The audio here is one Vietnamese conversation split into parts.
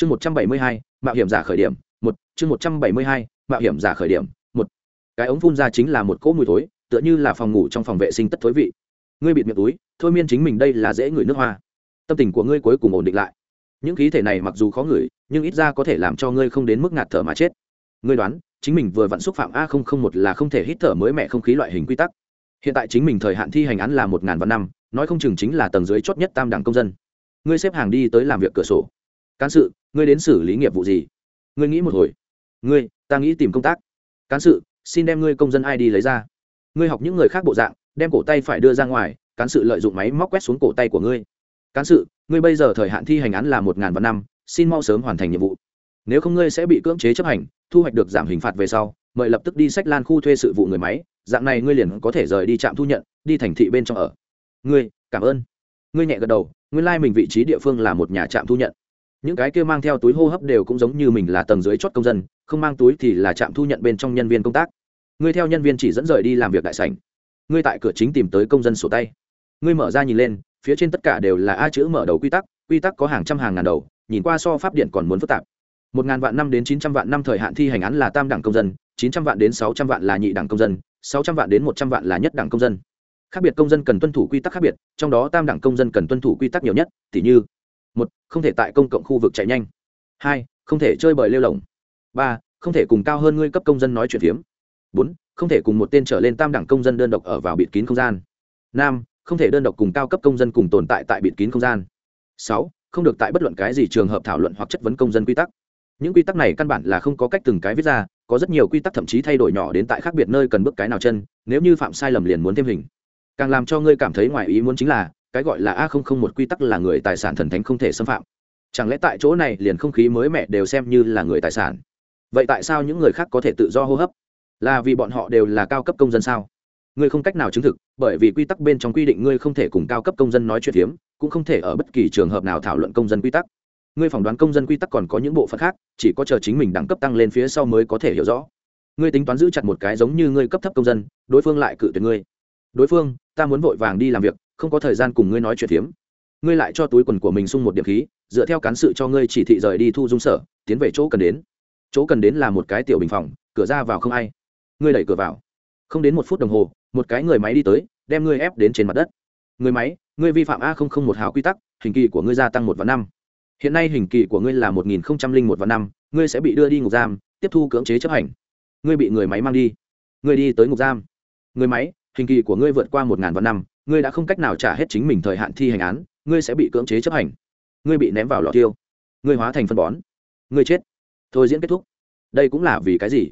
chương một trăm bảy mươi hai, mạo hiểm giả khởi điểm, một, chương một trăm bảy mươi hai, mạo hiểm giả khởi điểm, một. Cái ống phun ra chính là một cỗ mùi thối, tựa như là phòng ngủ trong phòng vệ sinh tất thối vị. Ngươi bịt miệng túi, thôi miên chính mình đây là dễ ngửi nước hoa. Tâm tình của ngươi cuối cùng ổn định lại. Những khí thể này mặc dù khó ngửi, nhưng ít ra có thể làm cho ngươi không đến mức ngạt thở mà chết. Ngươi đoán, chính mình vừa vặn xúc phạm a không không một là không thể hít thở mới mẹ không khí loại hình quy tắc. Hiện tại chính mình thời hạn thi hành án là một ngàn vạn năm, nói không chừng chính là tầng dưới chót nhất tam đẳng công dân. Ngươi xếp hàng đi tới làm việc cửa sổ. Cán sự ngươi đến xử lý nghiệp vụ gì? Ngươi nghĩ một hồi. Ngươi, ta nghĩ tìm công tác. Cán sự, xin đem ngươi công dân id lấy ra. Ngươi học những người khác bộ dạng, đem cổ tay phải đưa ra ngoài, cán sự lợi dụng máy móc quét xuống cổ tay của ngươi. Cán sự, ngươi bây giờ thời hạn thi hành án là một ngàn vạn năm, xin mau sớm hoàn thành nhiệm vụ. Nếu không ngươi sẽ bị cưỡng chế chấp hành, thu hoạch được giảm hình phạt về sau, mời lập tức đi sách lan khu thuê sự vụ người máy, dạng này ngươi liền có thể rời đi trạm thu nhận, đi thành thị bên trong ở. Ngươi, cảm ơn. Ngươi nhẹ gật đầu, nguyên lai、like、mình vị trí địa phương là một nhà trạm thu nhận những cái kia mang theo túi hô hấp đều cũng giống như mình là tầng dưới chót công dân, không mang túi thì là trạm thu nhận bên trong nhân viên công tác. Ngươi theo nhân viên chỉ dẫn rời đi làm việc đại sảnh. Ngươi tại cửa chính tìm tới công dân sổ tay. Ngươi mở ra nhìn lên, phía trên tất cả đều là a chữ mở đầu quy tắc quy tắc có hàng trăm hàng ngàn đầu, nhìn qua so pháp điện còn muốn phức tạp. Một ngàn vạn năm đến chín trăm vạn năm thời hạn thi hành án là tam đẳng công dân, chín trăm vạn đến sáu trăm vạn là nhị đẳng công dân, sáu trăm vạn đến một trăm vạn là nhất đẳng công dân. Khác biệt công dân cần tuân thủ quy tắc khác biệt, trong đó tam đẳng công dân cần tuân thủ quy tắc nhiều nhất t h như một, không thể tại công cộng khu vực chạy nhanh. Hai, không thể chơi bời lêu lỏng. Ba, không thể cùng cao hơn ngươi cấp công dân nói chuyện phiếm. Bốn, không thể cùng một tên trở lên tam đẳng công dân đơn độc ở vào bịt kín không gian. Năm, không thể đơn độc cùng cao cấp công dân cùng tồn tại tại bịt kín không gian. Sáu, không được tại bất luận cái gì trường hợp thảo luận hoặc chất vấn công dân quy tắc. Những quy tắc này căn bản là không có cách từng cái viết ra, có rất nhiều quy tắc thậm chí thay đổi nhỏ đến tại khác biệt nơi cần bước cái nào chân, nếu như phạm sai lầm liền muốn thêm hình. Càng làm cho ngươi cảm thấy ngoài ý muốn chính là cái gọi là a không không một quy tắc là người tài sản thần thánh không thể xâm phạm. Chẳng lẽ tại chỗ này liền không khí mới mẻ đều xem như là người tài sản? Vậy tại sao những người khác có thể tự do hô hấp? Là vì bọn họ đều là cao cấp công dân sao? Ngươi không cách nào chứng thực bởi vì quy tắc bên trong quy định ngươi không thể cùng cao cấp công dân nói chuyện hiếm, cũng không thể ở bất kỳ trường hợp nào thảo luận công dân quy tắc. Ngươi phỏng đoán công dân quy tắc còn có những bộ phận khác chỉ có chờ chính mình đẳng cấp tăng lên phía sau mới có thể hiểu rõ. Ngươi tính toán giữ chặt một cái giống như ngươi cấp thấp công dân đối phương lại cự tuyệt ngươi. Đối phương ta muốn vội vàng đi làm việc không có thời gian cùng ngươi nói chuyện phiếm. Ngươi lại cho túi quần của mình sung một điểm khí, dựa theo cán sự cho ngươi chỉ thị rời đi thu dung sở, tiến về chỗ cần đến. Chỗ cần đến là một cái tiểu bình phòng, cửa ra vào không ai. Ngươi đẩy cửa vào. Không đến một phút đồng hồ, một cái người máy đi tới, đem ngươi ép đến trên mặt đất. Người máy, ngươi vi phạm a không không một hào quy tắc, hình kỳ của ngươi gia tăng một và năm. Hiện nay hình kỳ của ngươi là một nghìn không trăm linh một và năm, ngươi sẽ bị đưa đi ngục giam, tiếp thu cưỡng chế chấp hành. Ngươi bị người máy mang đi. Ngươi đi tới ngục giam. Người máy, hình kỳ của ngươi vượt qua một ngàn vạn năm ngươi đã không cách nào trả hết chính mình thời hạn thi hành án, ngươi sẽ bị cưỡng chế chấp hành. Ngươi bị ném vào lò tiêu ngươi hóa thành phân bón. Ngươi chết. Thôi diễn kết thúc. Đây cũng là vì cái gì?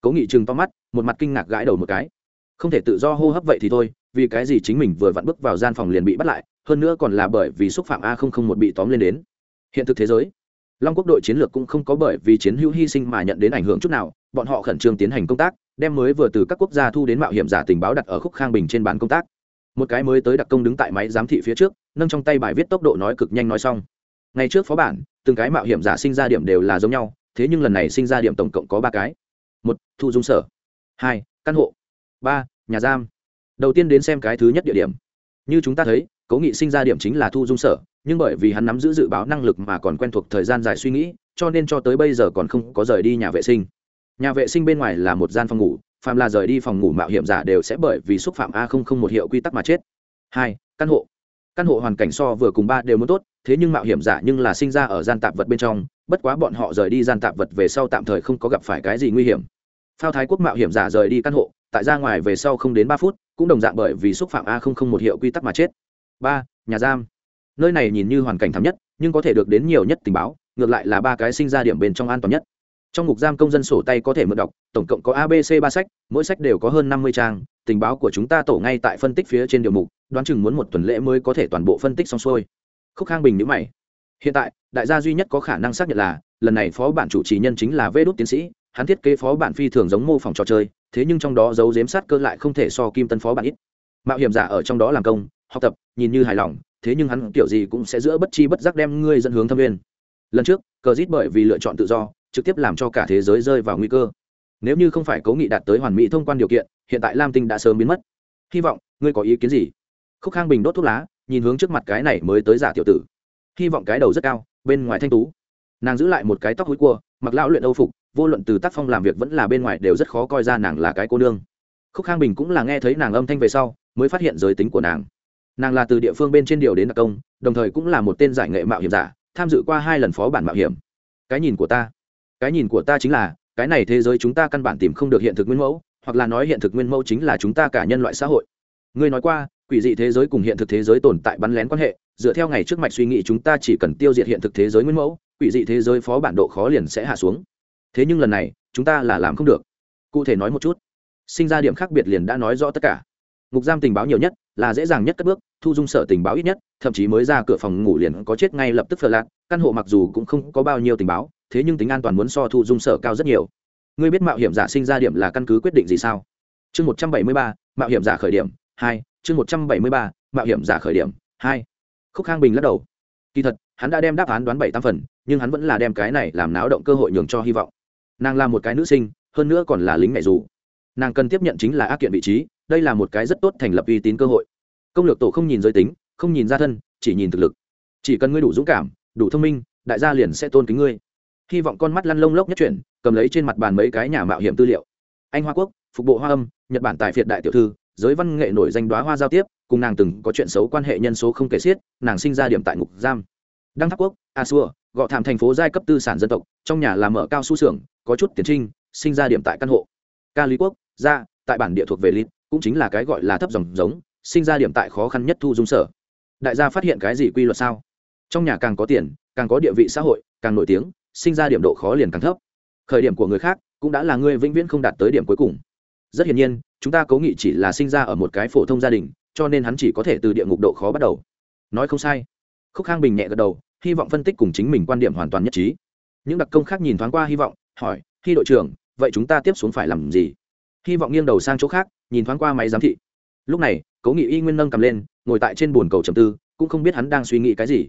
Cố nghị chừng to mắt, một mặt kinh ngạc gãi đầu một cái. Không thể tự do hô hấp vậy thì thôi, vì cái gì chính mình vừa vặn bước vào gian phòng liền bị bắt lại, hơn nữa còn là bởi vì xúc phạm a không không một bị tóm lên đến. Hiện thực thế giới, long quốc đội chiến lược cũng không có bởi vì chiến hữu hy sinh mà nhận đến ảnh hưởng chút nào, bọn họ khẩn trương tiến hành công tác, đem mới vừa từ các quốc gia thu đến mạo hiểm giả tình báo đặt ở khúc khang bình trên bàn công tác một cái mới tới đặc công đứng tại máy giám thị phía trước, nâng trong tay bài viết tốc độ nói cực nhanh nói xong. Ngay trước phó bản, từng cái mạo hiểm giả sinh ra điểm đều là giống nhau, thế nhưng lần này sinh ra điểm tổng cộng có ba cái. Một, thu dung sở. Hai, căn hộ. Ba, nhà giam. Đầu tiên đến xem cái thứ nhất địa điểm. Như chúng ta thấy cố nghị sinh ra điểm chính là thu dung sở, nhưng bởi vì hắn nắm giữ dự báo năng lực mà còn quen thuộc thời gian dài suy nghĩ, cho nên cho tới bây giờ còn không có rời đi nhà vệ sinh. Nhà vệ sinh bên ngoài là một gian phòng ngủ phàm là rời đi phòng ngủ mạo hiểm giả đều sẽ bởi vì xúc phạm a không không một hiệu quy tắc mà chết. Hai, căn hộ. Căn hộ hoàn cảnh so vừa cùng ba đều muốn tốt, thế nhưng mạo hiểm giả nhưng là sinh ra ở gian tạp vật bên trong, bất quá bọn họ rời đi gian tạp vật về sau tạm thời không có gặp phải cái gì nguy hiểm. Phao thái quốc mạo hiểm giả rời đi căn hộ, tại ra ngoài về sau không đến ba phút, cũng đồng dạng bởi vì xúc phạm a không không một hiệu quy tắc mà chết. Ba, nhà giam. Nơi này nhìn như hoàn cảnh thảm nhất, nhưng có thể được đến nhiều nhất tình báo, ngược lại là ba cái sinh ra điểm bên trong an toàn nhất trong ngục giam công dân sổ tay có thể mượn đọc, tổng cộng có abc ba sách, mỗi sách đều có hơn năm mươi trang, tình báo của chúng ta tổ ngay tại phân tích phía trên điều mục, đoán chừng muốn một tuần lễ mới có thể toàn bộ phân tích xong xuôi. Khúc khang bình nhữ mày. Hiện tại, đại gia duy nhất có khả năng xác nhận là, lần này phó bản chủ trì nhân chính là vê đốt tiến sĩ, hắn thiết kế phó bản phi thường giống mô phỏng trò chơi, thế nhưng trong đó dấu giếm sát cơ lại không thể so kim tân phó bản ít. Mạo hiểm giả ở trong đó làm công, học tập, nhìn như hài lòng, thế nhưng hắn kiểu gì cũng sẽ giữa bất chi bất giác đem ngươi dẫn hướng thâm viên. Lần trước, cờ rít bởi vì lựa chọn tự do trực tiếp làm cho cả thế giới rơi vào nguy cơ. Nếu như không phải cố nghị đạt tới hoàn mỹ thông quan điều kiện, hiện tại lam tinh đã sớm biến mất. Hy vọng, ngươi có ý kiến gì? Khúc khang bình đốt thuốc lá, nhìn hướng trước mặt cái này mới tới giả tiểu tử. Hy vọng cái đầu rất cao, bên ngoài thanh tú. Nàng giữ lại một cái tóc hối cua, mặc lão luyện âu phục, vô luận từ tác phong làm việc vẫn là bên ngoài đều rất khó coi ra nàng là cái cô nương. Khúc khang bình cũng là nghe thấy nàng âm thanh về sau, mới phát hiện giới tính của nàng. Nàng là từ địa phương bên trên điều đến đặc công, đồng thời cũng là một tên giải nghệ mạo hiểm giả, tham dự qua hai lần phó bản mạo hiểm. Cái nhìn của ta cái nhìn của ta chính là, cái này thế giới chúng ta căn bản tìm không được hiện thực nguyên mẫu, hoặc là nói hiện thực nguyên mẫu chính là chúng ta cả nhân loại xã hội. Ngươi nói qua, quỷ dị thế giới cùng hiện thực thế giới tồn tại bắn lén quan hệ, dựa theo ngày trước mạch suy nghĩ chúng ta chỉ cần tiêu diệt hiện thực thế giới nguyên mẫu, quỷ dị thế giới phó bản độ khó liền sẽ hạ xuống. Thế nhưng lần này, chúng ta là làm không được. Cụ thể nói một chút. Sinh ra điểm khác biệt liền đã nói rõ tất cả. Ngục giam tình báo nhiều nhất là dễ dàng nhất cất bước, thu dung sở tình báo ít nhất, thậm chí mới ra cửa phòng ngủ liền có chết ngay lập tức phờ lạc căn hộ mặc dù cũng không có bao nhiêu tình báo, thế nhưng tính an toàn muốn so thu dung sở cao rất nhiều. Ngươi biết mạo hiểm giả sinh ra điểm là căn cứ quyết định gì sao? Chương một trăm bảy mươi ba, mạo hiểm giả khởi điểm, hai, chương một trăm bảy mươi ba, mạo hiểm giả khởi điểm, hai. Khúc khang bình lắc đầu. Kỳ thật, hắn đã đem đáp án đoán bảy tam phần, nhưng hắn vẫn là đem cái này làm náo động cơ hội nhường cho hy vọng. Nàng là một cái nữ sinh, hơn nữa còn là lính mẹ dù nàng cần tiếp nhận chính là ác kiện vị trí, đây là một cái rất tốt thành lập uy tín cơ hội. Công lược tổ không nhìn giới tính, không nhìn ra thân, chỉ nhìn thực lực. Chỉ cần ngươi đủ dũng cảm, đủ thông minh, đại gia liền sẽ tôn kính ngươi. Hy vọng con mắt lăn lông lốc nhất chuyển, cầm lấy trên mặt bàn mấy cái nhà mạo hiểm tư liệu. Anh hoa quốc, phục bộ hoa âm, nhật bản tại việt đại tiểu thư, giới văn nghệ nổi danh đoá hoa giao tiếp, cùng nàng từng có chuyện xấu quan hệ nhân số không kể xiết, nàng sinh ra điểm tại ngục giam. Đăng tháp quốc, a xua, gọ thảm thành phố giai cấp tư sản dân tộc, trong nhà làm mở cao su xưởng, có chút tiến trinh, sinh ra điểm tại căn hộ. Ca lý quốc ra, tại bản địa thuộc về lít cũng chính là cái gọi là thấp dòng giống, sinh ra điểm tại khó khăn nhất thu dung sở. Đại gia phát hiện cái gì quy luật sao? Trong nhà càng có tiền, càng có địa vị xã hội, càng nổi tiếng, sinh ra điểm độ khó liền càng thấp. Khởi điểm của người khác cũng đã là người vĩnh viễn không đạt tới điểm cuối cùng. Rất hiển nhiên, chúng ta cố nghị chỉ là sinh ra ở một cái phổ thông gia đình, cho nên hắn chỉ có thể từ địa ngục độ khó bắt đầu. Nói không sai. Khúc khang bình nhẹ gật đầu, hy vọng phân tích cùng chính mình quan điểm hoàn toàn nhất trí. Những đặc công khác nhìn thoáng qua hy vọng, hỏi, khi đội trưởng, vậy chúng ta tiếp xuống phải làm gì? Hy vọng nghiêng đầu sang chỗ khác, nhìn thoáng qua máy giám thị. Lúc này, cố nghị y nguyên nâng cầm lên, ngồi tại trên bồn cầu trầm tư, cũng không biết hắn đang suy nghĩ cái gì.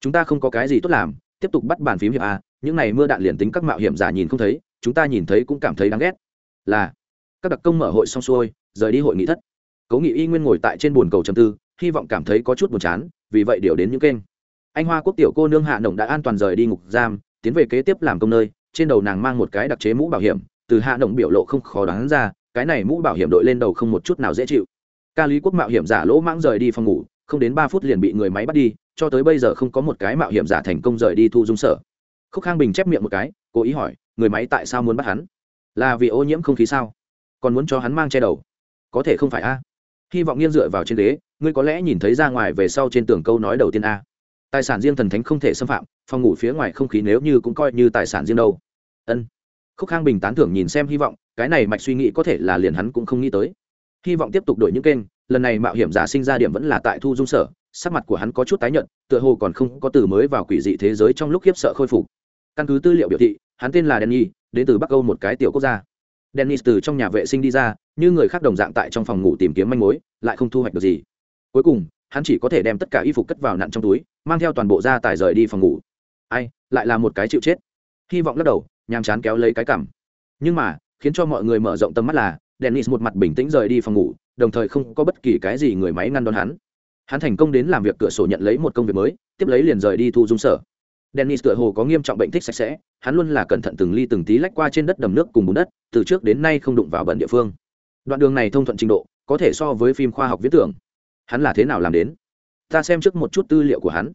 Chúng ta không có cái gì tốt làm, tiếp tục bắt bàn phím hiệp a, những này mưa đạn liền tính các mạo hiểm giả nhìn không thấy, chúng ta nhìn thấy cũng cảm thấy đáng ghét. Là, các đặc công mở hội xong xuôi, rời đi hội nghị thất. Cố nghị y nguyên ngồi tại trên bồn cầu trầm tư, hy vọng cảm thấy có chút buồn chán, vì vậy điều đến những kênh. Anh hoa quốc tiểu cô nương hạ nồng đã an toàn rời đi ngục giam, tiến về kế tiếp làm công nơi, trên đầu nàng mang một cái đặc chế mũ bảo hiểm từ hạ nồng biểu lộ không khó đoán ra, cái này mũ bảo hiểm đội lên đầu không một chút nào dễ chịu. Ca lý quốc mạo hiểm giả lỗ mãng rời đi phòng ngủ, không đến ba phút liền bị người máy bắt đi, cho tới bây giờ không có một cái mạo hiểm giả thành công rời đi thu dung sở. Khúc khang bình chép miệng một cái, cố ý hỏi, người máy tại sao muốn bắt hắn? Là vì ô nhiễm không khí sao? Còn muốn cho hắn mang che đầu? Có thể không phải a? Hy vọng nghiêng dựa vào trên ghế, ngươi có lẽ nhìn thấy ra ngoài về sau trên tường câu nói đầu tiên a. Tài sản riêng thần thánh không thể xâm phạm, phòng ngủ phía ngoài không khí nếu như cũng coi như tài sản riêng đâu. Ân khúc khang bình tán thưởng nhìn xem hy vọng cái này mạch suy nghĩ có thể là liền hắn cũng không nghĩ tới hy vọng tiếp tục đổi những kênh lần này mạo hiểm giả sinh ra điểm vẫn là tại thu dung sở sắc mặt của hắn có chút tái nhợt tựa hồ còn không có từ mới vào quỷ dị thế giới trong lúc khiếp sợ khôi phục căn cứ tư liệu biểu thị hắn tên là Danny, đến từ Bắc Âu một cái tiểu quốc gia. Dennis từ trong nhà vệ sinh đi ra, như người khác đồng dạng tại trong phòng ngủ tìm kiếm manh mối, lại không thu hoạch được gì. Cuối cùng, hắn chỉ có thể đem tất cả y phục cất vào nặn trong túi, mang theo toàn bộ gia tài rời đi phòng ngủ. Ai, lại là một cái chịu chết. Hy vọng lắc đầu, nhàm chán kéo lấy cái cằm. Nhưng mà, khiến cho mọi người mở rộng tầm mắt là, Dennis một mặt bình tĩnh rời đi phòng ngủ, đồng thời không có bất kỳ cái gì người máy ngăn đón hắn. Hắn thành công đến làm việc cửa sổ nhận lấy một công việc mới, tiếp lấy liền rời đi thu dung sở. Dennis tựa hồ có nghiêm trọng bệnh thích sạch sẽ hắn luôn là cẩn thận từng ly từng tí lách qua trên đất đầm nước cùng bùn đất từ trước đến nay không đụng vào bẩn địa phương. Đoạn đường này thông thuận trình độ có thể so với phim khoa học viễn tưởng. Hắn là thế nào làm đến? Ta xem trước một chút tư liệu của hắn.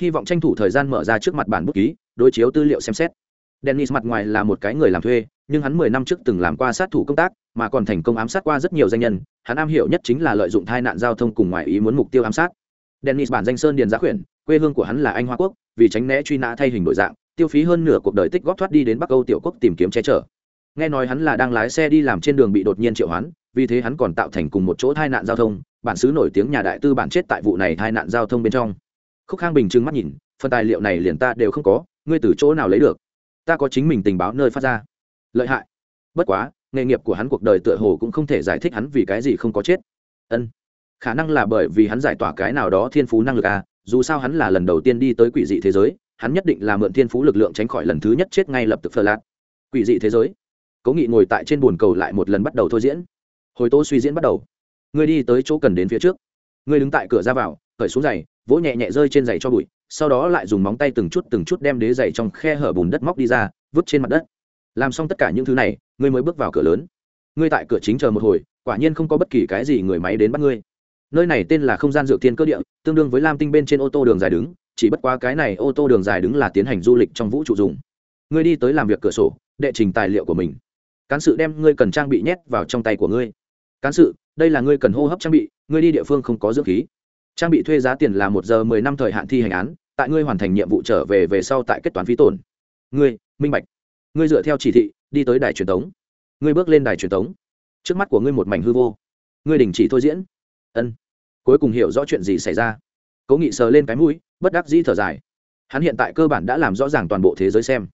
Hy vọng tranh thủ thời gian mở ra trước mặt bản bút ký đối chiếu tư liệu xem xét dennis mặt ngoài là một cái người làm thuê, nhưng hắn mười năm trước từng làm qua sát thủ công tác, mà còn thành công ám sát qua rất nhiều danh nhân. Hắn am hiểu nhất chính là lợi dụng tai nạn giao thông cùng ngoại ý muốn mục tiêu ám sát. Dennis bản danh sơn điền giá khuyển quê hương của hắn là anh hoa quốc, vì tránh né truy nã thay hình đổi dạng, tiêu phí hơn nửa cuộc đời tích góp thoát đi đến bắc âu tiểu quốc tìm kiếm che chở. Nghe nói hắn là đang lái xe đi làm trên đường bị đột nhiên triệu hoán, vì thế hắn còn tạo thành cùng một chỗ tai nạn giao thông, bản xứ nổi tiếng nhà đại tư bản chết tại vụ này tai nạn giao thông bên trong. Khúc khang bình trưng mắt nhìn, phần tài liệu này liền ta đều không có, ngươi từ chỗ nào lấy được? Ta có chính mình tình báo nơi phát ra. Lợi hại. Bất quá, nghề nghiệp của hắn cuộc đời tựa hồ cũng không thể giải thích hắn vì cái gì không có chết. Ân. Khả năng là bởi vì hắn giải tỏa cái nào đó thiên phú năng lực à dù sao hắn là lần đầu tiên đi tới quỷ dị thế giới, hắn nhất định là mượn thiên phú lực lượng tránh khỏi lần thứ nhất chết ngay lập tức phờ lạc quỷ dị thế giới. Cố nghị ngồi tại trên bồn cầu lại một lần bắt đầu thôi diễn. Hồi tô suy diễn bắt đầu. Ngươi đi tới chỗ cần đến phía trước. Ngươi đứng tại cửa ra vào khởi xuống giày, vỗ nhẹ nhẹ rơi trên giày cho bụi sau đó lại dùng móng tay từng chút từng chút đem đế dày trong khe hở bùn đất móc đi ra, vứt trên mặt đất. Làm xong tất cả những thứ này, ngươi mới bước vào cửa lớn. Ngươi tại cửa chính chờ một hồi, quả nhiên không có bất kỳ cái gì người máy đến bắt ngươi. Nơi này tên là không gian dược thiên cơ địa, tương đương với lam tinh bên trên ô tô đường dài đứng, chỉ bất quá cái này ô tô đường dài đứng là tiến hành du lịch trong vũ trụ dùng. Ngươi đi tới làm việc cửa sổ, đệ trình tài liệu của mình. Cán sự đem ngươi cần trang bị nhét vào trong tay của ngươi. Cán sự, đây là ngươi cần hô hấp trang bị, ngươi đi địa phương không có dưỡng khí. Trang bị thuê giá tiền là một giờ mười năm thời hạn thi hành án tại ngươi hoàn thành nhiệm vụ trở về về sau tại kết toán phí tổn. Ngươi, minh bạch. Ngươi dựa theo chỉ thị, đi tới đài truyền tống ngươi bước lên đài truyền tống trước mắt của ngươi một mảnh hư vô. Ngươi đình chỉ thôi diễn. Ân. Cuối cùng hiểu rõ chuyện gì xảy ra. Cố nghị sờ lên cái mũi, bất đắc dĩ thở dài. Hắn hiện tại cơ bản đã làm rõ ràng toàn bộ thế giới xem.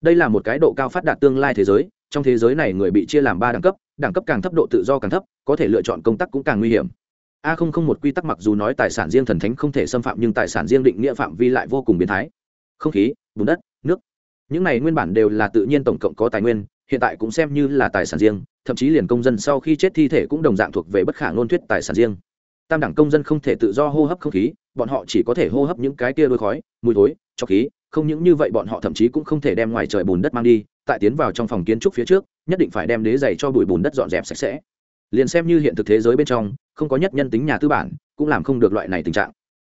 Đây là một cái độ cao phát đạt tương lai thế giới, trong thế giới này người bị chia làm ba đẳng cấp đẳng cấp càng thấp độ tự do càng thấp, có thể lựa chọn công tác cũng càng nguy hiểm a không không một quy tắc mặc dù nói tài sản riêng thần thánh không thể xâm phạm nhưng tài sản riêng định nghĩa phạm vi lại vô cùng biến thái. Không khí, bùn đất, nước. Những này nguyên bản đều là tự nhiên tổng cộng có tài nguyên, hiện tại cũng xem như là tài sản riêng, thậm chí liền công dân sau khi chết thi thể cũng đồng dạng thuộc về bất khả ngôn thuyết tài sản riêng. Tam đẳng công dân không thể tự do hô hấp không khí, bọn họ chỉ có thể hô hấp những cái kia đôi khói, mùi thối, cho khí, không những như vậy bọn họ thậm chí cũng không thể đem ngoài trời bùn đất mang đi, tại tiến vào trong phòng kiến trúc phía trước, nhất định phải đem đế giày cho bụi bùn đất dọn dẹp sạch sẽ liền xem như hiện thực thế giới bên trong, không có nhất nhân tính nhà tư bản, cũng làm không được loại này tình trạng.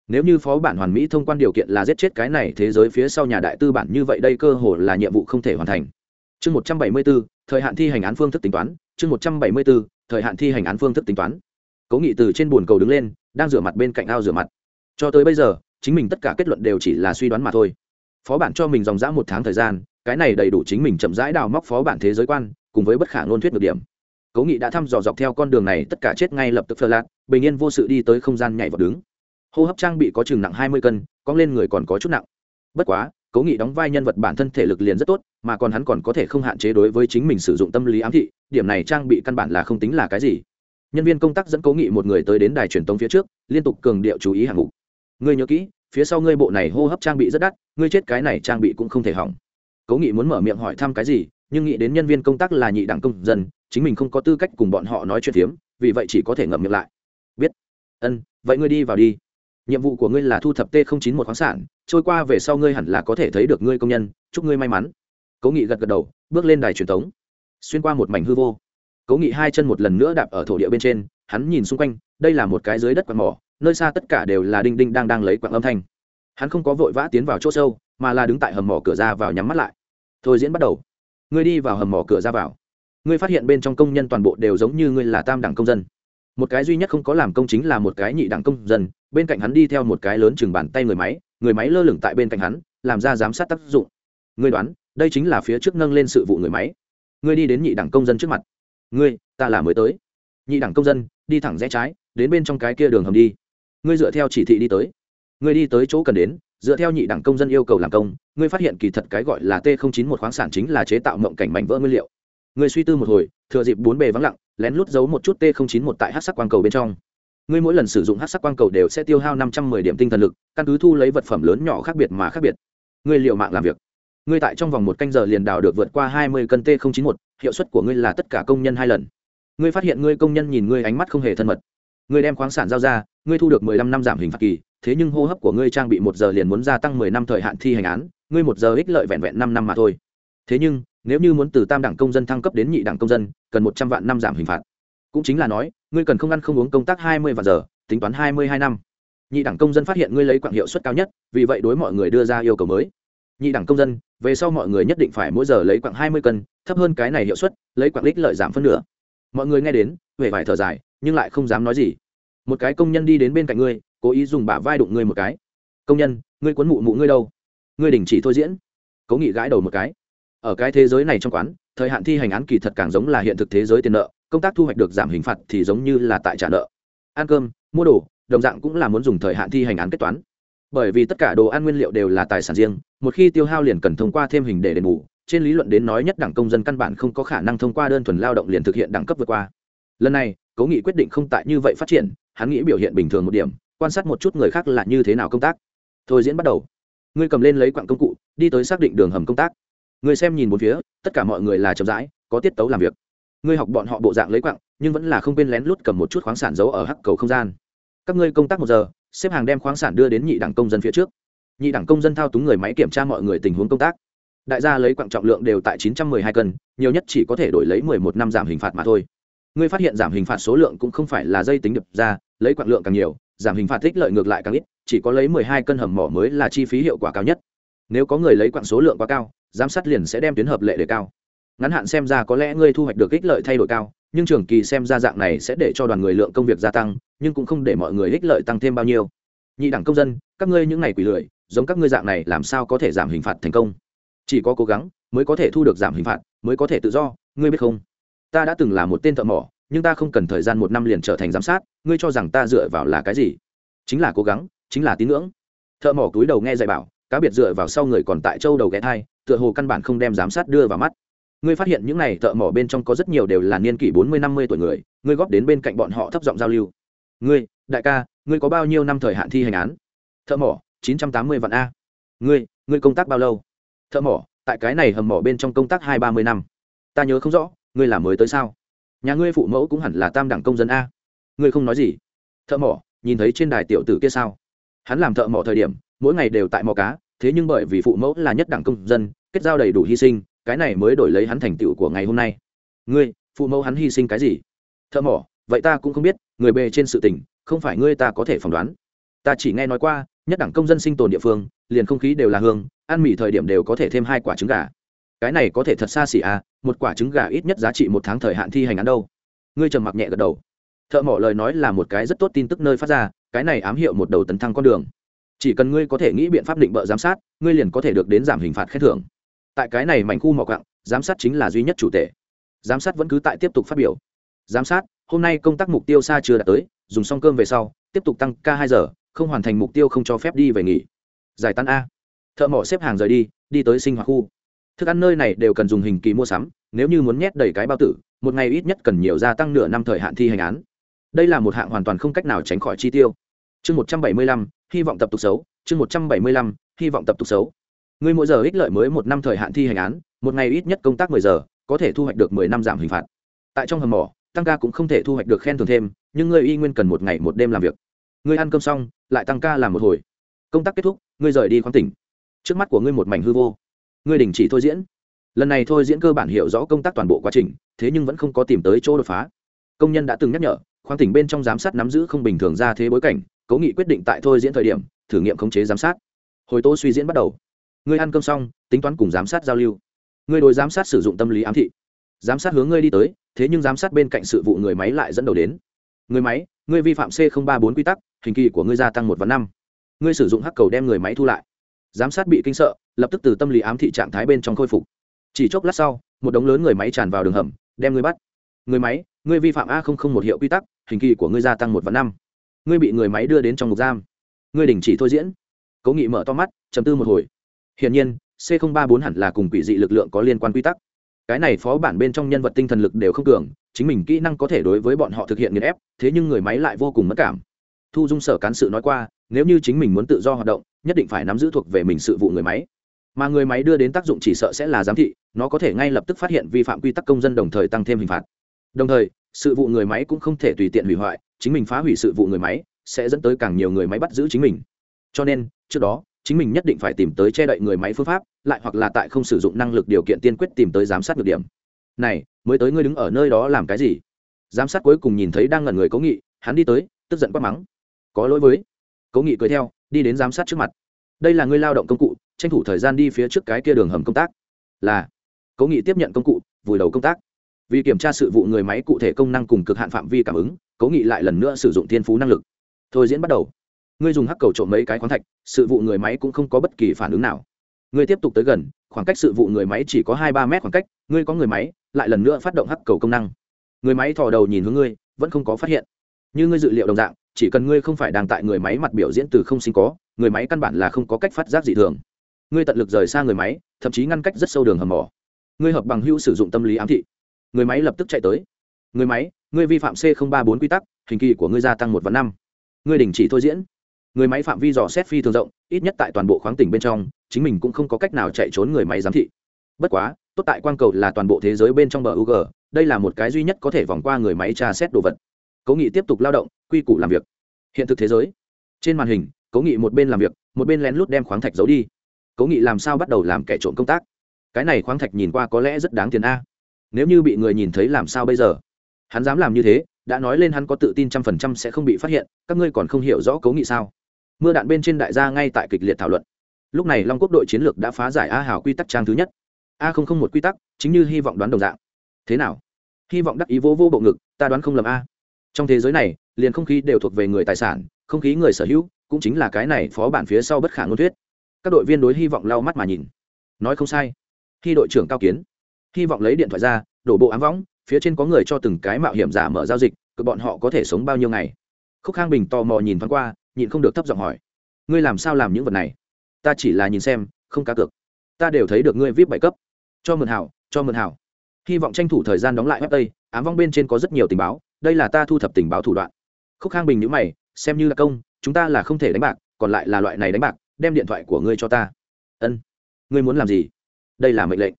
Nếu như phó bản hoàn mỹ thông quan điều kiện là giết chết cái này thế giới phía sau nhà đại tư bản như vậy, đây cơ hồ là nhiệm vụ không thể hoàn thành. Chương một trăm bảy mươi bốn, thời hạn thi hành án phương thức tính toán, chương một trăm bảy mươi bốn, thời hạn thi hành án phương thức tính toán. Cố nghị từ trên bồn cầu đứng lên, đang rửa mặt bên cạnh ao rửa mặt. Cho tới bây giờ, chính mình tất cả kết luận đều chỉ là suy đoán mà thôi. Phó bản cho mình dòng dã một tháng thời gian, cái này đầy đủ chính mình chậm rãi đào móc phó bản thế giới quan, cùng với bất khả ngôn thuyết được điểm cố nghị đã thăm dò dọc theo con đường này, tất cả chết ngay lập tức phơ lạc bình yên vô sự đi tới không gian nhảy vào đứng. Hô hấp trang bị có chừng nặng hai mươi cân, cong lên người còn có chút nặng. Bất quá, cố nghị đóng vai nhân vật bản thân thể lực liền rất tốt, mà còn hắn còn có thể không hạn chế đối với chính mình sử dụng tâm lý ám thị, điểm này trang bị căn bản là không tính là cái gì. Nhân viên công tác dẫn cố nghị một người tới đến đài truyền tống phía trước, liên tục cường điệu chú ý hạng mục. Ngươi nhớ kỹ, phía sau ngươi bộ này hô hấp trang bị rất đắt, ngươi chết cái này trang bị cũng không thể hỏng. Cố nghị muốn mở miệng hỏi thăm cái gì, nhưng nghĩ đến nhân viên công tác là nhị đẳng công dân chính mình không có tư cách cùng bọn họ nói chuyện phiếm, vì vậy chỉ có thể ngậm miệng lại. Biết. Ân, vậy ngươi đi vào đi. Nhiệm vụ của ngươi là thu thập t chín một khoáng sản, trôi qua về sau ngươi hẳn là có thể thấy được ngươi công nhân, chúc ngươi may mắn. Cố nghị gật gật đầu, bước lên đài truyền thống. Xuyên qua một mảnh hư vô. Cố nghị hai chân một lần nữa đạp ở thổ địa bên trên, hắn nhìn xung quanh, đây là một cái dưới đất quạt mỏ, nơi xa tất cả đều là đinh đinh đang đang lấy quạng âm thanh. Hắn không có vội vã tiến vào chỗ sâu, mà là đứng tại hầm mỏ cửa ra vào nhắm mắt lại. Thôi diễn bắt đầu. Ngươi đi vào hầm mỏ cửa ra vào ngươi phát hiện bên trong công nhân toàn bộ đều giống như ngươi là tam đẳng công dân. Một cái duy nhất không có làm công chính là một cái nhị đẳng công dân, bên cạnh hắn đi theo một cái lớn chừng bàn tay người máy người máy lơ lửng tại bên cạnh hắn, làm ra giám sát tác dụng. Ngươi đoán, đây chính là phía trước nâng lên sự vụ người máy. Ngươi đi đến nhị đẳng công dân trước mặt. Ngươi, ta là mới tới. Nhị đẳng công dân, đi thẳng rẽ trái, đến bên trong cái kia đường hầm đi. Ngươi dựa theo chỉ thị đi tới. Ngươi đi tới chỗ cần đến, dựa theo nhị đẳng công dân yêu cầu làm công, ngươi phát hiện kỳ thật cái gọi là t chín một khoáng sản chính là chế tạo mộng cảnh mảnh vỡ nguyên liệu ngươi suy tư một hồi, thừa dịp bốn bề vắng lặng, lén lút giấu một chút t chín một tại hát sắc quang cầu bên trong. Ngươi mỗi lần sử dụng hát sắc quang cầu đều sẽ tiêu hao năm trăm mười điểm tinh thần lực, căn cứ thu lấy vật phẩm lớn nhỏ khác biệt mà khác biệt. Ngươi liệu mạng làm việc. Ngươi tại trong vòng một canh giờ liền đào được vượt qua hai mươi cân t chín một, hiệu suất của ngươi là tất cả công nhân hai lần. Ngươi phát hiện ngươi công nhân nhìn ngươi ánh mắt không hề thân mật. Ngươi đem khoáng sản giao ra, ngươi thu được mười lăm năm giảm hình phạt kỳ, thế nhưng hô hấp của ngươi trang bị một giờ liền muốn gia tăng mười năm thời hạn thi hành án, ngươi một giờ ích lợi vẹn vẹn năm năm mà thôi. Thế nhưng nếu như muốn từ tam đẳng công dân thăng cấp đến nhị đẳng công dân, cần một trăm vạn năm giảm hình phạt. Cũng chính là nói, ngươi cần không ăn không uống công tác hai mươi vạn giờ, tính toán hai mươi hai năm. Nhị đẳng công dân phát hiện ngươi lấy quạng hiệu suất cao nhất, vì vậy đối mọi người đưa ra yêu cầu mới. Nhị đẳng công dân, về sau mọi người nhất định phải mỗi giờ lấy quạng hai mươi cân, thấp hơn cái này hiệu suất, lấy quạng lích lợi giảm phân nửa. Mọi người nghe đến huệ vải thở dài, nhưng lại không dám nói gì. Một cái công nhân đi đến bên cạnh ngươi, cố ý dùng bả vai đụng ngươi một cái. Công nhân, ngươi quấn mụ mụ ngươi đâu? Ngươi đình chỉ thôi diễn. Cố nghị gãi đầu một cái ở cái thế giới này trong quán, thời hạn thi hành án kỳ thật càng giống là hiện thực thế giới tiền nợ, công tác thu hoạch được giảm hình phạt thì giống như là tại trả nợ. Ăn cơm, mua đồ, đồng dạng cũng là muốn dùng thời hạn thi hành án kết toán. Bởi vì tất cả đồ ăn nguyên liệu đều là tài sản riêng, một khi tiêu hao liền cần thông qua thêm hình để đền bù, trên lý luận đến nói nhất đẳng công dân căn bản không có khả năng thông qua đơn thuần lao động liền thực hiện đẳng cấp vượt qua. Lần này, cố nghị quyết định không tại như vậy phát triển, hắn nghĩ biểu hiện bình thường một điểm, quan sát một chút người khác là như thế nào công tác. Thôi diễn bắt đầu. Ngươi cầm lên lấy quặng công cụ, đi tới xác định đường hầm công tác ngươi xem nhìn một phía, tất cả mọi người là chậm rãi, có tiết tấu làm việc. Ngươi học bọn họ bộ dạng lấy quặng, nhưng vẫn là không quên lén lút cầm một chút khoáng sản giấu ở hắc cầu không gian. Các ngươi công tác một giờ, xếp hàng đem khoáng sản đưa đến nhị đẳng công dân phía trước. Nhị đẳng công dân thao túng người máy kiểm tra mọi người tình huống công tác. Đại gia lấy quặng trọng lượng đều tại chín trăm mười hai cân, nhiều nhất chỉ có thể đổi lấy mười một năm giảm hình phạt mà thôi. Ngươi phát hiện giảm hình phạt số lượng cũng không phải là dây tính đập ra, lấy quặng lượng càng nhiều, giảm hình phạt tích lợi ngược lại càng ít, chỉ có lấy mười hai cân hầm mỏ mới là chi phí hiệu quả cao nhất. Nếu có người lấy quặng số lượng quá cao giám sát liền sẽ đem tuyến hợp lệ đề cao. Ngắn hạn xem ra có lẽ ngươi thu hoạch được ích lợi thay đổi cao, nhưng trường kỳ xem ra dạng này sẽ để cho đoàn người lượng công việc gia tăng, nhưng cũng không để mọi người ích lợi tăng thêm bao nhiêu. Nhị đẳng công dân, các ngươi những ngày quỷ lười, giống các ngươi dạng này làm sao có thể giảm hình phạt thành công? Chỉ có cố gắng mới có thể thu được giảm hình phạt, mới có thể tự do, ngươi biết không? Ta đã từng là một tên thợ mỏ, nhưng ta không cần thời gian một năm liền trở thành giám sát, ngươi cho rằng ta dựa vào là cái gì? Chính là cố gắng, chính là tín ngưỡng. Thợ mỏ túi đầu nghe dạy bảo cá biệt dựa vào sau người còn tại châu đầu ghé thai, tựa hồ căn bản không đem giám sát đưa vào mắt. Ngươi phát hiện những này thợ mỏ bên trong có rất nhiều đều là niên kỷ bốn mươi, năm mươi tuổi người, ngươi góp đến bên cạnh bọn họ thấp giọng giao lưu. Ngươi, đại ca, ngươi có bao nhiêu năm thời hạn thi hành án? Thợ mỏ, chín trăm tám mươi vạn a. Ngươi ngươi công tác bao lâu? Thợ mỏ, tại cái này hầm mỏ bên trong công tác hai, ba mươi năm. Ta nhớ không rõ, ngươi là mới tới sao? Nhà ngươi phụ mẫu cũng hẳn là tam đẳng công dân a. Ngươi không nói gì. Thợ mỏ, nhìn thấy trên đài tiểu tử kia sao? Hắn làm thợ mỏ thời điểm mỗi ngày đều tại mò cá, thế nhưng bởi vì phụ mẫu là nhất đẳng công dân, kết giao đầy đủ hy sinh, cái này mới đổi lấy hắn thành tựu của ngày hôm nay. Ngươi, phụ mẫu hắn hy sinh cái gì? Thợ mỏ, vậy ta cũng không biết, người bề trên sự tình, không phải ngươi ta có thể phỏng đoán. Ta chỉ nghe nói qua, nhất đẳng công dân sinh tồn địa phương, liền không khí đều là hương, ăn mì thời điểm đều có thể thêm hai quả trứng gà. Cái này có thể thật xa xỉ à một quả trứng gà ít nhất giá trị một tháng thời hạn thi hành án đâu. Ngươi trầm mặc nhẹ gật đầu. Thợ mỏ lời nói là một cái rất tốt tin tức nơi phát ra, cái này ám hiệu một đầu tấn thăng con đường chỉ cần ngươi có thể nghĩ biện pháp định bợ giám sát, ngươi liền có thể được đến giảm hình phạt khen thưởng. Tại cái này mảnh khu mỏ quặng, giám sát chính là duy nhất chủ thể. giám sát vẫn cứ tại tiếp tục phát biểu. Giám sát, hôm nay công tác mục tiêu xa chưa đạt tới, dùng xong cơm về sau, tiếp tục tăng ca hai giờ, không hoàn thành mục tiêu không cho phép đi về nghỉ. Giải tán a. Thợ mỏ xếp hàng rời đi đi tới sinh hoạt khu. Thức ăn nơi này đều cần dùng hình kỳ mua sắm, nếu như muốn nhét đầy cái bao tử, một ngày ít nhất cần nhiều gia tăng nửa năm thời hạn thi hành án. Đây là một hạng hoàn toàn không cách nào tránh khỏi chi tiêu. Chương một trăm bảy mươi lăm hy vọng tập tục xấu, chương một trăm bảy mươi lăm, hy vọng tập tục xấu. Người mỗi giờ ích lợi mới một năm thời hạn thi hành án, một ngày ít nhất công tác mười giờ, có thể thu hoạch được mười năm giảm hình phạt. Tại trong hầm mỏ, tăng ca cũng không thể thu hoạch được khen thưởng thêm, nhưng người y nguyên cần một ngày một đêm làm việc. Người ăn cơm xong, lại tăng ca làm một hồi. Công tác kết thúc, ngươi rời đi khoáng tỉnh. Trước mắt của ngươi một mảnh hư vô. Ngươi đình chỉ thôi diễn. Lần này thôi diễn cơ bản hiểu rõ công tác toàn bộ quá trình, thế nhưng vẫn không có tìm tới chỗ đột phá. Công nhân đã từng nhắc nhở, khoáng tỉnh bên trong giám sát nắm giữ không bình thường ra thế bối cảnh cố nghị quyết định tại thôi diễn thời điểm, thử nghiệm khống chế giám sát. Hồi tố suy diễn bắt đầu. Ngươi ăn cơm xong, tính toán cùng giám sát giao lưu. Ngươi đối giám sát sử dụng tâm lý ám thị. Giám sát hướng ngươi đi tới, thế nhưng giám sát bên cạnh sự vụ người máy lại dẫn đầu đến. Người máy, ngươi vi phạm c ba bốn quy tắc, hình kỳ của ngươi gia tăng một và năm. Ngươi sử dụng hắc cầu đem người máy thu lại. Giám sát bị kinh sợ, lập tức từ tâm lý ám thị trạng thái bên trong khôi phục. Chỉ chốc lát sau, một đống lớn người máy tràn vào đường hầm, đem ngươi bắt. Người máy, ngươi vi phạm a một hiệu quy tắc, hình kỳ của ngươi gia tăng một và năm ngươi bị người máy đưa đến trong ngục giam. Ngươi đình chỉ thôi diễn. Cố nghị mở to mắt chấm tư một hồi. Hiển nhiên, c ba bốn hẳn là cùng quỷ dị lực lượng có liên quan quy tắc. Cái này phó bản bên trong nhân vật tinh thần lực đều không cường, chính mình kỹ năng có thể đối với bọn họ thực hiện nghiền ép, thế nhưng người máy lại vô cùng mất cảm. Thu dung sở cán sự nói qua, nếu như chính mình muốn tự do hoạt động, nhất định phải nắm giữ thuộc về mình sự vụ người máy. Mà người máy đưa đến tác dụng chỉ sợ sẽ là giám thị, nó có thể ngay lập tức phát hiện vi phạm quy tắc công dân đồng thời tăng thêm hình phạt. Đồng thời, sự vụ người máy cũng không thể tùy tiện hủy hoại chính mình phá hủy sự vụ người máy, sẽ dẫn tới càng nhiều người máy bắt giữ chính mình. Cho nên, trước đó, chính mình nhất định phải tìm tới che đậy người máy phương pháp, lại hoặc là tại không sử dụng năng lực điều kiện tiên quyết tìm tới giám sát được điểm. Này, mới tới ngươi đứng ở nơi đó làm cái gì? Giám sát cuối cùng nhìn thấy đang ngẩn người cố nghị, hắn đi tới, tức giận quát mắng. Có lỗi với. Cố nghị cười theo, đi đến giám sát trước mặt. Đây là ngươi lao động công cụ, tranh thủ thời gian đi phía trước cái kia đường hầm công tác. Là. Cố nghị tiếp nhận công cụ, vùi đầu công tác. Vì kiểm tra sự vụ người máy cụ thể công năng cùng cực hạn phạm vi cảm ứng cố nghị lại lần nữa sử dụng thiên phú năng lực. Thôi diễn bắt đầu. Ngươi dùng hắc cầu trộm mấy cái khoáng thạch, sự vụ người máy cũng không có bất kỳ phản ứng nào. Ngươi tiếp tục tới gần, khoảng cách sự vụ người máy chỉ có hai ba mét khoảng cách, ngươi có người máy, lại lần nữa phát động hắc cầu công năng. Người máy thò đầu nhìn hướng ngươi, vẫn không có phát hiện. Như ngươi dự liệu đồng dạng, chỉ cần ngươi không phải đang tại người máy mặt biểu diễn từ không sinh có, người máy căn bản là không có cách phát giác dị thường. Ngươi tận lực rời xa người máy, thậm chí ngăn cách rất sâu đường hầm mỏ. Ngươi hợp bằng hữu sử dụng tâm lý ám thị. Người máy lập tức chạy tới. Người máy ngươi vi phạm c ba bốn quy tắc, hình kỳ của ngươi gia tăng một và năm. Ngươi đình chỉ thôi diễn. Người máy phạm vi dò xét phi thường rộng, ít nhất tại toàn bộ khoáng tỉnh bên trong, chính mình cũng không có cách nào chạy trốn người máy giám thị. Bất quá, tốt tại quang cầu là toàn bộ thế giới bên trong bờ ug đây là một cái duy nhất có thể vòng qua người máy tra xét đồ vật. Cố nghị tiếp tục lao động, quy củ làm việc. Hiện thực thế giới. Trên màn hình, cố nghị một bên làm việc, một bên lén lút đem khoáng thạch giấu đi. Cố nghị làm sao bắt đầu làm kẻ trộm công tác? Cái này khoáng thạch nhìn qua có lẽ rất đáng tiền a. Nếu như bị người nhìn thấy làm sao bây giờ? Hắn dám làm như thế, đã nói lên hắn có tự tin trăm phần trăm sẽ không bị phát hiện, các ngươi còn không hiểu rõ cấu nghị sao? Mưa đạn bên trên đại gia ngay tại kịch liệt thảo luận. Lúc này long quốc đội chiến lược đã phá giải a hào quy tắc trang thứ nhất. A không không một quy tắc, chính như hy vọng đoán đồng dạng. Thế nào? Hy vọng đắc ý vô vô bộ ngực, ta đoán không lầm a. Trong thế giới này, liền không khí đều thuộc về người tài sản, không khí người sở hữu, cũng chính là cái này phó bản phía sau bất khả ngôn thuyết. Các đội viên đối hy vọng lau mắt mà nhìn. Nói không sai. Khi đội trưởng cao kiến, hy vọng lấy điện thoại ra, đổ bộ ám võng phía trên có người cho từng cái mạo hiểm giả mở giao dịch, cứ bọn họ có thể sống bao nhiêu ngày. Khúc khang bình tò mò nhìn thoáng qua, nhịn không được thấp giọng hỏi, ngươi làm sao làm những vật này? Ta chỉ là nhìn xem, không cá cược. Ta đều thấy được ngươi vip bảy cấp. Cho mượn hảo, cho mượn hảo. Hy vọng tranh thủ thời gian đóng lại web tây ám vong bên trên có rất nhiều tình báo, đây là ta thu thập tình báo thủ đoạn. Khúc khang bình nhữ mày, xem như là công, chúng ta là không thể đánh bạc, còn lại là loại này đánh bạc, đem điện thoại của ngươi cho ta. Ân. Ngươi muốn làm gì? Đây là mệnh lệnh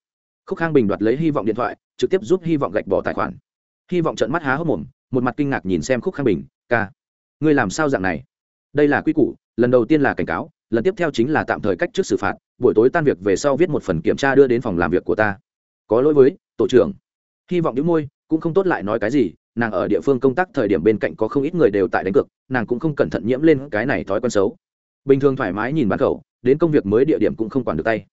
khúc khang bình đoạt lấy hy vọng điện thoại, trực tiếp giúp hy vọng gạch bỏ tài khoản. Hy vọng trận mắt há hốc mồm, một mặt kinh ngạc nhìn xem khúc khang bình, ca, ngươi làm sao dạng này? Đây là quy củ, lần đầu tiên là cảnh cáo, lần tiếp theo chính là tạm thời cách trước xử phạt, buổi tối tan việc về sau viết một phần kiểm tra đưa đến phòng làm việc của ta. Có lỗi với, tổ trưởng. Hy vọng những môi, cũng không tốt lại nói cái gì, nàng ở địa phương công tác thời điểm bên cạnh có không ít người đều tại đánh cược, nàng cũng không cẩn thận nhiễm lên cái này thói quen xấu. Bình thường thoải mái nhìn bán khẩu, đến công việc mới địa điểm cũng không quản được tay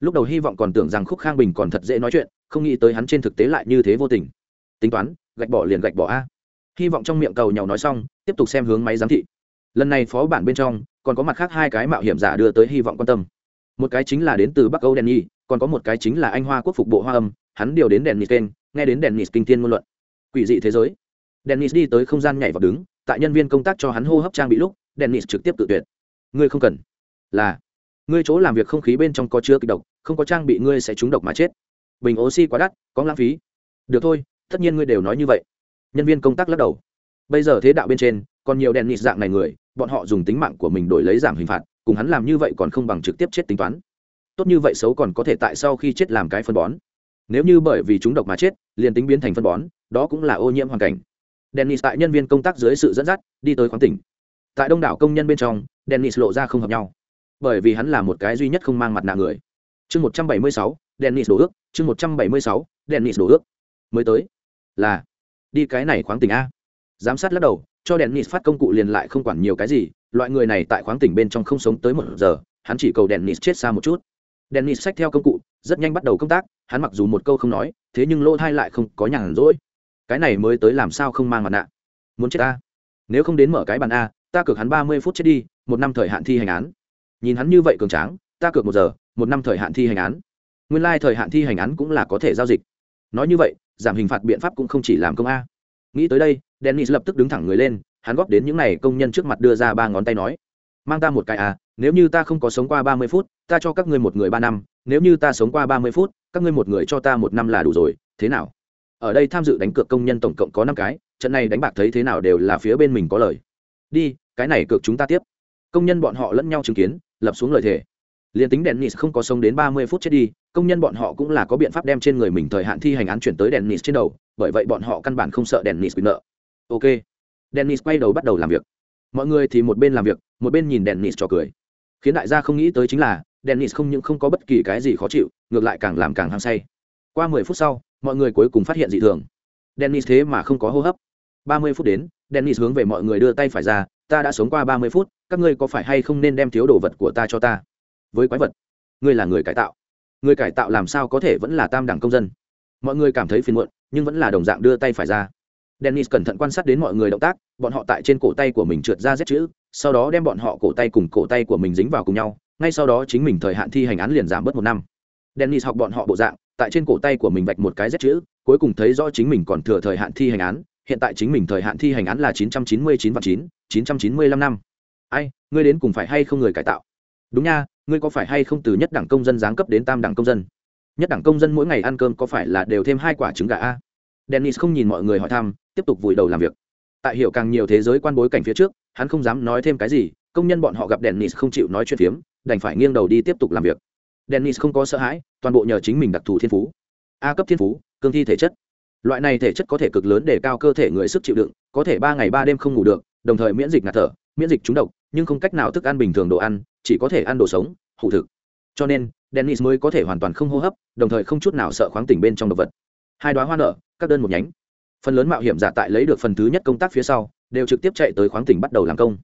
lúc đầu hy vọng còn tưởng rằng khúc khang bình còn thật dễ nói chuyện, không nghĩ tới hắn trên thực tế lại như thế vô tình. Tính toán, gạch bỏ liền gạch bỏ a. Hy vọng trong miệng cầu nhau nói xong, tiếp tục xem hướng máy giám thị. Lần này phó bản bên trong, còn có mặt khác hai cái mạo hiểm giả đưa tới hy vọng quan tâm. Một cái chính là đến từ bắc âu đèn nhi, còn có một cái chính là anh hoa quốc phục bộ hoa âm, hắn điều đến đèn nít kênh nghe đến đèn nít kinh thiên ngôn luận. Quỷ dị thế giới. Dennis đi tới không gian nhảy vào đứng, tại nhân viên công tác cho hắn hô hấp trang bị lúc dennis trực tiếp tự tuyệt. Ngươi không cần. Là ngươi chỗ làm việc không khí bên trong có chứa kịch độc, không có trang bị ngươi sẽ trúng độc mà chết. Bình oxy quá đắt, có lãng phí. Được thôi, tất nhiên ngươi đều nói như vậy. Nhân viên công tác lắc đầu. Bây giờ thế đạo bên trên, còn nhiều đèn nịt dạng này người, bọn họ dùng tính mạng của mình đổi lấy giảm hình phạt, cùng hắn làm như vậy còn không bằng trực tiếp chết tính toán. Tốt như vậy xấu còn có thể tại sau khi chết làm cái phân bón. Nếu như bởi vì chúng độc mà chết, liền tính biến thành phân bón, đó cũng là ô nhiễm hoàn cảnh. Dennis tại nhân viên công tác dưới sự dẫn dắt, đi tới khoáng tỉnh. Tại đông đảo công nhân bên trong, dennis lộ ra không hợp nhau bởi vì hắn là một cái duy nhất không mang mặt nạ người. Chương một trăm bảy mươi sáu, dennis đổ ước. Chương một trăm bảy mươi sáu, dennis đổ ước. Mới tới. Là, đi cái này khoáng tỉnh a. Giám sát lắc đầu, cho dennis phát công cụ liền lại không quản nhiều cái gì. Loại người này tại khoáng tỉnh bên trong không sống tới một giờ, hắn chỉ cầu dennis chết xa một chút. Dennis xách theo công cụ, rất nhanh bắt đầu công tác. Hắn mặc dù một câu không nói, thế nhưng lỗ thai lại không có nhàn rỗi. Cái này mới tới làm sao không mang mặt nạ? Muốn chết ta? Nếu không đến mở cái bàn a, ta cược hắn ba mươi phút chết đi, một năm thời hạn thi hành án nhìn hắn như vậy cường tráng, ta cược một giờ, một năm thời hạn thi hành án. Nguyên lai、like、thời hạn thi hành án cũng là có thể giao dịch. Nói như vậy, giảm hình phạt biện pháp cũng không chỉ làm công a. Nghĩ tới đây, dennis lập tức đứng thẳng người lên, hắn góp đến những n à y công nhân trước mặt đưa ra ba ngón tay nói. Mang ta một cái a, nếu như ta không có sống qua ba mươi phút, ta cho các ngươi một người ba năm, nếu như ta sống qua ba mươi phút, các ngươi một người cho ta một năm là đủ rồi, thế nào? Ở đây tham dự đánh cược công nhân tổng cộng có năm cái, trận này đánh bạc thấy thế nào đều là phía bên mình có lời. Đi, cái này cược chúng ta tiếp. Công nhân bọn họ lẫn nhau chứng kiến lập xuống lời thề. Liền tính đèn không có sống đến ba mươi phút chết đi, công nhân bọn họ cũng là có biện pháp đem trên người mình thời hạn thi hành án chuyển tới đèn trên đầu, bởi vậy bọn họ căn bản không sợ đèn bị nợ. Ok. Dennis quay đầu bắt đầu làm việc. Mọi người thì một bên làm việc, một bên nhìn dennis cho cười. Khiến đại gia không nghĩ tới chính là, dennis không những không có bất kỳ cái gì khó chịu, ngược lại càng làm càng hăng say. Qua mười phút sau, mọi người cuối cùng phát hiện dị thường. Dennis thế mà không có hô hấp. ba mươi phút đến, dennis hướng về mọi người đưa tay phải ra ta đã sống qua ba mươi phút, các ngươi có phải hay không nên đem thiếu đồ vật của ta cho ta? Với quái vật, ngươi là người cải tạo. Người cải tạo làm sao có thể vẫn là tam đẳng công dân? Mọi người cảm thấy phiền muộn, nhưng vẫn là đồng dạng đưa tay phải ra. Dennis cẩn thận quan sát đến mọi người động tác, bọn họ tại trên cổ tay của mình trượt ra rét chữ, sau đó đem bọn họ cổ tay cùng cổ tay của mình dính vào cùng nhau, ngay sau đó chính mình thời hạn thi hành án liền giảm bớt một năm. Dennis học bọn họ bộ dạng, tại trên cổ tay của mình vạch một cái rét chữ, cuối cùng thấy rõ chính mình còn thừa thời hạn thi hành án, hiện tại chính mình thời hạn thi hành án là chín trăm chín mươi chín và chín chín trăm chín mươi lăm năm. Ai, ngươi đến cùng phải hay không người cải tạo? Đúng nha, ngươi có phải hay không từ nhất đẳng công dân giáng cấp đến tam đẳng công dân? Nhất đẳng công dân mỗi ngày ăn cơm có phải là đều thêm hai quả trứng gà a? Dennis không nhìn mọi người hỏi thăm, tiếp tục vùi đầu làm việc. Tại hiểu càng nhiều thế giới quan bối cảnh phía trước, hắn không dám nói thêm cái gì, công nhân bọn họ gặp dennis không chịu nói chuyện phiếm, đành phải nghiêng đầu đi tiếp tục làm việc. Dennis không có sợ hãi, toàn bộ nhờ chính mình đặc thù thiên phú. A cấp thiên phú, cương thi thể chất. Loại này thể chất có thể cực lớn để cao cơ thể người sức chịu đựng, có thể ba ngày ba đêm không ngủ được đồng thời miễn dịch ngạt thở, miễn dịch trúng độc, nhưng không cách nào thức ăn bình thường đồ ăn, chỉ có thể ăn đồ sống, hủ thực. Cho nên, dennis mới có thể hoàn toàn không hô hấp, đồng thời không chút nào sợ khoáng tỉnh bên trong động vật. Hai đoá hoa nở, các đơn một nhánh. Phần lớn mạo hiểm giả tại lấy được phần thứ nhất công tác phía sau, đều trực tiếp chạy tới khoáng tỉnh bắt đầu làm công.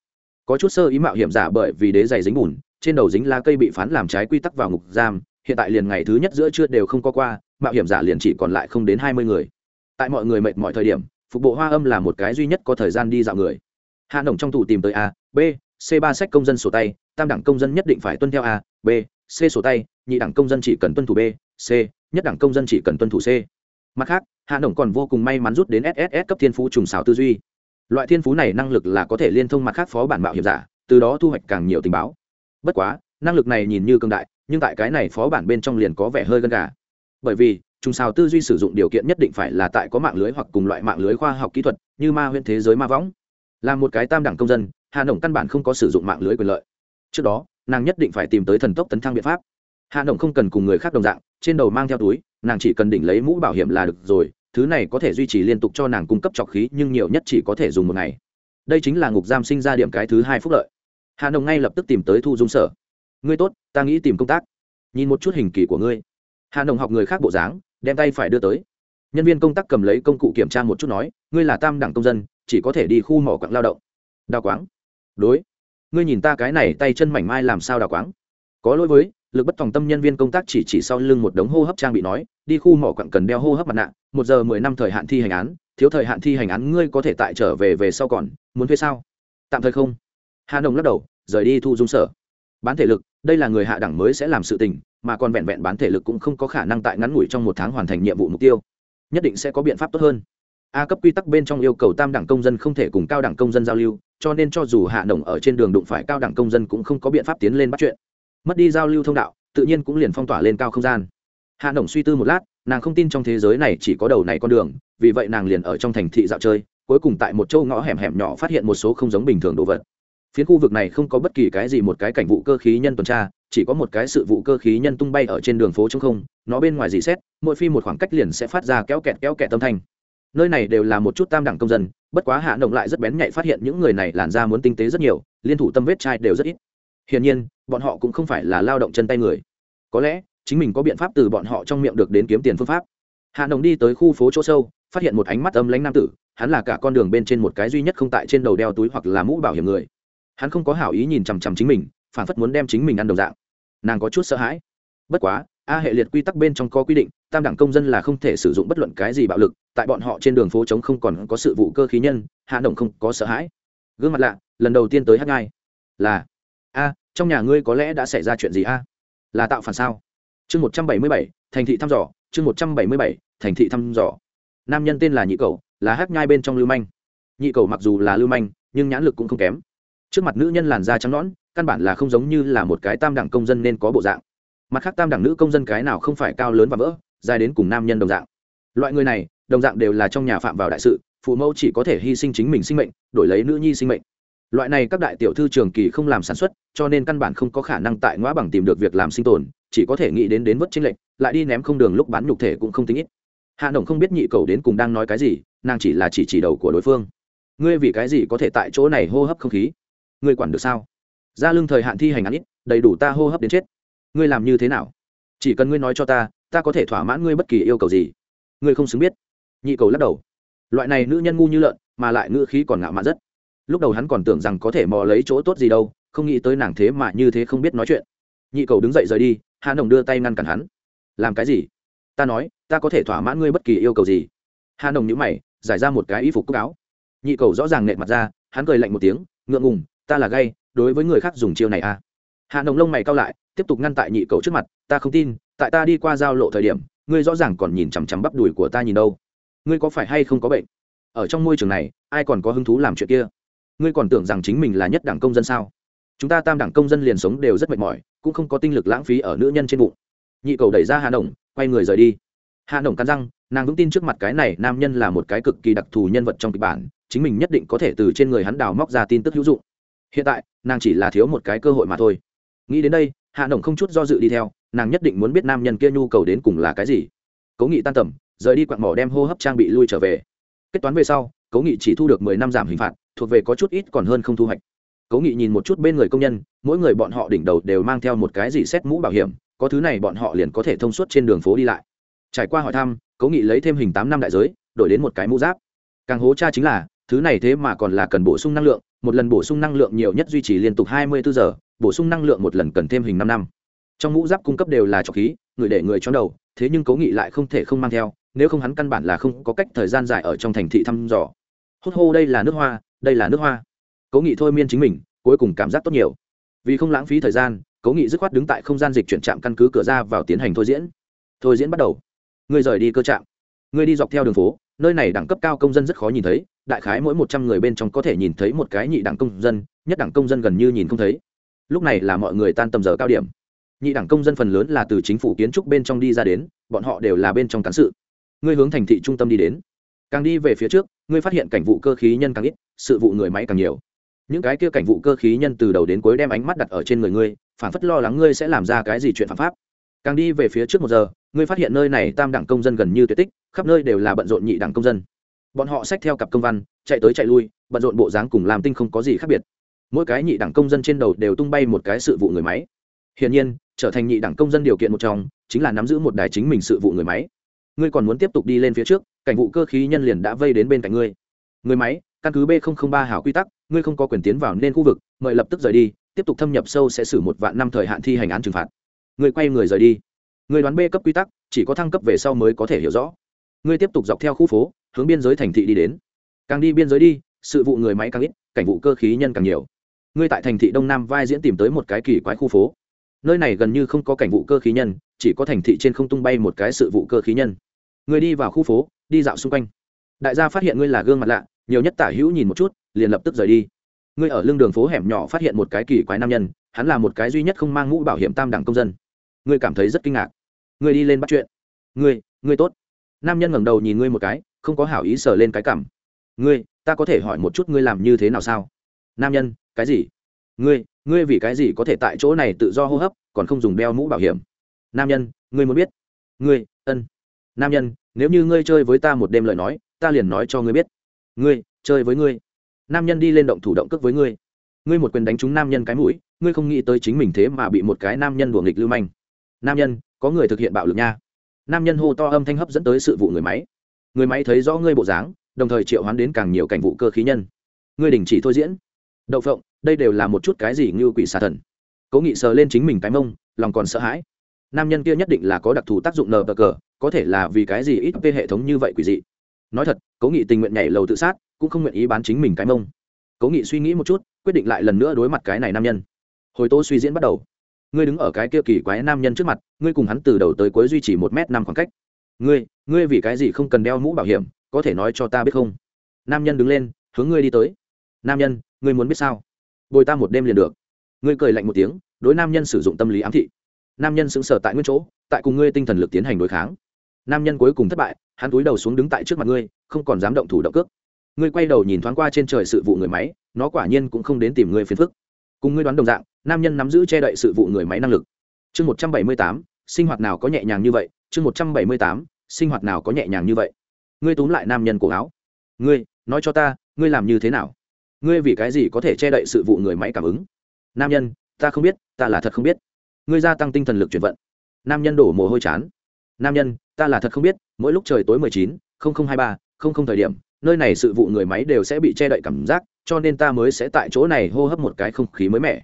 Có chút sơ ý mạo hiểm giả bởi vì đế dày dính bùn, trên đầu dính lá cây bị phán làm trái quy tắc vào ngục giam, hiện tại liền ngày thứ nhất giữa trưa đều không có qua, mạo hiểm giả liền chỉ còn lại không đến hai mươi người. Tại mọi người mệt mọi thời điểm, phục bộ hoa âm là một cái duy nhất có thời gian đi dạo người hạ nồng trong tủ tìm tới a, b, c ba sách công dân sổ tay, tam đẳng công dân nhất định phải tuân theo a, b, c sổ tay, nhị đẳng công dân chỉ cần tuân thủ b, c, nhất đẳng công dân chỉ cần tuân thủ c. Mặt khác, hạ nồng còn vô cùng may mắn rút đến sss cấp thiên phú trùng xào tư duy. Loại thiên phú này năng lực là có thể liên thông mặt khác phó bản mạo hiểm giả, từ đó thu hoạch càng nhiều tình báo. Bất quá, năng lực này nhìn như cương đại, nhưng tại cái này phó bản bên trong liền có vẻ hơi gân gà. Bởi vì, trùng xào tư duy sử dụng điều kiện nhất định phải là tại có mạng lưới hoặc cùng loại mạng lưới khoa học kỹ thuật, như ma huyện thế giới ma võng là một cái tam đẳng công dân, hà nồng căn bản không có sử dụng mạng lưới quyền lợi. Trước đó, nàng nhất định phải tìm tới thần tốc tấn thăng biện pháp. Hà nồng không cần cùng người khác đồng dạng, trên đầu mang theo túi, nàng chỉ cần đỉnh lấy mũ bảo hiểm là được rồi, thứ này có thể duy trì liên tục cho nàng cung cấp trọc khí, nhưng nhiều nhất chỉ có thể dùng một ngày. Đây chính là ngục giam sinh ra điểm cái thứ hai phúc lợi. Hà nồng ngay lập tức tìm tới thu dung sở. Ngươi tốt, ta nghĩ tìm công tác. Nhìn một chút hình kỳ của ngươi. Hà nồng học người khác bộ dáng, đem tay phải đưa tới. Nhân viên công tác cầm lấy công cụ kiểm tra một chút nói, ngươi là tam đẳng công dân chỉ có thể đi khu mỏ quặng lao động. Đào quáng. Đối. Ngươi nhìn ta cái này tay chân mảnh mai làm sao đào quáng? Có lỗi với, lực bất tòng tâm nhân viên công tác chỉ chỉ sau lưng một đống hô hấp trang bị nói, đi khu mỏ quặng cần đeo hô hấp mặt nạ, một giờ mười năm thời hạn thi hành án, thiếu thời hạn thi hành án ngươi có thể tại trở về về sau còn, muốn thuê sao? Tạm thời không. Hà nồng lắc đầu, rời đi thu dung sở. Bán thể lực, đây là người hạ đẳng mới sẽ làm sự tình, mà còn vẹn vẹn bán thể lực cũng không có khả năng tại ngắn ngủi trong một tháng hoàn thành nhiệm vụ mục tiêu. Nhất định sẽ có biện pháp tốt hơn a cấp quy tắc bên trong yêu cầu tam đẳng công dân không thể cùng cao đẳng công dân giao lưu, cho nên cho dù hạ đồng ở trên đường đụng phải cao đẳng công dân cũng không có biện pháp tiến lên bắt chuyện. Mất đi giao lưu thông đạo, tự nhiên cũng liền phong tỏa lên cao không gian. Hạ đồng suy tư một lát, nàng không tin trong thế giới này chỉ có đầu này con đường, vì vậy nàng liền ở trong thành thị dạo chơi, cuối cùng tại một châu ngõ hẻm hẻm nhỏ phát hiện một số không giống bình thường đồ vật. Phía khu vực này không có bất kỳ cái gì một cái cảnh vụ cơ khí nhân tuần tra, chỉ có một cái sự vụ cơ khí nhân tung bay ở trên đường phố trong không, nó bên ngoài dì xét, mỗi phi một khoảng cách liền sẽ phát ra kéo kẹt kéo kẹt tâm thanh nơi này đều là một chút tam đẳng công dân, bất quá hạ động lại rất bén nhạy phát hiện những người này làn da muốn tinh tế rất nhiều, liên thủ tâm vết chai đều rất ít. Hiển nhiên, bọn họ cũng không phải là lao động chân tay người. Có lẽ, chính mình có biện pháp từ bọn họ trong miệng được đến kiếm tiền phương pháp. Hạ đồng đi tới khu phố chỗ sâu, phát hiện một ánh mắt âm lãnh nam tử, hắn là cả con đường bên trên một cái duy nhất không tại trên đầu đeo túi hoặc là mũ bảo hiểm người. Hắn không có hảo ý nhìn chằm chằm chính mình, phản phất muốn đem chính mình ăn đồng dạng. Nàng có chút sợ hãi. Bất quá, a hệ liệt quy tắc bên trong có quy định tam đẳng công dân là không thể sử dụng bất luận cái gì bạo lực, tại bọn họ trên đường phố trống không còn có sự vụ cơ khí nhân, hạ động không có sợ hãi. Gương mặt lạ, lần đầu tiên tới hát ngai. Là, a, trong nhà ngươi có lẽ đã xảy ra chuyện gì a? Là tạo phản sao? Chương một trăm bảy mươi bảy, thành thị thăm dò, chương một trăm bảy mươi bảy, thành thị thăm dò. Nam nhân tên là nhị cầu là hát nhai bên trong lưu manh. Nhị cầu mặc dù là lưu manh, nhưng nhãn lực cũng không kém. Trước mặt nữ nhân làn da trắng nõn, căn bản là không giống như là một cái tam đẳng công dân nên có bộ dạng. Mặt khác tam đẳng nữ công dân cái nào không phải cao lớn và vỡ dài đến cùng nam nhân đồng dạng. Loại người này, đồng dạng đều là trong nhà phạm vào đại sự, phụ mẫu chỉ có thể hy sinh chính mình sinh mệnh, đổi lấy nữ nhi sinh mệnh. Loại này các đại tiểu thư trường kỳ không làm sản xuất, cho nên căn bản không có khả năng tại ngõ bằng tìm được việc làm sinh tồn, chỉ có thể nghĩ đến đến vất chính lệnh lại đi ném không đường lúc bán nhục thể cũng không tính ít. Hạ đồng không biết nhị cầu đến cùng đang nói cái gì, nàng chỉ là chỉ chỉ đầu của đối phương. Ngươi vì cái gì có thể tại chỗ này hô hấp không khí? Ngươi quản được sao? Ra lưng thời hạn thi hành án ít, đầy đủ ta hô hấp đến chết. Ngươi làm như thế nào? Chỉ cần ngươi nói cho ta ta có thể thỏa mãn ngươi bất kỳ yêu cầu gì? Ngươi không xứng biết. Nhị cầu lắc đầu. Loại này nữ nhân ngu như lợn, mà lại ngữ khí còn ngạo mạn rất. Lúc đầu hắn còn tưởng rằng có thể mò lấy chỗ tốt gì đâu, không nghĩ tới nàng thế mà như thế không biết nói chuyện. Nhị cầu đứng dậy rời đi, hà nồng đưa tay ngăn cản hắn. Làm cái gì? Ta nói, ta có thể thỏa mãn ngươi bất kỳ yêu cầu gì? Hà nồng nhữ mày, giải ra một cái y phục cúc áo. Nhị cầu rõ ràng nện mặt ra, hắn cười lạnh một tiếng, ngượng ngùng, ta là gay, đối với người khác dùng chiêu này à? Hà nồng lông mày cao lại, tiếp tục ngăn tại nhị cầu trước mặt, ta không tin tại ta đi qua giao lộ thời điểm, ngươi rõ ràng còn nhìn chằm chằm bắp đùi của ta nhìn đâu. Ngươi có phải hay không có bệnh? Ở trong môi trường này, ai còn có hứng thú làm chuyện kia? Ngươi còn tưởng rằng chính mình là nhất đảng công dân sao? Chúng ta tam đảng công dân liền sống đều rất mệt mỏi, cũng không có tinh lực lãng phí ở nữ nhân trên bụng. Nhị cầu đẩy ra hà đồng quay người rời đi. Hà đồng cắn răng, nàng vững tin trước mặt cái này nam nhân là một cái cực kỳ đặc thù nhân vật trong kịch bản, chính mình nhất định có thể từ trên người hắn đào móc ra tin tức hữu dụng. Hiện tại, nàng chỉ là thiếu một cái cơ hội mà thôi. Nghĩ đến đây hạ đồng không chút do dự đi theo nàng nhất định muốn biết nam nhân kia nhu cầu đến cùng là cái gì. Cố nghị tan tầm, rời đi quặng mỏ đem hô hấp trang bị lui trở về. Kết toán về sau, cố nghị chỉ thu được mười năm giảm hình phạt, thuộc về có chút ít còn hơn không thu hoạch. Cố nghị nhìn một chút bên người công nhân, mỗi người bọn họ đỉnh đầu đều mang theo một cái gì xét mũ bảo hiểm, có thứ này bọn họ liền có thể thông suốt trên đường phố đi lại. Trải qua hỏi thăm, cố nghị lấy thêm hình tám năm đại giới, đổi đến một cái mũ giáp. Càng hố cha chính là, thứ này thế mà còn là cần bổ sung năng lượng, một lần bổ sung năng lượng nhiều nhất duy trì liên tục hai mươi bốn giờ, bổ sung năng lượng một lần cần thêm hình năm năm trong mũ giáp cung cấp đều là trọc khí, người để người cho đầu, thế nhưng cố nghị lại không thể không mang theo, nếu không hắn căn bản là không có cách thời gian dài ở trong thành thị thăm dò. Hốt hô đây là nước hoa, đây là nước hoa. Cố nghị thôi miên chính mình, cuối cùng cảm giác tốt nhiều. Vì không lãng phí thời gian, cố nghị dứt khoát đứng tại không gian dịch chuyển trạm căn cứ cửa ra vào tiến hành thôi diễn. Thôi diễn bắt đầu. Người rời đi cơ trạm. Người đi dọc theo đường phố, nơi này đẳng cấp cao công dân rất khó nhìn thấy, đại khái mỗi một trăm người bên trong có thể nhìn thấy một cái nhị đẳng công dân, nhất đẳng công dân gần như nhìn không thấy. Lúc này là mọi người tan tầm giờ cao điểm nhị đẳng công dân phần lớn là từ chính phủ kiến trúc bên trong đi ra đến, bọn họ đều là bên trong cán sự. Ngươi hướng thành thị trung tâm đi đến. Càng đi về phía trước, ngươi phát hiện cảnh vụ cơ khí nhân càng ít, sự vụ người máy càng nhiều. Những cái kia cảnh vụ cơ khí nhân từ đầu đến cuối đem ánh mắt đặt ở trên người ngươi, phản phất lo lắng ngươi sẽ làm ra cái gì chuyện phạm pháp. Càng đi về phía trước một giờ, ngươi phát hiện nơi này tam đẳng công dân gần như tuyệt tích, khắp nơi đều là bận rộn nhị đẳng công dân. Bọn họ xách theo cặp công văn, chạy tới chạy lui, bận rộn bộ dáng cùng làm tinh không có gì khác biệt. Mỗi cái nhị đẳng công dân trên đầu đều tung bay một cái sự vụ người máy. Hiển nhiên trở thành nhị đẳng công dân điều kiện một trong, chính là nắm giữ một đài chính mình sự vụ người máy. Ngươi còn muốn tiếp tục đi lên phía trước, cảnh vụ cơ khí nhân liền đã vây đến bên cạnh ngươi. Người máy, căn cứ b ba hảo quy tắc, ngươi không có quyền tiến vào nên khu vực, mời lập tức rời đi, tiếp tục thâm nhập sâu sẽ xử một vạn năm thời hạn thi hành án trừng phạt. Ngươi quay người rời đi. Người đoán b cấp quy tắc, chỉ có thăng cấp về sau mới có thể hiểu rõ. Ngươi tiếp tục dọc theo khu phố, hướng biên giới thành thị đi đến. Càng đi biên giới đi, sự vụ người máy càng ít, cảnh vụ cơ khí nhân càng nhiều. Ngươi tại thành thị đông nam vai diễn tìm tới một cái kỳ quái khu phố nơi này gần như không có cảnh vụ cơ khí nhân, chỉ có thành thị trên không tung bay một cái sự vụ cơ khí nhân. Người đi vào khu phố, đi dạo xung quanh. Đại gia phát hiện ngươi là gương mặt lạ, nhiều nhất tả hữu nhìn một chút, liền lập tức rời đi. Ngươi ở lưng đường phố hẻm nhỏ phát hiện một cái kỳ quái nam nhân, hắn là một cái duy nhất không mang mũ bảo hiểm tam đẳng công dân. Ngươi cảm thấy rất kinh ngạc. Ngươi đi lên bắt chuyện. Ngươi ngươi tốt. Nam nhân ngẩng đầu nhìn ngươi một cái, không có hảo ý sờ lên cái cảm. Ngươi, ta có thể hỏi một chút ngươi làm như thế nào sao? Nam nhân, cái gì? Ngươi ngươi vì cái gì có thể tại chỗ này tự do hô hấp, còn không dùng đeo mũ bảo hiểm? Nam nhân, ngươi muốn biết. Ngươi, ân. Nam nhân, nếu như ngươi chơi với ta một đêm lời nói, ta liền nói cho ngươi biết. Ngươi, chơi với ngươi. Nam nhân đi lên động thủ động cước với ngươi. Ngươi một quyền đánh trúng nam nhân cái mũi, ngươi không nghĩ tới chính mình thế mà bị một cái nam nhân đùa nghịch lưu manh. Nam nhân, có người thực hiện bạo lực nha. Nam nhân hô to âm thanh hấp dẫn tới sự vụ người máy. Người máy thấy rõ ngươi bộ dáng, đồng thời triệu hoán đến càng nhiều cảnh vụ cơ khí nhân. Ngươi đình chỉ thôi diễn. Đậu phộng đây đều là một chút cái gì như quỷ xà thần. Cố nghị sờ lên chính mình cái mông, lòng còn sợ hãi. Nam nhân kia nhất định là có đặc thù tác dụng nờ bờ cờ, có thể là vì cái gì ít về hệ thống như vậy quỷ dị. Nói thật, cố nghị tình nguyện nhảy lầu tự sát, cũng không nguyện ý bán chính mình cái mông. Cố nghị suy nghĩ một chút, quyết định lại lần nữa đối mặt cái này nam nhân. Hồi tố suy diễn bắt đầu. Ngươi đứng ở cái kia kỳ quái nam nhân trước mặt, ngươi cùng hắn từ đầu tới cuối duy trì một m năm khoảng cách. Ngươi ngươi vì cái gì không cần đeo mũ bảo hiểm, có thể nói cho ta biết không? Nam nhân đứng lên, hướng ngươi đi tới. Nam nhân, ngươi muốn biết sao? Bồi ta một đêm liền được. Ngươi cười lạnh một tiếng, đối nam nhân sử dụng tâm lý ám thị. Nam nhân sững sờ tại nguyên chỗ, tại cùng ngươi tinh thần lực tiến hành đối kháng. Nam nhân cuối cùng thất bại, hắn túi đầu xuống đứng tại trước mặt ngươi, không còn dám động thủ động cước. Ngươi quay đầu nhìn thoáng qua trên trời sự vụ người máy, nó quả nhiên cũng không đến tìm ngươi phiền phức. Cùng ngươi đoán đồng dạng, nam nhân nắm giữ che đậy sự vụ người máy năng lực. Chương một trăm bảy mươi tám, sinh hoạt nào có nhẹ nhàng như vậy? Chương một trăm bảy mươi tám, sinh hoạt nào có nhẹ nhàng như vậy? Ngươi túm lại nam nhân cổ áo. Ngươi, nói cho ta, ngươi làm như thế nào? Ngươi vì cái gì có thể che đậy sự vụ người máy cảm ứng? Nam nhân, ta không biết, ta là thật không biết. Ngươi gia tăng tinh thần lực chuyển vận. Nam nhân đổ mồ hôi chán. Nam nhân, ta là thật không biết, mỗi lúc trời tối mười chín, không không hai ba, không không thời điểm, nơi này sự vụ người máy đều sẽ bị che đậy cảm giác, cho nên ta mới sẽ tại chỗ này hô hấp một cái không khí mới mẻ.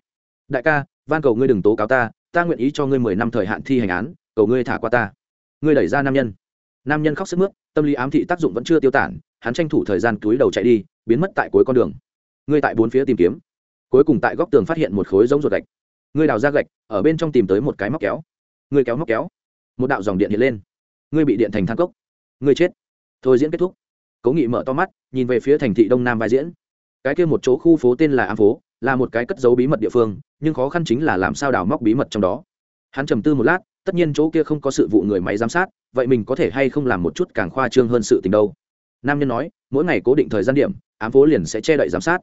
Đại ca, van cầu ngươi đừng tố cáo ta ta nguyện ý cho ngươi mười năm thời hạn thi hành án, cầu ngươi thả qua ta. Ngươi đẩy ra nam nhân. Nam nhân khóc sức mướt, tâm lý ám thị tác dụng vẫn chưa tiêu tản, hắn tranh thủ thời gian túi đầu chạy đi, biến mất tại cuối con đường ngươi tại bốn phía tìm kiếm. Cuối cùng tại góc tường phát hiện một khối giống ruột gạch. Ngươi đào ra gạch, ở bên trong tìm tới một cái móc kéo. Ngươi kéo móc kéo. Một đạo dòng điện hiện lên. Ngươi bị điện thành thang cốc. Ngươi chết. Thôi diễn kết thúc. Cố nghị mở to mắt, nhìn về phía thành thị đông nam vai diễn. Cái kia một chỗ khu phố tên là ám phố, là một cái cất giấu bí mật địa phương, nhưng khó khăn chính là làm sao đào móc bí mật trong đó. Hắn trầm tư một lát, tất nhiên chỗ kia không có sự vụ người máy giám sát, vậy mình có thể hay không làm một chút càng khoa trương hơn sự tình đâu? Nam nhân nói, mỗi ngày cố định thời gian điểm, ám phố liền sẽ che đậy giám sát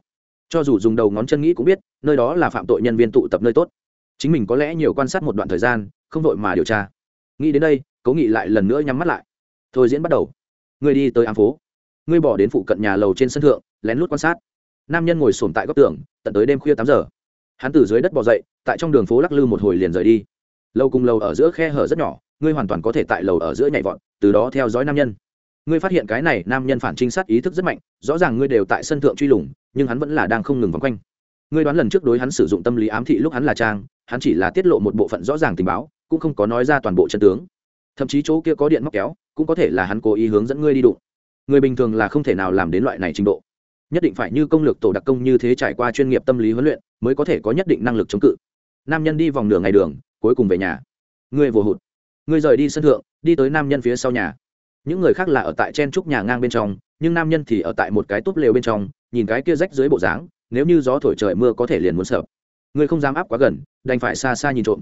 cho dù dùng đầu ngón chân nghĩ cũng biết, nơi đó là phạm tội nhân viên tụ tập nơi tốt. Chính mình có lẽ nhiều quan sát một đoạn thời gian, không vội mà điều tra. Nghĩ đến đây, cố nghị lại lần nữa nhắm mắt lại. Thôi diễn bắt đầu. Ngươi đi tới ám phố. Ngươi bỏ đến phụ cận nhà lầu trên sân thượng, lén lút quan sát. Nam nhân ngồi sồn tại góc tường, tận tới đêm khuya tám giờ. Hắn từ dưới đất bỏ dậy, tại trong đường phố lắc lư một hồi liền rời đi. Lâu cùng lầu ở giữa khe hở rất nhỏ, ngươi hoàn toàn có thể tại lầu ở giữa nhảy vọt, từ đó theo dõi nam nhân. Ngươi phát hiện cái này nam nhân phản trinh sát ý thức rất mạnh, rõ ràng ngươi đều tại sân thượng truy lùng nhưng hắn vẫn là đang không ngừng vòng quanh. Ngươi đoán lần trước đối hắn sử dụng tâm lý ám thị lúc hắn là trang, hắn chỉ là tiết lộ một bộ phận rõ ràng tình báo, cũng không có nói ra toàn bộ chân tướng. Thậm chí chỗ kia có điện móc kéo, cũng có thể là hắn cố ý hướng dẫn ngươi đi đụng. Người bình thường là không thể nào làm đến loại này trình độ. Nhất định phải như công lược tổ đặc công như thế trải qua chuyên nghiệp tâm lý huấn luyện, mới có thể có nhất định năng lực chống cự. Nam nhân đi vòng nửa ngày đường, cuối cùng về nhà. Ngươi vồ hụt. Ngươi rời đi sân thượng, đi tới nam nhân phía sau nhà. Những người khác là ở tại chen trúc nhà ngang bên trong nhưng nam nhân thì ở tại một cái túp lều bên trong, nhìn cái kia rách dưới bộ dáng, nếu như gió thổi trời mưa có thể liền muốn sợ. Ngươi không dám áp quá gần, đành phải xa xa nhìn trộm.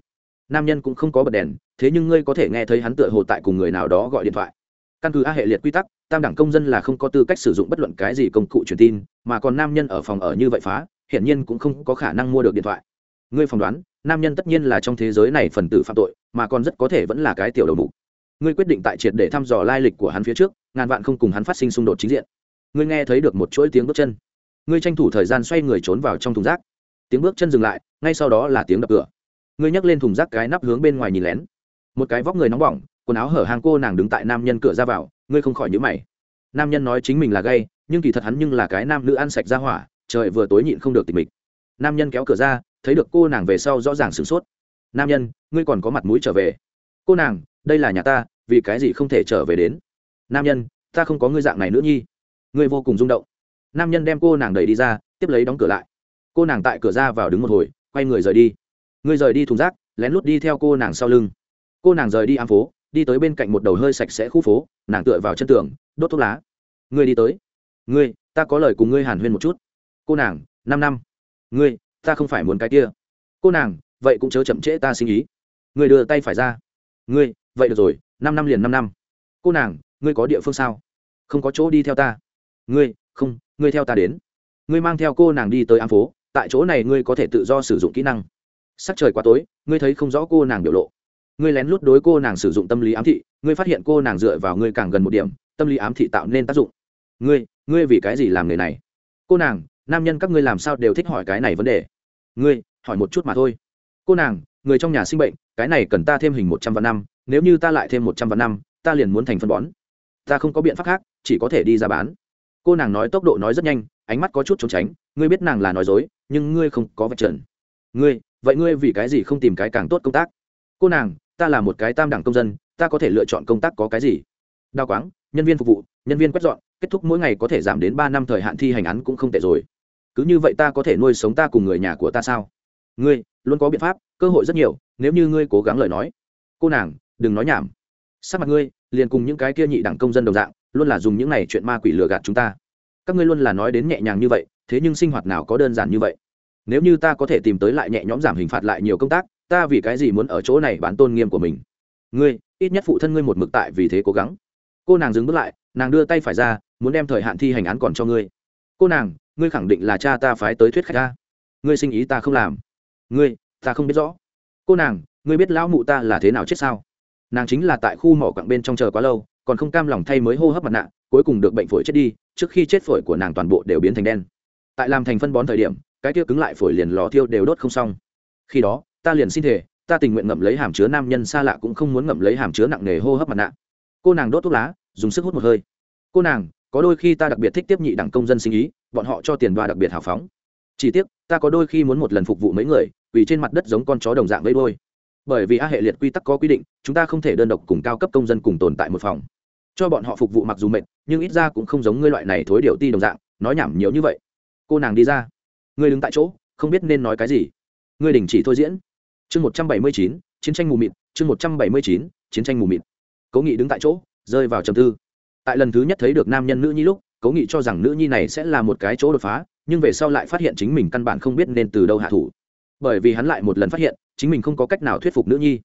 Nam nhân cũng không có bật đèn, thế nhưng ngươi có thể nghe thấy hắn tựa hồ tại cùng người nào đó gọi điện thoại. Căn cứ a hệ liệt quy tắc, tam đẳng công dân là không có tư cách sử dụng bất luận cái gì công cụ truyền tin, mà còn nam nhân ở phòng ở như vậy phá, hiển nhiên cũng không có khả năng mua được điện thoại. Ngươi phỏng đoán, nam nhân tất nhiên là trong thế giới này phần tử phạm tội, mà còn rất có thể vẫn là cái tiểu đầu mục ngươi quyết định tại triệt để thăm dò lai lịch của hắn phía trước, ngàn vạn không cùng hắn phát sinh xung đột chính diện. Ngươi nghe thấy được một chuỗi tiếng bước chân. Ngươi tranh thủ thời gian xoay người trốn vào trong thùng rác. Tiếng bước chân dừng lại, ngay sau đó là tiếng đập cửa. Ngươi nhấc lên thùng rác cái nắp hướng bên ngoài nhìn lén. Một cái vóc người nóng bỏng, quần áo hở hàng cô nàng đứng tại nam nhân cửa ra vào, ngươi không khỏi nhữ mày. Nam nhân nói chính mình là gay, nhưng kỳ thật hắn nhưng là cái nam nữ ăn sạch ra hỏa, trời vừa tối nhịn không được tình mình nam nhân kéo cửa ra, thấy được cô nàng về sau rõ ràng sửng sốt. Nam nhân, ngươi còn có mặt mũi trở về. Cô nàng đây là nhà ta, vì cái gì không thể trở về đến? Nam nhân, ta không có ngươi dạng này nữa nhi. Ngươi vô cùng rung động. Nam nhân đem cô nàng đẩy đi ra, tiếp lấy đóng cửa lại. Cô nàng tại cửa ra vào đứng một hồi, quay người rời đi. Ngươi rời đi thùng rác, lén lút đi theo cô nàng sau lưng. Cô nàng rời đi ám phố, đi tới bên cạnh một đầu hơi sạch sẽ khu phố, nàng tựa vào chân tường, đốt thuốc lá. Ngươi đi tới. Ngươi, ta có lời cùng ngươi hàn huyên một chút. Cô nàng, năm năm. Ngươi, ta không phải muốn cái kia. Cô nàng, vậy cũng chớ chậm trễ ta sinh ý ngươi đưa tay phải ra. Ngươi vậy được rồi, năm năm liền năm năm. Cô nàng, ngươi có địa phương sao? Không có chỗ đi theo ta. Ngươi, không, ngươi theo ta đến. Ngươi mang theo cô nàng đi tới ám phố, tại chỗ này ngươi có thể tự do sử dụng kỹ năng. Sắc trời quá tối, ngươi thấy không rõ cô nàng biểu lộ. Ngươi lén lút đối cô nàng sử dụng tâm lý ám thị, ngươi phát hiện cô nàng dựa vào ngươi càng gần một điểm, tâm lý ám thị tạo nên tác dụng. Ngươi ngươi vì cái gì làm người này? Cô nàng, nam nhân các ngươi làm sao đều thích hỏi cái này vấn đề? Ngươi, hỏi một chút mà thôi. Cô nàng người trong nhà sinh bệnh, cái này cần ta thêm hình một trăm vạn năm, nếu như ta lại thêm một trăm vạn năm, ta liền muốn thành phân bón. Ta không có biện pháp khác, chỉ có thể đi ra bán. Cô nàng nói tốc độ nói rất nhanh, ánh mắt có chút trốn tránh, ngươi biết nàng là nói dối, nhưng ngươi không có vật trần. Ngươi, vậy ngươi vì cái gì không tìm cái càng tốt công tác? Cô nàng, ta là một cái tam đẳng công dân, ta có thể lựa chọn công tác có cái gì? Đao quáng, nhân viên phục vụ, nhân viên quét dọn, kết thúc mỗi ngày có thể giảm đến ba năm thời hạn thi hành án cũng không tệ rồi. Cứ như vậy ta có thể nuôi sống ta cùng người nhà của ta sao? Ngươi, luôn có biện pháp cơ hội rất nhiều, nếu như ngươi cố gắng lời nói. Cô nàng, đừng nói nhảm. Sắc mặt ngươi, liền cùng những cái kia nhị đẳng công dân đồng dạng, luôn là dùng những này chuyện ma quỷ lừa gạt chúng ta. Các ngươi luôn là nói đến nhẹ nhàng như vậy, thế nhưng sinh hoạt nào có đơn giản như vậy? Nếu như ta có thể tìm tới lại nhẹ nhõm giảm hình phạt lại nhiều công tác, ta vì cái gì muốn ở chỗ này bán tôn nghiêm của mình? Ngươi, ít nhất phụ thân ngươi một mực tại vì thế cố gắng. Cô nàng dừng bước lại, nàng đưa tay phải ra, muốn đem thời hạn thi hành án còn cho ngươi. Cô nàng, ngươi khẳng định là cha ta phái tới thuyết khách ta. Ngươi sinh ý ta không làm. Ngươi ta không biết rõ. Cô nàng, ngươi biết lão mụ ta là thế nào chết sao? Nàng chính là tại khu mỏ quặng bên trong chờ quá lâu, còn không cam lòng thay mới hô hấp mặt nạ, cuối cùng được bệnh phổi chết đi, trước khi chết phổi của nàng toàn bộ đều biến thành đen. Tại làm thành phân bón thời điểm, cái kia cứng lại phổi liền lò thiêu đều đốt không xong. Khi đó, ta liền xin thể ta tình nguyện ngậm lấy hàm chứa nam nhân xa lạ cũng không muốn ngậm lấy hàm chứa nặng nề hô hấp mặt nạ. Cô nàng đốt thuốc lá, dùng sức hút một hơi. Cô nàng, có đôi khi ta đặc biệt thích tiếp nhị đẳng công dân sinh ý, bọn họ cho tiền đoa đặc biệt hào phóng chỉ tiếc, ta có đôi khi muốn một lần phục vụ mấy người, vì trên mặt đất giống con chó đồng dạng với đôi bởi vì a hệ liệt quy tắc có quy định, chúng ta không thể đơn độc cùng cao cấp công dân cùng tồn tại một phòng. Cho bọn họ phục vụ mặc dù mệt, nhưng ít ra cũng không giống ngươi loại này thối điệu ti đồng dạng, nói nhảm nhiều như vậy. Cô nàng đi ra. Ngươi đứng tại chỗ, không biết nên nói cái gì. Ngươi đình chỉ thôi diễn. Chương một trăm bảy mươi chín, chiến tranh mù mịt, chương một trăm bảy mươi chín, chiến tranh mù mịt. Cố nghị đứng tại chỗ, rơi vào trầm tư. Tại lần thứ nhất thấy được nam nhân nữ nhi lúc, cố nghị cho rằng nữ nhi này sẽ là một cái chỗ đột phá nhưng về sau lại phát hiện chính mình căn bản không biết nên từ đâu hạ thủ. Bởi vì hắn lại một lần phát hiện, chính mình không có cách nào thuyết phục nữ nhi.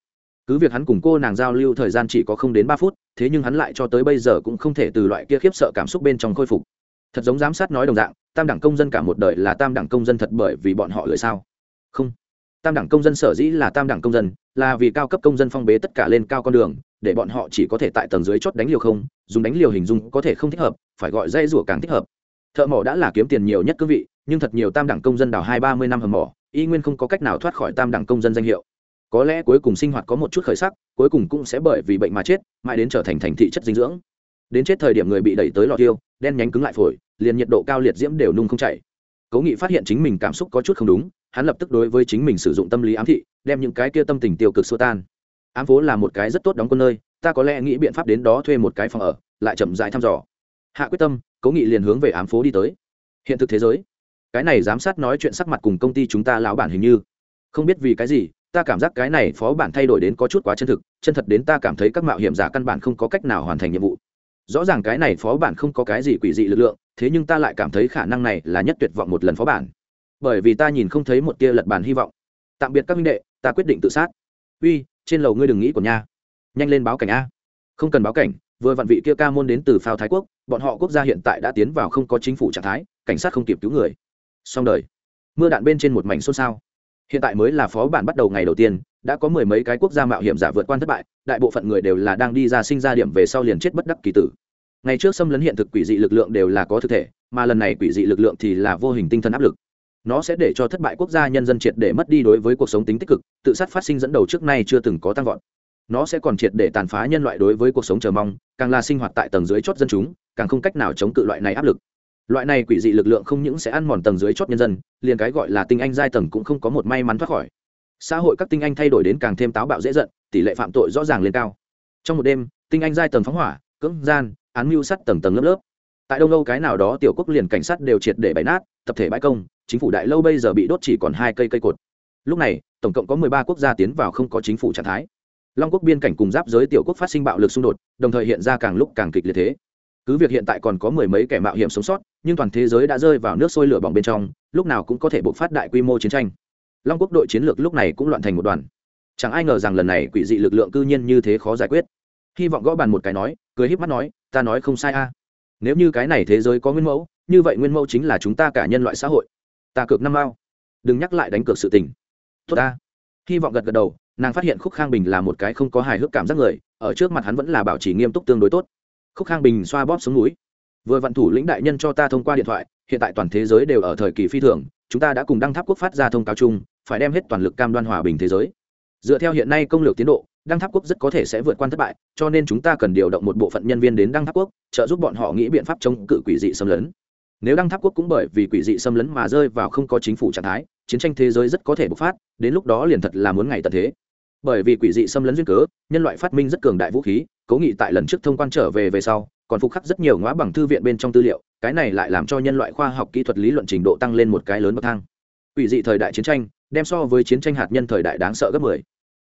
Cứ việc hắn cùng cô nàng giao lưu thời gian chỉ có không đến ba phút, thế nhưng hắn lại cho tới bây giờ cũng không thể từ loại kia khiếp sợ cảm xúc bên trong khôi phục. Thật giống giám sát nói đồng dạng, tam đẳng công dân cả một đời là tam đẳng công dân thật bởi vì bọn họ lười sao? Không. Tam đẳng công dân sở dĩ là tam đẳng công dân, là vì cao cấp công dân phong bế tất cả lên cao con đường, để bọn họ chỉ có thể tại tầng dưới chót đánh liều không, dùng đánh liều hình dung có thể không thích hợp, phải gọi dây rủa càng thích hợp thợ mỏ đã là kiếm tiền nhiều nhất cương vị, nhưng thật nhiều tam đẳng công dân đào hai ba mươi năm hầm mỏ, y nguyên không có cách nào thoát khỏi tam đẳng công dân danh hiệu. Có lẽ cuối cùng sinh hoạt có một chút khởi sắc, cuối cùng cũng sẽ bởi vì bệnh mà chết, mãi đến trở thành thành thị chất dinh dưỡng. Đến chết thời điểm người bị đẩy tới lò tiêu đen nhánh cứng lại phổi, liền nhiệt độ cao liệt diễm đều nung không chảy. Cố nghị phát hiện chính mình cảm xúc có chút không đúng, hắn lập tức đối với chính mình sử dụng tâm lý ám thị, đem những cái kia tâm tình tiêu cực xua tan. Ám phố là một cái rất tốt đóng quân nơi, ta có lẽ nghĩ biện pháp đến đó thuê một cái phòng ở, lại chậm rãi thăm dò hạ quyết tâm, cố nghị liền hướng về ám phố đi tới. Hiện thực thế giới. Cái này giám sát nói chuyện sắc mặt cùng công ty chúng ta lão bản hình như. Không biết vì cái gì, ta cảm giác cái này phó bản thay đổi đến có chút quá chân thực, chân thật đến ta cảm thấy các mạo hiểm giả căn bản không có cách nào hoàn thành nhiệm vụ. Rõ ràng cái này phó bản không có cái gì quỷ dị lực lượng, thế nhưng ta lại cảm thấy khả năng này là nhất tuyệt vọng một lần phó bản. Bởi vì ta nhìn không thấy một tia lật bản hy vọng. Tạm biệt các minh đệ, ta quyết định tự sát. Uy, trên lầu ngươi đừng nghĩ của nha. Nhanh lên báo cảnh a. Không cần báo cảnh vừa vạn vị kia ca môn đến từ phao thái quốc, bọn họ quốc gia hiện tại đã tiến vào không có chính phủ trạng thái, cảnh sát không kịp cứu người. Xong đời. Mưa đạn bên trên một mảnh xôn xao. Hiện tại mới là phó bản bắt đầu ngày đầu tiên, đã có mười mấy cái quốc gia mạo hiểm giả vượt qua thất bại, đại bộ phận người đều là đang đi ra sinh ra điểm về sau liền chết bất đắc kỳ tử. Ngày trước xâm lấn hiện thực quỷ dị lực lượng đều là có thực thể, mà lần này quỷ dị lực lượng thì là vô hình tinh thần áp lực. Nó sẽ để cho thất bại quốc gia nhân dân triệt để mất đi đối với cuộc sống tính tích cực, tự sát phát sinh dẫn đầu trước nay chưa từng có tăng vọt nó sẽ còn triệt để tàn phá nhân loại đối với cuộc sống chờ mong, càng là sinh hoạt tại tầng dưới chót dân chúng, càng không cách nào chống cự loại này áp lực. Loại này quỷ dị lực lượng không những sẽ ăn mòn tầng dưới chót nhân dân, liền cái gọi là tinh anh giai tầng cũng không có một may mắn thoát khỏi. Xã hội các tinh anh thay đổi đến càng thêm táo bạo dễ giận, tỷ lệ phạm tội rõ ràng lên cao. Trong một đêm, tinh anh giai tầng phóng hỏa, cưỡng gian, án mưu sắt tầng tầng lớp lớp. Tại đông âu cái nào đó tiểu quốc liền cảnh sát đều triệt để bãi nát, tập thể bãi công, chính phủ đại lâu bây giờ bị đốt chỉ còn hai cây cây cột. Lúc này, tổng cộng có mười ba quốc gia tiến vào không có chính phủ trạng thái long quốc biên cảnh cùng giáp giới tiểu quốc phát sinh bạo lực xung đột, đồng thời hiện ra càng lúc càng kịch liệt thế. Cứ việc hiện tại còn có mười mấy kẻ mạo hiểm sống sót, nhưng toàn thế giới đã rơi vào nước sôi lửa bỏng bên trong, lúc nào cũng có thể bộc phát đại quy mô chiến tranh. Long quốc đội chiến lược lúc này cũng loạn thành một đoàn. Chẳng ai ngờ rằng lần này quỷ dị lực lượng cư nhiên như thế khó giải quyết. Hy vọng gõ bàn một cái nói, cười híp mắt nói, ta nói không sai a. Nếu như cái này thế giới có nguyên mẫu, như vậy nguyên mẫu chính là chúng ta cả nhân loại xã hội. Ta cược năm mao. Đừng nhắc lại đánh cược sự tình. Tốt ta. Hy vọng gật gật đầu nàng phát hiện khúc khang bình là một cái không có hài hước cảm giác người, ở trước mặt hắn vẫn là bảo trì nghiêm túc tương đối tốt. Khúc khang bình xoa bóp xuống núi. Vừa vận thủ lĩnh đại nhân cho ta thông qua điện thoại, hiện tại toàn thế giới đều ở thời kỳ phi thường, chúng ta đã cùng đăng tháp quốc phát ra thông cáo chung, phải đem hết toàn lực cam đoan hòa bình thế giới. Dựa theo hiện nay công lược tiến độ, đăng tháp quốc rất có thể sẽ vượt qua thất bại, cho nên chúng ta cần điều động một bộ phận nhân viên đến đăng tháp quốc, trợ giúp bọn họ nghĩ biện pháp chống cự quỷ dị xâm lấn nếu đăng tháp quốc cũng bởi vì quỷ dị xâm lấn mà rơi vào không có chính phủ trạng thái, chiến tranh thế giới rất có thể bộc phát, đến lúc đó liền thật là muốn ngày tận thế. Bởi vì quỷ dị xâm lấn duyên cớ, nhân loại phát minh rất cường đại vũ khí, cố nghị tại lần trước thông quan trở về về sau, còn phục khắc rất nhiều ngõ bằng thư viện bên trong tư liệu, cái này lại làm cho nhân loại khoa học kỹ thuật lý luận trình độ tăng lên một cái lớn bậc thang. Quỷ dị thời đại chiến tranh, đem so với chiến tranh hạt nhân thời đại đáng sợ gấp mười.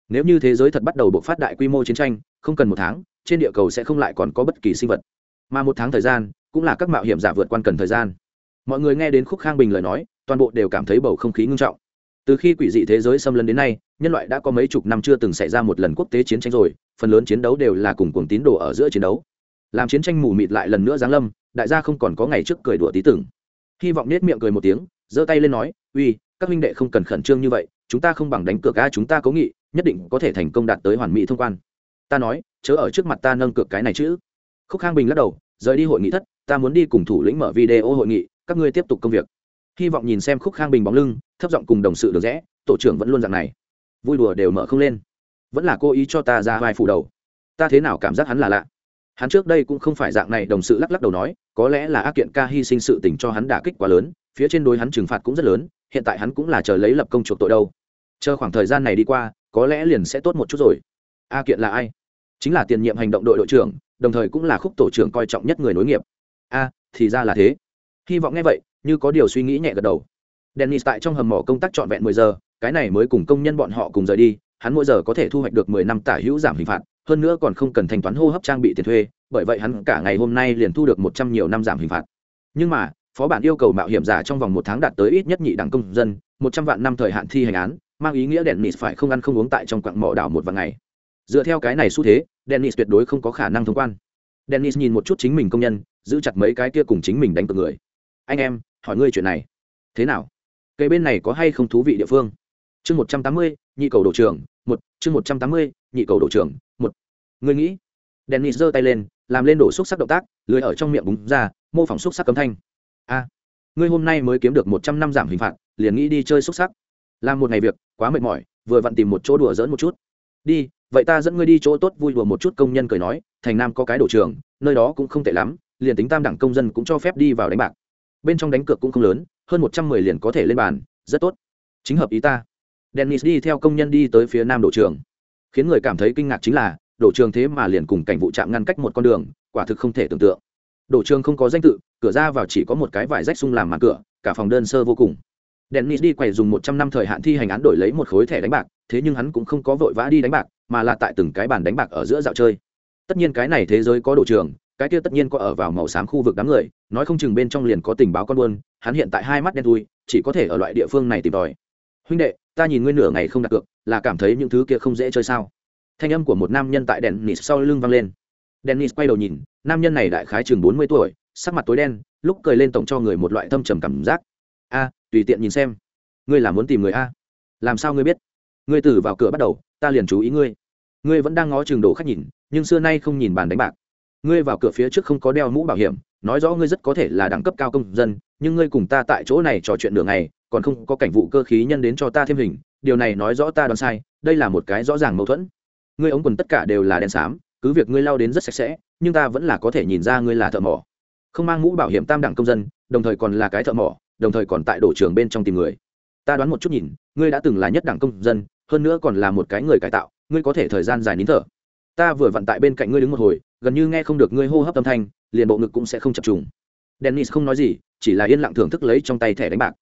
Nếu như thế giới thật bắt đầu bộc phát đại quy mô chiến tranh, không cần một tháng, trên địa cầu sẽ không lại còn có bất kỳ sinh vật. Mà một tháng thời gian cũng là các mạo hiểm giả vượt quan cần thời gian. Mọi người nghe đến khúc khang bình lời nói, toàn bộ đều cảm thấy bầu không khí ngưng trọng. Từ khi quỷ dị thế giới xâm lấn đến nay, nhân loại đã có mấy chục năm chưa từng xảy ra một lần quốc tế chiến tranh rồi, phần lớn chiến đấu đều là cùng cuồng tín đồ ở giữa chiến đấu. Làm chiến tranh mù mịt lại lần nữa giáng lâm, đại gia không còn có ngày trước cười đùa tí tưởng. Hy vọng nết miệng cười một tiếng, giơ tay lên nói, uy, các huynh đệ không cần khẩn trương như vậy, chúng ta không bằng đánh cược a, chúng ta cố nghị, nhất định có thể thành công đạt tới hoàn mỹ thông quan. Ta nói, chớ ở trước mặt ta nâng cược cái này chứ. Khúc khang bình lắc đầu rời đi hội nghị thất, ta muốn đi cùng thủ lĩnh mở video hội nghị, các ngươi tiếp tục công việc. Hy vọng nhìn xem khúc khang bình bóng lưng, thấp giọng cùng đồng sự được rẽ, tổ trưởng vẫn luôn dạng này. Vui đùa đều mở không lên. Vẫn là cố ý cho ta ra vai phủ đầu. Ta thế nào cảm giác hắn là lạ? Hắn trước đây cũng không phải dạng này, đồng sự lắc lắc đầu nói, có lẽ là ác kiện ca hy sinh sự tình cho hắn đả kích quá lớn, phía trên đối hắn trừng phạt cũng rất lớn, hiện tại hắn cũng là chờ lấy lập công chuộc tội đâu. Chờ khoảng thời gian này đi qua, có lẽ liền sẽ tốt một chút rồi. A kiện là ai? Chính là tiền nhiệm hành động đội đội trưởng đồng thời cũng là khúc tổ trưởng coi trọng nhất người nối nghiệp. A, thì ra là thế. Hy vọng nghe vậy, như có điều suy nghĩ nhẹ gật đầu. Dennis tại trong hầm mỏ công tác trọn vẹn mười giờ, cái này mới cùng công nhân bọn họ cùng rời đi, hắn mỗi giờ có thể thu hoạch được mười năm tả hữu giảm hình phạt, hơn nữa còn không cần thanh toán hô hấp trang bị tiền thuê, bởi vậy hắn cả ngày hôm nay liền thu được một trăm nhiều năm giảm hình phạt. Nhưng mà, phó bản yêu cầu mạo hiểm giả trong vòng một tháng đạt tới ít nhất nhị đẳng công dân, một trăm vạn năm thời hạn thi hành án, mang ý nghĩa dennis phải không ăn không uống tại trong quặng mỏ đảo một vài ngày. Dựa theo cái này xu thế dennis tuyệt đối không có khả năng thông quan. Dennis nhìn một chút chính mình công nhân, giữ chặt mấy cái kia cùng chính mình đánh cược người. Anh em, hỏi ngươi chuyện này. Thế nào? Cây bên này có hay không thú vị địa phương? Chương một trăm tám mươi, nhị cầu đổ trường, một, chương một trăm tám mươi, nhị cầu đổ trường, một. Ngươi nghĩ? Dennis giơ tay lên, làm lên đổ xúc sắc động tác lưới ở trong miệng búng ra, mô phỏng xúc sắc cấm thanh. A, ngươi hôm nay mới kiếm được một trăm năm giảm hình phạt, liền nghĩ đi chơi xúc sắc. Làm một ngày việc, quá mệt mỏi, vừa vặn tìm một chỗ đùa dỡn một chút. Đi vậy ta dẫn ngươi đi chỗ tốt vui đùa một chút, công nhân cười nói, thành nam có cái đổ trường, nơi đó cũng không tệ lắm, liền tính tam đẳng công dân cũng cho phép đi vào đánh bạc. Bên trong đánh cược cũng không lớn, hơn một trăm mười liền có thể lên bàn, rất tốt. Chính hợp ý ta. Dennis đi theo công nhân đi tới phía nam đổ trường. Khiến người cảm thấy kinh ngạc chính là đổ trường thế mà liền cùng cảnh vụ chạm ngăn cách một con đường, quả thực không thể tưởng tượng. Đổ trường không có danh tự, cửa ra vào chỉ có một cái vải rách sung làm màn cửa, cả phòng đơn sơ vô cùng dennis đi quầy dùng một trăm năm thời hạn thi hành án đổi lấy một khối thẻ đánh bạc, thế nhưng hắn cũng không có vội vã đi đánh bạc, mà là tại từng cái bàn đánh bạc ở giữa dạo chơi. Tất nhiên cái này thế giới có độ trường, cái kia tất nhiên có ở vào màu xám khu vực đám người, nói không chừng bên trong liền có tình báo con buôn, hắn hiện tại hai mắt đen thui, chỉ có thể ở loại địa phương này tìm tòi. Huynh đệ, ta nhìn ngươi nửa ngày không đặt cược, là cảm thấy những thứ kia không dễ chơi sao? Thanh âm của một nam nhân tại đèn nịt sau lưng vang lên. Dennis quay đầu nhìn, nam nhân này đại khái chừng bốn mươi tuổi, sắc mặt tối đen, lúc cười lên tổng cho người một loại thâm trầm cảm giác. A tùy tiện nhìn xem. Ngươi là muốn tìm người a? Làm sao ngươi biết? Ngươi từ vào cửa bắt đầu, ta liền chú ý ngươi. Ngươi vẫn đang ngó chừng đồ khách nhìn, nhưng xưa nay không nhìn bàn đánh bạc. Ngươi vào cửa phía trước không có đeo mũ bảo hiểm, nói rõ ngươi rất có thể là đẳng cấp cao công dân, nhưng ngươi cùng ta tại chỗ này trò chuyện đường này còn không có cảnh vụ cơ khí nhân đến cho ta thêm hình, điều này nói rõ ta đoán sai, đây là một cái rõ ràng mâu thuẫn. Ngươi ống quần tất cả đều là đen xám, cứ việc ngươi lao đến rất sạch sẽ, nhưng ta vẫn là có thể nhìn ra ngươi là thợ mỏ. Không mang mũ bảo hiểm tam đẳng công dân, đồng thời còn là cái thợ mỏ đồng thời còn tại đổ trường bên trong tìm người. Ta đoán một chút nhìn, ngươi đã từng là nhất đẳng công dân, hơn nữa còn là một cái người cải tạo, ngươi có thể thời gian dài nín thở. Ta vừa vặn tại bên cạnh ngươi đứng một hồi, gần như nghe không được ngươi hô hấp âm thanh, liền bộ ngực cũng sẽ không chập trùng. Dennis không nói gì, chỉ là yên lặng thưởng thức lấy trong tay thẻ đánh bạc.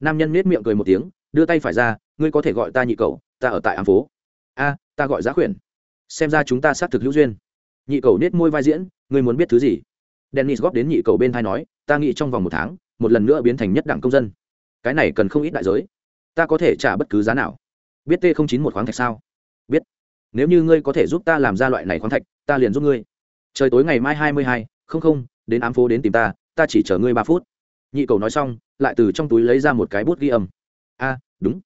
Nam nhân nết miệng cười một tiếng, đưa tay phải ra, ngươi có thể gọi ta nhị cầu ta ở tại ám phố. A, ta gọi giá khuyển. Xem ra chúng ta xác thực hữu duyên. Nhị cầu nết môi vai diễn, ngươi muốn biết thứ gì? Dennis góp đến nhị cầu bên thai nói, ta nghĩ trong vòng một tháng một lần nữa biến thành nhất đẳng công dân. Cái này cần không ít đại giới. Ta có thể trả bất cứ giá nào. Biết t không chín một khoáng thạch sao? Biết. Nếu như ngươi có thể giúp ta làm ra loại này khoáng thạch, ta liền giúp ngươi. Trời tối ngày mai hai mươi hai, không không, đến ám phố đến tìm ta ta chỉ chờ ngươi ba phút. Nhị cầu nói xong, lại từ trong túi lấy ra một cái bút ghi âm. A, đúng.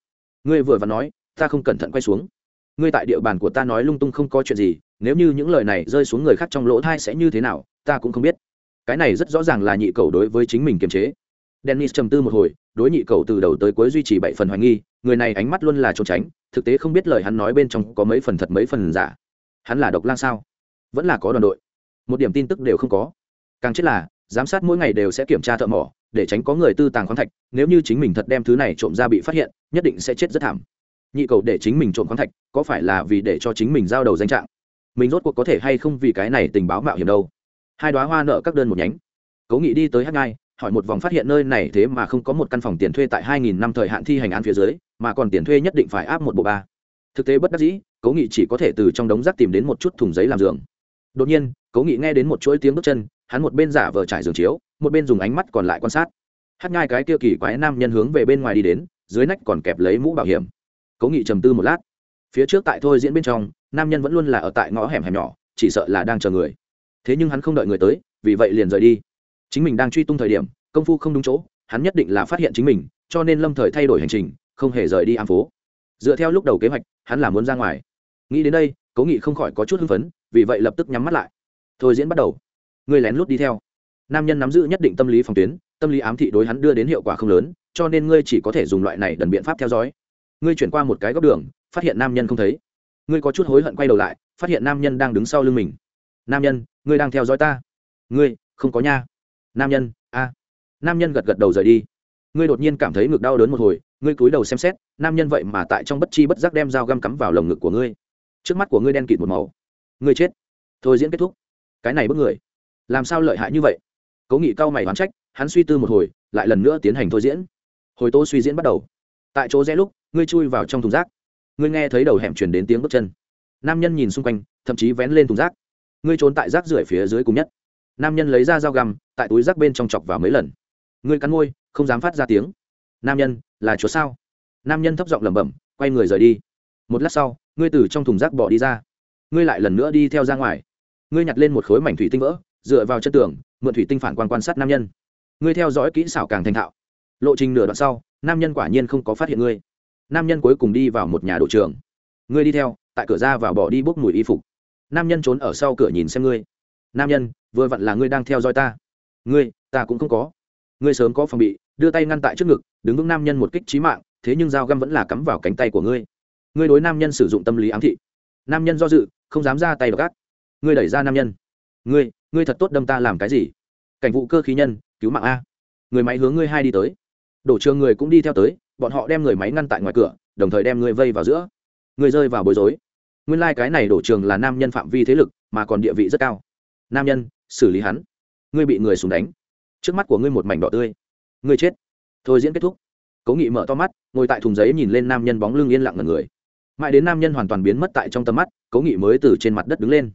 Ngươi vừa và nói, ta không cẩn thận quay xuống. Ngươi tại địa bàn của ta nói lung tung không có chuyện gì, nếu như những lời này rơi xuống người khác trong lỗ thai sẽ như thế nào, ta cũng không biết cái này rất rõ ràng là nhị cầu đối với chính mình kiềm chế. Dennis trầm tư một hồi, đối nhị cầu từ đầu tới cuối duy trì bảy phần hoài nghi, người này ánh mắt luôn là trốn tránh, thực tế không biết lời hắn nói bên trong có mấy phần thật mấy phần giả. Hắn là độc lang sao? Vẫn là có đoàn đội. Một điểm tin tức đều không có. Càng chết là, giám sát mỗi ngày đều sẽ kiểm tra thợ mỏ, để tránh có người tư tàng khoáng thạch, nếu như chính mình thật đem thứ này trộm ra bị phát hiện, nhất định sẽ chết rất thảm. Nhị cầu để chính mình trộm khoáng thạch, có phải là vì để cho chính mình giao đầu danh trạng? Mình rốt cuộc có thể hay không vì cái này tình báo mạo hiểm đâu? Hai đoá hoa nợ các đơn một nhánh. Cố nghị đi tới hát ngai hỏi một vòng phát hiện nơi này thế mà không có một căn phòng tiền thuê tại hai nghìn năm thời hạn thi hành án phía dưới, mà còn tiền thuê nhất định phải áp một bộ ba. Thực tế bất đắc dĩ, cố nghị chỉ có thể từ trong đống rác tìm đến một chút thùng giấy làm giường. Đột nhiên, cố nghị nghe đến một chuỗi tiếng bước chân, hắn một bên giả vờ trải giường chiếu, một bên dùng ánh mắt còn lại quan sát. Hát ngai cái kia kỳ quái nam nhân hướng về bên ngoài đi đến, dưới nách còn kẹp lấy mũ bảo hiểm. Cố nghị trầm tư một lát. Phía trước tại thôi diễn bên trong, nam nhân vẫn luôn là ở tại ngõ hẻm hẻm nhỏ, chỉ sợ là đang chờ người thế nhưng hắn không đợi người tới, vì vậy liền rời đi. Chính mình đang truy tung thời điểm, công phu không đúng chỗ, hắn nhất định là phát hiện chính mình, cho nên lâm thời thay đổi hành trình, không hề rời đi am phố. Dựa theo lúc đầu kế hoạch, hắn là muốn ra ngoài. Nghĩ đến đây, cố nghị không khỏi có chút hưng phấn, vì vậy lập tức nhắm mắt lại. Thôi diễn bắt đầu. Người lén lút đi theo. Nam nhân nắm giữ nhất định tâm lý phòng tuyến, tâm lý ám thị đối hắn đưa đến hiệu quả không lớn, cho nên ngươi chỉ có thể dùng loại này đần biện pháp theo dõi. Ngươi chuyển qua một cái góc đường, phát hiện nam nhân không thấy. Ngươi có chút hối hận quay đầu lại, phát hiện nam nhân đang đứng sau lưng mình nam nhân, ngươi đang theo dõi ta. Ngươi, không có nha. Nam nhân, a. Nam nhân gật gật đầu rời đi. Ngươi đột nhiên cảm thấy ngực đau đớn một hồi, ngươi cúi đầu xem xét, nam nhân vậy mà tại trong bất chi bất giác đem dao găm cắm vào lồng ngực của ngươi. Trước mắt của ngươi đen kịt một màu. Ngươi chết. Thôi diễn kết thúc. Cái này bức người. Làm sao lợi hại như vậy? Cố nghị cao mày đoán trách, hắn suy tư một hồi, lại lần nữa tiến hành thôi diễn. Hồi tô suy diễn bắt đầu. Tại chỗ rẽ lúc, ngươi chui vào trong thùng rác. Ngươi nghe thấy đầu hẻm chuyển đến tiếng bước chân. Nam nhân nhìn xung quanh, thậm chí vén lên thùng rác ngươi trốn tại rác rưởi phía dưới cùng nhất. Nam nhân lấy ra dao găm, tại túi rác bên trong chọc vào mấy lần. Ngươi cắn môi, không dám phát ra tiếng. Nam nhân, là chúa sao? Nam nhân thấp giọng lẩm bẩm, quay người rời đi. Một lát sau, ngươi từ trong thùng rác bỏ đi ra. Ngươi lại lần nữa đi theo ra ngoài. Ngươi nhặt lên một khối mảnh thủy tinh vỡ, dựa vào chân tường, mượn thủy tinh phản quan quan sát nam nhân. Ngươi theo dõi kỹ xảo càng thành thạo. Lộ trình nửa đoạn sau, nam nhân quả nhiên không có phát hiện ngươi. Nam nhân cuối cùng đi vào một nhà đội trường. Ngươi đi theo, tại cửa ra vào bỏ đi bốc mùi y phục nam nhân trốn ở sau cửa nhìn xem ngươi. Nam nhân, vừa vặn là ngươi đang theo dõi ta. Ngươi, ta cũng không có. Ngươi sớm có phòng bị, đưa tay ngăn tại trước ngực, đứng vững nam nhân một kích trí mạng, thế nhưng dao găm vẫn là cắm vào cánh tay của ngươi. Ngươi đối nam nhân sử dụng tâm lý ám thị. Nam nhân do dự, không dám ra tay gác ngươi đẩy ra nam nhân. Ngươi ngươi thật tốt đâm ta làm cái gì? Cảnh vụ cơ khí nhân, cứu mạng a. Người máy hướng ngươi hai đi tới. Đổ trường người cũng đi theo tới, bọn họ đem người máy ngăn tại ngoài cửa, đồng thời đem ngươi vây vào giữa. Ngươi rơi vào bối rối nguyên lai、like、cái này đổ trường là nam nhân phạm vi thế lực, mà còn địa vị rất cao. Nam nhân, xử lý hắn. Ngươi bị người súng đánh. Trước mắt của ngươi một mảnh đỏ tươi. Ngươi chết. Thôi diễn kết thúc. Cố nghị mở to mắt, ngồi tại thùng giấy nhìn lên nam nhân bóng lưng yên lặng ngần người. Mãi đến nam nhân hoàn toàn biến mất tại trong tầm mắt, cố nghị mới từ trên mặt đất đứng lên.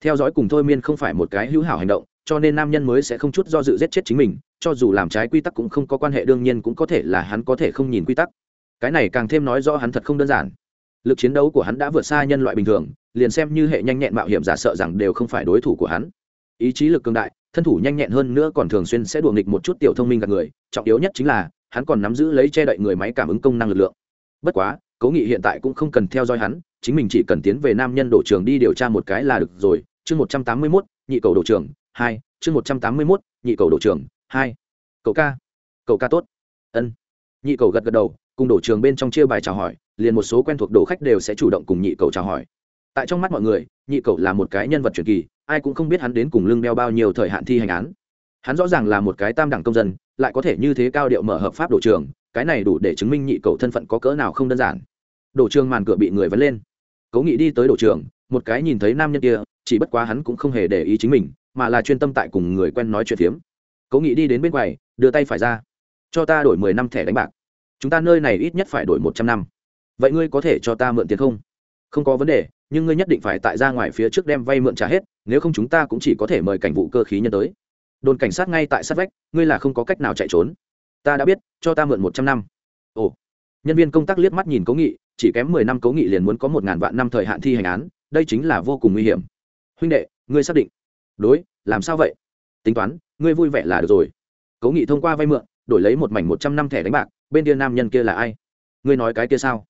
Theo dõi cùng thôi miên không phải một cái hữu hảo hành động, cho nên nam nhân mới sẽ không chút do dự giết chết chính mình, cho dù làm trái quy tắc cũng không có quan hệ, đương nhiên cũng có thể là hắn có thể không nhìn quy tắc. Cái này càng thêm nói rõ hắn thật không đơn giản lực chiến đấu của hắn đã vượt xa nhân loại bình thường, liền xem như hệ nhanh nhẹn mạo hiểm giả sợ rằng đều không phải đối thủ của hắn. Ý chí lực cường đại, thân thủ nhanh nhẹn hơn nữa còn thường xuyên sẽ đùa nghịch một chút tiểu thông minh gặp người, trọng yếu nhất chính là, hắn còn nắm giữ lấy che đậy người máy cảm ứng công năng lực lượng. Bất quá cố nghị hiện tại cũng không cần theo dõi hắn, chính mình chỉ cần tiến về nam nhân đổ trường đi điều tra một cái là được rồi. Chương một trăm tám mươi mốt, nhị cầu đổ trường, hai. Chương một trăm tám mươi mốt, nhị cầu đổ trường, hai. Cậu ca. Cậu ca tốt. Ân. Nhị cầu gật gật đầu, cùng đổ trường bên trong chia bài chào hỏi liền một số quen thuộc đồ khách đều sẽ chủ động cùng nhị cầu chào hỏi. Tại trong mắt mọi người, nhị cầu là một cái nhân vật truyền kỳ, ai cũng không biết hắn đến cùng lưng đeo bao nhiêu thời hạn thi hành án. Hắn rõ ràng là một cái tam đẳng công dân, lại có thể như thế cao điệu mở hợp pháp đổ trường, cái này đủ để chứng minh nhị cầu thân phận có cỡ nào không đơn giản. Đổ trường màn cửa bị người vấn lên. Cố nghị đi tới đổ trường, một cái nhìn thấy nam nhân kia, chỉ bất quá hắn cũng không hề để ý chính mình, mà là chuyên tâm tại cùng người quen nói chuyện phiếm. Cố nghị đi đến bên quầy, đưa tay phải ra. Cho ta đổi mười năm thẻ đánh bạc. Chúng ta nơi này ít nhất phải đổi một trăm năm vậy ngươi có thể cho ta mượn tiền không? Không có vấn đề, nhưng ngươi nhất định phải tại ra ngoài phía trước đem vay mượn trả hết, nếu không chúng ta cũng chỉ có thể mời cảnh vụ cơ khí nhân tới. Đồn cảnh sát ngay tại sát vách, ngươi là không có cách nào chạy trốn. Ta đã biết, cho ta mượn một trăm năm. Ồ. Nhân viên công tác liếc mắt nhìn cố nghị, chỉ kém mười năm cố nghị liền muốn có một ngàn vạn năm thời hạn thi hành án, đây chính là vô cùng nguy hiểm. Huynh đệ, ngươi xác định. Đối, làm sao vậy? Tính toán, ngươi vui vẻ là được rồi. Cố nghị thông qua vay mượn, đổi lấy một mảnh một trăm năm thẻ đánh bạc, bên kia nam nhân kia là ai? Ngươi nói cái kia sao?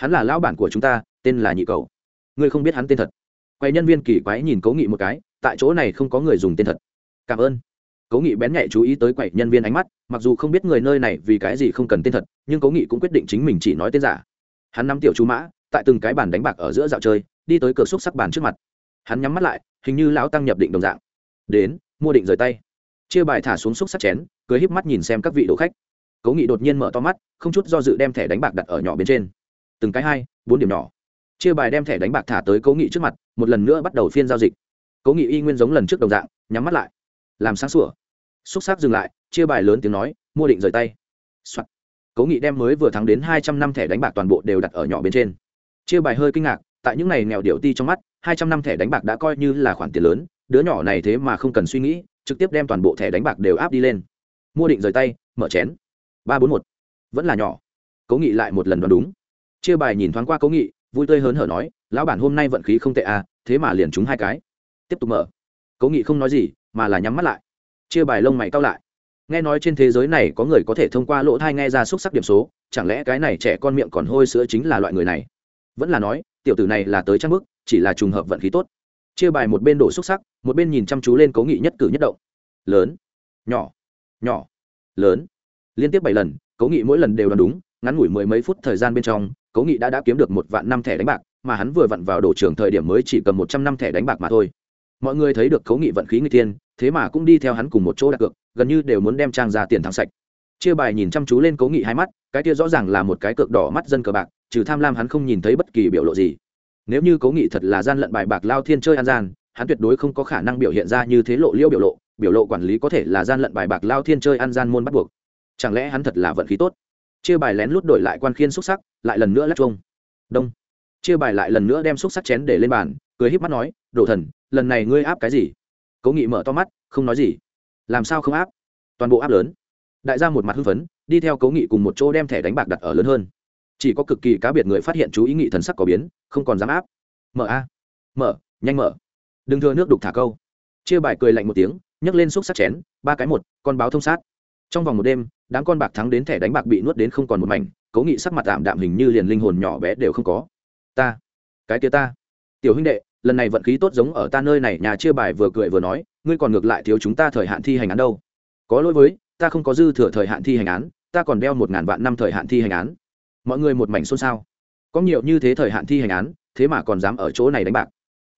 Hắn là lão bản của chúng ta, tên là nhị cầu. Ngươi không biết hắn tên thật. Quay nhân viên kỳ quái nhìn cố nghị một cái, tại chỗ này không có người dùng tên thật. Cảm ơn. Cố nghị bén nhạy chú ý tới quậy nhân viên ánh mắt, mặc dù không biết người nơi này vì cái gì không cần tên thật, nhưng cố nghị cũng quyết định chính mình chỉ nói tên giả. Hắn nắm tiểu chú mã, tại từng cái bàn đánh bạc ở giữa dạo chơi, đi tới cửa xúc sắc bàn trước mặt. Hắn nhắm mắt lại, hình như lão tăng nhập định đồng dạng. Đến, mua định rời tay. Chia bài thả xuống xúc sắc chén cưới híp mắt nhìn xem các vị đồ khách. Cố nghị đột nhiên mở to mắt, không chút do dự đem thẻ đánh bạc đặt ở nhỏ bên trên từng cái hai, bốn điểm nhỏ. Chia bài đem thẻ đánh bạc thả tới cố nghị trước mặt, một lần nữa bắt đầu phiên giao dịch. Cố nghị y nguyên giống lần trước đồng dạng, nhắm mắt lại. Làm sáng sủa. Xúc xác dừng lại, chia bài lớn tiếng nói, mua định rời tay、Soạn. cố nghị đem mới vừa thắng đến hai trăm năm thẻ đánh bạc toàn bộ đều đặt ở nhỏ bên trên. Chia bài hơi kinh ngạc, tại những ngày nghèo điệu ti trong mắt, hai trăm năm thẻ đánh bạc đã coi như là khoản tiền lớn, đứa nhỏ này thế mà không cần suy nghĩ, trực tiếp đem toàn bộ thẻ đánh bạc đều áp đi lên. Mua định rời tay, mở chén. Ba bốn một. Vẫn là nhỏ. Cố nghị lại một lần đoán đúng chia bài nhìn thoáng qua cố nghị, vui tươi hớn hở nói, lão bản hôm nay vận khí không tệ à thế mà liền trúng hai cái. Tiếp tục mở. Cố nghị không nói gì, mà là nhắm mắt lại. Chia bài lông mày cao lại. Nghe nói trên thế giới này có người có thể thông qua lỗ thai nghe ra xúc sắc điểm số, chẳng lẽ cái này trẻ con miệng còn hôi sữa chính là loại người này? Vẫn là nói, tiểu tử này là tới trang bức chỉ là trùng hợp vận khí tốt. Chia bài một bên đổ xúc sắc, một bên nhìn chăm chú lên cố nghị nhất cử nhất động. Lớn. Nhỏ. Nhỏ. Lớn. Liên tiếp bảy lần, cố nghị mỗi lần đều đoán đúng, ngắn ngủi mười mấy phút thời gian bên trong cố nghị đã đã kiếm được một vạn năm thẻ đánh bạc, mà hắn vừa vặn vào đổ trường thời điểm mới chỉ cầm một trăm năm thẻ đánh bạc mà thôi. Mọi người thấy được cố nghị vận khí người tiên thế mà cũng đi theo hắn cùng một chỗ đặt cược, gần như đều muốn đem trang ra tiền thắng sạch. Chia bài nhìn chăm chú lên cố nghị hai mắt, cái kia rõ ràng là một cái cược đỏ mắt dân cờ bạc, trừ tham lam hắn không nhìn thấy bất kỳ biểu lộ gì. Nếu như cố nghị thật là gian lận bài bạc lao thiên chơi an gian, hắn tuyệt đối không có khả năng biểu hiện ra như thế lộ liêu biểu lộ biểu lộ quản lý có thể là gian lận bài bạc lao thiên chơi ăn gian môn bắt buộc. Chẳng lẽ hắn thật là vận khí tốt? Chia bài lén lút đổi lại quan khiên xúc sắc, lại lần nữa lắc chuông. Đông. Chia bài lại lần nữa đem xúc sắc chén để lên bàn, cười híp mắt nói, đổ thần, lần này ngươi áp cái gì? Cố nghị mở to mắt, không nói gì. Làm sao không áp? Toàn bộ áp lớn. Đại gia một mặt hưng phấn, đi theo cố nghị cùng một chỗ đem thẻ đánh bạc đặt ở lớn hơn. Chỉ có cực kỳ cá biệt người phát hiện chú ý nghị thần sắc có biến, không còn dám áp. Mở a. Mở, nhanh mở. Đừng thưa nước đục thả câu. Chia bài cười lạnh một tiếng, nhấc lên xúc sắc chén, ba cái một, con báo thông sát trong vòng một đêm, đám con bạc thắng đến thẻ đánh bạc bị nuốt đến không còn một mảnh cố nghị sắc mặt tạm đạm hình như liền linh hồn nhỏ bé đều không có. Ta, cái kia ta. Tiểu huynh đệ, lần này vận khí tốt giống ở ta nơi này, nhà chia bài vừa cười vừa nói, ngươi còn ngược lại thiếu chúng ta thời hạn thi hành án đâu. Có lỗi với, ta không có dư thừa thời hạn thi hành án, ta còn đeo một ngàn vạn năm thời hạn thi hành án. Mọi người một mảnh xôn xao. Có nhiều như thế thời hạn thi hành án, thế mà còn dám ở chỗ này đánh bạc.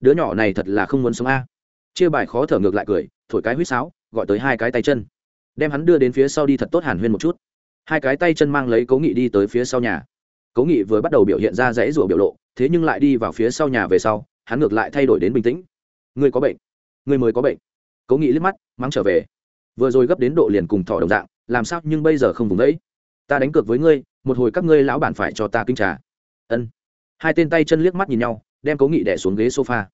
Đứa nhỏ này thật là không muốn sống a. Chia bài khó thở ngược lại cười, thổi cái huýt sáo, gọi tới hai cái tay chân đem hắn đưa đến phía sau đi thật tốt hàn huyên một chút. Hai cái tay chân mang lấy cố nghị đi tới phía sau nhà. Cố nghị vừa bắt đầu biểu hiện ra rẽ rủa biểu lộ, thế nhưng lại đi vào phía sau nhà về sau, hắn ngược lại thay đổi đến bình tĩnh. Người có bệnh? Người mới có bệnh? Cố nghị liếc mắt, mắng trở về. Vừa rồi gấp đến độ liền cùng thỏ đồng dạng, làm sao nhưng bây giờ không vùng đấy? Ta đánh cược với ngươi, một hồi các ngươi lão bản phải cho ta kinh trà. Ân. Hai tên tay chân liếc mắt nhìn nhau, đem cố nghị đẻ xuống ghế sofa.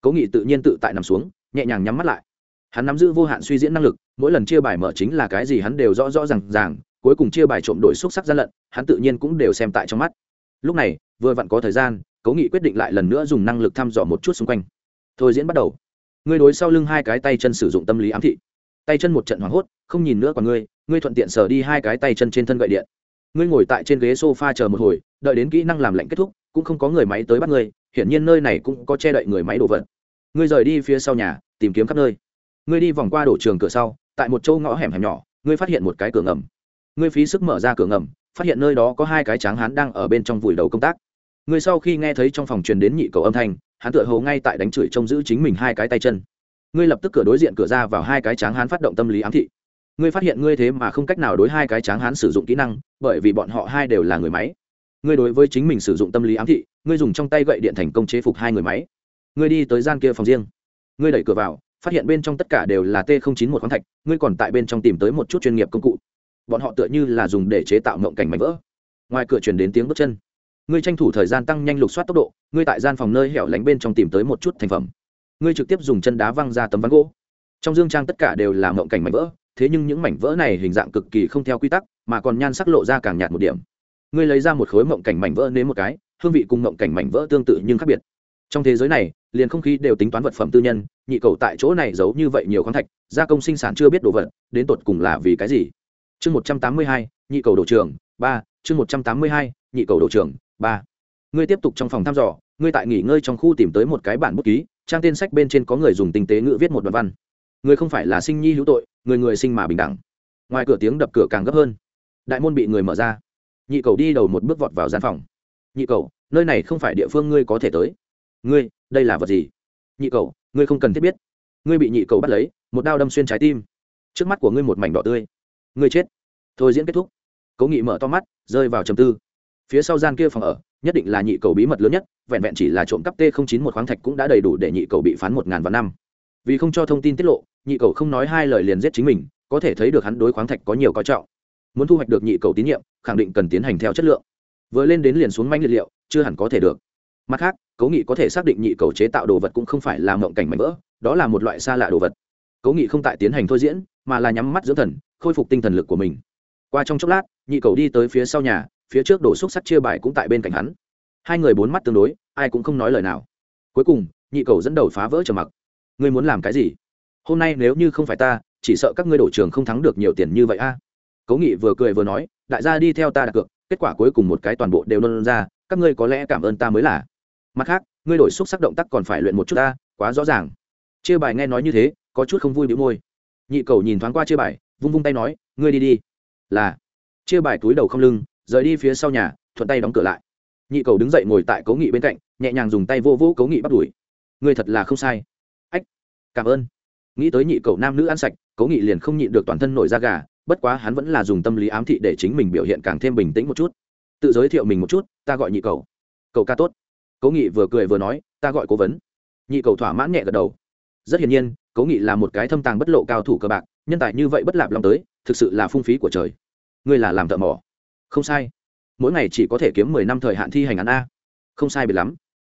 Cố nghị tự nhiên tự tại nằm xuống, nhẹ nhàng nhắm mắt lại hắn nắm giữ vô hạn suy diễn năng lực, mỗi lần chia bài mở chính là cái gì hắn đều rõ rõ r à n g ràng, cuối cùng chia bài trộm đổi xúc sắc gian lận, hắn tự nhiên cũng đều xem tại trong mắt. Lúc này, vừa vặn có thời gian, cố nghị quyết định lại lần nữa dùng năng lực thăm dò một chút xung quanh. Thôi diễn bắt đầu. Ngươi đối sau lưng hai cái tay chân sử dụng tâm lý ám thị. Tay chân một trận hoảng hốt, không nhìn nữa còn ngươi ngươi thuận tiện sờ đi hai cái tay chân trên thân gậy điện. Ngươi ngồi tại trên ghế s o f a chờ một hồi, đợi đến kỹ năng làm lạnh kết thúc, cũng không có người máy tới bắt ngươi, hiển nhiên nơi này cũng có che đậy người máy đồ vật. Ngươi rời đi phía sau nhà, tìm kiếm khắp nơi ngươi đi vòng qua đổ trường cửa sau, tại một châu ngõ hẻm hẻm nhỏ, ngươi phát hiện một cái cửa ngầm. Ngươi phí sức mở ra cửa ngầm, phát hiện nơi đó có hai cái tráng hán đang ở bên trong vùi đầu công tác. Ngươi sau khi nghe thấy trong phòng truyền đến nhị cầu âm thanh, hắn tựa hồ ngay tại đánh chửi trông giữ chính mình hai cái tay chân. Ngươi lập tức cửa đối diện cửa ra vào hai cái tráng hán phát động tâm lý ám thị. Ngươi phát hiện ngươi thế mà không cách nào đối hai cái tráng hán sử dụng kỹ năng, bởi vì bọn họ hai đều là người máy. Ngươi đối với chính mình sử dụng tâm lý ám thị, ngươi dùng trong tay gậy điện thành công chế phục hai người máy. Ngươi đi tới gian kia phòng riêng. Ngươi đẩy cửa vào phát hiện bên trong tất cả đều là t chín một khoáng thạch, ngươi còn tại bên trong tìm tới một chút chuyên nghiệp công cụ. Bọn họ tựa như là dùng để chế tạo mộng cảnh mảnh vỡ. Ngoài cửa truyền đến tiếng bước chân. Ngươi tranh thủ thời gian tăng nhanh lục soát tốc độ, ngươi tại gian phòng nơi hẻo lánh bên trong tìm tới một chút thành phẩm. Ngươi trực tiếp dùng chân đá văng ra tấm ván gỗ. Trong dương trang tất cả đều là mộng cảnh mảnh vỡ, thế nhưng những mảnh vỡ này hình dạng cực kỳ không theo quy tắc, mà còn nhan sắc lộ ra càng nhạt một điểm. Ngươi lấy ra một khối mộng cảnh mảnh vỡ nếm một cái, hương vị cùng mộng cảnh mảnh vỡ tương tự nhưng khác biệt. Trong thế giới này liền không khí đều tính toán vật phẩm tư nhân, nhị cầu tại chỗ này giấu như vậy nhiều khoáng thạch, gia công sinh sản chưa biết đồ vật, đến tột cùng là vì cái gì? Chương một trăm tám mươi hai, nhị cầu đồ trường ba, chương một trăm tám mươi hai, nhị cầu đồ trường ba. Ngươi tiếp tục trong phòng thăm dò, ngươi tại nghỉ ngơi trong khu tìm tới một cái bản bút ký, trang tên sách bên trên có người dùng tinh tế ngữ viết một đoạn văn. Người không phải là sinh nhi hữu tội, người người sinh mà bình đẳng. Ngoài cửa tiếng đập cửa càng gấp hơn. Đại môn bị người mở ra. Nhị cầu đi đầu một bước vọt vào gian phòng. Nhị cầu, nơi này không phải địa phương ngươi có thể tới. Ngươi đây là vật gì? Nhị cầu ngươi không cần thiết biết. Ngươi bị nhị cầu bắt lấy, một đao đâm xuyên trái tim. Trước mắt của ngươi một mảnh đỏ tươi. Ngươi chết. Thôi diễn kết thúc. Cố nghị mở to mắt, rơi vào trầm tư. Phía sau gian kia phòng ở, nhất định là nhị cầu bí mật lớn nhất, vẹn vẹn chỉ là trộm cắp t chín một khoáng thạch cũng đã đầy đủ để nhị cầu bị phán một ngàn vạn năm. Vì không cho thông tin tiết lộ, nhị cầu không nói hai lời liền giết chính mình, có thể thấy được hắn đối khoáng thạch có nhiều coi trọng. Muốn thu hoạch được nhị cầu tín nhiệm, khẳng định cần tiến hành theo chất lượng. Vừa lên đến liền xuống manh liệt liệu, chưa hẳn có thể được mặt khác cố nghị có thể xác định nhị cầu chế tạo đồ vật cũng không phải là mộng cảnh mảnh vỡ, đó là một loại xa lạ đồ vật. Cố nghị không tại tiến hành thôi diễn, mà là nhắm mắt dưỡng thần, khôi phục tinh thần lực của mình. Qua trong chốc lát, nhị cầu đi tới phía sau nhà, phía trước đổ xúc sắc chia bài cũng tại bên cạnh hắn. Hai người bốn mắt tương đối, ai cũng không nói lời nào. Cuối cùng, nhị cầu dẫn đầu phá vỡ trầm mặc. Ngươi muốn làm cái gì? Hôm nay nếu như không phải ta, chỉ sợ các ngươi đổ trường không thắng được nhiều tiền như vậy a. Cố nghị vừa cười vừa nói, đại gia đi theo ta đặt cược, kết quả cuối cùng một cái toàn bộ đều nôn ra, các ngươi có lẽ cảm ơn ta mới là mặt khác, ngươi đổi xúc sắc động tác còn phải luyện một chút ta, quá rõ ràng. Chia bài nghe nói như thế, có chút không vui bị môi. Nhị cầu nhìn thoáng qua chia bài, vung vung tay nói, ngươi đi đi. Là. Chia bài túi đầu không lưng, rời đi phía sau nhà, thuận tay đóng cửa lại. Nhị cầu đứng dậy ngồi tại cố nghị bên cạnh, nhẹ nhàng dùng tay vô vô cố nghị bắt đuổi. Ngươi thật là không sai. Ách, cảm ơn. Nghĩ tới nhị cầu nam nữ ăn sạch cố nghị liền không nhịn được toàn thân nổi da gà, bất quá hắn vẫn là dùng tâm lý ám thị để chính mình biểu hiện càng thêm bình tĩnh một chút. Tự giới thiệu mình một chút, ta gọi nhị cầu. Cầu ca tốt cố nghị vừa cười vừa nói, ta gọi cố vấn. Nhị cầu thỏa mãn nhẹ gật đầu. Rất hiển nhiên, cố nghị là một cái thâm tàng bất lộ cao thủ cơ bạc, nhân tài như vậy bất lạp lòng tới, thực sự là phung phí của trời. Ngươi là làm thợ mỏ. Không sai. Mỗi ngày chỉ có thể kiếm mười năm thời hạn thi hành án a. Không sai biệt lắm.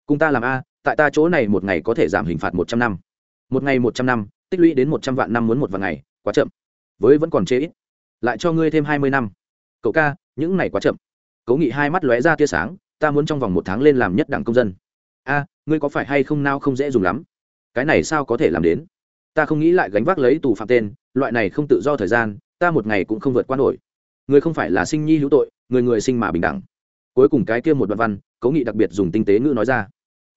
Cùng ta làm a, tại ta chỗ này một ngày có thể giảm hình phạt một trăm năm. Một ngày một trăm năm, tích lũy đến một trăm vạn năm muốn một vạn ngày, quá chậm. Với vẫn còn chê ít. Lại cho ngươi thêm hai mươi năm. Cậu ca, những ngày quá chậm. Cố nghị hai mắt lóe ra tia sáng ta muốn trong vòng một tháng lên làm nhất đảng công dân. A, ngươi có phải hay không nao không dễ dùng lắm? Cái này sao có thể làm đến? Ta không nghĩ lại gánh vác lấy tù phạm tên, loại này không tự do thời gian, ta một ngày cũng không vượt qua nổi. Người không phải là sinh nhi hữu tội, người người sinh mà bình đẳng. Cuối cùng cái kia một đoạn văn cố nghị đặc biệt dùng tinh tế ngữ nói ra.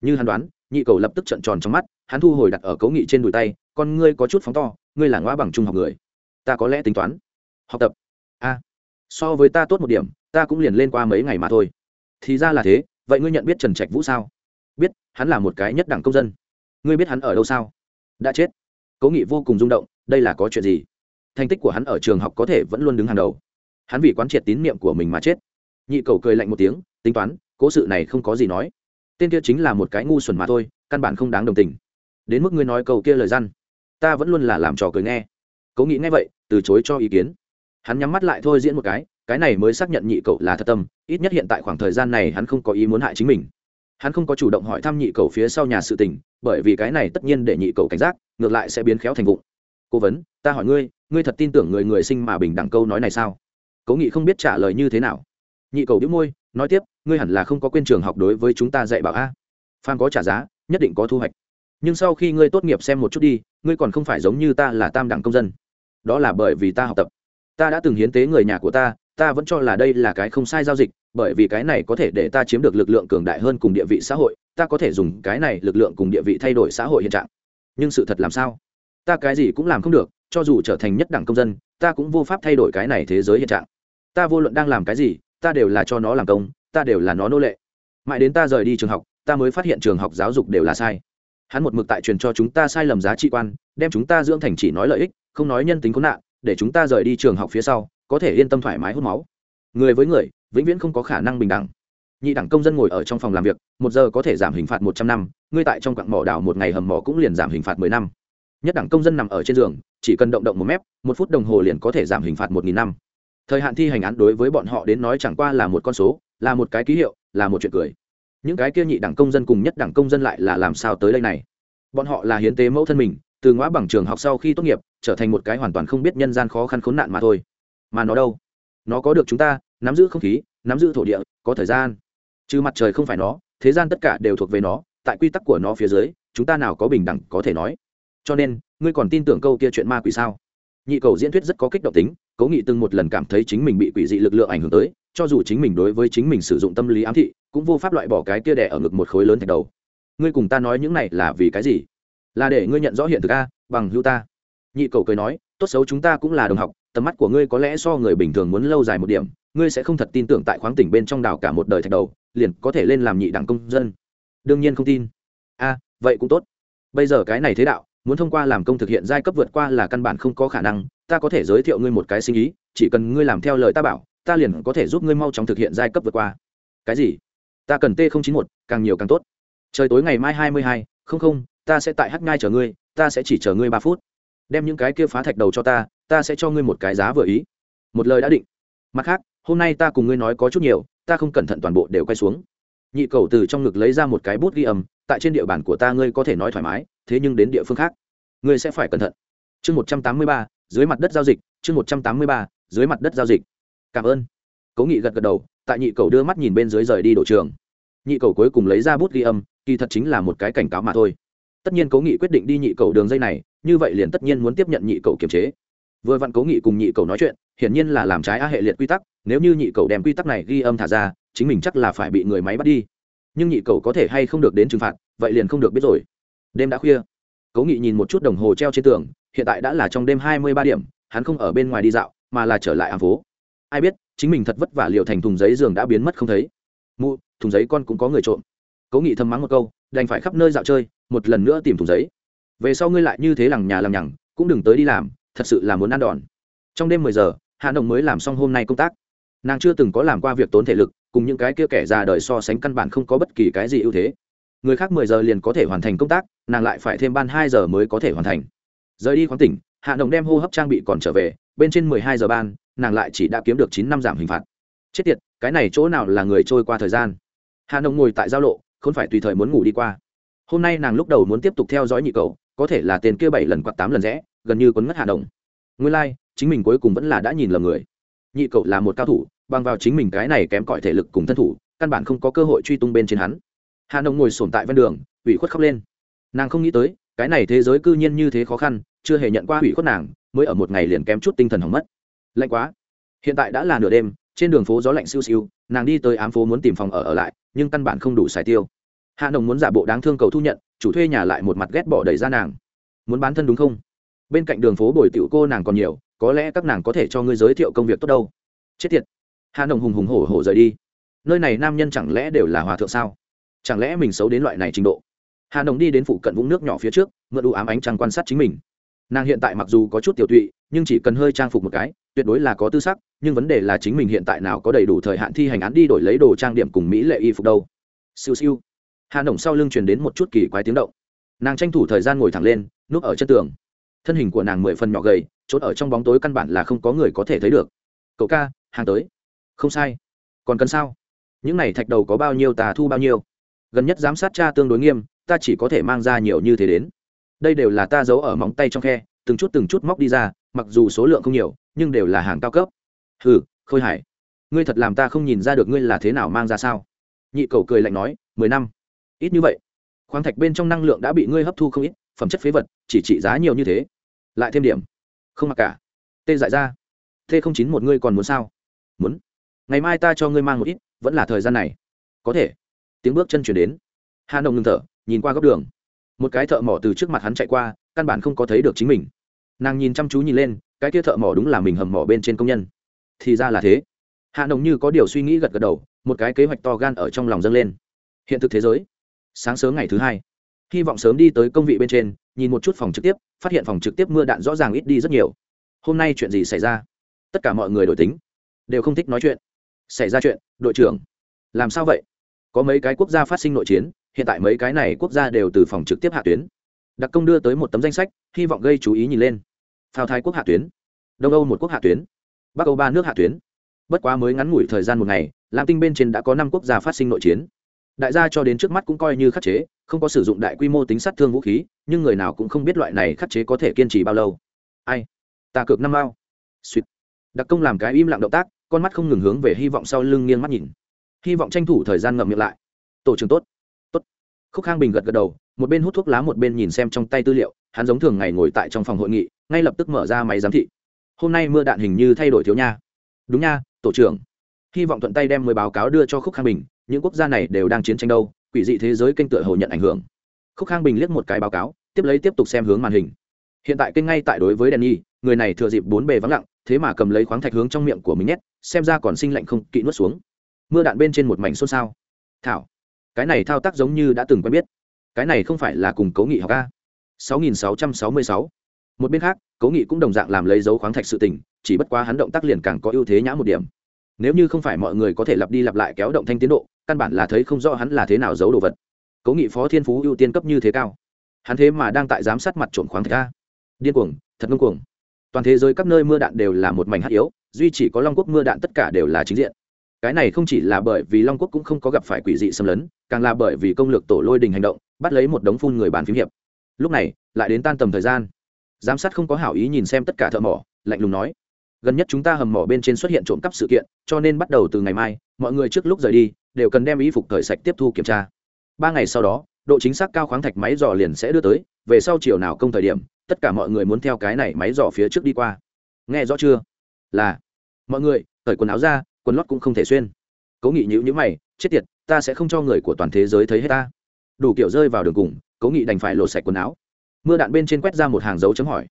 Như hắn đoán, nhị cầu lập tức trận tròn trong mắt, hắn thu hồi đặt ở cố nghị trên đùi tay, con ngươi có chút phóng to, ngươi là ngoa bằng trung học người. Ta có lẽ tính toán. Học tập. A, so với ta tốt một điểm, ta cũng liền lên qua mấy ngày mà thôi thì ra là thế, vậy ngươi nhận biết trần trạch vũ sao? Biết, hắn là một cái nhất đẳng công dân. Ngươi biết hắn ở đâu sao? Đã chết. Cố nghị vô cùng rung động, đây là có chuyện gì? Thành tích của hắn ở trường học có thể vẫn luôn đứng hàng đầu. Hắn vì quán triệt tín nhiệm của mình mà chết. Nhị cầu cười lạnh một tiếng, tính toán, cố sự này không có gì nói. Tên kia chính là một cái ngu xuẩn mà thôi, căn bản không đáng đồng tình. Đến mức ngươi nói cầu kia lời răn, ta vẫn luôn là làm trò cười nghe. Cố nghĩ nghe vậy, từ chối cho ý kiến hắn nhắm mắt lại thôi diễn một cái cái này mới xác nhận nhị cậu là thật tâm, ít nhất hiện tại khoảng thời gian này hắn không có ý muốn hại chính mình. Hắn không có chủ động hỏi thăm nhị cậu phía sau nhà sự tình, bởi vì cái này tất nhiên để nhị cậu cảnh giác, ngược lại sẽ biến khéo thành vụng. Cố vấn, ta hỏi ngươi ngươi thật tin tưởng người người sinh mà bình đẳng câu nói này sao? Cố nghị không biết trả lời như thế nào. Nhị cầu đĩu môi, nói tiếp, ngươi hẳn là không có quên trường học đối với chúng ta dạy bảo a. Phan có trả giá, nhất định có thu hoạch. Nhưng sau khi ngươi tốt nghiệp xem một chút đi, ngươi còn không phải giống như ta là tam đẳng công dân. Đó là bởi vì ta học tập ta đã từng hiến tế người nhà của ta ta vẫn cho là đây là cái không sai giao dịch, bởi vì cái này có thể để ta chiếm được lực lượng cường đại hơn cùng địa vị xã hội, ta có thể dùng cái này lực lượng cùng địa vị thay đổi xã hội hiện trạng. Nhưng sự thật làm sao? Ta cái gì cũng làm không được, cho dù trở thành nhất đẳng công dân, ta cũng vô pháp thay đổi cái này thế giới hiện trạng. Ta vô luận đang làm cái gì, ta đều là cho nó làm công, ta đều là nó nô lệ. Mãi đến ta rời đi trường học, ta mới phát hiện trường học giáo dục đều là sai. Hắn một mực tại truyền cho chúng ta sai lầm giá trị quan, đem chúng ta dưỡng thành chỉ nói lợi ích, không nói nhân tính có nạn để chúng ta rời đi trường học phía sau, có thể yên tâm thoải mái hút máu. Người với người, vĩnh viễn không có khả năng bình đẳng. Nhị đẳng công dân ngồi ở trong phòng làm việc, một giờ có thể giảm hình phạt một trăm năm, ngươi tại trong quặng mỏ đào một ngày hầm mỏ cũng liền giảm hình phạt mười năm. Nhất đẳng công dân nằm ở trên giường, chỉ cần động động một mép, một phút đồng hồ liền có thể giảm hình phạt một nghìn năm. Thời hạn thi hành án đối với bọn họ đến nói chẳng qua là một con số, là một cái ký hiệu, là một chuyện cười. Những cái kia nhị đẳng công dân cùng nhất đẳng công dân lại là làm sao tới đây này? Bọn họ là hiến tế mẫu thân mình từ ngõ bằng trường học sau khi tốt nghiệp, trở thành một cái hoàn toàn không biết nhân gian khó khăn khốn nạn mà thôi. Mà nó đâu? Nó có được chúng ta, nắm giữ không khí, nắm giữ thổ địa, có thời gian. Chứ mặt trời không phải nó, thế gian tất cả đều thuộc về nó, tại quy tắc của nó phía dưới, chúng ta nào có bình đẳng có thể nói. Cho nên, ngươi còn tin tưởng câu kia chuyện ma quỷ sao? Nhị cầu diễn thuyết rất có kích động tính, cố nghị từng một lần cảm thấy chính mình bị quỷ dị lực lượng ảnh hưởng tới, cho dù chính mình đối với chính mình sử dụng tâm lý ám thị, cũng vô pháp loại bỏ cái kia đẻ ở ngực một khối lớn thạch đầu. Ngươi cùng ta nói những này là vì cái gì? Là để ngươi nhận rõ hiện thực a, bằng hữu ta. Nhị cầu cười nói, tốt xấu chúng ta cũng là đồng học, tầm mắt của ngươi có lẽ so người bình thường muốn lâu dài một điểm, ngươi sẽ không thật tin tưởng tại khoáng tỉnh bên trong đảo cả một đời thạch đầu, liền có thể lên làm nhị đảng công dân. Đương nhiên không tin. A, vậy cũng tốt. Bây giờ cái này thế đạo, muốn thông qua làm công thực hiện giai cấp vượt qua là căn bản không có khả năng, ta có thể giới thiệu ngươi một cái sinh ý, chỉ cần ngươi làm theo lời ta bảo, ta liền có thể giúp ngươi mau chóng thực hiện giai cấp vượt qua. Cái gì? Ta cần t chín một, càng nhiều càng tốt. Trời tối ngày mai hai mươi hai, không không ta sẽ tại hắc ngai chờ ngươi, ta sẽ chỉ chờ ngươi ba phút. Đem những cái kia phá thạch đầu cho ta ta sẽ cho ngươi một cái giá vừa ý. Một lời đã định. Mặt khác, hôm nay ta cùng ngươi nói có chút nhiều, ta không cẩn thận toàn bộ đều quay xuống. Nhị cầu từ trong ngực lấy ra một cái bút ghi âm, tại trên địa bàn của ta ngươi có thể nói thoải mái, thế nhưng đến địa phương khác, ngươi sẽ phải cẩn thận. Chương một trăm tám mươi ba, dưới mặt đất giao dịch, chương một trăm tám mươi ba, dưới mặt đất giao dịch. Cảm ơn. Cố nghị gật gật đầu, tại nhị cầu đưa mắt nhìn bên dưới rời đi đổ trường. Nhị cầu cuối cùng lấy ra bút ghi âm, kỳ thật chính là một cái cảnh cáo mà thôi tất nhiên cố nghị quyết định đi nhị cầu đường dây này, như vậy liền tất nhiên muốn tiếp nhận nhị cầu kiềm chế. Vừa vặn cố nghị cùng nhị cầu nói chuyện, hiển nhiên là làm trái a hệ liệt quy tắc, nếu như nhị cầu đem quy tắc này ghi âm thả ra, chính mình chắc là phải bị người máy bắt đi. Nhưng nhị cầu có thể hay không được đến trừng phạt, vậy liền không được biết rồi. Đêm đã khuya, cố nghị nhìn một chút đồng hồ treo trên tường, hiện tại đã là trong đêm hai mươi ba điểm, hắn không ở bên ngoài đi dạo, mà là trở lại ám phố. Ai biết, chính mình thật vất vả liệu thành thùng giấy giường đã biến mất không thấy. Mụ, thùng giấy con cũng có người trộm. Cố nghị thầm mắng một câu đành phải khắp nơi dạo chơi, một lần nữa tìm thùng giấy. Về sau ngươi lại như thế lằng nhà lằng nhằng, cũng đừng tới đi làm, thật sự là muốn ăn đòn. Trong đêm mười giờ, hạ đồng mới làm xong hôm nay công tác. Nàng chưa từng có làm qua việc tốn thể lực, cùng những cái kia kẻ già đời so sánh căn bản không có bất kỳ cái gì ưu thế. Người khác mười giờ liền có thể hoàn thành công tác, nàng lại phải thêm ban hai giờ mới có thể hoàn thành. Rời đi khoáng tỉnh, hạ đồng đem hô hấp trang bị còn trở về, bên trên mười hai giờ ban, nàng lại chỉ đã kiếm được chín năm giảm hình phạt. Chết tiệt, cái này chỗ nào là người trôi qua thời gian? Hạ đồng ngồi tại giao lộ không phải tùy thời muốn ngủ đi qua. Hôm nay nàng lúc đầu muốn tiếp tục theo dõi nhị cầu có thể là tên kia bảy lần quạt tám lần rẽ gần như quấn ngất hạ đồng. Nguyên lai、like, chính mình cuối cùng vẫn là đã nhìn lầm người. Nhị cậu là một cao thủ bằng vào chính mình cái này kém cỏi thể lực cùng thân thủ căn bản không có cơ hội truy tung bên trên hắn. Hà nông ngồi sồn tại ven đường ủy khuất khóc lên. Nàng không nghĩ tới cái này thế giới cư nhiên như thế khó khăn chưa hề nhận qua ủy khuất nàng mới ở một ngày liền kém chút tinh thần hỏng mất. Lạnh quá. Hiện tại đã là nửa đêm trên đường phố gió lạnh siêu siêu, nàng đi tới ám phố muốn tìm phòng ở ở lại, nhưng căn bản không đủ xài tiêu. Hạ nồng muốn giả bộ đáng thương cầu thu nhận, chủ thuê nhà lại một mặt ghét bỏ đẩy ra nàng. Muốn bán thân đúng không? Bên cạnh đường phố bồi tiểu cô nàng còn nhiều, có lẽ các nàng có thể cho ngươi giới thiệu công việc tốt đâu. Chết tiệt. Hà nồng hùng hùng hổ hổ rời đi. Nơi này nam nhân chẳng lẽ đều là hòa thượng sao? Chẳng lẽ mình xấu đến loại này trình độ? Hà nồng đi đến phụ cận vũng nước nhỏ phía trước, mượn đủ ám ánh trăng quan sát chính mình nàng hiện tại mặc dù có chút tiểu tụy, nhưng chỉ cần hơi trang phục một cái, tuyệt đối là có tư sắc, nhưng vấn đề là chính mình hiện tại nào có đầy đủ thời hạn thi hành án đi đổi lấy đồ trang điểm cùng mỹ lệ y phục đâu. Siêu siêu. Hà nồng sau lưng truyền đến một chút kỳ quái tiếng động. Nàng tranh thủ thời gian ngồi thẳng lên, núp ở chân tường. Thân hình của nàng mười phần nhỏ gầy trốn ở trong bóng tối căn bản là không có người có thể thấy được. Cậu ca, hàng tới. Không sai. Còn cần sao? Những này thạch đầu có bao nhiêu, tà thu bao nhiêu? Gần nhất giám sát cha tương đối nghiêm, ta chỉ có thể mang ra nhiều như thế đến đây đều là ta giấu ở móng tay trong khe, từng chút từng chút móc đi ra, mặc dù số lượng không nhiều, nhưng đều là hàng cao cấp. Hừ, khôi hải, ngươi thật làm ta không nhìn ra được ngươi là thế nào mang ra sao? Nhị cầu cười lạnh nói, mười năm. Ít như vậy. Khoáng thạch bên trong năng lượng đã bị ngươi hấp thu không ít, phẩm chất phế vật, chỉ trị giá nhiều như thế. Lại thêm điểm. Không mặc cả. Tê dại ra. T không chín một ngươi còn muốn sao? Muốn. Ngày mai ta cho ngươi mang một ít, vẫn là thời gian này. Có thể. Tiếng bước chân chuyển đến. Hà nồng ngừng thở, nhìn qua góc đường một cái thợ mỏ từ trước mặt hắn chạy qua, căn bản không có thấy được chính mình. Nàng nhìn chăm chú nhìn lên, cái kia thợ mỏ đúng là mình hầm mỏ bên trên công nhân. Thì ra là thế. Hạ nồng như có điều suy nghĩ gật gật đầu, một cái kế hoạch to gan ở trong lòng dâng lên. Hiện thực thế giới. Sáng sớm ngày thứ hai, hy vọng sớm đi tới công vị bên trên, nhìn một chút phòng trực tiếp, phát hiện phòng trực tiếp mưa đạn rõ ràng ít đi rất nhiều. Hôm nay chuyện gì xảy ra? Tất cả mọi người đổi tính, đều không thích nói chuyện. Xảy ra chuyện, đội trưởng, làm sao vậy? Có mấy cái quốc gia phát sinh nội chiến hiện tại mấy cái này quốc gia đều từ phòng trực tiếp hạ tuyến. Đặc công đưa tới một tấm danh sách, hy vọng gây chú ý nhìn lên. Phao thái quốc hạ tuyến. Đông âu một quốc hạ tuyến. Bắc âu ba nước hạ tuyến. Bất quá mới ngắn ngủi thời gian một ngày, lam tinh bên trên đã có năm quốc gia phát sinh nội chiến. Đại gia cho đến trước mắt cũng coi như khắc chế, không có sử dụng đại quy mô tính sát thương vũ khí, nhưng người nào cũng không biết loại này khắc chế có thể kiên trì bao lâu. Ai? Ta cược năm mao. Suýt đặc công làm cái im lặng động tác, con mắt không ngừng hướng về hy vọng sau lưng nghiêng mắt nhìn. Hy vọng tranh thủ thời gian ngậm miệng lại. Tổ trưởng tốt khúc khang bình gật gật đầu, một bên hút thuốc lá một bên nhìn xem trong tay tư liệu, hắn giống thường ngày ngồi tại trong phòng hội nghị, ngay lập tức mở ra máy giám thị. Hôm nay mưa đạn hình như thay đổi thiếu nha. Đúng nha, tổ trưởng. Hy vọng thuận tay đem mười báo cáo đưa cho khúc khang bình, những quốc gia này đều đang chiến tranh đâu, quỷ dị thế giới kênh tựa hồ nhận ảnh hưởng. Khúc khang bình liếc một cái báo cáo, tiếp lấy tiếp tục xem hướng màn hình. Hiện tại kênh ngay tại đối với đèn nhi người này thừa dịp bốn bề vắng lặng, thế mà cầm lấy khoáng thạch hướng trong miệng của mình nhét, xem ra còn sinh lạnh không kỵ nuốt xuống. Mưa đạn bên trên một mảnh xôn xao. Thảo cái này thao tác giống như đã từng quen biết. Cái này không phải là cùng cấu nghị học a. 6666. một bên khác, cấu nghị cũng đồng dạng làm lấy dấu khoáng thạch sự tình, chỉ bất quá hắn động tác liền càng có ưu thế nhã một điểm. Nếu như không phải mọi người có thể lặp đi lặp lại kéo động thanh tiến độ, căn bản là thấy không rõ hắn là thế nào giấu đồ vật. Cấu nghị phó thiên phú ưu tiên cấp như thế cao. Hắn thế mà đang tại giám sát mặt trộm khoáng thạch a. Điên cuồng, thật ngông cuồng. Toàn thế giới các nơi mưa đạn đều là một mảnh hát yếu, duy chỉ có long quốc mưa đạn tất cả đều là chính diện cái này không chỉ là bởi vì long quốc cũng không có gặp phải quỷ dị xâm lấn, càng là bởi vì công lược tổ lôi đình hành động, bắt lấy một đống phun người bàn phím hiệp. Lúc này, lại đến tan tầm thời gian. Giám sát không có hảo ý nhìn xem tất cả thợ mỏ, lạnh lùng nói. Gần nhất chúng ta hầm mỏ bên trên xuất hiện trộm cắp sự kiện, cho nên bắt đầu từ ngày mai, mọi người trước lúc rời đi, đều cần đem y phục thời sạch tiếp thu kiểm tra. Ba ngày sau đó, độ chính xác cao khoáng thạch máy dò liền sẽ đưa tới, về sau chiều nào công thời điểm, tất cả mọi người muốn theo cái này máy dò phía trước đi qua. Nghe rõ chưa? Là, mọi người, cởi quần áo ra quần lót cũng không thể xuyên. Cố nghị nhữ nhữ mày, chết tiệt, ta sẽ không cho người của toàn thế giới thấy hết ta. Đủ kiểu rơi vào đường cùng, cố nghị đành phải lột sạch quần áo. Mưa đạn bên trên quét ra một hàng dấu chấm hỏi.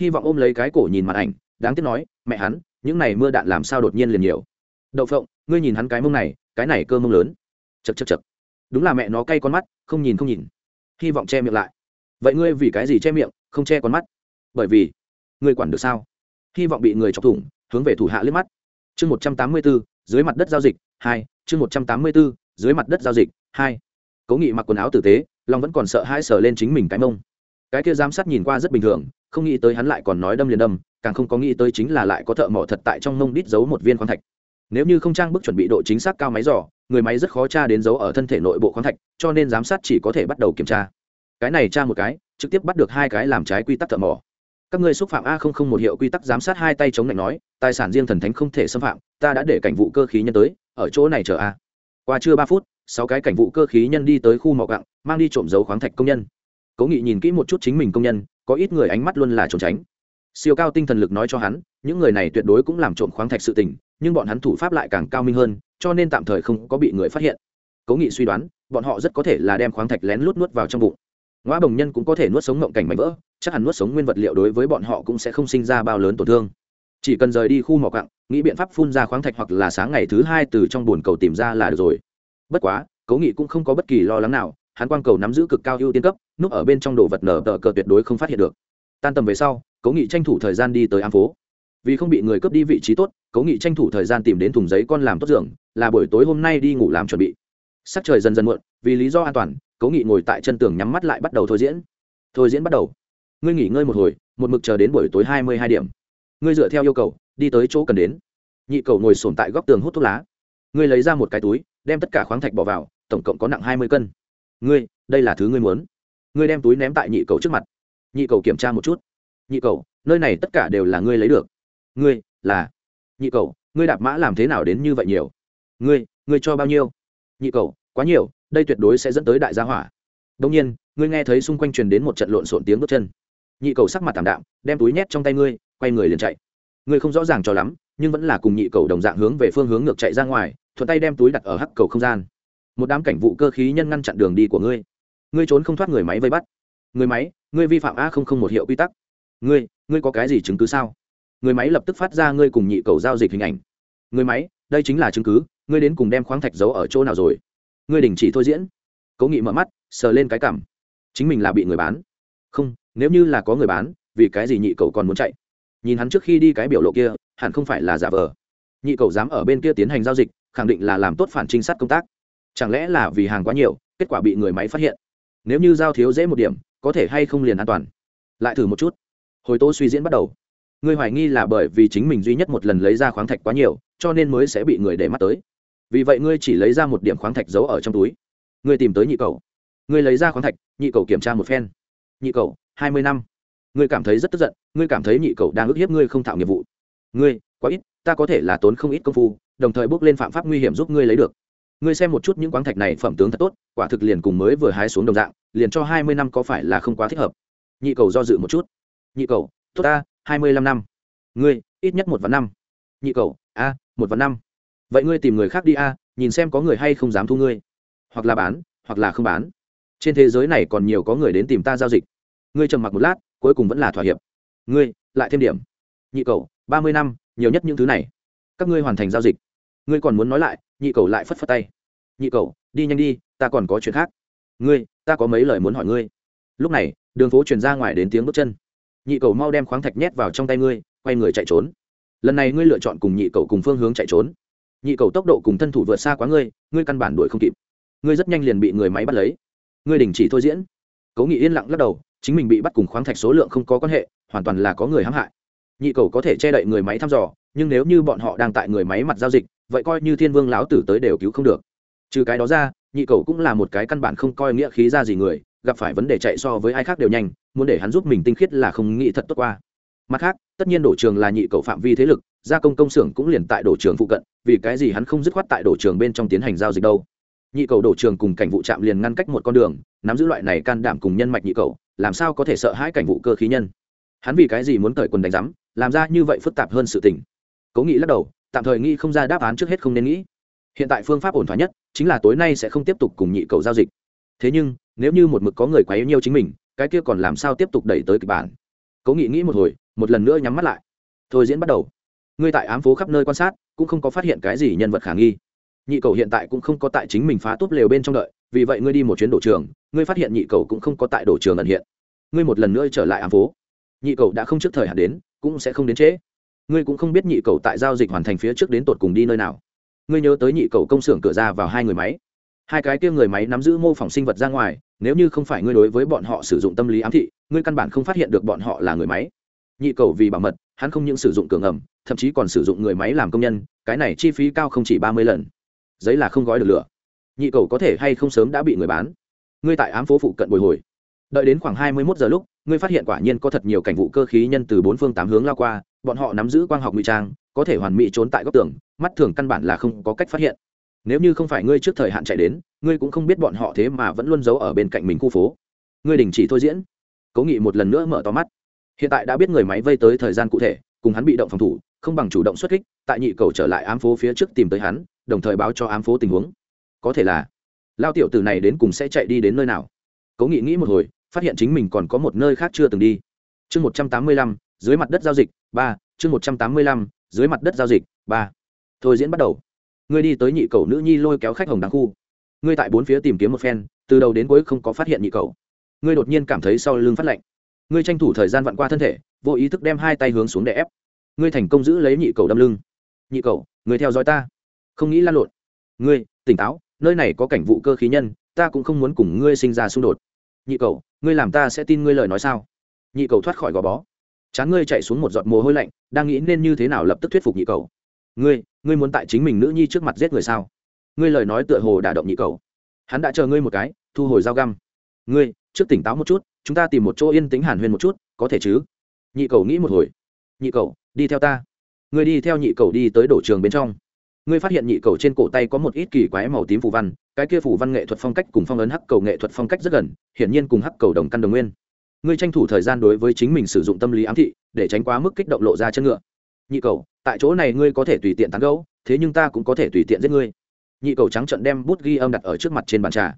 Hy vọng ôm lấy cái cổ nhìn mặt ảnh, đáng tiếc nói, mẹ hắn, những này mưa đạn làm sao đột nhiên liền nhiều? Đậu phộng, ngươi nhìn hắn cái mông này, cái này cơ mông lớn. Chật chật chật đúng là mẹ nó cay con mắt, không nhìn không nhìn. Hy vọng che miệng lại. Vậy ngươi vì cái gì che miệng, không che con mắt? Bởi vì, ngươi quản được sao? Hy vọng bị người chọc thủng, hướng về thủ hạ liếc mắt chương một trăm tám mươi bốn dưới mặt đất giao dịch, hai, chương một trăm tám mươi bốn dưới mặt đất giao dịch, hai. Cố nghị mặc quần áo tử tế long vẫn còn sợ hãi sờ lên chính mình cái mông. Cái kia giám sát nhìn qua rất bình thường, không nghĩ tới hắn lại còn nói đâm liền đâm, càng không có nghĩ tới chính là lại có thợ mỏ thật tại trong mông đít giấu một viên khoáng thạch. Nếu như không trang bức chuẩn bị độ chính xác cao máy dò, người máy rất khó tra đến dấu ở thân thể nội bộ khoáng thạch, cho nên giám sát chỉ có thể bắt đầu kiểm tra. Cái này tra một cái, trực tiếp bắt được hai cái làm trái quy tắc thợ mỏ các ngươi xúc phạm a không không một hiệu quy tắc giám sát hai tay chống lạnh nói, tài sản riêng thần thánh không thể xâm phạm, ta đã để cảnh vụ cơ khí nhân tới, ở chỗ này chờ a. Qua chưa ba phút, sáu cái cảnh vụ cơ khí nhân đi tới khu mỏ gặng, mang đi trộm dấu khoáng thạch công nhân. Cố nghị nhìn kỹ một chút chính mình công nhân, có ít người ánh mắt luôn là trốn tránh. Siêu cao tinh thần lực nói cho hắn, những người này tuyệt đối cũng làm trộm khoáng thạch sự tình, nhưng bọn hắn thủ pháp lại càng cao minh hơn, cho nên tạm thời không có bị người phát hiện. Cố nghị suy đoán, bọn họ rất có thể là đem khoáng thạch lén lút nuốt vào trong bụng. Ngoa bồng nhân cũng có thể nuốt sống mộng cảnh mảnh vỡ chắc hẳn nuốt sống nguyên vật liệu đối với bọn họ cũng sẽ không sinh ra bao lớn tổn thương. Chỉ cần rời đi khu mỏ cặng nghĩ biện pháp phun ra khoáng thạch hoặc là sáng ngày thứ hai từ trong bồn cầu tìm ra là được rồi. Bất quá, cố nghị cũng không có bất kỳ lo lắng nào, hắn quang cầu nắm giữ cực cao ưu tiên cấp, núp ở bên trong đồ vật nở tờ cờ tuyệt đối không phát hiện được. Tan tầm về sau, cố nghị tranh thủ thời gian đi tới ám phố. Vì không bị người cướp đi vị trí tốt, cố nghị tranh thủ thời gian tìm đến thùng giấy con làm tốt giường, là buổi tối hôm nay đi ngủ làm chuẩn bị. Sắc trời dần dần muộn, vì lý do an toàn, cố nghị ngồi tại chân tường nhắm mắt lại bắt đầu thôi diễn. Thôi diễn bắt đầu ngươi nghỉ ngơi một hồi, một mực chờ đến buổi tối hai mươi hai điểm. Ngươi dựa theo yêu cầu, đi tới chỗ cần đến. Nhị cầu ngồi sồn tại góc tường hút thuốc lá. Ngươi lấy ra một cái túi, đem tất cả khoáng thạch bỏ vào, tổng cộng có nặng hai mươi cân. Ngươi, đây là thứ ngươi muốn. Ngươi đem túi ném tại nhị cầu trước mặt. Nhị cầu kiểm tra một chút. Nhị cầu, nơi này tất cả đều là ngươi lấy được. Ngươi, là. Nhị cầu, ngươi đạp mã làm thế nào đến như vậy nhiều? Ngươi ngươi cho bao nhiêu? Nhị cầu, quá nhiều, đây tuyệt đối sẽ dẫn tới đại gia hỏa. Đông nhiên, ngươi nghe thấy xung quanh truyền đến một trận lộn xộn tiếng bước chân nhị cầu sắc mặt tảm đạm, đem túi nhét trong tay ngươi, quay người liền chạy. Ngươi không rõ ràng cho lắm, nhưng vẫn là cùng nhị cầu đồng dạng hướng về phương hướng ngược chạy ra ngoài, thuận tay đem túi đặt ở hắc cầu không gian. Một đám cảnh vụ cơ khí nhân ngăn chặn đường đi của ngươi. Ngươi trốn không thoát người máy vây bắt. Người máy, ngươi vi phạm a không không một hiệu quy tắc. Ngươi ngươi có cái gì chứng cứ sao? Người máy lập tức phát ra ngươi cùng nhị cầu giao dịch hình ảnh. Người máy, đây chính là chứng cứ, ngươi đến cùng đem khoáng thạch giấu ở chỗ nào rồi? Ngươi đình chỉ thôi diễn. Cố nghị mở mắt, sờ lên cái cảm. Chính mình là bị người bán. Không nếu như là có người bán, vì cái gì nhị cầu còn muốn chạy? Nhìn hắn trước khi đi cái biểu lộ kia, hẳn không phải là giả vờ. Nhị cầu dám ở bên kia tiến hành giao dịch, khẳng định là làm tốt phản trinh sát công tác. Chẳng lẽ là vì hàng quá nhiều, kết quả bị người máy phát hiện? Nếu như giao thiếu dễ một điểm, có thể hay không liền an toàn? Lại thử một chút. Hồi tô suy diễn bắt đầu. Ngươi hoài nghi là bởi vì chính mình duy nhất một lần lấy ra khoáng thạch quá nhiều, cho nên mới sẽ bị người để mắt tới. Vì vậy ngươi chỉ lấy ra một điểm khoáng thạch giấu ở trong túi. Ngươi tìm tới nhị cầu ngươi lấy ra khoáng thạch, nhị cầu kiểm tra một phen. Nhị cầu hai mươi năm. Ngươi cảm thấy rất tức giận, ngươi cảm thấy nhị cậu đang ức hiếp ngươi không thạo nghiệp vụ. Ngươi, quá ít, ta có thể là tốn không ít công phu, đồng thời bước lên phạm pháp nguy hiểm giúp ngươi lấy được. Ngươi xem một chút những khoáng thạch này phẩm tướng thật tốt, quả thực liền cùng mới vừa hái xuống đồng dạng, liền cho hai mươi năm có phải là không quá thích hợp? Nhị cầu do dự một chút. Nhị cầu, tốt ta, hai mươi lăm năm. Ngươi, ít nhất một vạn năm. Nhị cầu, a, một vạn năm. Vậy ngươi tìm người khác đi a, nhìn xem có người hay không dám thu ngươi. Hoặc là bán, hoặc là không bán. Trên thế giới này còn nhiều có người đến tìm ta giao dịch ngươi trầm mặc một lát, cuối cùng vẫn là thỏa hiệp. Ngươi, lại thêm điểm. Nhị cầu ba mươi năm, nhiều nhất những thứ này. Các ngươi hoàn thành giao dịch. Ngươi còn muốn nói lại, nhị cầu lại phất phất tay. Nhị cầu đi nhanh đi, ta còn có chuyện khác. Ngươi, ta có mấy lời muốn hỏi ngươi. Lúc này, đường phố truyền ra ngoài đến tiếng bước chân. Nhị cầu mau đem khoáng thạch nhét vào trong tay ngươi, quay người chạy trốn. Lần này ngươi lựa chọn cùng nhị cầu cùng phương hướng chạy trốn. Nhị cầu tốc độ cùng thân thủ vượt xa quá ngươi ngươi căn bản đuổi không kịp. Ngươi rất nhanh liền bị người máy bắt lấy. Ngươi đình chỉ thôi diễn. Cố nghị yên lặng lắc đầu chính mình bị bắt cùng khoáng thạch số lượng không có quan hệ, hoàn toàn là có người hãm hại. Nhị cầu có thể che đậy người máy thăm dò, nhưng nếu như bọn họ đang tại người máy mặt giao dịch, vậy coi như thiên vương lão tử tới đều cứu không được. Trừ cái đó ra, nhị cầu cũng là một cái căn bản không coi nghĩa khí ra gì người, gặp phải vấn đề chạy so với ai khác đều nhanh, muốn để hắn giúp mình tinh khiết là không nghĩ thật tốt qua. Mặt khác, tất nhiên đổ trường là nhị cầu phạm vi thế lực, gia công công xưởng cũng liền tại đổ trường phụ cận, vì cái gì hắn không dứt khoát tại đổ trường bên trong tiến hành giao dịch đâu. Nhị cầu đổ trường cùng cảnh vụ trạm liền ngăn cách một con đường, nắm giữ loại này can đảm cùng nhân mạch nhị cầu làm sao có thể sợ hãi cảnh vụ cơ khí nhân? Hắn vì cái gì muốn cởi quần đánh rắm làm ra như vậy phức tạp hơn sự tình? Cố nghị lắc đầu, tạm thời nghĩ không ra đáp án trước hết không nên nghĩ. Hiện tại phương pháp ổn thỏa nhất, chính là tối nay sẽ không tiếp tục cùng nhị cầu giao dịch. Thế nhưng, nếu như một mực có người quá yêu nhiêu chính mình, cái kia còn làm sao tiếp tục đẩy tới kịch bản? Cố nghị nghĩ một hồi, một lần nữa nhắm mắt lại. Thôi diễn bắt đầu. Ngươi tại ám phố khắp nơi quan sát, cũng không có phát hiện cái gì nhân vật khả nghi. Nhị cầu hiện tại cũng không có tại chính mình phá tốt lều bên trong đợi, vì vậy ngươi đi một chuyến đổ trường, ngươi phát hiện nhị cầu cũng không có tại đổ trường ẩn hiện ngươi một lần nữa trở lại ám phố. Nhị cầu đã không trước thời hạn đến, cũng sẽ không đến trễ. Ngươi cũng không biết nhị cầu tại giao dịch hoàn thành phía trước đến tột cùng đi nơi nào. Ngươi nhớ tới nhị cầu công xưởng cửa ra vào hai người máy. Hai cái kia người máy nắm giữ mô phỏng sinh vật ra ngoài, nếu như không phải ngươi đối với bọn họ sử dụng tâm lý ám thị, ngươi căn bản không phát hiện được bọn họ là người máy. Nhị cầu vì bảo mật, hắn không những sử dụng cường ẩm thậm chí còn sử dụng người máy làm công nhân, cái này chi phí cao không chỉ ba mươi lần. Giấy là không gói được lửa. Nhị cầu có thể hay không sớm đã bị người bán. Ngươi tại ám phố phụ cận bồi hồi đợi đến khoảng hai mươi mốt giờ lúc, ngươi phát hiện quả nhiên có thật nhiều cảnh vụ cơ khí nhân từ bốn phương tám hướng lao qua, bọn họ nắm giữ quang học ngụy trang, có thể hoàn mỹ trốn tại góc tường, mắt thường căn bản là không có cách phát hiện. Nếu như không phải ngươi trước thời hạn chạy đến, ngươi cũng không biết bọn họ thế mà vẫn luôn giấu ở bên cạnh mình khu phố. Ngươi đình chỉ thôi diễn. Cố nghị một lần nữa mở to mắt. Hiện tại đã biết người máy vây tới thời gian cụ thể, cùng hắn bị động phòng thủ, không bằng chủ động xuất kích, tại nhị cầu trở lại ám phố phía trước tìm tới hắn, đồng thời báo cho ám phố tình huống. Có thể là, lao tiểu từ này đến cùng sẽ chạy đi đến nơi nào? Cố nghị nghĩ một hồi phát hiện chính mình còn có một nơi khác chưa từng đi. Chương một trăm tám mươi lăm, dưới mặt đất giao dịch, ba, chương một trăm tám mươi lăm, dưới mặt đất giao dịch, ba. Thôi diễn bắt đầu. Ngươi đi tới nhị cầu nữ nhi lôi kéo khách hồng đáng khu. Ngươi tại bốn phía tìm kiếm một phen, từ đầu đến cuối không có phát hiện nhị cầu. Ngươi đột nhiên cảm thấy sau lưng phát lạnh. Ngươi tranh thủ thời gian vặn qua thân thể, vô ý thức đem hai tay hướng xuống để ép. Ngươi thành công giữ lấy nhị cầu đâm lưng. Nhị cầu ngươi theo dõi ta. Không nghĩ lan lộn. Ngươi, tỉnh táo, nơi này có cảnh vụ cơ khí nhân, ta cũng không muốn cùng ngươi sinh ra xung đột nhị cầu, ngươi làm ta sẽ tin ngươi lời nói sao? Nhị cầu thoát khỏi gò bó. Chán ngươi chạy xuống một giọt mồ hôi lạnh, đang nghĩ nên như thế nào lập tức thuyết phục nhị cầu. Ngươi ngươi muốn tại chính mình nữ nhi trước mặt giết người sao? Ngươi lời nói tựa hồ đả động nhị cầu. Hắn đã chờ ngươi một cái, thu hồi dao găm. Ngươi, trước tỉnh táo một chút, chúng ta tìm một chỗ yên tĩnh hàn huyên một chút, có thể chứ? Nhị cầu nghĩ một hồi. Nhị cầu, đi theo ta. Ngươi đi theo nhị cầu đi tới đổ trường bên trong ngươi phát hiện nhị cầu trên cổ tay có một ít kỳ quái màu tím phủ văn, cái kia phủ văn nghệ thuật phong cách cùng phong ấn hắc cầu nghệ thuật phong cách rất gần, hiển nhiên cùng hắc cầu đồng căn đồng nguyên. Ngươi tranh thủ thời gian đối với chính mình sử dụng tâm lý ám thị, để tránh quá mức kích động lộ ra chân ngựa. Nhị cầu, tại chỗ này ngươi có thể tùy tiện tán gấu thế nhưng ta cũng có thể tùy tiện giết ngươi. Nhị cầu trắng trận đem bút ghi âm đặt ở trước mặt trên bàn trà.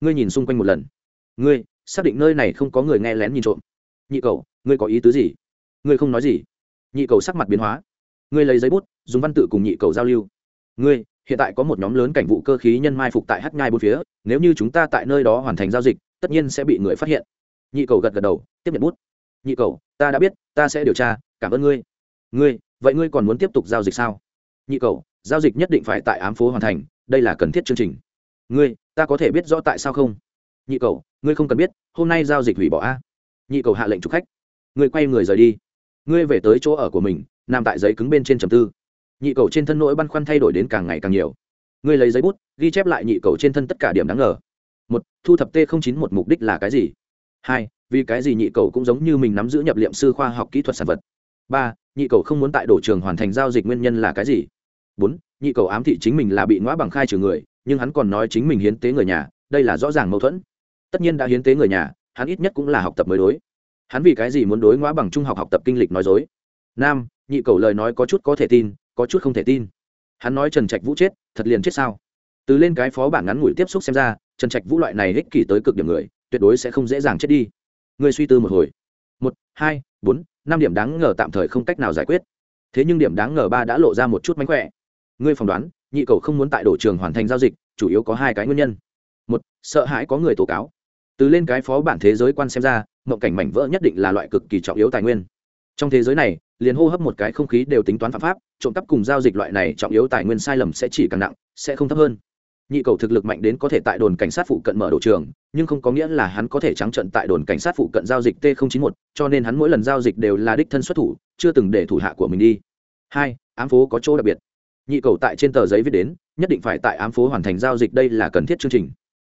Ngươi nhìn xung quanh một lần. Ngươi, xác định nơi này không có người nghe lén nhìn trộm. Nhị cầu, ngươi có ý tứ gì? Ngươi không nói gì. Nhị cầu sắc mặt biến hóa. Ngươi lấy giấy bút, dùng văn tự cùng nhị cầu giao lưu ngươi, hiện tại có một nhóm lớn cảnh vụ cơ khí nhân mai phục tại hát nhai bốn phía, nếu như chúng ta tại nơi đó hoàn thành giao dịch, tất nhiên sẽ bị người phát hiện. Nhị cầu gật gật đầu, tiếp nhận bút. Nhị cầu, ta đã biết, ta sẽ điều tra, cảm ơn ngươi. Ngươi, vậy ngươi còn muốn tiếp tục giao dịch sao? Nhị cầu, giao dịch nhất định phải tại ám phố hoàn thành, đây là cần thiết chương trình. Ngươi, ta có thể biết rõ tại sao không? Nhị cầu, ngươi không cần biết, hôm nay giao dịch hủy bỏ a. Nhị cầu hạ lệnh chụp khách. Ngươi quay người rời đi. Ngươi về tới chỗ ở của mình, nằm tại giấy cứng bên trên trầm tư nhị cầu trên thân nỗi băn khoăn thay đổi đến càng ngày càng nhiều. Ngươi lấy giấy bút ghi chép lại nhị cầu trên thân tất cả điểm đáng ngờ. Một thu thập t chín một mục đích là cái gì? Hai vì cái gì nhị cầu cũng giống như mình nắm giữ nhập liệm sư khoa học kỹ thuật sản vật? Ba nhị cầu không muốn tại đổ trường hoàn thành giao dịch nguyên nhân là cái gì? Bốn nhị cầu ám thị chính mình là bị ngõ bằng khai trừ người nhưng hắn còn nói chính mình hiến tế người nhà đây là rõ ràng mâu thuẫn. Tất nhiên đã hiến tế người nhà hắn ít nhất cũng là học tập mới đối. Hắn vì cái gì muốn đối ngõ bằng trung học học tập kinh lịch nói dối? Năm, nhị cầu lời nói có chút có thể tin có chút không thể tin. Hắn nói trần trạch vũ chết, thật liền chết sao? Từ lên cái phó bản ngắn ngủi tiếp xúc xem ra, trần trạch vũ loại này ích kỷ tới cực điểm người, tuyệt đối sẽ không dễ dàng chết đi. Người suy tư một hồi. Một, hai, bốn, năm điểm đáng ngờ tạm thời không cách nào giải quyết. Thế nhưng điểm đáng ngờ ba đã lộ ra một chút mánh khỏe. Ngươi phỏng đoán, nhị cầu không muốn tại đổ trường hoàn thành giao dịch, chủ yếu có hai cái nguyên nhân. Một, sợ hãi có người tố cáo. Từ lên cái phó bản thế giới quan xem ra, mộng cảnh mảnh vỡ nhất định là loại cực kỳ trọng yếu tài nguyên trong thế giới này, liền hô hấp một cái không khí đều tính toán phạm pháp, trộm cắp cùng giao dịch loại này trọng yếu tài nguyên sai lầm sẽ chỉ càng nặng, sẽ không thấp hơn. Nhị cầu thực lực mạnh đến có thể tại đồn cảnh sát phụ cận mở đồ trường, nhưng không có nghĩa là hắn có thể trắng trận tại đồn cảnh sát phụ cận giao dịch t 091 cho nên hắn mỗi lần giao dịch đều là đích thân xuất thủ, chưa từng để thủ hạ của mình đi. Hai, ám phố có chỗ đặc biệt. Nhị cầu tại trên tờ giấy viết đến, nhất định phải tại ám phố hoàn thành giao dịch đây là cần thiết chương trình.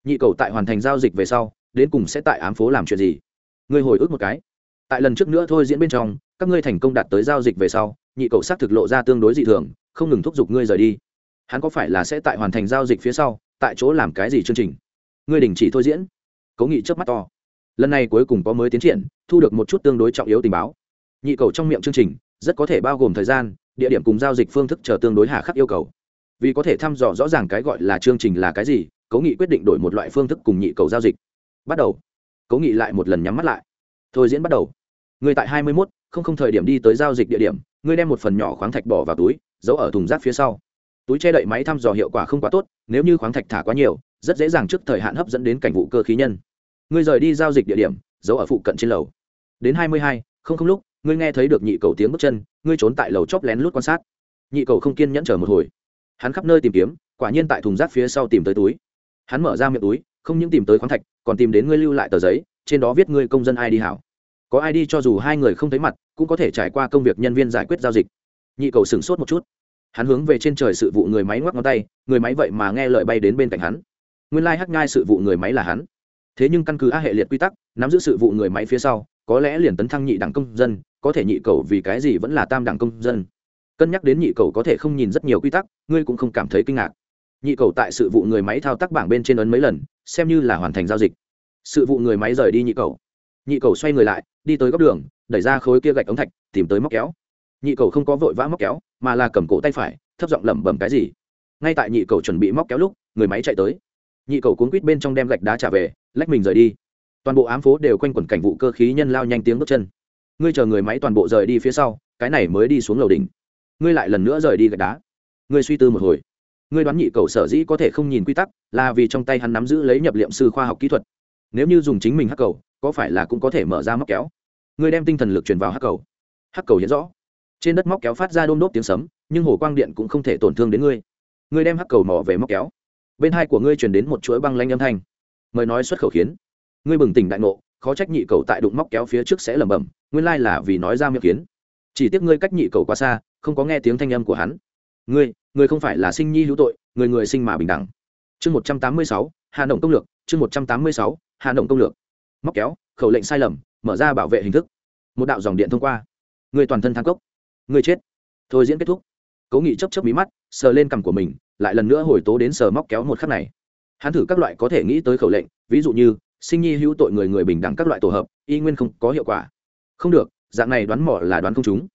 Nhị cầu tại hoàn thành giao dịch về sau, đến cùng sẽ tại ám phố làm chuyện gì? Người hồi ức một cái. Tại lần trước nữa thôi diễn bên trong các ngươi thành công đạt tới giao dịch về sau, nhị cầu xác thực lộ ra tương đối dị thường, không ngừng thúc giục ngươi rời đi. Hắn có phải là sẽ tại hoàn thành giao dịch phía sau, tại chỗ làm cái gì chương trình? Ngươi đình chỉ thôi diễn. Cố nghị trước mắt to. Lần này cuối cùng có mới tiến triển, thu được một chút tương đối trọng yếu tình báo. Nhị cầu trong miệng chương trình, rất có thể bao gồm thời gian, địa điểm cùng giao dịch phương thức chờ tương đối hà khắc yêu cầu. Vì có thể thăm dò rõ ràng cái gọi là chương trình là cái gì, cố nghị quyết định đổi một loại phương thức cùng nhị cầu giao dịch. Bắt đầu. Cố nghị lại một lần nhắm mắt lại. Thôi diễn bắt đầu. Người tại hai mươi mốt không không thời điểm đi tới giao dịch địa điểm, ngươi đem một phần nhỏ khoáng thạch bỏ vào túi, giấu ở thùng rác phía sau. Túi che đậy máy thăm dò hiệu quả không quá tốt, nếu như khoáng thạch thả quá nhiều, rất dễ dàng trước thời hạn hấp dẫn đến cảnh vụ cơ khí nhân. Ngươi rời đi giao dịch địa điểm, giấu ở phụ cận trên lầu. Đến hai mươi hai, không không lúc, ngươi nghe thấy được nhị cầu tiếng bước chân, ngươi trốn tại lầu chóp lén lút quan sát. Nhị cầu không kiên nhẫn chờ một hồi. Hắn khắp nơi tìm kiếm, quả nhiên tại thùng rác phía sau tìm tới túi. Hắn mở ra miệng túi, không những tìm tới khoáng thạch, còn tìm đến ngươi lưu lại tờ giấy, trên đó viết ngươi công dân ai đi hảo có ai đi cho dù hai người không thấy mặt, cũng có thể trải qua công việc nhân viên giải quyết giao dịch. Nhị cầu sửng sốt một chút. Hắn hướng về trên trời sự vụ người máy ngoắc ngón tay, người máy vậy mà nghe lời bay đến bên cạnh hắn. Nguyên lai、like、hắc ngai sự vụ người máy là hắn. Thế nhưng căn cứ a hệ liệt quy tắc, nắm giữ sự vụ người máy phía sau, có lẽ liền tấn thăng nhị đẳng công dân, có thể nhị cầu vì cái gì vẫn là tam đẳng công dân. Cân nhắc đến nhị cầu có thể không nhìn rất nhiều quy tắc, ngươi cũng không cảm thấy kinh ngạc. Nhị cầu tại sự vụ người máy thao tác bảng bên trên ấn mấy lần, xem như là hoàn thành giao dịch. Sự vụ người máy rời đi nhị cầu nhị cầu xoay người lại, đi tới góc đường, đẩy ra khối kia gạch ống thạch, tìm tới móc kéo. Nhị cầu không có vội vã móc kéo, mà là cầm cổ tay phải, thấp giọng lẩm bẩm cái gì. Ngay tại nhị cầu chuẩn bị móc kéo lúc, người máy chạy tới. Nhị cầu cuốn quýt bên trong đem gạch đá trả về, lách mình rời đi. Toàn bộ ám phố đều quanh quẩn cảnh vụ cơ khí nhân lao nhanh tiếng bước chân. Ngươi chờ người máy toàn bộ rời đi phía sau, cái này mới đi xuống lầu đỉnh. Ngươi lại lần nữa rời đi gạch đá. Ngươi suy tư một hồi. Ngươi đoán nhị cầu sở dĩ có thể không nhìn quy tắc, là vì trong tay hắn nắm giữ lấy nhập liệm sư khoa học kỹ thuật. Nếu như dùng chính mình hắc cầu có phải là cũng có thể mở ra móc kéo? Người đem tinh thần lực truyền vào hắc cầu. Hắc cầu hiện rõ. Trên đất móc kéo phát ra đôm đốt tiếng sấm, nhưng hồ quang điện cũng không thể tổn thương đến ngươi. Ngươi đem hắc cầu mỏ về móc kéo. Bên hai của ngươi truyền đến một chuỗi băng lanh âm thanh. Mời nói xuất khẩu khiến. Ngươi bừng tỉnh đại ngộ, khó trách nhị cầu tại đụng móc kéo phía trước sẽ lẩm bẩm, nguyên lai là vì nói ra miệng kiến chỉ tiếc ngươi cách nhị cầu quá xa, không có nghe tiếng thanh âm của hắn. Ngươi ngươi không phải là sinh nhi hữu tội, người người sinh mà bình đẳng. Chương một trăm tám mươi sáu, hà động công lược, chương một trăm tám mươi sáu, hà động công lược móc kéo, khẩu lệnh sai lầm, mở ra bảo vệ hình thức. Một đạo dòng điện thông qua. Người toàn thân thang cốc. Người chết. Thôi diễn kết thúc. Cố nghị chấp chấp mí mắt, sờ lên cằm của mình, lại lần nữa hồi tố đến sờ móc kéo một khắc này. Hắn thử các loại có thể nghĩ tới khẩu lệnh, ví dụ như, sinh nhi hữu tội người người bình đẳng các loại tổ hợp, y nguyên không có hiệu quả. Không được, dạng này đoán mỏ là đoán không chúng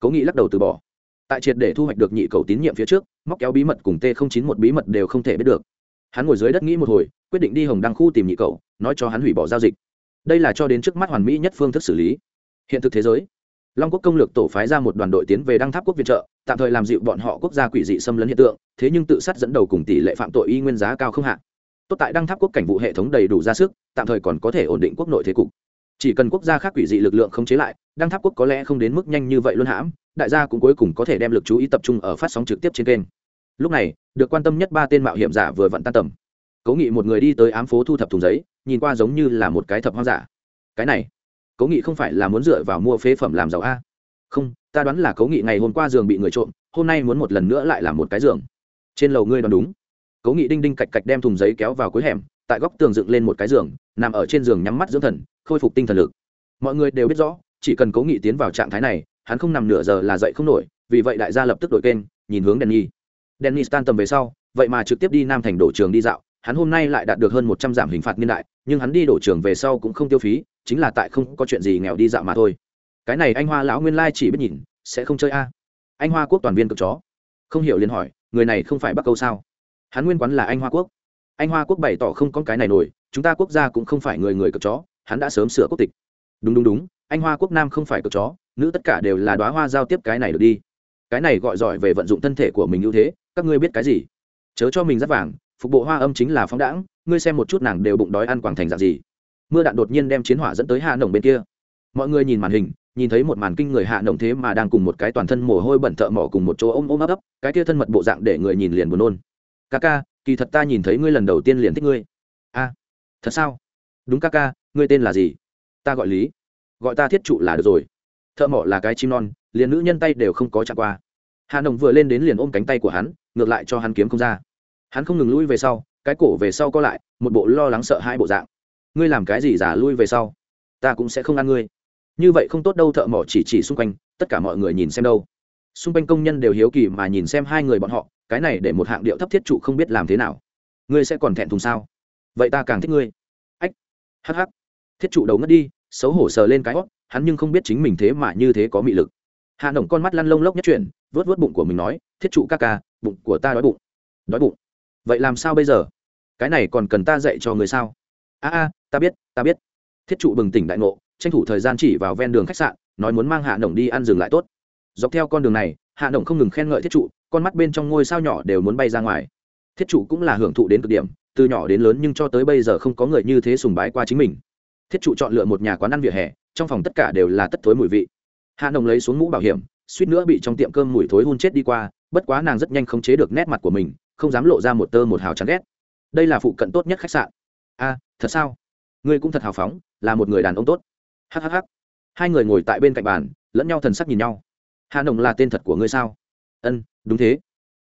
cố nghị lắc đầu từ bỏ. Tại triệt để thu hoạch được nhị cầu tín nhiệm phía trước, móc kéo bí mật cùng t chín một bí mật đều không thể biết được. Hắn ngồi dưới đất nghĩ một hồi, quyết định đi hồng đăng khu tìm nhị cầu, nói cho hắn hủy bỏ giao dịch đây là cho đến trước mắt hoàn mỹ nhất phương thức xử lý. Hiện thực thế giới, long quốc công lược tổ phái ra một đoàn đội tiến về đăng tháp quốc viện trợ, tạm thời làm dịu bọn họ quốc gia quỷ dị xâm lấn hiện tượng, thế nhưng tự sát dẫn đầu cùng tỷ lệ phạm tội y nguyên giá cao không hạn tốt tại đăng tháp quốc cảnh vụ hệ thống đầy đủ ra sức, tạm thời còn có thể ổn định quốc nội thế cục. Chỉ cần quốc gia khác quỷ dị lực lượng không chế lại, đăng tháp quốc có lẽ không đến mức nhanh như vậy luôn hãm, đại gia cũng cuối cùng có thể đem lực chú ý tập trung ở phát sóng trực tiếp trên kênh. Lúc này, được quan tâm nhất ba tên mạo hiểm giả vừa vặn tan tầm. Cố nghị một người đi tới ám phố thu thập thùng giấy nhìn qua giống như là một cái thập hoang giả cái này, cố nghị không phải là muốn dựa vào mua phế phẩm làm giàu a? Không, ta đoán là cố nghị ngày hôm qua giường bị người trộm, hôm nay muốn một lần nữa lại làm một cái giường. Trên lầu ngươi đoán đúng. Cố nghị đinh đinh cạch cạch đem thùng giấy kéo vào cuối hẻm, tại góc tường dựng lên một cái giường, nằm ở trên giường nhắm mắt dưỡng thần, khôi phục tinh thần lực. Mọi người đều biết rõ, chỉ cần cố nghị tiến vào trạng thái này, hắn không nằm nửa giờ là dậy không nổi, vì vậy đại gia lập tức đổi kênh, nhìn hướng denny denny tan tầm về sau, vậy mà trực tiếp đi nam thành đổ trường đi dạo hắn hôm nay lại đạt được hơn một trăm giảm hình phạt niên đại, nhưng hắn đi đổ trường về sau cũng không tiêu phí, chính là tại không có chuyện gì nghèo đi dạo mà thôi. Cái này anh hoa lão nguyên lai chỉ biết nhìn, sẽ không chơi a. Anh hoa quốc toàn viên cực chó. Không hiểu liền hỏi, người này không phải bắc câu sao? Hắn nguyên quán là anh hoa quốc. Anh hoa quốc bày tỏ không có cái này nổi, chúng ta quốc gia cũng không phải người người cực chó, hắn đã sớm sửa quốc tịch. Đúng đúng đúng, anh hoa quốc nam không phải cực chó, nữ tất cả đều là đoá hoa giao tiếp cái này được đi. Cái này gọi giỏi về vận dụng thân thể của mình ưu thế, các ngươi biết cái gì? Chớ cho mình rất vàng phục bộ hoa âm chính là phóng đãng, ngươi xem một chút nàng đều bụng đói ăn quảng thành dạng gì. Mưa đạn đột nhiên đem chiến hỏa dẫn tới hạ nồng bên kia. Mọi người nhìn màn hình, nhìn thấy một màn kinh người hạ nồng thế mà đang cùng một cái toàn thân mồ hôi bẩn thợ mỏ cùng một chỗ ôm ôm ấp ấp, cái kia thân mật bộ dạng để người nhìn liền buồn nôn. Ca ca, kỳ thật ta nhìn thấy ngươi lần đầu tiên liền thích ngươi. A, thật sao? Đúng ca ca, ngươi tên là gì? Ta gọi lý. Gọi ta thiết trụ là được rồi. Thợ mỏ là cái chim non, liền nữ nhân tay đều không có chạm qua. Hà nồng vừa lên đến liền ôm cánh tay của hắn, ngược lại cho hắn kiếm không ra hắn không ngừng lui về sau, cái cổ về sau co lại, một bộ lo lắng sợ hai bộ dạng. Ngươi làm cái gì giả lui về sau? Ta cũng sẽ không ăn ngươi. Như vậy không tốt đâu thợ mỏ chỉ chỉ xung quanh, tất cả mọi người nhìn xem đâu. Xung quanh công nhân đều hiếu kỳ mà nhìn xem hai người bọn họ, cái này để một hạng điệu thấp thiết trụ không biết làm thế nào. Ngươi sẽ còn thẹn thùng sao? Vậy ta càng thích ngươi. Ách, hắc hắc. Thiết trụ đầu ngất đi, xấu hổ sờ lên cái hót hắn nhưng không biết chính mình thế mà như thế có mị lực. Hạ nổng con mắt lăn lông lốc nhất chuyển vớt vớt bụng của mình nói, thiết trụ ca ca, bụng của ta đói bụng. Đói bụng? Vậy làm sao bây giờ? Cái này còn cần ta dạy cho người sao? A a, ta biết ta biết. Thiết trụ bừng tỉnh đại ngộ, tranh thủ thời gian chỉ vào ven đường khách sạn, nói muốn mang hạ nồng đi ăn dừng lại tốt. Dọc theo con đường này, hạ nồng không ngừng khen ngợi thiết trụ, con mắt bên trong ngôi sao nhỏ đều muốn bay ra ngoài. Thiết trụ cũng là hưởng thụ đến cực điểm, từ nhỏ đến lớn nhưng cho tới bây giờ không có người như thế sùng bái qua chính mình. Thiết trụ chọn lựa một nhà quán ăn vỉa hè, trong phòng tất cả đều là tất thối mùi vị. Hạ nồng lấy xuống mũ bảo hiểm, suýt nữa bị trong tiệm cơm mùi thối hun chết đi qua, bất quá nàng rất nhanh khống chế được nét mặt của mình không dám lộ ra một tơ một hào chán ghét. Đây là phụ cận tốt nhất khách sạn. A thật sao? Ngươi cũng thật hào phóng, là một người đàn ông tốt. Hhh hai người ngồi tại bên cạnh bàn, lẫn nhau thần sắc nhìn nhau. Hà nồng là tên thật của ngươi sao? Ân, đúng thế.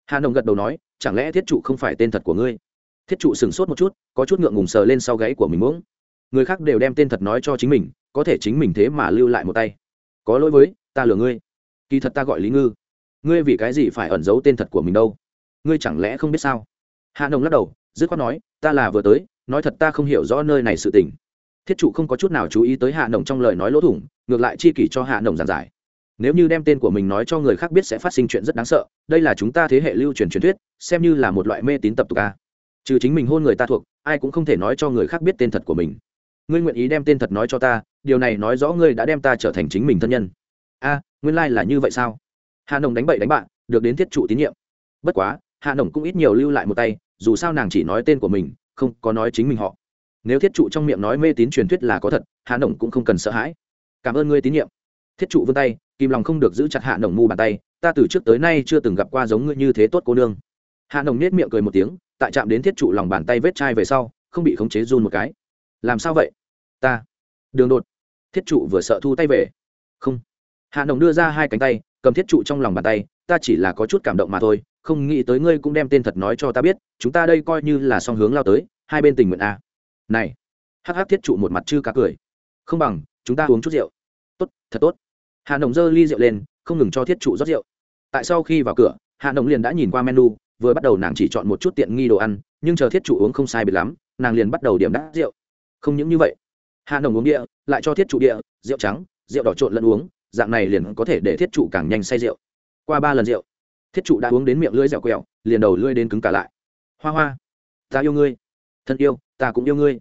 Hà nồng gật đầu nói, chẳng lẽ thiết trụ không phải tên thật của ngươi? Thiết trụ sửng sốt một chút, có chút ngượng ngùng sờ lên sau gáy của mình muỗng. Người khác đều đem tên thật nói cho chính mình, có thể chính mình thế mà lưu lại một tay. Có lỗi với, ta lừa ngươi. Kỳ thật ta gọi lý ngư. Ngươi vì cái gì phải ẩn giấu tên thật của mình đâu? Ngươi chẳng lẽ không biết sao? Hạ nồng lắc đầu, dứt khoát nói, ta là vừa tới, nói thật ta không hiểu rõ nơi này sự tình. Thiết trụ không có chút nào chú ý tới hạ nồng trong lời nói lỗ thủng, ngược lại chi kỷ cho hạ nồng giảng giải. Nếu như đem tên của mình nói cho người khác biết sẽ phát sinh chuyện rất đáng sợ, đây là chúng ta thế hệ lưu truyền truyền thuyết, xem như là một loại mê tín tập tục a. trừ chính mình hôn người ta thuộc, ai cũng không thể nói cho người khác biết tên thật của mình. Ngươi nguyện ý đem tên thật nói cho ta, điều này nói rõ ngươi đã đem ta trở thành chính mình thân nhân. A, nguyên lai、like、là như vậy sao? Hạ nồng đánh bậy đánh bạn được đến thiết trụ tín nhiệm. Bất quá hạ nổng cũng ít nhiều lưu lại một tay, dù sao nàng chỉ nói tên của mình, không có nói chính mình họ. Nếu thiết trụ trong miệng nói mê tín truyền thuyết là có thật, hạ nổng cũng không cần sợ hãi. Cảm ơn ngươi tín nhiệm. Thiết trụ vươn tay kim lòng không được giữ chặt hạ nổng mu bàn tay, ta từ trước tới nay chưa từng gặp qua giống ngươi như thế tốt cô nương. Hạ nồng nết miệng cười một tiếng, tại chạm đến thiết trụ lòng bàn tay vết chai về sau, không bị khống chế run một cái. Làm sao vậy? Ta. Đường đột. Thiết trụ vừa sợ thu tay về. Không. Hạ nồng đưa ra hai cánh tay, cầm thiết trụ trong lòng bàn tay, ta chỉ là có chút cảm động mà thôi không nghĩ tới ngươi cũng đem tên thật nói cho ta biết, chúng ta đây coi như là song hướng lao tới, hai bên tình nguyện à. này, hắc hắc thiết trụ một mặt chư cá cười. Không bằng, chúng ta uống chút rượu. Tốt, thật tốt. Hà nồng giơ ly rượu lên, không ngừng cho thiết trụ rót rượu. Tại sau khi vào cửa hà nồng liền đã nhìn qua menu, vừa bắt đầu nàng chỉ chọn một chút tiện nghi đồ ăn, nhưng chờ thiết trụ uống không sai biệt lắm, nàng liền bắt đầu điểm đắt rượu. Không những như vậy hà nồng uống địa, lại cho thiết trụ địa, rượu trắng, rượu đỏ trộn lẫn uống, dạng này liền có thể để thiết trụ càng nhanh say rượu. Qua ba lần rượu thiết trụ đã uống đến miệng lưỡi dẻo quẹo, liền đầu lưỡi đến cứng cả lại. Hoa hoa, ta yêu ngươi. Thân yêu, ta cũng yêu ngươi.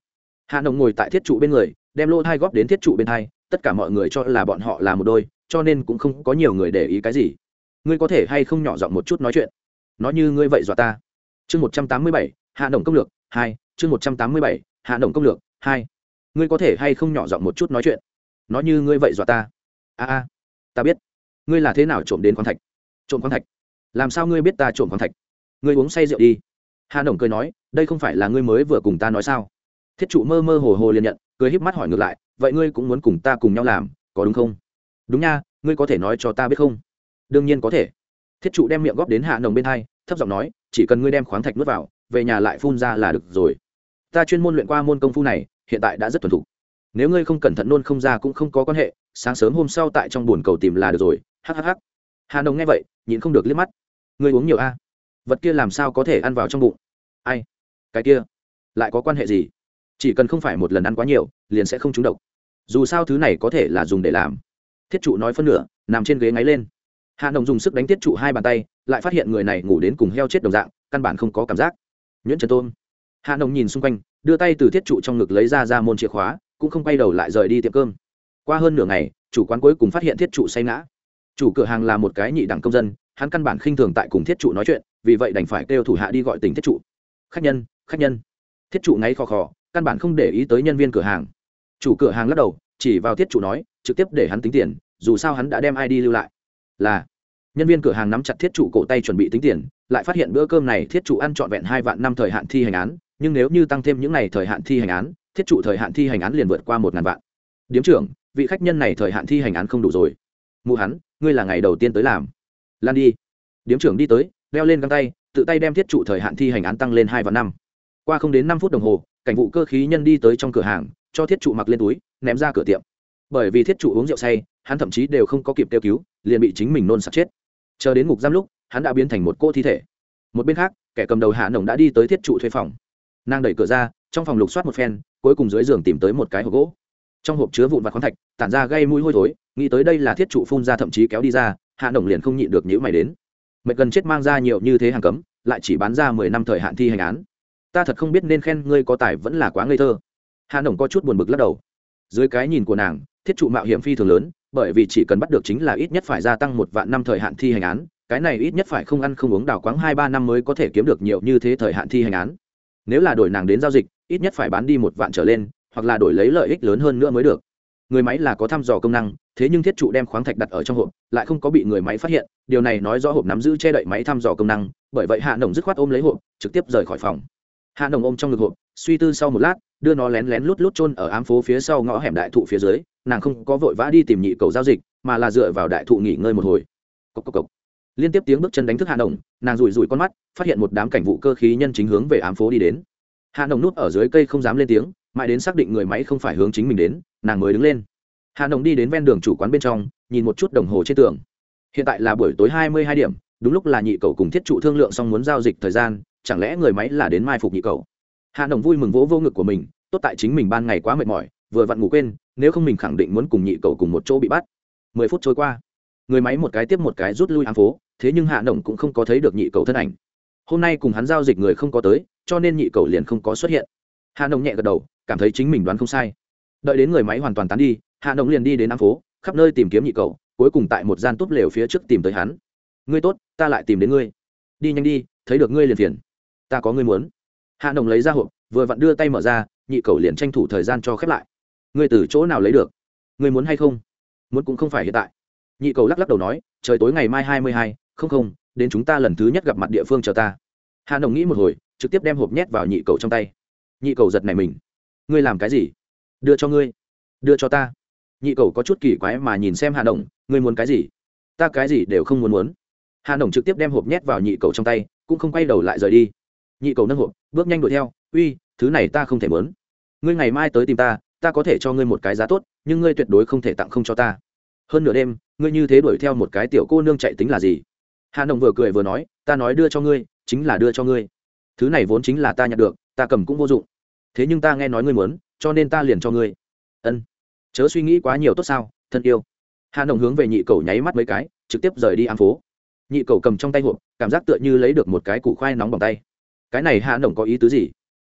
Hạ nồng ngồi tại thiết trụ bên người, đem lô thai góp đến thiết trụ bên thai tất cả mọi người cho là bọn họ là một đôi, cho nên cũng không có nhiều người để ý cái gì. Ngươi có thể hay không nhỏ giọng một chút nói chuyện? Nói như ngươi vậy dọa ta. Chương một trăm tám mươi bảy, hạ nồng công lược, hai. Chương một trăm tám mươi bảy, hạ nồng công lược, hai. Ngươi có thể hay không nhỏ giọng một chút nói chuyện? Nói như ngươi vậy dọa ta. A a, ta biết. Ngươi là thế nào trộm đến khoáng thạch? Trộm khoáng thạch làm sao ngươi biết ta trộm khoáng thạch? Ngươi uống say rượu đi. Hà nổng cười nói, đây không phải là ngươi mới vừa cùng ta nói sao? Thiết trụ mơ mơ hồ hồ liền nhận, cười híp mắt hỏi ngược lại, vậy ngươi cũng muốn cùng ta cùng nhau làm, có đúng không? Đúng nha, ngươi có thể nói cho ta biết không? Đương nhiên có thể. Thiết trụ đem miệng góp đến hạ nồng bên hai, thấp giọng nói, chỉ cần ngươi đem khoáng thạch nuốt vào, về nhà lại phun ra là được rồi. Ta chuyên môn luyện qua môn công phu này, hiện tại đã rất thuần thục. Nếu ngươi không cẩn thận nôn không ra cũng không có quan hệ, sáng sớm hôm sau tại trong buồn cầu tìm là được rồi. Hhh hà nồng nghe vậy, nhịn không được liếc mắt. Ngươi uống nhiều a? Vật kia làm sao có thể ăn vào trong bụng? Ai? Cái kia? Lại có quan hệ gì? Chỉ cần không phải một lần ăn quá nhiều, liền sẽ không trúng độc. Dù sao thứ này có thể là dùng để làm. Thiết trụ nói phân nửa, nằm trên ghế ngáy lên. Hạ nồng dùng sức đánh thiết trụ hai bàn tay, lại phát hiện người này ngủ đến cùng heo chết đồng dạng, căn bản không có cảm giác. Nhuyễn trần tôn. Hạ nồng nhìn xung quanh, đưa tay từ thiết trụ trong ngực lấy ra ra môn chìa khóa, cũng không quay đầu lại rời đi tiệm cơm. Qua hơn nửa ngày, chủ quán cuối cùng phát hiện thiết trụ say ngã chủ cửa hàng là một cái nhị đẳng công dân, hắn căn bản khinh thường tại cùng thiết trụ nói chuyện, vì vậy đành phải kêu thủ hạ đi gọi tình thiết trụ khách nhân khách nhân. Thiết trụ ngáy khò khò, căn bản không để ý tới nhân viên cửa hàng. Chủ cửa hàng lắc đầu, chỉ vào thiết trụ nói, trực tiếp để hắn tính tiền, dù sao hắn đã đem id lưu lại. Là, nhân viên cửa hàng nắm chặt thiết trụ cổ tay chuẩn bị tính tiền, lại phát hiện bữa cơm này thiết trụ ăn trọn vẹn hai vạn năm thời hạn thi hành án, nhưng nếu như tăng thêm những n à y thời hạn thi hành án, thiết trụ thời hạn thi hành án liền vượt qua một ngàn vạn. Điếm trưởng, vị khách nhân này thời hạn thi hành án không đủ rồi mụ hắn, ngươi là ngày đầu tiên tới làm. Lan đi. Điếm trưởng đi tới đeo lên găng tay, tự tay đem thiết trụ thời hạn thi hành án tăng lên hai và năm. Qua không đến năm phút đồng hồ, cảnh vụ cơ khí nhân đi tới trong cửa hàng, cho thiết trụ mặc lên túi, ném ra cửa tiệm. Bởi vì thiết trụ uống rượu say, hắn thậm chí đều không có kịp kêu cứu, liền bị chính mình nôn sặc chết. Chờ đến ngục giam lúc, hắn đã biến thành một cô thi thể. Một bên khác, kẻ cầm đầu hạ nồng đã đi tới thiết trụ thuê phòng. Nàng đẩy cửa ra, trong phòng lục soát một phen, cuối cùng dưới giường tìm tới một cái hộp gỗ trong hộp chứa vụn vặt khoáng thạch, tản ra gây mũi hôi thối, nghĩ tới đây là thiết trụ phun ra thậm chí kéo đi ra, hạ nồng liền không nhịn được nhữ mày đến. Mệt gần chết mang ra nhiều như thế hàng cấm, lại chỉ bán ra mười năm thời hạn thi hành án. Ta thật không biết nên khen ngươi có tài vẫn là quá ngây thơ. Hạ nồng có chút buồn bực lắc đầu. Dưới cái nhìn của nàng, thiết trụ mạo hiểm phi thường lớn, bởi vì chỉ cần bắt được chính là ít nhất phải gia tăng một vạn năm thời hạn thi hành án, cái này ít nhất phải không ăn không uống đào quáng hai ba năm mới có thể kiếm được nhiều như thế thời hạn thi hành án. Nếu là đổi nàng đến giao dịch, ít nhất phải bán đi một vạn trở lên hoặc là đổi lấy lợi ích lớn hơn nữa mới được. Người máy là có thăm dò công năng, thế nhưng thiết trụ đem khoáng thạch đặt ở trong hộp, lại không có bị người máy phát hiện. Điều này nói rõ hộp nắm giữ che đậy máy thăm dò công năng, bởi vậy hạ nồng dứt khoát ôm lấy hộp, trực tiếp rời khỏi phòng. Hạ nồng ôm trong ngực hộp, suy tư sau một lát, đưa nó lén lén lút lút chôn ở ám phố phía sau ngõ hẻm đại thụ phía dưới, nàng không có vội vã đi tìm nhị cầu giao dịch, mà là dựa vào đại thụ nghỉ ngơi một hồi. Cốc cốc cốc. liên tiếp tiếng bước chân đánh thức hạ nồng, nàng rủi rủi con mắt, phát hiện một đám cảnh vụ cơ khí nhân chính hướng về ám phố đi đến. Hạ nồng núp ở dưới cây không dám lên tiếng mãi đến xác định người máy không phải hướng chính mình đến, nàng mới đứng lên. Hạ nồng đi đến ven đường chủ quán bên trong, nhìn một chút đồng hồ trên tường. Hiện tại là buổi tối hai mươi hai điểm, đúng lúc là nhị cầu cùng thiết trụ thương lượng xong muốn giao dịch thời gian, chẳng lẽ người máy là đến mai phục nhị cầu? Hạ nồng vui mừng vỗ vô ngực của mình, tốt tại chính mình ban ngày quá mệt mỏi, vừa vặn ngủ quên, nếu không mình khẳng định muốn cùng nhị cầu cùng một chỗ bị bắt. Mười phút trôi qua, người máy một cái tiếp một cái rút lui ám phố, thế nhưng hạ nồng cũng không có thấy được nhị cầu thân ảnh. Hôm nay cùng hắn giao dịch người không có tới, cho nên nhị cầu liền không có xuất hiện. Hạ nồng nhẹ gật đầu cảm thấy chính mình đoán không sai. Đợi đến người máy hoàn toàn tán đi, hạ nồng liền đi đến Nam phố, khắp nơi tìm kiếm nhị cầu cuối cùng tại một gian túp lều phía trước tìm tới hắn. Ngươi tốt, ta lại tìm đến ngươi. Đi nhanh đi, thấy được ngươi liền phiền. Ta có ngươi muốn. Hạ nồng lấy ra hộp, vừa vặn đưa tay mở ra, nhị cầu liền tranh thủ thời gian cho khép lại. Ngươi từ chỗ nào lấy được? Ngươi muốn hay không? Muốn cũng không phải hiện tại. Nhị cầu lắc lắc đầu nói, trời tối ngày mai hai mươi hai, không không, đến chúng ta lần thứ nhất gặp mặt địa phương chờ ta. Hạ nồng nghĩ một hồi, trực tiếp đem hộp nhét vào nhị cầu trong tay. Nhị cầu giật này mình ngươi làm cái gì? Đưa cho ngươi. Đưa cho ta. Nhị cầu có chút kỳ quái mà nhìn xem hà đồng ngươi muốn cái gì? Ta cái gì đều không muốn muốn. Hà đồng trực tiếp đem hộp nhét vào nhị cầu trong tay, cũng không quay đầu lại rời đi. Nhị cầu nâng hộp, bước nhanh đuổi theo. Uy, thứ này ta không thể muốn. Ngươi ngày mai tới tìm ta ta có thể cho ngươi một cái giá tốt, nhưng ngươi tuyệt đối không thể tặng không cho ta. Hơn nửa đêm, ngươi như thế đuổi theo một cái tiểu cô nương chạy tính là gì? Hà đồng vừa cười vừa nói, ta nói đưa cho ngươi, chính là đưa cho ngươi. Thứ này vốn chính là ta nhận được, ta cầm cũng vô dụng thế nhưng ta nghe nói ngươi muốn, cho nên ta liền cho ngươi. Ân. Chớ suy nghĩ quá nhiều tốt sao, thân yêu. Hà nồng hướng về nhị cầu nháy mắt mấy cái, trực tiếp rời đi ám phố. Nhị cầu cầm trong tay hộp, cảm giác tựa như lấy được một cái củ khoai nóng bằng tay. Cái này hà nồng có ý tứ gì?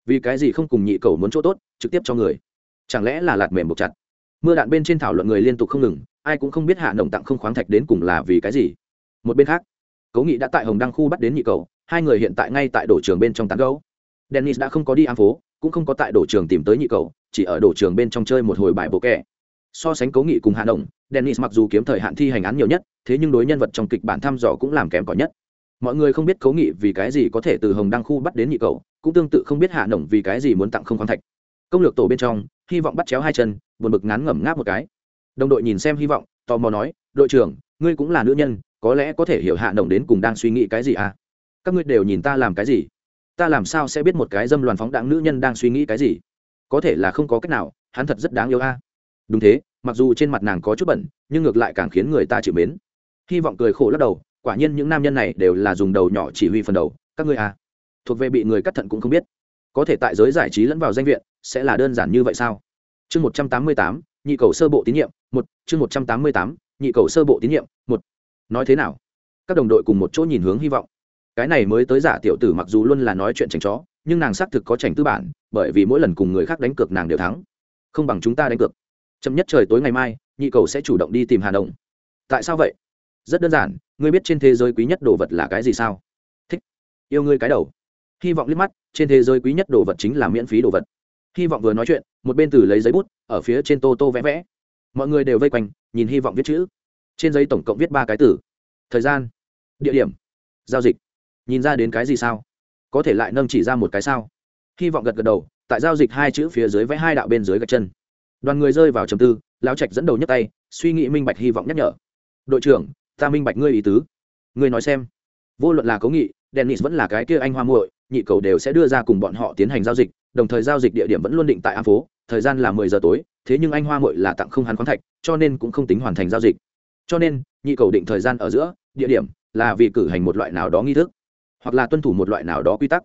Vì cái gì không cùng nhị cầu muốn chỗ tốt, trực tiếp cho người? Chẳng lẽ là lạt mềm buộc chặt? Mưa đạn bên trên thảo luận người liên tục không ngừng, ai cũng không biết hạ nồng tặng không khoáng thạch đến cùng là vì cái gì. Một bên khác, cố nghị đã tại hồng đăng khu bắt đến nhị cầu hai người hiện tại ngay tại đổ trường bên trong tán gấu dennis đã không có đi ám phố cũng không có tại đổ trường tìm tới nhị cầu chỉ ở đổ trường bên trong chơi một hồi bài bộ kẻ. So sánh cố nghị cùng hạ động dennis mặc dù kiếm thời hạn thi hành án nhiều nhất, thế nhưng đối nhân vật trong kịch bản thăm dò cũng làm kém cỏi nhất. Mọi người không biết cố nghị vì cái gì có thể từ hồng đăng khu bắt đến nhị cầu cũng tương tự không biết hạ động vì cái gì muốn tặng không khoáng thạch. Công lược tổ bên trong, hy vọng bắt chéo hai chân, buồn bực ngắn ngẩm ngáp một cái. Đồng đội nhìn xem hy vọng, tò mò nói, đội trưởng, ngươi cũng là nữ nhân, có lẽ có thể hiểu hạ động đến cùng đang suy nghĩ cái gì à? Các ngươi đều nhìn ta làm cái gì? Ta làm sao sẽ biết một cái dâm loạn phóng đãng nữ nhân đang suy nghĩ cái gì? Có thể là không có cách nào, hắn thật rất đáng yêu a. Đúng thế, mặc dù trên mặt nàng có chút bẩn, nhưng ngược lại càng khiến người ta chịu mến. Hy vọng cười khổ lắc đầu, quả nhiên những nam nhân này đều là dùng đầu nhỏ chỉ huy phần đầu, các ngươi a. Thuộc về bị người cắt thận cũng không biết. Có thể tại giới giải trí lẫn vào danh viện, sẽ là đơn giản như vậy sao? Chương một trăm tám mươi tám, nhị cầu sơ bộ tín nhiệm, một, chương một trăm tám mươi tám, nhị cầu sơ bộ tín nhiệm, một. Nói thế nào? Các đồng đội cùng một chỗ nhìn hướng hy vọng cái này mới tới giả tiểu tử mặc dù luôn là nói chuyện tránh chó, nhưng nàng xác thực có tránh tư bản, bởi vì mỗi lần cùng người khác đánh cược nàng đều thắng. Không bằng chúng ta đánh cược. Chậm nhất trời tối ngày mai, nhị cầu sẽ chủ động đi tìm hà động tại sao vậy? Rất đơn giản, ngươi biết trên thế giới quý nhất đồ vật là cái gì sao? Thích. Yêu ngươi cái đầu. Hy vọng liếc mắt, trên thế giới quý nhất đồ vật chính là miễn phí đồ vật. Hy vọng vừa nói chuyện, một bên từ lấy giấy bút, ở phía trên tô tô vẽ vẽ. Mọi người đều vây quanh, nhìn hy vọng viết chữ. Trên giấy tổng cộng viết ba cái từ. Thời gian. Địa điểm. Giao dịch nhìn ra đến cái gì sao? Có thể lại nâng chỉ ra một cái sao? Hy vọng gật gật đầu, tại giao dịch hai chữ phía dưới vẽ hai đạo bên dưới gạch chân. Đoàn người rơi vào trầm tư, lão trạch dẫn đầu nhấc tay, suy nghĩ minh bạch hy vọng nhắc nhở. Đội trưởng, ta minh bạch ngươi ý tứ. Ngươi nói xem. Vô luận là cố nghị, dennis vẫn là cái kia anh hoa muội, nhị cầu đều sẽ đưa ra cùng bọn họ tiến hành giao dịch, đồng thời giao dịch địa điểm vẫn luôn định tại an phố, thời gian là mười giờ tối, thế nhưng anh hoa muội là tặng không hắn khoáng thạch, cho nên cũng không tính hoàn thành giao dịch. Cho nên, nhị cầu định thời gian ở giữa, địa điểm là vì cử hành một loại nào đó nghi thức hoặc là tuân thủ một loại nào đó quy tắc.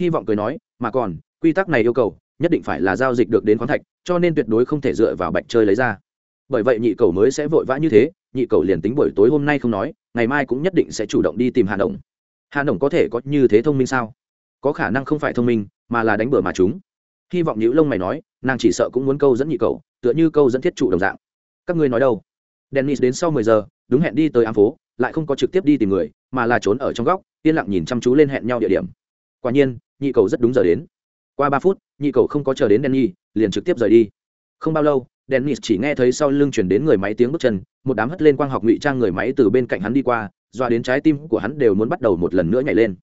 Hy vọng cười nói, mà còn, quy tắc này yêu cầu, nhất định phải là giao dịch được đến khoáng thạch, cho nên tuyệt đối không thể dựa vào bạch chơi lấy ra. Bởi vậy nhị cầu mới sẽ vội vã như thế, nhị cầu liền tính buổi tối hôm nay không nói, ngày mai cũng nhất định sẽ chủ động đi tìm hà đồng hà đồng có thể có như thế thông minh sao? Có khả năng không phải thông minh, mà là đánh bừa mà chúng. Hy vọng nhữ lông mày nói, nàng chỉ sợ cũng muốn câu dẫn nhị cầu, tựa như câu dẫn thiết trụ đồng dạng. Các ngươi nói đâu? Dennis đến sau mười giờ, đúng hẹn đi tới ám phố lại không có trực tiếp đi tìm người, mà là trốn ở trong góc, yên lặng nhìn chăm chú lên hẹn nhau địa điểm. Quả nhiên, nhị cầu rất đúng giờ đến. Qua ba phút, nhị cầu không có chờ đến denny liền trực tiếp rời đi. Không bao lâu dennis chỉ nghe thấy sau lưng chuyển đến người máy tiếng bước chân, một đám hất lên quang học ngụy trang người máy từ bên cạnh hắn đi qua, doa đến trái tim của hắn đều muốn bắt đầu một lần nữa nhảy lên.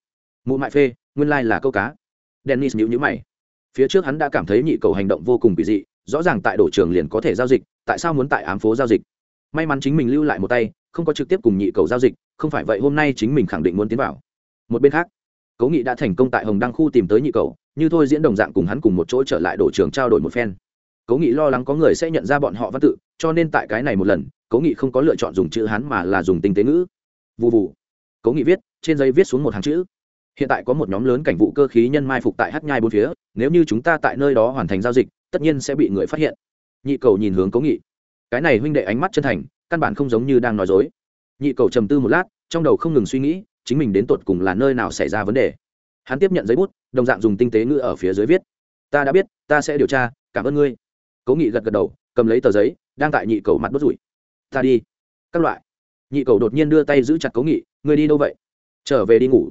Mụ mại phê, nguyên lai、like、là câu cá. Dennis nhữ nhữ mày. Phía trước hắn đã cảm thấy nhị cầu hành động vô cùng kỳ dị, rõ ràng tại đổ trường liền có thể giao dịch, tại sao muốn tại ám phố giao dịch? May mắn chính mình lưu lại một tay không có trực tiếp cùng nhị cầu giao dịch, không phải vậy hôm nay chính mình khẳng định muốn tiến vào. Một bên khác, cố nghị đã thành công tại hồng đăng khu tìm tới nhị cầu, như thôi diễn đồng dạng cùng hắn cùng một chỗ trở lại đổ trường trao đổi một phen. Cố nghị lo lắng có người sẽ nhận ra bọn họ văn tự, cho nên tại cái này một lần, cố nghị không có lựa chọn dùng chữ hắn mà là dùng tinh tế ngữ. Vụ vụ cố nghị viết, trên giấy viết xuống một hàng chữ. Hiện tại có một nhóm lớn cảnh vụ cơ khí nhân mai phục tại hát nhai bốn phía, nếu như chúng ta tại nơi đó hoàn thành giao dịch, tất nhiên sẽ bị người phát hiện. Nhị cầu nhìn hướng cố nghị. Cái này huynh đệ ánh mắt chân thành căn bản không giống như đang nói dối. Nhị cầu trầm tư một lát, trong đầu không ngừng suy nghĩ, chính mình đến tột cùng là nơi nào xảy ra vấn đề. Hắn tiếp nhận giấy bút, đồng dạng dùng tinh tế ngữ ở phía dưới viết. Ta đã biết, ta sẽ điều tra, cảm ơn ngươi. Cố nghị gật gật đầu, cầm lấy tờ giấy, đang tại nhị cầu mặt bút rủi. Ta đi. Các loại. Nhị cầu đột nhiên đưa tay giữ chặt cố nghị, ngươi đi đâu vậy? Trở về đi ngủ.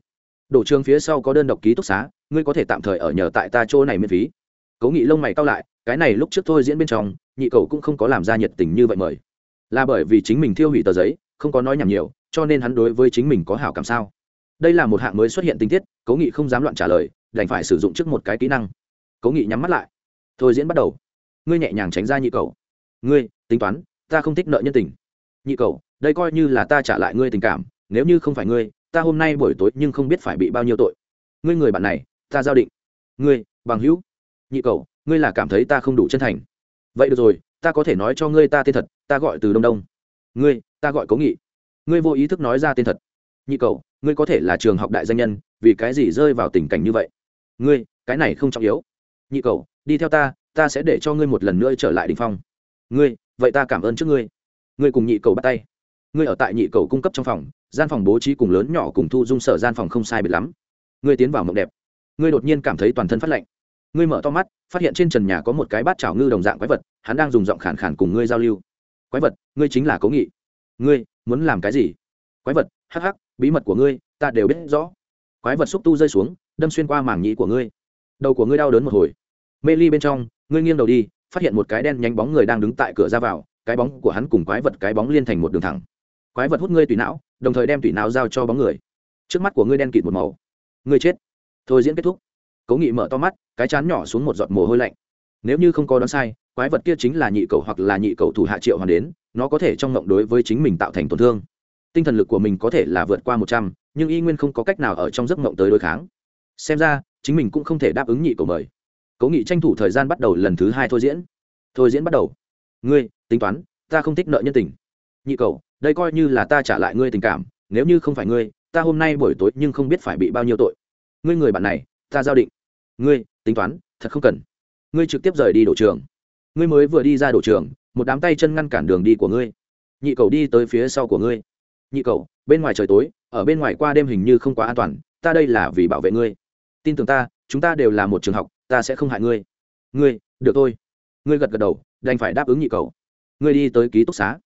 Đổ trường phía sau có đơn độc ký túc xá, ngươi có thể tạm thời ở nhờ tại ta chỗ này miễn phí. Cố nghị lông mày cao lại, cái này lúc trước thôi diễn bên trong, nhị cầu cũng không có làm ra nhiệt tình như vậy mời là bởi vì chính mình thiêu hủy tờ giấy, không có nói nhảm nhiều, cho nên hắn đối với chính mình có hảo cảm sao? Đây là một hạng mới xuất hiện tình tiết, cố nghị không dám loạn trả lời, đành phải sử dụng trước một cái kỹ năng. Cố nghị nhắm mắt lại. Thôi diễn bắt đầu. Ngươi nhẹ nhàng tránh ra nhị cầu. Ngươi, tính toán, ta không thích nợ nhân tình. Nhị cầu, đây coi như là ta trả lại ngươi tình cảm, nếu như không phải ngươi, ta hôm nay buổi tối nhưng không biết phải bị bao nhiêu tội. Ngươi người bạn này, ta giao định. Ngươi, bằng hữu. Nhị cầu, ngươi là cảm thấy ta không đủ chân thành. Vậy được rồi ta có thể nói cho ngươi ta tên thật, ta gọi từ đông đông. Ngươi, ta gọi cố nghị. Ngươi vô ý thức nói ra tên thật. Nhị cầu ngươi có thể là trường học đại danh nhân, vì cái gì rơi vào tình cảnh như vậy? Ngươi, cái này không trọng yếu. Nhị cầu đi theo ta ta sẽ để cho ngươi một lần nữa trở lại đình phong. Ngươi, vậy ta cảm ơn trước ngươi. Ngươi cùng nhị cầu bắt tay. Ngươi ở tại nhị cầu cung cấp trong phòng, gian phòng bố trí cùng lớn nhỏ cùng thu dung sở gian phòng không sai biệt lắm. Ngươi tiến vào mộng đẹp. Ngươi đột nhiên cảm thấy toàn thân phát lạnh. Ngươi mở to mắt phát hiện trên trần nhà có một cái bát chảo ngư đồng dạng quái vật, hắn đang dùng giọng khản khản cùng ngươi giao lưu. Quái vật, ngươi chính là cố nghị. Ngươi, muốn làm cái gì? Quái vật, hắc hắc, bí mật của ngươi, ta đều biết rõ. Quái vật xúc tu rơi xuống, đâm xuyên qua màng nhĩ của ngươi. Đầu của ngươi đau đớn một hồi. Mê ly bên trong, ngươi nghiêng đầu đi, phát hiện một cái đen nhánh bóng người đang đứng tại cửa ra vào, cái bóng của hắn cùng quái vật, cái bóng liên thành một đường thẳng. Quái vật hút ngươi tùy não, đồng thời đem tùy não giao cho bóng người. Trước mắt của ngươi đen kịt một màu. Ngươi chết. Thôi diễn kết thúc cố nghị mở to mắt, cái chán nhỏ xuống một giọt mồ hôi lạnh. Nếu như không có đoán sai, quái vật kia chính là nhị cầu hoặc là nhị cầu thủ hạ triệu hoàn đến, nó có thể trong ngộng đối với chính mình tạo thành tổn thương. Tinh thần lực của mình có thể là vượt qua một trăm, nhưng y nguyên không có cách nào ở trong giấc ngộng tới đối kháng. Xem ra, chính mình cũng không thể đáp ứng nhị cầu mời. Cố nghị tranh thủ thời gian bắt đầu lần thứ hai thôi diễn. Thôi diễn bắt đầu. Ngươi, tính toán, ta không thích nợ nhân tình. Nhị cầu, đây coi như là ta trả lại ngươi tình cảm, nếu như không phải ngươi, ta hôm nay buổi tối nhưng không biết phải bị bao nhiêu tội. Ngươi người bạn này, ta giao định ngươi, tính toán, thật không cần. Ngươi trực tiếp rời đi đổ trường. Ngươi mới vừa đi ra đổ trường, một đám tay chân ngăn cản đường đi của ngươi. Nhị cầu đi tới phía sau của ngươi. Nhị cầu bên ngoài trời tối, ở bên ngoài qua đêm hình như không quá an toàn, ta đây là vì bảo vệ ngươi. Tin tưởng ta, chúng ta đều là một trường học, ta sẽ không hại ngươi. Ngươi, được thôi. Ngươi gật gật đầu, đành phải đáp ứng nhị cầu ngươi đi tới ký túc xá.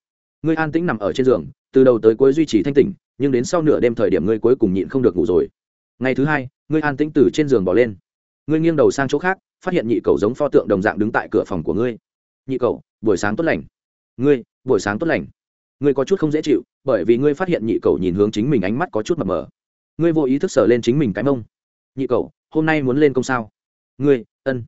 Ngươi an tĩnh nằm ở trên giường, từ đầu tới cuối duy trì thanh tỉnh, nhưng đến sau nửa đêm thời điểm ngươi cuối cùng nhịn không được ngủ rồi. Ngày thứ hai, ngươi an tĩnh từ trên giường bỏ lên ngươi nghiêng đầu sang chỗ khác, phát hiện nhị cầu giống pho tượng đồng dạng đứng tại cửa phòng của ngươi. Nhị cầu, buổi sáng tốt lành. Ngươi, buổi sáng tốt lành. Ngươi có chút không dễ chịu, bởi vì ngươi phát hiện nhị cầu nhìn hướng chính mình ánh mắt có chút mập mờ. Ngươi vô ý thức sờ lên chính mình cái mông. Nhị cầu, hôm nay muốn lên công sao? Ngươi, ân.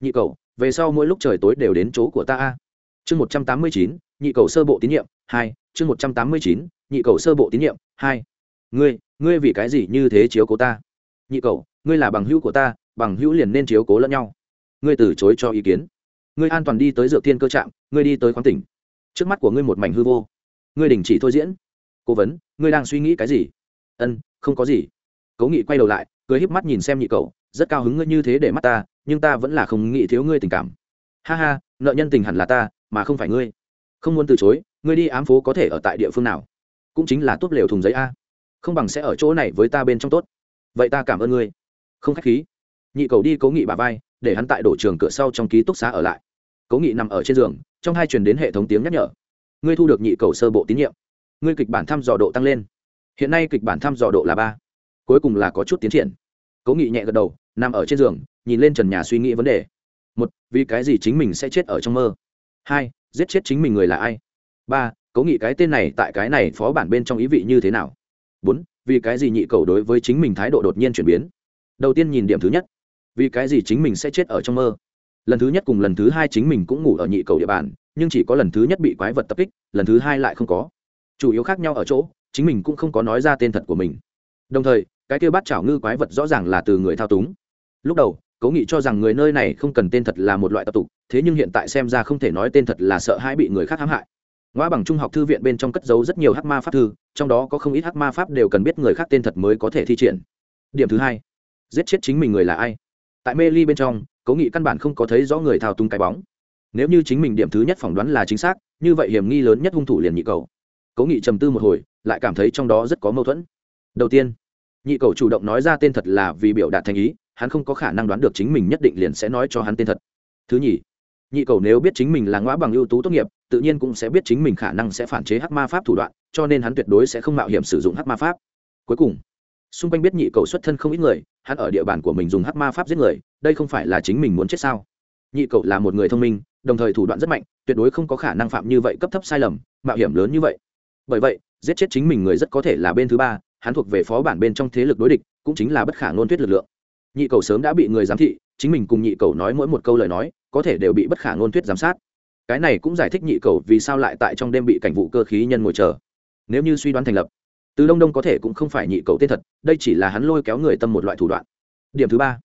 Nhị cầu, về sau mỗi lúc trời tối đều đến chỗ của ta a. Chương một trăm tám mươi chín, nhị cầu sơ bộ tín nhiệm, hai. Chương một trăm tám mươi chín, nhị cầu sơ bộ tín nhiệm, hai. Ngươi ngươi vì cái gì như thế chiếu cố ta? Nhị cầu, ngươi là bằng hữu của ta bằng hữu liền nên chiếu cố lẫn nhau. Ngươi từ chối cho ý kiến. Ngươi an toàn đi tới dựa thiên cơ trạm, ngươi đi tới khoáng tỉnh. Trước mắt của ngươi một mảnh hư vô. Ngươi đình chỉ thôi diễn. Cố vấn, ngươi đang suy nghĩ cái gì? Ân, không có gì. Cố nghị quay đầu lại, cười híp mắt nhìn xem nhị cậu, rất cao hứng ngươi như thế để mắt ta, nhưng ta vẫn là không nghĩ thiếu ngươi tình cảm. Ha ha, nợ nhân tình hẳn là ta, mà không phải ngươi. Không muốn từ chối, ngươi đi ám phố có thể ở tại địa phương nào? Cũng chính là tốt lều thùng giấy a. Không bằng sẽ ở chỗ này với ta bên trong tốt. Vậy ta cảm ơn ngươi. Không khách khí nhị cầu đi cố nghị bà vai, để hắn tại đổ trường cửa sau trong ký túc xá ở lại. Cố nghị nằm ở trên giường, trong hai truyền đến hệ thống tiếng nhắc nhở. Ngươi thu được nhị cầu sơ bộ tín nhiệm. Ngươi kịch bản thăm dò độ tăng lên. Hiện nay kịch bản thăm dò độ là ba. Cuối cùng là có chút tiến triển. Cố nghị nhẹ gật đầu, nằm ở trên giường, nhìn lên trần nhà suy nghĩ vấn đề. Một, vì cái gì chính mình sẽ chết ở trong mơ? Hai, giết chết chính mình người là ai? Ba, cố nghị cái tên này tại cái này phó bản bên trong ý vị như thế nào? Bốn, vì cái gì nhị cầu đối với chính mình thái độ đột nhiên chuyển biến? Đầu tiên nhìn điểm thứ nhất vì cái gì chính mình sẽ chết ở trong mơ? Lần thứ nhất cùng lần thứ hai chính mình cũng ngủ ở nhị cầu địa bàn, nhưng chỉ có lần thứ nhất bị quái vật tập kích, lần thứ hai lại không có. Chủ yếu khác nhau ở chỗ, chính mình cũng không có nói ra tên thật của mình. Đồng thời, cái kêu bắt chảo ngư quái vật rõ ràng là từ người thao túng. Lúc đầu, cố nghị cho rằng người nơi này không cần tên thật là một loại tập tục, thế nhưng hiện tại xem ra không thể nói tên thật là sợ hãi bị người khác hãm hại. Ngoa bằng trung học thư viện bên trong cất giấu rất nhiều hắc ma pháp thư, trong đó có không ít hắc ma pháp đều cần biết người khác tên thật mới có thể thi triển. Điểm thứ hai, giết chết chính mình người là ai? Tại mê ly bên trong cố nghị căn bản không có thấy rõ người thao túng cái bóng. Nếu như chính mình điểm thứ nhất phỏng đoán là chính xác, như vậy hiểm nghi lớn nhất hung thủ liền nhị cầu. Cố nghị trầm tư một hồi, lại cảm thấy trong đó rất có mâu thuẫn. Đầu tiên, nhị cầu chủ động nói ra tên thật là vì biểu đạt thành ý, hắn không có khả năng đoán được chính mình nhất định liền sẽ nói cho hắn tên thật. Thứ nhì, nhị cầu nếu biết chính mình là ngõ bằng ưu tú tốt nghiệp, tự nhiên cũng sẽ biết chính mình khả năng sẽ phản chế hắc ma pháp thủ đoạn, cho nên hắn tuyệt đối sẽ không mạo hiểm sử dụng hắc ma pháp. Cuối cùng xung quanh biết nhị cầu xuất thân không ít người, hắn ở địa bàn của mình dùng hắc ma pháp giết người, đây không phải là chính mình muốn chết sao? Nhị cầu là một người thông minh, đồng thời thủ đoạn rất mạnh, tuyệt đối không có khả năng phạm như vậy cấp thấp sai lầm, mạo hiểm lớn như vậy. Bởi vậy, giết chết chính mình người rất có thể là bên thứ ba, hắn thuộc về phó bản bên trong thế lực đối địch, cũng chính là bất khả ngôn thuyết lực lượng. Nhị cầu sớm đã bị người giám thị, chính mình cùng nhị cầu nói mỗi một câu lời nói, có thể đều bị bất khả ngôn thuyết giám sát. Cái này cũng giải thích nhị cầu vì sao lại tại trong đêm bị cảnh vụ cơ khí nhân ngồi chờ. Nếu như suy đoán thành lập từ đông đông có thể cũng không phải nhị cầu tên thật, đây chỉ là hắn lôi kéo người tâm một loại thủ đoạn. Điểm thứ ba.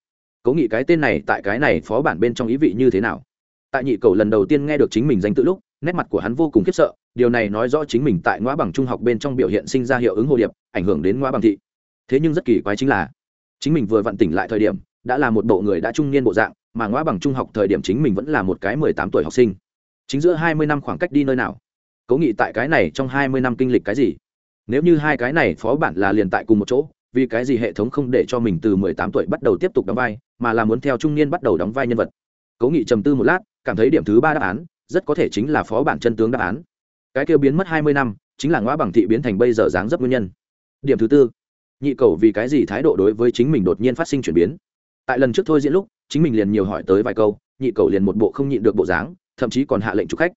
Cố nghị cái tên này tại cái này phó bản bên trong ý vị như thế nào? Tại nhị cầu lần đầu tiên nghe được chính mình danh tự lúc, nét mặt của hắn vô cùng khiếp sợ, điều này nói rõ chính mình tại ngõ bằng trung học bên trong biểu hiện sinh ra hiệu ứng hồ điệp, ảnh hưởng đến ngõ bằng thị. Thế nhưng rất kỳ quái chính là, chính mình vừa vặn tỉnh lại thời điểm, đã là một bộ người đã trung niên bộ dạng, mà ngõ bằng trung học thời điểm chính mình vẫn là một cái mười tám tuổi học sinh. Chính giữa hai mươi năm khoảng cách đi nơi nào? Cố nghị tại cái này trong hai mươi năm kinh lịch cái gì? Nếu như hai cái này phó bản là liền tại cùng một chỗ, vì cái gì hệ thống không để cho mình từ mười tám tuổi bắt đầu tiếp tục đóng vai, mà là muốn theo trung niên bắt đầu đóng vai nhân vật? Cố nghị trầm tư một lát, cảm thấy điểm thứ ba đáp án rất có thể chính là phó bản chân tướng đáp án. Cái kêu biến mất hai mươi năm, chính là ngõ bằng thị biến thành bây giờ dáng dấp nguyên nhân. Điểm thứ tư, nhị cầu vì cái gì thái độ đối với chính mình đột nhiên phát sinh chuyển biến? Tại lần trước thôi diễn lúc, chính mình liền nhiều hỏi tới vài câu, nhị cầu liền một bộ không nhịn được bộ dáng, thậm chí còn hạ lệnh chụp khách.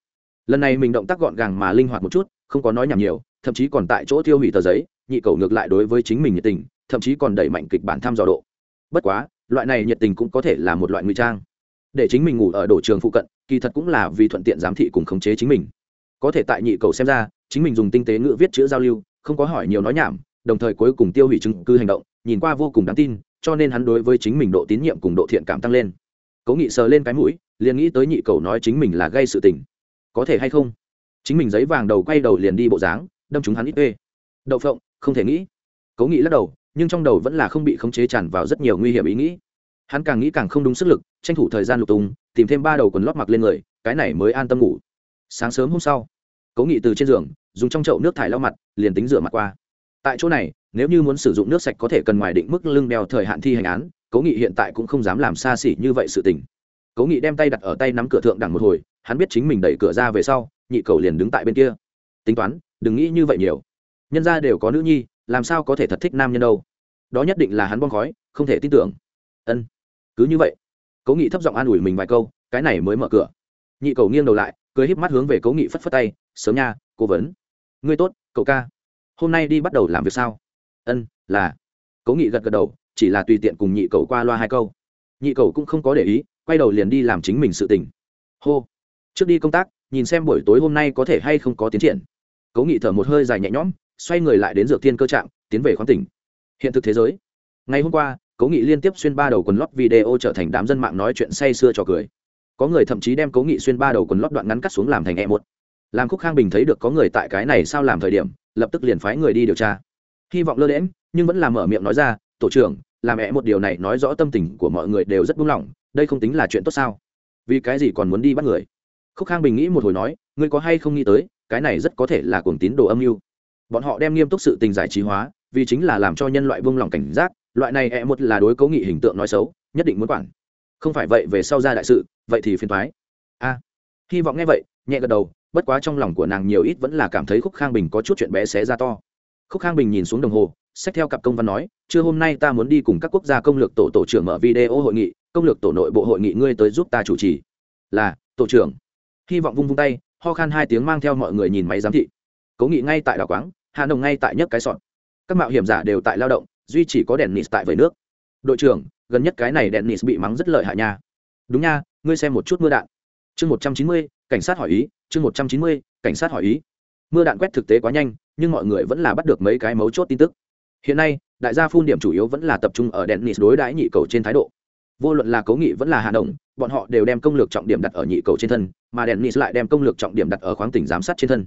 Lần này mình động tác gọn gàng mà linh hoạt một chút, không có nói nhảm nhiều thậm chí còn tại chỗ tiêu hủy tờ giấy, nhị cầu ngược lại đối với chính mình nhiệt tình, thậm chí còn đẩy mạnh kịch bản thăm dò độ. Bất quá, loại này nhiệt tình cũng có thể là một loại nguy trang. Để chính mình ngủ ở đổ trường phụ cận, kỳ thật cũng là vì thuận tiện giám thị cùng khống chế chính mình. Có thể tại nhị cầu xem ra, chính mình dùng tinh tế ngữ viết chữ giao lưu, không có hỏi nhiều nói nhảm, đồng thời cuối cùng tiêu hủy chứng cứ hành động, nhìn qua vô cùng đáng tin, cho nên hắn đối với chính mình độ tín nhiệm cùng độ thiện cảm tăng lên. Cố nghị sờ lên cái mũi, liền nghĩ tới nhị cầu nói chính mình là gây sự tình. Có thể hay không? Chính mình giấy vàng đầu quay đầu liền đi bộ dáng đâm chúng hắn ít ê. Đậu phộng, không thể nghĩ. Cố nghị lắc đầu, nhưng trong đầu vẫn là không bị khống chế tràn vào rất nhiều nguy hiểm ý nghĩ. Hắn càng nghĩ càng không đúng sức lực, tranh thủ thời gian lục tung, tìm thêm ba đầu quần lót mặc lên người, cái này mới an tâm ngủ. Sáng sớm hôm sau, cố nghị từ trên giường, dùng trong chậu nước thải lau mặt, liền tính rửa mặt qua. Tại chỗ này, nếu như muốn sử dụng nước sạch có thể cần ngoài định mức lưng đeo thời hạn thi hành án, cố nghị hiện tại cũng không dám làm xa xỉ như vậy sự tình. Cố nghị đem tay đặt ở tay nắm cửa thượng đằng một hồi, hắn biết chính mình đẩy cửa ra về sau, nhị cầu liền đứng tại bên kia tính toán, đừng nghĩ như vậy nhiều. Nhân ra đều có nữ nhi, làm sao có thể thật thích nam nhân đâu? Đó nhất định là hắn bong khói, không thể tin tưởng. Ân, cứ như vậy. Cố nghị thấp giọng an ủi mình vài câu, cái này mới mở cửa. Nhị cầu nghiêng đầu lại, cười híp mắt hướng về cố nghị phất phất tay, sớm nha, cố vấn. Ngươi tốt, cậu ca. Hôm nay đi bắt đầu làm việc sao? Ân, là. Cố nghị gật gật đầu, chỉ là tùy tiện cùng nhị cầu qua loa hai câu. Nhị cầu cũng không có để ý, quay đầu liền đi làm chính mình sự tình. Hô. Trước đi công tác, nhìn xem buổi tối hôm nay có thể hay không có tiến triển cố nghị thở một hơi dài nhẹ nhõm xoay người lại đến dược thiên cơ trạng, tiến về khoáng tỉnh. Hiện thực thế giới. Ngày hôm qua cố nghị liên tiếp xuyên ba đầu quần lót video trở thành đám dân mạng nói chuyện say sưa trò cười. Có người thậm chí đem cố nghị xuyên ba đầu quần lót đoạn ngắn cắt xuống làm thành e một. Làm khúc khang bình thấy được có người tại cái này sao làm thời điểm lập tức liền phái người đi điều tra. Hy vọng lơ đễm nhưng vẫn làm mở miệng nói ra tổ trưởng làm e một điều này nói rõ tâm tình của mọi người đều rất buông lỏng đây không tính là chuyện tốt sao? Vì cái gì còn muốn đi bắt người? Khúc khang bình nghĩ một hồi nói ngươi có hay không nghĩ tới cái này rất có thể là cuồng tín đồ âm mưu. Bọn họ đem nghiêm túc sự tình giải trí hóa, vì chính là làm cho nhân loại buông lỏng cảnh giác, loại này e một là đối cấu nghị hình tượng nói xấu, nhất định muốn quản. Không phải vậy về sau ra đại sự, vậy thì phiền thoái a, hy vọng nghe vậy, nhẹ gật đầu, bất quá trong lòng của nàng nhiều ít vẫn là cảm thấy khúc khang bình có chút chuyện bé xé ra to. Khúc khang bình nhìn xuống đồng hồ xét theo cặp công văn nói, trưa hôm nay ta muốn đi cùng các quốc gia công lược tổ tổ trưởng mở video hội nghị, công lược tổ nội bộ hội nghị ngươi tới giúp ta chủ trì. Là, tổ trưởng. Hy vọng vung vung tay ho khan hai tiếng mang theo mọi người nhìn máy giám thị. Cố nghị ngay tại đảo quáng, hà nồng ngay tại nhất cái sọt. các mạo hiểm giả đều tại lao động, duy chỉ có đèn nịt tại vầy nước. Đội trưởng, gần nhất cái này đèn nịt bị mắng rất lợi hại nha. Đúng nha, ngươi xem một chút mưa đạn. Chương một trăm chín mươi, cảnh sát hỏi ý, chương một trăm chín mươi, cảnh sát hỏi ý. Mưa đạn quét thực tế quá nhanh, nhưng mọi người vẫn là bắt được mấy cái mấu chốt tin tức. Hiện nay, đại gia phun điểm chủ yếu vẫn là tập trung ở đèn nịt đối đãi nhị cầu trên thái độ vô luận là cố nghị vẫn là hà động bọn họ đều đem công lược trọng điểm đặt ở nhị cầu trên thân, mà dennis lại đem công lược trọng điểm đặt ở khoáng tỉnh giám sát trên thân.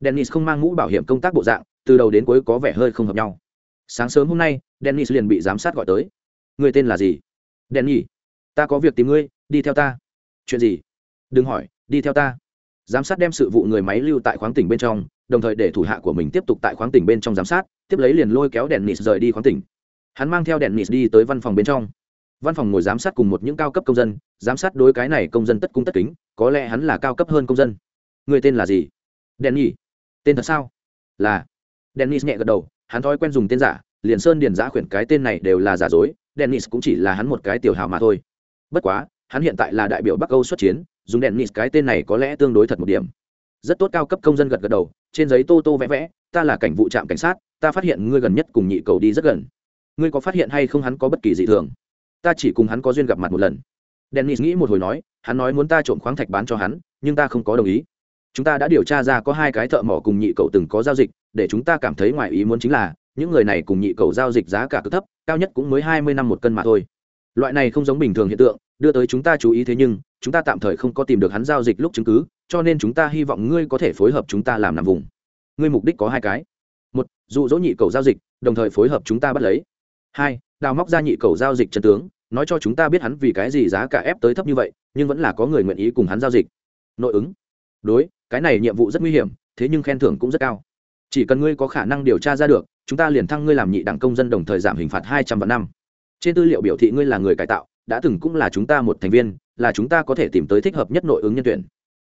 Dennis không mang mũ bảo hiểm công tác bộ dạng, từ đầu đến cuối có vẻ hơi không hợp nhau. Sáng sớm hôm nay, dennis liền bị giám sát gọi tới. Người tên là gì? Denny. Ta có việc tìm ngươi, đi theo ta. Chuyện gì? Đừng hỏi, đi theo ta. Giám sát đem sự vụ người máy lưu tại khoáng tỉnh bên trong, đồng thời để thủ hạ của mình tiếp tục tại khoáng tỉnh bên trong giám sát, tiếp lấy liền lôi kéo dennis rời đi khoáng tỉnh. Hắn mang theo dennis đi tới văn phòng bên trong văn phòng ngồi giám sát cùng một những cao cấp công dân, giám sát đối cái này công dân tất cung tất kính, có lẽ hắn là cao cấp hơn công dân. Người tên là gì? Denny tên thật sao? Là. Dennis nhẹ gật đầu, hắn thói quen dùng tên giả, liền sơn điền giã khuyển cái tên này đều là giả dối dennis cũng chỉ là hắn một cái tiểu hào mà thôi. Bất quá, hắn hiện tại là đại biểu bắc âu xuất chiến, dùng dennis cái tên này có lẽ tương đối thật một điểm. Rất tốt cao cấp công dân gật gật đầu, trên giấy tô tô vẽ vẽ, ta là cảnh vụ trạm cảnh sát, ta phát hiện ngươi gần nhất cùng nhị cầu đi rất gần. Ngươi có phát hiện hay không hắn có bất kỳ dị thường? Ta chỉ cùng hắn có duyên gặp mặt một lần. Dennis nghĩ một hồi nói, hắn nói muốn ta trộm khoáng thạch bán cho hắn, nhưng ta không có đồng ý. Chúng ta đã điều tra ra có hai cái thợ mỏ cùng nhị cậu từng có giao dịch, để chúng ta cảm thấy ngoài ý muốn chính là, những người này cùng nhị cậu giao dịch giá cả cực thấp, cao nhất cũng mới hai mươi năm một cân mà thôi. Loại này không giống bình thường hiện tượng, đưa tới chúng ta chú ý thế nhưng, chúng ta tạm thời không có tìm được hắn giao dịch lúc chứng cứ, cho nên chúng ta hy vọng ngươi có thể phối hợp chúng ta làm nằm vùng. Ngươi mục đích có hai cái. Một, dụ dỗ nhị cầu giao dịch, đồng thời phối hợp chúng ta bắt lấy hai, đào móc ra nhị cầu giao dịch chân tướng, nói cho chúng ta biết hắn vì cái gì giá cả ép tới thấp như vậy, nhưng vẫn là có người nguyện ý cùng hắn giao dịch. Nội ứng. Đối, cái này nhiệm vụ rất nguy hiểm, thế nhưng khen thưởng cũng rất cao. Chỉ cần ngươi có khả năng điều tra ra được, chúng ta liền thăng ngươi làm nhị đảng công dân đồng thời giảm hình phạt hai trăm vạn năm. Trên tư liệu biểu thị ngươi là người cải tạo, đã từng cũng là chúng ta một thành viên, là chúng ta có thể tìm tới thích hợp nhất nội ứng nhân tuyển.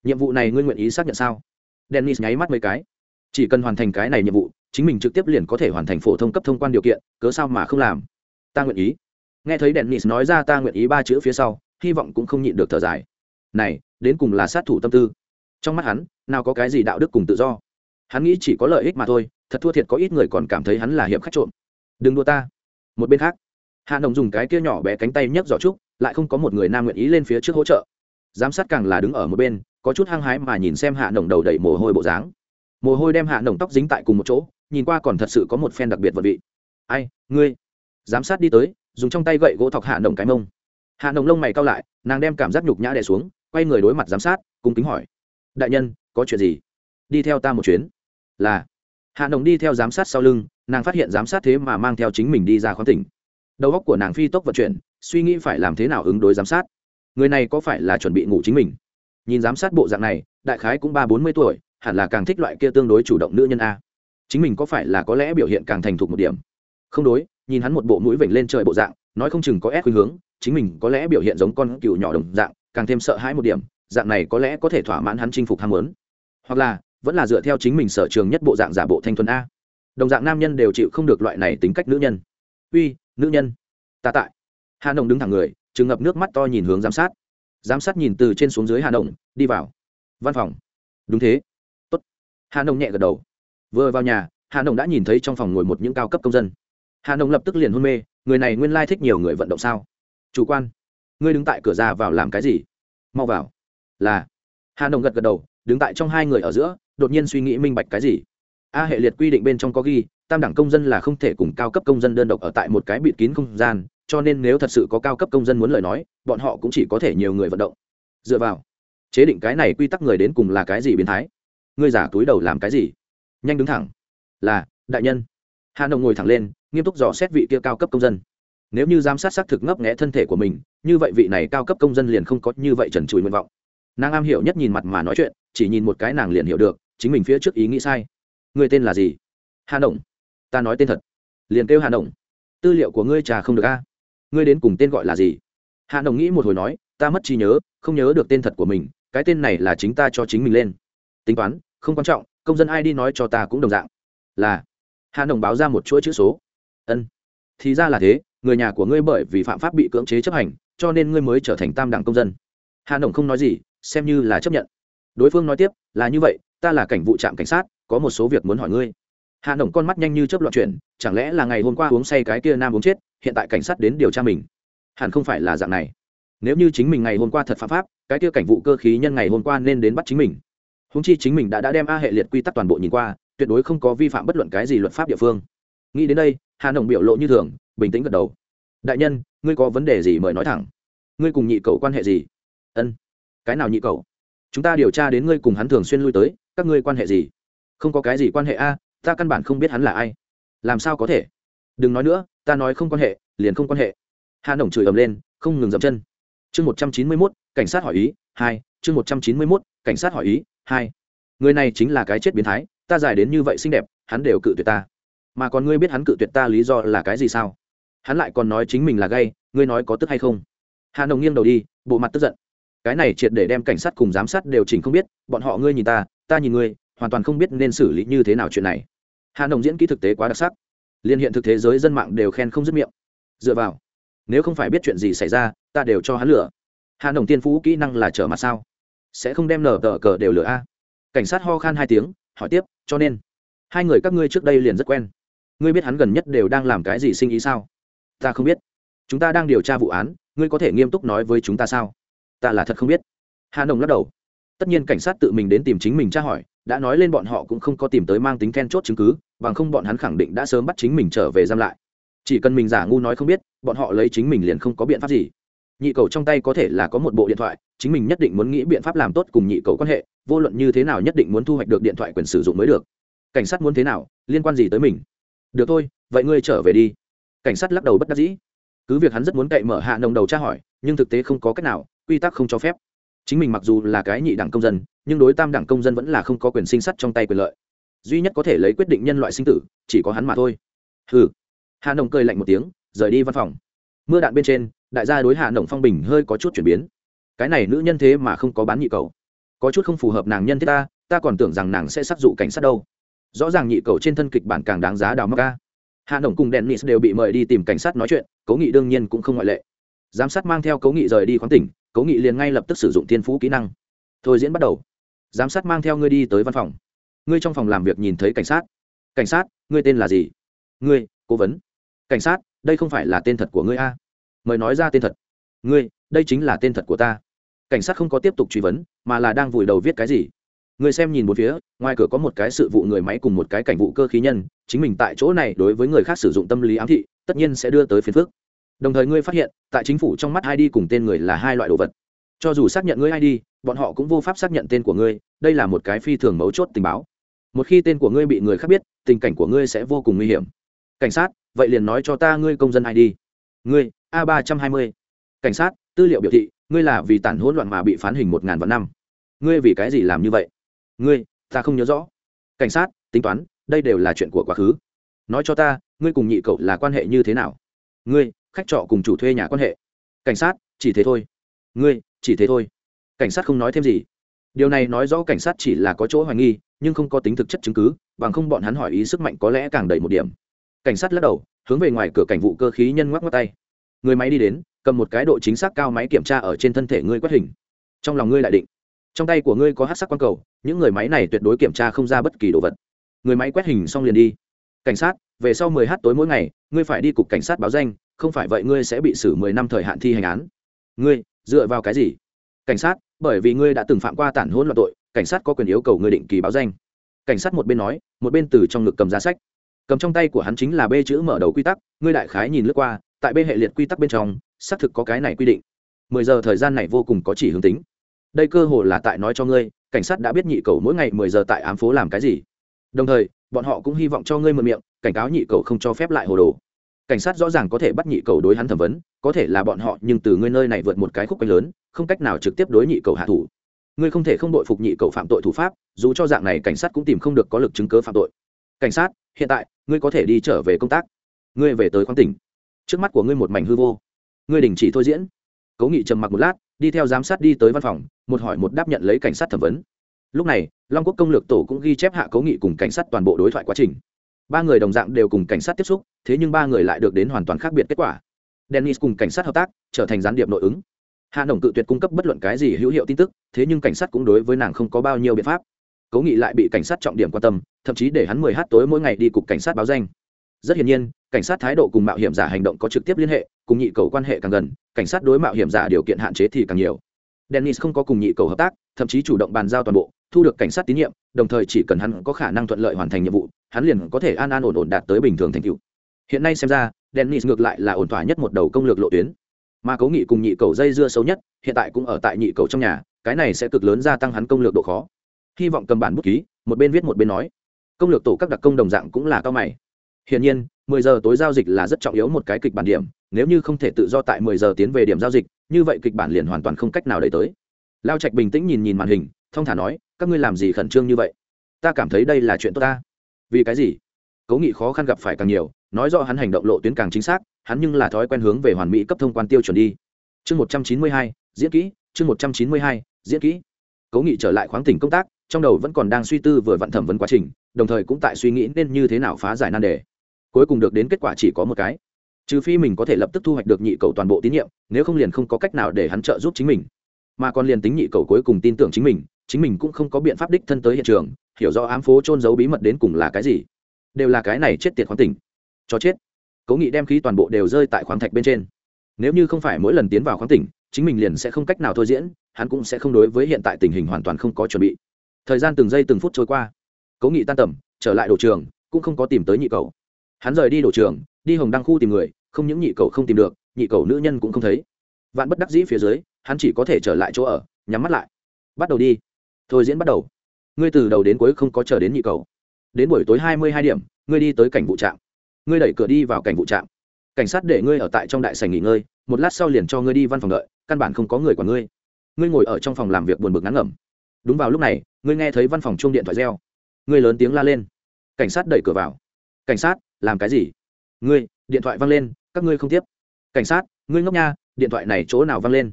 Nhiệm vụ này ngươi nguyện ý xác nhận sao? Dennis nháy mắt mấy cái. Chỉ cần hoàn thành cái này nhiệm vụ chính mình trực tiếp liền có thể hoàn thành phổ thông cấp thông quan điều kiện, cớ sao mà không làm? Ta nguyện ý. Nghe thấy đèn dennis nói ra ta nguyện ý ba chữ phía sau, hy vọng cũng không nhịn được thở dài. Này, đến cùng là sát thủ tâm tư. Trong mắt hắn, nào có cái gì đạo đức cùng tự do. Hắn nghĩ chỉ có lợi ích mà thôi, thật thua thiệt có ít người còn cảm thấy hắn là hiệp khách trộm. Đừng đua ta. Một bên khác, hạ nồng dùng cái kia nhỏ bé cánh tay nhấc giỏ trúc, lại không có một người nam nguyện ý lên phía trước hỗ trợ. Giám sát càng là đứng ở một bên, có chút hăng hái mà nhìn xem hạ nồng đầu đầy mồ hôi bộ dáng. Mồ hôi đem hạ nồng tóc dính tại cùng một chỗ nhìn qua còn thật sự có một phen đặc biệt vật vị. Ai, ngươi? Giám sát đi tới, dùng trong tay gậy gỗ thọc hạ nồng cái mông. Hạ nồng lông mày cao lại, nàng đem cảm giác nhục nhã đè xuống, quay người đối mặt giám sát cùng kính hỏi. Đại nhân, có chuyện gì? Đi theo ta một chuyến. Là. Hạ nồng đi theo giám sát sau lưng, nàng phát hiện giám sát thế mà mang theo chính mình đi ra khoáng tỉnh. Đầu óc của nàng phi tốc vận chuyển, suy nghĩ phải làm thế nào ứng đối giám sát. Người này có phải là chuẩn bị ngủ chính mình? Nhìn giám sát bộ dạng này, đại khái cũng ba bốn mươi tuổi, hẳn là càng thích loại kia tương đối chủ động nữ nhân a chính mình có phải là có lẽ biểu hiện càng thành thục một điểm? Không đối, nhìn hắn một bộ mũi vểnh lên trời bộ dạng, nói không chừng có ép khuynh hướng, chính mình có lẽ biểu hiện giống con cựu nhỏ đồng dạng, càng thêm sợ hãi một điểm, dạng này có lẽ có thể thỏa mãn hắn chinh phục ham muốn. Hoặc là, vẫn là dựa theo chính mình sở trường nhất bộ dạng giả bộ thanh thuần a. Đồng dạng nam nhân đều chịu không được loại này tính cách nữ nhân. Uy, nữ nhân. Ta tại. Hà nồng đứng thẳng người, trừng ngập nước mắt to nhìn hướng giám sát. Giám sát nhìn từ trên xuống dưới hà nồng, đi vào. Văn phòng. Đúng thế. Tốt. hà nồng nhẹ gật đầu vừa vào nhà hà nồng đã nhìn thấy trong phòng ngồi một những cao cấp công dân. Hà nồng lập tức liền hôn mê, người này nguyên lai thích nhiều người vận động sao? Chủ quan, ngươi đứng tại cửa ra vào làm cái gì? Mau vào. Là. Hà nồng gật gật đầu, đứng tại trong hai người ở giữa, đột nhiên suy nghĩ minh bạch cái gì? A hệ liệt quy định bên trong có ghi, tam đẳng công dân là không thể cùng cao cấp công dân đơn độc ở tại một cái bịt kín không gian, cho nên nếu thật sự có cao cấp công dân muốn lời nói, bọn họ cũng chỉ có thể nhiều người vận động. Dựa vào, chế định cái này quy tắc người đến cùng là cái gì biến thái? Ngươi giả túi đầu làm cái gì? Nhanh đứng thẳng. Là, đại nhân. Hà nồng ngồi thẳng lên, nghiêm túc dò xét vị kia cao cấp công dân. Nếu như giám sát xác thực ngấp nghẽ thân thể của mình, như vậy vị này cao cấp công dân liền không có như vậy trần trụi nguyện vọng. Nàng am hiểu nhất nhìn mặt mà nói chuyện, chỉ nhìn một cái nàng liền hiểu được, chính mình phía trước ý nghĩ sai. Người tên là gì? Hà động ta nói tên thật. Liền kêu hà động tư liệu của ngươi trà không được a? Ngươi đến cùng tên gọi là gì? Hà động nghĩ một hồi nói, ta mất trí nhớ, không nhớ được tên thật của mình, cái tên này là chính ta cho chính mình lên. Tính toán, không quan trọng công dân ai đi nói cho ta cũng đồng dạng. Là. Hà nồng báo ra một chuỗi chữ số. Ân. Thì ra là thế, người nhà của ngươi bởi vì phạm pháp bị cưỡng chế chấp hành, cho nên ngươi mới trở thành tam đẳng công dân. Hà nồng không nói gì, xem như là chấp nhận. Đối phương nói tiếp, là như vậy, ta là cảnh vụ trạm cảnh sát, có một số việc muốn hỏi ngươi. Hà nồng con mắt nhanh như chớp loạn chuyển, chẳng lẽ là ngày hôm qua uống say cái kia nam uống chết, hiện tại cảnh sát đến điều tra mình? Hẳn không phải là dạng này. Nếu như chính mình ngày hôm qua thật phạm pháp, cái kia cảnh vụ cơ khí nhân ngày hôm qua nên đến bắt chính mình húng chi chính mình đã đã đem a hệ liệt quy tắc toàn bộ nhìn qua, tuyệt đối không có vi phạm bất luận cái gì luật pháp địa phương. Nghĩ đến đây, hà nồng biểu lộ như thường, bình tĩnh gật đầu. Đại nhân, ngươi có vấn đề gì mời nói thẳng. Ngươi cùng nhị cầu quan hệ gì? Ân, cái nào nhị cầu chúng ta điều tra đến ngươi cùng hắn thường xuyên lui tới, các ngươi quan hệ gì? Không có cái gì quan hệ a, ta căn bản không biết hắn là ai. Làm sao có thể? Đừng nói nữa, ta nói không quan hệ, liền không quan hệ. Hà nồng chửi ầm lên, không ngừng dậm chân. Chương một trăm chín mươi mốt, cảnh sát hỏi ý, hai, chương một trăm chín mươi mốt, cảnh sát hỏi ý hai. Người này chính là cái chết biến thái, ta dài đến như vậy xinh đẹp, hắn đều cự tuyệt ta. Mà còn ngươi biết hắn cự tuyệt ta lý do là cái gì sao? Hắn lại còn nói chính mình là gay, ngươi nói có tức hay không? Hà nồng nghiêng đầu đi, bộ mặt tức giận. Cái này triệt để đem cảnh sát cùng giám sát đều chỉnh không biết, bọn họ ngươi nhìn ta ta nhìn ngươi, hoàn toàn không biết nên xử lý như thế nào chuyện này. Hà nồng diễn kỹ thực tế quá đặc sắc. Liên hiện thực thế giới dân mạng đều khen không dứt miệng. Dựa vào, nếu không phải biết chuyện gì xảy ra, ta đều cho hắn lửa. Hà nồng tiên phú kỹ năng là trở mặt sao? Sẽ không đem nở tờ cờ đều lửa a. Cảnh sát ho khan hai tiếng, hỏi tiếp, cho nên, hai người các ngươi trước đây liền rất quen. Ngươi biết hắn gần nhất đều đang làm cái gì sinh ý sao? Ta không biết. Chúng ta đang điều tra vụ án, ngươi có thể nghiêm túc nói với chúng ta sao? Ta là thật không biết. Hà nồng lắc đầu. Tất nhiên cảnh sát tự mình đến tìm chính mình tra hỏi, đã nói lên bọn họ cũng không có tìm tới mang tính then chốt chứng cứ, bằng không bọn hắn khẳng định đã sớm bắt chính mình trở về giam lại. Chỉ cần mình giả ngu nói không biết, bọn họ lấy chính mình liền không có biện pháp gì nhị cầu trong tay có thể là có một bộ điện thoại, chính mình nhất định muốn nghĩ biện pháp làm tốt cùng nhị cầu quan hệ, vô luận như thế nào nhất định muốn thu hoạch được điện thoại quyền sử dụng mới được. Cảnh sát muốn thế nào, liên quan gì tới mình? Được thôi, vậy ngươi trở về đi. Cảnh sát lắc đầu bất đắc dĩ. Cứ việc hắn rất muốn cậy mở hạ nồng đầu tra hỏi, nhưng thực tế không có cách nào, quy tắc không cho phép. Chính mình mặc dù là cái nhị đẳng công dân, nhưng đối tam đẳng công dân vẫn là không có quyền sinh sắt trong tay quyền lợi. Duy nhất có thể lấy quyết định nhân loại sinh tử, chỉ có hắn mà thôi. Hừ. Hà nồng cười lạnh một tiếng, rời đi văn phòng. Mưa đạn bên trên đại gia đối hạ nồng phong bình hơi có chút chuyển biến. Cái này nữ nhân thế mà không có bán nhị cầu. Có chút không phù hợp nàng nhân thế ta ta còn tưởng rằng nàng sẽ sát dụ cảnh sát đâu. Rõ ràng nhị cầu trên thân kịch bản càng đáng giá đào mắc ca hạ nồng cùng đèn nis đều bị mời đi tìm cảnh sát nói chuyện, cố nghị đương nhiên cũng không ngoại lệ. Giám sát mang theo cố nghị rời đi khoáng tỉnh, cố nghị liền ngay lập tức sử dụng thiên phú kỹ năng. Thôi diễn bắt đầu. Giám sát mang theo ngươi đi tới văn phòng. Ngươi trong phòng làm việc nhìn thấy cảnh sát. Cảnh sát, ngươi tên là gì? Ngươi, cố vấn. Cảnh sát, đây không phải là tên thật của ngươi a mời nói ra tên thật. Ngươi, đây chính là tên thật của ta. Cảnh sát không có tiếp tục truy vấn, mà là đang vùi đầu viết cái gì. Người xem nhìn một phía, ngoài cửa có một cái sự vụ người máy cùng một cái cảnh vụ cơ khí nhân, chính mình tại chỗ này đối với người khác sử dụng tâm lý ám thị, tất nhiên sẽ đưa tới phiền phước đồng thời ngươi phát hiện, tại chính phủ trong mắt id cùng tên người là hai loại đồ vật. Cho dù xác nhận ngươi id bọn họ cũng vô pháp xác nhận tên của ngươi, đây là một cái phi thường mấu chốt tình báo. Một khi tên của ngươi bị người khác biết, tình cảnh của ngươi sẽ vô cùng nguy hiểm. Cảnh sát, vậy liền nói cho ta ngươi công dân id ngươi a ba trăm hai mươi. Cảnh sát, tư liệu biểu thị, ngươi là vì tản hỗn loạn mà bị phán hình một ngàn vạn năm. Ngươi vì cái gì làm như vậy? Ngươi, ta không nhớ rõ. Cảnh sát, tính toán, đây đều là chuyện của quá khứ. Nói cho ta, ngươi cùng nhị cậu là quan hệ như thế nào? Ngươi, khách trọ cùng chủ thuê nhà quan hệ. Cảnh sát, chỉ thế thôi. Ngươi, chỉ thế thôi. Cảnh sát không nói thêm gì. Điều này nói rõ cảnh sát chỉ là có chỗ hoài nghi, nhưng không có tính thực chất chứng cứ, bằng không bọn hắn hỏi ý sức mạnh có lẽ càng đầy một điểm. Cảnh sát lắc đầu, hướng về ngoài cửa cảnh vụ cơ khí nhân ngoắc ngoắc tay người máy đi đến, cầm một cái độ chính xác cao máy kiểm tra ở trên thân thể ngươi quét hình. Trong lòng ngươi lại định. Trong tay của ngươi có hát sắc quang cầu, những người máy này tuyệt đối kiểm tra không ra bất kỳ đồ vật. Người máy quét hình xong liền đi. Cảnh sát, về sau 10 h tối mỗi ngày, ngươi phải đi cục cảnh sát báo danh, không phải vậy ngươi sẽ bị xử 10 năm thời hạn thi hành án. Ngươi, dựa vào cái gì? Cảnh sát, bởi vì ngươi đã từng phạm qua tản hôn loạn tội, cảnh sát có quyền yêu cầu ngươi định kỳ báo danh. Cảnh sát một bên nói, một bên từ trong ngực cầm ra sách. Cầm trong tay của hắn chính là b chữ mở đầu quy tắc, ngươi đại khái nhìn lướt qua tại b hệ liệt quy tắc bên trong, xác thực có cái này quy định. Mười giờ thời gian này vô cùng có chỉ hướng tính. Đây cơ hồ là tại nói cho ngươi, cảnh sát đã biết nhị cầu mỗi ngày mười giờ tại ám phố làm cái gì. Đồng thời, bọn họ cũng hy vọng cho ngươi mượn miệng, cảnh cáo nhị cầu không cho phép lại hồ đồ. Cảnh sát rõ ràng có thể bắt nhị cầu đối hắn thẩm vấn, có thể là bọn họ, nhưng từ ngươi nơi này vượt một cái khúc quanh lớn, không cách nào trực tiếp đối nhị cầu hạ thủ. Ngươi không thể không đội phục nhị cầu phạm tội thủ pháp, dù cho dạng này cảnh sát cũng tìm không được có lực chứng cớ phạm tội. Cảnh sát, hiện tại, ngươi có thể đi trở về công tác. Ngươi về tới khoáng tỉnh trước mắt của ngươi một mảnh hư vô. Ngươi đình chỉ thôi diễn. Cố nghị trầm mặc một lát, đi theo giám sát đi tới văn phòng, một hỏi một đáp nhận lấy cảnh sát thẩm vấn. Lúc này, long quốc công lược tổ cũng ghi chép hạ cố nghị cùng cảnh sát toàn bộ đối thoại quá trình. Ba người đồng dạng đều cùng cảnh sát tiếp xúc, thế nhưng ba người lại được đến hoàn toàn khác biệt kết quả. Dennis cùng cảnh sát hợp tác, trở thành gián điệp nội ứng. Hạ nồng cự tuyệt cung cấp bất luận cái gì hữu hiệu tin tức, thế nhưng cảnh sát cũng đối với nàng không có bao nhiêu biện pháp. Cố nghị lại bị cảnh sát trọng điểm quan tâm, thậm chí để hắn mười h tối mỗi ngày đi cục cảnh sát báo danh rất hiển nhiên, cảnh sát thái độ cùng mạo hiểm giả hành động có trực tiếp liên hệ, cùng nhị cầu quan hệ càng gần, cảnh sát đối mạo hiểm giả điều kiện hạn chế thì càng nhiều. Dennis không có cùng nhị cầu hợp tác, thậm chí chủ động bàn giao toàn bộ, thu được cảnh sát tín nhiệm, đồng thời chỉ cần hắn có khả năng thuận lợi hoàn thành nhiệm vụ, hắn liền có thể an an ổn ổn đạt tới bình thường thành tựu. Hiện nay xem ra, dennis ngược lại là ổn thỏa nhất một đầu công lược lộ tuyến. Mà cố nghị cùng nhị cầu dây dưa xấu nhất, hiện tại cũng ở tại nhị cầu trong nhà, cái này sẽ cực lớn gia tăng hắn công lược độ khó. Hy vọng cầm bản bút ký, một bên viết một bên nói. Công lược tổ các đặc công đồng dạng cũng là cao mày hiển nhiên 10 giờ tối giao dịch là rất trọng yếu một cái kịch bản điểm, nếu như không thể tự do tại 10 giờ tiến về điểm giao dịch, như vậy kịch bản liền hoàn toàn không cách nào đẩy tới. Lao trạch bình tĩnh nhìn nhìn màn hình thông thả nói, các ngươi làm gì khẩn trương như vậy? Ta cảm thấy đây là chuyện tốt ta. Vì cái gì? Cố nghị khó khăn gặp phải càng nhiều, nói rõ hắn hành động lộ tuyến càng chính xác, hắn nhưng là thói quen hướng về hoàn mỹ cấp thông quan tiêu chuẩn đi. Chương một trăm chín mươi hai, diễn kỹ, chương một trăm chín mươi hai, diễn kỹ. Cố nghị trở lại khoáng tỉnh công tác, trong đầu vẫn còn đang suy tư vừa vận thẩm vấn quá trình, đồng thời cũng tại suy nghĩ nên như thế nào phá giải nan đề cuối cùng được đến kết quả chỉ có một cái. Trừ phi mình có thể lập tức thu hoạch được nhị cầu toàn bộ tín nhiệm, nếu không liền không có cách nào để hắn trợ giúp chính mình. Mà còn liền tính nhị cầu cuối cùng tin tưởng chính mình chính mình cũng không có biện pháp đích thân tới hiện trường, hiểu rõ ám phố trôn giấu bí mật đến cùng là cái gì. Đều là cái này chết tiệt khoáng tỉnh cho chết. Cố nghị đem khí toàn bộ đều rơi tại khoáng thạch bên trên. Nếu như không phải mỗi lần tiến vào khoáng tỉnh chính mình liền sẽ không cách nào thôi diễn, hắn cũng sẽ không đối với hiện tại tình hình hoàn toàn không có chuẩn bị. Thời gian từng giây từng phút trôi qua. Cố nghị tan tầm, trở lại đồ trường, cũng không có tìm tới nhị cầu hắn rời đi đổ trường, đi hồng đăng khu tìm người, không những nhị cầu không tìm được, nhị cầu nữ nhân cũng không thấy. Vạn bất đắc dĩ phía dưới, hắn chỉ có thể trở lại chỗ ở, nhắm mắt lại. Bắt đầu đi. Thôi diễn bắt đầu. Ngươi từ đầu đến cuối không có chờ đến nhị cầu. Đến buổi tối hai mươi hai điểm, ngươi đi tới cảnh vụ trạm. Ngươi đẩy cửa đi vào cảnh vụ trạm. Cảnh sát để ngươi ở tại trong đại sành nghỉ ngơi, một lát sau liền cho ngươi đi văn phòng đợi, căn bản không có người của ngươi. Ngươi ngồi ở trong phòng làm việc buồn bực ngắn ngẩm. Đúng vào lúc này, ngươi nghe thấy văn phòng chung điện thoại reo. Ngươi lớn tiếng la lên. Cảnh sát đẩy cửa vào cảnh sát, làm cái gì? Ngươi, điện thoại văng lên, các ngươi không tiếp. Cảnh sát, ngươi ngốc nha, điện thoại này chỗ nào văng lên?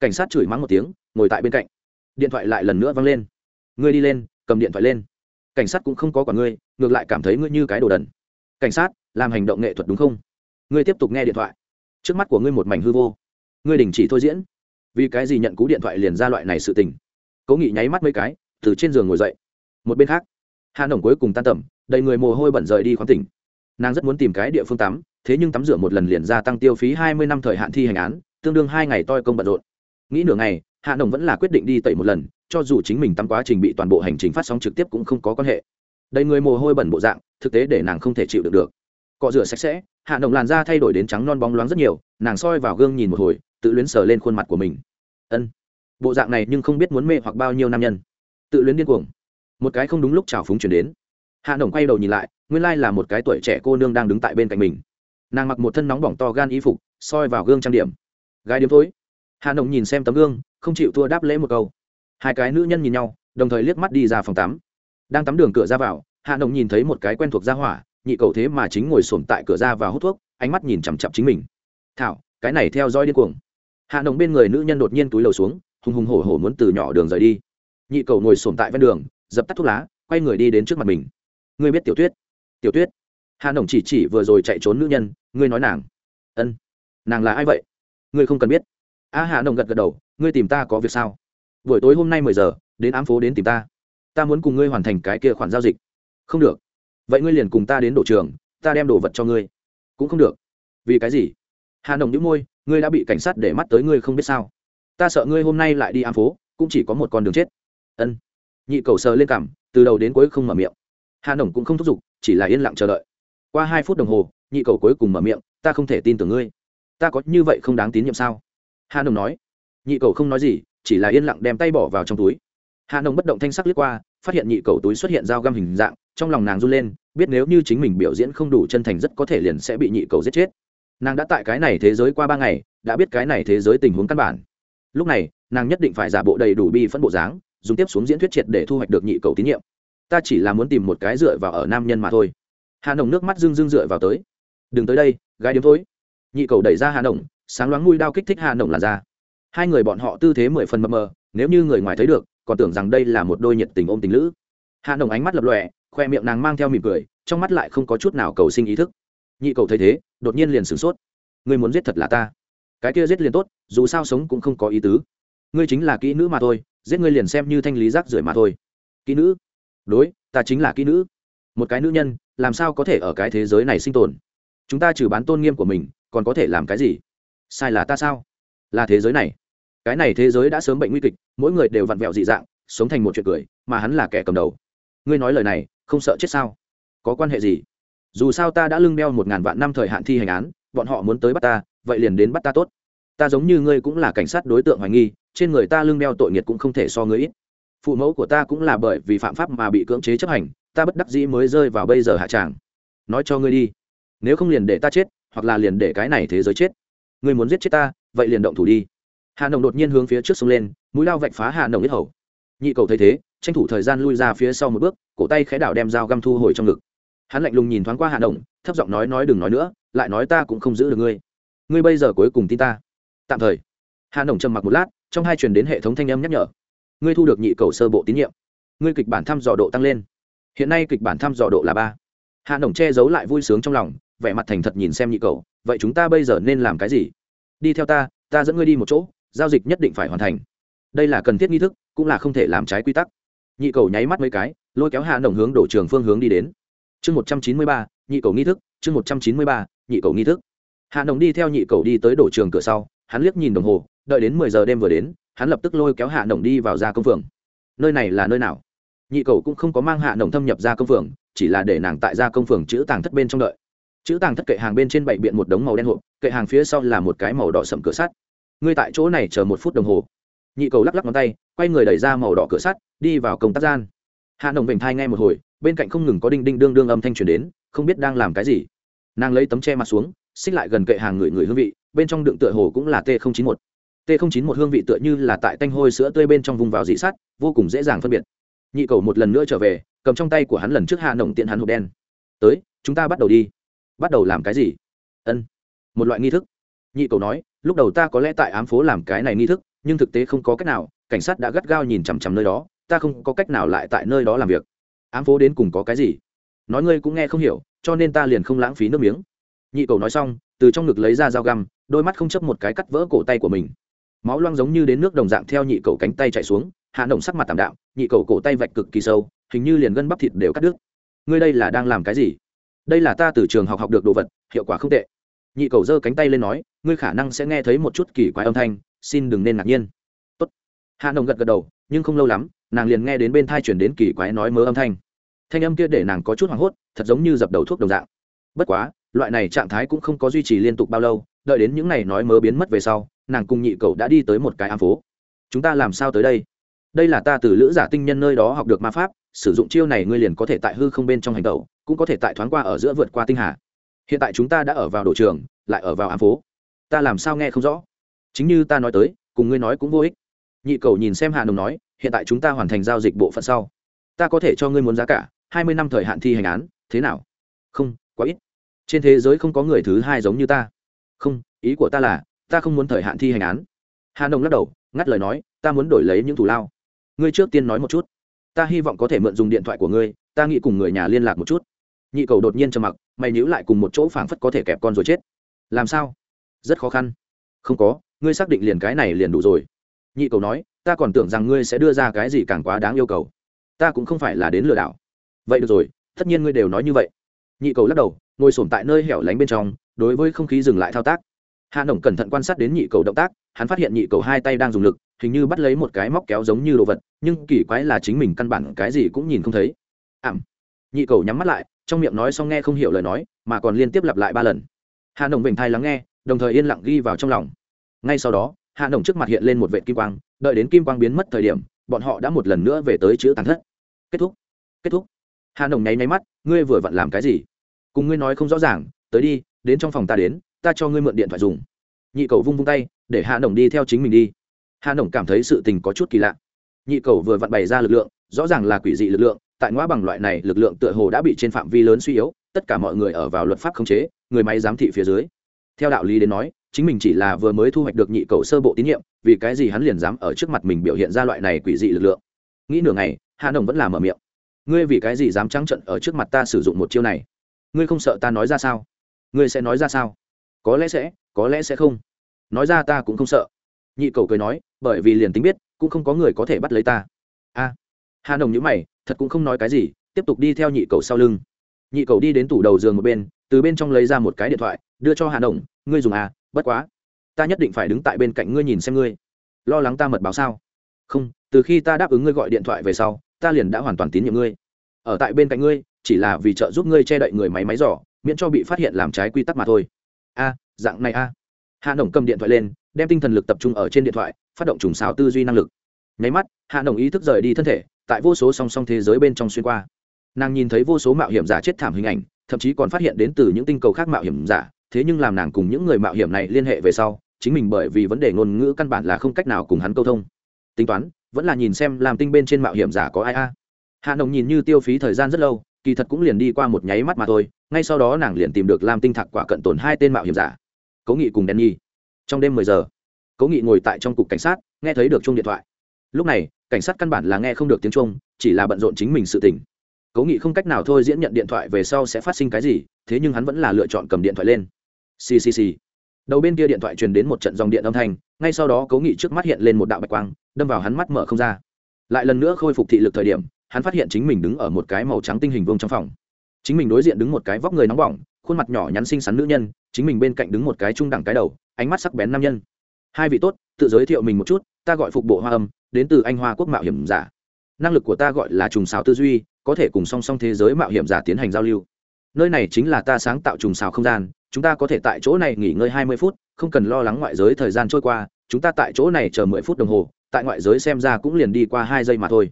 Cảnh sát chửi mắng một tiếng, ngồi tại bên cạnh. Điện thoại lại lần nữa văng lên. Ngươi đi lên, cầm điện thoại lên. Cảnh sát cũng không có quả ngươi, ngược lại cảm thấy ngươi như cái đồ đần. Cảnh sát, làm hành động nghệ thuật đúng không? Ngươi tiếp tục nghe điện thoại. Trước mắt của ngươi một mảnh hư vô. Ngươi đình chỉ thôi diễn. Vì cái gì nhận cú điện thoại liền ra loại này sự tình? Cố nghị nháy mắt mấy cái, từ trên giường ngồi dậy. Một bên khác hà nổng cuối cùng tan tầm đầy người mồ hôi bẩn rời đi khoáng tỉnh. Nàng rất muốn tìm cái địa phương tắm, thế nhưng tắm rửa một lần liền gia tăng tiêu phí hai mươi năm thời hạn thi hành án, tương đương hai ngày toi công bận rộn. Nghĩ nửa ngày, hạ nồng vẫn là quyết định đi tẩy một lần, cho dù chính mình tắm quá trình bị toàn bộ hành trình phát sóng trực tiếp cũng không có quan hệ. Đầy người mồ hôi bẩn bộ dạng, thực tế để nàng không thể chịu được được. Cọ rửa sạch sẽ, hạ nồng làn da thay đổi đến trắng non bóng loáng rất nhiều, nàng soi vào gương nhìn một hồi, tự luyến sờ lên khuôn mặt của mình. Ân. Bộ dạng này nhưng không biết muốn mê hoặc bao nhiêu nam nhân. Tự luyến điên cuồng. Một cái không đúng lúc trào phúng chuyển đến hạ nồng quay đầu nhìn lại, nguyên lai là một cái tuổi trẻ cô nương đang đứng tại bên cạnh mình. Nàng mặc một thân nóng bỏng to gan y phục, soi vào gương trang điểm. Gái điếm thối. Hạ nồng nhìn xem tấm gương, không chịu thua đáp lễ một câu. Hai cái nữ nhân nhìn nhau, đồng thời liếc mắt đi ra phòng tắm. Đang tắm đường cửa ra vào, hạ nồng nhìn thấy một cái quen thuộc ra hỏa, nhị cầu thế mà chính ngồi sổm tại cửa ra và hút thuốc, ánh mắt nhìn chằm chặp chính mình. Thảo, cái này theo dõi điên cuồng. Hạ nồng bên người nữ nhân đột nhiên túi lầu xuống, hùng hùng hổ hổ muốn từ nhỏ đường rời đi. Nhị cầu ngồi sổm tại ven đường, dập tắt thuốc lá, quay người đi đến trước mặt mình ngươi biết tiểu tuyết. Tiểu tuyết? Hà nồng chỉ chỉ vừa rồi chạy trốn nữ nhân ngươi nói nàng. Ân. Nàng là ai vậy? Ngươi không cần biết. A à, hà nồng gật gật đầu ngươi tìm ta có việc sao? Buổi tối hôm nay mười giờ đến ám phố đến tìm ta. Ta muốn cùng ngươi hoàn thành cái kia khoản giao dịch. Không được. Vậy ngươi liền cùng ta đến đổ trường ta đem đồ vật cho ngươi. Cũng không được. Vì cái gì? Hà nồng những môi ngươi đã bị cảnh sát để mắt tới ngươi không biết sao. Ta sợ ngươi hôm nay lại đi ám phố cũng chỉ có một con đường chết. Ân. Nhị cầu sờ lên cằm từ đầu đến cuối không mở miệng hà nồng cũng không thúc giục, chỉ là yên lặng chờ đợi. Qua hai phút đồng hồ, nhị cầu cuối cùng mở miệng, ta không thể tin tưởng ngươi. Ta có như vậy không đáng tín nhiệm sao? Hà nồng nói. Nhị cầu không nói gì, chỉ là yên lặng đem tay bỏ vào trong túi. Hà nồng bất động thanh sắc lướt qua, phát hiện nhị cầu túi xuất hiện dao găm hình dạng, trong lòng nàng run lên, biết nếu như chính mình biểu diễn không đủ chân thành rất có thể liền sẽ bị nhị cầu giết chết. Nàng đã tại cái này thế giới qua ba ngày, đã biết cái này thế giới tình huống căn bản. Lúc này, nàng nhất định phải giả bộ đầy đủ bi phân bộ dáng, dùng tiếp xuống diễn thuyết triệt để thu hoạch được nhị cầu tín nhiệm ta chỉ là muốn tìm một cái dựa vào ở nam nhân mà thôi. Hà nồng nước mắt dưng dưng dựa vào tới. Đừng tới đây, gái điếm thôi. Nhị cầu đẩy ra hà nồng, sáng loáng mùi đao kích thích hà nồng là ra hai người bọn họ tư thế mười phần mờ mờ, nếu như người ngoài thấy được, còn tưởng rằng đây là một đôi nhiệt tình ôm tình lữ. Hà nồng ánh mắt lập lòe, khoe miệng nàng mang theo mỉm cười, trong mắt lại không có chút nào cầu sinh ý thức. Nhị cầu thấy thế, đột nhiên liền sửng sốt. Ngươi muốn giết thật là ta. Cái kia giết liền tốt, dù sao sống cũng không có ý tứ. Ngươi chính là kỹ nữ mà thôi, giết ngươi liền xem như thanh lý rác rưởi mà thôi. Kỹ nữ? Đối, ta chính là kỹ nữ. Một cái nữ nhân, làm sao có thể ở cái thế giới này sinh tồn? Chúng ta trừ bán tôn nghiêm của mình, còn có thể làm cái gì? Sai là ta sao? Là thế giới này. Cái này thế giới đã sớm bệnh nguy kịch, mỗi người đều vặn vẹo dị dạng, sống thành một chuyện cười, mà hắn là kẻ cầm đầu. Ngươi nói lời này, không sợ chết sao? Có quan hệ gì? Dù sao ta đã lưng đeo một ngàn vạn năm thời hạn thi hành án, bọn họ muốn tới bắt ta, vậy liền đến bắt ta tốt. Ta giống như ngươi cũng là cảnh sát đối tượng hoài nghi, trên người ta lưng đeo tội nghiệt cũng không thể so ngươi ít phụ mẫu của ta cũng là bởi vì phạm pháp mà bị cưỡng chế chấp hành, ta bất đắc dĩ mới rơi vào bây giờ hạ tràng. Nói cho ngươi đi. Nếu không liền để ta chết, hoặc là liền để cái này thế giới chết. Ngươi muốn giết chết ta, vậy liền động thủ đi. Hà nồng đột nhiên hướng phía trước sông lên, mũi lao vạch phá hà nồng ít hầu. Nhị cầu thấy thế, tranh thủ thời gian lui ra phía sau một bước, cổ tay khẽ đảo đem dao găm thu hồi trong ngực. Hắn lạnh lùng nhìn thoáng qua Hà động thấp giọng nói nói đừng nói nữa, lại nói ta cũng không giữ được ngươi. Ngươi bây giờ cuối cùng tin ta. Tạm thời Hà động trầm mặc một lát, trong hai truyền đến hệ thống thanh âm nhắc nhở ngươi thu được nhị cầu sơ bộ tín nhiệm. Ngươi kịch bản thăm dò độ tăng lên. Hiện nay kịch bản thăm dò độ là ba. Hạ nổng che giấu lại vui sướng trong lòng, vẻ mặt thành thật nhìn xem nhị cầu, vậy chúng ta bây giờ nên làm cái gì? Đi theo ta ta dẫn ngươi đi một chỗ, giao dịch nhất định phải hoàn thành. Đây là cần thiết nghi thức, cũng là không thể làm trái quy tắc. Nhị cầu nháy mắt mấy cái, lôi kéo hạ đồng hướng đổ trường phương hướng đi đến. Chương một trăm chín mươi ba, nhị cầu nghi thức, chương một trăm chín mươi ba, nhị cầu nghi thức. Hạ đồng đi theo nhị cầu đi tới đổ trường cửa sau, hắn liếc nhìn đồng hồ, đợi đến mười giờ đêm vừa đến hắn lập tức lôi kéo hạ nồng đi vào ra công phường. Nơi này là nơi nào? Nhị cầu cũng không có mang hạ nồng thâm nhập ra công phường, chỉ là để nàng tại ra công phường chữ tàng thất bên trong đợi. Chữ tàng thất kệ hàng bên trên bảy biện một đống màu đen hộp, kệ hàng phía sau là một cái màu đỏ sậm cửa sắt. Ngươi tại chỗ này chờ một phút đồng hồ. Nhị cầu lắc lắc ngón tay, quay người đẩy ra màu đỏ cửa sắt, đi vào công tác gian. Hạ nồng bình thai ngay một hồi, bên cạnh không ngừng có đinh đinh đương đương âm thanh truyền đến, không biết đang làm cái gì. Nàng lấy tấm che mặt xuống, xích lại gần kệ hàng người người hương vị, bên trong đựng tựa hồ cũng là t chín một t chín một hương vị tựa như là tại tanh hôi sữa tươi bên trong vùng vào dị sát, vô cùng dễ dàng phân biệt. Nhị cầu một lần nữa trở về cầm trong tay của hắn lần trước hạ nồng tiện hắn hộp đen. Tới chúng ta bắt đầu đi. Bắt đầu làm cái gì? Ân một loại nghi thức. Nhị cầu nói lúc đầu ta có lẽ tại ám phố làm cái này nghi thức nhưng thực tế không có cách nào cảnh sát đã gắt gao nhìn chằm chằm nơi đó ta không có cách nào lại tại nơi đó làm việc. Ám phố đến cùng có cái gì? Nói ngươi cũng nghe không hiểu cho nên ta liền không lãng phí nước miếng. Nhị cầu nói xong từ trong ngực lấy ra dao găm đôi mắt không chấp một cái cắt vỡ cổ tay của mình máu loang giống như đến nước đồng dạng theo nhị cầu cánh tay chạy xuống, hạ nồng sắc mặt tảm đạo nhị cầu cổ tay vạch cực kỳ sâu, hình như liền gân bắp thịt đều cắt đứt. Ngươi đây là đang làm cái gì? Đây là ta từ trường học học được đồ vật, hiệu quả không tệ. Nhị cầu giơ cánh tay lên nói, ngươi khả năng sẽ nghe thấy một chút kỳ quái âm thanh, xin đừng nên ngạc nhiên. Tốt. hạ nồng gật gật đầu, nhưng không lâu lắm, nàng liền nghe đến bên thai chuyển đến kỳ quái nói mớ âm thanh. Thanh âm kia để nàng có chút hoảng hốt, thật giống như dập đầu thuốc đồng dạng. Bất quá, loại này trạng thái cũng không có duy trì liên tục bao lâu, đợi đến những ngày nói mớ biến mất về sau nàng cùng nhị cầu đã đi tới một cái ám phố. Chúng ta làm sao tới đây? Đây là ta từ lữ giả tinh nhân nơi đó học được ma pháp, sử dụng chiêu này ngươi liền có thể tại hư không bên trong hành tẩu, cũng có thể tại thoáng qua ở giữa vượt qua tinh hà. Hiện tại chúng ta đã ở vào đồ trường, lại ở vào ám phố. Ta làm sao nghe không rõ? Chính như ta nói tới, cùng ngươi nói cũng vô ích. Nhị cầu nhìn xem hà đồng nói, hiện tại chúng ta hoàn thành giao dịch bộ phận sau. Ta có thể cho ngươi muốn giá cả, hai mươi năm thời hạn thi hành án, thế nào? Không, quá ít. Trên thế giới không có người thứ hai giống như ta. Không, ý của ta là ta không muốn thời hạn thi hành án. Hà nông lắc đầu, ngắt lời nói, ta muốn đổi lấy những thù lao. Ngươi trước tiên nói một chút. Ta hy vọng có thể mượn dùng điện thoại của ngươi, ta nghĩ cùng người nhà liên lạc một chút. Nhị cầu đột nhiên trầm mặc, mày nhữ lại cùng một chỗ phảng phất có thể kẹp con rồi chết. Làm sao? Rất khó khăn. Không có, ngươi xác định liền cái này liền đủ rồi. Nhị cầu nói, ta còn tưởng rằng ngươi sẽ đưa ra cái gì càng quá đáng yêu cầu. Ta cũng không phải là đến lừa đảo. Vậy được rồi, tất nhiên ngươi đều nói như vậy. Nhị cầu lắc đầu, ngồi sổm tại nơi hẻo lánh bên trong, đối với không khí dừng lại thao tác hạ nổng cẩn thận quan sát đến nhị cầu động tác, hắn phát hiện nhị cầu hai tay đang dùng lực, hình như bắt lấy một cái móc kéo giống như đồ vật, nhưng kỳ quái là chính mình căn bản cái gì cũng nhìn không thấy. Ảm nhị cầu nhắm mắt lại, trong miệng nói xong nghe không hiểu lời nói, mà còn liên tiếp lặp lại ba lần. Hạ nổng bình thai lắng nghe, đồng thời yên lặng ghi vào trong lòng. Ngay sau đó, hạ nổng trước mặt hiện lên một vệ kim quang, đợi đến kim quang biến mất thời điểm, bọn họ đã một lần nữa về tới chữ tàn thất. Kết thúc. Kết thúc. Hạ nổng nháy nháy mắt, ngươi vừa vặn làm cái gì? Cùng ngươi nói không rõ ràng, tới đi, đến trong phòng ta đến ta cho ngươi mượn điện thoại dùng. Nhị cầu vung vung tay, để hạ nồng đi theo chính mình đi. Hạ nồng cảm thấy sự tình có chút kỳ lạ. Nhị cầu vừa vặn bày ra lực lượng, rõ ràng là quỷ dị lực lượng, tại ngõ bằng loại này, lực lượng tựa hồ đã bị trên phạm vi lớn suy yếu, tất cả mọi người ở vào luật pháp khống chế, người máy giám thị phía dưới. Theo đạo lý đến nói, chính mình chỉ là vừa mới thu hoạch được nhị cầu sơ bộ tín nhiệm, vì cái gì hắn liền dám ở trước mặt mình biểu hiện ra loại này quỷ dị lực lượng? Nghĩ nửa ngày, hạ nồng vẫn là mở miệng. Ngươi vì cái gì dám trắng trận ở trước mặt ta sử dụng một chiêu này? Ngươi không sợ ta nói ra sao? Ngươi sẽ nói ra sao? Có lẽ sẽ, có lẽ sẽ không. Nói ra ta cũng không sợ. Nhị cầu cười nói, bởi vì liền tính biết, cũng không có người có thể bắt lấy ta. A. Hà nồng nhữ mày, thật cũng không nói cái gì, tiếp tục đi theo nhị cầu sau lưng. Nhị cầu đi đến tủ đầu giường một bên, từ bên trong lấy ra một cái điện thoại, đưa cho hà nồng, ngươi dùng à bất quá. Ta nhất định phải đứng tại bên cạnh ngươi nhìn xem ngươi. Lo lắng ta mật báo sao? Không, từ khi ta đáp ứng ngươi gọi điện thoại về sau, ta liền đã hoàn toàn tín nhiệm ngươi. Ở tại bên cạnh ngươi, chỉ là vì trợ giúp ngươi che đậy người máy máy giỏ, miễn cho bị phát hiện làm trái quy tắc mà thôi a, dạng này a. À. hạ nồng cầm điện thoại lên, đem tinh thần lực tập trung ở trên điện thoại, phát động trùng xào tư duy năng lực. Nháy mắt, hạ nồng ý thức rời đi thân thể, tại vô số song song thế giới bên trong xuyên qua. Nàng nhìn thấy vô số mạo hiểm giả chết thảm hình ảnh, thậm chí còn phát hiện đến từ những tinh cầu khác mạo hiểm giả, thế nhưng làm nàng cùng những người mạo hiểm này liên hệ về sau, chính mình bởi vì vấn đề ngôn ngữ căn bản là không cách nào cùng hắn câu thông. Tính toán, vẫn là nhìn xem làm tinh bên trên mạo hiểm giả có ai a. Hạ nồng nhìn như tiêu phí thời gian rất lâu kỳ thật cũng liền đi qua một nháy mắt mà thôi, ngay sau đó nàng liền tìm được lam tinh thạc quả cận tồn hai tên mạo hiểm giả. Cố nghị cùng đen nhi trong đêm mười giờ, cố nghị ngồi tại trong cục cảnh sát, nghe thấy được chung điện thoại. Lúc này, cảnh sát căn bản là nghe không được tiếng chung chỉ là bận rộn chính mình sự tỉnh cố nghị không cách nào thôi diễn nhận điện thoại về sau sẽ phát sinh cái gì, thế nhưng hắn vẫn là lựa chọn cầm điện thoại lên. Ccc đầu bên kia điện thoại truyền đến một trận dòng điện âm thanh, ngay sau đó cố nghị trước mắt hiện lên một đạo bạch quang, đâm vào hắn mắt mở không ra. Lại lần nữa khôi phục thị lực thời điểm hắn phát hiện chính mình đứng ở một cái màu trắng tinh hình vuông trong phòng. Chính mình đối diện đứng một cái vóc người nóng bỏng, khuôn mặt nhỏ nhắn xinh xắn nữ nhân, chính mình bên cạnh đứng một cái trung đẳng cái đầu, ánh mắt sắc bén nam nhân. Hai vị tốt, tự giới thiệu mình một chút, ta gọi phục bộ hoa âm, đến từ anh hoa quốc mạo hiểm giả. Năng lực của ta gọi là trùng xào tư duy, có thể cùng song song thế giới mạo hiểm giả tiến hành giao lưu. Nơi này chính là ta sáng tạo trùng xào không gian, chúng ta có thể tại chỗ này nghỉ ngơi hai mươi phút, không cần lo lắng ngoại giới thời gian trôi qua, chúng ta tại chỗ này chờ mười phút đồng hồ, tại ngoại giới xem ra cũng liền đi qua hai giây mà thôi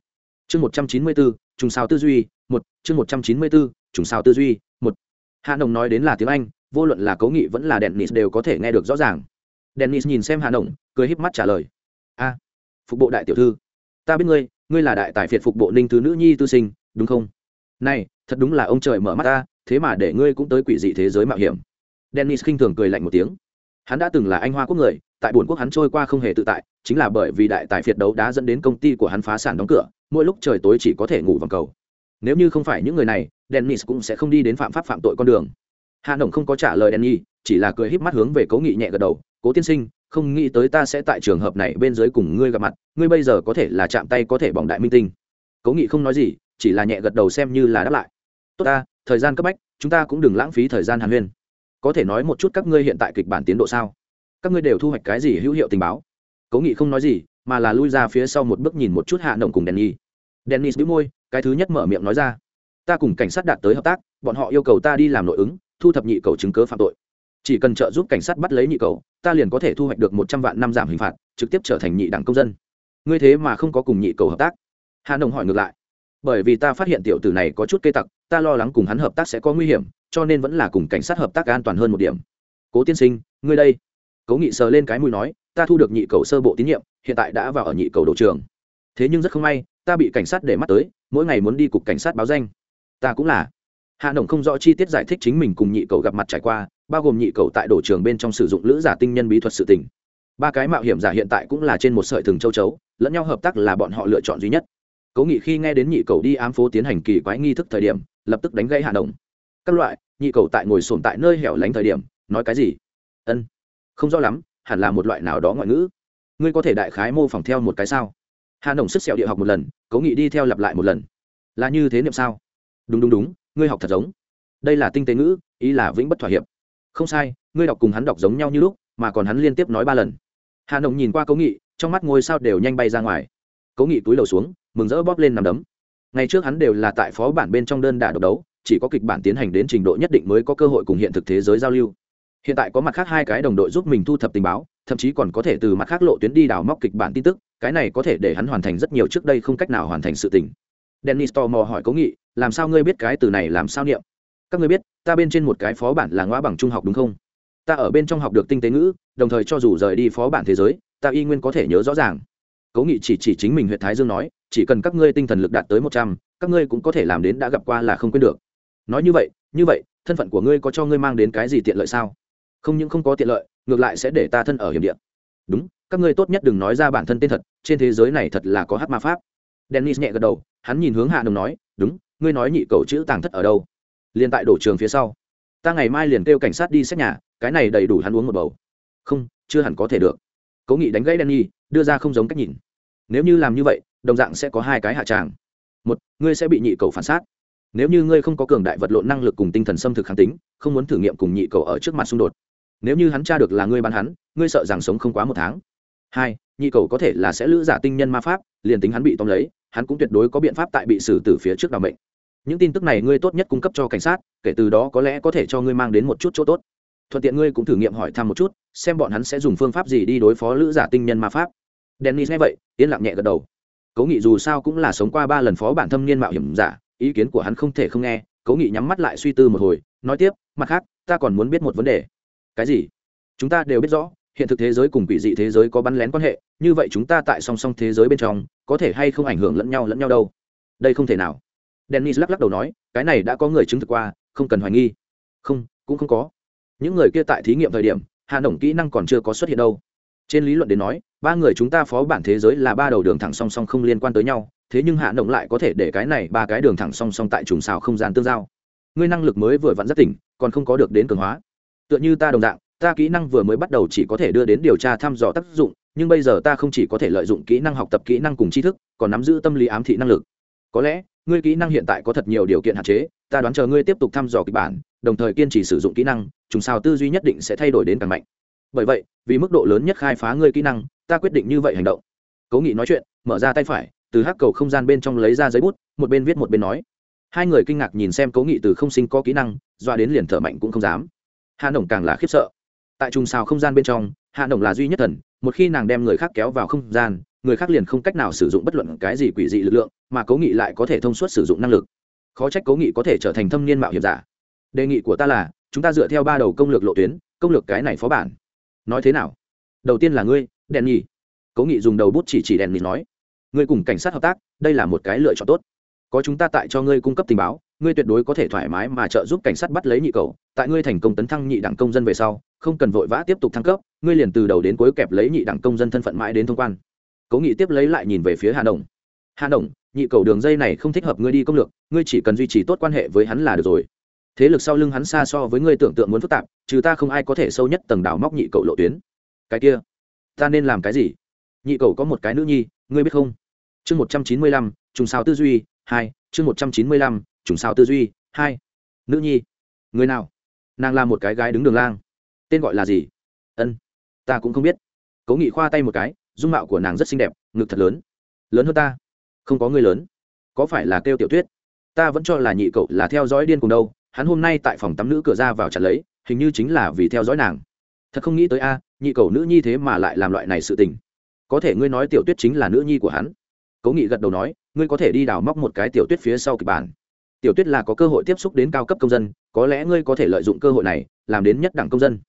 chương một trăm chín mươi bốn trùng sao tư duy, một, chương một trăm chín mươi bốn trùng sao tư duy, một. Hạ nồng nói đến là tiếng anh, vô luận là cấu nghị vẫn là dennis đều có thể nghe được rõ ràng. Dennis nhìn xem hạ nồng, cười híp mắt trả lời. A, phục bộ đại tiểu thư, ta biết ngươi ngươi là đại tài phiệt phục bộ ninh thứ nữ nhi tư sinh, đúng không? Này, thật đúng là ông trời mở mắt ta, thế mà để ngươi cũng tới quỷ dị thế giới mạo hiểm. Dennis khinh thường cười lạnh một tiếng hắn đã từng là anh hoa quốc người, tại bồn quốc hắn trôi qua không hề tự tại, chính là bởi vì đại tài phiệt đấu đã dẫn đến công ty của hắn phá sản đóng cửa, mỗi lúc trời tối chỉ có thể ngủ vòng cầu. Nếu như không phải những người này, dennis cũng sẽ không đi đến phạm pháp phạm tội con đường. Hà nồng không có trả lời dennis, chỉ là cười híp mắt hướng về cố nghị nhẹ gật đầu, cố tiên sinh, không nghĩ tới ta sẽ tại trường hợp này bên dưới cùng ngươi gặp mặt, ngươi bây giờ có thể là chạm tay có thể bỏng đại minh tinh. Cố nghị không nói gì, chỉ là nhẹ gật đầu xem như là đáp lại. Tốt ta, thời gian cấp bách, chúng ta cũng đừng lãng phí thời gian hàn huyên có thể nói một chút các ngươi hiện tại kịch bản tiến độ sao? Các ngươi đều thu hoạch cái gì hữu hiệu tình báo? Cố nghị không nói gì, mà là lui ra phía sau một bước nhìn một chút hạ nồng cùng denny. Dennis đĩu môi, cái thứ nhất mở miệng nói ra, ta cùng cảnh sát đạt tới hợp tác, bọn họ yêu cầu ta đi làm nội ứng, thu thập nhị cầu chứng cớ phạm tội. Chỉ cần trợ giúp cảnh sát bắt lấy nhị cầu, ta liền có thể thu hoạch được một trăm vạn năm giảm hình phạt, trực tiếp trở thành nhị đảng công dân. Ngươi thế mà không có cùng nhị cầu hợp tác? Hà nồng hỏi ngược lại. Bởi vì ta phát hiện tiểu tử này có chút cây tặc, ta lo lắng cùng hắn hợp tác sẽ có nguy hiểm cho nên vẫn là cùng cảnh sát hợp tác an toàn hơn một điểm. Cố tiên sinh, ngươi đây. Cố nghị sờ lên cái mùi nói, ta thu được nhị cầu sơ bộ tín nhiệm, hiện tại đã vào ở nhị cầu đồ trường. Thế nhưng rất không may, ta bị cảnh sát để mắt tới, mỗi ngày muốn đi cục cảnh sát báo danh. Ta cũng là. Hạ nồng không rõ chi tiết giải thích chính mình cùng nhị cầu gặp mặt trải qua, bao gồm nhị cầu tại đổ trường bên trong sử dụng lữ giả tinh nhân bí thuật sự tình. Ba cái mạo hiểm giả hiện tại cũng là trên một sợi thừng châu chấu, lẫn nhau hợp tác là bọn họ lựa chọn duy nhất. Cố nghị khi nghe đến nhị cầu đi ám phố tiến hành kỳ quái nghi thức thời điểm, lập tức đánh gây hạ đồng các loại, nhị cầu tại ngồi sồn tại nơi hẻo lánh thời điểm, nói cái gì? Ân, không rõ lắm, hẳn là một loại nào đó ngoại ngữ. Ngươi có thể đại khái mô phỏng theo một cái sao? Hà nồng sức sẹo địa học một lần cố nghị đi theo lặp lại một lần. Là như thế niệm sao? Đúng đúng đúng, ngươi học thật giống. Đây là tinh tế ngữ, ý là vĩnh bất thỏa hiệp. Không sai, ngươi đọc cùng hắn đọc giống nhau như lúc, mà còn hắn liên tiếp nói ba lần. Hà nồng nhìn qua cố nghị, trong mắt ngôi sao đều nhanh bay ra ngoài. Cố nghị túi đầu xuống, mừng rỡ bóp lên nằm đấm. Ngày trước hắn đều là tại phó bản bên trong đơn đả độc đấu chỉ có kịch bản tiến hành đến trình độ nhất định mới có cơ hội cùng hiện thực thế giới giao lưu. Hiện tại có mặt khác hai cái đồng đội giúp mình thu thập tình báo, thậm chí còn có thể từ mặt khác lộ tuyến đi đào móc kịch bản tin tức, cái này có thể để hắn hoàn thành rất nhiều trước đây không cách nào hoàn thành sự tình. Dennis tò mò hỏi cố nghị, làm sao ngươi biết cái từ này làm sao niệm? Các ngươi biết, ta bên trên một cái phó bản là ngõ bằng trung học đúng không? Ta ở bên trong học được tinh tế ngữ, đồng thời cho dù rời đi phó bản thế giới, ta y nguyên có thể nhớ rõ ràng. Cố nghị chỉ chỉ chính mình huyện thái dương nói, chỉ cần các ngươi tinh thần lực đạt tới một trăm, các ngươi cũng có thể làm đến đã gặp qua là không quên được nói như vậy như vậy thân phận của ngươi có cho ngươi mang đến cái gì tiện lợi sao? Không những không có tiện lợi ngược lại sẽ để ta thân ở hiểm địa. Đúng các ngươi tốt nhất đừng nói ra bản thân tên thật trên thế giới này thật là có hát ma pháp. Dennis nhẹ gật đầu hắn nhìn hướng hạ đồng nói đúng ngươi nói nhị cầu chữ tàng thất ở đâu? Liền tại đổ trường phía sau. Ta ngày mai liền kêu cảnh sát đi xét nhà cái này đầy đủ hắn uống một bầu. Không chưa hẳn có thể được. Cố nghị đánh gãy Danny, đưa ra không giống cách nhìn. Nếu như làm như vậy đồng dạng sẽ có hai cái hạ tràng. Một ngươi sẽ bị nhị cầu phản sát nếu như ngươi không có cường đại vật lộn năng lực cùng tinh thần xâm thực kháng tính, không muốn thử nghiệm cùng nhị cầu ở trước mặt xung đột. Nếu như hắn tra được là ngươi bắn hắn, ngươi sợ rằng sống không quá một tháng. Hai, nhị cầu có thể là sẽ lữ giả tinh nhân ma pháp, liền tính hắn bị tóm lấy, hắn cũng tuyệt đối có biện pháp tại bị xử từ phía trước đ ả mệnh. Những tin tức này ngươi tốt nhất cung cấp cho cảnh sát, kể từ đó có lẽ có thể cho ngươi mang đến một chút chỗ tốt. Thuận tiện ngươi cũng thử nghiệm hỏi thăm một chút, xem bọn hắn sẽ dùng phương pháp gì đi đối phó lữ giả tinh nhân ma pháp. Dennis nghe vậy, yên lặng nhẹ gật đầu. Cố nghị dù sao cũng là sống qua ba lần phó bản thâm niên mạo hiểm giả ý kiến của hắn không thể không nghe, cố nghị nhắm mắt lại suy tư một hồi, nói tiếp, mặt khác, ta còn muốn biết một vấn đề. Cái gì? Chúng ta đều biết rõ, hiện thực thế giới cùng quỷ dị thế giới có bắn lén quan hệ, như vậy chúng ta tại song song thế giới bên trong, có thể hay không ảnh hưởng lẫn nhau lẫn nhau đâu? Đây không thể nào. Dennis lắc lắc đầu nói, cái này đã có người chứng thực qua, không cần hoài nghi. Không, cũng không có. Những người kia tại thí nghiệm thời điểm, hạ nổng kỹ năng còn chưa có xuất hiện đâu. Trên lý luận đến nói, ba người chúng ta phó bản thế giới là ba đầu đường thẳng song song không liên quan tới nhau thế nhưng hạ động lại có thể để cái này ba cái đường thẳng song song tại trùng xào không gian tương giao. Ngươi năng lực mới vừa vặn rất tỉnh, còn không có được đến cường hóa. Tựa như ta đồng dạng, ta kỹ năng vừa mới bắt đầu chỉ có thể đưa đến điều tra thăm dò tác dụng, nhưng bây giờ ta không chỉ có thể lợi dụng kỹ năng học tập kỹ năng cùng tri thức, còn nắm giữ tâm lý ám thị năng lực. Có lẽ, ngươi kỹ năng hiện tại có thật nhiều điều kiện hạn chế, ta đoán chờ ngươi tiếp tục thăm dò kịch bản, đồng thời kiên trì sử dụng kỹ năng, trùng sao tư duy nhất định sẽ thay đổi đến càng mạnh. Bởi vậy, vì mức độ lớn nhất khai phá ngươi kỹ năng, ta quyết định như vậy hành động. Cố nghị nói chuyện, mở ra tay phải từ hắc cầu không gian bên trong lấy ra giấy bút, một bên viết một bên nói. Hai người kinh ngạc nhìn xem cố nghị từ không sinh có kỹ năng, doa đến liền thở mạnh cũng không dám. Hà nổng càng là khiếp sợ. Tại trùng xào không gian bên trong, hạ nổng là duy nhất thần, một khi nàng đem người khác kéo vào không gian, người khác liền không cách nào sử dụng bất luận cái gì quỷ dị lực lượng, mà cố nghị lại có thể thông suốt sử dụng năng lực. Khó trách cố nghị có thể trở thành thâm niên mạo hiểm giả. Đề nghị của ta là, chúng ta dựa theo ba đầu công lược lộ tuyến, công lược cái này phó bản. Nói thế nào? Đầu tiên là ngươi, đèn nhì cố nghị dùng đầu bút chỉ chỉ đèn nhì nói ngươi cùng cảnh sát hợp tác, đây là một cái lựa chọn tốt. Có chúng ta tại cho ngươi cung cấp tình báo, ngươi tuyệt đối có thể thoải mái mà trợ giúp cảnh sát bắt lấy nhị cầu. Tại ngươi thành công tấn thăng nhị đẳng công dân về sau, không cần vội vã tiếp tục thăng cấp, ngươi liền từ đầu đến cuối kẹp lấy nhị đẳng công dân thân phận mãi đến thông quan. Cố nghị tiếp lấy lại nhìn về phía hà đồng hà đồng nhị cầu đường dây này không thích hợp ngươi đi công lược, ngươi chỉ cần duy trì tốt quan hệ với hắn là được rồi. Thế lực sau lưng hắn xa so với ngươi tưởng tượng muốn phức tạp, trừ ta không ai có thể sâu nhất tầng đảo móc nhị cầu lộ tuyến. Cái kia, ta nên làm cái gì? Nhị cầu có một cái nữ nhi ngươi biết không? Chương một trăm chín mươi lăm, trùng sao tư duy, hai. Chương một trăm chín mươi lăm, trùng sao tư duy, hai. Nữ nhi. Người nào? Nàng là một cái gái đứng đường lang. Tên gọi là gì? Ân. Ta cũng không biết. Cố nghị khoa tay một cái, dung mạo của nàng rất xinh đẹp, ngực thật lớn. Lớn hơn ta. Không có người lớn. Có phải là kêu tiểu tuyết? Ta vẫn cho là nhị cậu là theo dõi điên cùng đâu. Hắn hôm nay tại phòng tắm nữ cửa ra vào chặt lấy, hình như chính là vì theo dõi nàng. Thật không nghĩ tới a, nhị cậu nữ nhi thế mà lại làm loại này sự tình có thể ngươi nói tiểu tuyết chính là nữ nhi của hắn. Cố nghị gật đầu nói, ngươi có thể đi đào móc một cái tiểu tuyết phía sau kịch bản. Tiểu tuyết là có cơ hội tiếp xúc đến cao cấp công dân, có lẽ ngươi có thể lợi dụng cơ hội này, làm đến nhất đẳng công dân.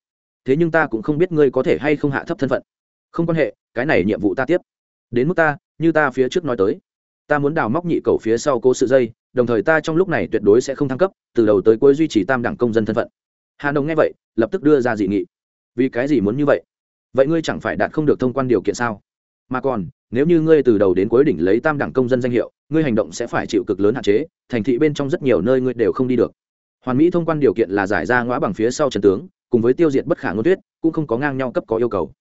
Thế nhưng ta cũng không biết ngươi có thể hay không hạ thấp thân phận. Không quan hệ, cái này nhiệm vụ ta tiếp. Đến mức ta, như ta phía trước nói tới. Ta muốn đào móc nhị cầu phía sau cố sự dây, đồng thời ta trong lúc này tuyệt đối sẽ không thăng cấp, từ đầu tới cuối duy trì tam đẳng công dân thân phận. Hà nông nghe vậy, lập tức đưa ra dị nghị. Vì cái gì muốn như vậy? Vậy ngươi chẳng phải đạt không được thông quan điều kiện sao? Mà còn, nếu như ngươi từ đầu đến cuối đỉnh lấy tam đẳng công dân danh hiệu, ngươi hành động sẽ phải chịu cực lớn hạn chế, thành thị bên trong rất nhiều nơi ngươi đều không đi được. Hoàn mỹ thông quan điều kiện là giải ra ngõ bằng phía sau trần tướng, cùng với tiêu diệt bất khả ngôn tuyết cũng không có ngang nhau cấp có yêu cầu.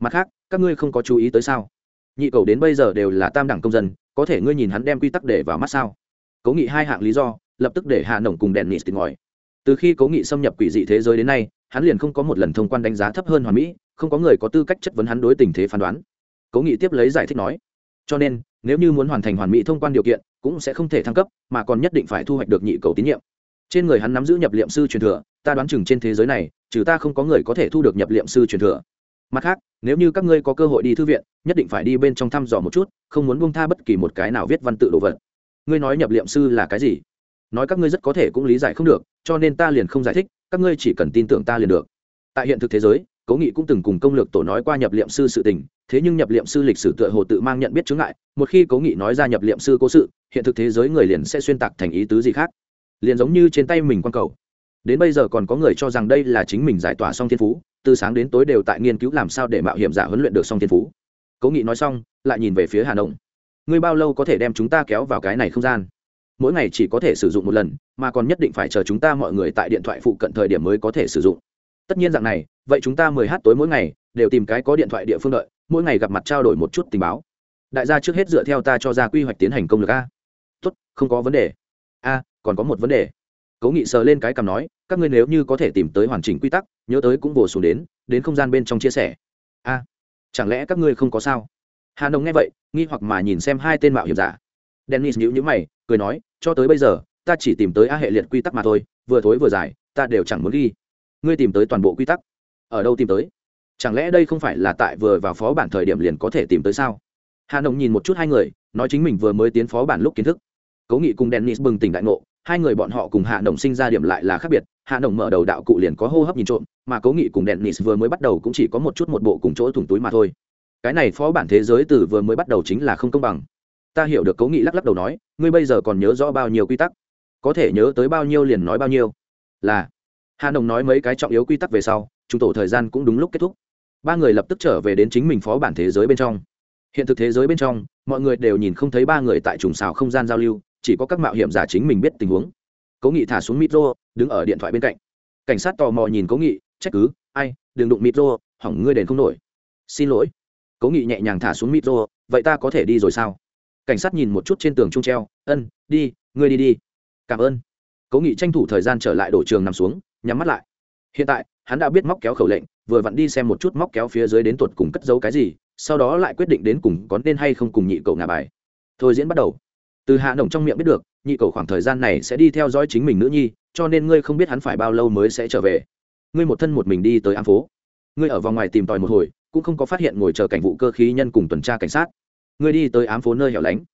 Mặt khác, các ngươi không có chú ý tới sao? Nhị cầu đến bây giờ đều là tam đẳng công dân, có thể ngươi nhìn hắn đem quy tắc để vào mắt sao? Cố nghị hai hạng lý do, lập tức để hạ nổng cùng đèn nịt tìm ngòi từ khi cố nghị xâm nhập quỷ dị thế giới đến nay, hắn liền không có một lần thông quan đánh giá thấp hơn hoàn mỹ, không có người có tư cách chất vấn hắn đối tình thế phán đoán cố nghị tiếp lấy giải thích nói, cho nên, nếu như muốn hoàn thành hoàn mỹ thông quan điều kiện, cũng sẽ không thể thăng cấp, mà còn nhất định phải thu hoạch được nhị cầu tín nhiệm. Trên người hắn nắm giữ nhập liệm sư truyền thừa, ta đoán chừng trên thế giới này, trừ ta không có người có thể thu được nhập liệm sư truyền thừa. Mặt khác, nếu như các ngươi có cơ hội đi thư viện, nhất định phải đi bên trong thăm dò một chút, không muốn buông tha bất kỳ một cái nào viết văn tự đồ vật. Ngươi nói nhập liệm sư là cái gì? Nói các ngươi rất có thể cũng lý giải không được, cho nên ta liền không giải thích, các ngươi chỉ cần tin tưởng ta liền được. Tại hiện thực thế giới, cố nghị cũng từng cùng công lược tổ nói qua nhập liệm sư sự tình thế nhưng nhập liệm sư lịch sử tựa hồ tự mang nhận biết chứng ngại, một khi cố nghị nói ra nhập liệm sư cố sự, hiện thực thế giới người liền sẽ xuyên tạc thành ý tứ gì khác. Liền giống như trên tay mình quan cầu. Đến bây giờ còn có người cho rằng đây là chính mình giải tỏa song thiên phú, từ sáng đến tối đều tại nghiên cứu làm sao để mạo hiểm giả huấn luyện được song thiên phú. Cố nghị nói xong, lại nhìn về phía hà nội ngươi bao lâu có thể đem chúng ta kéo vào cái này không gian? Mỗi ngày chỉ có thể sử dụng một lần, mà còn nhất định phải chờ chúng ta mọi người tại điện thoại phụ cận thời điểm mới có thể sử dụng. Tất nhiên dạng này, vậy chúng ta mười h tối mỗi ngày đều tìm cái có điện thoại địa phương đợi, mỗi ngày gặp mặt trao đổi một chút tình báo. Đại gia trước hết dựa theo ta cho ra quy hoạch tiến hành công lực a. Tốt, không có vấn đề. A, còn có một vấn đề. Cố nghị sờ lên cái cằm nói, các ngươi nếu như có thể tìm tới hoàn chỉnh quy tắc, nhớ tới cũng bổ xuống đến đến không gian bên trong chia sẻ. A, chẳng lẽ các ngươi không có sao? Hà nông nghe vậy, nghi hoặc mà nhìn xem hai tên mạo hiểm giả. Dennis nhữ nhữ mày, cười nói, cho tới bây giờ, ta chỉ tìm tới a hệ liệt quy tắc mà thôi, vừa thối vừa dài, ta đều chẳng muốn ghi. Ngươi tìm tới toàn bộ quy tắc. Ở đâu tìm tới? Chẳng lẽ đây không phải là tại vừa vào phó bản thời điểm liền có thể tìm tới sao? Hà nông nhìn một chút hai người, nói chính mình vừa mới tiến phó bản lúc kiến thức. Cố nghị cùng dennis bừng tỉnh đại ngộ, hai người bọn họ cùng hạ đồng sinh ra điểm lại là khác biệt. Hạ đồng mở đầu đạo cụ liền có hô hấp nhìn trộm, mà cố nghị cùng dennis vừa mới bắt đầu cũng chỉ có một chút một bộ cùng chỗ thủng túi mà thôi. Cái này phó bản thế giới từ vừa mới bắt đầu chính là không công bằng. Ta hiểu được cố nghị lắc lắc đầu nói, ngươi bây giờ còn nhớ rõ bao nhiêu quy tắc? Có thể nhớ tới bao nhiêu liền nói bao nhiêu. Là, hà đồng nói mấy cái trọng yếu quy tắc về sau, chúng tổ thời gian cũng đúng lúc kết thúc ba người lập tức trở về đến chính mình phó bản thế giới bên trong. Hiện thực thế giới bên trong, mọi người đều nhìn không thấy ba người tại trùng xào không gian giao lưu, chỉ có các mạo hiểm giả chính mình biết tình huống. Cố nghị thả xuống micro, đứng ở điện thoại bên cạnh. Cảnh sát tò mò nhìn cố nghị, trách cứ, ai, đừng đụng micro, hỏng ngươi đền không nổi. Xin lỗi. Cố nghị nhẹ nhàng thả xuống micro, vậy ta có thể đi rồi sao? Cảnh sát nhìn một chút trên tường trung treo, ân, đi, ngươi đi đi. Cảm ơn. Cố nghị tranh thủ thời gian trở lại đổ trường nằm xuống, nhắm mắt lại. Hiện tại, hắn đã biết móc kéo khẩu lệnh vừa vặn đi xem một chút móc kéo phía dưới đến tuột cùng cất giấu cái gì, sau đó lại quyết định đến cùng có nên hay không cùng nhị cậu ngà bài. Thôi diễn bắt đầu. Từ hạ nồng trong miệng biết được, nhị cậu khoảng thời gian này sẽ đi theo dõi chính mình nữ nhi, cho nên ngươi không biết hắn phải bao lâu mới sẽ trở về. Ngươi một thân một mình đi tới ám phố. Ngươi ở vòng ngoài tìm tòi một hồi, cũng không có phát hiện ngồi chờ cảnh vụ cơ khí nhân cùng tuần tra cảnh sát. Ngươi đi tới ám phố nơi hẻo lánh.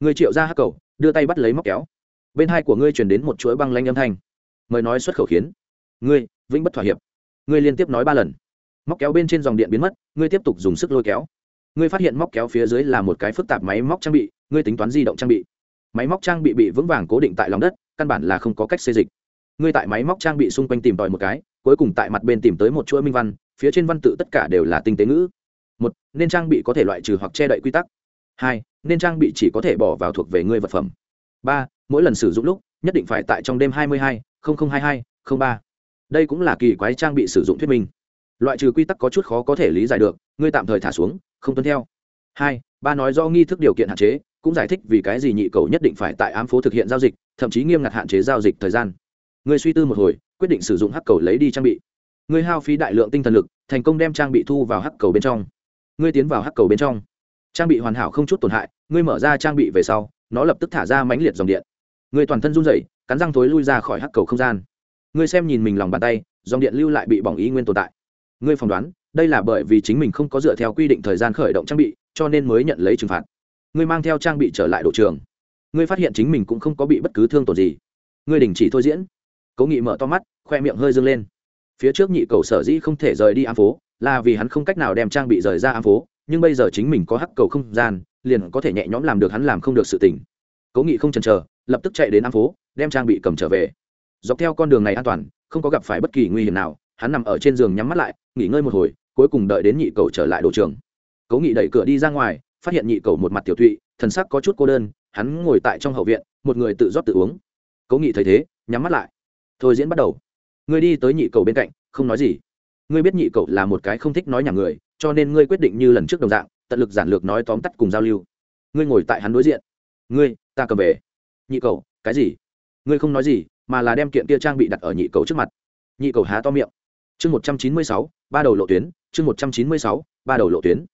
Ngươi triệu ra hắc cầu, đưa tay bắt lấy móc kéo. Bên hai của ngươi truyền đến một chuỗi băng lanh âm thanh. Mời nói xuất khẩu khiến. Ngươi, vĩnh bất thỏa hiệp. Ngươi liên tiếp nói ba lần móc kéo bên trên dòng điện biến mất, ngươi tiếp tục dùng sức lôi kéo. Ngươi phát hiện móc kéo phía dưới là một cái phức tạp máy móc trang bị, ngươi tính toán di động trang bị. Máy móc trang bị bị vững vàng cố định tại lòng đất, căn bản là không có cách xê dịch. Ngươi tại máy móc trang bị xung quanh tìm tòi một cái, cuối cùng tại mặt bên tìm tới một chuỗi minh văn, phía trên văn tự tất cả đều là tinh tế ngữ. Một, nên trang bị có thể loại trừ hoặc che đậy quy tắc. Hai, nên trang bị chỉ có thể bỏ vào thuộc về ngươi vật phẩm. Ba, mỗi lần sử dụng lúc, nhất định phải tại trong đêm hai mươi hai hai mươi hai ba. Đây cũng là kỳ quái trang bị sử dụng thuyết minh loại trừ quy tắc có chút khó có thể lý giải được, ngươi tạm thời thả xuống, không tuân theo. Hai, ba nói do nghi thức điều kiện hạn chế, cũng giải thích vì cái gì nhị cầu nhất định phải tại ám phố thực hiện giao dịch, thậm chí nghiêm ngặt hạn chế giao dịch thời gian. Ngươi suy tư một hồi, quyết định sử dụng hắc cầu lấy đi trang bị. Ngươi hao phí đại lượng tinh thần lực, thành công đem trang bị thu vào hắc cầu bên trong. Ngươi tiến vào hắc cầu bên trong. Trang bị hoàn hảo không chút tổn hại, ngươi mở ra trang bị về sau, nó lập tức thả ra mãnh liệt dòng điện. Ngươi toàn thân run rẩy, cắn răng thối lui ra khỏi hắc cầu không gian. Ngươi xem nhìn mình lòng bàn tay, dòng điện lưu lại bị bỏng ý nguyên tồn tại ngươi phỏng đoán, đây là bởi vì chính mình không có dựa theo quy định thời gian khởi động trang bị, cho nên mới nhận lấy trừng phạt. Ngươi mang theo trang bị trở lại độ trường. Ngươi phát hiện chính mình cũng không có bị bất cứ thương tổn gì. Ngươi đình chỉ thôi diễn. Cố nghị mở to mắt, khoe miệng hơi dâng lên. Phía trước nhị cầu sở dĩ không thể rời đi ám phố, là vì hắn không cách nào đem trang bị rời ra ám phố, nhưng bây giờ chính mình có hắc cầu không gian, liền có thể nhẹ nhõm làm được hắn làm không được sự tỉnh cố nghị không chần chờ, lập tức chạy đến ám phố, đem trang bị cầm trở về. Dọc theo con đường này an toàn, không có gặp phải bất kỳ nguy hiểm nào hắn nằm ở trên giường nhắm mắt lại, nghỉ ngơi một hồi, cuối cùng đợi đến nhị cầu trở lại đồ trường. Cố nghị đẩy cửa đi ra ngoài, phát hiện nhị cầu một mặt tiểu thụy, thần sắc có chút cô đơn, hắn ngồi tại trong hậu viện, một người tự rót tự uống. Cố nghị thấy thế, nhắm mắt lại. Thôi diễn bắt đầu. Ngươi đi tới nhị cầu bên cạnh, không nói gì. Ngươi biết nhị cầu là một cái không thích nói nhà người, cho nên ngươi quyết định như lần trước đồng dạng, tận lực giản lược nói tóm tắt cùng giao lưu. Ngươi ngồi tại hắn đối diện. Ngươi, ta cầm về. Nhị cầu, cái gì? Ngươi không nói gì, mà là đem kiện kia trang bị đặt ở nhị cầu trước mặt. Nhị cầu há to miệng chương một trăm chín mươi sáu, ba đầu lộ tuyến, chương một trăm chín mươi sáu, ba đầu lộ tuyến.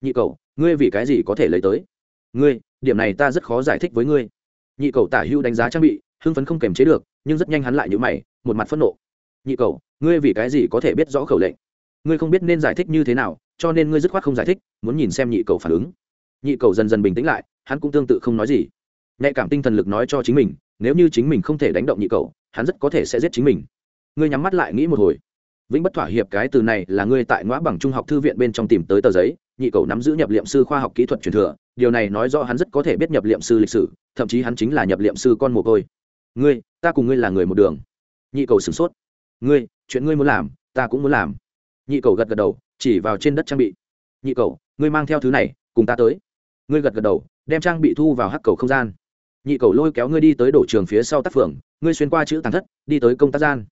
Nhị cầu ngươi vì cái gì có thể lấy tới? Ngươi, điểm này ta rất khó giải thích với ngươi. Nhị cầu tả hữu đánh giá trang bị, hưng phấn không kềm chế được, nhưng rất nhanh hắn lại nhữ mày, một mặt phẫn nộ. Nhị cầu ngươi vì cái gì có thể biết rõ khẩu lệnh? Ngươi không biết nên giải thích như thế nào, cho nên ngươi dứt khoát không giải thích, muốn nhìn xem nhị cầu phản ứng. Nhị cầu dần dần bình tĩnh lại, hắn cũng tương tự không nói gì. Nhạy cảm tinh thần lực nói cho chính mình, nếu như chính mình không thể đánh động nhị cầu hắn rất có thể sẽ giết chính mình. Ngươi nhắm mắt lại nghĩ một hồi vĩnh bất thỏa hiệp cái từ này là ngươi tại ngõ bằng trung học thư viện bên trong tìm tới tờ giấy, nhị cầu nắm giữ nhập liệm sư khoa học kỹ thuật truyền thừa, điều này nói rõ hắn rất có thể biết nhập liệm sư lịch sử, thậm chí hắn chính là nhập liệm sư con mồ côi. Ngươi, ta cùng ngươi là người một đường. Nhị cầu sửng sốt. Ngươi, chuyện ngươi muốn làm, ta cũng muốn làm. Nhị cầu gật gật đầu, chỉ vào trên đất trang bị. Nhị cầu ngươi mang theo thứ này, cùng ta tới. Ngươi gật gật đầu, đem trang bị thu vào hắc cầu không gian. Nhị cầu lôi kéo ngươi đi tới đổ trường phía sau tác phường, ngươi xuyên qua chữ tàng thất, đi tới công tác gian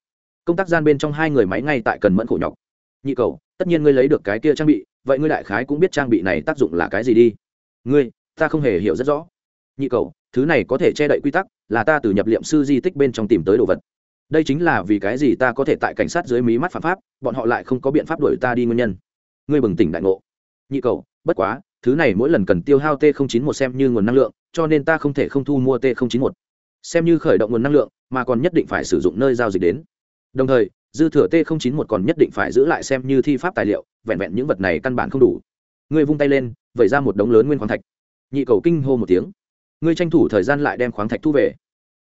công tác gian bên trong hai người máy ngay tại cần mẫn khổ nhọc. Nhị cầu, tất nhiên ngươi lấy được cái kia trang bị, vậy ngươi đại khái cũng biết trang bị này tác dụng là cái gì đi. Ngươi, ta không hề hiểu rất rõ. Nhị cầu, thứ này có thể che đậy quy tắc, là ta từ nhập liệm sư di tích bên trong tìm tới đồ vật. Đây chính là vì cái gì ta có thể tại cảnh sát dưới mí mắt phạm pháp, bọn họ lại không có biện pháp đuổi ta đi nguyên nhân. Ngươi bừng tỉnh đại ngộ. Nhị cầu, bất quá, thứ này mỗi lần cần tiêu hao t 091 xem như nguồn năng lượng, cho nên ta không thể không thu mua t 091 xem như khởi động nguồn năng lượng, mà còn nhất định phải sử dụng nơi giao dịch đến đồng thời, dư thừa t 091 còn nhất định phải giữ lại xem như thi pháp tài liệu, vẹn vẹn những vật này căn bản không đủ. Ngươi vung tay lên, vẩy ra một đống lớn nguyên khoáng thạch. Nhị cầu kinh hô một tiếng. Ngươi tranh thủ thời gian lại đem khoáng thạch thu về.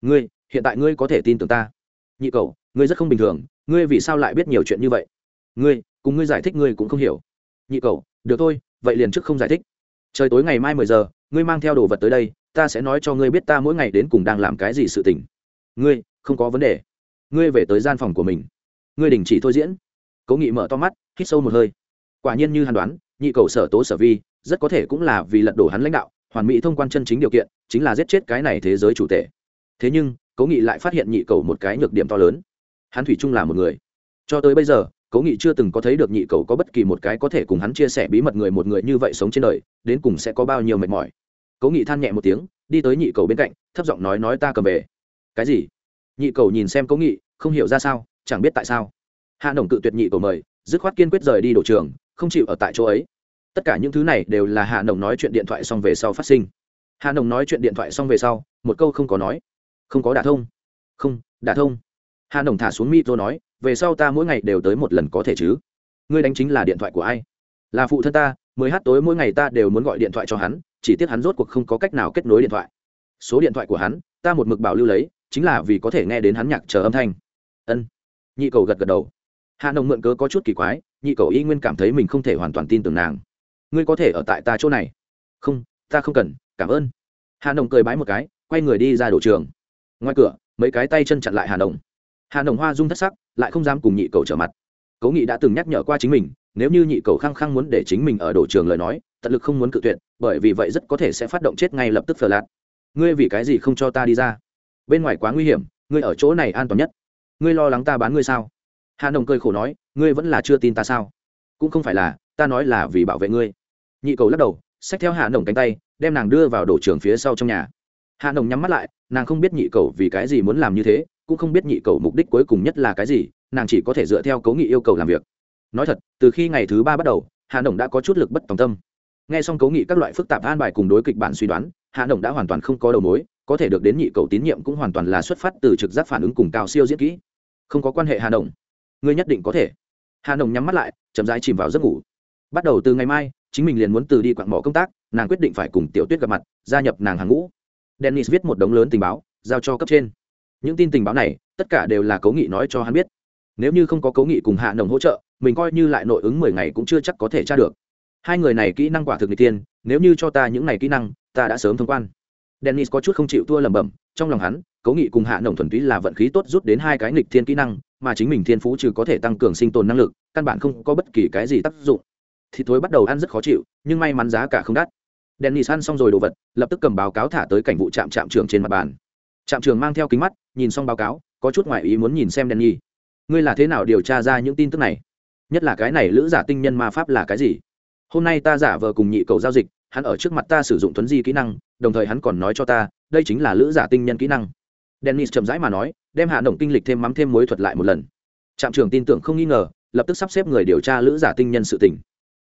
Ngươi, hiện tại ngươi có thể tin tưởng ta. Nhị cầu, ngươi rất không bình thường, ngươi vì sao lại biết nhiều chuyện như vậy? Ngươi, cùng ngươi giải thích ngươi cũng không hiểu. Nhị cầu, được thôi, vậy liền trước không giải thích. Trời tối ngày mai mười giờ, ngươi mang theo đồ vật tới đây, ta sẽ nói cho ngươi biết ta mỗi ngày đến cùng đang làm cái gì sự tình. Ngươi, không có vấn đề ngươi về tới gian phòng của mình. Ngươi đình chỉ thôi diễn. Cố nghị mở to mắt, hít sâu một hơi. Quả nhiên như hắn đoán, nhị cầu sở tố sở vi, rất có thể cũng là vì lật đổ hắn lãnh đạo, hoàn mỹ thông quan chân chính điều kiện, chính là giết chết cái này thế giới chủ tệ thế nhưng, cố nghị lại phát hiện nhị cầu một cái nhược điểm to lớn. Hắn thủy chung là một người. Cho tới bây giờ, cố nghị chưa từng có thấy được nhị cầu có bất kỳ một cái có thể cùng hắn chia sẻ bí mật người một người như vậy sống trên đời, đến cùng sẽ có bao nhiêu mệt mỏi. Cố nghị than nhẹ một tiếng, đi tới nhị cầu bên cạnh, thấp giọng nói nói ta cầm về. Cái gì? Nhị cầu nhìn xem cố nghị, không hiểu ra sao, chẳng biết tại sao. Hạ nồng cự tuyệt nhị cầu mời, dứt khoát kiên quyết rời đi đổ trường, không chịu ở tại chỗ ấy. Tất cả những thứ này đều là hạ nồng nói chuyện điện thoại xong về sau phát sinh. Hạ nồng nói chuyện điện thoại xong về sau, một câu không có nói. Không có đả thông. Không, đả thông. Hạ nồng thả xuống micro nói, về sau ta mỗi ngày đều tới một lần có thể chứ? Ngươi đánh chính là điện thoại của ai? Là phụ thân ta mới hát tối mỗi ngày ta đều muốn gọi điện thoại cho hắn, chỉ tiếc hắn rốt cuộc không có cách nào kết nối điện thoại. Số điện thoại của hắn, ta một mực bảo lưu lấy chính là vì có thể nghe đến hắn nhạc chờ âm thanh. Ân. Nhị cầu gật gật đầu. Hà nồng mượn cớ có chút kỳ quái, nhị cầu y nguyên cảm thấy mình không thể hoàn toàn tin tưởng nàng. Ngươi có thể ở tại ta chỗ này. Không, ta không cần, cảm ơn. Hà nồng cười bái một cái, quay người đi ra đổ trường. Ngoài cửa, mấy cái tay chân chặn lại hà nồng. Hà nồng hoa dung thất sắc, lại không dám cùng nhị cầu trở mặt. Cố nghị đã từng nhắc nhở qua chính mình, nếu như nhị cầu khăng khăng muốn để chính mình ở đổ trường lời nói, tận lực không muốn cự tuyệt, bởi vì vậy rất có thể sẽ phát động chết ngay lập tức phờ lạt. Ngươi vì cái gì không cho ta đi ra? Bên ngoài quá nguy hiểm, ngươi ở chỗ này an toàn nhất. Ngươi lo lắng ta bán ngươi sao? Hà nồng cười khổ nói, ngươi vẫn là chưa tin ta sao? Cũng không phải là, ta nói là vì bảo vệ ngươi. Nhị cầu lắc đầu, xách theo hà nồng cánh tay, đem nàng đưa vào đổ trường phía sau trong nhà. Hà nồng nhắm mắt lại, nàng không biết nhị cầu vì cái gì muốn làm như thế, cũng không biết nhị cầu mục đích cuối cùng nhất là cái gì, nàng chỉ có thể dựa theo cấu nghị yêu cầu làm việc. Nói thật, từ khi ngày thứ ba bắt đầu hà nồng đã có chút lực bất tòng tâm. N g h e xong cấu nghị các loại phức tạp an bài cùng đối kịch bản suy đoán hà nồng đã hoàn toàn không có đầu mối có thể được đến nhị cầu tín nhiệm cũng hoàn toàn là xuất phát từ trực giác phản ứng cùng cao siêu diễn kỹ. Không có quan hệ hà nồng. Ngươi nhất định có thể. Hà nồng nhắm mắt lại, chậm rãi chìm vào giấc ngủ. Bắt đầu từ ngày mai, chính mình liền muốn từ đi quặng mỏ công tác, nàng quyết định phải cùng tiểu tuyết gặp mặt, gia nhập nàng hàng ngũ. Dennis viết một đống lớn tình báo, giao cho cấp trên. Những tin tình báo này, tất cả đều là cố nghị nói cho hắn biết. Nếu như không có cố nghị cùng hạ nồng hỗ trợ, mình coi như lại nội ứng mười ngày cũng chưa chắc có thể tra được. Hai người này kỹ năng quả thực người tiên nếu như cho ta những này kỹ năng, ta đã sớm thông quan dennis có chút không chịu thua lẩm bẩm, trong lòng hắn, cấu nghị cùng hạ nồng thuần túy là vận khí tốt rút đến hai cái nghịch thiên kỹ năng, mà chính mình thiên phú trừ có thể tăng cường sinh tồn năng lực, căn bản không có bất kỳ cái gì tác dụng. Thì thối bắt đầu ăn rất khó chịu, nhưng may mắn giá cả không đắt. Dennis ăn xong rồi đồ vật, lập tức cầm báo cáo thả tới cảnh vụ trạm trạm trường trên mặt bàn. Trạm trường mang theo kính mắt, nhìn xong báo cáo, có chút ngoại ý muốn nhìn xem dennis. Ngươi là thế nào điều tra ra những tin tức này? Nhất là cái này lữ giả tinh nhân ma pháp là cái gì? Hôm nay ta giả vờ cùng nhị cầu giao dịch hắn ở trước mặt ta sử dụng tuấn di kỹ năng, đồng thời hắn còn nói cho ta, đây chính là lữ giả tinh nhân kỹ năng. Dennis chậm rãi mà nói, đem hạ động kinh lịch thêm mắm thêm mối thuật lại một lần. Trạm trưởng tin tưởng không nghi ngờ, lập tức sắp xếp người điều tra lữ giả tinh nhân sự tình.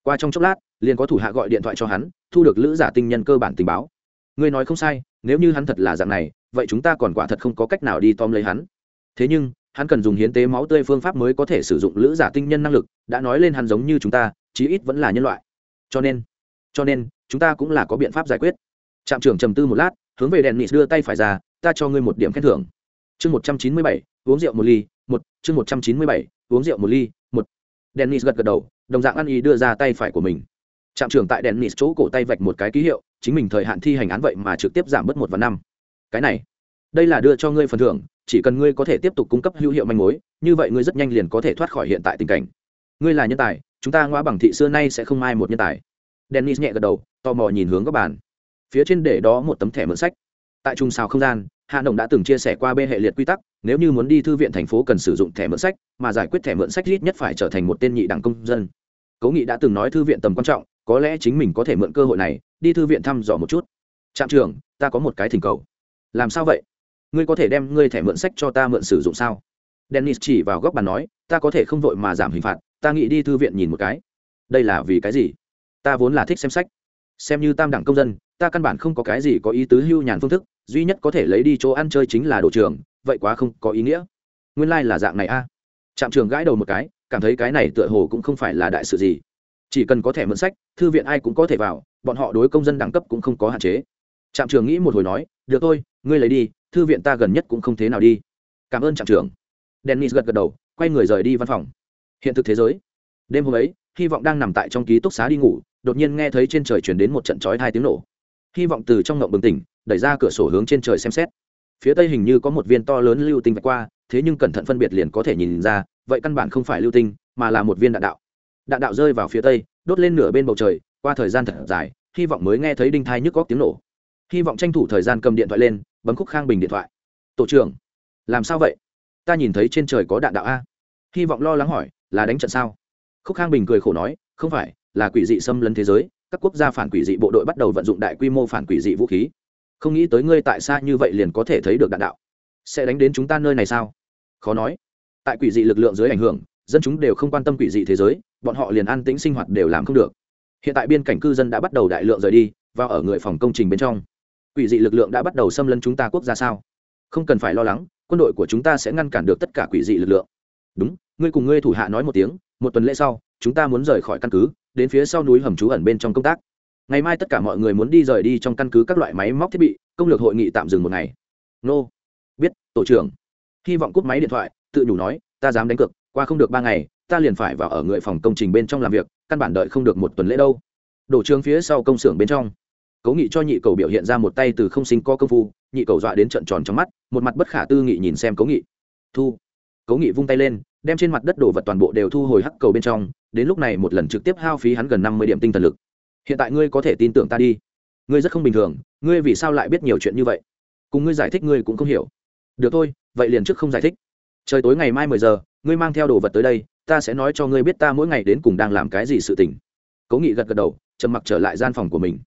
Qua trong chốc lát, liền có thủ hạ gọi điện thoại cho hắn, thu được lữ giả tinh nhân cơ bản tình báo. Ngươi nói không sai, nếu như hắn thật là dạng này, vậy chúng ta còn quả thật không có cách nào đi tóm lấy hắn. Thế nhưng, hắn cần dùng hiến tế máu tươi phương pháp mới có thể sử dụng lữ giả tinh nhân năng lực, đã nói lên hắn giống như chúng ta, chí ít vẫn là nhân loại. Cho nên cho nên chúng ta cũng là có biện pháp giải quyết. Trạm trưởng trầm tư một lát, hướng về đèn nịt đưa tay phải ra, ta cho ngươi một điểm khen thưởng. Chương một trăm chín mươi bảy, uống rượu một ly, một, chương một trăm chín mươi bảy, uống rượu một ly, một. Dennis gật gật đầu, đồng dạng ăn ý đưa ra tay phải của mình. Trạm trưởng tại dennis chỗ cổ tay vạch một cái ký hiệu, chính mình thời hạn thi hành án vậy mà trực tiếp giảm bớt một và năm. Cái này, đây là đưa cho ngươi phần thưởng, chỉ cần ngươi có thể tiếp tục cung cấp hữu hiệu manh mối, như vậy ngươi rất nhanh liền có thể thoát khỏi hiện tại tình cảnh. Ngươi là nhân tài, chúng ta ngoa bằng thị xưa nay sẽ không ai một nhân tài. Dennis nhẹ gật đầu tò mò nhìn hướng các bàn. Phía trên để đó một tấm thẻ mượn sách. Tại trung sao không gian, hạ Đồng đã từng chia sẻ qua bê hệ liệt quy tắc, nếu như muốn đi thư viện thành phố cần sử dụng thẻ mượn sách, mà giải quyết thẻ mượn sách ít nhất phải trở thành một tên nhị đảng công dân. Cố nghị đã từng nói thư viện tầm quan trọng, có lẽ chính mình có thể mượn cơ hội này, đi thư viện thăm dò một chút. Trạm trưởng, ta có một cái thỉnh cầu. Làm sao vậy? Ngươi có thể đem ngươi thẻ mượn sách cho ta mượn sử dụng sao? Dennis chỉ vào góc bàn nói, ta có thể không vội mà giảm hình phạt, ta nghĩ đi thư viện nhìn một cái. Đây là vì cái gì? Ta vốn là thích xem sách xem như tam đẳng công dân, ta căn bản không có cái gì có ý tứ hưu nhàn phương thức, duy nhất có thể lấy đi chỗ ăn chơi chính là đồ trường, vậy quá không có ý nghĩa. Nguyên lai、like、là dạng này a. Trạm trường gãi đầu một cái, cảm thấy cái này tựa hồ cũng không phải là đại sự gì. Chỉ cần có thẻ mượn sách, thư viện ai cũng có thể vào, bọn họ đối công dân đẳng cấp cũng không có hạn chế. Trạm trường nghĩ một hồi nói, được thôi, ngươi lấy đi, thư viện ta gần nhất cũng không thế nào đi. Cảm ơn trạm trưởng. Dennis gật gật đầu, quay người rời đi văn phòng. Hiện thực thế giới. Đêm hôm ấy, hy vọng đang nằm tại trong ký túc xá đi ngủ đột nhiên nghe thấy trên trời chuyển đến một trận chói hai tiếng nổ. Hy vọng từ trong ngộng bừng tỉnh, đẩy ra cửa sổ hướng trên trời xem xét. Phía tây hình như có một viên to lớn lưu tinh vạch qua, thế nhưng cẩn thận phân biệt liền có thể nhìn ra, vậy căn bản không phải lưu tinh, mà là một viên đạn đạo. Đạn đạo rơi vào phía tây, đốt lên nửa bên bầu trời, qua thời gian thật dài, hy vọng mới nghe thấy đinh thai nhức góc tiếng nổ. Hy vọng tranh thủ thời gian cầm điện thoại lên, bấm khúc khang bình điện thoại. Tổ trưởng, làm sao vậy? Ta nhìn thấy trên trời có đạn đạo a. Hy vọng lo lắng hỏi, là đánh trận sao? Khúc khang bình cười khổ nói, không phải là quỷ dị xâm lấn thế giới, các quốc gia phản quỷ dị bộ đội bắt đầu vận dụng đại quy mô phản quỷ dị vũ khí. Không nghĩ tới ngươi tại xa như vậy liền có thể thấy được đạn đạo. Sẽ đánh đến chúng ta nơi này sao? Khó nói. Tại quỷ dị lực lượng dưới ảnh hưởng, dân chúng đều không quan tâm quỷ dị thế giới, bọn họ liền an tĩnh sinh hoạt đều làm không được. Hiện tại biên cảnh cư dân đã bắt đầu đại lượng rời đi, và ở người phòng công trình bên trong. Quỷ dị lực lượng đã bắt đầu xâm lấn chúng ta quốc gia sao? Không cần phải lo lắng, quân đội của chúng ta sẽ ngăn cản được tất cả quỷ dị lực lượng. Đúng, ngươi cùng ngươi thủ hạ nói một tiếng, một tuần lễ sau, chúng ta muốn rời khỏi căn cứ đến phía sau núi hầm trú ẩn bên trong công tác. Ngày mai tất cả mọi người muốn đi rời đi trong căn cứ các loại máy móc thiết bị, công lược hội nghị tạm dừng một ngày. Nô. Biết, tổ trưởng. Hy vọng cúp máy điện thoại, tự nhủ nói, ta dám đánh cược, qua không được ba ngày, ta liền phải vào ở người phòng công trình bên trong làm việc, căn bản đợi không được một tuần lễ đâu. Đổ trường phía sau công xưởng bên trong. Cố nghị cho nhị cầu biểu hiện ra một tay từ không sinh co công phu, nhị cầu dọa đến trận tròn trong mắt, một mặt bất khả tư nghị nhìn xem cố nghị. Thu. Cố nghị vung tay lên, đem trên mặt đất đổ vật toàn bộ đều thu hồi hắc cầu bên trong đến lúc này một lần trực tiếp hao phí hắn gần năm mươi điểm tinh thần lực. Hiện tại ngươi có thể tin tưởng ta đi. Ngươi rất không bình thường, ngươi vì sao lại biết nhiều chuyện như vậy? Cùng ngươi giải thích ngươi cũng không hiểu. Được thôi, vậy liền trước không giải thích. Trời tối ngày mai mười giờ, ngươi mang theo đồ vật tới đây, ta sẽ nói cho ngươi biết ta mỗi ngày đến cùng đang làm cái gì sự tình. Cố nghị gật gật đầu, trầm mặc trở lại gian phòng của mình.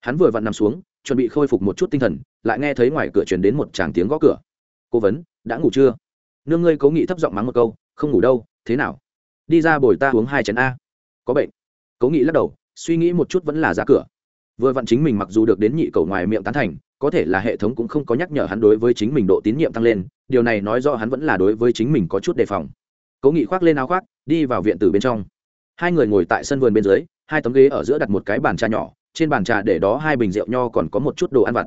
Hắn vừa vặn nằm xuống, chuẩn bị khôi phục một chút tinh thần, lại nghe thấy ngoài cửa truyền đến một tràng tiếng gõ cửa. Cố vấn, đã ngủ chưa? Nương ngươi cố nghị thấp giọng mắng một câu, không ngủ đâu, thế nào? Đi ra bồi ta uống hai chén a. Có bệnh. Cố nghị lắc đầu, suy nghĩ một chút vẫn là ra cửa. Vừa vặn chính mình mặc dù được đến nhị cầu ngoài miệng tán thành, có thể là hệ thống cũng không có nhắc nhở hắn đối với chính mình độ tín nhiệm tăng lên, điều này nói rõ hắn vẫn là đối với chính mình có chút đề phòng. Cố nghị khoác lên áo khoác, đi vào viện từ bên trong. Hai người ngồi tại sân vườn bên dưới, hai tấm ghế ở giữa đặt một cái bàn trà nhỏ, trên bàn trà để đó hai bình rượu nho còn có một chút đồ ăn vặt.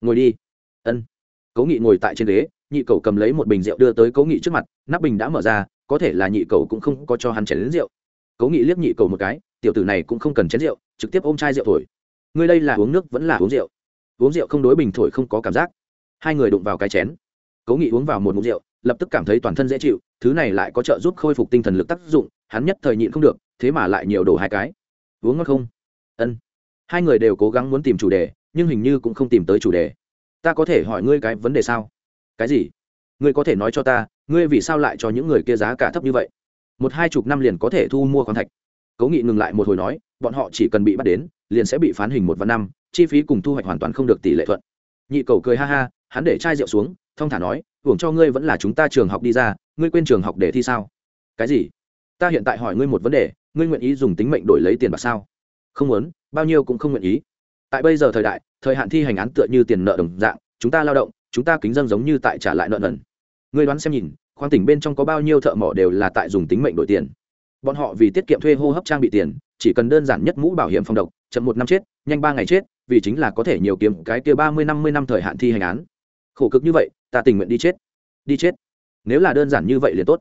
Ngồi đi. Ân. Cố nghị ngồi tại trên ghế, nhị cầu cầm lấy một bình rượu đưa tới cố nghị trước mặt, nắp bình đã mở ra có thể là nhị cầu cũng không có cho hắn chén rượu. Cố nghị liếc nhị cầu một cái, tiểu tử này cũng không cần chén rượu, trực tiếp ôm chai rượu thổi. Ngươi đây là uống nước vẫn là uống rượu? Uống rượu không đối bình thổi không có cảm giác. Hai người đụng vào cái chén. Cố nghị uống vào một mục rượu, lập tức cảm thấy toàn thân dễ chịu, thứ này lại có trợ giúp khôi phục tinh thần lực tác dụng, hắn nhất thời nhịn không được, thế mà lại nhiều đổ hai cái. Uống ngon không? Ân. Hai người đều cố gắng muốn tìm chủ đề, nhưng hình như cũng không tìm tới chủ đề. Ta có thể hỏi ngươi cái vấn đề sao? Cái gì? Ngươi có thể nói cho ta ngươi vì sao lại cho những người kia giá cả thấp như vậy? Một hai chục năm liền có thể thu mua khoáng thạch. Cố nghị ngừng lại một hồi nói, bọn họ chỉ cần bị bắt đến, liền sẽ bị phán hình một vạn năm, chi phí cùng thu hoạch hoàn toàn không được tỷ lệ thuận. Nhị cầu cười ha ha, hắn để chai rượu xuống, thong thả nói, hưởng cho ngươi vẫn là chúng ta trường học đi ra, ngươi quên trường học để thi sao? Cái gì? Ta hiện tại hỏi ngươi một vấn đề, ngươi nguyện ý dùng tính mệnh đổi lấy tiền bạc sao? Không muốn, bao nhiêu cũng không nguyện ý. Tại bây giờ thời đại, thời hạn thi hành án tựa như tiền nợ đồng dạng, chúng ta lao động, chúng ta kính dân giống như tại trả lại nợ nần ngươi đoán xem nhìn, khoáng tỉnh bên trong có bao nhiêu thợ mỏ đều là tại dùng tính mệnh đổi tiền. Bọn họ vì tiết kiệm thuê hô hấp trang bị tiền, chỉ cần đơn giản nhất mũ bảo hiểm phòng độc, chậm một năm chết, nhanh ba ngày chết, vì chính là có thể nhiều kiếm cái kia ba mươi, năm mươi năm thời hạn thi hành án. Khổ cực như vậy, ta tình nguyện đi chết. Đi chết. Nếu là đơn giản như vậy liền tốt.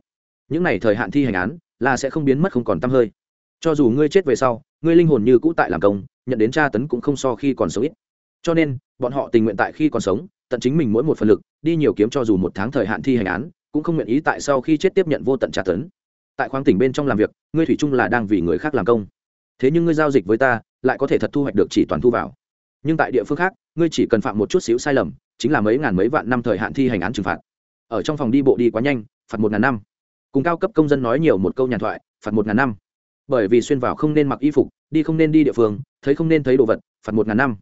Những n à y thời hạn thi hành án, là sẽ không biến mất không còn t hơi. Cho dù ngươi chết về sau, ngươi linh hồn như cũ tại làm công, nhận đến tra tấn cũng không so khi còn sống ít. Cho nên, bọn họ tình nguyện tại khi còn sống tận chính mình mỗi một phần lực, đi nhiều kiếm cho dù một tháng thời hạn thi hành án, cũng không nguyện ý tại sau khi chết tiếp nhận vô tận trả tấn. Tại khoáng tỉnh bên trong làm việc, ngươi thủy chung là đang vì người khác làm công. Thế nhưng ngươi giao dịch với ta, lại có thể thật thu hoạch được chỉ toàn thu vào. Nhưng tại địa phương khác, ngươi chỉ cần phạm một chút xíu sai lầm, chính là mấy ngàn mấy vạn năm thời hạn thi hành án trừng phạt. Ở trong phòng đi bộ đi quá nhanh, phạt một ngàn năm. Cùng cao cấp công dân nói nhiều một câu nhàn thoại, phạt một ngàn năm. Bởi vì xuyên vào không nên mặc y phục, đi không nên đi địa phương, thấy không nên thấy đồ vật, phạt một ngàn năm.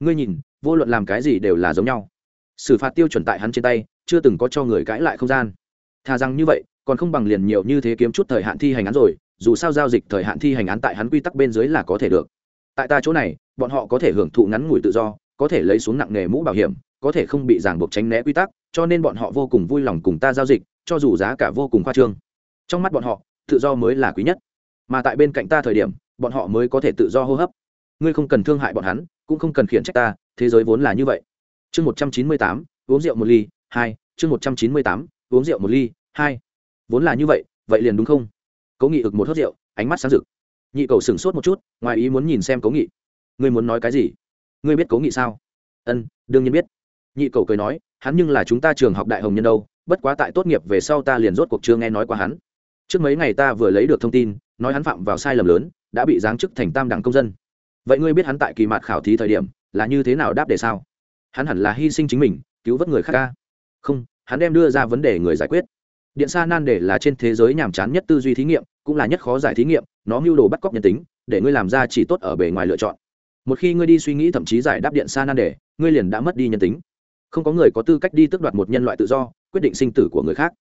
Ngươi nhìn, vô luận làm cái gì đều là giống nhau xử phạt tiêu chuẩn tại hắn trên tay, chưa từng có cho người cãi lại không gian. Thà rằng như vậy, còn không bằng liền nhiều như thế kiếm chút thời hạn thi hành án rồi, dù sao giao dịch thời hạn thi hành án tại hắn quy tắc bên dưới là có thể được. Tại ta chỗ này, bọn họ có thể hưởng thụ ngắn ngủi tự do, có thể lấy xuống nặng nghề mũ bảo hiểm, có thể không bị ràng buộc tránh né quy tắc, cho nên bọn họ vô cùng vui lòng cùng ta giao dịch, cho dù giá cả vô cùng khoa trương. Trong mắt bọn họ, tự do mới là quý nhất. Mà tại bên cạnh ta thời điểm, bọn họ mới có thể tự do hô hấp. Ngươi không cần thương hại bọn hắn, cũng không cần khiển trách ta, thế giới vốn là như vậy chương một trăm chín mươi tám, uống rượu một ly, hai. Chương một trăm chín mươi tám, uống rượu một ly, hai. Vốn là như vậy vậy liền đúng không? Cố nghị ực một hớt rượu, ánh mắt sáng rực. Nhị cầu sửng sốt một chút, ngoài ý muốn nhìn xem cố nghị. Ngươi muốn nói cái gì? Ngươi biết cố nghị sao? Ân, đương nhiên biết. Nhị cầu cười nói, hắn nhưng là chúng ta trường học đại hồng nhân đâu, bất quá tại tốt nghiệp về sau ta liền rốt cuộc chưa nghe nói qua hắn. Trước mấy ngày ta vừa lấy được thông tin, nói hắn phạm vào sai lầm lớn, đã bị giáng chức thành tam đẳng công dân. Vậy ngươi biết hắn tại kỳ mạt khảo thí thời điểm là như thế nào đáp đề sao? Hắn hẳn là hy sinh chính mình, cứu vớt người khác ca. Không, hắn đem đưa ra vấn đề người giải quyết. Điện sa nan đề là trên thế giới nhàm chán nhất tư duy thí nghiệm, cũng là nhất khó giải thí nghiệm, nó mưu đồ bắt cóc nhân tính, để ngươi làm ra chỉ tốt ở bề ngoài lựa chọn. Một khi ngươi đi suy nghĩ thậm chí giải đáp điện sa nan đề ngươi liền đã mất đi nhân tính. Không có người có tư cách đi tước đoạt một nhân loại tự do, quyết định sinh tử của người khác.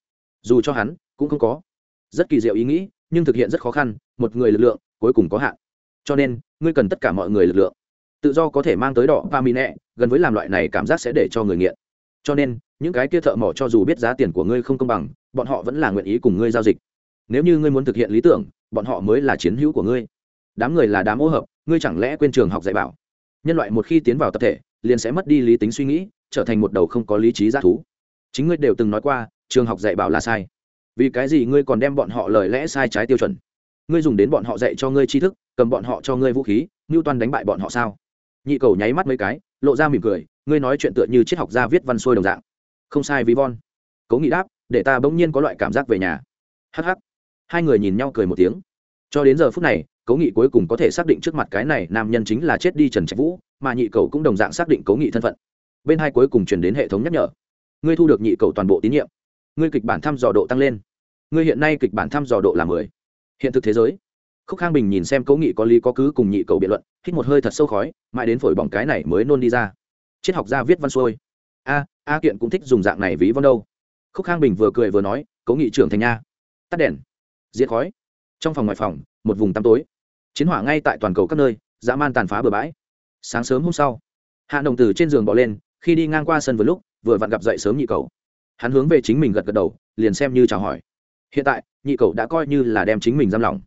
Dù cho hắn, cũng không có. Rất kỳ diệu ý nghĩ, nhưng thực hiện rất khó khăn, một người lực lượng, cuối cùng có hạn. Cho nên, ngươi cần tất cả mọi người lực lượng tự do có thể mang tới đỏ và mì nẹ, gần với làm loại này cảm giác sẽ để cho người nghiện. Cho nên, những cái kia thợ mỏ cho dù biết giá tiền của ngươi không công bằng, bọn họ vẫn là nguyện ý cùng ngươi giao dịch. Nếu như ngươi muốn thực hiện lý tưởng, bọn họ mới là chiến hữu của ngươi. Đám người là đám ô hợp, ngươi chẳng lẽ quên trường học dạy bảo? Nhân loại một khi tiến vào tập thể, liền sẽ mất đi lý tính suy nghĩ, trở thành một đầu không có lý trí g thú. Chính ngươi đều từng nói qua, trường học dạy bảo là sai. Vì cái gì ngươi còn đem bọn họ lời lẽ sai trái tiêu chuẩn? Ngươi dùng đến bọn họ dạy cho ngươi tri thức, cầm bọn họ cho ngươi vũ khí ngưu toàn đánh bại bọn họ sao? Nhị cầu nháy mắt mấy cái, lộ ra mỉm cười, ngươi nói chuyện tựa như triết học gia viết văn xuôi đồng dạng. Không sai ví von. Cố nghị đáp, để ta bỗng nhiên có loại cảm giác về nhà. Hh hai người nhìn nhau cười một tiếng. Cho đến giờ phút này, cố nghị cuối cùng có thể xác định trước mặt cái này nam nhân chính là chết đi trần trạch vũ, mà nhị cầu cũng đồng dạng xác định cố nghị thân phận. Bên hai cuối cùng chuyển đến hệ thống nhắc nhở. Ngươi thu được nhị cầu toàn bộ tín nhiệm. Ngươi kịch bản thăm dò độ tăng lên. Ngươi hiện nay kịch bản thăm dò độ là mười. Hiện thực thế giới khúc khang bình nhìn xem cố nghị có lý có cứ cùng nhị cầu biện luận, hít một hơi thật sâu khói, mãi đến phổi bỏng cái này mới nôn đi ra. Triết học gia viết văn xuôi. A a kiện cũng thích dùng dạng này ví von đâu. Khúc khang bình vừa cười vừa nói, cố nghị trưởng thành nha. Tắt đèn. Diệt khói. Trong phòng ngoài phòng, một vùng tăm tối. Chiến hỏa ngay tại toàn cầu các nơi, dã man tàn phá bừa bãi. Sáng sớm hôm sau, hạ đồng từ trên giường bỏ lên, khi đi ngang qua sân vừa lúc, vừa vặn gặp dậy sớm nhị cầu. Hắn hướng về chính mình gật gật đầu, liền xem như chào hỏi. Hiện tại, nhị cầu đã coi như là đem chính mình giam lỏng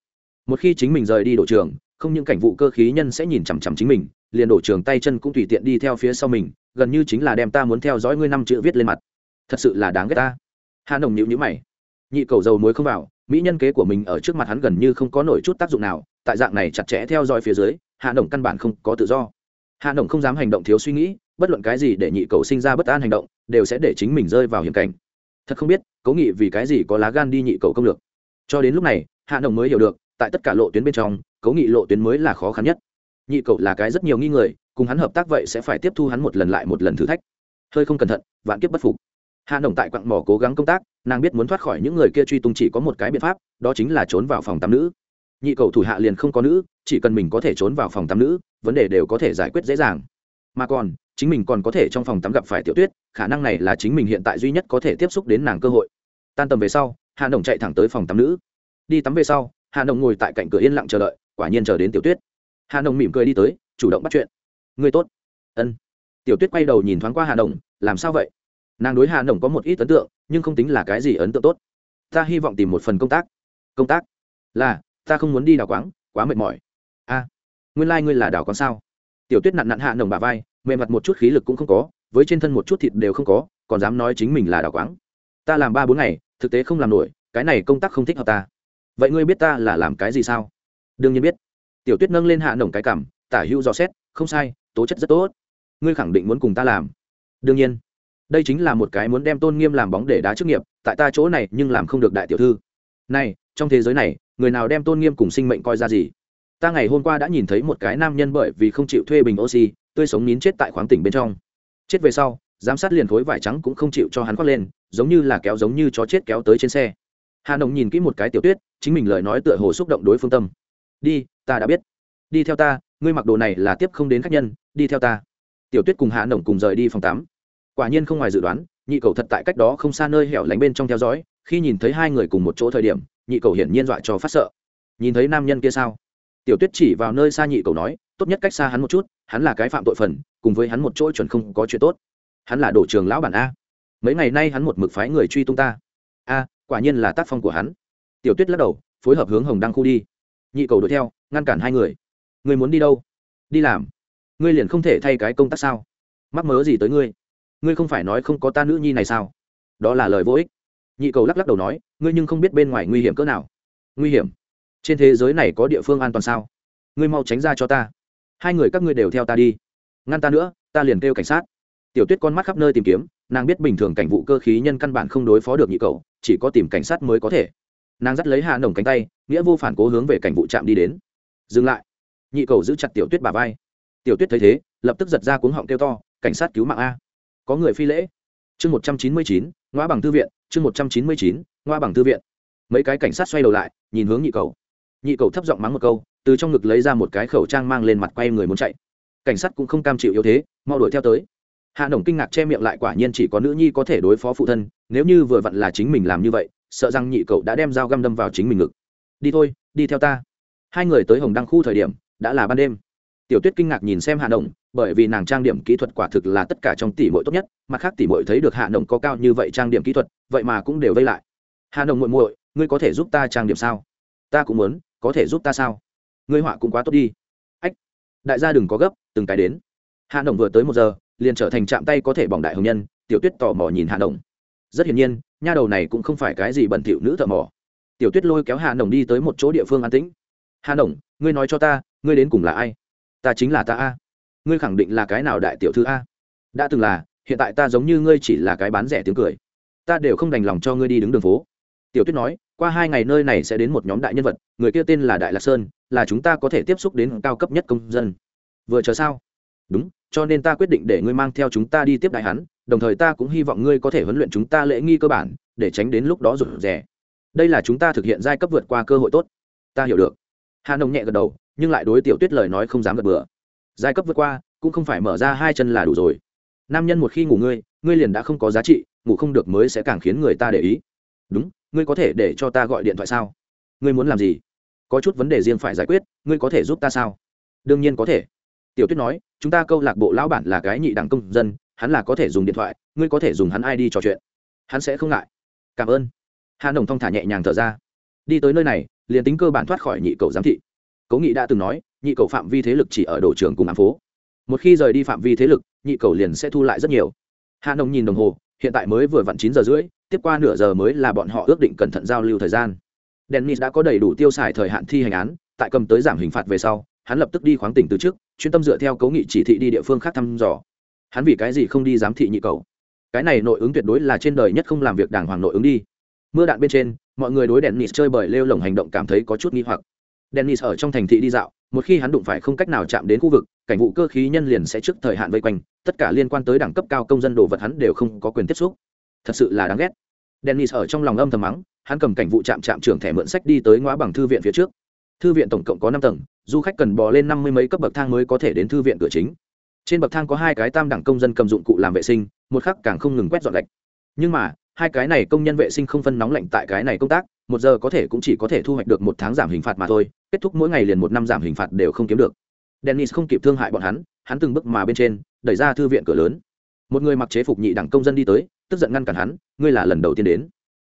một khi chính mình rời đi đổ trường, không những cảnh vụ cơ khí nhân sẽ nhìn chằm chằm chính mình, liền đổ trường tay chân cũng tùy tiện đi theo phía sau mình, gần như chính là đem ta muốn theo dõi ngươi năm chữ viết lên mặt. Thật sự là đáng ghét ta. Hà nồng nhịu nhữ mày. Nhị cầu dầu muối không vào, mỹ nhân kế của mình ở trước mặt hắn gần như không có nổi chút tác dụng nào, tại dạng này chặt chẽ theo dõi phía dưới, hạ nồng căn bản không có tự do. Hạ nồng không dám hành động thiếu suy nghĩ, bất luận cái gì để nhị cầu sinh ra bất an hành động, đều sẽ để chính mình rơi vào hiểm cảnh. Thật không biết, cố nghị vì cái gì có lá gan đi nhị cầu công lược. Cho đến lúc này, hạ nồng mới hiểu được tại tất cả lộ tuyến bên trong cố nghị lộ tuyến mới là khó khăn nhất. Nhị cầu là cái rất nhiều nghi người, cùng hắn hợp tác vậy sẽ phải tiếp thu hắn một lần lại một lần thử thách. Hơi không cẩn thận, vạn kiếp bất phục. Hạ nồng tại quặng mỏ cố gắng công tác, nàng biết muốn thoát khỏi những người kia truy tung chỉ có một cái biện pháp, đó chính là trốn vào phòng tắm nữ. Nhị cầu thủ hạ liền không có nữ, chỉ cần mình có thể trốn vào phòng tắm nữ, vấn đề đều có thể giải quyết dễ dàng. Mà còn, chính mình còn có thể trong phòng tắm gặp phải tiểu tuyết, khả năng này là chính mình hiện tại duy nhất có thể tiếp xúc đến nàng cơ hội. Tan tầm về sau, hạ nồng chạy thẳng tới phòng tắm nữ. Đi tắm về sau Hà đồng ngồi tại cạnh cửa yên lặng chờ đợi, quả nhiên chờ đến tiểu tuyết. Hà đồng mỉm cười đi tới, chủ động bắt chuyện. Người tốt. Ân. Tiểu tuyết quay đầu nhìn thoáng qua Hà đồng làm sao vậy? Nàng đối Hà đồng có một ít ấn tượng, nhưng không tính là cái gì ấn tượng tốt. Ta hy vọng tìm một phần công tác. Công tác? Là, ta không muốn đi đào quáng, quá mệt mỏi. A, nguyên lai、like、ngươi là đào quáng sao? Tiểu tuyết nặn nặn hạ nồng bà vai, mềm mặt một chút khí lực cũng không có, với trên thân một chút thịt đều không có, còn dám nói chính mình là đào quáng. Ta làm ba bốn ngày, thực tế không làm nổi, cái này công tác không thích hợp ta vậy ngươi biết ta là làm cái gì sao? Đương nhiên biết. Tiểu tuyết nâng lên hạ nồng cái cảm tả hữu dò xét, không sai, tố chất rất tốt. Ngươi khẳng định muốn cùng ta làm. Đương nhiên. Đây chính là một cái muốn đem tôn nghiêm làm bóng để đá chức nghiệp, tại ta chỗ này nhưng làm không được đại tiểu thư. Này, trong thế giới này, người nào đem tôn nghiêm cùng sinh mệnh coi ra gì? Ta ngày hôm qua đã nhìn thấy một cái nam nhân bởi vì không chịu thuê bình oxy, tươi sống nín chết tại khoáng tỉnh bên trong. Chết về sau, giám sát liền khối vải trắng cũng không chịu cho hắn khoác lên, giống như là kéo giống như chó chết kéo tới trên xe hà nồng nhìn kỹ một cái tiểu tuyết, chính mình lời nói tựa hồ xúc động đối phương tâm. Đi, ta đã biết. Đi theo ta, ngươi mặc đồ này là tiếp không đến khách nhân, đi theo ta. Tiểu tuyết cùng Hà nồng cùng rời đi phòng tắm. Quả nhiên không ngoài dự đoán, nhị cầu thật tại cách đó không xa nơi hẻo lánh bên trong theo dõi, khi nhìn thấy hai người cùng một chỗ thời điểm, nhị cầu hiển nhiên dọa cho phát sợ. Nhìn thấy nam nhân kia sao? Tiểu tuyết chỉ vào nơi xa nhị cầu nói, tốt nhất cách xa hắn một chút, hắn là cái phạm tội phần, cùng với hắn một chỗ chuẩn không có chuyện tốt. Hắn là đổ trường lão bản a. Mấy ngày nay hắn một mực phái người truy tung ta. A quả nhiên là tác phong của hắn. Tiểu tuyết lắc đầu, phối hợp hướng hồng đăng khu đi. Nhị cầu đuổi theo, ngăn cản hai người. Người muốn đi đâu? Đi làm. Ngươi liền không thể thay cái công tác sao? Mắc mớ gì tới ngươi? Ngươi không phải nói không có ta nữ nhi này sao? Đó là lời vô ích. Nhị cầu lắc lắc đầu nói, ngươi nhưng không biết bên ngoài nguy hiểm cỡ nào. Nguy hiểm? Trên thế giới này có địa phương an toàn sao? Ngươi mau tránh ra cho ta. Hai người các ngươi đều theo ta đi. Ngăn ta nữa, ta liền kêu cảnh sát tiểu tuyết con mắt khắp nơi tìm kiếm, nàng biết bình thường cảnh vụ cơ khí nhân căn bản không đối phó được nhị cầu chỉ có tìm cảnh sát mới có thể. Nàng dắt lấy hạ nồng cánh tay, nghĩa vô phản cố hướng về cảnh vụ trạm đi đến. Dừng lại. Nhị cầu giữ chặt tiểu tuyết bà vai. Tiểu tuyết thấy thế, lập tức giật ra cuống họng kêu to, cảnh sát cứu mạng a. Có người phi lễ. Chương một trăm chín mươi chín, ngoa bằng thư viện, chương một trăm chín mươi chín, ngoa bằng thư viện. Mấy cái cảnh sát xoay đầu lại, nhìn hướng nhị cầu nhị cầu thấp giọng mắng một câu, từ trong ngực lấy ra một cái khẩu trang mang lên mặt quay người muốn chạy. Cảnh sát cũng không cam chịu yếu thế, mau đuổi theo tới hạ nồng kinh ngạc che miệng lại quả nhiên chỉ có nữ nhi có thể đối phó phụ thân, nếu như vừa vặn là chính mình làm như vậy, sợ rằng nhị cậu đã đem dao găm đâm vào chính mình ngực. Đi thôi, đi theo ta. Hai người tới hồng đăng khu thời điểm, đã là ban đêm. Tiểu tuyết kinh ngạc nhìn xem hạ nồng, bởi vì nàng trang điểm kỹ thuật quả thực là tất cả trong tỷ muội tốt nhất, mặt khác tỷ muội thấy được hạ nồng có cao như vậy trang điểm kỹ thuật, vậy mà cũng đều vây lại. Hạ nồng muội muội, ngươi có thể giúp ta trang điểm sao? Ta cũng muốn, có thể giúp ta sao? Ngươi họa cũng quá tốt đi. Ách, đại gia đừng có gấp, từng cái đến. Hạ nồng vừa tới một giờ liền trở thành chạm tay có thể bỏng đại hồng nhân, tiểu tuyết tò mò nhìn hà nồng. Rất hiển nhiên, nha đầu này cũng không phải cái gì bẩn thỉu nữ thợ mỏ. Tiểu tuyết lôi kéo hà nồng đi tới một chỗ địa phương an tĩnh. Hà nồng, ngươi nói cho ta, ngươi đến cùng là ai? Ta chính là ta a. Ngươi khẳng định là cái nào đại tiểu thư a? Đã từng là, hiện tại ta giống như ngươi chỉ là cái bán rẻ tiếng cười. Ta đều không đành lòng cho ngươi đi đứng đường phố. Tiểu tuyết nói, qua hai ngày nơi này sẽ đến một nhóm đại nhân vật, người kia tên là đại lạc sơn, là chúng ta có thể tiếp xúc đến cao cấp nhất công dân. Vừa chờ sao? Đúng cho nên ta quyết định để ngươi mang theo chúng ta đi tiếp đại hắn, đồng thời ta cũng hy vọng ngươi có thể huấn luyện chúng ta lễ nghi cơ bản, để tránh đến lúc đó rủi rẻ đây là chúng ta thực hiện giai cấp vượt qua cơ hội tốt. Ta hiểu được. Hà nông nhẹ gật đầu, nhưng lại đối tiểu tuyết lời nói không dám gật bừa. Giai cấp vượt qua, cũng không phải mở ra hai chân là đủ rồi. Nam nhân một khi ngủ ngươi ngươi liền đã không có giá trị, ngủ không được mới sẽ càng khiến người ta để ý. Đúng, ngươi có thể để cho ta gọi điện thoại sao? Ngươi muốn làm gì? Có chút vấn đề riêng phải giải quyết, ngươi có thể giúp ta sao? Đương nhiên có thể tiểu tuyết nói, chúng ta câu lạc bộ lão bản là cái nhị đẳng công dân, hắn là có thể dùng điện thoại, ngươi có thể dùng hắn ai đi trò chuyện. Hắn sẽ không ngại. Cảm ơn. Hà nồng thong thả nhẹ nhàng thở ra. Đi tới nơi này, liền tính cơ bản thoát khỏi nhị cầu giám thị. Cố nghị đã từng nói, nhị cầu phạm vi thế lực chỉ ở đổ trường cùng ám phố. Một khi rời đi phạm vi thế lực, nhị cầu liền sẽ thu lại rất nhiều. Hà nồng nhìn đồng hồ, hiện tại mới vừa vặn chín giờ rưỡi, tiếp qua nửa giờ mới là bọn họ ước định cẩn thận giao lưu thời gian. Dennis đã có đầy đủ tiêu xài thời hạn thi hành án, tại cầm tới giảm hình phạt về sau hắn lập tức đi khoáng tỉnh từ trước, chuyên tâm dựa theo cấu nghị chỉ thị đi địa phương khác thăm dò. Hắn vì cái gì không đi giám thị nhị cầu? Cái này nội ứng tuyệt đối là trên đời nhất không làm việc đàng hoàng nội ứng đi. Mưa đạn bên trên, mọi người đối dennis chơi bời lêu lồng hành động cảm thấy có chút nghi hoặc. Dennis ở trong thành thị đi dạo, một khi hắn đụng phải không cách nào chạm đến khu vực, cảnh vụ cơ khí nhân liền sẽ trước thời hạn vây quanh, tất cả liên quan tới đẳng cấp cao công dân đồ vật hắn đều không có quyền tiếp xúc. Thật sự là đáng ghét. Dennis ở trong lòng âm thầm mắng, hắn cầm cảnh vụ trạm trạm trưởng thẻ mượn sách đi tới ngõ bằng thư viện phía trước thư viện tổng cộng có năm tầng, du khách cần bò lên năm mươi mấy cấp bậc thang mới có thể đến thư viện cửa chính. Trên bậc thang có hai cái tam đẳng công dân cầm dụng cụ làm vệ sinh, một khắc càng không ngừng quét dọn gạch. Nhưng mà, hai cái này công nhân vệ sinh không phân nóng lạnh tại cái này công tác, một giờ có thể cũng chỉ có thể thu hoạch được một tháng giảm hình phạt mà thôi, kết thúc mỗi ngày liền một năm giảm hình phạt đều không kiếm được. Dennis không kịp thương hại bọn hắn hắn từng bước mà bên trên, đẩy ra thư viện cửa lớn. Một người mặc chế phục nhị đẳng công dân đi tới, tức giận ngăn cản hắn, ngươi là lần đầu tiên đến.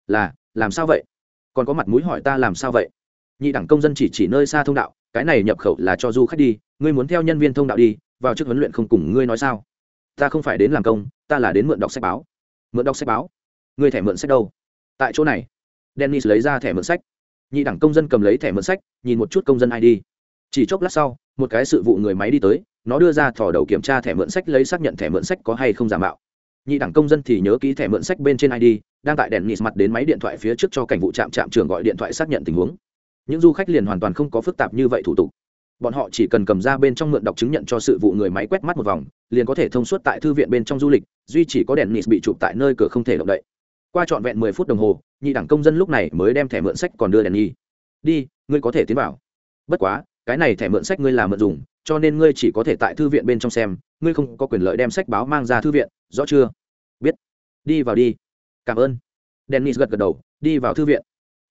Là, làm sao vậy? Còn có mặt mũi hỏi ta làm sao vậy? Nhị đẳng công dân chỉ chỉ nơi xa thông đạo, cái này nhập khẩu là cho du khách đi, ngươi muốn theo nhân viên thông đạo đi, vào trước huấn luyện không cùng ngươi nói sao? Ta không phải đến làm công, ta là đến mượn đọc sách báo. Mượn đọc sách báo? Ngươi thẻ mượn sách đâu? Tại chỗ này. Dennis lấy ra thẻ mượn sách. Nhị đẳng công dân cầm lấy thẻ mượn sách, nhìn một chút công dân id chỉ chốc lát sau, một cái sự vụ người máy đi tới, nó đưa ra thỏ đầu kiểm tra thẻ mượn sách lấy xác nhận thẻ mượn sách có hay không giả mạo. Nhị đẳng công dân thì nhớ ký thẻ mượn sách bên trên id đang tại đèn nịt mặt đến máy điện thoại phía trước cho cảnh vụ trạm trạm trưởng gọi điện thoại xác nhận tình huống những du khách liền hoàn toàn không có phức tạp như vậy thủ tục. Bọn họ chỉ cần cầm ra bên trong mượn đọc chứng nhận cho sự vụ người máy quét mắt một vòng, liền có thể thông suốt tại thư viện bên trong du lịch, duy chỉ có đèn nịt bị chụp tại nơi cửa không thể động đậy. Qua trọn vẹn mười phút đồng hồ, nhị đẳng công dân lúc này mới đem thẻ mượn sách còn đưa đèn nhi. Đi, ngươi có thể tiến vào. Bất quá, cái này thẻ mượn sách ngươi là mượn dùng, cho nên ngươi chỉ có thể tại thư viện bên trong xem, ngươi không có quyền lợi đem sách báo mang ra thư viện, rõ chưa? Biết. Đi vào đi. Cảm ơn. Dennis gật gật đầu, đi vào thư viện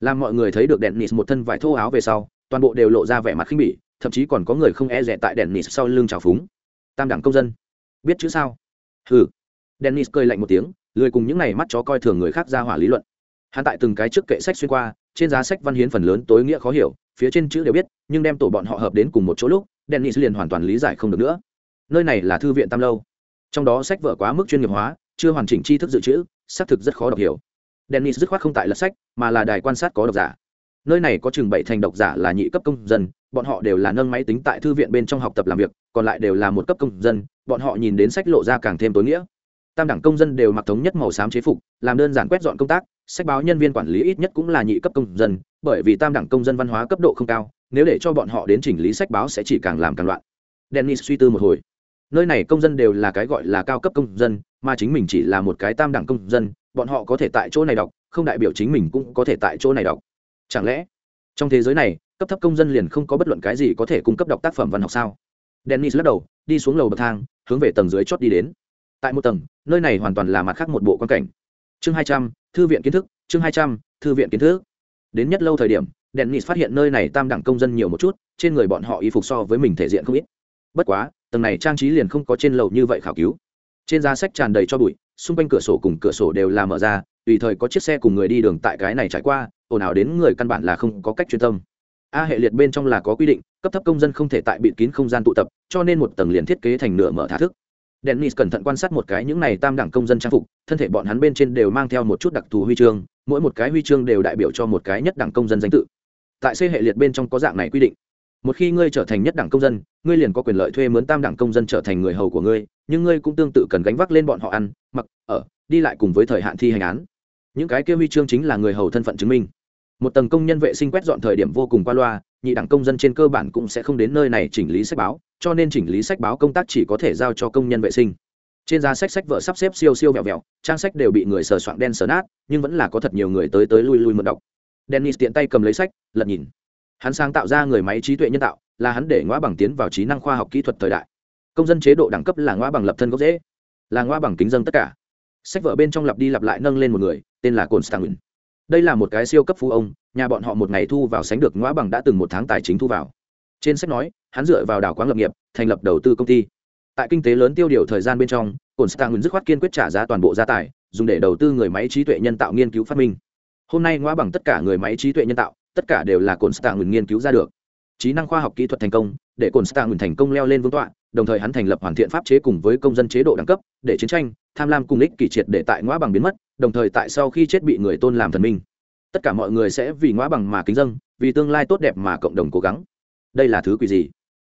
làm mọi người thấy được dennis một thân vải thô áo về sau, toàn bộ đều lộ ra vẻ mặt khinh bỉ, thậm chí còn có người không e rẻ tại dennis sau lưng trào phúng. Tam đẳng công dân. Biết chữ sao? Ừ dennis cười lạnh một tiếng, lười cùng những này mắt chó coi thường người khác ra hỏa lý luận. Hắn tại từng cái trước kệ sách xuyên qua, trên giá sách văn hiến phần lớn tối nghĩa khó hiểu, phía trên chữ đều biết, nhưng đem tổ bọn họ hợp đến cùng một chỗ lúc dennis liền hoàn toàn lý giải không được nữa. Nơi này là thư viện tam lâu. Trong đó sách vở quá mức chuyên nghiệp hóa, chưa hoàn chỉnh tri thức dự trữ, xác thực rất khó đọc hiểu dennis dứt khoát không tại lật sách, mà là đài quan sát có độc giả. Nơi này có chừng bảy thành độc giả là nhị cấp công dân, bọn họ đều là nâng máy tính tại thư viện bên trong học tập làm việc, còn lại đều là một cấp công dân, bọn họ nhìn đến sách lộ ra càng thêm tối nghĩa. Tam đẳng công dân đều mặc thống nhất màu xám chế phục, làm đơn giản quét dọn công tác, sách báo nhân viên quản lý ít nhất cũng là nhị cấp công dân, bởi vì tam đẳng công dân văn hóa cấp độ không cao, nếu để cho bọn họ đến chỉnh lý sách báo sẽ chỉ càng làm càng loạn. Dennis suy tư một hồi nơi này công dân đều là cái gọi là cao cấp công dân, mà chính mình chỉ là một cái tam đẳng công dân, bọn họ có thể tại chỗ này đọc, không đại biểu chính mình cũng có thể tại chỗ này đọc. Chẳng lẽ, trong thế giới này, cấp thấp công dân liền không có bất luận cái gì có thể cung cấp đọc tác phẩm văn học sao? Dennis lắc đầu, đi xuống lầu bậc thang, hướng về tầng dưới chót đi đến. Tại một tầng, nơi này hoàn toàn là mặt khác một bộ quan cảnh. Chương hai trăm, thư viện kiến thức, chương hai trăm, thư viện kiến thức. Đến nhất lâu thời điểm, dennis phát hiện nơi này tam đẳng công dân nhiều một chút, trên người bọn họ y phục so với mình thể diện không ít. Bất quá tầng này trang trí liền không có trên lầu như vậy khảo cứu. Trên giá sách tràn đầy cho bụi, xung quanh cửa sổ cùng cửa sổ đều là mở ra, tùy thời có chiếc xe cùng người đi đường tại cái này trải qua, ồn ào đến người căn bản là không có cách chuyên tâm. A hệ liệt bên trong là có quy định, cấp thấp công dân không thể tại bịt kín không gian tụ tập, cho nên một tầng liền thiết kế thành nửa mở thả thức. Dennis cẩn thận quan sát một cái những này tam đẳng công dân trang phục, thân thể bọn hắn bên trên đều mang theo một chút đặc thù huy chương, mỗi một cái huy chương đều đại biểu cho một cái nhất đẳng công dân danh tự. Tại c hệ liệt bên trong có dạng này quy định một khi ngươi trở thành nhất đẳng công dân, ngươi liền có quyền lợi thuê mướn tam đẳng công dân trở thành người hầu của ngươi, nhưng ngươi cũng tương tự cần gánh vác lên bọn họ ăn, mặc, ở, đi lại cùng với thời hạn thi hành án. Những cái kia huy chương chính là người hầu thân phận chứng minh. Một tầng công nhân vệ sinh quét dọn thời điểm vô cùng qua loa, nhị đẳng công dân trên cơ bản cũng sẽ không đến nơi này chỉnh lý sách báo, cho nên chỉnh lý sách báo công tác chỉ có thể giao cho công nhân vệ sinh. Trên giá sách sách vợ sắp xếp siêu siêu vẹo vẹo, trang sách đều bị người sờ soạng đen sờ nát, nhưng vẫn là có thật nhiều người tới tới lui lui mượn đọc. Dennis tiện tay cầm lấy sách, lật nhìn hắn sáng tạo ra người máy trí tuệ nhân tạo, là hắn để ngõ bằng tiến vào trí năng khoa học kỹ thuật thời đại. Công dân chế độ đẳng cấp là ngõ bằng lập thân gốc dễ là ngõ bằng kính dân tất cả. Sách vở bên trong lặp đi lặp lại nâng lên một người, tên là cồn đây là một cái siêu cấp phú ông, nhà bọn họ một ngày thu vào sánh được ngõ bằng đã từng một tháng tài chính thu vào. Trên sách nói, hắn dựa vào đảo quán lập nghiệp, thành lập đầu tư công ty. Tại kinh tế lớn tiêu điều thời gian bên trong cồn dứt khoát kiên quyết trả giá toàn bộ gia tài, dùng để đầu tư người máy trí tuệ nhân tạo nghiên cứu phát minh. Hôm nay ngõ bằng tất cả người máy trí tuệ nhân tạo tất cả đều là cồn stangin nghiên cứu ra được. Trí năng khoa học kỹ thuật thành công, để cồn stangin thành công leo lên vương tọa, đồng thời hắn thành lập hoàn thiện pháp chế cùng với công dân chế độ đẳng cấp, để chiến tranh, tham lam cùng ích kỷ triệt để tại ngõ bằng biến mất, đồng thời tại sau khi chết bị người tôn làm thần minh. Tất cả mọi người sẽ vì ngõ bằng mà kính dâng, vì tương lai tốt đẹp mà cộng đồng cố gắng. Đây là thứ quỷ gì?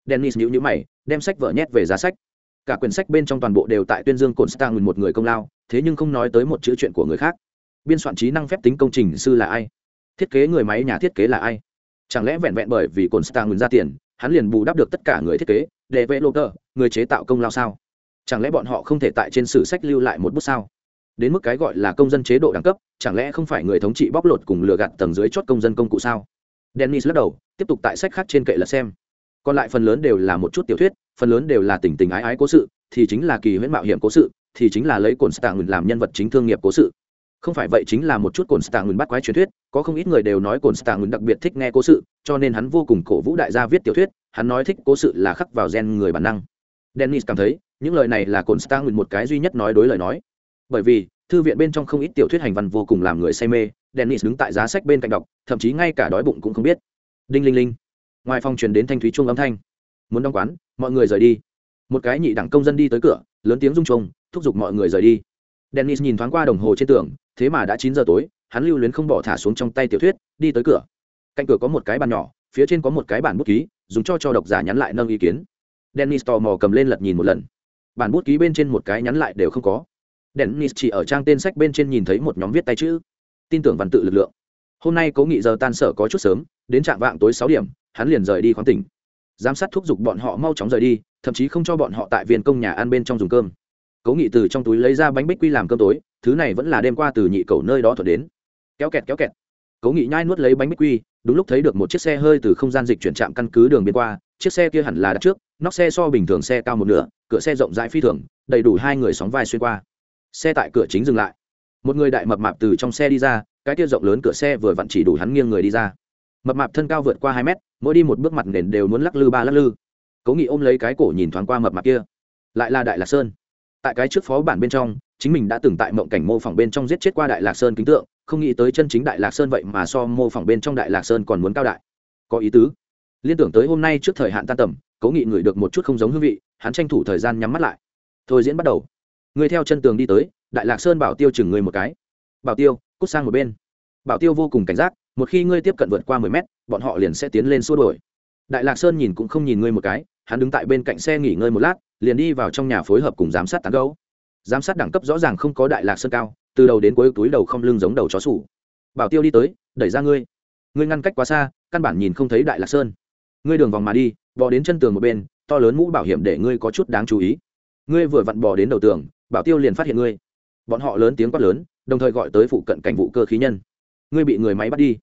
Dennis nhữ nhữ mày, đem sách vở nhét về giá sách. Cả quyển sách bên trong toàn bộ đều tại tuyên dương cồn stang một người công lao, thế nhưng không nói tới một chữ chuyện của người khác. Biên soạn trí năng phép tính công trình sư là ai? Thiết kế người máy nhà thiết kế là ai? Chẳng lẽ vẹn vẹn bởi vì cồn stang ra tiền, hắn liền bù đắp được tất cả người thiết kế để vệ lô tờ người chế tạo công lao sao? Chẳng lẽ bọn họ không thể tại trên sử sách lưu lại một bút sao? Đến mức cái gọi là công dân chế độ đẳng cấp, chẳng lẽ không phải người thống trị bóc lột cùng lừa gạt tầng dưới chót công dân công cụ sao? Dennis lắc đầu, tiếp tục tại sách khác trên kệ là xem. Còn lại phần lớn đều là một chút tiểu thuyết, phần lớn đều là tình tình ái ái cố sự, thì chính là kỳ huyễn mạo hiểm cố sự, thì chính là lấy cồn stạng làm nhân vật chính thương nghiệp cố sự không phải vậy chính là một chút cồn stạng bắt quái truyền thuyết, có không ít người đều nói cồn stạng đặc biệt thích nghe cố sự, cho nên hắn vô cùng cổ vũ đại gia viết tiểu thuyết, hắn nói thích cố sự là khắc vào gen người bản năng. Dennis cảm thấy, những lời này là cồn stạng một cái duy nhất nói đối lời nói. Bởi vì, thư viện bên trong không ít tiểu thuyết hành văn vô cùng làm người say mê, dennis đứng tại giá sách bên cạnh đọc, thậm chí ngay cả đói bụng cũng không biết. Đinh linh linh. Ngoài phòng truyền đến thanh thúy chuông âm thanh. Muốn đóng quán, mọi người rời đi. Một cái nhị đẳng công dân đi tới cửa, lớn tiếng rung chuông, thúc giục mọi người rời đi dennis nhìn thoáng qua đồng hồ trên tường, thế mà đã chín giờ tối, hắn lưu luyến không bỏ thả xuống trong tay tiểu thuyết, đi tới cửa. Cạnh cửa có một cái bàn nhỏ, phía trên có một cái bản bút ký, dùng cho cho độc giả nhắn lại nâng ý kiến. Dennis tò mò cầm lên lật nhìn một lần. Bản bút ký bên trên một cái nhắn lại đều không có. Dennis chỉ ở trang tên sách bên trên nhìn thấy một nhóm viết tay chữ. Tin tưởng văn tự lực lượng. Hôm nay cố nghị giờ tan sở có chút sớm, đến trạm vạng tối sáu điểm, hắn liền rời đi khoáng tỉnh. Giám sát thúc giục bọn họ mau chóng rời đi, thậm chí không cho bọn họ tại viên công nhà ăn bên trong dùng cơm cố nghị từ trong túi lấy ra bánh bích quy làm cơm tối, thứ này vẫn là đêm qua từ nhị cầu nơi đó thuật đến. Kéo kẹt kéo kẹt. Cố nghị nhai nuốt lấy bánh bích quy, đúng lúc thấy được một chiếc xe hơi từ không gian dịch chuyển trạm căn cứ đường biên qua, chiếc xe kia hẳn là đặt trước, nóc xe so bình thường xe cao một nửa, cửa xe rộng rãi phi thường, đầy đủ hai người sóng vai xuyên qua. Xe tại cửa chính dừng lại. Một người đại mập mạp từ trong xe đi ra, cái kia rộng lớn cửa xe vừa vặn chỉ đủ hắn nghiêng người đi ra. Mập mạp thân cao vượt qua hai mét, mỗi đi một bước mặt nền đều muốn lắc lư ba lắc lư. Cố nghị ôm lấy cái cổ nhìn thoáng qua mập mạp kia. Lại là đại lạc sơn tại cái trước phó bản bên trong, chính mình đã từng tại mộng cảnh mô phỏng bên trong giết chết qua đại lạc sơn kính tượng, không nghĩ tới chân chính đại lạc sơn vậy mà so mô phỏng bên trong đại lạc sơn còn muốn cao đại. Có ý tứ. Liên tưởng tới hôm nay trước thời hạn tan tầm, cố nghị ngửi được một chút không giống hương vị, hắn tranh thủ thời gian nhắm mắt lại. Thôi diễn bắt đầu. Người theo chân tường đi tới, đại lạc sơn bảo tiêu chừng người một cái. Bảo tiêu, cút sang một bên. Bảo tiêu vô cùng cảnh giác, một khi ngươi tiếp cận vượt qua mười mét, bọn họ liền sẽ tiến lên xua đuổi. Đại lạc sơn nhìn cũng không nhìn ngươi một cái hắn đứng tại bên cạnh xe nghỉ ngơi một lát, liền đi vào trong nhà phối hợp cùng giám sát tán gấu giám sát đẳng cấp rõ ràng không có đại lạc sơn cao, từ đầu đến cuối túi đầu không lưng giống đầu chó sủ. Bảo tiêu đi tới, đẩy ra ngươi. Ngươi ngăn cách quá xa, căn bản nhìn không thấy đại lạc sơn. Ngươi đường vòng mà đi, bò đến chân tường một bên, to lớn mũ bảo hiểm để ngươi có chút đáng chú ý. Ngươi vừa vặn bò đến đầu tường, bảo tiêu liền phát hiện ngươi. Bọn họ lớn tiếng quát lớn, đồng thời gọi tới phụ cận cảnh vụ cơ khí nhân. Ngươi bị người máy bắt đi.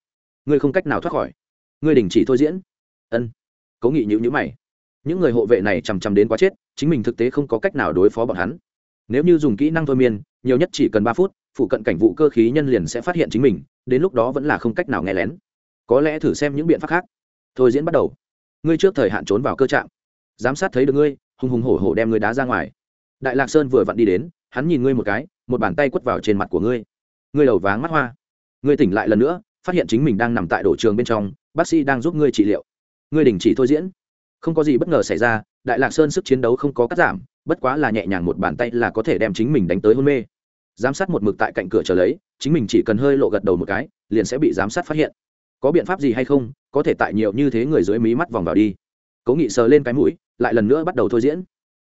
Ngươi không cách nào thoát khỏi. Ngươi đình chỉ thôi diễn. Ân. Cố nghị nhữ nhữ mày những người hộ vệ này chằm chằm đến quá chết, chính mình thực tế không có cách nào đối phó bọn hắn. Nếu như dùng kỹ năng thôi miên, nhiều nhất chỉ cần ba phút, phụ cận cảnh vụ cơ khí nhân liền sẽ phát hiện chính mình, đến lúc đó vẫn là không cách nào nghe lén. Có lẽ thử xem những biện pháp khác. Thôi diễn bắt đầu. Ngươi trước thời hạn trốn vào cơ trạm giám sát thấy được ngươi, hùng hùng hổ hổ đem ngươi đá ra ngoài. Đại lạc sơn vừa vặn đi đến, hắn nhìn ngươi một cái, một bàn tay quất vào trên mặt của ngươi. Ngươi đầu váng mắt hoa. Ngươi tỉnh lại lần nữa, phát hiện chính mình đang nằm tại đổ trường bên trong, bác sĩ đang giúp ngươi trị liệu. Ngươi đình chỉ thôi diễn không có gì bất ngờ xảy ra, đại lạc sơn sức chiến đấu không có cắt giảm, bất quá là nhẹ nhàng một bàn tay là có thể đem chính mình đánh tới hôn mê. Giám sát một mực tại cạnh cửa chờ lấy, chính mình chỉ cần hơi lộ gật đầu một cái, liền sẽ bị giám sát phát hiện. Có biện pháp gì hay không, có thể tại nhiều như thế người dưới mí mắt vòng vào đi. Cố nghị sờ lên cái mũi, lại lần nữa bắt đầu thôi diễn.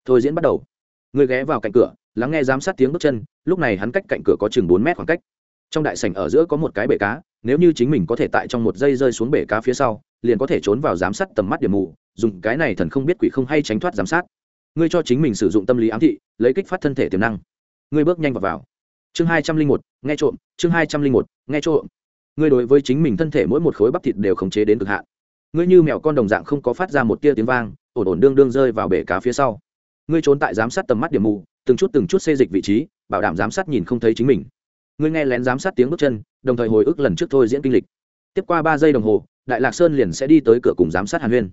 Thôi diễn bắt đầu. Người ghé vào cạnh cửa, lắng nghe giám sát tiếng bước chân, lúc này hắn cách cạnh cửa có chừng bốn mét khoảng cách trong đại sảnh ở giữa có một cái bể cá nếu như chính mình có thể tại trong một giây rơi xuống bể cá phía sau liền có thể trốn vào giám sát tầm mắt điểm mù dùng cái này thần không biết quỷ không hay tránh thoát giám sát. Ngươi cho chính mình sử dụng tâm lý ám thị lấy kích phát thân thể tiềm năng. Ngươi bước nhanh vào, vào. chương hai trăm linh một nghe trộm chương hai trăm linh một nghe trộm. Ngươi đối với chính mình thân thể mỗi một khối bắp thịt đều khống chế đến cực hạn. Ngươi như mèo con đồng dạng không có phát ra một tia tiếng vang ổn ổn đương đương rơi vào bể cá phía sau. Ngươi trốn tại giám sát tầm mắt điểm mù từng chút từng chút xê dịch vị trí bảo đảm giám sát nhìn không thấy chính mình ngươi nghe lén giám sát tiếng bước chân, đồng thời hồi ức lần trước thôi diễn kinh lịch. Tiếp qua ba giây đồng hồ, đại lạc sơn liền sẽ đi tới cửa cùng giám sát hàn huyên.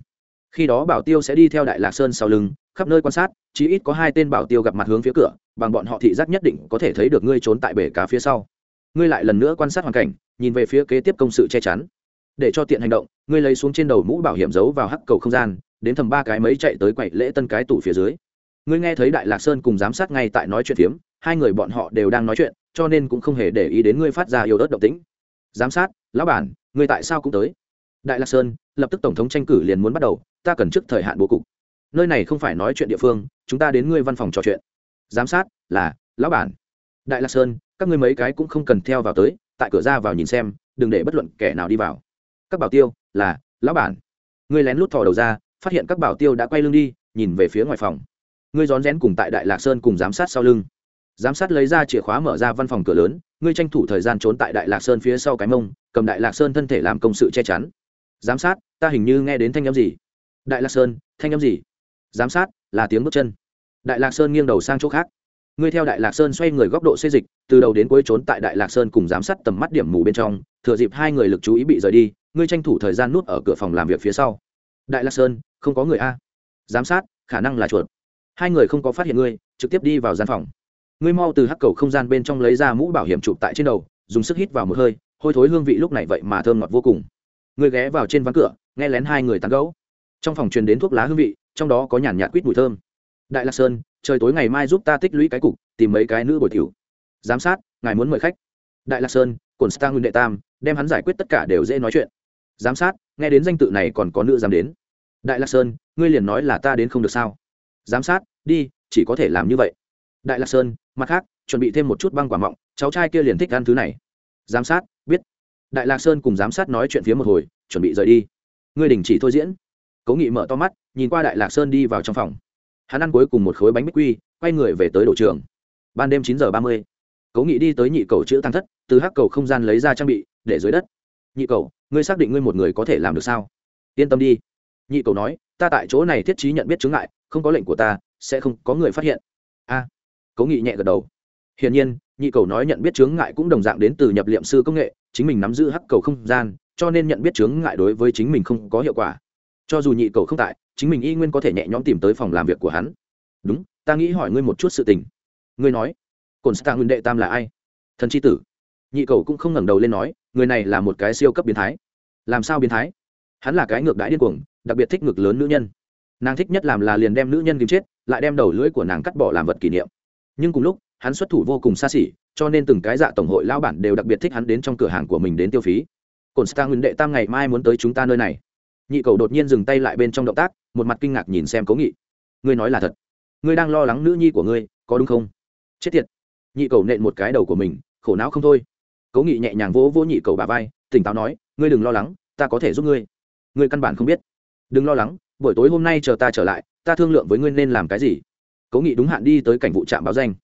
Khi đó bảo tiêu sẽ đi theo đại lạc sơn sau lưng, khắp nơi quan sát, chí ít có hai tên bảo tiêu gặp mặt hướng phía cửa, bằng bọn họ thị giác nhất định có thể thấy được ngươi trốn tại bể cá phía sau. Ngươi lại lần nữa quan sát hoàn cảnh, nhìn về phía kế tiếp công sự che chắn. Để cho tiện hành động, ngươi lấy xuống trên đầu mũ bảo hiểm giấu vào hắc cầu không gian, đến thầm ba cái mấy chạy tới quậy lễ tân cái tủ phía dưới. Ngươi nghe thấy đại lạc sơn cùng giám sát ngay tại nói chuyện phiếm, hai người bọn họ đều đang nói chuyện cho nên cũng không hề để ý đến ngươi phát ra yêu đất động tĩnh. Giám sát, lão bản, ngươi tại sao cũng tới? Đại lạc sơn, lập tức tổng thống tranh cử liền muốn bắt đầu, ta cần trước thời hạn bố cục. Nơi này không phải nói chuyện địa phương, chúng ta đến ngươi văn phòng trò chuyện. Giám sát, là, lão bản. Đại lạc sơn, các ngươi mấy cái cũng không cần theo vào tới, tại cửa ra vào nhìn xem, đừng để bất luận kẻ nào đi vào. Các bảo tiêu, là, lão bản. Ngươi lén lút thò đầu ra, phát hiện các bảo tiêu đã quay lưng đi, nhìn về phía ngoài phòng. Ngươi rón rén cùng tại đại lạc sơn cùng giám sát sau lưng giám sát lấy ra chìa khóa mở ra văn phòng cửa lớn, ngươi tranh thủ thời gian trốn tại đại lạc sơn phía sau cái mông, cầm đại lạc sơn thân thể làm công sự che chắn. Giám sát, ta hình như nghe đến thanh â m gì? Đại lạc sơn, thanh â m gì? Giám sát, là tiếng bước chân. Đại lạc sơn nghiêng đầu sang chỗ khác. Ngươi theo đại lạc sơn xoay người góc độ xây dịch, từ đầu đến cuối trốn tại đại lạc sơn cùng giám sát tầm mắt điểm mù bên trong, thừa dịp hai người lực chú ý bị rời đi, ngươi tranh thủ thời gian nút ở cửa phòng làm việc phía sau. Đại lạc sơn, không có người a. Giám sát, khả năng là chuột. Hai người không có phát hiện ngươi, trực tiếp đi vào gian phòng ngươi mau từ hắc cầu không gian bên trong lấy ra mũ bảo hiểm chụp tại trên đầu, dùng sức hít vào một hơi, hôi thối hương vị lúc này vậy mà thơm ngọt vô cùng. Ngươi ghé vào trên ván cửa, nghe lén hai người tán gấu trong phòng truyền đến thuốc lá hương vị, trong đó có nhàn nhạt quýt mùi thơm. Đại lạc sơn, trời tối ngày mai giúp ta tích lũy cái cục, tìm mấy cái nữ bồi tiểu giám sát, ngài muốn mời khách. Đại lạc sơn cồn star nguyên đệ tam, đem hắn giải quyết tất cả đều dễ nói chuyện. Giám sát, nghe đến danh tự này còn có nữ dám đến. Đại lạc sơn, ngươi liền nói là ta đến không được sao? Giám sát, đi, chỉ có thể làm như vậy đại lạc sơn, mặt khác, chuẩn bị thêm một chút băng quả mọng, cháu trai kia liền thích ăn thứ này. Giám sát, biết. Đại lạc sơn cùng giám sát nói chuyện phía một hồi, chuẩn bị rời đi. Ngươi đình chỉ thôi diễn. Cố nghị mở to mắt, nhìn qua đại lạc sơn đi vào trong phòng. Hắn ăn cuối cùng một khối bánh bích quy, quay người về tới đổ trường. Ban đêm chín giờ ba mươi, cố nghị đi tới nhị cầu chữ tăng thất, từ hắc cầu không gian lấy ra trang bị, để dưới đất. Nhị cầu, ngươi xác định ngươi một người có thể làm được sao? Yên tâm đi. Nhị cầu nói, ta tại chỗ này thiết trí nhận biết chứng ngại, không có lệnh của ta, sẽ không có người phát hiện. A cố nghị nhẹ gật đầu. Hiển nhiên, nhị cầu nói nhận biết chướng ngại cũng đồng dạng đến từ nhập liệm sư công nghệ, chính mình nắm giữ hắc cầu không gian, cho nên nhận biết chướng ngại đối với chính mình không có hiệu quả. Cho dù nhị cầu không tại, chính mình y nguyên có thể nhẹ nhõm tìm tới phòng làm việc của hắn. Đúng, ta nghĩ hỏi ngươi một chút sự tình. Ngươi nói cồn stang nguyên đệ tam là ai? Thần c h i tử. Nhị cầu cũng không ngẩng đầu lên nói, người này là một cái siêu cấp biến thái. Làm sao biến thái? Hắn là cái ngược đãi điên cuồng, đặc biệt thích ngược lớn nữ nhân. Nàng thích nhất làm là liền đem nữ nhân kìm chết, lại đem đầu lưỡi của nàng cắt bỏ làm vật kỷ niệm nhưng cùng lúc, hắn xuất thủ vô cùng xa xỉ, cho nên từng cái dạ tổng hội lao bản đều đặc biệt thích hắn đến trong cửa hàng của mình đến tiêu phí. Cồn star nguyên đệ tam ngày mai muốn tới chúng ta nơi này. Nhị cầu đột nhiên dừng tay lại bên trong động tác, một mặt kinh ngạc nhìn xem cố nghị. Ngươi nói là thật. Ngươi đang lo lắng nữ nhi của ngươi, có đúng không? Chết tiệt. Nhị cầu nện một cái đầu của mình, khổ não không thôi. Cố nghị nhẹ nhàng vỗ vỗ nhị cầu bà vai, tỉnh táo nói, ngươi đừng lo lắng, ta có thể giúp ngươi. Ngươi căn bản không biết. Đừng lo lắng, buổi tối hôm nay chờ ta trở lại, ta thương lượng với ngươi nên làm cái gì cố nghị đúng hạn đi tới cảnh vụ trạm báo danh.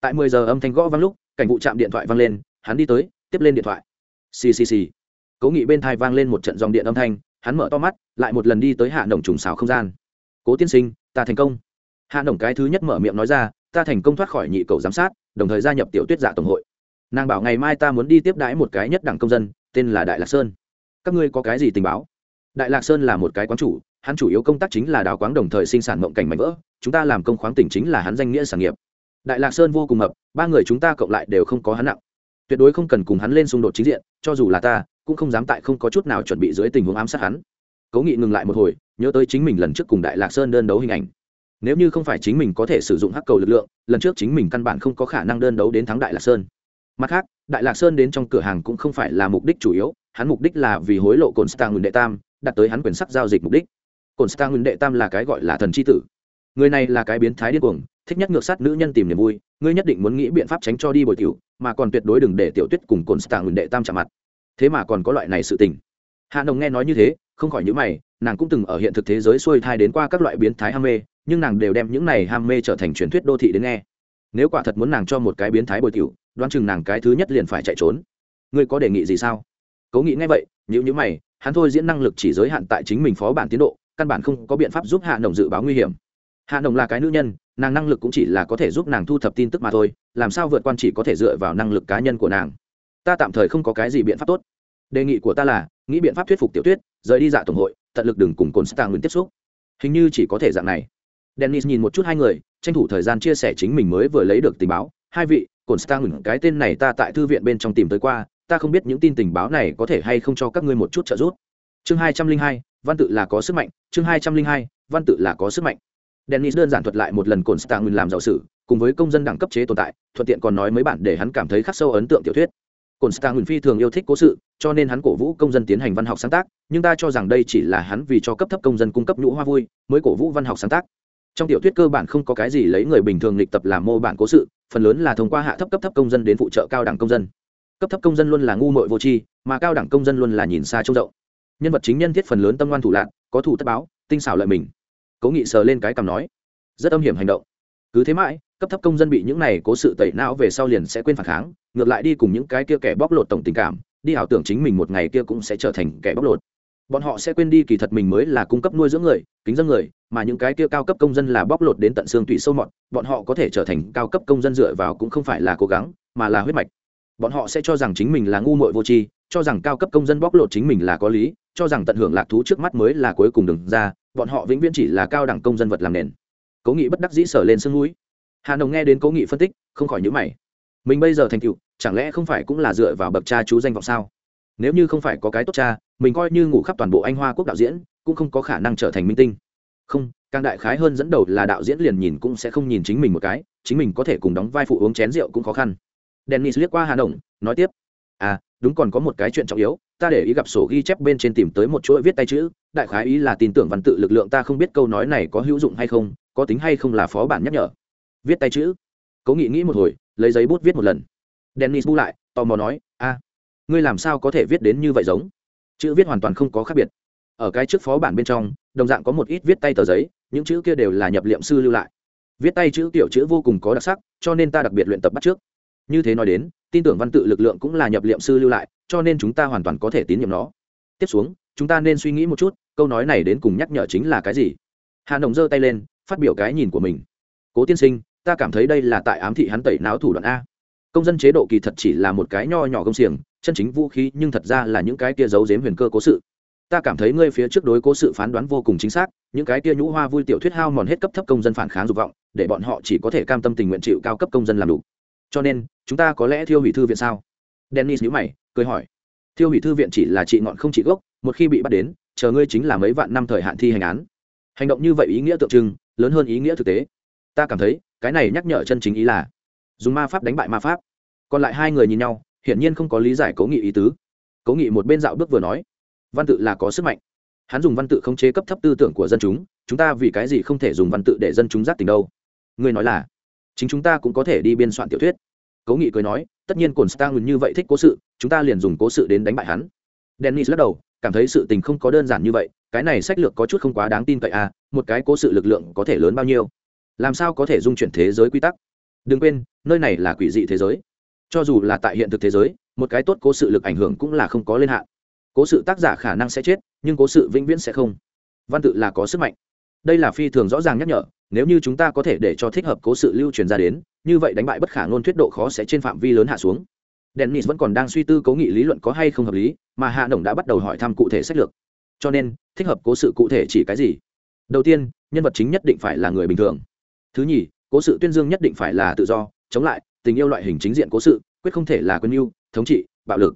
Tại mười giờ âm thanh gõ vang lúc, cảnh vụ trạm điện thoại vang lên, hắn đi tới, tiếp lên điện thoại. Ccc cố nghị bên thai vang lên một trận dòng điện âm thanh, hắn mở to mắt, lại một lần đi tới hạ nồng trùng xào không gian. Cố tiên sinh, ta thành công. Hạ nồng cái thứ nhất mở miệng nói ra, ta thành công thoát khỏi nhị cầu giám sát, đồng thời gia nhập tiểu tuyết giả tổng hội. Nàng bảo ngày mai ta muốn đi tiếp đãi một cái nhất đẳng công dân, tên là đại lạc sơn. Các ngươi có cái gì tình báo? Đại lạc sơn là một cái quán chủ hắn chủ yếu công tác chính là đào quáng đồng thời sinh sản mộng cảnh mạnh vỡ, chúng ta làm công khoáng tỉnh chính là hắn danh nghĩa sản nghiệp. Đại lạc sơn vô cùng mập, ba người chúng ta cộng lại đều không có hắn nặng. Tuyệt đối không cần cùng hắn lên xung đột chính diện, cho dù là ta, cũng không dám tại không có chút nào chuẩn bị dưới tình huống ám sát hắn. Cố nghị ngừng lại một hồi, nhớ tới chính mình lần trước cùng đại lạc sơn đơn đấu hình ảnh. Nếu như không phải chính mình có thể sử dụng hắc cầu lực lượng, lần trước chính mình căn bản không có khả năng đơn đấu đến thắng đại lạc sơn. Mặt khác, đại lạc sơn đến trong cửa hàng cũng không phải là mục đích chủ yếu, hắn mục đích là vì hối lộ cồn stang đệ tam đặt tới hắn quyền sắc giao dịch mục đích cồn Nguyên đệ tam là cái gọi là thần c h i tử. Người này là cái biến thái điên cuồng, thích nhất ngược sát nữ nhân tìm niềm vui, ngươi nhất định muốn nghĩ biện pháp tránh cho đi bồi tiểu, mà còn tuyệt đối đừng để tiểu tuyết cùng cồn Nguyên đệ tam chạm mặt. Thế mà còn có loại này sự tình. Hạ nồng nghe nói như thế, không khỏi nhíu mày, nàng cũng từng ở hiện thực thế giới xuôi thai đến qua các loại biến thái ham mê, nhưng nàng đều đem những này ham mê trở thành truyền thuyết đô thị đến nghe. Nếu quả thật muốn nàng cho một cái biến thái bồi tiểu, đoán chừng nàng cái thứ nhất liền phải chạy trốn. Ngươi có đề nghị gì sao? Cố nghĩ ngay vậy, nhíu nhíu mày, hắn thôi diễn năng lực chỉ giới hạn tại chính mình phó bản tiến độ căn bản không có biện pháp giúp hạ nồng dự báo nguy hiểm. Hạ nồng là cái nữ nhân, nàng năng lực cũng chỉ là có thể giúp nàng thu thập tin tức mà thôi, làm sao vượt quan chỉ có thể dựa vào năng lực cá nhân của nàng? Ta tạm thời không có cái gì biện pháp tốt. Đề nghị của ta là, nghĩ biện pháp thuyết phục tiểu tuyết, rời đi dạ tổng hội, tận lực đừng cùng cồn stang nguyên tiếp xúc. Hình như chỉ có thể dạng này. Dennis nhìn một chút hai người, tranh thủ thời gian chia sẻ chính mình mới vừa lấy được tình báo. Hai vị cồn stang cái tên này ta tại thư viện bên trong tìm tới qua, ta không biết những tin tình báo này có thể hay không cho các ngươi một chút trợ giúp. Chương hai trăm linh hai văn tự là có sức mạnh, chương hai trăm linh hai, văn tự là có sức mạnh. Dennis đơn giản thuật lại một lần cồn stang làm giàu sử, cùng với công dân đẳng cấp chế tồn tại, thuận tiện còn nói mấy bản để hắn cảm thấy khắc sâu ấn tượng tiểu thuyết. Cồn stang phi thường yêu thích cố sự, cho nên hắn cổ vũ công dân tiến hành văn học sáng tác, nhưng ta cho rằng đây chỉ là hắn vì cho cấp thấp công dân cung cấp nhũ hoa vui, mới cổ vũ văn học sáng tác. Trong tiểu thuyết cơ bản không có cái gì lấy người bình thường lịch tập làm mô bản cố sự, phần lớn là thông qua hạ thấp cấp thấp công dân đến phụ trợ cao đẳng công dân. Cấp thấp công dân luôn là ngu mội vô tri, mà cao đẳng công dân luôn là nhìn xa trông rộng nhân vật chính nhân thiết phần lớn tâm ngoan thủ lạc có thủ tất báo, tinh xảo lợi mình. Cố nghị sờ lên cái cằm nói, rất âm hiểm hành động. Cứ thế mãi, cấp thấp công dân bị những này cố sự tẩy não về sau liền sẽ quên phản kháng, ngược lại đi cùng những cái kia kẻ bóc lột tổng tình cảm, đi ảo tưởng chính mình một ngày kia cũng sẽ trở thành kẻ bóc lột. Bọn họ sẽ quên đi kỳ thật mình mới là cung cấp nuôi dưỡng người, kính dân người, mà những cái kia cao cấp công dân là bóc lột đến tận xương tủy sâu mọt, bọn họ có thể trở thành cao cấp công dân dựa vào cũng không phải là cố gắng, mà là huyết mạch. Bọn họ sẽ cho rằng chính mình là ngu muội vô tri, cho rằng cao cấp công dân bóc lột chính mình là có lý cho rằng tận hưởng lạc thú trước mắt mới là cuối cùng đừng ra, bọn họ vĩnh viễn chỉ là cao đẳng công dân vật làm nền. Cố nghị bất đắc dĩ sở lên sương núi hà nồng nghe đến cố nghị phân tích, không khỏi nhữ mày. Mình bây giờ thành cựu chẳng lẽ không phải cũng là dựa vào bậc cha chú danh vọng sao? Nếu như không phải có cái tốt cha, mình coi như ngủ khắp toàn bộ anh hoa quốc đạo diễn, cũng không có khả năng trở thành minh tinh. Không, càng đại khái hơn dẫn đầu là đạo diễn liền nhìn cũng sẽ không nhìn chính mình một cái, chính mình có thể cùng đóng vai phụ uống chén rượu cũng khó khăn. Dennis liếc qua hà đồng nói tiếp à đúng còn có một cái chuyện trọng yếu, ta để ý gặp sổ ghi chép bên trên tìm tới một chuỗi viết tay chữ, đại khái ý là tin tưởng văn tự lực lượng ta không biết câu nói này có hữu dụng hay không, có tính hay không là phó bản nhắc nhở. Viết tay chữ. Cố nghị nghĩ một hồi, lấy giấy bút viết một lần. Dennis bu lại, tò mò nói, a, ngươi làm sao có thể viết đến như vậy giống? Chữ viết hoàn toàn không có khác biệt. Ở cái trước phó bản bên trong, đồng dạng có một ít viết tay tờ giấy, những chữ kia đều là nhập liệm sư lưu lại. Viết tay chữ kiểu chữ vô cùng có đặc sắc, cho nên ta đặc biệt luyện tập bắt trước. Như thế nói đến tin tưởng văn tự lực lượng cũng là nhập liệm sư lưu lại, cho nên chúng ta hoàn toàn có thể tín nhiệm nó. Tiếp xuống, chúng ta nên suy nghĩ một chút, câu nói này đến cùng nhắc nhở chính là cái gì? Hà nồng giơ tay lên, phát biểu cái nhìn của mình. Cố tiên sinh, ta cảm thấy đây là tại ám thị hắn tẩy não thủ đoạn a. Công dân chế độ kỳ thật chỉ là một cái nho nhỏ công xiềng, chân chính vũ khí nhưng thật ra là những cái kia giấu giếm huyền cơ cố sự. Ta cảm thấy ngươi phía trước đối cố sự phán đoán vô cùng chính xác, những cái kia nhũ hoa vui tiểu thuyết hao mòn hết cấp thấp công dân phản kháng dục vọng, để bọn họ chỉ có thể cam tâm tình nguyện chịu cao cấp công dân làm đủ cho nên, chúng ta có lẽ thiêu hủy thư viện sao? Dennis nhữ mày, cười hỏi. Thiêu hủy thư viện chỉ là trị ngọn không trị gốc, một khi bị bắt đến, chờ ngươi chính là mấy vạn năm thời hạn thi hành án. Hành động như vậy ý nghĩa tượng trưng, lớn hơn ý nghĩa thực tế. Ta cảm thấy, cái này nhắc nhở chân chính ý là, dùng ma pháp đánh bại ma pháp. Còn lại hai người nhìn nhau, hiển nhiên không có lý giải cố nghị ý tứ. Cố nghị một bên dạo bước vừa nói, văn tự là có sức mạnh. Hắn dùng văn tự khống chế cấp thấp tư tưởng của dân chúng chúng ta vì cái gì không thể dùng văn tự để dân chúng giác tình đâu? Ngươi nói là chính chúng ta cũng có thể đi biên soạn tiểu thuyết. Cố nghị cười nói, tất nhiên cồn stang như vậy thích cố sự, chúng ta liền dùng cố sự đến đánh bại hắn. Dennis lắc đầu, cảm thấy sự tình không có đơn giản như vậy, cái này sách lược có chút không quá đáng tin cậy à một cái cố sự lực lượng có thể lớn bao nhiêu? Làm sao có thể dung chuyển thế giới quy tắc? Đừng quên, nơi này là quỷ dị thế giới. Cho dù là tại hiện thực thế giới, một cái tốt cố sự lực ảnh hưởng cũng là không có lên hạn. Cố sự tác giả khả năng sẽ chết, nhưng cố sự vĩnh viễn sẽ không. Văn tự là có sức mạnh. Đây là phi thường rõ ràng nhắc nhở nếu như chúng ta có thể để cho thích hợp cố sự lưu truyền ra đến, như vậy đánh bại bất khả ngôn thuyết độ khó sẽ trên phạm vi lớn hạ xuống. Dennis vẫn còn đang suy tư cố nghị lý luận có hay không hợp lý, mà hạ đồng đã bắt đầu hỏi thăm cụ thể sách lược. Cho nên, thích hợp cố sự cụ thể chỉ cái gì? Đầu tiên, nhân vật chính nhất định phải là người bình thường. Thứ nhì, cố sự tuyên dương nhất định phải là tự do, chống lại, tình yêu loại hình chính diện cố sự, quyết không thể là quân yêu thống trị, bạo lực.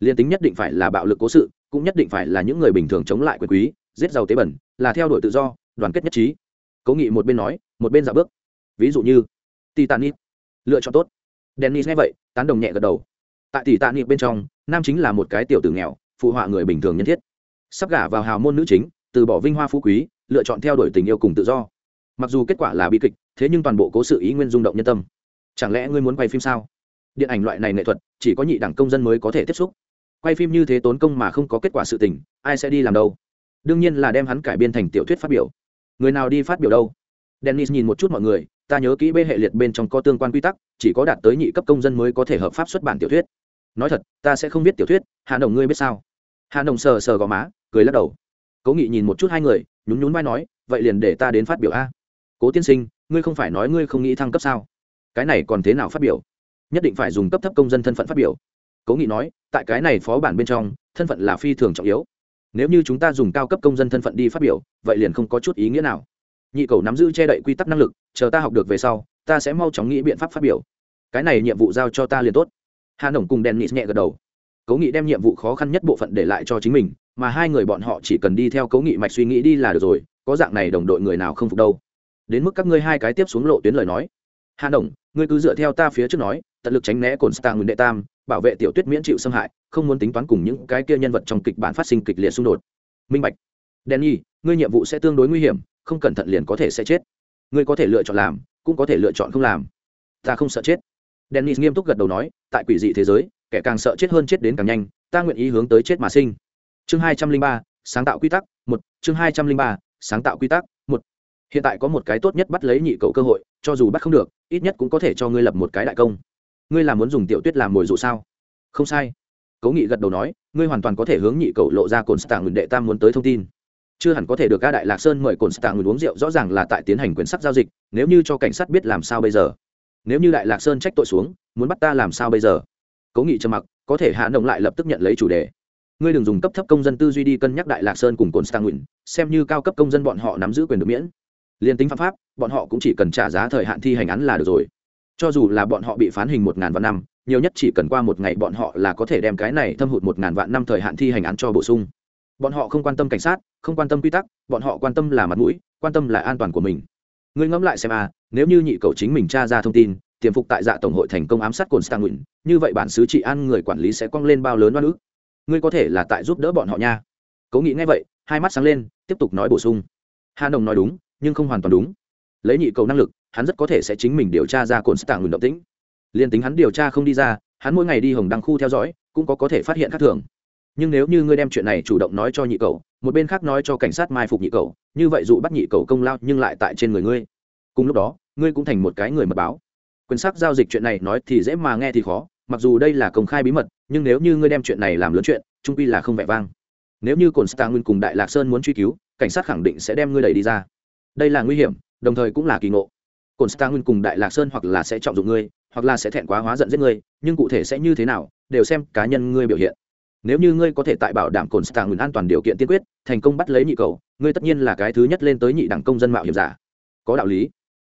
Liên tính nhất định phải là bạo lực cố sự, cũng nhất định phải là những người bình thường chống lại quyền quý, giết giàu tế bẩn, là theo đuổi tự do, đoàn kết nhất trí cố nghị một bên nói, một bên dạo bước. Ví dụ như, titanic. Lựa chọn tốt. Dennis nghe vậy, tán đồng nhẹ gật đầu. Tại titanic bên trong, nam chính là một cái tiểu tử nghèo, phụ họa người bình thường nhân thiết. Sắp gả vào hào môn nữ chính, từ bỏ vinh hoa phú quý, lựa chọn theo đuổi tình yêu cùng tự do. Mặc dù kết quả là bi kịch, thế nhưng toàn bộ cố sự ý nguyên rung động nhân tâm. Chẳng lẽ ngươi muốn quay phim sao? Điện ảnh loại này nghệ thuật, chỉ có nhị đẳng công dân mới có thể tiếp xúc. Quay phim như thế tốn công mà không có kết quả sự tình, ai sẽ đi làm đâu? Đương nhiên là đem hắn cải biên thành tiểu thuyết phát biểu người nào đi phát biểu đâu? Dennis nhìn một chút mọi người, ta nhớ kỹ bê hệ liệt bên trong có tương quan quy tắc, chỉ có đạt tới nhị cấp công dân mới có thể hợp pháp xuất bản tiểu thuyết. Nói thật, ta sẽ không biết tiểu thuyết hà đồng ngươi biết sao? Hà đồng sờ sờ gò má, cười lắc đầu. Cố nghị nhìn một chút hai người, nhún nhún vai nói, vậy liền để ta đến phát biểu a. Cố tiên sinh, ngươi không phải nói ngươi không nghĩ thăng cấp sao? Cái này còn thế nào phát biểu? Nhất định phải dùng cấp thấp công dân thân phận phát biểu. Cố nghị nói, tại cái này phó bản bên trong, thân phận là phi thường trọng yếu nếu như chúng ta dùng cao cấp công dân thân phận đi phát biểu, vậy liền không có chút ý nghĩa nào. Nhị cầu nắm giữ che đậy quy tắc năng lực, chờ ta học được về sau, ta sẽ mau chóng nghĩ biện pháp phát biểu. Cái này nhiệm vụ giao cho ta liền tốt. Hà nổng cùng đèn nịt nhẹ gật đầu. Cố nghị đem nhiệm vụ khó khăn nhất bộ phận để lại cho chính mình, mà hai người bọn họ chỉ cần đi theo cố nghị mạch suy nghĩ đi là được rồi, có dạng này đồng đội người nào không phục đâu. Đến mức các ngươi hai cái tiếp xuống lộ tuyến lời nói. Hà nổng, ngươi cứ dựa theo ta phía trước nói, tận lực tránh né cồn stạng nguyên đệ tam bảo vệ tiểu tuyết miễn chịu xâm hại, không muốn tính toán cùng những cái kia nhân vật trong kịch bản phát sinh kịch liệt xung đột. Minh bạch. Danny, ngươi nhiệm vụ sẽ tương đối nguy hiểm, không cẩn thận liền có thể sẽ chết. Ngươi có thể lựa chọn làm, cũng có thể lựa chọn không làm. Ta không sợ chết. Dennis nghiêm túc gật đầu nói, tại quỷ dị thế giới, kẻ càng sợ chết hơn chết đến càng nhanh, ta nguyện ý hướng tới chết mà sinh. Chương hai trăm linh ba, sáng tạo quy tắc một, chương hai trăm linh ba, sáng tạo quy tắc một. Hiện tại có một cái tốt nhất bắt lấy nhị cậu cơ hội, cho dù bắt không được, ít nhất cũng có thể cho ngươi lập một cái đại công ngươi là muốn dùng tiểu tuyết làm mồi dụ sao? Không sai. Cố nghị gật đầu nói, ngươi hoàn toàn có thể hướng nhị cậu lộ ra cồn stạng nguyện đệ tam muốn tới thông tin. Chưa hẳn có thể được ca đại lạc sơn mời cồn stạng nguyện uống rượu, rõ ràng là tại tiến hành quyển sắc giao dịch, nếu như cho cảnh sát biết làm sao bây giờ. Nếu như đại lạc sơn trách tội xuống, muốn bắt ta làm sao bây giờ? Cố nghị trầm mặc, có thể hạ động lại lập tức nhận lấy chủ đề. Ngươi đừng dùng cấp thấp công dân tư duy đi cân nhắc đại lạc sơn cùng cồn stạng nguyện, xem như cao cấp công dân bọn họ nắm giữ quyền được miễn. Liên tính pháp pháp, bọn họ cũng chỉ cần trả giá thời hạn thi hành án là được rồi cho dù là bọn họ bị phán hình một ngàn vạn năm, nhiều nhất chỉ cần qua một ngày bọn họ là có thể đem cái này thâm hụt một ngàn vạn năm thời hạn thi hành án cho bổ sung. Bọn họ không quan tâm cảnh sát, không quan tâm quy tắc, bọn họ quan tâm là mặt mũi, quan tâm là an toàn của mình. Ngươi ngẫm lại xem à nếu như nhị cầu chính mình tra ra thông tin, tiềm phục tại dạ tổng hội thành công ám sát cồn stang nguyện như vậy bản xứ trị an người quản lý sẽ quăng lên bao lớn oan ức. Ngươi có thể là tại giúp đỡ bọn họ nha. Cố nghĩ ngay vậy, hai mắt sáng lên, tiếp tục nói bổ sung. Hà nồng nói đúng, nhưng không hoàn toàn đúng. Lấy nhị cầu năng lực hắn rất có thể sẽ chính mình điều tra ra cồn stạng ngừng động tĩnh. Liền tính hắn điều tra không đi ra, hắn mỗi ngày đi hồng đăng khu theo dõi, cũng có có thể phát hiện khác thường. Nhưng nếu như ngươi đem chuyện này chủ động nói cho nhị cầu một bên khác nói cho cảnh sát mai phục nhị cầu như vậy dụ bắt nhị cầu công lao nhưng lại tại trên người ngươi. Cùng lúc đó, ngươi cũng thành một cái người mật báo. Quyền sắc giao dịch chuyện này nói thì dễ mà nghe thì khó, mặc dù đây là công khai bí mật, nhưng nếu như ngươi đem chuyện này làm lớn chuyện, trung quy là không vẻ vang. Nếu như cồn stang nguyên cùng đại lạc sơn muốn truy cứu, cảnh sát khẳng định sẽ đem ngươi đẩy đi ra. Đây là nguy hiểm, đồng thời cũng là kỳ ngộ cồn star nguyên cùng đại lạc sơn hoặc là sẽ trọng dụng ngươi, hoặc là sẽ thẹn quá hóa giận giết ngươi, nhưng cụ thể sẽ như thế nào, đều xem cá nhân ngươi biểu hiện. Nếu như ngươi có thể tại bảo đảm cồn star nguyên an toàn điều kiện tiên quyết, thành công bắt lấy nhị cầu, ngươi tất nhiên là cái thứ nhất lên tới nhị đẳng công dân mạo hiểm giả. Có đạo lý.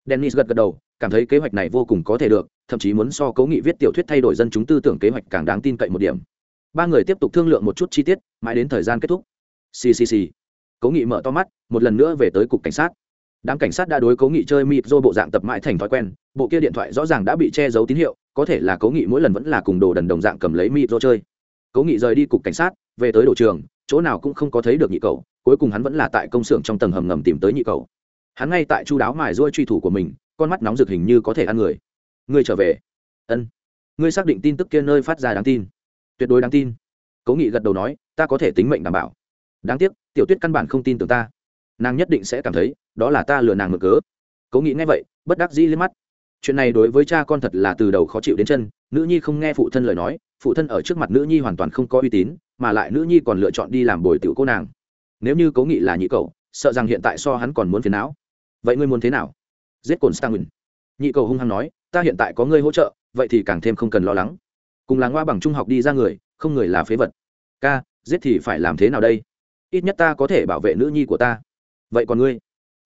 Dennis gật gật đầu, cảm thấy kế hoạch này vô cùng có thể được, thậm chí muốn so cấu nghị viết tiểu thuyết thay đổi dân chúng tư tưởng kế hoạch càng đáng tin cậy một điểm. Ba người tiếp tục thương lượng một chút chi tiết, mãi đến thời gian kết thúc. Ccc Cố nghị mở to mắt, một lần nữa về tới cục cảnh sát đám cảnh sát đã đối cố nghị chơi mịp do bộ dạng tập mãi thành thói quen, bộ kia điện thoại rõ ràng đã bị che giấu tín hiệu, có thể là cố nghị mỗi lần vẫn là cùng đồ đần đồng dạng cầm lấy mịp do chơi. Cố nghị rời đi cục cảnh sát, về tới đổ trường, chỗ nào cũng không có thấy được nhị cầu cuối cùng hắn vẫn là tại công xưởng trong tầng hầm ngầm tìm tới nhị cầu hắn ngay tại chu đáo mài ruôi truy thủ của mình, con mắt nóng rực hình như có thể ăn người. Ngươi trở về. Ân. Ngươi xác định tin tức kia nơi phát ra đáng tin. Tuyệt đối đáng tin. Cố nghị gật đầu nói, ta có thể tính mệnh đảm bảo. Đáng tiếc, tiểu tuyết căn bản không tin tưởng ta nàng nhất định sẽ cảm thấy, đó là ta lừa nàng mở cớ. Cố nghị nghe vậy, bất đắc dĩ lên mắt. Chuyện này đối với cha con thật là từ đầu khó chịu đến chân, nữ nhi không nghe phụ thân lời nói, phụ thân ở trước mặt nữ nhi hoàn toàn không có uy tín, mà lại nữ nhi còn lựa chọn đi làm bồi tiểu cô nàng. Nếu như cố nghị là nhị cậu, sợ rằng hiện tại so hắn còn muốn phiền não. Vậy ngươi muốn thế nào? Giết cồn stanwin nhị cầu hung hăng nói, ta hiện tại có ngươi hỗ trợ, vậy thì càng thêm không cần lo lắng. Cùng là ngoa bằng trung học đi ra người, không người là phế vật. Ca, giết thì phải làm thế nào đây? Ít nhất ta có thể bảo vệ nữ nhi của ta vậy còn ngươi?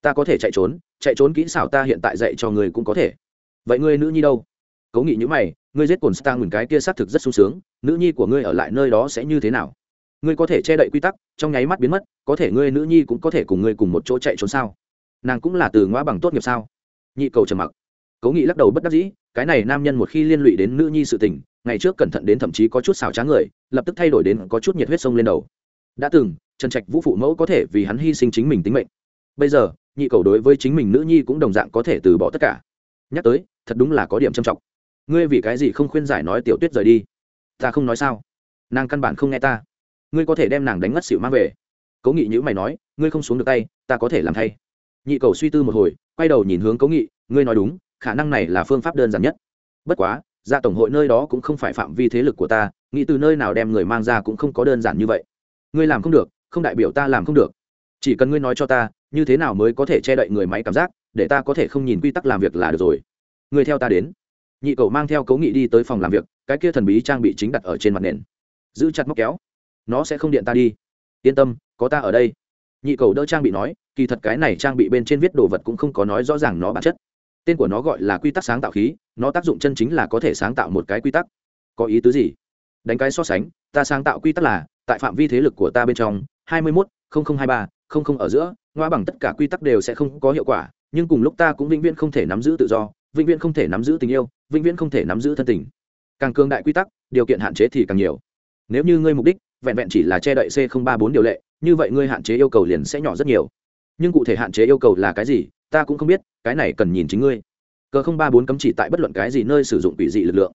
Ta có thể chạy trốn chạy trốn kỹ xảo ta hiện tại dạy cho ngươi cũng có thể. Vậy ngươi nữ nhi đâu? Cố nghị như mày, ngươi giết cồn stang ngừng cái kia xác thực rất sung sướng, nữ nhi của ngươi ở lại nơi đó sẽ như thế nào? Ngươi có thể che đậy quy tắc, trong nháy mắt biến mất, có thể ngươi nữ nhi cũng có thể cùng ngươi cùng một chỗ chạy trốn sao? Nàng cũng là từ ngoa bằng tốt nghiệp sao? Nhị cầu trầm mặc. Cố nghị lắc đầu bất đắc dĩ, cái này nam nhân một khi liên lụy đến nữ nhi sự tình, ngày trước cẩn thận đến thậm chí có chút xào tráng người, lập tức thay đổi đến có chút nhiệt huyết sông lên đầu đã từng, trần trạch vũ phụ mẫu có thể vì hắn hy sinh chính mình tính mệnh. Bây giờ, nhị cầu đối với chính mình nữ nhi cũng đồng dạng có thể từ bỏ tất cả. Nhắc tới, thật đúng là có điểm trầm trọng. Ngươi vì cái gì không khuyên giải nói tiểu tuyết rời đi? Ta không nói sao? Nàng căn bản không nghe ta. Ngươi có thể đem nàng đánh ngất xỉu mang về. Cố nghị nhữ mày nói, ngươi không xuống được tay, ta có thể làm thay. Nhị cầu suy tư một hồi, quay đầu nhìn hướng cố nghị, ngươi nói đúng, khả năng này là phương pháp đơn giản nhất. Bất quá ra tổng hội nơi đó cũng không phải phạm vi thế lực của ta, nghĩ từ nơi nào đem người mang ra cũng không có đơn giản như vậy ngươi làm không được, không đại biểu ta làm không được. Chỉ cần ngươi nói cho ta, như thế nào mới có thể che đậy người máy cảm giác, để ta có thể không nhìn quy tắc làm việc là được rồi. Ngươi theo ta đến. Nhị cầu mang theo cấu nghị đi tới phòng làm việc, cái kia thần bí trang bị chính đặt ở trên mặt nền. Giữ chặt móc kéo. Nó sẽ không điện ta đi. Yên tâm, có ta ở đây. Nhị cầu đỡ trang bị nói, kỳ thật cái này trang bị bên trên viết đồ vật cũng không có nói rõ ràng nó bản chất. Tên của nó gọi là quy tắc sáng tạo khí, nó tác dụng chân chính là có thể sáng tạo một cái quy tắc. Có ý tứ gì? Đánh cái so sánh, ta sáng tạo quy tắc là tại phạm vi thế lực của ta bên trong, hai mươi mốt hai ba, không ở giữa, ngoa bằng tất cả quy tắc đều sẽ không có hiệu quả, nhưng cùng lúc ta cũng vĩnh viễn không thể nắm giữ tự do, vĩnh viễn không thể nắm giữ tình yêu, vĩnh viễn không thể nắm giữ thân tình. Càng cường đại quy tắc, điều kiện hạn chế thì càng nhiều. Nếu như ngươi mục đích, vẹn vẹn chỉ là che đậy c ba bốn điều lệ, như vậy ngươi hạn chế yêu cầu liền sẽ nhỏ rất nhiều. Nhưng cụ thể hạn chế yêu cầu là cái gì, ta cũng không biết, cái này cần nhìn chính ngươi. Cờ không ba bốn cấm chỉ tại bất luận cái gì nơi sử dụng quỷ dị lực lượng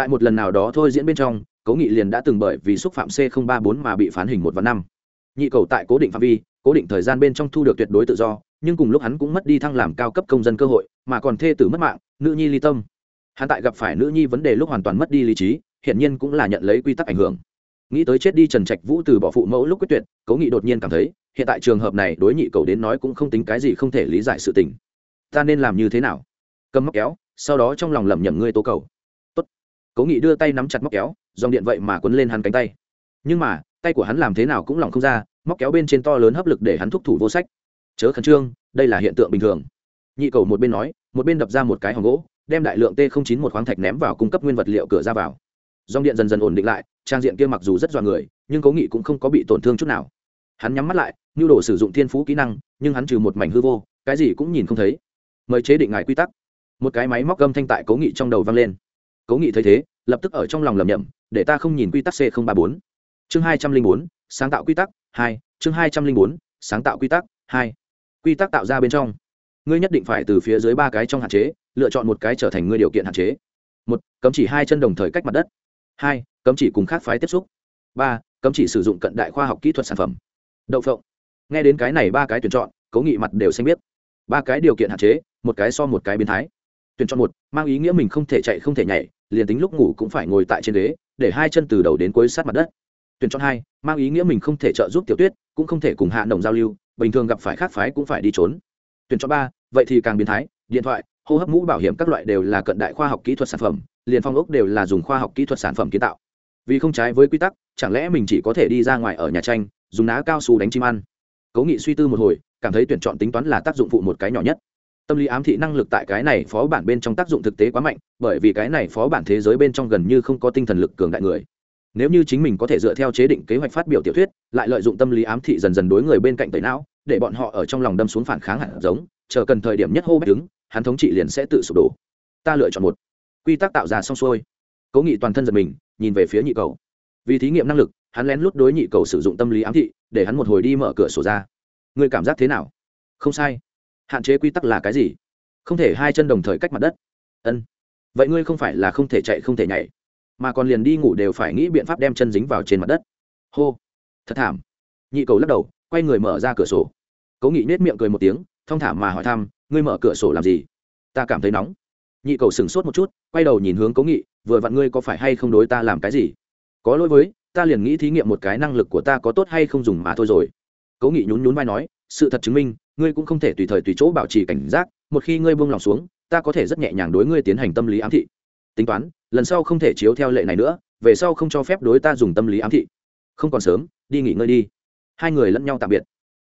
tại một lần nào đó thôi diễn bên trong, cố nghị liền đã từng bởi vì xúc phạm c không ba bốn mà bị phán hình một và năm. Nhị cầu tại cố định phạm vi, cố định thời gian bên trong thu được tuyệt đối tự do, nhưng cùng lúc hắn cũng mất đi thăng làm cao cấp công dân cơ hội, mà còn thê tử mất mạng, nữ nhi ly tâm. Hắn tại gặp phải nữ nhi vấn đề lúc hoàn toàn mất đi lý trí, hiển nhiên cũng là nhận lấy quy tắc ảnh hưởng. Nghĩ tới chết đi trần trạch vũ từ bỏ phụ mẫu lúc quyết tuyệt, cố nghị đột nhiên cảm thấy, hiện tại trường hợp này đối nhị cầu đến nói cũng không tính cái gì không thể lý giải sự tình. Ta nên làm như thế nào? Cầm móc kéo, sau đó trong lòng lẩm nhẩm ngươi tố cầu cố nghị đưa tay nắm chặt móc kéo, dòng điện vậy mà quấn lên hắn cánh tay. Nhưng mà, tay của hắn làm thế nào cũng lòng không ra, móc kéo bên trên to lớn hấp lực để hắn thúc thủ vô sách. Chớ khẩn trương, đây là hiện tượng bình thường. Nhị cầu một bên nói, một bên đập ra một cái hòm gỗ, đem đại lượng t chín một khoáng thạch ném vào cung cấp nguyên vật liệu cửa ra vào. Dòng điện dần dần ổn định lại, trang diện kia mặc dù rất dọa người, nhưng cố nghị cũng không có bị tổn thương chút nào. Hắn nhắm mắt lại, nhu đồ sử dụng thiên phú kỹ năng, nhưng hắn trừ một mảnh hư vô, cái gì cũng nhìn không thấy. Mời chế định ngài quy tắc. Một cái máy móc gâm thanh tại cố nghị trong đầu vang lên cố nghị thấy thế, lập tức ở trong lòng lầm nhầm để ta không nhìn quy tắc c ba bốn. Chương hai trăm linh bốn, sáng tạo quy tắc hai, chương hai trăm linh bốn, sáng tạo quy tắc hai. Quy tắc tạo ra bên trong. Ngươi nhất định phải từ phía dưới ba cái trong hạn chế, lựa chọn một cái trở thành ngươi điều kiện hạn chế. Một, cấm chỉ hai chân đồng thời cách mặt đất. Hai, cấm chỉ cùng khác phái tiếp xúc. Ba, cấm chỉ sử dụng cận đại khoa học kỹ thuật sản phẩm. Đậu phộng. Nghe đến cái này ba cái tuyển chọn, cố nghị mặt đều xanh biết ba cái điều kiện hạn chế, một cái so một cái biến thái tuyển chọn một, mang ý nghĩa mình không thể chạy không thể nhảy, liền tính lúc ngủ cũng phải ngồi tại trên ghế, để hai chân từ đầu đến cuối sát mặt đất. Tuyển chọn hai, mang ý nghĩa mình không thể trợ giúp tiểu tuyết, cũng không thể cùng hạ đồng giao lưu, bình thường gặp phải khác phái cũng phải đi trốn. Tuyển chọn ba, vậy thì càng biến thái, điện thoại, hô hấp mũ bảo hiểm các loại đều là cận đại khoa học kỹ thuật sản phẩm, liền phong ốc đều là dùng khoa học kỹ thuật sản phẩm kiến tạo. Vì không trái với quy tắc, chẳng lẽ mình chỉ có thể đi ra ngoài ở nhà tranh, dùng ná cao su đánh chim ăn? Cố nghị suy tư một hồi, cảm thấy tuyển chọn tính toán là tác dụng phụ một cái nhỏ nhất tâm lý ám thị năng lực tại cái này phó bản bên trong tác dụng thực tế quá mạnh, bởi vì cái này phó bản thế giới bên trong gần như không có tinh thần lực cường đại người. Nếu như chính mình có thể dựa theo chế định kế hoạch phát biểu tiểu thuyết, lại lợi dụng tâm lý ám thị dần dần đối người bên cạnh tẩy não, để bọn họ ở trong lòng đâm xuống phản kháng hẳn giống, chờ cần thời điểm nhất hô bách đứng, hắn thống trị liền sẽ tự sụp đổ. Ta lựa chọn một. Quy tắc tạo ra xong xuôi. Cố nghị toàn thân giật mình, nhìn về phía nhị cầu. Vì thí nghiệm năng lực, hắn lén lút đối nhị cầu sử dụng tâm lý ám thị, để hắn một hồi đi mở cửa sổ ra. Ngươi cảm giác thế nào? Không sai hạn chế quy tắc là cái gì? Không thể hai chân đồng thời cách mặt đất. Ân. Vậy ngươi không phải là không thể chạy không thể nhảy, mà còn liền đi ngủ đều phải nghĩ biện pháp đem chân dính vào trên mặt đất. Hô. Thật thảm. Nhị cầu lắc đầu, quay người mở ra cửa sổ. Cố nghị nết miệng cười một tiếng, thong thả mà hỏi thăm, ngươi mở cửa sổ làm gì? Ta cảm thấy nóng. Nhị cầu sửng sốt một chút, quay đầu nhìn hướng cố nghị, vừa vặn ngươi có phải hay không đối ta làm cái gì? Có lỗi với, ta liền nghĩ thí nghiệm một cái năng lực của ta có tốt hay không dùng mà thôi rồi. Cố nghị nhún nhún vai nói, sự thật chứng minh ngươi cũng không thể tùy thời tùy chỗ bảo trì cảnh giác, một khi ngươi buông lòng xuống, ta có thể rất nhẹ nhàng đối ngươi tiến hành tâm lý ám thị. Tính toán, lần sau không thể chiếu theo lệ này nữa, về sau không cho phép đối ta dùng tâm lý ám thị. Không còn sớm, đi nghỉ ngơi đi. Hai người lẫn nhau tạm biệt.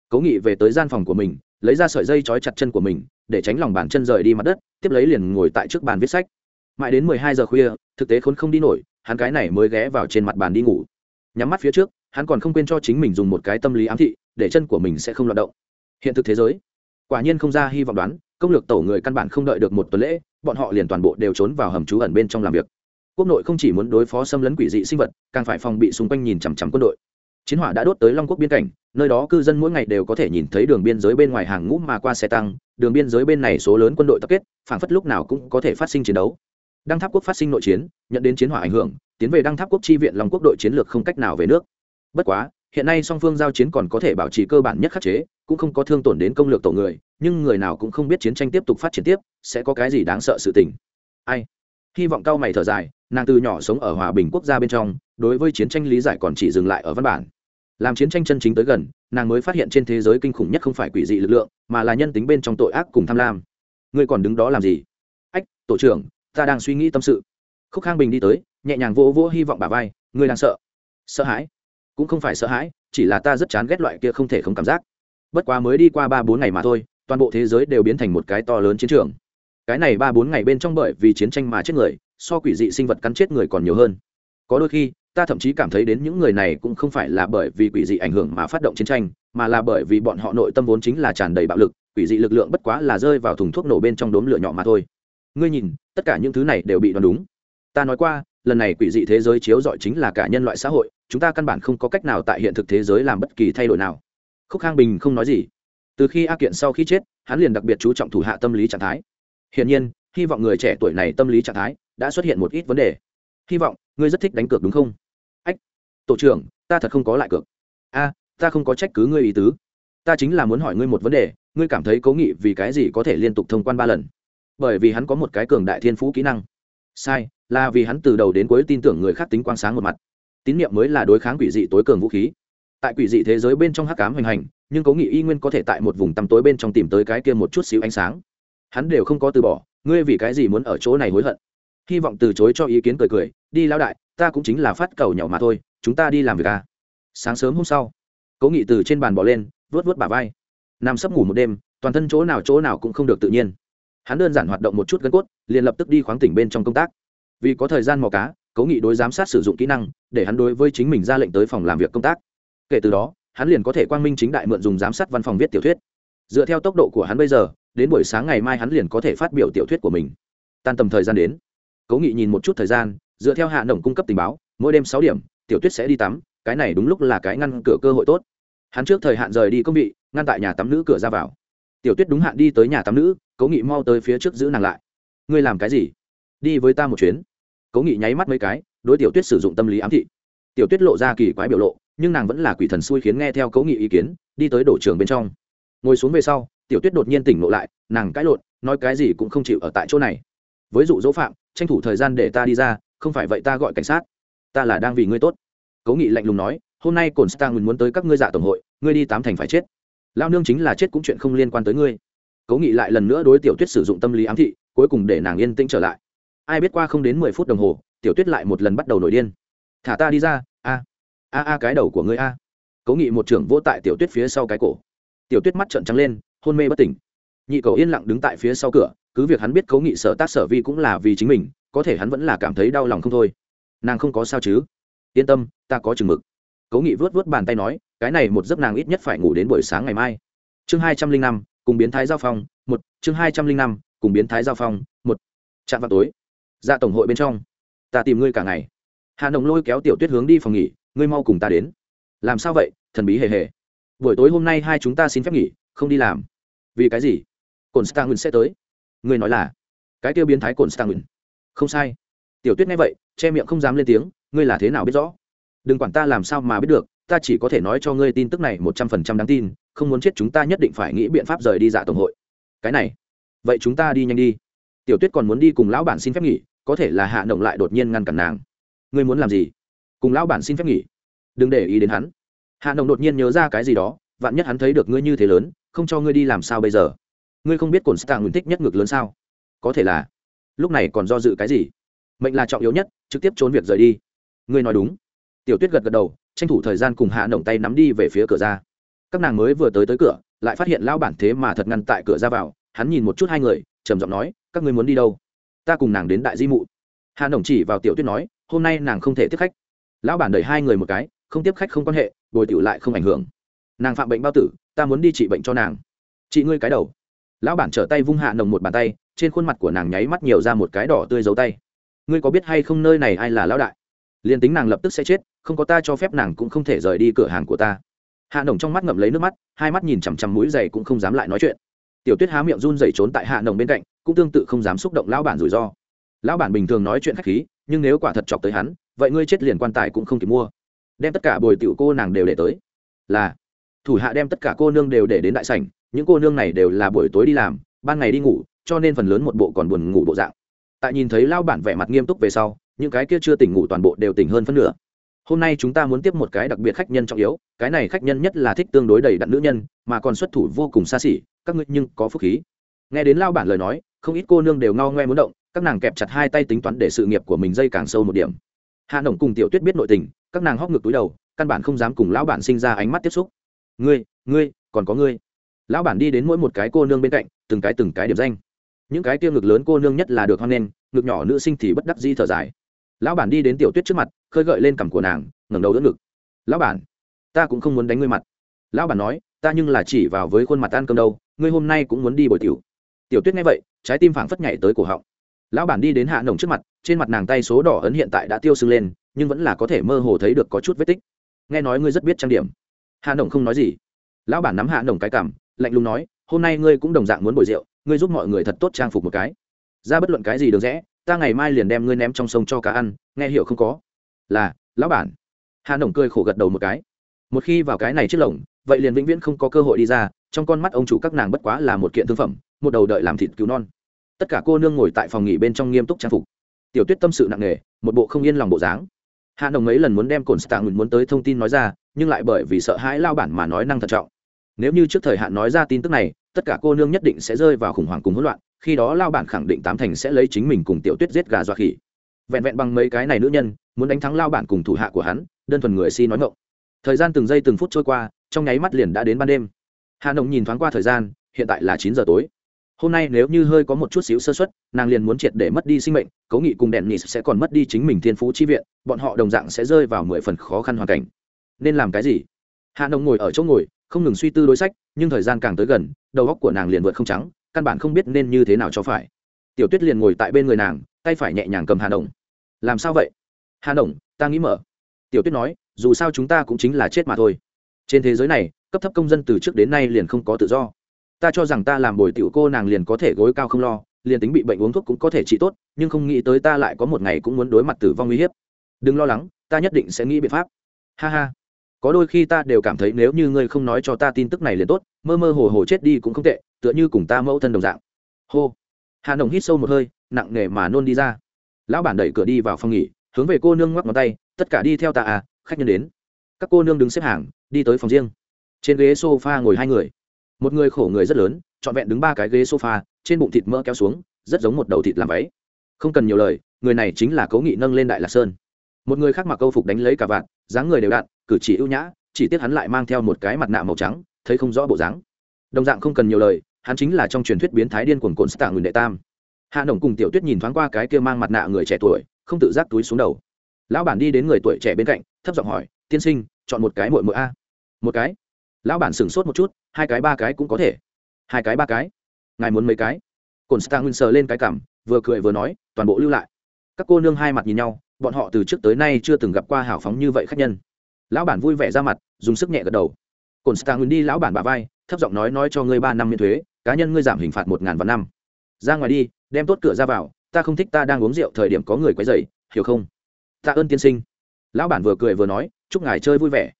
Cố nghị về tới gian phòng của mình, lấy ra sợi dây trói chặt chân của mình, để tránh lòng bàn chân rời đi mặt đất, tiếp lấy liền ngồi tại trước bàn viết sách. Mãi đến mười hai giờ khuya, thực tế khốn không đi nổi, hắn cái này mới ghé vào trên mặt bàn đi ngủ. Nhắm mắt phía trước, hắn còn không quên cho chính mình dùng một cái tâm lý ám thị, để chân của mình sẽ không loạt động hiện thực thế giới. Quả nhiên không ra hy vọng đoán, công lược tổ người căn bản không đợi được một tuần lễ, bọn họ liền toàn bộ đều trốn vào hầm trú ẩn bên trong làm việc. Quốc nội không chỉ muốn đối phó xâm lấn quỷ dị sinh vật, càng phải phòng bị xung quanh nhìn chằm chằm quân đội. Chiến hỏa đã đốt tới long quốc biên cảnh, nơi đó cư dân mỗi ngày đều có thể nhìn thấy đường biên giới bên ngoài hàng ngũ mà qua xe tăng, đường biên giới bên này số lớn quân đội tập kết phảng phất lúc nào cũng có thể phát sinh chiến đấu. Đăng tháp quốc phát sinh nội chiến, nhận đến chiến hỏa ảnh hưởng, tiến về đăng tháp quốc chi viện long quốc đội chiến lược không cách nào về nước. Bất quá, hiện nay song phương giao chiến còn có thể bảo trì cơ bản nhất khắc chế cũng không có thương tổn đến công lược tổ người, nhưng người nào cũng không biết chiến tranh tiếp tục phát triển tiếp, sẽ có cái gì đáng sợ sự tình. Ai? Hy vọng cao mày thở dài, nàng từ nhỏ sống ở hòa bình quốc gia bên trong, đối với chiến tranh lý giải còn chỉ dừng lại ở văn bản. Làm chiến tranh chân chính tới gần, nàng mới phát hiện trên thế giới kinh khủng nhất không phải quỷ dị lực lượng, mà là nhân tính bên trong tội ác cùng tham lam. Ngươi còn đứng đó làm gì? Ách, tổ trưởng, ta đang suy nghĩ tâm sự. Khúc khang bình đi tới, nhẹ nhàng vỗ vỗ hy vọng bà vai. Ngươi đang sợ? Sợ hãi? Cũng không phải sợ hãi, chỉ là ta rất chán ghét loại kia không thể không cảm giác bất quá mới đi qua ba bốn ngày mà thôi, toàn bộ thế giới đều biến thành một cái to lớn chiến trường. Cái này ba bốn ngày bên trong bởi vì chiến tranh mà chết người, so quỷ dị sinh vật cắn chết người còn nhiều hơn. Có đôi khi, ta thậm chí cảm thấy đến những người này cũng không phải là bởi vì quỷ dị ảnh hưởng mà phát động chiến tranh, mà là bởi vì bọn họ nội tâm vốn chính là tràn đầy bạo lực, quỷ dị lực lượng bất quá là rơi vào thùng thuốc nổ bên trong đốm lửa nhỏ mà thôi. Ngươi nhìn, tất cả những thứ này đều bị đoán đúng. Ta nói qua, lần này quỷ dị thế giới chiếu dọi chính là cả nhân loại xã hội, chúng ta căn bản không có cách nào tại hiện thực thế giới làm bất kỳ thay đổi nào khúc khang bình không nói gì. Từ khi a kiện sau khi chết, hắn liền đặc biệt chú trọng thủ hạ tâm lý trạng thái. Hiển nhiên, hy vọng người trẻ tuổi này tâm lý trạng thái đã xuất hiện một ít vấn đề. Hy vọng, ngươi rất thích đánh cược đúng không? Ách, tổ trưởng, ta thật không có lại cược. A, ta không có trách cứ ngươi ý tứ. Ta chính là muốn hỏi ngươi một vấn đề, ngươi cảm thấy cố nghị vì cái gì có thể liên tục thông quan ba lần? Bởi vì hắn có một cái cường đại thiên phú kỹ năng. Sai, là vì hắn từ đầu đến cuối tin tưởng người khác tính quang sáng một mặt. Tín nhiệm mới là đối kháng quỷ dị tối cường vũ khí tại quỷ dị thế giới bên trong hắc cám hoành hành, nhưng cố nghị y nguyên có thể tại một vùng tăm tối bên trong tìm tới cái kia một chút xíu ánh sáng. Hắn đều không có từ bỏ, ngươi vì cái gì muốn ở chỗ này hối hận? Hy vọng từ chối cho ý kiến cười cười, đi lao đại, ta cũng chính là phát cầu nhỏ mà thôi, chúng ta đi làm việc à. sáng sớm hôm sau, cố nghị từ trên bàn bỏ lên vớt vớt bà vai. Nằm sấp ngủ một đêm, toàn thân chỗ nào chỗ nào cũng không được tự nhiên. Hắn đơn giản hoạt động một chút gân cốt, liền lập tức đi khoáng tỉnh bên trong công tác. Vì có thời gian mò cá, cố nghị đối giám sát sử dụng kỹ năng, để hắn đối với chính mình ra lệnh tới phòng làm việc công tác kể từ đó, hắn liền có thể quang minh chính đại mượn dùng giám sát văn phòng viết tiểu thuyết. Dựa theo tốc độ của hắn bây giờ, đến buổi sáng ngày mai hắn liền có thể phát biểu tiểu thuyết của mình. Tan tầm thời gian đến. Cố nghị nhìn một chút thời gian, dựa theo hạ nồng cung cấp tình báo, mỗi đêm sáu điểm, tiểu tuyết sẽ đi tắm, cái này đúng lúc là cái ngăn cửa cơ hội tốt. Hắn trước thời hạn rời đi công vị, ngăn tại nhà tắm nữ cửa ra vào. Tiểu tuyết đúng hạn đi tới nhà tắm nữ, cố nghị mau tới phía trước giữ nàng lại. Ngươi làm cái gì? Đi với ta một chuyến. Cố nghị nháy mắt mấy cái, đối tiểu tuyết sử dụng tâm lý ám thị. Tiểu tuyết lộ ra kỳ quái biểu lộ nhưng nàng vẫn là quỷ thần xui khiến nghe theo cấu nghị ý kiến, đi tới đổ trường bên trong. Ngồi xuống về sau, tiểu tuyết đột nhiên tỉnh lộ lại, nàng cãi lộn, nói cái gì cũng không chịu ở tại chỗ này. Với dụ dỗ phạm, tranh thủ thời gian để ta đi ra, không phải vậy ta gọi cảnh sát. Ta là đang vì ngươi tốt. Cấu nghị lạnh lùng nói, hôm nay cồn stang muốn tới các ngươi dạ tổng hội, ngươi đi tám thành phải chết. Lao nương chính là chết cũng chuyện không liên quan tới ngươi. Cố nghị lại lần nữa đối tiểu tuyết sử dụng tâm lý ám thị, cuối cùng để nàng yên tĩnh trở lại. Ai biết qua không đến mười phút đồng hồ, tiểu tuyết lại một lần bắt đầu nổi điên. Thả ta đi ra a a cái đầu của ngươi a. Cố nghị một trưởng vô tại tiểu tuyết phía sau cái cổ. Tiểu tuyết mắt trợn trắng lên, hôn mê bất tỉnh. Nhị cầu yên lặng đứng tại phía sau cửa, cứ việc hắn biết cố nghị sở tác sở vi cũng là vì chính mình, có thể hắn vẫn là cảm thấy đau lòng không thôi. Nàng không có sao chứ? Yên tâm, ta có chừng mực. Cố nghị vớt vớt bàn tay nói, cái này một giấc nàng ít nhất phải ngủ đến buổi sáng ngày mai. Chương hai trăm linh năm, cùng biến thái giao phong, một, chương hai trăm linh năm, cùng biến thái giao phong, một. Trạm vào tối. Ra tổng hội bên trong. Ta tìm ngươi cả ngày. Hà nồng lôi kéo tiểu tuyết hướng đi phòng nghỉ ngươi mau cùng ta đến. Làm sao vậy, thần bí hề hề? Buổi tối hôm nay hai chúng ta xin phép nghỉ, không đi làm. Vì cái gì? Cồn stagun sẽ tới. Ngươi nói là? Cái tiêu biến thái cồn stagun không sai. Tiểu tuyết nghe vậy, che miệng không dám lên tiếng, ngươi là thế nào biết rõ? Đừng quản ta làm sao mà biết được, ta chỉ có thể nói cho ngươi tin tức này một trăm phần trăm đáng tin, không muốn chết chúng ta nhất định phải nghĩ biện pháp rời đi dạ tổng hội. Cái này. Vậy chúng ta đi nhanh đi. Tiểu tuyết còn muốn đi cùng lão bản xin phép nghỉ, có thể là hạ động lại đột nhiên ngăn cản nàng. Ngươi muốn làm gì? Cùng lão bản xin phép nghỉ. Đừng để ý đến hắn. Hạ nồng đột nhiên nhớ ra cái gì đó, vạn nhất hắn thấy được ngươi như thế lớn, không cho ngươi đi làm sao bây giờ? Ngươi không biết cồn stạng ngừng thích nhất ngực lớn sao? Có thể là, lúc này còn do dự cái gì? Mệnh là trọng yếu nhất, trực tiếp trốn việc rời đi. Ngươi nói đúng. Tiểu tuyết gật gật đầu, tranh thủ thời gian cùng hạ nồng tay nắm đi về phía cửa ra. Các nàng mới vừa tới tới cửa, lại phát hiện lão bản thế mà thật ngăn tại cửa ra vào, hắn nhìn một chút hai người, trầm giọng nói, các ngươi muốn đi đâu? Ta cùng nàng đến đại di mụ. Hạ đồng chỉ vào tiểu tuyết nói, hôm nay nàng không thể tiếp khách lão bản đẩy hai người một cái, không tiếp khách không quan hệ, bồi tiểu lại không ảnh hưởng. Nàng phạm bệnh bao tử, ta muốn đi trị bệnh cho nàng. Chị ngươi cái đầu. Lão bản trở tay vung hạ nồng một bàn tay, trên khuôn mặt của nàng nháy mắt nhiều ra một cái đỏ tươi dấu tay. Ngươi có biết hay không nơi này ai là lão đại? Liền tính nàng lập tức sẽ chết, không có ta cho phép nàng cũng không thể rời đi cửa hàng của ta. Hạ nồng trong mắt ngậm lấy nước mắt, hai mắt nhìn chằm chằm mũi dày cũng không dám lại nói chuyện. Tiểu tuyết há miệng run dày trốn tại hạ nồng bên cạnh, cũng tương tự không dám xúc động lão bản rủi ro. Lão bản bình thường nói chuyện khách khí nhưng nếu quả thật chọc tới hắn, vậy ngươi chết liền quan tài cũng không kịp mua. Đem tất cả bồi tiểu cô nàng đều để tới. Là, thủ hạ đem tất cả cô nương đều để đến đại sảnh, những cô nương này đều là buổi tối đi làm, ban ngày đi ngủ, cho nên phần lớn một bộ còn buồn ngủ bộ dạng. Tại nhìn thấy lao bản vẻ mặt nghiêm túc về sau, những cái kia chưa tỉnh ngủ toàn bộ đều tỉnh hơn phân nửa. Hôm nay chúng ta muốn tiếp một cái đặc biệt khách nhân trọng yếu, cái này khách nhân nhất là thích tương đối đầy đặn nữ nhân, mà còn xuất thủ vô cùng xa xỉ, các ngươi nhưng có phúc khí. Nghe đến lao bản lời nói, không ít cô nương đều ngao ngoe muốn động các nàng kẹp chặt hai tay tính toán để sự nghiệp của mình dây càng sâu một điểm. Hạ nồng cùng tiểu tuyết biết nội tình, các nàng hóc ngược túi đầu, căn bản không dám cùng lão bản sinh ra ánh mắt tiếp xúc. Ngươi ngươi, còn có ngươi. Lão bản đi đến mỗi một cái cô nương bên cạnh, từng cái từng cái điểm danh. Những cái tiêu ngực lớn cô nương nhất là được hoan nghênh, ngực nhỏ nữ sinh thì bất đắc di thở dài. Lão bản đi đến tiểu tuyết trước mặt, khơi gợi lên cằm của nàng, ngẩng đầu đỡ ngực. Lão bản, ta cũng không muốn đánh ngươi mặt. Lão bản nói, ta nhưng là chỉ vào với khuôn mặt ăn cơm đâu, ngươi hôm nay cũng muốn đi bồi tiểu. Tiểu tuyết nghe vậy, trái tim phảng phất nhảy tới cổ họng lão bản đi đến hạ nồng trước mặt, trên mặt nàng tay số đỏ ấn hiện tại đã tiêu sưng lên, nhưng vẫn là có thể mơ hồ thấy được có chút vết tích. Nghe nói ngươi rất biết trang điểm. Hạ nồng không nói gì. Lão bản nắm hạ nồng cái cảm lạnh lùng nói, hôm nay ngươi cũng đồng dạng muốn bồi rượu, ngươi giúp mọi người thật tốt trang phục một cái. Ra bất luận cái gì được rẽ, ta ngày mai liền đem ngươi ném trong sông cho cá ăn, nghe hiểu không có? Là, lão bản. Hà nồng cười khổ gật đầu một cái. Một khi vào cái này chiếc lồng, vậy liền vĩnh viễn không có cơ hội đi ra, trong con mắt ông chủ các nàng bất quá là một kiện thương phẩm, một đầu đợi làm thịt cứu non tất cả cô nương ngồi tại phòng nghỉ bên trong nghiêm túc trang phục. Tiểu tuyết tâm sự nặng nề, một bộ không yên lòng bộ dáng. Hạ đồng mấy lần muốn đem cồn stạng muốn tới thông tin nói ra, nhưng lại bởi vì sợ hãi lao bản mà nói năng thận trọng. Nếu như trước thời hạn nói ra tin tức này, tất cả cô nương nhất định sẽ rơi vào khủng hoảng cùng hỗn loạn, khi đó lao bản khẳng định tám thành sẽ lấy chính mình cùng tiểu tuyết giết gà dọa khỉ. Vẹn vẹn bằng mấy cái này nữ nhân, muốn đánh thắng lao bản cùng thủ hạ của hắn, đơn thuần người si nói ngộng thời gian từng giây từng phút trôi qua, trong nháy mắt liền đã đến ban đêm. Hà nồng nhìn thoáng qua thời gian, hiện tại là chín giờ tối hôm nay nếu như hơi có một chút xíu sơ xuất nàng liền muốn triệt để mất đi sinh mệnh cố nghị cùng đèn nis sẽ còn mất đi chính mình thiên phú chi viện, bọn họ đồng dạng sẽ rơi vào mười phần khó khăn hoàn cảnh. Nên làm cái gì? Hạ nồng ngồi ở chỗ ngồi, không ngừng suy tư đối sách, nhưng thời gian càng tới gần, đầu óc của nàng liền vượt không trắng, căn bản không biết nên như thế nào cho phải. Tiểu tuyết liền ngồi tại bên người nàng, tay phải nhẹ nhàng cầm hà đồng làm sao vậy? Hà đồng ta nghĩ mở. Tiểu tuyết nói, dù sao chúng ta cũng chính là chết mà thôi. Trên thế giới này, cấp thấp công dân từ trước đến nay liền không có tự do ta cho rằng ta làm bồi tiểu cô nàng liền có thể gối cao không lo, liền tính bị bệnh uống thuốc cũng có thể trị tốt, nhưng không nghĩ tới ta lại có một ngày cũng muốn đối mặt tử vong uy hiếp. Đừng lo lắng, ta nhất định sẽ nghĩ biện pháp. Ha ha. Có đôi khi ta đều cảm thấy nếu như ngươi không nói cho ta tin tức này liền tốt, mơ mơ hồ hồ chết đi cũng không tệ, tựa như cùng ta mẫu thân đồng dạng. Hô. Hà nồng hít sâu một hơi, nặng nề mà nôn đi ra. Lão bản đẩy cửa đi vào phòng nghỉ, hướng về cô nương ngoắc ngón tay, tất cả đi theo ta à khách nhân đến. Các cô nương đứng xếp hàng, đi tới phòng riêng. Trên ghế s o f a ngồi hai người một người khổ người rất lớn, trọn vẹn đứng ba cái ghế sofa, trên bụng thịt mỡ kéo xuống, rất giống một đầu thịt làm váy. Không cần nhiều lời, người này chính là cố nghị nâng lên đại lạc sơn. Một người khác mặc câu phục đánh lấy cả vạn dáng người đều đặn, cử chỉ ưu nhã, chỉ tiếc hắn lại mang theo một cái mặt nạ màu trắng, thấy không rõ bộ dáng. Đồng dạng không cần nhiều lời, hắn chính là trong truyền thuyết biến thái điên cuồng cồn stạng người đệ tam. Hạ nổng cùng tiểu tuyết nhìn thoáng qua cái kia mang mặt nạ người trẻ tuổi, không tự giác túi xuống đầu. Lão bản đi đến người tuổi trẻ bên cạnh, thấp giọng hỏi, tiên sinh, chọn một cái mội mội a. Một cái? Lão bản sửng sốt một chút, hai cái ba cái cũng có thể. Hai cái ba cái? Ngài muốn mấy cái? Cồn stang nguyên sờ lên cái cảm, vừa cười vừa nói, toàn bộ lưu lại. Các cô nương hai mặt nhìn nhau, bọn họ từ trước tới nay chưa từng gặp qua hảo phóng như vậy khách nhân. Lão bản vui vẻ ra mặt, dùng sức nhẹ gật đầu. Cồn stang đi lão bản bà vai, thấp giọng nói nói cho ngươi ba năm miễn thuế, cá nhân ngươi giảm hình phạt một ngàn vạn năm. Ra ngoài đi, đem tốt cửa ra vào, ta không thích ta đang uống rượu thời điểm có người quấy dày hiểu không? Tạ ơn tiên sinh. Lão bản vừa cười vừa nói, chúc ngài chơi vui vẻ.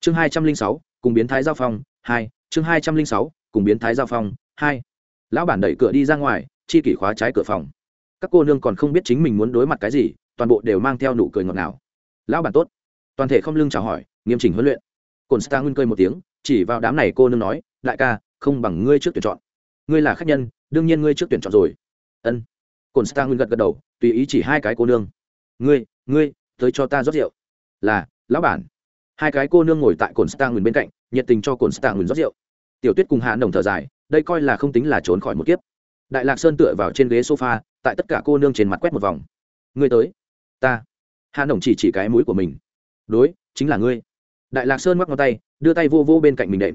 Chương hai trăm linh sáu cùng biến thái giao phong, hai, chương hai trăm linh sáu, cùng biến thái giao phong, hai. Lão bản đẩy cửa đi ra ngoài, chi kỷ khóa trái cửa phòng. Các cô nương còn không biết chính mình muốn đối mặt cái gì, toàn bộ đều mang theo nụ cười ngọt ngào. Lão bản tốt. Toàn thể không lưng chào hỏi, nghiêm chỉnh huấn luyện. Cồn star nguyên cười một tiếng, chỉ vào đám này cô nương nói, đại ca, không bằng ngươi trước tuyển chọn. Ngươi là khách nhân, đương nhiên ngươi trước tuyển chọn rồi. Ân. Cồn star nguyên gật gật đầu, tùy ý chỉ hai cái cô nương. Ngươi ngươi, tới cho ta rót rượu. Là, lão bản. Hai cái cô nương ngồi tại cồn star nguyên bên cạnh nhiệt tình cho cồn star ngừng rót rượu. Tiểu tuyết cùng hạ đồng thở dài, đây coi là không tính là trốn khỏi một kiếp. Đại lạc sơn tựa vào trên ghế sofa, tại tất cả cô nương trên mặt quét một vòng. Ngươi tới. Ta. Hạ đồng chỉ chỉ cái mũi của mình. Đối, chính là ngươi. Đại lạc sơn mắc ngón tay, đưa tay vô vô bên cạnh mình đệm.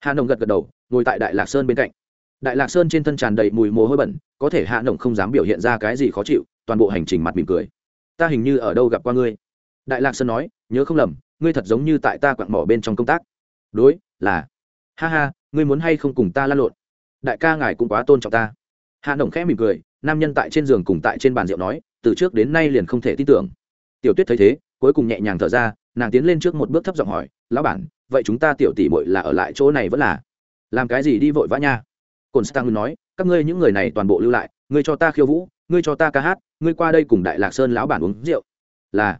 Hạ đồng gật gật đầu, ngồi tại đại lạc sơn bên cạnh. Đại lạc sơn trên thân tràn đầy mùi mồ hôi bẩn, có thể hạ đồng không dám biểu hiện ra cái gì khó chịu, toàn bộ hành trình mặt mỉm cười. Ta hình như ở đâu gặp qua ngươi. Đại lạc sơn nói, nhớ không lầm, ngươi thật giống như tại ta quặng mỏ bên trong công tác đối, là, ha ha, ngươi muốn hay không cùng ta lan lộn? Đại ca ngài cũng quá tôn trọng ta. Hạ động khẽ mỉm cười, nam nhân tại trên giường cùng tại trên bàn rượu nói, từ trước đến nay liền không thể tin tưởng. Tiểu tuyết thấy thế, cuối cùng nhẹ nhàng thở ra, nàng tiến lên trước một bước thấp giọng hỏi, lão bản, vậy chúng ta tiểu tỷ bội là ở lại chỗ này vẫn là? Làm cái gì đi vội vã nha? Cồn stang nói, các ngươi những người này toàn bộ lưu lại, ngươi cho ta khiêu vũ, ngươi cho ta ca hát, ngươi qua đây cùng đại lạc sơn lão bản uống rượu. Là.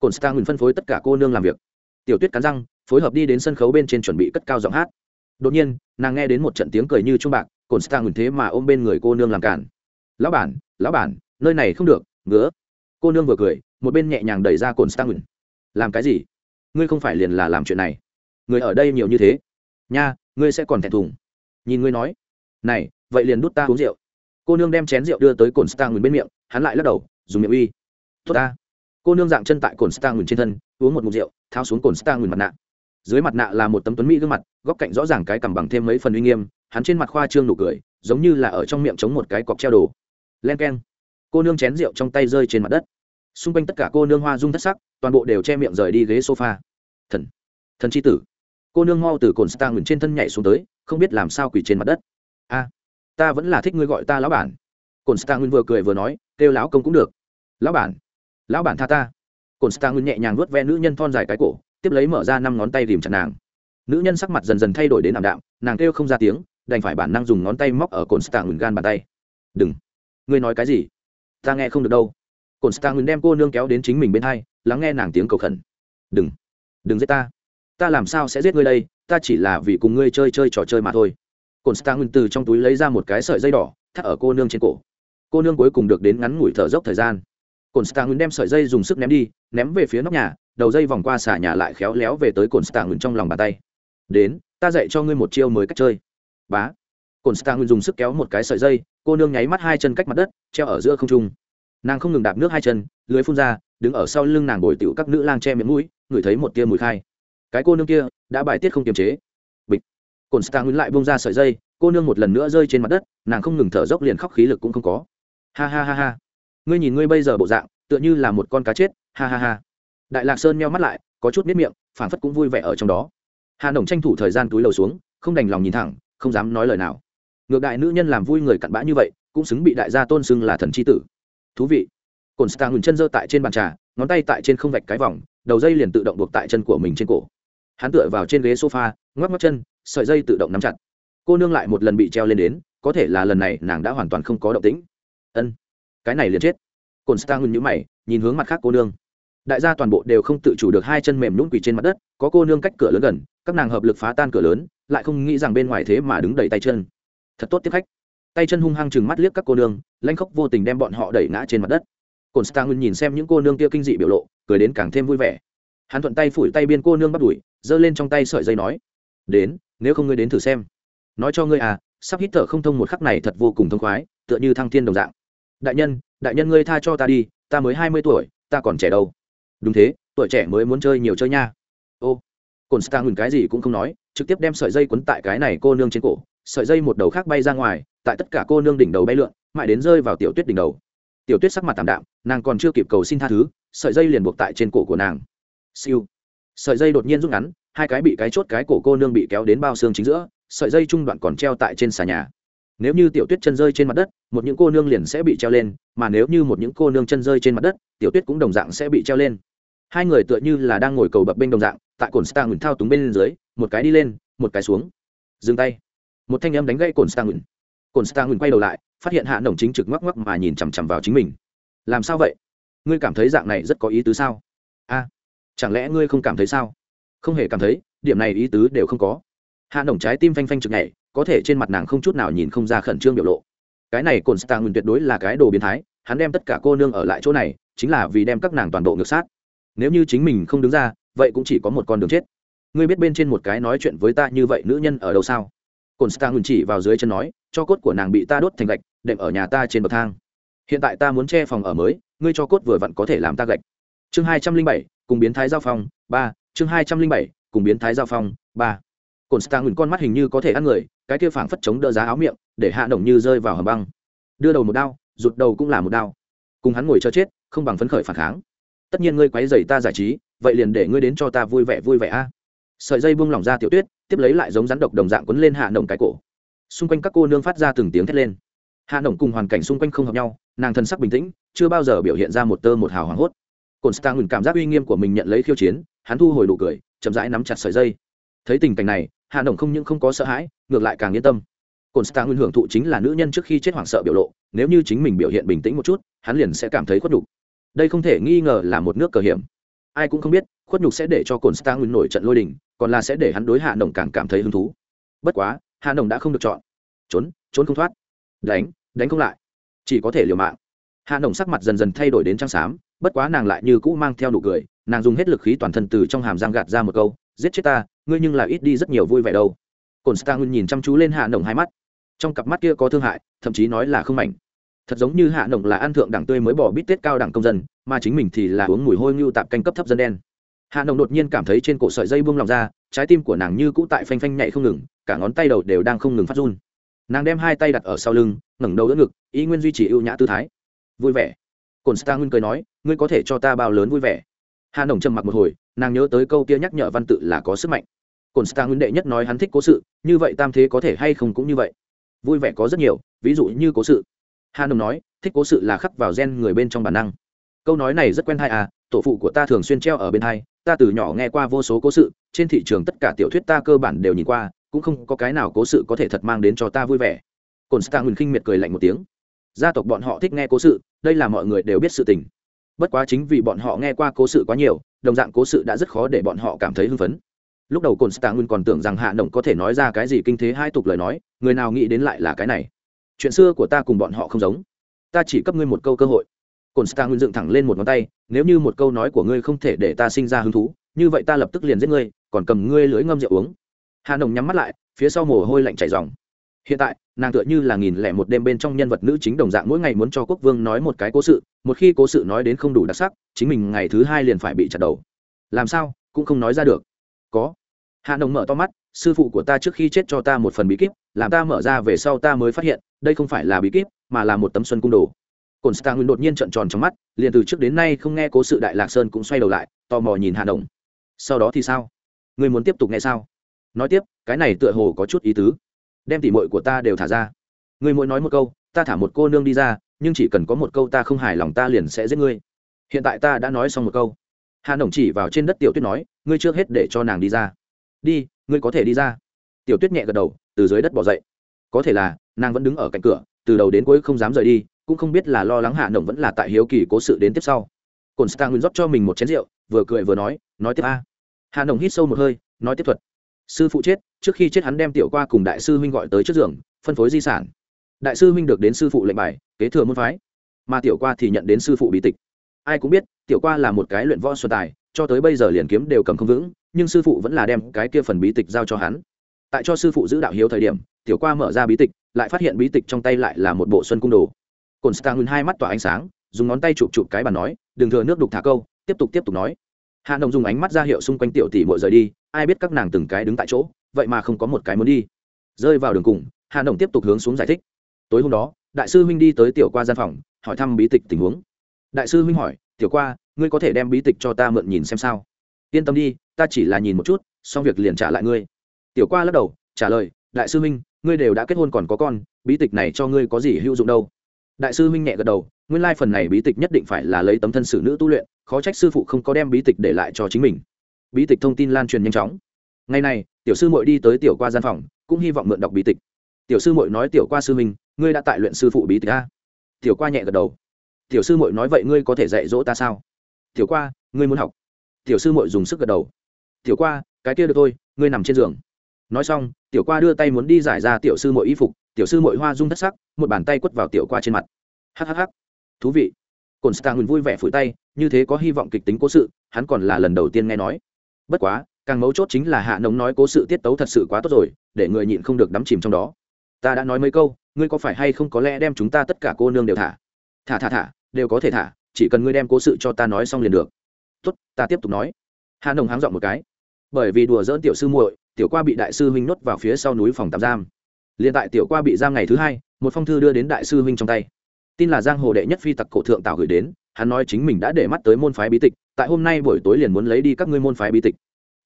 Cồn stang phân phối tất cả cô nương làm việc. Tiểu tuyết cắn răng phối hợp đi đến sân khấu bên trên chuẩn bị cất cao giọng hát. Đột nhiên, nàng nghe đến một trận tiếng cười như trung bạc, cồn stang thế mà ôm bên người cô nương làm cản. Lão bản lão bản, nơi này không được, ngứa. Cô nương vừa cười, một bên nhẹ nhàng đẩy ra cồn stang làm cái gì? Ngươi không phải liền là làm chuyện này. Người ở đây nhiều như thế. Nha, ngươi sẽ còn thẹn thùng. Nhìn ngươi nói. Này, vậy liền đút ta uống rượu. Cô nương đem chén rượu đưa tới cồn stang bên miệng, hắn lại lắc đầu, dùng miệng uy. Tốt ta. Cô nương dạng chân tại cồn stang trên thân, uống một mục rượu, tháo xuống cồn stang mặt nạ dưới mặt nạ là một tấm tuấn mỹ gương mặt, góc cạnh rõ ràng cái cằm bằng thêm mấy phần uy nghiêm, hắn trên mặt khoa trương nụ cười, giống như là ở trong miệng chống một cái cọc treo đồ. Len k e n cô nương chén rượu trong tay rơi trên mặt đất. Xung quanh tất cả cô nương hoa rung thất sắc, toàn bộ đều che miệng rời đi ghế sofa. Thần. Thần c h i tử. Cô nương mau từ cồn stang ngừng trên thân nhảy xuống tới, không biết làm sao quỳ trên mặt đất. A, ta vẫn là thích ngươi gọi ta lão bản. Cồn stang nguyên vừa cười vừa nói, kêu lão công cũng được. Lão bản. Lão bản tha ta. Cồn stang nguyên nhẹ nhàng vuốt ve nữ nhân thon dài cái cổ tiếp lấy mở ra năm ngón tay tìm chặt nàng. Nữ nhân sắc mặt dần dần thay đổi đến ảm đạm, nàng kêu không ra tiếng, đành phải bản năng dùng ngón tay móc ở cồn stang nguyên gan bàn tay. Đừng. Ngươi nói cái gì? Ta nghe không được đâu. Cồn stang đem cô nương kéo đến chính mình bên hai, lắng nghe nàng tiếng cầu khẩn. Đừng. Đừng giết ta. Ta làm sao sẽ giết ngươi đây? Ta chỉ là vì cùng ngươi chơi chơi trò chơi mà thôi. Cồn stang từ trong túi lấy ra một cái sợi dây đỏ, thắt ở cô nương trên cổ. Cô nương cuối cùng được đến ngắn ngủi thở dốc thời gian. Cồn stang đem sợi dây dùng sức ném đi, ném về phía nóc nhà đầu dây vòng qua xà nhà lại khéo léo về tới cồn stang trong lòng bàn tay. Đến, ta dạy cho ngươi một chiêu mới cách chơi. Bá. Cồn stang dùng sức kéo một cái sợi dây, cô nương nháy mắt hai chân cách mặt đất, treo ở giữa không trung. Nàng không ngừng đạp nước hai chân lưới phun ra, đứng ở sau lưng nàng bồi tựu các nữ lang che miệng mũi, ngửi thấy một tia mùi khai. Cái cô nương kia, đã bài tiết không kiềm chế. Bịch. Cồn stang lại bông ra sợi dây, cô nương một lần nữa rơi trên mặt đất, nàng không ngừng thở dốc liền khóc khí lực cũng không có. Ha ha ha ha. Ngươi nhìn ngươi bây giờ bộ dạng, tựa như là một con cá chết. Ha ha ha đại lạc sơn meo mắt lại, có chút miết miệng phản phất cũng vui vẻ ở trong đó. Hà nồng tranh thủ thời gian túi lầu xuống, không đành lòng nhìn thẳng, không dám nói lời nào. Ngược đại nữ nhân làm vui người cặn bã như vậy, cũng xứng bị đại gia tôn xưng là thần c h i tử. Thú vị. Cồn Star ngừng chân giơ tại trên bàn trà, ngón tay tại trên không vạch cái vòng, đầu dây liền tự động buộc tại chân của mình trên cổ. Hắn tựa vào trên ghế sofa, ngoắc ngoắc chân, sợi dây tự động nắm chặt. Cô nương lại một lần bị treo lên đến, có thể là lần này nàng đã hoàn toàn không có động tĩnh. Ân, cái này liền chết. Cồn Star ngừng nhữ mày, nhìn hướng mặt khác cô nương đại gia toàn bộ đều không tự chủ được hai chân mềm nhũng quỳ trên mặt đất, có cô nương cách cửa lớn gần, các nàng hợp lực phá tan cửa lớn, lại không nghĩ rằng bên ngoài thế mà đứng đầy tay chân. Thật tốt tiếp khách. Tay chân hung hăng chừng mắt liếc các cô nương lanh khóc vô tình đem bọn họ đẩy ngã trên mặt đất. Cồn stang nhìn xem những cô nương kia kinh dị biểu lộ, cười đến càng thêm vui vẻ. Hắn thuận tay phủi tay biên cô nương bắt đuổi, giơ lên trong tay sợi dây nói, đến, nếu không ngươi đến thử xem. Nói cho ngươi à sắp hít thở không thông một khắc này thật vô cùng thông khoái, tựa như thăng thiên đồng dạng. Đại nhân đại nhân ngươi tha cho ta đi, ta mới hai mươi tuổi, ta còn trẻ đâu đúng thế, tuổi trẻ mới muốn chơi nhiều chơi nha. Ô, cồn stang cái gì cũng không nói, trực tiếp đem sợi dây quấn tại cái này cô nương trên cổ, sợi dây một đầu khác bay ra ngoài, tại tất cả cô nương đỉnh đầu bay lượn, mãi đến rơi vào tiểu tuyết đỉnh đầu. Tiểu tuyết sắc mặt tạm đạm, nàng còn chưa kịp cầu xin tha thứ, sợi dây liền buộc tại trên cổ của nàng. Siêu. Sợi dây đột nhiên rút ngắn, hai cái bị cái chốt cái cổ cô nương bị kéo đến bao xương chính giữa, sợi dây trung đoạn còn treo tại trên xà nhà. Nếu như tiểu tuyết chân rơi trên mặt đất, một những cô nương liền sẽ bị treo lên, mà nếu như một những cô nương chân rơi trên mặt đất, tiểu tuyết cũng đồng dạng sẽ bị treo lên hai người tựa như là đang ngồi cầu bập bên đồng dạng, tại cồn stang ngừng thao túng bên dưới, một cái đi lên, một cái xuống. Dừng tay. Một thanh em đánh gãy cồn stang ngừng cồn stang ngừng quay đầu lại, phát hiện hạ nồng chính trực ngoắc ngoắc mà nhìn chằm chằm vào chính mình. Làm sao vậy? Ngươi cảm thấy dạng này rất có ý tứ sao? A, chẳng lẽ ngươi không cảm thấy sao? Không hề cảm thấy, điểm này ý tứ đều không có. Hạ nồng trái tim phanh phanh trực nhảy, có thể trên mặt nàng không chút nào nhìn không ra khẩn trương biểu lộ. Cái này cồn stang ngừng tuyệt đối là cái đồ biến thái, hắn đem tất cả cô nương ở lại chỗ này, chính là vì đem các nàng toàn bộ ngược sát nếu như chính mình không đứng ra, vậy cũng chỉ có một con đường chết. Ngươi biết bên trên một cái nói chuyện với ta như vậy nữ nhân ở đâu sao? Cồn star ngừng chỉ vào dưới chân nói, cho cốt của nàng bị ta đốt thành gạch, đệm ở nhà ta trên bậc thang. Hiện tại ta muốn che phòng ở mới, ngươi cho cốt vừa vặn có thể làm ta gạch. Chương hai trăm linh bảy, cùng biến thái giao phong, ba. Chương hai trăm linh bảy, cùng biến thái giao phong, ba. Cồn star ngừng con mắt hình như có thể ăn người, cái kia phảng phất chống đỡ giá áo miệng, để hạ động như rơi vào hầm băng. Đưa đầu một đao, rụt đầu cũng là một đao. Cùng hắn ngồi cho chết, không bằng phấn khởi phản kháng tất nhiên ngươi quấy dày ta giải trí, vậy liền để ngươi đến cho ta vui vẻ vui vẻ a. Sợi dây buông lỏng ra tiểu tuyết, tiếp lấy lại giống rắn độc đồng dạng quấn lên hạ nồng cái cổ. Xung quanh các cô nương phát ra từng tiếng thét lên. Hạ nồng cùng hoàn cảnh xung quanh không hợp nhau, nàng thân sắc bình tĩnh, chưa bao giờ biểu hiện ra một tơ một hào hoảng hốt. Cồn star ngừng cảm giác uy nghiêm của mình nhận lấy khiêu chiến, hắn thu hồi đủ cười, chậm rãi nắm chặt sợi dây. Thấy tình cảnh này, hạ nồng không những không có sợ hãi, ngược lại càng yên tâm. Cồn star ngừng hưởng thụ chính là nữ nhân trước khi chết hoảng sợ biểu lộ, nếu như chính mình biểu hiện bình tĩnh một chút, hắn liền sẽ cảm thấy khuất đủ đây không thể nghi ngờ là một nước cờ hiểm. Ai cũng không biết, khuất nhục sẽ để cho cồn star nguyên nổi trận lôi đình, còn là sẽ để hắn đối hạ nồng càng cảm thấy hứng thú. Bất quá, hạ nồng đã không được chọn. Trốn trốn không thoát. Đánh đánh không lại. Chỉ có thể liều mạng. Hạ nồng sắc mặt dần dần thay đổi đến trắng xám, bất quá nàng lại như cũ mang theo nụ cười, nàng dùng hết lực khí toàn thân từ trong hàm giang gạt ra một câu, giết chết ta, ngươi nhưng là ít đi rất nhiều vui vẻ đâu. Cồn star nguyên nhìn chăm chú lên hạ nồng hai mắt. Trong cặp mắt kia có thương hại, thậm chí nói là không mảnh thật giống như hạ nồng là ăn thượng đẳng tươi mới bỏ bít tết cao đẳng công dân, mà chính mình thì là uống mùi hôi ngưu tạp canh cấp thấp dân đen. Hạ nồng đột nhiên cảm thấy trên cổ sợi dây buông lòng ra, trái tim của nàng như cũ tại phanh phanh nhạy không ngừng, cả ngón tay đầu đều đang không ngừng phát run. Nàng đem hai tay đặt ở sau lưng, ngẩng đầu đỡ ngực, ý nguyên duy trì ưu nhã tư thái. Vui vẻ. Cồn star nguyên cười nói, ngươi có thể cho ta bao lớn vui vẻ? Hạ nồng trầm mặc một hồi, nàng nhớ tới câu kia nhắc nhở văn tự là có sức mạnh. Cồn star nguyên đệ nhất nói hắn thích cố sự, như vậy tam thế có thể hay không cũng như vậy. Vui vẻ có rất nhiều, ví dụ như cố sự hà nồng nói, thích cố sự là khắc vào gen người bên trong bản năng. Câu nói này rất quen thai à tổ phụ của ta thường xuyên treo ở bên hai, ta từ nhỏ nghe qua vô số cố sự, trên thị trường tất cả tiểu thuyết ta cơ bản đều nhìn qua, cũng không có cái nào cố sự có thể thật mang đến cho ta vui vẻ. Cồn star ngừng khinh miệt cười lạnh một tiếng. Gia tộc bọn họ thích nghe cố sự, đây là mọi người đều biết sự tình. Bất quá chính vì bọn họ nghe qua cố sự quá nhiều, đồng dạng cố sự đã rất khó để bọn họ cảm thấy hưng phấn. Lúc đầu cồn star nguyên còn tưởng rằng hạ động có thể nói ra cái gì kinh thế hai tục lời nói, người nào nghĩ đến lại là cái này chuyện xưa của ta cùng bọn họ không giống. Ta chỉ cấp ngươi một câu cơ hội. Cồn star nguyên dựng thẳng lên một ngón tay, nếu như một câu nói của ngươi không thể để ta sinh ra hứng thú, như vậy ta lập tức liền giết ngươi, còn cầm ngươi lưỡi ngâm rượu uống. Hà nồng nhắm mắt lại, phía sau mồ hôi lạnh chảy dòng hiện tại, nàng tựa như là nghìn lẻ một đêm bên trong nhân vật nữ chính đồng dạng mỗi ngày muốn cho quốc vương nói một cái cố sự, một khi cố sự nói đến không đủ đặc sắc, chính mình ngày thứ hai liền phải bị chặt đầu. Làm sao, cũng không nói ra được. Có. Hạ nồng mở to mắt sư phụ của ta trước khi chết cho ta một phần bí kíp, làm ta mở ra về sau ta mới phát hiện, đây không phải là bí kíp, mà là một tấm xuân cung đồ. Cồn stang nguyên đột nhiên trợn tròn trong mắt, liền từ trước đến nay không nghe cố sự đại lạc sơn cũng xoay đầu lại, tò mò nhìn hạ đồng. Sau đó thì sao? Người muốn tiếp tục nghe sao? Nói tiếp, cái này tựa hồ có chút ý tứ. Đem tỉ mội của ta đều thả ra. Người mỗi nói một câu, ta thả một cô nương đi ra, nhưng chỉ cần có một câu ta không hài lòng ta liền sẽ giết ngươi. Hiện tại ta đã nói xong một câu. Hà đồng chỉ vào trên đất tiểu tuyết nói, ngươi trước hết để cho nàng đi ra đi, ngươi có thể đi ra. Tiểu tuyết nhẹ gật đầu, từ dưới đất bỏ dậy. Có thể là, nàng vẫn đứng ở cạnh cửa, từ đầu đến cuối không dám rời đi, cũng không biết là lo lắng hạ nồng vẫn là tại hiếu kỳ cố sự đến tiếp sau. Cồn stang nguyên rót cho mình một chén rượu, vừa cười vừa nói nói tiếp a. Hạ nồng hít sâu một hơi, nói tiếp thuật. Sư phụ chết, trước khi chết hắn đem tiểu qua cùng đại sư huynh gọi tới trước giường, phân phối di sản. Đại sư huynh được đến sư phụ lệnh bài, kế thừa môn phái. Mà tiểu qua thì nhận đến sư phụ bí tịch ai cũng biết, tiểu qua là một cái luyện võ xuân tài, cho tới bây giờ liền kiếm đều cầm không vững, nhưng sư phụ vẫn là đem cái kia phần bí tịch giao cho hắn. Tại cho sư phụ giữ đạo hiếu thời điểm, tiểu qua mở ra bí tịch, lại phát hiện bí tịch trong tay lại là một bộ xuân cung đồ. Cồn stang hai mắt tỏa ánh sáng, dùng ngón tay chụp chụp cái bàn nói, đừng thừa nước đục thả câu, tiếp tục tiếp tục nói. Hạ đồng dùng ánh mắt ra hiệu xung quanh tiểu tỷ mội rời đi, ai biết các nàng từng cái đứng tại chỗ, vậy mà không có một cái muốn đi. Rơi vào đường cùng, hạ đồng tiếp tục hướng xuống giải thích. Tối hôm đó, đại sư huynh đi tới tiểu qua gian phòng, hỏi thăm bí tịch tình huống đại sư huynh hỏi, tiểu qua, ngươi có thể đem bí tịch cho ta mượn nhìn xem sao? Yên tâm đi, ta chỉ là nhìn một chút, xong việc liền trả lại ngươi. Tiểu qua lắc đầu, trả lời, đại sư minh ngươi đều đã kết hôn còn có con, bí tịch này cho ngươi có gì hữu dụng đâu? Đại sư minh nhẹ gật đầu, nguyên lai phần này bí tịch nhất định phải là lấy tấm thân sử nữ tu luyện, khó trách sư phụ không có đem bí tịch để lại cho chính mình. Bí tịch thông tin lan truyền nhanh chóng. Ngày này, tiểu sư mội đi tới tiểu qua gian phòng, cũng hy vọng mượn đọc bí tịch. Tiểu sư mội nói, tiểu qua sư minh ngươi đã tại luyện sư phụ bí tịch a? Tiểu qua nhẹ gật đầu tiểu sư muội nói vậy ngươi có thể dạy dỗ ta sao? Tiểu qua, ngươi muốn học. Tiểu sư muội dùng sức gật đầu. Tiểu qua, cái kia được thôi, ngươi nằm trên giường. Nói xong, tiểu qua đưa tay muốn đi giải ra tiểu sư muội y phục, tiểu sư muội hoa rung thất sắc, một bàn tay quất vào tiểu qua trên mặt. Hhh thú vị. Cồn stang vui vẻ phủi tay, như thế có hy vọng kịch tính cố sự, hắn còn là lần đầu tiên nghe nói. Bất quá, càng mấu chốt chính là hạ nống nói cố sự tiết tấu thật sự quá tốt rồi, để người nhịn không được đắm chìm trong đó. Ta đã nói mấy câu, ngươi có phải hay không có lẽ đem chúng ta tất cả cô nương đều thả? Thả thả thả, đều có thể thả, chỉ cần ngươi đem cố sự cho ta nói xong liền được. Tốt, ta tiếp tục nói. Hà nồng háng dọn một cái. Bởi vì đùa dỡn tiểu sư muội, tiểu qua bị đại sư huynh nhốt vào phía sau núi phòng tạm giam. Liền tại tiểu qua bị giam ngày thứ hai, một phong thư đưa đến đại sư huynh trong tay. Tin là giang hồ đệ nhất phi tặc cổ thượng tạo gửi đến, hắn nói chính mình đã để mắt tới môn phái bí tịch, tại hôm nay buổi tối liền muốn lấy đi các ngươi môn phái bí tịch.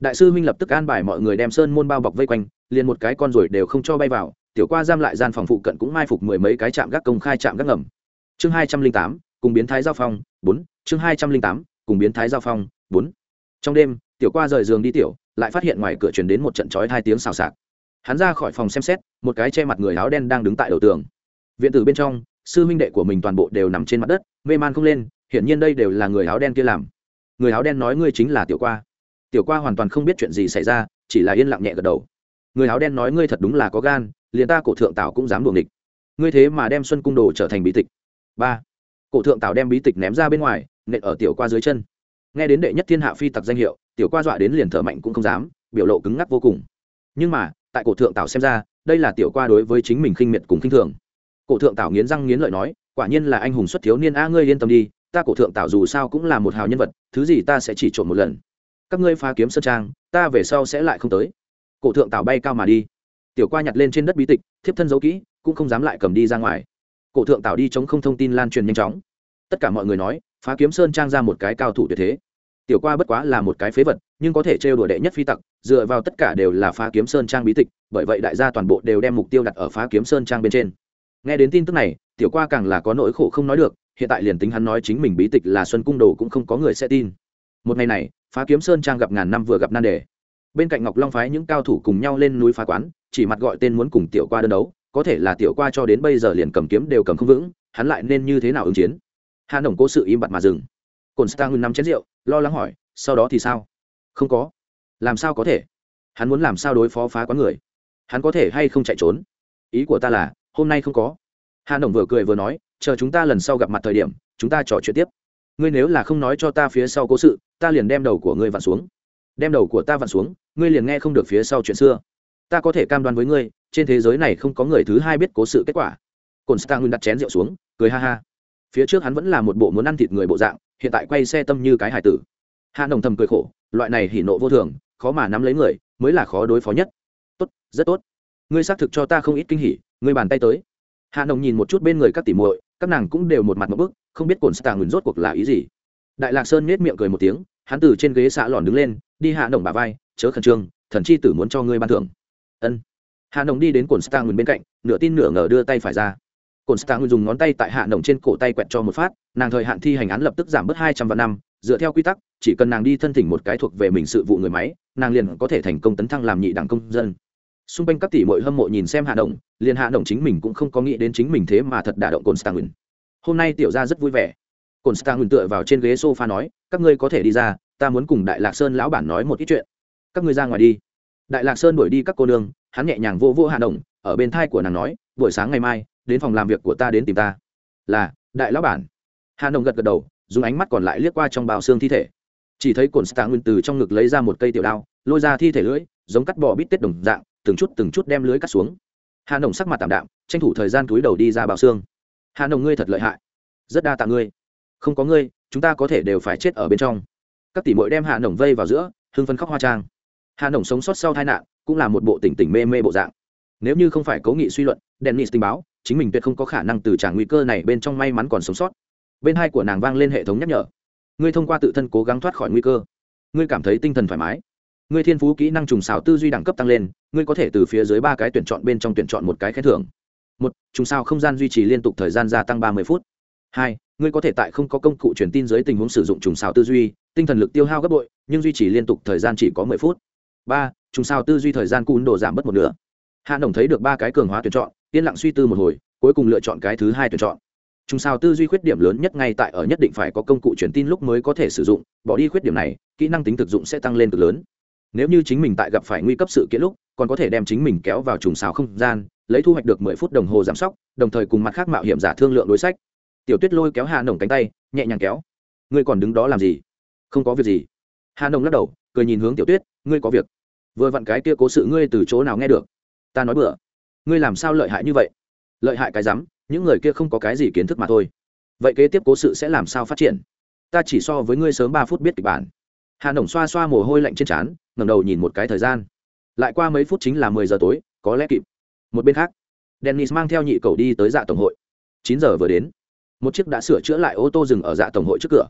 Đại sư huynh lập tức an bài mọi người đem sơn môn bao bọc vây quanh, liền một cái con ruồi đều không cho bay vào, tiểu qua giam lại gian phòng phụ cận cũng mai phục mười mấy cái trạm gác công khai trạm gác ngầm chương hai trăm linh tám, cùng biến thái giao phong, bốn. Chương hai trăm linh tám, cùng biến thái giao phong, bốn. Trong đêm, tiểu qua rời giường đi tiểu, lại phát hiện ngoài cửa truyền đến một trận chói hai tiếng xào xạc. Hắn ra khỏi phòng xem xét, một cái che mặt người áo đen đang đứng tại đầu tường. Viện tử bên trong, sư huynh đệ của mình toàn bộ đều nằm trên mặt đất, mê man không lên, hiển nhiên đây đều là người áo đen kia làm. Người áo đen nói ngươi chính là tiểu qua. Tiểu qua hoàn toàn không biết chuyện gì xảy ra, chỉ là yên lặng nhẹ gật đầu. Người áo đen nói ngươi thật đúng là có gan, liền ta cổ thượng tảo cũng dám đuồng địch ngươi thế mà đem xuân cung đồ trở thành bị tịch ba. Cổ thượng tảo đem bí tịch ném ra bên ngoài, nện ở tiểu qua dưới chân. Nghe đến đệ nhất thiên hạ phi tặc danh hiệu, tiểu qua dọa đến liền thở mạnh cũng không dám, biểu lộ cứng ngắc vô cùng. Nhưng mà, tại cổ thượng tảo xem ra, đây là tiểu qua đối với chính mình khinh miệt cùng khinh thường. Cổ thượng tảo nghiến răng nghiến lợi nói, quả nhiên là anh hùng xuất thiếu niên a, ngươi yên tâm đi, ta cổ thượng tảo dù sao cũng là một hào nhân vật, thứ gì ta sẽ chỉ trộm một lần. Các ngươi phá kiếm sơn trang, ta về sau sẽ lại không tới. Cổ thượng tảo bay cao mà đi. Tiểu qua nhặt lên trên đất bí tịch, thiếp thân giấu kỹ, cũng không dám lại cầm đi ra ngoài cổ thượng tảo đi chống không thông tin lan truyền nhanh chóng. Tất cả mọi người nói, phá kiếm sơn trang ra một cái cao thủ tuyệt thế. Tiểu qua bất quá là một cái phế vật, nhưng có thể trêu đùa đệ nhất phi tặc, dựa vào tất cả đều là phá kiếm sơn trang bí tịch, bởi vậy đại gia toàn bộ đều đem mục tiêu đặt ở phá kiếm sơn trang bên trên. Nghe đến tin tức này, tiểu qua càng là có nỗi khổ không nói được, hiện tại liền tính hắn nói chính mình bí tịch là xuân cung đồ cũng không có người sẽ tin. Một ngày này, phá kiếm sơn trang gặp ngàn năm vừa gặp nan đề. Bên cạnh ngọc long phái những cao thủ cùng nhau lên núi phá quán, chỉ mặt gọi tên muốn cùng tiểu qua đơn đấu có thể là tiểu qua cho đến bây giờ liền cầm kiếm đều cầm không vững, hắn lại nên như thế nào ứng chiến? Hà nổng cố sự im bặt mà dừng. Cồn star ngừng năm chén rượu, lo lắng hỏi, sau đó thì sao? Không có. Làm sao có thể? Hắn muốn làm sao đối phó phá quán người? Hắn có thể hay không chạy trốn? Ý của ta là, hôm nay không có. Hà nổng vừa cười vừa nói, chờ chúng ta lần sau gặp mặt thời điểm, chúng ta trò chuyện tiếp. Ngươi nếu là không nói cho ta phía sau cố sự, ta liền đem đầu của ngươi vặn xuống. Đem đầu của ta vặn xuống, ngươi liền nghe không được phía sau chuyện xưa ta có thể cam đoan với ngươi, trên thế giới này không có người thứ hai biết cố sự kết quả. Cồn stang nguyên đặt chén rượu xuống, cười ha ha. Phía trước hắn vẫn là một bộ muốn ăn thịt người bộ dạng, hiện tại quay xe tâm như cái hải tử. Hạ nồng thầm cười khổ, loại này hỉ nộ vô thường, khó mà nắm lấy người, mới là khó đối phó nhất. Tốt, rất tốt. Ngươi xác thực cho ta không ít kinh hỉ, ngươi bàn tay tới. Hạ nồng nhìn một chút bên người các tỉ muội, các nàng cũng đều một mặt một bức, không biết cồn stang rốt cuộc là ý gì. Đại lạc sơn nết miệng cười một tiếng, hắn từ trên ghế xạ lòn đứng lên, đi hạ nồng bà vai, chớ khẩn trương, thần chi tử muốn cho ngươi ban thưởng ân. Hạ nồng đi đến cồn stang bên cạnh, nửa tin nửa ngờ đưa tay phải ra. Cồn stang dùng ngón tay tại hạ nồng trên cổ tay quẹt cho một phát, nàng thời hạn thi hành án lập tức giảm bớt hai trăm vạn năm, dựa theo quy tắc, chỉ cần nàng đi thân thỉnh một cái thuộc về mình sự vụ người máy, nàng liền có thể thành công tấn thăng làm nhị đảng công dân. Xung quanh các tỷ mội hâm mộ nhìn xem hạ động liền hạ động chính mình cũng không có nghĩ đến chính mình thế mà thật đả động cồn stangin hôm nay tiểu ra rất vui vẻ. Cồn stangin tựa vào trên ghế s o f a nói, các ngươi có thể đi ra, ta muốn cùng đại lạc sơn lão bản nói một ít chuyện. Các ngươi ra ngoài đi đại lạc sơn đuổi đi các cô nương, hắn nhẹ nhàng vô vô hạ Đồng, ở bên thai của nàng nói, buổi sáng ngày mai, đến phòng làm việc của ta đến tìm ta. Là, đại lão bản. Hạ Đồng gật gật đầu, dùng ánh mắt còn lại liếc qua trong bào xương thi thể. Chỉ thấy cồn stangin từ trong ngực lấy ra một cây tiểu đao, lôi ra thi thể lưỡi, giống cắt bỏ bít tết đồng dạng, từng chút từng chút đem lưới cắt xuống. Hà nồng sắc mặt tạm đạm, tranh thủ thời gian túi đầu đi ra bào xương. Hà nồng ngươi thật lợi hại. Rất đa tạ ngươi. Không có ngươi, chúng ta có thể đều phải chết ở bên trong. Các tỷ mội đem hạ nồng vây vào giữa, hưng phấn khóc hoa trang. Hà nồng sống sót sau tai nạn cũng là một bộ tỉnh tỉnh mê mê bộ dạng. Nếu như không phải cố nghị suy luận, dennis tình báo, chính mình tuyệt không có khả năng từ trả nguy cơ này bên trong may mắn còn sống sót. Bên hai của nàng vang lên hệ thống nhắc nhở. Ngươi thông qua tự thân cố gắng thoát khỏi nguy cơ. Ngươi cảm thấy tinh thần thoải mái. Ngươi thiên phú kỹ năng trùng xào tư duy đẳng cấp tăng lên, ngươi có thể từ phía dưới ba cái tuyển chọn bên trong tuyển chọn một cái khen thưởng. Một, trùng sao không gian duy trì liên tục thời gian gia tăng ba mươi phút. Hai, ngươi có thể tại không có công cụ truyền tin dưới tình huống sử dụng trùng xào tư duy, tinh thần lực tiêu hao gấp bội, nhưng duy trì liên tục thời gian chỉ có mười phút ba, trùng sao tư duy thời gian cún đồ giảm bớt một nửa. Hạ đồng thấy được ba cái cường hóa tuyển chọn, yên lặng suy tư một hồi, cuối cùng lựa chọn cái thứ hai tuyển chọn. Trùng sao tư duy khuyết điểm lớn nhất ngay tại ở nhất định phải có công cụ truyền tin lúc mới có thể sử dụng, bỏ đi khuyết điểm này, kỹ năng tính thực dụng sẽ tăng lên cực lớn. Nếu như chính mình tại gặp phải nguy cấp sự kiện lúc, còn có thể đem chính mình kéo vào trùng xào không gian, lấy thu hoạch được mười phút đồng hồ giảm sóc, đồng thời cùng mặt khác mạo hiểm giả thương lượng đối sách. Tiểu tuyết lôi kéo hà nồng cánh tay, nhẹ nhàng kéo. Ngươi còn đứng đó làm gì? Không có việc gì. Hà nồng lắc đầu, cười nhìn hướng tiểu tuyết, ngươi có việc vừa vặn cái kia cố sự ngươi từ chỗ nào nghe được? Ta nói bừa. Ngươi làm sao lợi hại như vậy? Lợi hại cái rắm, những người kia không có cái gì kiến thức mà thôi. Vậy kế tiếp cố sự sẽ làm sao phát triển? Ta chỉ so với ngươi sớm ba phút biết kịch bản. Hà nổng xoa xoa mồ hôi lạnh trên trán, ngẩng đầu nhìn một cái thời gian. Lại qua mấy phút chính là mười giờ tối, có lẽ kịp. Một bên khác, dennis mang theo nhị cầu đi tới dạ tổng hội. Chín giờ vừa đến. Một chiếc đã sửa chữa lại ô tô dừng ở dạ tổng hội trước cửa.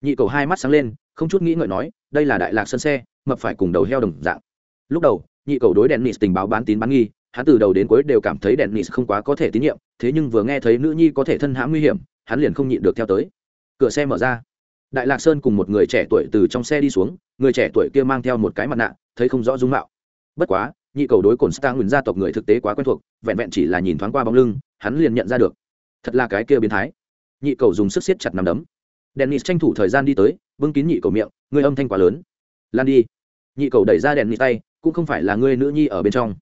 Nhị cầu hai mắt sáng lên, không chút nghĩ ngợi nói, đây là đại lạc sân xe, mập phải cùng đầu heo đồng dạng lúc đầu, nhị cầu đối đèn dennis tình báo bán tín bán nghi, hắn từ đầu đến cuối đều cảm thấy đèn dennis không quá có thể tín nhiệm, thế nhưng vừa nghe thấy nữ nhi có thể thân hãm nguy hiểm, hắn liền không nhịn được theo tới. Cửa xe mở ra. Đại lạc sơn cùng một người trẻ tuổi từ trong xe đi xuống, người trẻ tuổi kia mang theo một cái mặt nạ, thấy không rõ dung mạo. Bất quá, nhị cầu đối cồn star nguyền gia tộc người thực tế quá quen thuộc, vẹn vẹn chỉ là nhìn thoáng qua bóng lưng, hắn liền nhận ra được. Thật là cái kia biến thái. Nhị cầu dùng sức siết chặt nằm đấm. Dennis tranh thủ thời gian đi tới vương kín nhị cầu miệng, người âm thanh quá lớn. Lan đi. Nhị cầu đẩy ra đèn dennis tay cũng không phải là ngươi nữ nhi ở bên trong.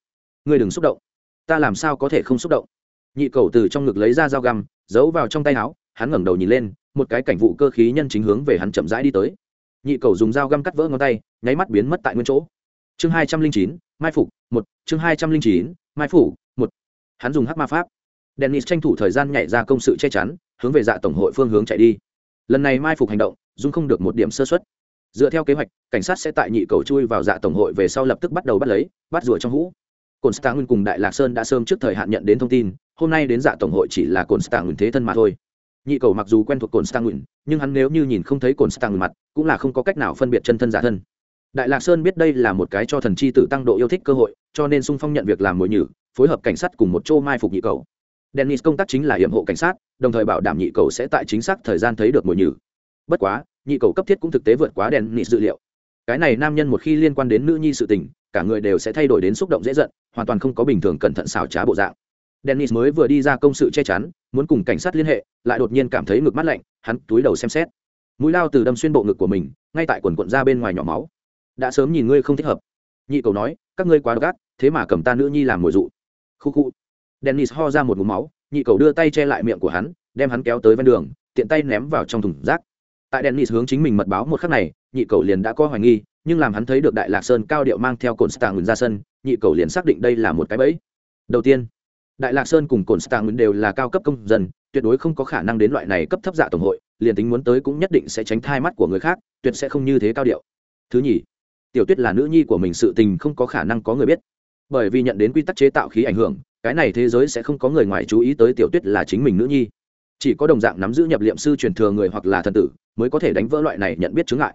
Ngươi đừng xúc động. Ta làm sao có thể không xúc động? Nhị cầu từ trong ngực lấy ra dao găm, giấu vào trong tay áo, hắn ngẩng đầu nhìn lên, một cái cảnh vụ cơ khí nhân chính hướng về hắn chậm rãi đi tới. Nhị cầu dùng dao găm cắt vỡ ngón tay, nháy mắt biến mất tại nguyên chỗ. Chương hai trăm linh chín, mai phục, một, chương hai trăm linh chín, mai phủ một. Hắn dùng hắc ma pháp. Dennis tranh thủ thời gian nhảy ra công sự che chắn, hướng về dạ tổng hội phương hướng chạy đi. Lần này mai phục hành động dung không được một điểm sơ xuất dựa theo kế hoạch, cảnh sát sẽ tại nhị cầu chui vào dạ tổng hội về sau lập tức bắt đầu bắt lấy, bắt rùa trong hũ. Cồn stạng nguyên cùng đại lạc sơn đã sớm trước thời hạn nhận đến thông tin, hôm nay đến dạ tổng hội chỉ là cồn stạng nguyên thế thân mà thôi. Nhị cầu mặc dù quen thuộc cồn stạng nguyên, nhưng hắn nếu như nhìn không thấy cồn stạng nguyên mặt, cũng là không có cách nào phân biệt chân thân giả thân. Đại lạc sơn biết đây là một cái cho thần chi tử tăng độ yêu thích cơ hội, cho nên sung phong nhận việc làm mồi nhử, phối hợp cảnh sát cùng một chỗ mai phục nhị cầu. Dennis công tác chính là hiểm hộ cảnh sát, đồng thời bảo đảm nhị cầu sẽ tại chính xác thời gian thấy được mồi nhử bất quá nhị cầu cấp thiết cũng thực tế vượt quá đèn nị dự liệu. Cái này nam nhân một khi liên quan đến nữ nhi sự tình cả người đều sẽ thay đổi đến xúc động dễ giận hoàn toàn không có bình thường cẩn thận xảo trá bộ dạng. Dennis mới vừa đi ra công sự che chắn muốn cùng cảnh sát liên hệ lại đột nhiên cảm thấy ngực mắt lạnh hắn túi đầu xem xét. Mũi lao từ đâm xuyên bộ ngực của mình ngay tại quần quận ra bên ngoài nhỏ máu. Đã sớm nhìn ngươi không thích hợp. Nhị cầu nói các ngươi quá gắt, thế mà cầm ta nữ nhi làm mồi dụ. Khu khu. Dennis ho ra một ngụm máu nhị cầu đưa tay che lại miệng của hắn đem hắn kéo tới ven đường tiện tay ném vào trong thùng rác tại dennis hướng chính mình mật báo một khắc này, nhị cầu liền đã có hoài nghi, nhưng làm hắn thấy được đại lạc sơn cao điệu mang theo cồn stạng ra sân, nhị cầu liền xác định đây là một cái bẫy. Đầu tiên, đại lạc sơn cùng cồn stạng đều là cao cấp công dân, tuyệt đối không có khả năng đến loại này cấp thấp dạ tổng hội, liền tính muốn tới cũng nhất định sẽ tránh thai mắt của người khác, tuyệt sẽ không như thế cao điệu. Thứ nhì, tiểu tuyết là nữ nhi của mình sự tình không có khả năng có người biết. Bởi vì nhận đến quy tắc chế tạo khí ảnh hưởng, cái này thế giới sẽ không có người ngoài chú ý tới tiểu tuyết là chính mình nữ nhi. Chỉ có đồng dạng nắm giữ nhập liệm sư truyền thừa người hoặc là thần tử mới có thể đánh vỡ loại này nhận biết chứng ngại.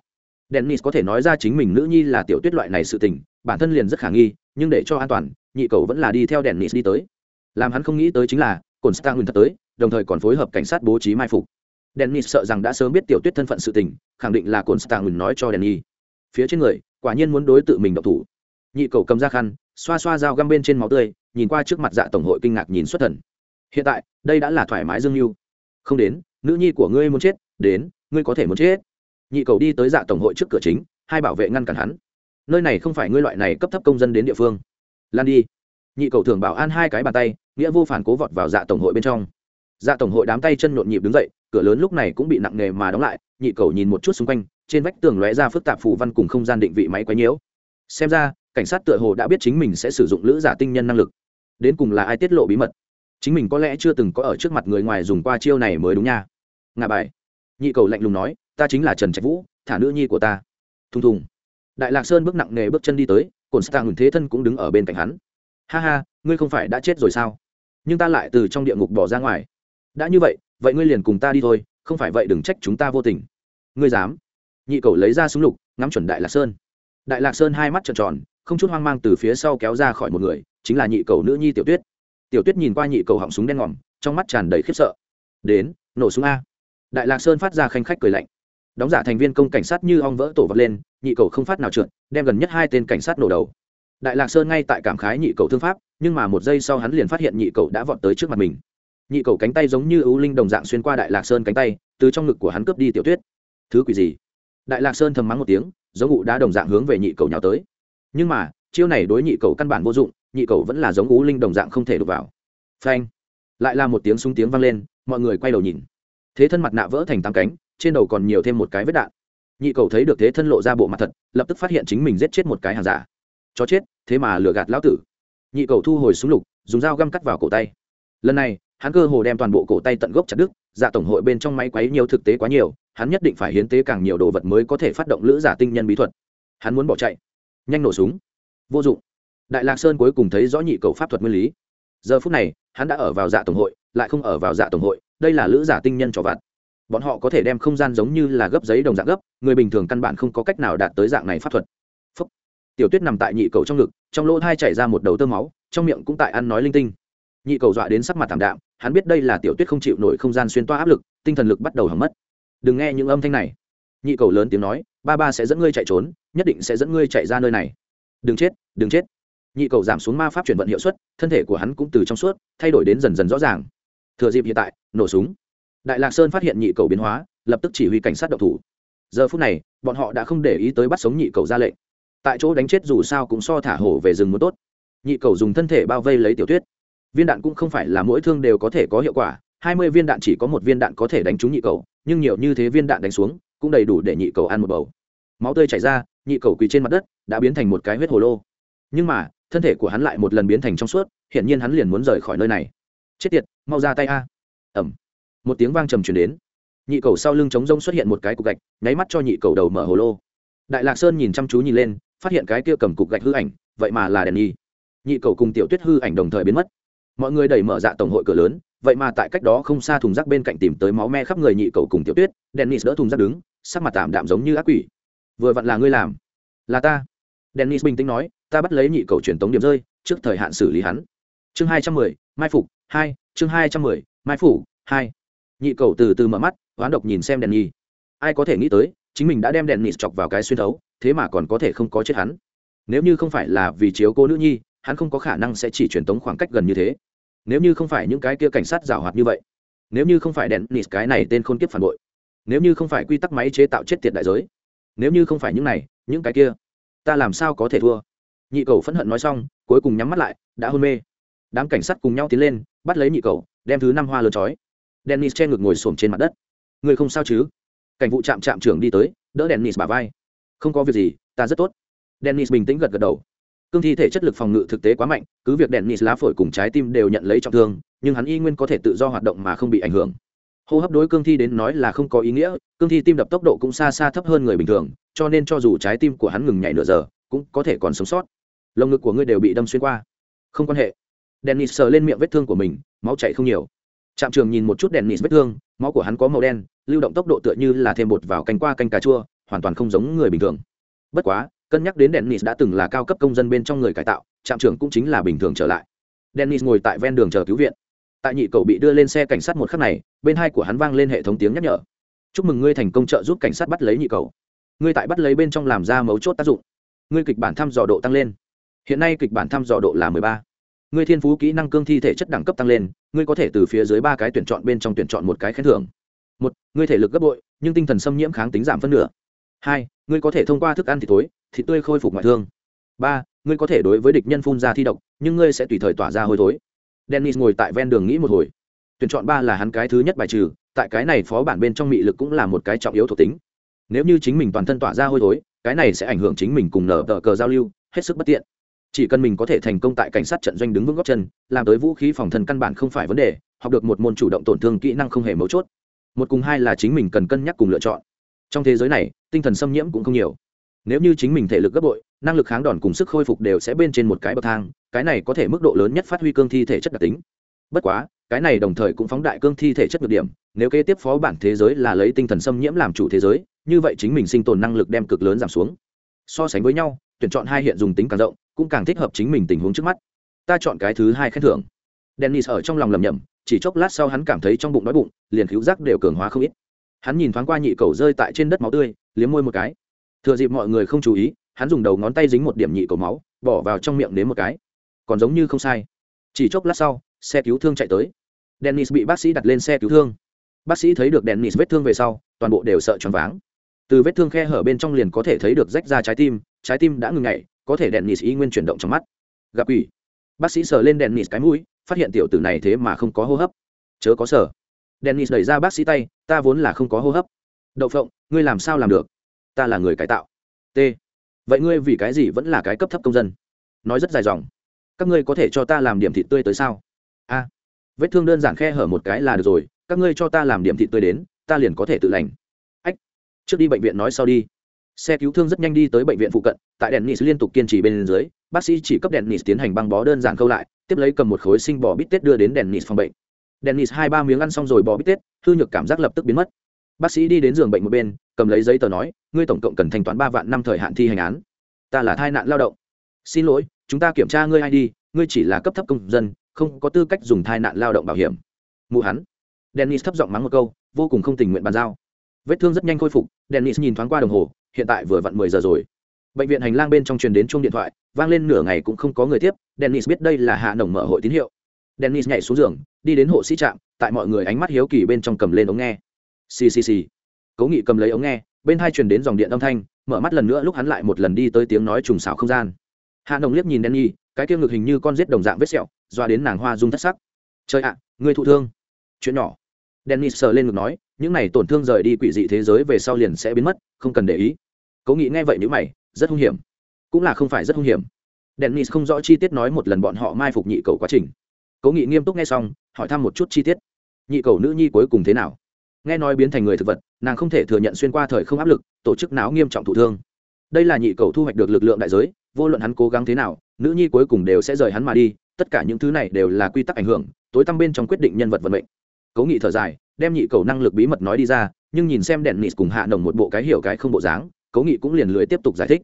Dennis có thể nói ra chính mình nữ nhi là tiểu tuyết loại này sự tình, bản thân liền rất khả nghi, nhưng để cho an toàn, nhị cầu vẫn là đi theo dennis đi tới. Làm hắn không nghĩ tới chính là cồn star nguyên thật tới, đồng thời còn phối hợp cảnh sát bố trí mai phục. Dennis sợ rằng đã sớm biết tiểu tuyết thân phận sự tình, khẳng định là cồn star nguyên nói cho dennis. Phía trên người, quả nhiên muốn đối tự mình độc thủ. Nhị cầu cầm ra khăn, xoa xoa dao găm bên trên máu tươi, nhìn qua trước mặt dạ tổng hội kinh ngạc nhìn xuất thần. Hiện tại, đây đã là thoải mái dương mưu. Không đến, nữ nhi của ngươi muốn chết, đến ngươi có thể muốn chết. Nhị cầu đi tới dạ tổng hội trước cửa chính, hai bảo vệ ngăn cản hắn. Nơi này không phải ngươi loại này cấp thấp công dân đến địa phương. Lan đi. Nhị cầu thường bảo an hai cái bàn tay, nghĩa vô phản cố vọt vào dạ tổng hội bên trong. Dạ tổng hội đám tay chân nhộn nhịp đứng dậy, cửa lớn lúc này cũng bị nặng nề mà đóng lại, nhị cầu nhìn một chút xung quanh, trên vách tường lóe ra phức tạp phù văn cùng không gian định vị máy quấy nhiễu. Xem ra, cảnh sát tựa hồ đã biết chính mình sẽ sử dụng lữ giả tinh nhân năng lực. Đến cùng là ai tiết lộ bí mật? Chính mình có lẽ chưa từng có ở trước mặt người ngoài dùng qua chiêu này mới đúng nha. Ngà bài nhị cầu lạnh lùng nói, ta chính là trần trạch vũ, thả nữ nhi của ta. Thùng thùng. Đại lạc sơn bước nặng nề bước chân đi tới cồn stang ngừng thế thân cũng đứng ở bên cạnh hắn. Ha ha, ngươi không phải đã chết rồi sao? Nhưng ta lại từ trong địa ngục bỏ ra ngoài. Đã như vậy vậy ngươi liền cùng ta đi thôi, không phải vậy đừng trách chúng ta vô tình. Ngươi dám? Nhị cầu lấy ra súng lục, ngắm chuẩn đại lạc sơn. Đại lạc sơn hai mắt trợn tròn, không chút hoang mang từ phía sau kéo ra khỏi một người, chính là nhị cầu nữ nhi tiểu tuyết. Tiểu tuyết nhìn qua nhị cầu họng súng đen ngòm, trong mắt tràn đầy khiếp sợ. Đến, nổ súng a đại lạc sơn phát ra khanh khách cười lạnh. Đóng giả thành viên công cảnh sát như ong vỡ tổ vật lên, nhị cầu không phát nào trượt, đem gần nhất hai tên cảnh sát nổ đầu. Đại lạc sơn ngay tại cảm khái nhị cầu thương pháp, nhưng mà một giây sau hắn liền phát hiện nhị cầu đã vọt tới trước mặt mình. Nhị cầu cánh tay giống như ưu linh đồng dạng xuyên qua đại lạc sơn cánh tay, từ trong ngực của hắn cướp đi tiểu tuyết. Thứ quỷ gì? Đại lạc sơn thầm mắng một tiếng, giống ngụ đã đồng dạng hướng về nhị cầu nhào tới. Nhưng mà, chiêu này đối nhị cầu căn bản vô dụng, nhị cầu vẫn là giống ú linh đồng dạng không thể đục vào. Phanh! Lại là một tiếng súng tiếng vang lên, mọi người quay đầu nhìn thế thân mặt nạ vỡ thành tám cánh, trên đầu còn nhiều thêm một cái vết đạn. Nhị cầu thấy được thế thân lộ ra bộ mặt thật, lập tức phát hiện chính mình giết chết một cái hàng giả. Chó chết, thế mà lừa gạt lão tử. Nhị cầu thu hồi súng lục, dùng dao găm cắt vào cổ tay. Lần này, hắn cơ hồ đem toàn bộ cổ tay tận gốc chặt đứt dạ tổng hội bên trong máy quấy nhiều thực tế quá nhiều, hắn nhất định phải hiến tế càng nhiều đồ vật mới có thể phát động lữ giả tinh nhân bí thuật. Hắn muốn bỏ chạy. Nhanh nổ súng. Vô dụng. Đại lạc sơn cuối cùng thấy rõ nhị cầu pháp thuật nguyên lý. Giờ phút này, hắn đã ở vào dạ tổng hội, lại không ở vào dạ tổng hội đây là lữ giả tinh nhân trò vặt. Bọn họ có thể đem không gian giống như là gấp giấy đồng dạng gấp, người bình thường căn bản không có cách nào đạt tới dạng này pháp thuật. Phúc. tiểu tuyết nằm tại nhị cầu trong ngực, trong lỗ thai chảy ra một đầu tơ máu, trong miệng cũng tại ăn nói linh tinh. Nhị cầu dọa đến sắc mặt thảm đạm, hắn biết đây là tiểu tuyết không chịu nổi không gian xuyên toa áp lực, tinh thần lực bắt đầu hỏng mất. Đừng nghe những âm thanh này. Nhị cầu lớn tiếng nói, ba ba sẽ dẫn ngươi chạy trốn, nhất định sẽ dẫn ngươi chạy ra nơi này. Đừng chết đừng chết. Nhị cầu giảm xuống ma pháp chuyển vận hiệu suất, thân thể của hắn cũng từ trong suốt, thay đổi đến dần dần rõ ràng thừa dịp hiện tại, nổ súng. Đại lạc sơn phát hiện nhị cầu biến hóa, lập tức chỉ huy cảnh sát độc thủ. Giờ phút này, bọn họ đã không để ý tới bắt sống nhị cầu ra lệnh. Tại chỗ đánh chết dù sao cũng so thả hổ về rừng muốn tốt. Nhị cầu dùng thân thể bao vây lấy tiểu tuyết viên đạn cũng không phải là mỗi thương đều có thể có hiệu quả, hai mươi viên đạn chỉ có một viên đạn có thể đánh trúng nhị cầu, nhưng nhiều như thế viên đạn đánh xuống, cũng đầy đủ để nhị cầu ăn một bầu. Máu tươi chảy ra, nhị cầu quỳ trên mặt đất, đã biến thành một cái huyết hồ lô. Nhưng mà, thân thể của hắn lại một lần biến thành trong suốt, hiển nhiên hắn liền muốn rời khỏi nơi này chết tiệt, mau ra tay a. Ẩm một tiếng vang trầm truyền đến. Nhị cầu sau lưng trống rông xuất hiện một cái cục gạch, nháy mắt cho nhị cầu đầu mở hồ lô. Đại lạc sơn nhìn chăm chú nhìn lên, phát hiện cái kia cầm cục gạch hư ảnh, vậy mà là đèn nhi. Nhị cầu cùng tiểu tuyết hư ảnh đồng thời biến mất. Mọi người đẩy mở dạ tổng hội cửa lớn, vậy mà tại cách đó không xa thùng rác bên cạnh tìm tới máu me khắp người nhị cầu cùng tiểu tuyết dennis đỡ thùng rác đứng, sắc mặt tạm đạm giống như ác quỷ. Vừa vặn là ngươi làm. Là ta. Dennis bình tĩnh nói, ta bắt lấy nhị cầu truyền tống điểm rơi, trước thời hạn xử lý hắn. Chương hai trăm mười mai phục, hai, chương hai trăm mười, mai phủ hai. Nhị cầu từ từ mở mắt oán độc nhìn xem đèn nhi ai có thể nghĩ tới, chính mình đã đem đèn nhì chọc vào cái xuyên thấu, thế mà còn có thể không có chết hắn. Nếu như không phải là vì chiếu cô nữ nhi, hắn không có khả năng sẽ chỉ truyền tống khoảng cách gần như thế. Nếu như không phải những cái kia cảnh sát giảo hoạt như vậy, nếu như không phải đèn nhì cái này tên khôn kiếp phản bội. Nếu như không phải quy tắc máy chế tạo chết tiệt đại giới. Nếu như không phải những này, những cái kia, ta làm sao có thể thua? Nhị cầu phẫn hận nói xong, cuối cùng nhắm mắt lại, đã hôn mê đám cảnh sát cùng nhau tiến lên, bắt lấy nhị cầu đem thứ năm hoa lớn chói dennis che ngực ngồi xổm trên mặt đất. Người không sao chứ? Cảnh vụ trạm trạm trưởng đi tới, đỡ dennis bà vai. Không có việc gì, ta rất tốt. Dennis bình tĩnh gật gật đầu. Cương thi thể chất lực phòng ngự thực tế quá mạnh, cứ việc dennis lá phổi cùng trái tim đều nhận lấy trọng thương, nhưng hắn y nguyên có thể tự do hoạt động mà không bị ảnh hưởng. Hô hấp đối cương thi đến nói là không có ý nghĩa, cương thi tim đập tốc độ cũng xa xa thấp hơn người bình thường, cho nên cho dù trái tim của hắn ngừng nhảy nửa giờ, cũng có thể còn sống sót. Lồng ngực của ngươi đều bị đâm xuyên qua. Không quan hệ dennis sờ lên miệng vết thương của mình, máu chảy không nhiều. Trạm trường nhìn một chút dennis vết thương, máu của hắn có màu đen, lưu động tốc độ tựa như là thêm bột vào canh qua canh cà chua, hoàn toàn không giống người bình thường. Bất quá, cân nhắc đến dennis đã từng là cao cấp công dân bên trong người cải tạo, trạm trưởng cũng chính là bình thường trở lại. Dennis ngồi tại ven đường chờ cứu viện. Tại nhị cầu bị đưa lên xe cảnh sát một khắc này, bên hai của hắn vang lên hệ thống tiếng nhắc nhở. Chúc mừng ngươi thành công trợ giúp cảnh sát bắt lấy nhị cầu ngươi tại bắt lấy bên trong làm ra mấu chốt tác dụng. Ngươi kịch bản thăm dò độ tăng lên. Hiện nay kịch bản thăm dò độ là mười ba ngươi thiên phú kỹ năng cương thi thể chất đẳng cấp tăng lên, ngươi có thể từ phía dưới ba cái tuyển chọn bên trong tuyển chọn một cái khen thưởng. Một, ngươi thể lực gấp bội, nhưng tinh thần xâm nhiễm kháng tính giảm phân nửa. Hai, ngươi có thể thông qua thức ăn thịt tối thịt tươi khôi phục ngoại thương. Ba, ngươi có thể đối với địch nhân phun ra thi độc, nhưng ngươi sẽ tùy thời tỏa ra hôi thối. Dennis ngồi tại ven đường nghĩ một hồi. Tuyển chọn ba là hắn cái thứ nhất bài trừ, tại cái này phó bản bên trong mị lực cũng là một cái trọng yếu thuộc tính. Nếu như chính mình toàn thân tỏa ra hôi thối, cái này sẽ ảnh hưởng chính mình cùng nở tờ cờ giao lưu, hết sức bất tiện chỉ cần mình có thể thành công tại cảnh sát trận doanh đứng vững góc chân, làm tới vũ khí phòng thân căn bản không phải vấn đề, học được một môn chủ động tổn thương kỹ năng không hề mấu chốt. Một cùng hai là chính mình cần cân nhắc cùng lựa chọn. Trong thế giới này, tinh thần xâm nhiễm cũng không nhiều. Nếu như chính mình thể lực gấp bội, năng lực kháng đòn cùng sức khôi phục đều sẽ bên trên một cái bậc thang, cái này có thể mức độ lớn nhất phát huy cương thi thể chất đặc tính. Bất quá, cái này đồng thời cũng phóng đại cương thi thể chất nhược điểm, nếu kế tiếp phó bản thế giới là lấy tinh thần xâm nhiễm làm chủ thế giới, như vậy chính mình sinh tồn năng lực đem cực lớn giảm xuống. So sánh với nhau, tuyển chọn hai hiện dùng tính càng rộng cũng càng thích hợp chính mình tình huống trước mắt. Ta chọn cái thứ hai khen thưởng. Dennis ở trong lòng lầm nhầm chỉ chốc lát sau hắn cảm thấy trong bụng đói bụng, liền cứu giác đều cường hóa không ít. Hắn nhìn thoáng qua nhị cầu rơi tại trên đất máu tươi, liếm môi một cái. Thừa dịp mọi người không chú ý, hắn dùng đầu ngón tay dính một điểm nhị cầu máu, bỏ vào trong miệng nếm một cái. Còn giống như không sai. Chỉ chốc lát sau, xe cứu thương chạy tới. Dennis bị bác sĩ đặt lên xe cứu thương. Bác sĩ thấy được dennis vết thương về sau, toàn bộ đều sợ choáng váng. Từ vết thương khe hở bên trong liền có thể thấy được rách ra trái tim trái tim đã ngừng nhảy có thể đèn nịt y nguyên chuyển động trong mắt. Gặp ủy bác sĩ sờ lên đèn nịt cái mũi, phát hiện tiểu tử này thế mà không có hô hấp. Chớ có sờ. Đèn nịt đẩy ra bác sĩ tay, ta vốn là không có hô hấp. Đậu phộng, ngươi làm sao làm được? Ta là người cải tạo. T. Vậy ngươi vì cái gì vẫn là cái cấp thấp công dân? Nói rất dài dòng. Các ngươi có thể cho ta làm điểm thịt tươi tới sao? A. Vết thương đơn giản khe hở một cái là được rồi, các ngươi cho ta làm điểm thịt tươi đến, ta liền có thể tự lành. Ách. Trước đi bệnh viện nói sau đi xe cứu thương rất nhanh đi tới bệnh viện phụ cận tại đèn nis liên tục kiên trì bên dưới bác sĩ chỉ cấp đèn nis tiến hành băng bó đơn giản câu lại tiếp lấy cầm một khối sinh bò bít tết đưa đến đèn nis phòng bệnh. Đèn nis hai ba miếng ăn xong rồi bò bít tết hư nhược cảm giác lập tức biến mất. Bác sĩ đi đến giường bệnh một bên cầm lấy giấy tờ nói ngươi tổng cộng cần thanh toán ba vạn năm thời hạn thi hành án. Ta là thai nạn lao động. Xin lỗi chúng ta kiểm tra ngươi ID, ngươi chỉ là cấp thấp công dân không có tư cách dùng thai nạn lao động bảo hiểm. Mụ hắn. Dennis thấp giọng mắng một câu vô cùng không tình nguyện bàn giao. Vết thương rất nhanh khôi phục dennis nhìn thoáng qua đồng hồ hiện tại vừa vặn mười giờ rồi. Bệnh viện hành lang bên trong truyền đến chuông điện thoại vang lên nửa ngày cũng không có người tiếp dennis biết đây là hạ nồng mở hội tín hiệu. Dennis nhảy xuống giường đi đến hộ sĩ trạm tại mọi người ánh mắt hiếu kỳ bên trong cầm lên ống nghe. Ccc cố nghị cầm lấy ống nghe bên hai truyền đến dòng điện âm thanh mở mắt lần nữa lúc hắn lại một lần đi tới tiếng nói trùng xảo không gian. Hạ nồng liếc nhìn Dennis, cái kia ngực hình như con rết đồng dạng vết sẹo doa đến nàng hoa dung thất sắc. Trời ạ người thụ thương. Chuyện nhỏ. Dennis sờ lên ngực nói những này tổn thương rời đi quỷ dị thế giới về sau liền sẽ biến mất, không cần để ý. Cố nghị nghe vậy nếu mày, rất hung hiểm. Cũng là không phải rất hung hiểm. Dennis không rõ chi tiết nói một lần bọn họ mai phục nhị cầu quá trình. Cố nghị nghiêm túc nghe xong, hỏi thăm một chút chi tiết. Nhị cầu nữ nhi cuối cùng thế nào? Nghe nói biến thành người thực vật, nàng không thể thừa nhận xuyên qua thời không áp lực, tổ chức não nghiêm trọng thụ thương. Đây là nhị cầu thu hoạch được lực lượng đại giới, vô luận hắn cố gắng thế nào, nữ nhi cuối cùng đều sẽ rời hắn mà đi, tất cả những thứ này đều là quy tắc ảnh hưởng, tối tăm bên trong quyết định nhân vật vận mệnh. Cố nghị thở dài đem nhị cầu năng lực bí mật nói đi ra, nhưng nhìn xem đèn nịt cùng hạ nồng một bộ cái hiểu cái không bộ dáng, cố nghị cũng liền lưới tiếp tục giải thích.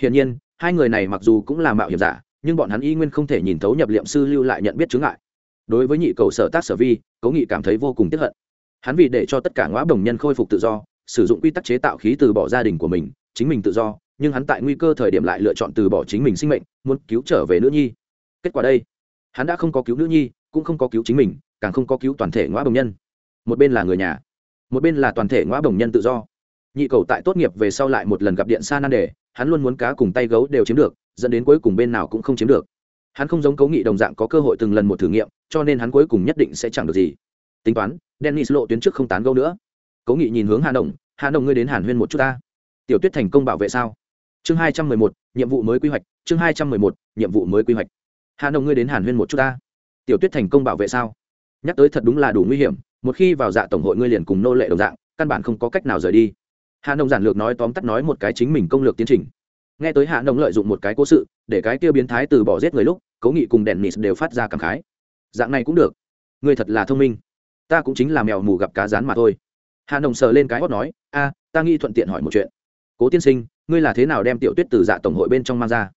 Hiển nhiên, hai người này mặc dù cũng là mạo hiểm giả, nhưng bọn hắn y nguyên không thể nhìn thấu nhập liệm sư lưu lại nhận biết chứng ngại. Đối với nhị cầu sở tác sở vi, cố nghị cảm thấy vô cùng tiếp hận. Hắn vì để cho tất cả ngõ đồng nhân khôi phục tự do, sử dụng quy tắc chế tạo khí từ bỏ gia đình của mình, chính mình tự do, nhưng hắn tại nguy cơ thời điểm lại lựa chọn từ bỏ chính mình sinh mệnh, muốn cứu trở về nữ nhi. Kết quả đây, hắn đã không có cứu nữ nhi, cũng không có cứu chính mình, càng không có cứu toàn thể ngõ đồng nhân một bên là người nhà, một bên là toàn thể ngõ đồng nhân tự do. Nhị cầu tại tốt nghiệp về sau lại một lần gặp điện xa nan đề, hắn luôn muốn cá cùng tay gấu đều chiếm được, dẫn đến cuối cùng bên nào cũng không chiếm được. Hắn không giống cấu nghị đồng dạng có cơ hội từng lần một thử nghiệm, cho nên hắn cuối cùng nhất định sẽ chẳng được gì. Tính toán, dennis lộ tuyến trước không tán gấu nữa. Cấu nghị nhìn hướng hà động hà động ngươi đến hàn huyên một chút ta. Tiểu tuyết thành công bảo vệ sao? Chương hai trăm mười một, nhiệm vụ mới quy hoạch, chương hai trăm mười một, nhiệm vụ mới quy hoạch. Hà động ngươi đến hàn huyên một chút ta. Tiểu tuyết thành công bảo vệ sao? Nhắc tới thật đúng là đủ nguy hiểm một khi vào dạ tổng hội ngươi liền cùng nô lệ đồng dạng, căn bản không có cách nào rời đi. Hạ nông giản lược nói tóm tắt nói một cái chính mình công lược tiến trình. Nghe tới hạ nông lợi dụng một cái cố sự, để cái kia biến thái từ bỏ giết người lúc cố nghị cùng đèn nịt đều phát ra cảm khái. Dạng này cũng được. Ngươi thật là thông minh. Ta cũng chính là mèo mù gặp cá rán mà thôi. Hạ nông sờ lên cái hót nói, a, ta nghĩ thuận tiện hỏi một chuyện. Cố tiên sinh, ngươi là thế nào đem tiểu tuyết từ dạ tổng hội bên trong mang ra?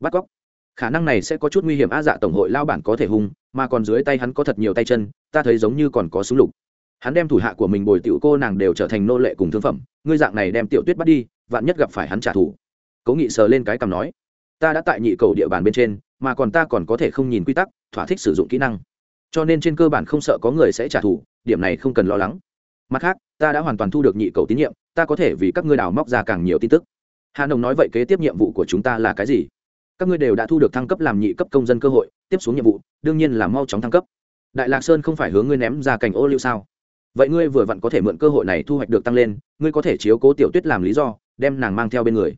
Bắt cóc khả năng này sẽ có chút nguy hiểm a dạ tổng hội lao bản có thể hung mà còn dưới tay hắn có thật nhiều tay chân, ta thấy giống như còn có súng lục. Hắn đem thủ hạ của mình bồi tiểu cô nàng đều trở thành nô lệ cùng thương phẩm, ngươi dạng này đem tiểu tuyết bắt đi, vạn nhất gặp phải hắn trả thù. Cố nghị sờ lên cái cằm nói, ta đã tại nhị cầu địa bàn bên trên, mà còn ta còn có thể không nhìn quy tắc, thỏa thích sử dụng kỹ năng. Cho nên trên cơ bản không sợ có người sẽ trả thù, điểm này không cần lo lắng. Mặt khác, ta đã hoàn toàn thu được nhị cầu tín nhiệm, ta có thể vì các ngươi đào móc ra càng nhiều tin tức. Hà nồng nói vậy kế tiếp nhiệm vụ của chúng ta là cái gì? Các ngươi đều đã thu được thăng cấp làm nhị cấp công dân cơ hội, tiếp xuống nhiệm vụ, đương nhiên là mau chóng thăng cấp. Đại lạc sơn không phải hướng ngươi ném ra cảnh ô liu sao? Vậy ngươi vừa vặn có thể mượn cơ hội này thu hoạch được tăng lên, ngươi có thể chiếu cố tiểu tuyết làm lý do, đem nàng mang theo bên người.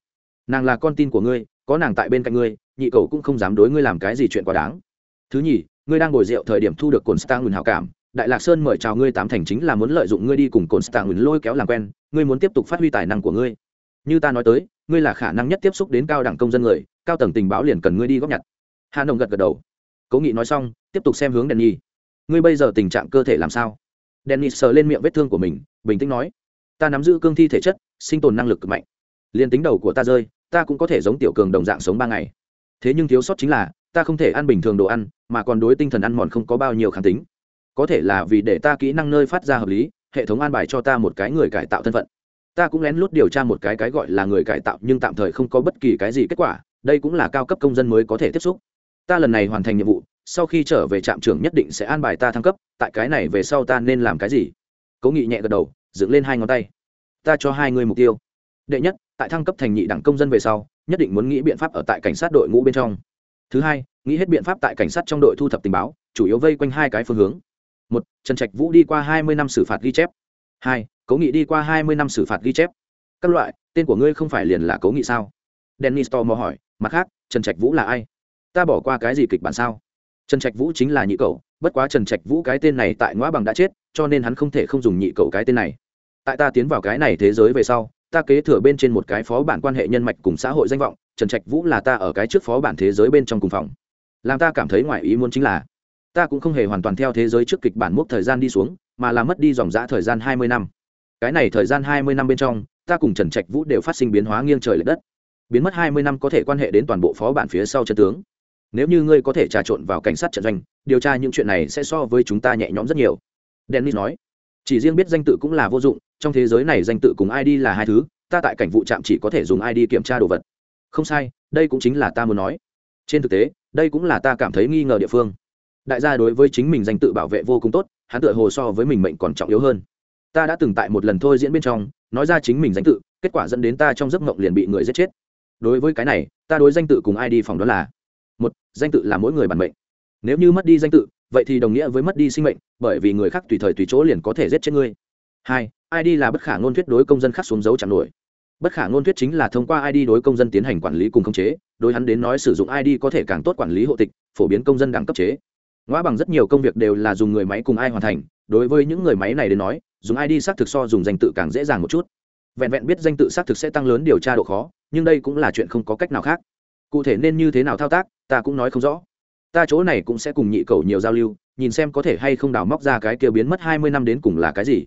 Nàng là con tin của ngươi, có nàng tại bên cạnh ngươi, nhị cầu cũng không dám đối ngươi làm cái gì chuyện quá đáng. Thứ nhì, ngươi đang ngồi rượu thời điểm thu được cồn stang ngừng hảo cảm, đại lạc sơn mời chào ngươi tám thành chính là muốn lợi dụng ngươi đi cùng cồn stang ngừng lôi kéo làm quen, ngươi muốn tiếp tục phát huy tài năng của ngươi. Như ta nói tới, ngươi là khả năng nhất tiếp xúc đến cao đẳng công dân người cao tầng tình báo liền cần ngươi đi góp nhặt. Hà nồng gật gật đầu. Cố nghị nói xong, tiếp tục xem hướng đèn nhi. Ngươi bây giờ tình trạng cơ thể làm sao? Dennis sờ lên miệng vết thương của mình, bình tĩnh nói. Ta nắm giữ cương thi thể chất, sinh tồn năng lực cực mạnh. Liền tính đầu của ta rơi, ta cũng có thể giống tiểu cường đồng dạng sống ba ngày. Thế nhưng thiếu sót chính là, ta không thể ăn bình thường đồ ăn, mà còn đối tinh thần ăn mòn không có bao nhiêu kháng tính. Có thể là vì để ta kỹ năng nơi phát ra hợp lý, hệ thống an bài cho ta một cái người cải tạo thân phận. Ta cũng lén lút điều tra một cái cái gọi là người cải tạo, nhưng tạm thời không có bất kỳ cái gì kết quả đây cũng là cao cấp công dân mới có thể tiếp xúc. Ta lần này hoàn thành nhiệm vụ, sau khi trở về trạm trưởng nhất định sẽ an bài ta thăng cấp, tại cái này về sau ta nên làm cái gì? Cố nghị nhẹ gật đầu, dựng lên hai ngón tay. Ta cho hai người mục tiêu. Đệ nhất, tại thăng cấp thành nhị đẳng công dân về sau, nhất định muốn nghĩ biện pháp ở tại cảnh sát đội ngũ bên trong. Thứ hai, nghĩ hết biện pháp tại cảnh sát trong đội thu thập tình báo, chủ yếu vây quanh hai cái phương hướng. Một, trần trạch vũ đi qua hai mươi năm xử phạt ghi chép. Hai, cố nghị đi qua hai mươi năm xử phạt ghi chép. Các loại, tên của ngươi không phải liền là cố nghị sao? Dennis to mò hỏi, mặt khác, trần trạch vũ là ai? Ta bỏ qua cái gì kịch bản sao? Trần trạch vũ chính là nhị cậu, bất quá trần trạch vũ cái tên này tại ngõ bằng đã chết, cho nên hắn không thể không dùng nhị cậu cái tên này. Tại ta tiến vào cái này thế giới về sau, ta kế thừa bên trên một cái phó bản quan hệ nhân mạch cùng xã hội danh vọng, trần trạch vũ là ta ở cái trước phó bản thế giới bên trong cùng phòng. Làm ta cảm thấy ngoài ý muốn chính là, ta cũng không hề hoàn toàn theo thế giới trước kịch bản mốc thời gian đi xuống, mà là mất đi dòng dã thời gian hai mươi năm. Cái này thời gian hai mươi năm bên trong, ta cùng trần trạch vũ đều phát sinh biến hóa nghiêng trời l ệ đất biến mất hai mươi năm có thể quan hệ đến toàn bộ phó bản phía sau chân tướng. Nếu như ngươi có thể trà trộn vào cảnh sát trận doanh, điều tra những chuyện này sẽ so với chúng ta nhẹ nhõm rất nhiều. Dennis nói. Chỉ riêng biết danh tự cũng là vô dụng, trong thế giới này danh tự cùng id là hai thứ, ta tại cảnh vụ trạm chỉ có thể dùng id kiểm tra đồ vật. Không sai, đây cũng chính là ta muốn nói. Trên thực tế, đây cũng là ta cảm thấy nghi ngờ địa phương. Đại gia đối với chính mình danh tự bảo vệ vô cùng tốt, hắn tựa hồ so với mình mệnh còn trọng yếu hơn. Ta đã từng tại một lần thôi diễn bên trong, nói ra chính mình danh tự, kết quả dẫn đến ta trong giấc mộng liền bị người giết chết đối với cái này, ta đối danh tự cùng id phòng đó là một, danh tự là mỗi người bản mệnh. Nếu như mất đi danh tự, vậy thì đồng nghĩa với mất đi sinh mệnh, bởi vì người khác tùy thời tùy chỗ liền có thể giết chết ngươi. Hai id là bất khả ngôn thuyết đối công dân khác xuống dấu chẳng nổi. Bất khả ngôn thuyết chính là thông qua id đối công dân tiến hành quản lý cùng khống chế, đối hắn đến nói sử dụng id có thể càng tốt quản lý hộ tịch, phổ biến công dân đẳng cấp chế. Ngoa bằng rất nhiều công việc đều là dùng người máy cùng ai hoàn thành, đối với những người máy này đến nói, dùng id xác thực so dùng danh tự càng dễ dàng một chút vẹn vẹn biết danh tự xác thực sẽ tăng lớn điều tra độ khó, nhưng đây cũng là chuyện không có cách nào khác. Cụ thể nên như thế nào thao tác, ta cũng nói không rõ. Ta chỗ này cũng sẽ cùng nhị cầu nhiều giao lưu, nhìn xem có thể hay không đào móc ra cái kia biến mất hai mươi năm đến cùng là cái gì.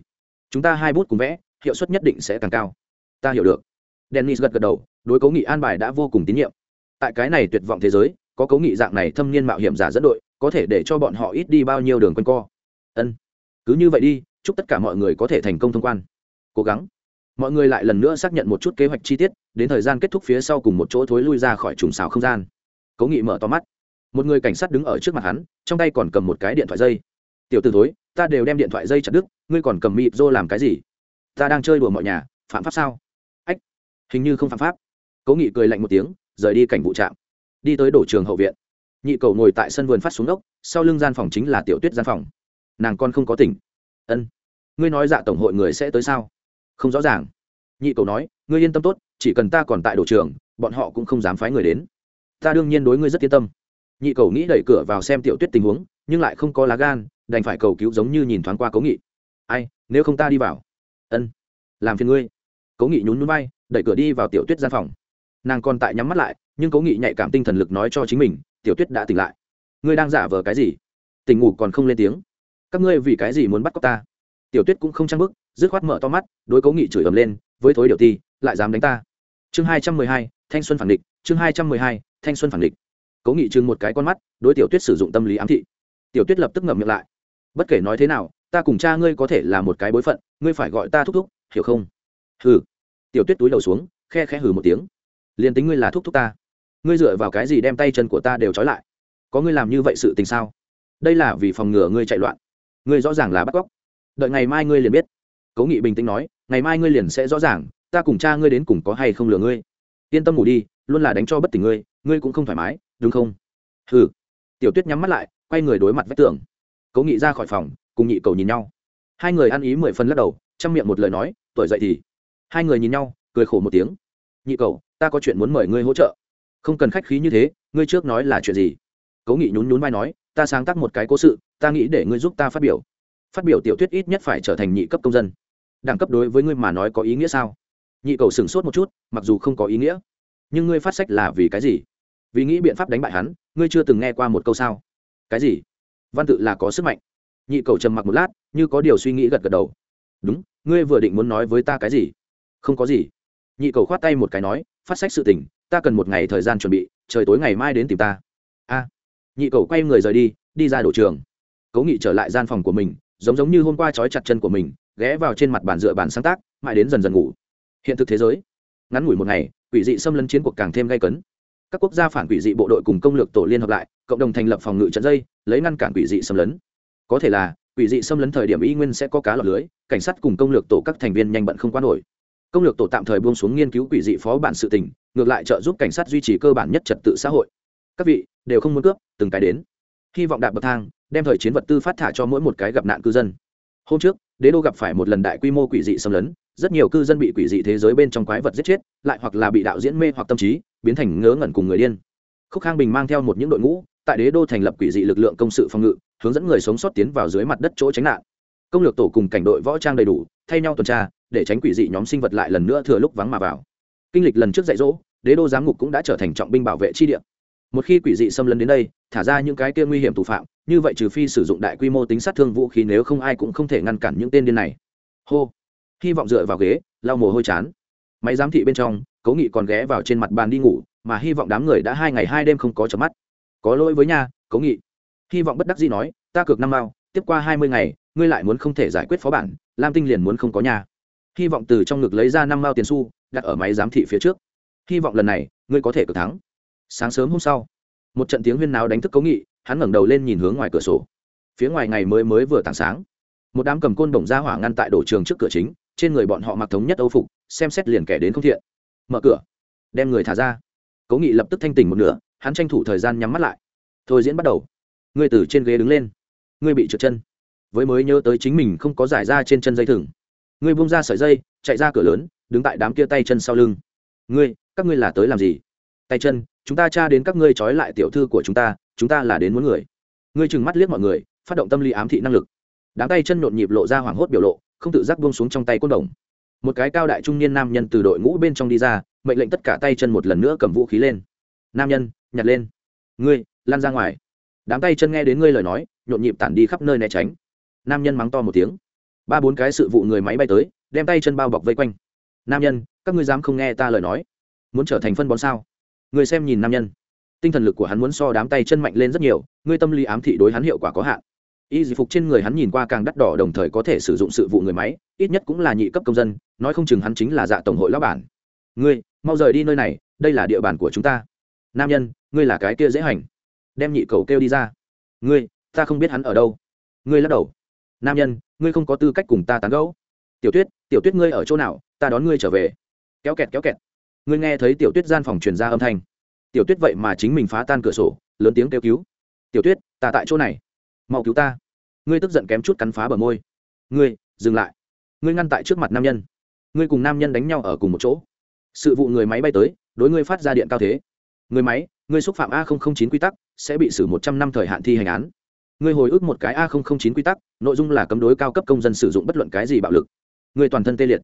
Chúng ta hai bút cùng vẽ, hiệu suất nhất định sẽ càng cao. Ta hiểu được. Dennis gật gật đầu, đối cấu nghị an bài đã vô cùng tín nhiệm. Tại cái này tuyệt vọng thế giới, có cấu nghị dạng này thâm niên mạo hiểm giả dẫn đội, có thể để cho bọn họ ít đi bao nhiêu đường quanh co. Ân. Cứ như vậy đi, chúc tất cả mọi người có thể thành công thông quan. Cố gắng mọi người lại lần nữa xác nhận một chút kế hoạch chi tiết, đến thời gian kết thúc phía sau cùng một chỗ thối lui ra khỏi trùng xào không gian. Cố nghị mở to mắt. Một người cảnh sát đứng ở trước mặt hắn, trong tay còn cầm một cái điện thoại dây. Tiểu t ử thối, ta đều đem điện thoại dây chặt đứt, ngươi còn cầm mịp rô làm cái gì? Ta đang chơi đùa mọi nhà, phạm pháp sao? Ách, hình như không phạm pháp. Cố nghị cười lạnh một tiếng, rời đi cảnh vụ trạm. Đi tới đổ trường hậu viện. Nhị cầu ngồi tại sân vườn phát xuống ốc, sau lưng gian phòng chính là tiểu tuyết gian phòng. Nàng con không có tỉnh. Ân, ngươi nói dạ tổng hội người sẽ tới sao? Không rõ ràng. Nhị cầu nói, ngươi yên tâm tốt, chỉ cần ta còn tại đồ trường, bọn họ cũng không dám phái người đến. Ta đương nhiên đối ngươi rất yên tâm. Nhị cầu nghĩ đẩy cửa vào xem tiểu tuyết tình huống, nhưng lại không có lá gan, đành phải cầu cứu giống như nhìn thoáng qua cố nghị. Ai, nếu không ta đi vào. Ân, làm phiền ngươi. Cố nghị nhún núi bay đẩy cửa đi vào tiểu tuyết gian phòng. Nàng còn tại nhắm mắt lại, nhưng cố nghị nhạy cảm tinh thần lực nói cho chính mình, tiểu tuyết đã tỉnh lại. Ngươi đang giả vờ cái gì? Tỉnh ngủ còn không lên tiếng. Các ngươi vì cái gì muốn bắt cóc ta? Tiểu tuyết cũng không trang bức dứt khoát mở to mắt, đối cố nghị chửi ầm lên, với thối điều ti, lại dám đánh ta. Chương hai trăm mười hai, thanh xuân phản địch, chương hai trăm mười hai, thanh xuân phản địch. Cố nghị chừng một cái con mắt, đối tiểu tuyết sử dụng tâm lý ám thị. Tiểu tuyết lập tức ngậm miệng lại. Bất kể nói thế nào, ta cùng cha ngươi có thể là một cái bối phận, ngươi phải gọi ta thúc thúc, hiểu không? Hừ. Tiểu tuyết túi đầu xuống, khe khẽ hừ một tiếng. Liền tính ngươi là thúc thúc ta, ngươi dựa vào cái gì đem tay chân của ta đều trói lại? Có ngươi làm như vậy sự tình sao? Đây là vì phòng ngừa ngươi chạy loạn. Ngươi rõ ràng là bắt cóc. Đợi ngày mai ngươi liền biết cố nghị bình tĩnh nói, ngày mai ngươi liền sẽ rõ ràng, ta cùng cha ngươi đến cùng có hay không lừa ngươi. Yên tâm ngủ đi, luôn là đánh cho bất tỉnh ngươi ngươi cũng không thoải mái, đúng không? Ừ tiểu tuyết nhắm mắt lại, quay người đối mặt vách tường. Cố nghị ra khỏi phòng, cùng nhị cầu nhìn nhau. Hai người ăn ý mười phân lắc đầu, chăm miệng một lời nói, tuổi dậy thì? Hai người nhìn nhau, cười khổ một tiếng. Nhị cầu, ta có chuyện muốn mời ngươi hỗ trợ. Không cần khách khí như thế, ngươi trước nói là chuyện gì? Cố nghị nhún nhún vai nói, ta sáng tác một cái cố sự, ta nghĩ để ngươi giúp ta phát biểu. Phát biểu tiểu thuyết ít nhất phải trở thành nhị cấp công dân đẳng cấp đối với ngươi mà nói có ý nghĩa sao? Nhị cầu sửng sốt một chút, mặc dù không có ý nghĩa, nhưng ngươi phát sách là vì cái gì? Vì nghĩ biện pháp đánh bại hắn, ngươi chưa từng nghe qua một câu sao? Cái gì? Văn tự là có sức mạnh. Nhị cầu trầm mặc một lát, như có điều suy nghĩ gật gật đầu. Đúng, ngươi vừa định muốn nói với ta cái gì? Không có gì. Nhị cầu khoát tay một cái nói, phát sách sự tình, ta cần một ngày thời gian chuẩn bị, trời tối ngày mai đến tìm ta. A. Nhị cầu quay người rời đi đi ra đổ trường. Cố nghị trở lại gian phòng của mình, giống giống như hôm qua trói chặt chân của mình ghé vào trên mặt bàn dựa bàn sáng tác, mãi đến dần dần ngủ. Hiện thực thế giới. Ngắn ngủi một ngày, quỷ dị xâm lấn chiến cuộc càng thêm gây cấn. Các quốc gia phản quỷ dị bộ đội cùng công lược tổ liên hợp lại, cộng đồng thành lập phòng ngự trận dây, lấy ngăn cản quỷ dị xâm lấn. Có thể là, quỷ dị xâm lấn thời điểm y nguyên sẽ có cá lọt lưới, cảnh sát cùng công lược tổ các thành viên nhanh bận không quan nổi. Công lược tổ tạm thời buông xuống nghiên cứu quỷ dị phó bản sự tình, ngược lại trợ giúp cảnh sát duy trì cơ bản nhất trật tự xã hội. Các vị, đều không muốn cướp, từng cái đến. Hy vọng đạt bậc thang, đem thời chiến vật tư phát thả cho mỗi một cái gặp nạn cư dân. Hôm trước đế đô gặp phải một lần đại quy mô quỷ dị xâm lấn, rất nhiều cư dân bị quỷ dị thế giới bên trong quái vật giết chết, lại hoặc là bị đạo diễn mê hoặc tâm trí, biến thành ngớ ngẩn cùng người điên. Khúc khang bình mang theo một những đội ngũ, tại đế đô thành lập quỷ dị lực lượng công sự phòng ngự, hướng dẫn người sống sót tiến vào dưới mặt đất chỗ tránh nạn. Công lược tổ cùng cảnh đội võ trang đầy đủ, thay nhau tuần tra, để tránh quỷ dị nhóm sinh vật lại lần nữa thừa lúc vắng mà vào. Kinh lịch lần trước dạy dỗ, đế đô giám ngục cũng đã trở thành trọng binh bảo vệ chi địa. Một khi quỷ dị xâm lấn đến đây, thả ra những cái kia nguy hiểm thủ phạm như vậy trừ phi sử dụng đại quy mô tính sát thương vũ khí nếu không ai cũng không thể ngăn cản những tên điên này. Hô. Hy vọng dựa vào ghế, lau mồ hôi chán. Máy giám thị bên trong, cố nghị còn ghé vào trên mặt bàn đi ngủ, mà hy vọng đám người đã hai ngày hai đêm không có chợp mắt. Có lỗi với nhà cố nghị. Hy vọng bất đắc dĩ nói, ta cược năm mao, tiếp qua hai mươi ngày, ngươi lại muốn không thể giải quyết phó bản, lam tinh liền muốn không có nhà. Hy vọng từ trong ngực lấy ra năm mao tiền xu, đặt ở máy giám thị phía trước. Hy vọng lần này, ngươi có thể cược thắng. Sáng sớm hôm sau, một trận tiếng huyên náo đánh thức cố nghị hắn ngẩng đầu lên nhìn hướng ngoài cửa sổ. Phía ngoài ngày mới mới vừa tảng sáng, một đám cầm côn đồng ra hỏa ngăn tại đổ trường trước cửa chính, trên người bọn họ mặc thống nhất âu phục, xem xét liền kẻ đến không thiện. Mở cửa, đem người thả ra. Cố nghị lập tức thanh tỉnh một nửa, hắn tranh thủ thời gian nhắm mắt lại. Thôi diễn bắt đầu. Ngươi từ trên ghế đứng lên. Ngươi bị trượt chân. Với mới nhớ tới chính mình không có giải ra trên chân dây thừng. Ngươi buông ra sợi dây, chạy ra cửa lớn, đứng tại đám kia tay chân sau lưng. Ngươi, các ngươi là tới làm gì? Tay chân, chúng ta tra đến các ngươi trói lại tiểu thư của chúng ta chúng ta là đến muốn người. Ngươi chừng mắt liếc mọi người, phát động tâm lý ám thị năng lực. Đám tay chân nhộn nhịp lộ ra hoảng hốt biểu lộ, không tự giác buông xuống trong tay côn đồng. Một cái cao đại trung niên nam nhân từ đội ngũ bên trong đi ra, mệnh lệnh tất cả tay chân một lần nữa cầm vũ khí lên. Nam nhân, nhặt lên. Ngươi lan ra ngoài. Đám tay chân nghe đến ngươi lời nói, nhộn nhịp tản đi khắp nơi né tránh. Nam nhân mắng to một tiếng. Ba bốn cái sự vụ người máy bay tới, đem tay chân bao bọc vây quanh. Nam nhân, các ngươi dám không nghe ta lời nói? Muốn trở thành phân bón sao? Người xem nhìn nam nhân tinh thần lực của hắn muốn so đám tay chân mạnh lên rất nhiều, ngươi tâm lý ám thị đối hắn hiệu quả có hạn. Y dịch phục trên người hắn nhìn qua càng đắt đỏ đồng thời có thể sử dụng sự vụ người máy, ít nhất cũng là nhị cấp công dân, nói không chừng hắn chính là dạ tổng hội lão bản. Ngươi, mau rời đi nơi này, đây là địa bàn của chúng ta. Nam nhân, ngươi là cái kia dễ hành. Đem nhị cầu kêu đi ra. Ngươi, ta không biết hắn ở đâu. Ngươi lắc đầu. Nam nhân, ngươi không có tư cách cùng ta tán gẫu. Tiểu tuyết tiểu tuyết ngươi ở chỗ nào, ta đón ngươi trở về. Kéo kẹt kéo kẹt. Ngươi nghe thấy tiểu tuyết gian phòng truyền ra âm thanh tiểu tuyết vậy mà chính mình phá tan cửa sổ, lớn tiếng kêu cứu. Tiểu tuyết, ta tại chỗ này. Mau cứu ta. Ngươi tức giận kém chút cắn phá bờ môi. Ngươi, dừng lại. Ngươi ngăn tại trước mặt nam nhân. Ngươi cùng nam nhân đánh nhau ở cùng một chỗ. Sự vụ người máy bay tới, đối ngươi phát ra điện cao thế. Người máy, ngươi xúc phạm a chín quy tắc, sẽ bị xử một trăm năm thời hạn thi hành án. Ngươi hồi ức một cái a chín quy tắc, nội dung là cấm đối cao cấp công dân sử dụng bất luận cái gì bạo lực. Ngươi toàn thân tê liệt.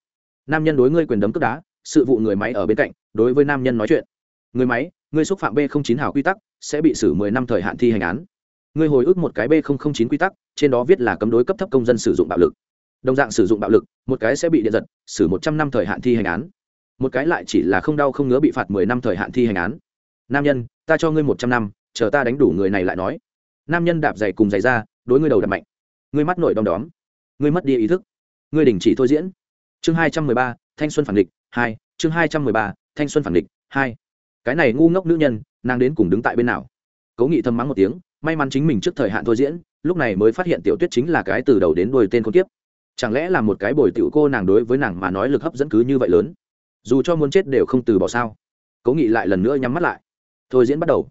Nam nhân đối ngươi quyền đấm cướp đá, sự vụ người máy ở bên cạnh, đối với nam nhân nói chuyện. Người máy ngươi xúc phạm b chín hào quy tắc, sẽ bị xử mười năm thời hạn thi hành án. Ngươi hồi ức một cái b chín quy tắc, trên đó viết là cấm đối cấp thấp công dân sử dụng bạo lực. Đồng dạng sử dụng bạo lực, một cái sẽ bị điện giật, xử một trăm năm thời hạn thi hành án. Một cái lại chỉ là không đau không ngứa bị phạt mười năm thời hạn thi hành án. Nam nhân, ta cho ngươi một trăm năm, chờ ta đánh đủ người này lại nói. Nam nhân đạp giày cùng giày ra, đối ngươi đầu đập mạnh. Ngươi mắt nổi đom đóm. Ngươi mất đi ý thức. Ngươi đình chỉ thôi diễn. Chương hai trăm mười ba, thanh xuân phản địch, hai. Chương hai trăm mười ba, thanh xuân phản địch, hai cái này ngu ngốc nữ nhân, nàng đến cùng đứng tại bên nào? Cố nghị thầm mắng một tiếng, may mắn chính mình trước thời hạn thôi diễn, lúc này mới phát hiện tiểu tuyết chính là cái từ đầu đến đuôi tên con tiếp chẳng lẽ là một cái bồi tiểu cô nàng đối với nàng mà nói lực hấp dẫn cứ như vậy lớn? Dù cho muốn chết đều không từ bỏ sao? Cố nghị lại lần nữa nhắm mắt lại. Thôi diễn bắt đầu.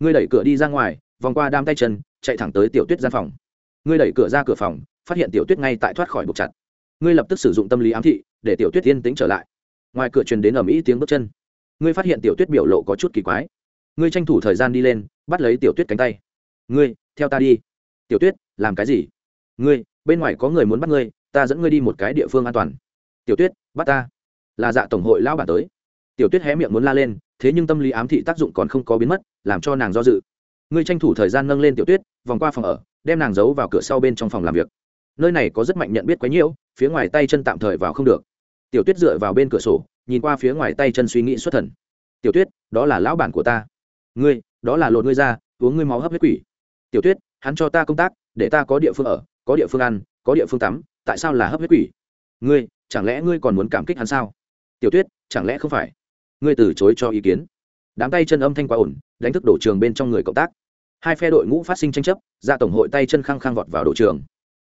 Ngươi đẩy cửa đi ra ngoài, vòng qua đam tay chân, chạy thẳng tới tiểu tuyết gian phòng. Ngươi đẩy cửa ra cửa phòng, phát hiện tiểu tuyết ngay tại thoát khỏi buộc chặt. Ngươi lập tức sử dụng tâm lý ám thị, để tiểu tuyết yên tĩnh trở lại. Ngoài cửa truyền đến ầm ĩ tiếng bước chân ngươi phát hiện tiểu tuyết biểu lộ có chút kỳ quái. Ngươi tranh thủ thời gian đi lên, bắt lấy tiểu tuyết cánh tay. Ngươi, theo ta đi. Tiểu tuyết, làm cái gì? Ngươi, bên ngoài có người muốn bắt ngươi, ta dẫn ngươi đi một cái địa phương an toàn. Tiểu tuyết, bắt ta. Là dạ tổng hội lão bản tới. Tiểu tuyết hé miệng muốn la lên, thế nhưng tâm lý ám thị tác dụng còn không có biến mất, làm cho nàng do dự. Ngươi tranh thủ thời gian nâng lên tiểu tuyết, vòng qua phòng ở, đem nàng giấu vào cửa sau bên trong phòng làm việc. Nơi này có rất mạnh nhận biết quấy nhiễu, phía ngoài tay chân tạm thời vào không được. Tiểu tuyết dựa vào bên cửa sổ nhìn qua phía ngoài tay chân suy nghĩ xuất thần. Tiểu tuyết, đó là lão bản của ta. Ngươi, đó là lột ngươi ra, uống ngươi máu hấp huyết quỷ. Tiểu tuyết, hắn cho ta công tác, để ta có địa phương ở, có địa phương ăn, có địa phương tắm, tại sao là hấp huyết quỷ? Ngươi, chẳng lẽ ngươi còn muốn cảm kích hắn sao? Tiểu tuyết, chẳng lẽ không phải? Ngươi từ chối cho ý kiến. Đám tay chân âm thanh quá ổn, đánh thức đổ trường bên trong người cộng tác. Hai phe đội ngũ phát sinh tranh chấp, ra tổng hội tay chân khăng khăng vọt vào đổ trường.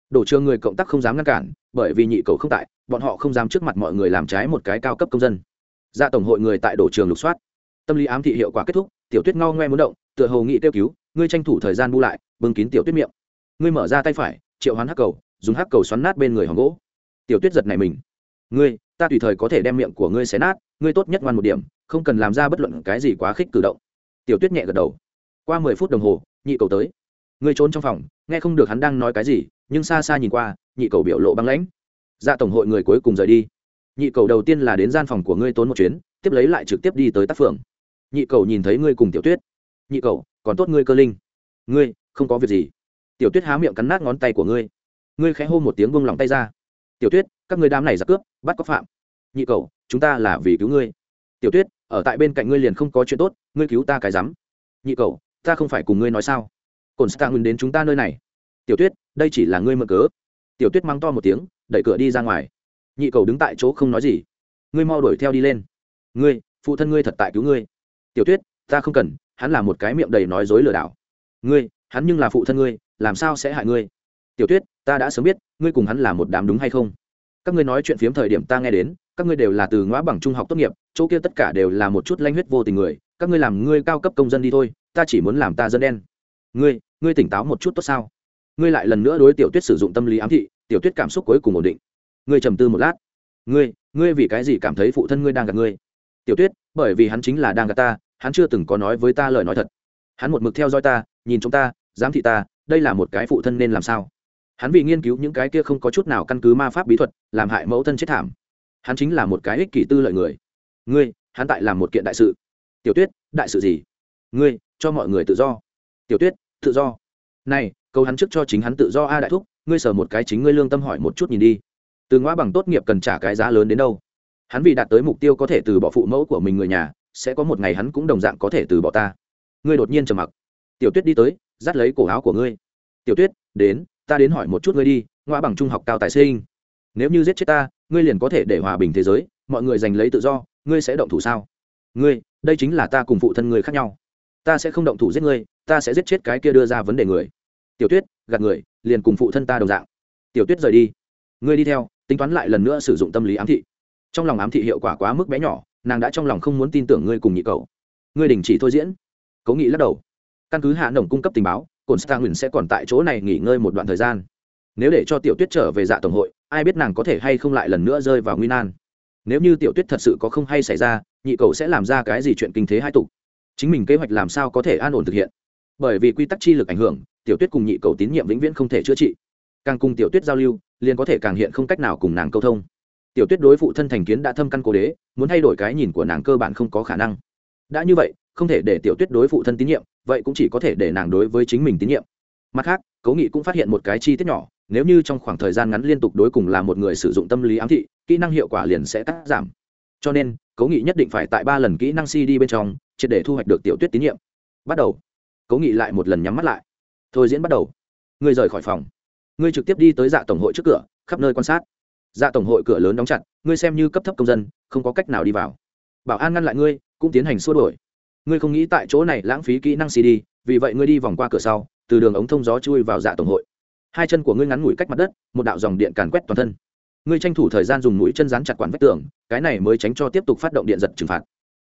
Đổ trường người cộng tác không dám ngăn cản, bởi vì nhị cầu không tại bọn họ không dám trước mặt mọi người làm trái một cái cao cấp công dân. Ra tổng hội người tại đổ trường lục soát. Tâm lý ám thị hiệu quả kết thúc, tiểu tuyết ngao ngoe muốn động, tựa hồ nghị kêu cứu, ngươi tranh thủ thời gian bu lại, bưng kín tiểu tuyết miệng. Ngươi mở ra tay phải, triệu hoán hắc cầu, dùng hắc cầu xoắn nát bên người hòm gỗ. Tiểu tuyết giật này mình. Ngươi, ta tùy thời có thể đem miệng của ngươi xé nát, ngươi tốt nhất ngoan một điểm, không cần làm ra bất luận cái gì quá khích cử động. Tiểu tuyết nhẹ gật đầu. Qua mười phút đồng hồ, nhị cầu tới. Ngươi trốn trong phòng, nghe không được hắn đang nói cái gì, nhưng xa xa nhìn qua, nhị cầu biểu lộ băng lãnh dạ tổng hội người cuối cùng rời đi. Nhị cầu đầu tiên là đến gian phòng của ngươi tốn một chuyến, tiếp lấy lại trực tiếp đi tới tác phường. Nhị cầu nhìn thấy ngươi cùng tiểu tuyết. Nhị cầu, còn tốt ngươi cơ linh. Ngươi, không có việc gì. Tiểu tuyết há miệng cắn nát ngón tay của ngươi. Ngươi khẽ hô một tiếng bông lòng tay ra. Tiểu tuyết, các ngươi đám này giặc cướp, bắt có phạm. Nhị cầu, chúng ta là vì cứu ngươi. Tiểu tuyết, ở tại bên cạnh ngươi liền không có chuyện tốt, ngươi cứu ta cái rắm. Nhị cầu, ta không phải cùng ngươi nói sao? Cồn stạng nguyên đến chúng ta nơi này. Tiểu tuyết, đây chỉ là ngươi mơ cớ. Tiểu tuyết mắng to một tiếng đẩy cửa đi ra ngoài. Nhị cầu đứng tại chỗ không nói gì. Ngươi mau đuổi theo đi lên. Ngươi, phụ thân ngươi thật tại cứu ngươi. Tiểu tuyết, ta không cần, hắn là một cái miệng đầy nói dối lừa đảo. Ngươi, hắn nhưng là phụ thân ngươi, làm sao sẽ hại ngươi? Tiểu tuyết, ta đã sớm biết, ngươi cùng hắn là một đám đúng hay không? Các ngươi nói chuyện phiếm thời điểm ta nghe đến, các ngươi đều là từ ngõ bằng trung học tốt nghiệp, chỗ kia tất cả đều là một chút lanh huyết vô tình người, các ngươi làm ngươi cao cấp công dân đi thôi, ta chỉ muốn làm ta dân đen. Ngươi ngươi tỉnh táo một chút tốt sao? Ngươi lại lần nữa đối tiểu tuyết sử dụng tâm lý ám thị tiểu tuyết cảm xúc cuối cùng ổn định. Ngươi trầm tư một lát. Ngươi ngươi vì cái gì cảm thấy phụ thân ngươi đang gặp ngươi? Tiểu tuyết, bởi vì hắn chính là đang gặp ta, hắn chưa từng có nói với ta lời nói thật. Hắn một mực theo dõi ta, nhìn chúng ta, giám thị ta, đây là một cái phụ thân nên làm sao? Hắn vì nghiên cứu những cái kia không có chút nào căn cứ ma pháp bí thuật, làm hại mẫu thân chết thảm. Hắn chính là một cái ích kỷ tư lợi người. Ngươi, hắn tại làm một kiện đại sự. Tiểu tuyết, đại sự gì? Ngươi, cho mọi người tự do. Tiểu tuyết, tự do. Này câu hắn trước cho chính hắn tự do a đại thúc ngươi sở một cái chính ngươi lương tâm hỏi một chút nhìn đi. Từ ngõ bằng tốt nghiệp cần trả cái giá lớn đến đâu? Hắn vì đạt tới mục tiêu có thể từ bỏ phụ mẫu của mình người nhà, sẽ có một ngày hắn cũng đồng dạng có thể từ bỏ ta. Ngươi đột nhiên trầm mặc. Tiểu tuyết đi tới, dắt lấy cổ áo của ngươi. Tiểu tuyết, đến, ta đến hỏi một chút ngươi đi ngoa bằng trung học cao tài sinh. Nếu như giết chết ta, ngươi liền có thể để hòa bình thế giới, mọi người giành lấy tự do, ngươi sẽ động thủ sao? Ngươi, đây chính là ta cùng phụ thân ngươi khác nhau. Ta sẽ không động thủ giết ngươi, ta sẽ giết chết cái kia đưa ra vấn đề người tiểu tuyết, gạt người, liền cùng phụ thân ta đồng dạng. Tiểu tuyết rời đi. Ngươi đi theo, tính toán lại lần nữa sử dụng tâm lý ám thị. Trong lòng ám thị hiệu quả quá mức bé nhỏ, nàng đã trong lòng không muốn tin tưởng ngươi cùng nhị cầu ngươi đình chỉ thôi diễn. Cố nghị lắc đầu. Căn cứ hạ nồng cung cấp tình báo cồn Star nguyền sẽ còn tại chỗ này nghỉ ngơi một đoạn thời gian. Nếu để cho tiểu tuyết trở về dạ tổng hội, ai biết nàng có thể hay không lại lần nữa rơi vào nguy nan. Nếu như tiểu tuyết thật sự có không hay xảy ra, nhị cầu sẽ làm ra cái gì chuyện kinh thế hai tục? Chính mình kế hoạch làm sao có thể an ổn thực hiện? Bởi vì quy tắc chi lực ảnh hưởng, tiểu tuyết cùng nhị cầu tín nhiệm vĩnh viễn không thể chữa trị. Càng cùng tiểu tuyết giao lưu, liền có thể càng hiện không cách nào cùng nàng câu thông. Tiểu tuyết đối phụ thân thành kiến đã thâm căn cố đế, muốn thay đổi cái nhìn của nàng cơ bản không có khả năng. Đã như vậy, không thể để tiểu tuyết đối phụ thân tín nhiệm, vậy cũng chỉ có thể để nàng đối với chính mình tín nhiệm. Mặt khác, cố nghị cũng phát hiện một cái chi tiết nhỏ, nếu như trong khoảng thời gian ngắn liên tục đối cùng là một người sử dụng tâm lý ám thị, kỹ năng hiệu quả liền sẽ cắt giảm. Cho nên, cố nghị nhất định phải tại ba lần kỹ năng cd bên trong, triệt để thu hoạch được tiểu tuyết tín nhiệm. Bắt đầu cố nghị lại một lần nhắm mắt lại. Thôi diễn bắt đầu. Ngươi rời khỏi phòng. Ngươi trực tiếp đi tới dạ tổng hội trước cửa, khắp nơi quan sát. Dạ tổng hội cửa lớn đóng chặt, ngươi xem như cấp thấp công dân, không có cách nào đi vào. Bảo an ngăn lại ngươi, cũng tiến hành xua đổi ngươi không nghĩ tại chỗ này lãng phí kỹ năng cd, vì vậy ngươi đi vòng qua cửa sau, từ đường ống thông gió chui vào dạ tổng hội. Hai chân của ngươi ngắn ngủi cách mặt đất, một đạo dòng điện càn quét toàn thân. Ngươi tranh thủ thời gian dùng mũi chân rán chặt quản vách tường, cái này mới tránh cho tiếp tục phát động điện giật trừng phạt.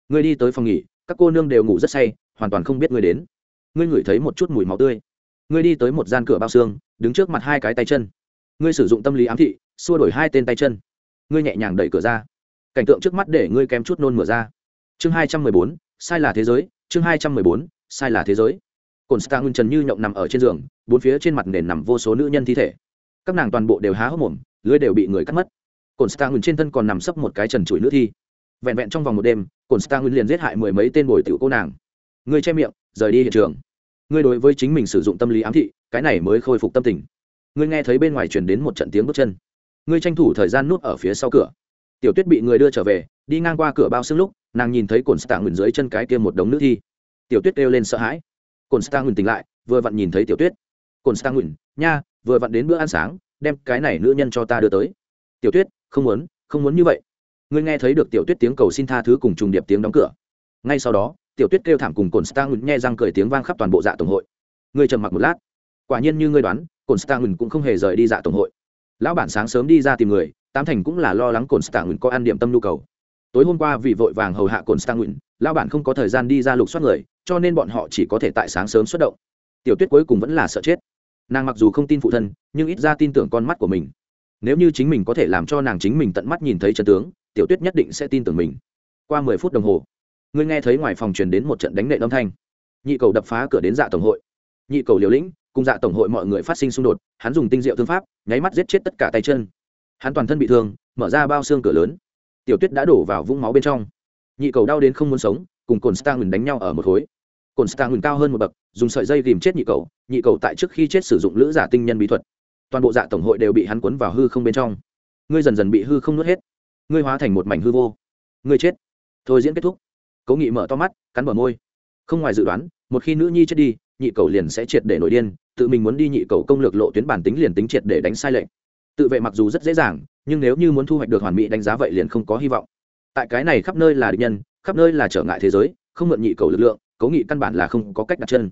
Ngươi đi tới phòng nghỉ, các cô nương đều ngủ rất say, hoàn toàn không biết ngươi đến ngươi ngửi thấy một chút mùi máu tươi. Ngươi đi tới một gian cửa bao xương, đứng trước mặt hai cái tay chân. Ngươi sử dụng tâm lý ám thị, xua đổi hai tên tay chân. Ngươi nhẹ nhàng đẩy cửa ra. Cảnh tượng trước mắt để ngươi kém chút nôn mửa ra. Chương hai trăm mười bốn, sai là thế giới, chương hai trăm mười bốn, sai là thế giới. Cồn star nguyên trần như nhộng nằm ở trên giường, bốn phía trên mặt nền nằm vô số nữ nhân thi thể. Các nàng toàn bộ đều há hốc mồm, lưới đều bị người cắt mất. Cồn star nguyên trên thân còn nằm sấp một cái trần trụi nữ thi. Vẹn vẹn trong vòng một đêm cồn star nguyên liền giết hại mười mấy tên bồi tiểu cô nàng. Ngươi che miệng rời đi hiện trường. Ngươi đối với chính mình sử dụng tâm lý ám thị cái này mới khôi phục tâm tình. Ngươi nghe thấy bên ngoài truyền đến một trận tiếng bước chân. Ngươi tranh thủ thời gian nút ở phía sau cửa. Tiểu tuyết bị người đưa trở về đi ngang qua cửa bao xương lúc nàng nhìn thấy cồn stạng nguyền dưới chân cái kia một đống nữ thi. Tiểu tuyết kêu lên sợ hãi. Cồn stạng nguyền tỉnh lại vừa vặn nhìn thấy tiểu tuyết. Cồn stạng nguyền, nha vừa vặn đến bữa ăn sáng đem cái này nữ nhân cho ta đưa tới. Tiểu tuyết không muốn không muốn như vậy. Ngươi nghe thấy được tiểu tuyết tiếng cầu xin tha thứ cùng trùng điệp tiếng đóng cửa. Ngay sau đó tiểu tuyết kêu thảm cùng cồn stạng nghe răng cười tiếng vang khắp toàn bộ dạ tổng hội. Ngươi trầm mặc một lát. Quả nhiên như ngươi đoán, cồn stạng cũng không hề rời đi dạ tổng hội. Lão bản sáng sớm đi ra tìm người, tám thành cũng là lo lắng cồn stạng có ăn điểm tâm nhu cầu. Tối hôm qua vì vội vàng hầu hạ cồn stạng lão bản không có thời gian đi ra lục soát người, cho nên bọn họ chỉ có thể tại sáng sớm xuất động. Tiểu tuyết cuối cùng vẫn là sợ chết. Nàng mặc dù không tin phụ thân, nhưng ít ra tin tưởng con mắt của mình. Nếu như chính mình có thể làm cho nàng chính mình tận mắt nhìn thấy chân tướng, tiểu tuyết nhất định sẽ tin tưởng mình. Qua mười phút đồng hồ ngươi nghe thấy ngoài phòng truyền đến một trận đánh nệ âm thanh. Nhị cầu đập phá cửa đến dạ tổng hội. Nhị cầu liều lĩnh, cùng dạ tổng hội mọi người phát sinh xung đột, hắn dùng tinh diệu thương pháp, nháy mắt giết chết tất cả tay chân. Hắn toàn thân bị thương, mở ra bao xương cửa lớn. Tiểu tuyết đã đổ vào vũng máu bên trong. Nhị cầu đau đến không muốn sống, cùng cồn stang đánh nhau ở một khối. Cồn stang cao hơn một bậc, dùng sợi dây tìm chết nhị cầu nhị cầu tại trước khi chết sử dụng lữ giả tinh nhân bí thuật. Toàn bộ dạ tổng hội đều bị hắn cuốn vào hư không bên trong. Ngươi dần dần bị hư không nuốt hết. Ngươi hóa thành một mảnh hư vô. Ngươi chết. Thôi diễn kết thúc cố nghị mở to mắt, cắn bờ môi. Không ngoài dự đoán, một khi nữ nhi chết đi, nhị cầu liền sẽ triệt để nổi điên, tự mình muốn đi nhị cầu công lược lộ tuyến bản tính liền tính triệt để đánh sai lệnh tự vệ mặc dù rất dễ dàng, nhưng nếu như muốn thu hoạch được hoàn mỹ đánh giá vậy liền không có hy vọng. Tại cái này khắp nơi là địch nhân, khắp nơi là trở ngại thế giới, không mượn nhị cầu lực lượng, cố nghị căn bản là không có cách đặt chân.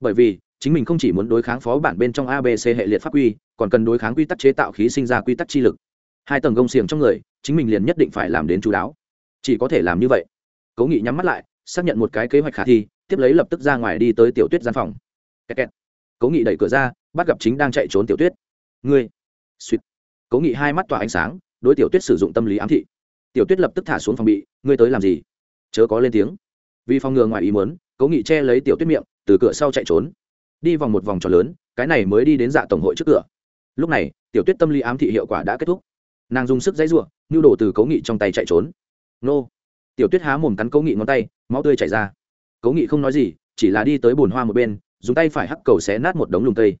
Bởi vì, chính mình không chỉ muốn đối kháng phó bản bên trong abc hệ liệt pháp quy, còn cần đối kháng quy tắc chế tạo khí sinh ra quy tắc chi lực. Hai tầng gông xiềng trong người, chính mình liền nhất định phải làm đến chú đáo. Chỉ có thể làm như vậy cố nghị nhắm mắt lại, xác nhận một cái kế hoạch khả thi, tiếp lấy lập tức ra ngoài đi tới tiểu tuyết gian phòng. Kẹt kẹt. cố nghị đẩy cửa ra, bắt gặp chính đang chạy trốn tiểu tuyết. Ngươi. Suýt. Cố nghị hai mắt tỏa ánh sáng, đối tiểu tuyết sử dụng tâm lý ám thị. Tiểu tuyết lập tức thả xuống phòng bị, ngươi tới làm gì? Chớ có lên tiếng. Vì phòng ngừa ngoài ý muốn, cố nghị che lấy tiểu tuyết miệng, từ cửa sau chạy trốn. Đi vòng một vòng tròn lớn, cái này mới đi đến dạ tổng hội trước cửa. Lúc này, tiểu tuyết tâm lý ám thị hiệu quả đã kết thúc. Nàng dùng sức dãy r u ộ n nhu đổ từ cố nghị trong tay chạy trốn. Nô tiểu tuyết há mồm cắn cố nghị ngón tay, máu tươi chảy ra. Cố nghị không nói gì, chỉ là đi tới bồn hoa một bên, dùng tay phải hắc cầu xé nát một đống lùng tây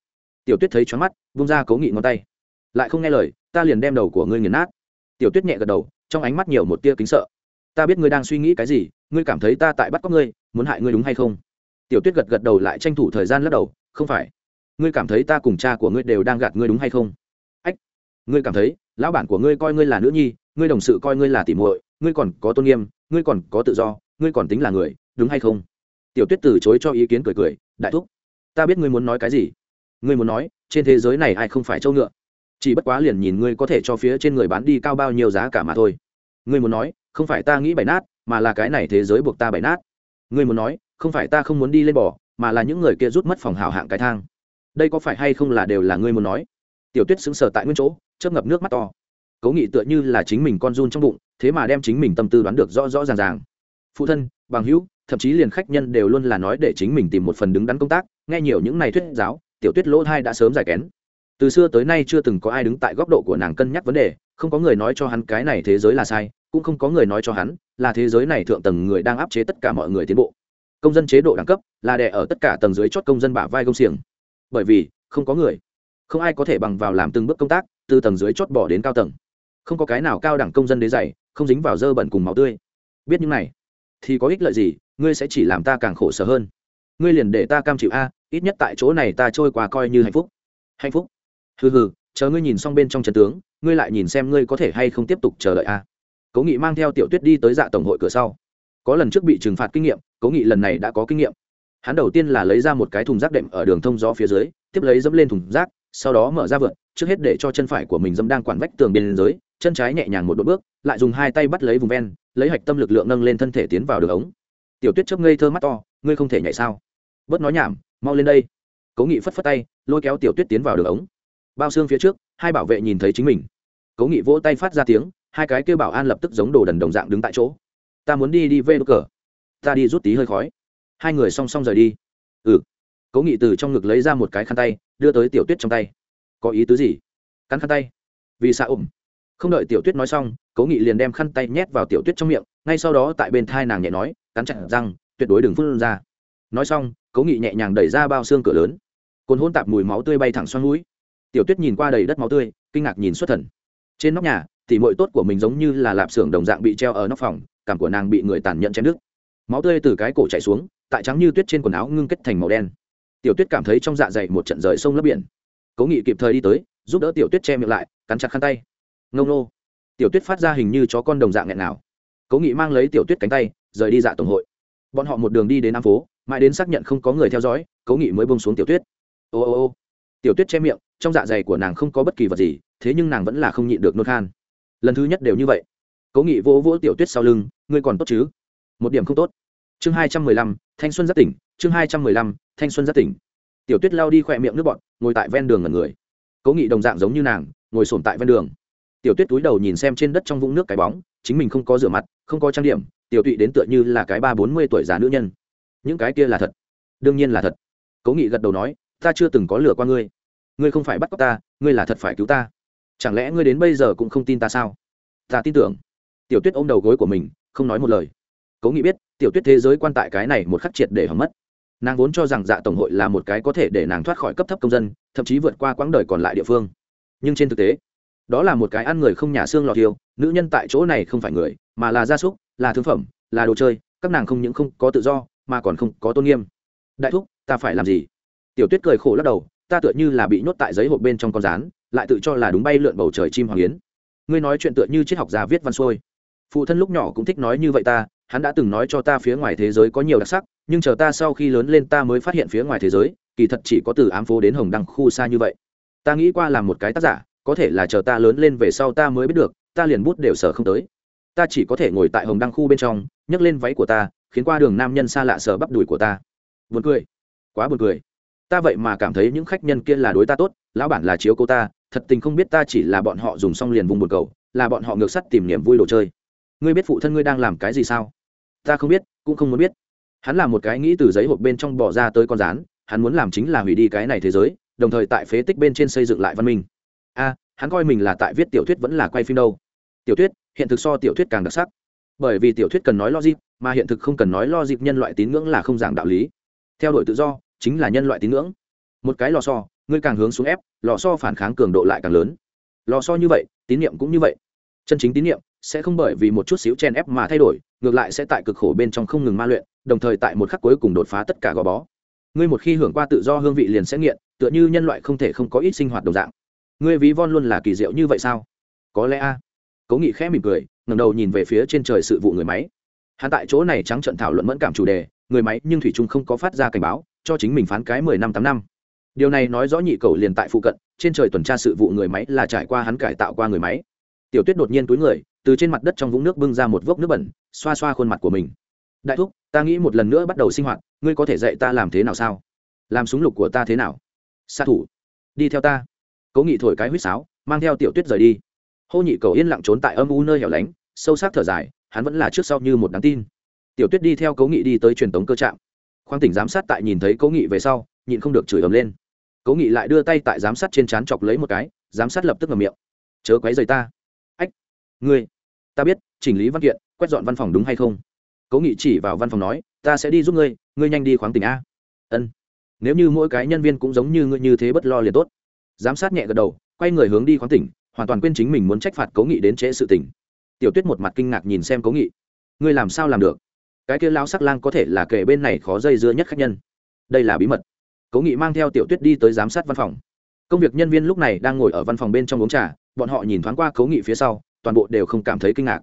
tiểu tuyết thấy choáng mắt, vung ra cố nghị ngón tay. Lại không nghe lời, ta liền đem đầu của ngươi nghiền nát. Tiểu tuyết nhẹ gật đầu, trong ánh mắt nhiều một tia kính sợ. Ta biết ngươi đang suy nghĩ cái gì, ngươi cảm thấy ta tại bắt cóc ngươi, muốn hại ngươi đúng hay không? Tiểu tuyết gật gật đầu lại tranh thủ thời gian lắc đầu, không phải. Ngươi cảm thấy ta cùng cha của ngươi đều đang gạt ngươi đúng hay không? Ách, ngươi cảm thấy, lão bản của ngươi coi ngươi là nữ nhi, ngươi đồng sự coi ngươi là tỉ muội, ngươi còn có tôn nghiêm ngươi còn có tự do, ngươi còn tính là người, đúng hay không? Tiểu tuyết từ chối cho ý kiến cười cười, đại thúc, ta biết ngươi muốn nói cái gì. Ngươi muốn nói, trên thế giới này ai không phải trâu ngựa? Chỉ bất quá liền nhìn ngươi có thể cho phía trên người bán đi cao bao nhiêu giá cả mà thôi. Ngươi muốn nói, không phải ta nghĩ bày nát, mà là cái này thế giới buộc ta bày nát. Ngươi muốn nói, không phải ta không muốn đi lên bò, mà là những người kia rút mất phòng hào hạng cái thang. Đây có phải hay không là đều là ngươi muốn nói? Tiểu tuyết sững sờ tại nguyên chỗ, chớp ngập nước mắt to. Cố nghị tựa như là chính mình con run trong bụng thế mà đem chính mình tâm tư đoán được rõ rõ ràng ràng. Phụ thân, bằng hữu, thậm chí liền khách nhân đều luôn là nói để chính mình tìm một phần đứng đắn công tác, nghe nhiều những này thuyết giáo, tiểu tuyết lỗ thai đã sớm giải kén. Từ xưa tới nay chưa từng có ai đứng tại góc độ của nàng cân nhắc vấn đề, không có người nói cho hắn cái này thế giới là sai, cũng không có người nói cho hắn là thế giới này thượng tầng người đang áp chế tất cả mọi người tiến bộ. Công dân chế độ đẳng cấp là đè ở tất cả tầng dưới chót công dân bả vai công xiềng. Bởi vì, không có người, không ai có thể bằng vào làm từng bước công tác, từ tầng dưới chót bỏ đến cao tầng. Không có cái nào cao đẳng công dân đế dày không dính vào dơ bẩn cùng máu tươi. Biết những này, thì có ích lợi gì, ngươi sẽ chỉ làm ta càng khổ sở hơn. Ngươi liền để ta cam chịu a, ít nhất tại chỗ này ta trôi qua coi như hạnh phúc. Hạnh phúc? Hừ hừ, chờ ngươi nhìn xong bên trong trận tướng, ngươi lại nhìn xem ngươi có thể hay không tiếp tục chờ đợi a. Cố nghị mang theo tiểu tuyết đi tới dạ tổng hội cửa sau. Có lần trước bị trừng phạt kinh nghiệm, cố nghị lần này đã có kinh nghiệm. Hắn đầu tiên là lấy ra một cái thùng rác đệm ở đường thông gió phía dưới, tiếp lấy dẫm lên thùng rác, sau đó mở ra vượt trước hết để cho chân phải của mình dẫm đang quản vách tường bên dưới chân trái nhẹ nhàng một đôi bước, lại dùng hai tay bắt lấy vùng ven, lấy hạch tâm lực lượng nâng lên thân thể tiến vào đường ống. Tiểu tuyết chớp ngây thơ mắt to, ngươi không thể nhảy sao? Bớt nói nhảm, mau lên đây. Cố nghị phất phất tay, lôi kéo tiểu tuyết tiến vào đường ống. Bao xương phía trước, hai bảo vệ nhìn thấy chính mình. Cố nghị vỗ tay phát ra tiếng, hai cái kêu bảo an lập tức giống đồ đần đồng dạng đứng tại chỗ. Ta muốn đi đi vê đ cờ. Ta đi rút tí hơi khói. Hai người song song rời đi. Ừ. Cố nghị từ trong ngực lấy ra một cái khăn tay, đưa tới tiểu tuyết trong tay. Có ý tứ gì? Cắn khăn tay. Vì xạ ủng không đợi tiểu tuyết nói xong, cố nghị liền đem khăn tay nhét vào tiểu tuyết trong miệng, ngay sau đó tại bên thai nàng nhẹ nói, cắn chặt răng, tuyệt đối đừng phun ra. Nói xong, cố nghị nhẹ nhàng đẩy ra bao xương cửa lớn. Cồn hôn tạp mùi máu tươi bay thẳng xoăn mũi tiểu tuyết nhìn qua đầy đất máu tươi, kinh ngạc nhìn xuất thần. Trên nóc nhà thì mội tốt của mình giống như là lạp xưởng đồng dạng bị treo ở nóc phòng, cảm của nàng bị người tàn nhẫn chém đứt. Máu tươi từ cái cổ chảy xuống, tại trắng như tuyết trên quần áo ngưng kết thành màu đen. Tiểu tuyết cảm thấy trong dạ dày một trận rời sông lấp biển. Cố nghị kịp thời đi tới, giúp đỡ tiểu tuyết che miệng lại, cắn chặt khăn tay ngâu nô tiểu tuyết phát ra hình như chó con đồng dạng nghẹn nào. Cố nghị mang lấy tiểu tuyết cánh tay, rời đi dạ tổng hội. Bọn họ một đường đi đến nam phố, mãi đến xác nhận không có người theo dõi, cố nghị mới bông xuống tiểu tuyết. Ô ô ô. Tiểu tuyết che miệng, trong dạ dày của nàng không có bất kỳ vật gì, thế nhưng nàng vẫn là không nhịn được nôn khan. Lần thứ nhất đều như vậy. Cố nghị vỗ vỗ tiểu tuyết sau lưng, ngươi còn tốt chứ? Một điểm không tốt. Chương hai trăm mười lăm, thanh xuân rất tỉnh, chương hai trăm mười lăm, thanh xuân rất tỉnh. Tiểu tuyết lao đi khỏe miệng nước bọn ngồi tại ven đường ngần người. Cố nghị đồng dạng giống như nàng, ngồi sồn tại ven đường tiểu tuyết túi đầu nhìn xem trên đất trong vũng nước cái bóng, chính mình không có rửa mặt, không có trang điểm, tiểu tụy đến tựa như là cái ba bốn mươi tuổi già nữ nhân. Những cái kia là thật. Đương nhiên là thật. Cố nghị gật đầu nói, ta chưa từng có lừa qua ngươi. Ngươi không phải bắt cóc ta, ngươi là thật phải cứu ta. Chẳng lẽ ngươi đến bây giờ cũng không tin ta sao? Ta tin tưởng. Tiểu tuyết ôm đầu gối của mình, không nói một lời. Cố nghị biết, tiểu tuyết thế giới quan tại cái này một khắc triệt để hỏng mất. Nàng vốn cho rằng dạ tổng hội là một cái có thể để nàng thoát khỏi cấp thấp công dân, thậm chí vượt qua quãng đời còn lại địa phương. Nhưng trên thực tế đó là một cái ăn người không nhà xương lọt thiêu nữ nhân tại chỗ này không phải người, mà là gia súc, là thương phẩm, là đồ chơi, các nàng không những không có tự do, mà còn không có tôn nghiêm. Đại thúc, ta phải làm gì? Tiểu tuyết cười khổ lắc đầu, ta tựa như là bị nhốt tại giấy hộp bên trong con rán, lại tự cho là đúng bay lượn bầu trời chim hoàng yến. Ngươi nói chuyện tựa như triết học gia viết văn xuôi. Phụ thân lúc nhỏ cũng thích nói như vậy ta, hắn đã từng nói cho ta phía ngoài thế giới có nhiều đặc sắc, nhưng chờ ta sau khi lớn lên ta mới phát hiện phía ngoài thế giới, kỳ thật chỉ có từ ám phố đến hồng đăng khu xa như vậy. Ta nghĩ qua làm một cái tác giả có thể là chờ ta lớn lên về sau ta mới biết được, ta liền bút đều sở không tới. Ta chỉ có thể ngồi tại hồng đăng khu bên trong, nhấc lên váy của ta, khiến qua đường nam nhân xa lạ sờ bắp đùi của ta. Buồn cười. Quá buồn cười. Ta vậy mà cảm thấy những khách nhân kia là đối ta tốt, lão bản là chiếu cô ta, thật tình không biết ta chỉ là bọn họ dùng xong liền vùng buồn cầu, là bọn họ ngược sắt tìm niềm vui đồ chơi. Ngươi biết phụ thân ngươi đang làm cái gì sao? Ta không biết, cũng không muốn biết. Hắn là một cái nghĩ từ giấy hộp bên trong bỏ ra tới con rán, hắn muốn làm chính là hủy đi cái này thế giới, đồng thời tại phế tích bên trên xây dựng lại văn minh a hắn coi mình là tại viết tiểu thuyết vẫn là quay phim đâu. Tiểu thuyết, hiện thực so tiểu thuyết càng đặc sắc. Bởi vì tiểu thuyết cần nói logic, mà hiện thực không cần nói logic nhân loại tín ngưỡng là không giảng đạo lý. Theo đuổi tự do, chính là nhân loại tín ngưỡng. Một cái lò so ngươi càng hướng xuống ép, lò so phản kháng cường độ lại càng lớn. Lò so như vậy, tín nhiệm cũng như vậy. Chân chính tín nhiệm sẽ không bởi vì một chút xíu chen ép mà thay đổi, ngược lại sẽ tại cực khổ bên trong không ngừng ma luyện, đồng thời tại một khắc cuối cùng đột phá tất cả gò bó. Ngươi một khi hưởng qua tự do hương vị liền sẽ nghiện, tựa như nhân loại không thể không có ít sinh hoạt đồng dạng ngươi ví von luôn là kỳ diệu như vậy sao? Có lẽ a. Cố nghị khẽ mỉm cười, ngẩng đầu nhìn về phía trên trời sự vụ người máy. Hắn tại chỗ này trắng trận thảo luận mẫn cảm chủ đề, người máy nhưng thủy trung không có phát ra cảnh báo, cho chính mình phán cái mười năm tám năm. Điều này nói rõ nhị cầu liền tại phụ cận, trên trời tuần tra sự vụ người máy là trải qua hắn cải tạo qua người máy. Tiểu tuyết đột nhiên túi người, từ trên mặt đất trong vũng nước bưng ra một vốc nước bẩn, xoa xoa khuôn mặt của mình. Đại thúc, ta nghĩ một lần nữa bắt đầu sinh hoạt, ngươi có thể dạy ta làm thế nào sao? Làm súng lục của ta thế nào? Xạ thủ, đi theo ta cố nghị thổi cái huýt sáo, mang theo tiểu tuyết rời đi. Hô nhị cầu yên lặng trốn tại âm u nơi hẻo lánh, sâu sắc thở dài, hắn vẫn là trước sau như một đáng tin. Tiểu tuyết đi theo cố nghị đi tới truyền tống cơ trạm. Khoang tỉnh giám sát tại nhìn thấy cố nghị về sau, nhịn không được chửi ầm lên. Cố nghị lại đưa tay tại giám sát trên trán chọc lấy một cái, giám sát lập tức ngầm miệng. Chớ quấy rầy ta. Ách, ngươi, ta biết, chỉnh lý văn kiện, quét dọn văn phòng đúng hay không? Cố nghị chỉ vào văn phòng nói, ta sẽ đi giúp ngươi ngươi nhanh đi khoáng tỉnh a. Ân, nếu như mỗi cái nhân viên cũng giống như ngươi như thế bất lo liền tốt giám sát nhẹ gật đầu, quay người hướng đi khoáng tỉnh, hoàn toàn quên chính mình muốn trách phạt cố nghị đến trễ sự tỉnh tiểu tuyết một mặt kinh ngạc nhìn xem cố nghị. Ngươi làm sao làm được? Cái kia lao sắc lang có thể là kể bên này khó dây dưa nhất khách nhân. Đây là bí mật. Cố nghị mang theo tiểu tuyết đi tới giám sát văn phòng. Công việc nhân viên lúc này đang ngồi ở văn phòng bên trong uống trà, bọn họ nhìn thoáng qua cố nghị phía sau, toàn bộ đều không cảm thấy kinh ngạc.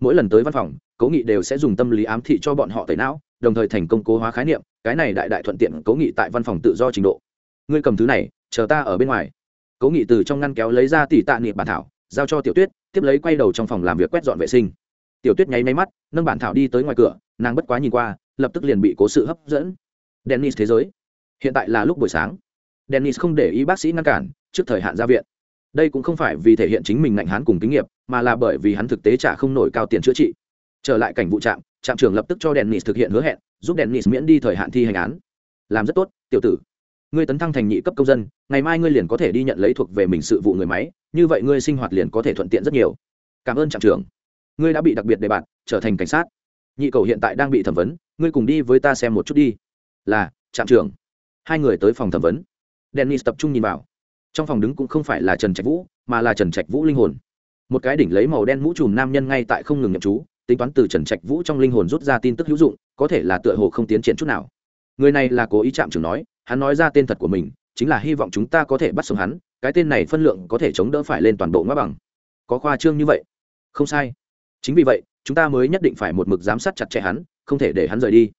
Mỗi lần tới văn phòng, cố nghị đều sẽ dùng tâm lý ám thị cho bọn họ tẩy não, đồng thời thành công cố hóa khái niệm, cái này đại đại thuận tiện cố nghị tại văn phòng tự do trình độ. Ngươi cầm thứ này, chờ ta ở bên ngoài cố nghị từ trong ngăn kéo lấy ra tỷ tạ niệm bản thảo, giao cho tiểu tuyết, tiếp lấy quay đầu trong phòng làm việc quét dọn vệ sinh. Tiểu tuyết nháy máy mắt, nâng bản thảo đi tới ngoài cửa, nàng bất quá nhìn qua, lập tức liền bị cố sự hấp dẫn. Dennis thế giới. Hiện tại là lúc buổi sáng. Dennis không để ý bác sĩ ngăn cản, trước thời hạn ra viện. Đây cũng không phải vì thể hiện chính mình ngạnh hán cùng kinh nghiệm mà là bởi vì hắn thực tế trả không nổi cao tiền chữa trị. Trở lại cảnh vụ trạm trạm trưởng lập tức cho dennis thực hiện hứa hẹn, giúp dennis miễn đi thời hạn thi hành án. Làm rất tốt, tiểu tử ngươi tấn thăng thành nhị cấp công dân, ngày mai ngươi liền có thể đi nhận lấy thuộc về mình sự vụ người máy, như vậy ngươi sinh hoạt liền có thể thuận tiện rất nhiều. Cảm ơn trạm trưởng. Ngươi đã bị đặc biệt đề bạt, trở thành cảnh sát. Nhị cầu hiện tại đang bị thẩm vấn, ngươi cùng đi với ta xem một chút đi. Là, trạm trưởng. Hai người tới phòng thẩm vấn. Dennis tập trung nhìn vào. Trong phòng đứng cũng không phải là trần trạch vũ, mà là trần trạch vũ linh hồn. Một cái đỉnh lấy màu đen mũ trùm nam nhân ngay tại không ngừng nhậm chú, tính toán từ trần trạch vũ trong linh hồn rút ra tin tức hữu dụng, có thể là tựa hồ không tiến triển chút nào. Người này là cố ý trạm trưởng nói hắn nói ra tên thật của mình, chính là hy vọng chúng ta có thể bắt sống hắn, cái tên này phân lượng có thể chống đỡ phải lên toàn bộ ngã bằng. Có khoa trương như vậy? Không sai. Chính vì vậy, chúng ta mới nhất định phải một mực giám sát chặt chẽ hắn, không thể để hắn rời đi.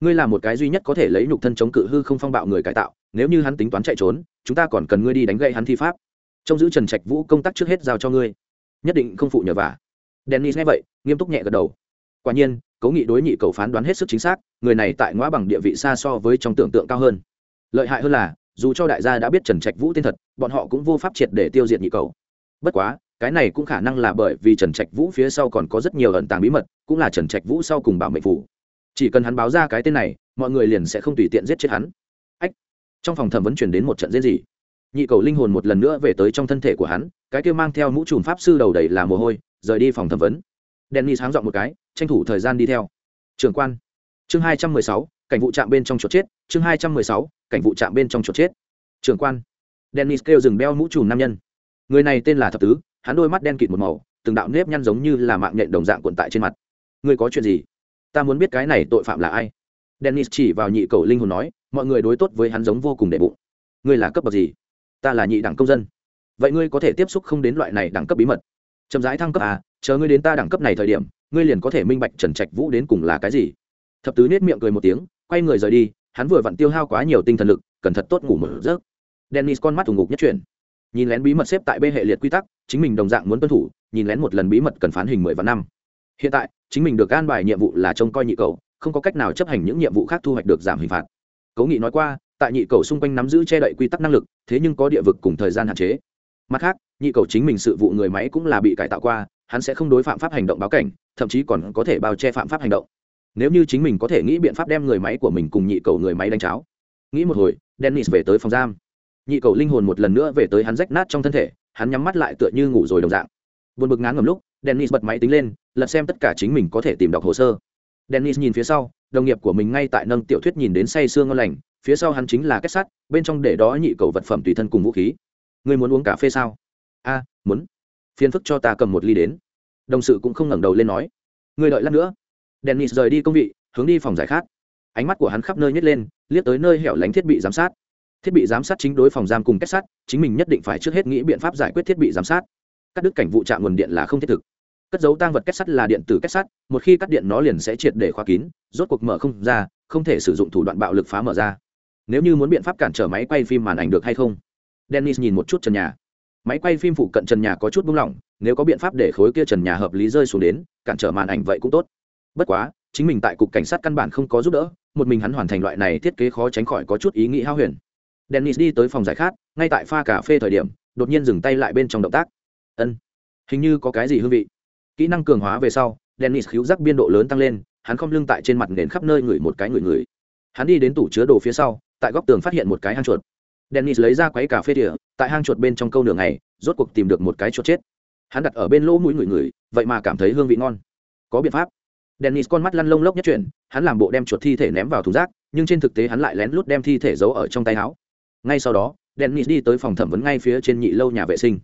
Ngươi là một cái duy nhất có thể lấy nhục thân chống cự hư không phong bạo người cải tạo, nếu như hắn tính toán chạy trốn, chúng ta còn cần ngươi đi đánh gậy hắn thi pháp. Trông giữ trần trạch vũ công tác trước hết giao cho ngươi. Nhất định không phụ nhờ vả. Dennis nghe vậy, nghiêm túc nhẹ gật đầu. Quả nhiên cố nghị đối nhị cầu phán đoán hết sức chính xác, người này tại ngõ bằng địa vị xa so với trong tưởng tượng cao hơn lợi hại hơn là, dù cho đại gia đã biết trần trạch vũ tên thật, bọn họ cũng vô pháp triệt để tiêu diệt nhị cầu. Bất quá, cái này cũng khả năng là bởi vì trần trạch vũ phía sau còn có rất nhiều ẩn tàng bí mật, cũng là trần trạch vũ sau cùng bảo mệnh phủ. Chỉ cần hắn báo ra cái tên này, mọi người liền sẽ không tùy tiện giết chết hắn. Ách! Trong phòng thẩm vấn chuyển đến một trận diễn gì nhị cầu linh hồn một lần nữa về tới trong thân thể của hắn, cái kia mang theo mũ trùm pháp sư đầu đầy là mồ hôi, rời đi phòng thẩm vấn. Denny sáng dọn một cái, tranh thủ thời gian đi theo. Trường quan. Chương hai trăm mười sáu cảnh vụ trạm bên trong chuột chết, chương hai trăm mười sáu, cảnh vụ trạm bên trong chuột chết. Trường quan, dennis kêu dừng beo mũ trùm nam nhân. Người này tên là thập tứ, hắn đôi mắt đen kịt một màu, từng đạo nếp nhăn giống như là mạng nhện đồng dạng cuộn tại trên mặt. Người có chuyện gì? Ta muốn biết cái này tội phạm là ai? Dennis chỉ vào nhị cầu linh hồn nói, mọi người đối tốt với hắn giống vô cùng đệ bụng. Ngươi là cấp bậc gì? Ta là nhị đẳng công dân. Vậy ngươi có thể tiếp xúc không đến loại này đẳng cấp bí mật? Chậm rãi thăng cấp à chờ ngươi đến ta đẳng cấp này thời điểm, ngươi liền có thể minh bạch trần trạch vũ đến cùng là cái gì. Thập tứ nết miệng cười một tiếng quay người rời đi, hắn vừa vặn tiêu hao quá nhiều tinh thần lực cần thật tốt ngủ một giấc. Dennis con mắt thủ ngục nhất chuyển. Nhìn lén bí mật xếp tại b hệ liệt quy tắc, chính mình đồng dạng muốn tuân thủ, nhìn lén một lần bí mật cần phán hình mười vạn năm. Hiện tại, chính mình được an bài nhiệm vụ là trông coi nhị cầu, không có cách nào chấp hành những nhiệm vụ khác thu hoạch được giảm hình phạt. Cố nghị nói qua, tại nhị cầu xung quanh nắm giữ che đậy quy tắc năng lực, thế nhưng có địa vực cùng thời gian hạn chế. Mặt khác, nhị cầu chính mình sự vụ người máy cũng là bị cải tạo qua, hắn sẽ không đối phạm pháp hành động báo cảnh, thậm chí còn có thể bao che phạm pháp hành động nếu như chính mình có thể nghĩ biện pháp đem người máy của mình cùng nhị cầu người máy đánh cháo. Nghĩ một hồi, dennis về tới phòng giam. Nhị cầu linh hồn một lần nữa về tới hắn rách nát trong thân thể, hắn nhắm mắt lại tựa như ngủ rồi đồng dạng. Buồn bực ngán ngầm lúc, dennis bật máy tính lên, lật xem tất cả chính mình có thể tìm đọc hồ sơ. Dennis nhìn phía sau, đồng nghiệp của mình ngay tại nâng tiểu thuyết nhìn đến say sương ngon lành, phía sau hắn chính là kết sắt, bên trong để đó nhị cầu vật phẩm tùy thân cùng vũ khí. Người muốn uống cà phê sao? A, muốn. Phiền phức cho ta cầm một ly đến. Đồng sự cũng không ngẩng đầu lên nói. Người đợi lát nữa dennis rời đi công vị, hướng đi phòng giải khát. Ánh mắt của hắn khắp nơi nhét lên, liếc tới nơi hẻo lánh thiết bị giám sát. Thiết bị giám sát chính đối phòng giam cùng kết sắt chính mình nhất định phải trước hết nghĩ biện pháp giải quyết thiết bị giám sát. Cắt đứt cảnh vụ trạm nguồn điện là không thiết thực. Cất dấu tăng vật kết sắt là điện tử kết sắt một khi cắt điện nó liền sẽ triệt để khóa kín, rốt cuộc mở không ra, không thể sử dụng thủ đoạn bạo lực phá mở ra. Nếu như muốn biện pháp cản trở máy quay phim màn ảnh được hay không? Dennis nhìn một chút trần nhà. Máy quay phim phụ cận trần nhà có chút buông lỏng, nếu có biện pháp để khối kia trần nhà hợp lý rơi xuống đến, cản trở màn ảnh vậy cũng tốt bất quá, chính mình tại cục cảnh sát căn bản không có giúp đỡ, một mình hắn hoàn thành loại này thiết kế khó tránh khỏi có chút ý nghĩ hao huyền. Dennis đi tới phòng giải khát, ngay tại pha cà phê thời điểm, đột nhiên dừng tay lại bên trong động tác. Ân, hình như có cái gì hương vị. Kỹ năng cường hóa về sau, dennis cứu rắc biên độ lớn tăng lên, hắn không lưng tại trên mặt nền khắp nơi ngửi một cái ngửi ngửi. Hắn đi đến tủ chứa đồ phía sau, tại góc tường phát hiện một cái hang chuột. Dennis lấy ra quấy cà phê địa tại hang chuột bên trong câu đường này rốt cuộc tìm được một cái chuột chết. Hắn đặt ở bên lỗ mũi ngửi ngửi, vậy mà cảm thấy hương vị ngon. Có biện pháp dennis con mắt lăn lông lốc nhất chuyển, hắn làm bộ đem chuột thi thể ném vào thùng rác, nhưng trên thực tế hắn lại lén lút đem thi thể giấu ở trong tay áo. Ngay sau đó, dennis đi tới phòng thẩm vấn ngay phía trên nhị lâu nhà vệ sinh.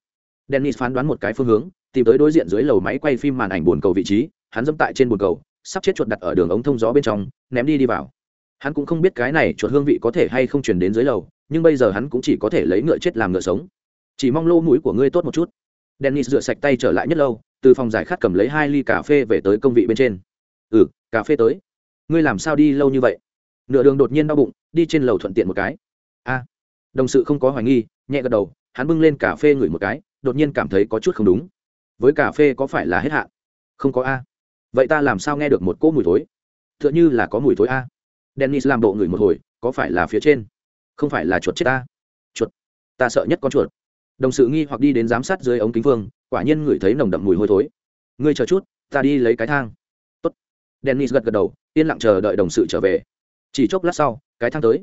Dennis phán đoán một cái phương hướng, tìm tới đối diện dưới lầu máy quay phim màn ảnh buồn cầu vị trí, hắn dẫm tại trên buồn cầu, sắp chết chuột đặt ở đường ống thông gió bên trong, ném đi đi vào. Hắn cũng không biết cái này chuột hương vị có thể hay không chuyển đến dưới lầu, nhưng bây giờ hắn cũng chỉ có thể lấy ngựa chết làm ngựa sống. Chỉ mong lô mũi của ngươi tốt một chút. Dennis rửa sạch tay trở lại nhất lâu, từ phòng giải khát cầm lấy hai ly cà phê về tới công vị bên trên ừ cà phê tới. Ngươi làm sao đi lâu như vậy? Nửa đường đột nhiên đau bụng, đi trên lầu thuận tiện một cái. A. Đồng sự không có hoài nghi, nhẹ gật đầu, hắn bưng lên cà phê ngửi một cái, đột nhiên cảm thấy có chút không đúng. Với cà phê có phải là hết hạn? Không có a. Vậy ta làm sao nghe được một cỗ mùi thối? T h ư ợ n h ư là có mùi thối a. Dennis làm bộ ngửi một hồi, có phải là phía trên? Không phải là chuột chết ta chuột. Ta sợ nhất con chuột. Đồng sự nghi hoặc đi đến giám sát dưới ống kính phương quả nhiên ngửi thấy nồng đậm mùi hôi thối. Ngươi chờ chút, ta đi lấy cái thang dennis gật gật đầu, yên lặng chờ đợi đồng sự trở về. Chỉ chốc lát sau, cái thang tới.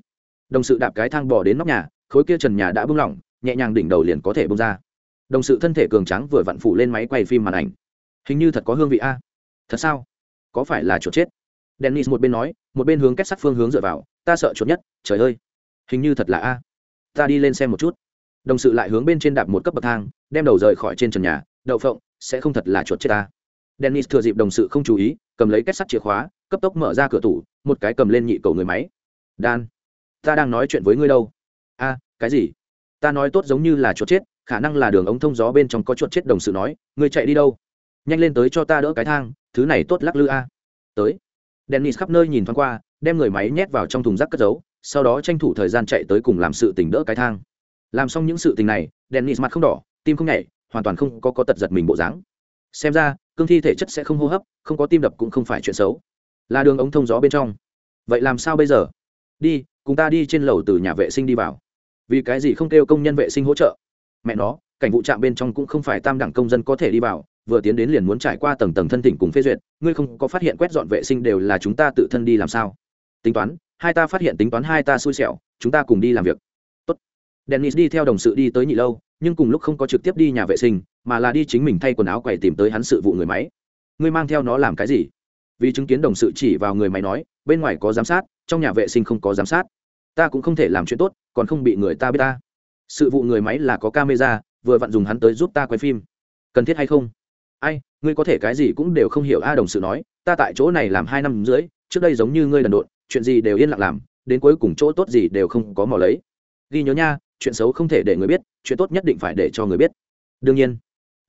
Đồng sự đạp cái thang bỏ đến nóc nhà, khối kia trần nhà đã bung lỏng, nhẹ nhàng đỉnh đầu liền có thể bung ra. Đồng sự thân thể cường tráng vừa vặn phủ lên máy quay phim màn ảnh. Hình như thật có hương vị a. À? Thật sao? Có phải là chuột chết? Dennis một bên nói, một bên hướng kết sắt phương hướng dựa vào, ta sợ chuột nhất, trời ơi. Hình như thật là a. À? Ta đi lên xem một chút. Đồng sự lại hướng bên trên đạp một cấp bậc thang, đem đầu rời khỏi trên trần nhà, đậu phộng, sẽ không thật là chuột chết ta dennis thừa dịp đồng sự không chú ý, cầm lấy kết sắt chìa khóa, cấp tốc mở ra cửa tủ, một cái cầm lên nhị cầu người máy. Đan ta đang nói chuyện với ngươi đâu? A, cái gì? Ta nói tốt giống như là chuột chết, khả năng là đường ống thông gió bên trong có chuột chết, đồng sự nói. Ngươi chạy đi đâu? Nhanh lên tới cho ta đỡ cái thang, thứ này tốt lắc lư a. Tới. Dennis khắp nơi nhìn thoáng qua, đem người máy nhét vào trong thùng rác cất giấu, sau đó tranh thủ thời gian chạy tới cùng làm sự tình đỡ cái thang. Làm xong những sự tình này, dennis mặt không đỏ, tim không nhảy, hoàn toàn không có có tật giật mình bộ dáng. Xem ra cương thi thể chất sẽ không hô hấp, không có tim đập cũng không phải chuyện xấu. Là đường ống thông gió bên trong. Vậy làm sao bây giờ? Đi, cùng ta đi trên lầu từ nhà vệ sinh đi vào. Vì cái gì không kêu công nhân vệ sinh hỗ trợ? Mẹ nó, cảnh vụ trạm bên trong cũng không phải tam đẳng công dân có thể đi vào, vừa tiến đến liền muốn trải qua tầng tầng thân thỉnh cùng phê duyệt, ngươi không có phát hiện quét dọn vệ sinh đều là chúng ta tự thân đi làm sao? Tính toán, hai ta phát hiện tính toán hai ta xui xẻo, chúng ta cùng đi làm việc. Tốt. dennis đi theo đồng sự đi tới nhị lâu, nhưng cùng lúc không có trực tiếp đi nhà vệ sinh mà là đi chính mình thay quần áo quầy tìm tới hắn sự vụ người máy. Ngươi mang theo nó làm cái gì? Vì chứng kiến đồng sự chỉ vào người máy nói, bên ngoài có giám sát, trong nhà vệ sinh không có giám sát. Ta cũng không thể làm chuyện tốt, còn không bị người ta biết ta. Sự vụ người máy là có camera, vừa vặn dùng hắn tới giúp ta quay phim. Cần thiết hay không? Ai, ngươi có thể cái gì cũng đều không hiểu a, đồng sự nói, ta tại chỗ này làm hai năm rưỡi, trước đây giống như ngươi đần độn, chuyện gì đều yên lặng làm, đến cuối cùng chỗ tốt gì đều không có mò lấy. Ghi nhớ nha, chuyện xấu không thể để người biết, chuyện tốt nhất định phải để cho người biết. Đương nhiên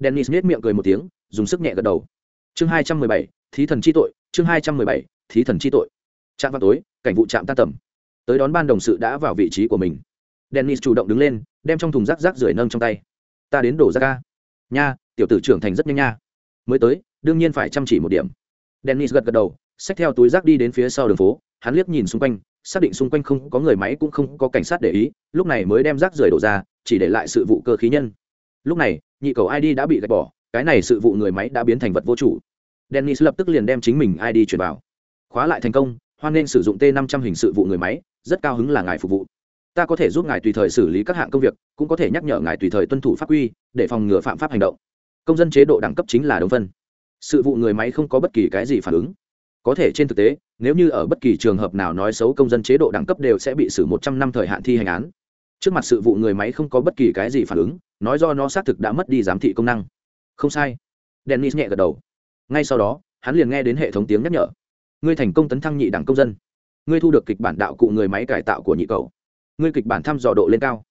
dennis nhếch miệng cười một tiếng, dùng sức nhẹ gật đầu. Chương hai trăm mười bảy, thí thần chi tội, chương hai trăm mười bảy, thí thần chi tội. Trạm vào tối, cảnh vụ trạm tan tầm. Tới đón ban đồng sự đã vào vị trí của mình. Dennis chủ động đứng lên, đem trong thùng rác rác rưởi nâng trong tay. Ta đến đổ ra ca nha, tiểu tử trưởng thành rất nhanh nha. Mới tới, đương nhiên phải chăm chỉ một điểm. Dennis gật gật đầu, xách theo túi rác đi đến phía sau đường phố. Hắn liếc nhìn xung quanh, xác định xung quanh không có người máy cũng không có cảnh sát để ý, lúc này mới đem rác rưởi đổ ra, chỉ để lại sự vụ cơ khí nhân. Lúc này nhị cầu id đã bị gạch bỏ, cái này sự vụ người máy đã biến thành vật vô chủ. Dennis lập tức liền đem chính mình id chuyển vào. Khóa lại thành công, hoan nên sử dụng t 500 hình sự vụ người máy, rất cao hứng là ngài phục vụ. Ta có thể giúp ngài tùy thời xử lý các hạng công việc, cũng có thể nhắc nhở ngài tùy thời tuân thủ pháp quy, để phòng ngừa phạm pháp hành động. Công dân chế độ đẳng cấp chính là đồng phân. Sự vụ người máy không có bất kỳ cái gì phản ứng. Có thể trên thực tế, nếu như ở bất kỳ trường hợp nào nói xấu công dân chế độ đẳng cấp đều sẽ bị xử một trăm năm thời hạn thi hành án trước mặt sự vụ người máy không có bất kỳ cái gì phản ứng, nói do nó xác thực đã mất đi giám thị công năng. Không sai. Dennis nhẹ gật đầu. Ngay sau đó, hắn liền nghe đến hệ thống tiếng nhắc nhở. Ngươi thành công tấn thăng nhị đẳng công dân. Ngươi thu được kịch bản đạo cụ người máy cải tạo của nhị cầu ngươi kịch bản thăm dò độ lên cao.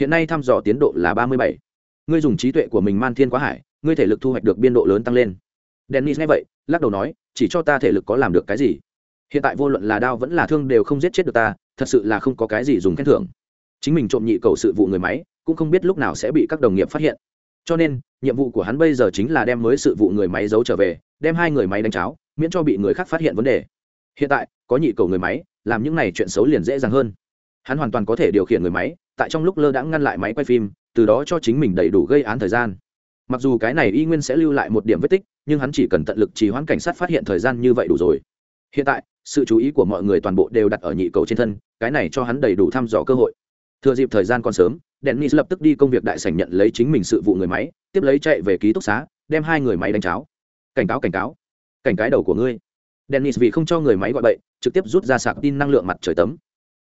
Hiện nay thăm dò tiến độ là ba mươi bảy. Ngươi dùng trí tuệ của mình man thiên quá hải, ngươi thể lực thu hoạch được biên độ lớn tăng lên. Dennis nghe vậy, lắc đầu nói, chỉ cho ta thể lực có làm được cái gì. Hiện tại vô luận là đao vẫn là thương đều không giết chết được ta, thật sự là không có cái gì dùng khen thưởng chính mình trộm nhị cầu sự vụ người máy, cũng không biết lúc nào sẽ bị các đồng nghiệp phát hiện. Cho nên, nhiệm vụ của hắn bây giờ chính là đem mới sự vụ người máy giấu trở về, đem hai người máy đánh cháo, miễn cho bị người khác phát hiện vấn đề. Hiện tại, có nhị cầu người máy, làm những này chuyện xấu liền dễ dàng hơn. Hắn hoàn toàn có thể điều khiển người máy, tại trong lúc lơ đãng ngăn lại máy quay phim, từ đó cho chính mình đầy đủ gây án thời gian. Mặc dù cái này y nguyên sẽ lưu lại một điểm vết tích, nhưng hắn chỉ cần tận lực trì hoãn cảnh sát phát hiện thời gian như vậy đủ rồi. Hiện tại, sự chú ý của mọi người toàn bộ đều đặt ở nhị cầu trên thân, cái này cho hắn đầy đủ thăm dò cơ hội thừa dịp thời gian còn sớm, dennis lập tức đi công việc đại sảnh nhận lấy chính mình sự vụ người máy, tiếp lấy chạy về ký túc xá, đem hai người máy đánh cháo. Cảnh cáo cảnh cáo. Cảnh cái đầu của ngươi. Dennis vì không cho người máy gọi bậy, trực tiếp rút ra sạc tin năng lượng mặt trời tấm.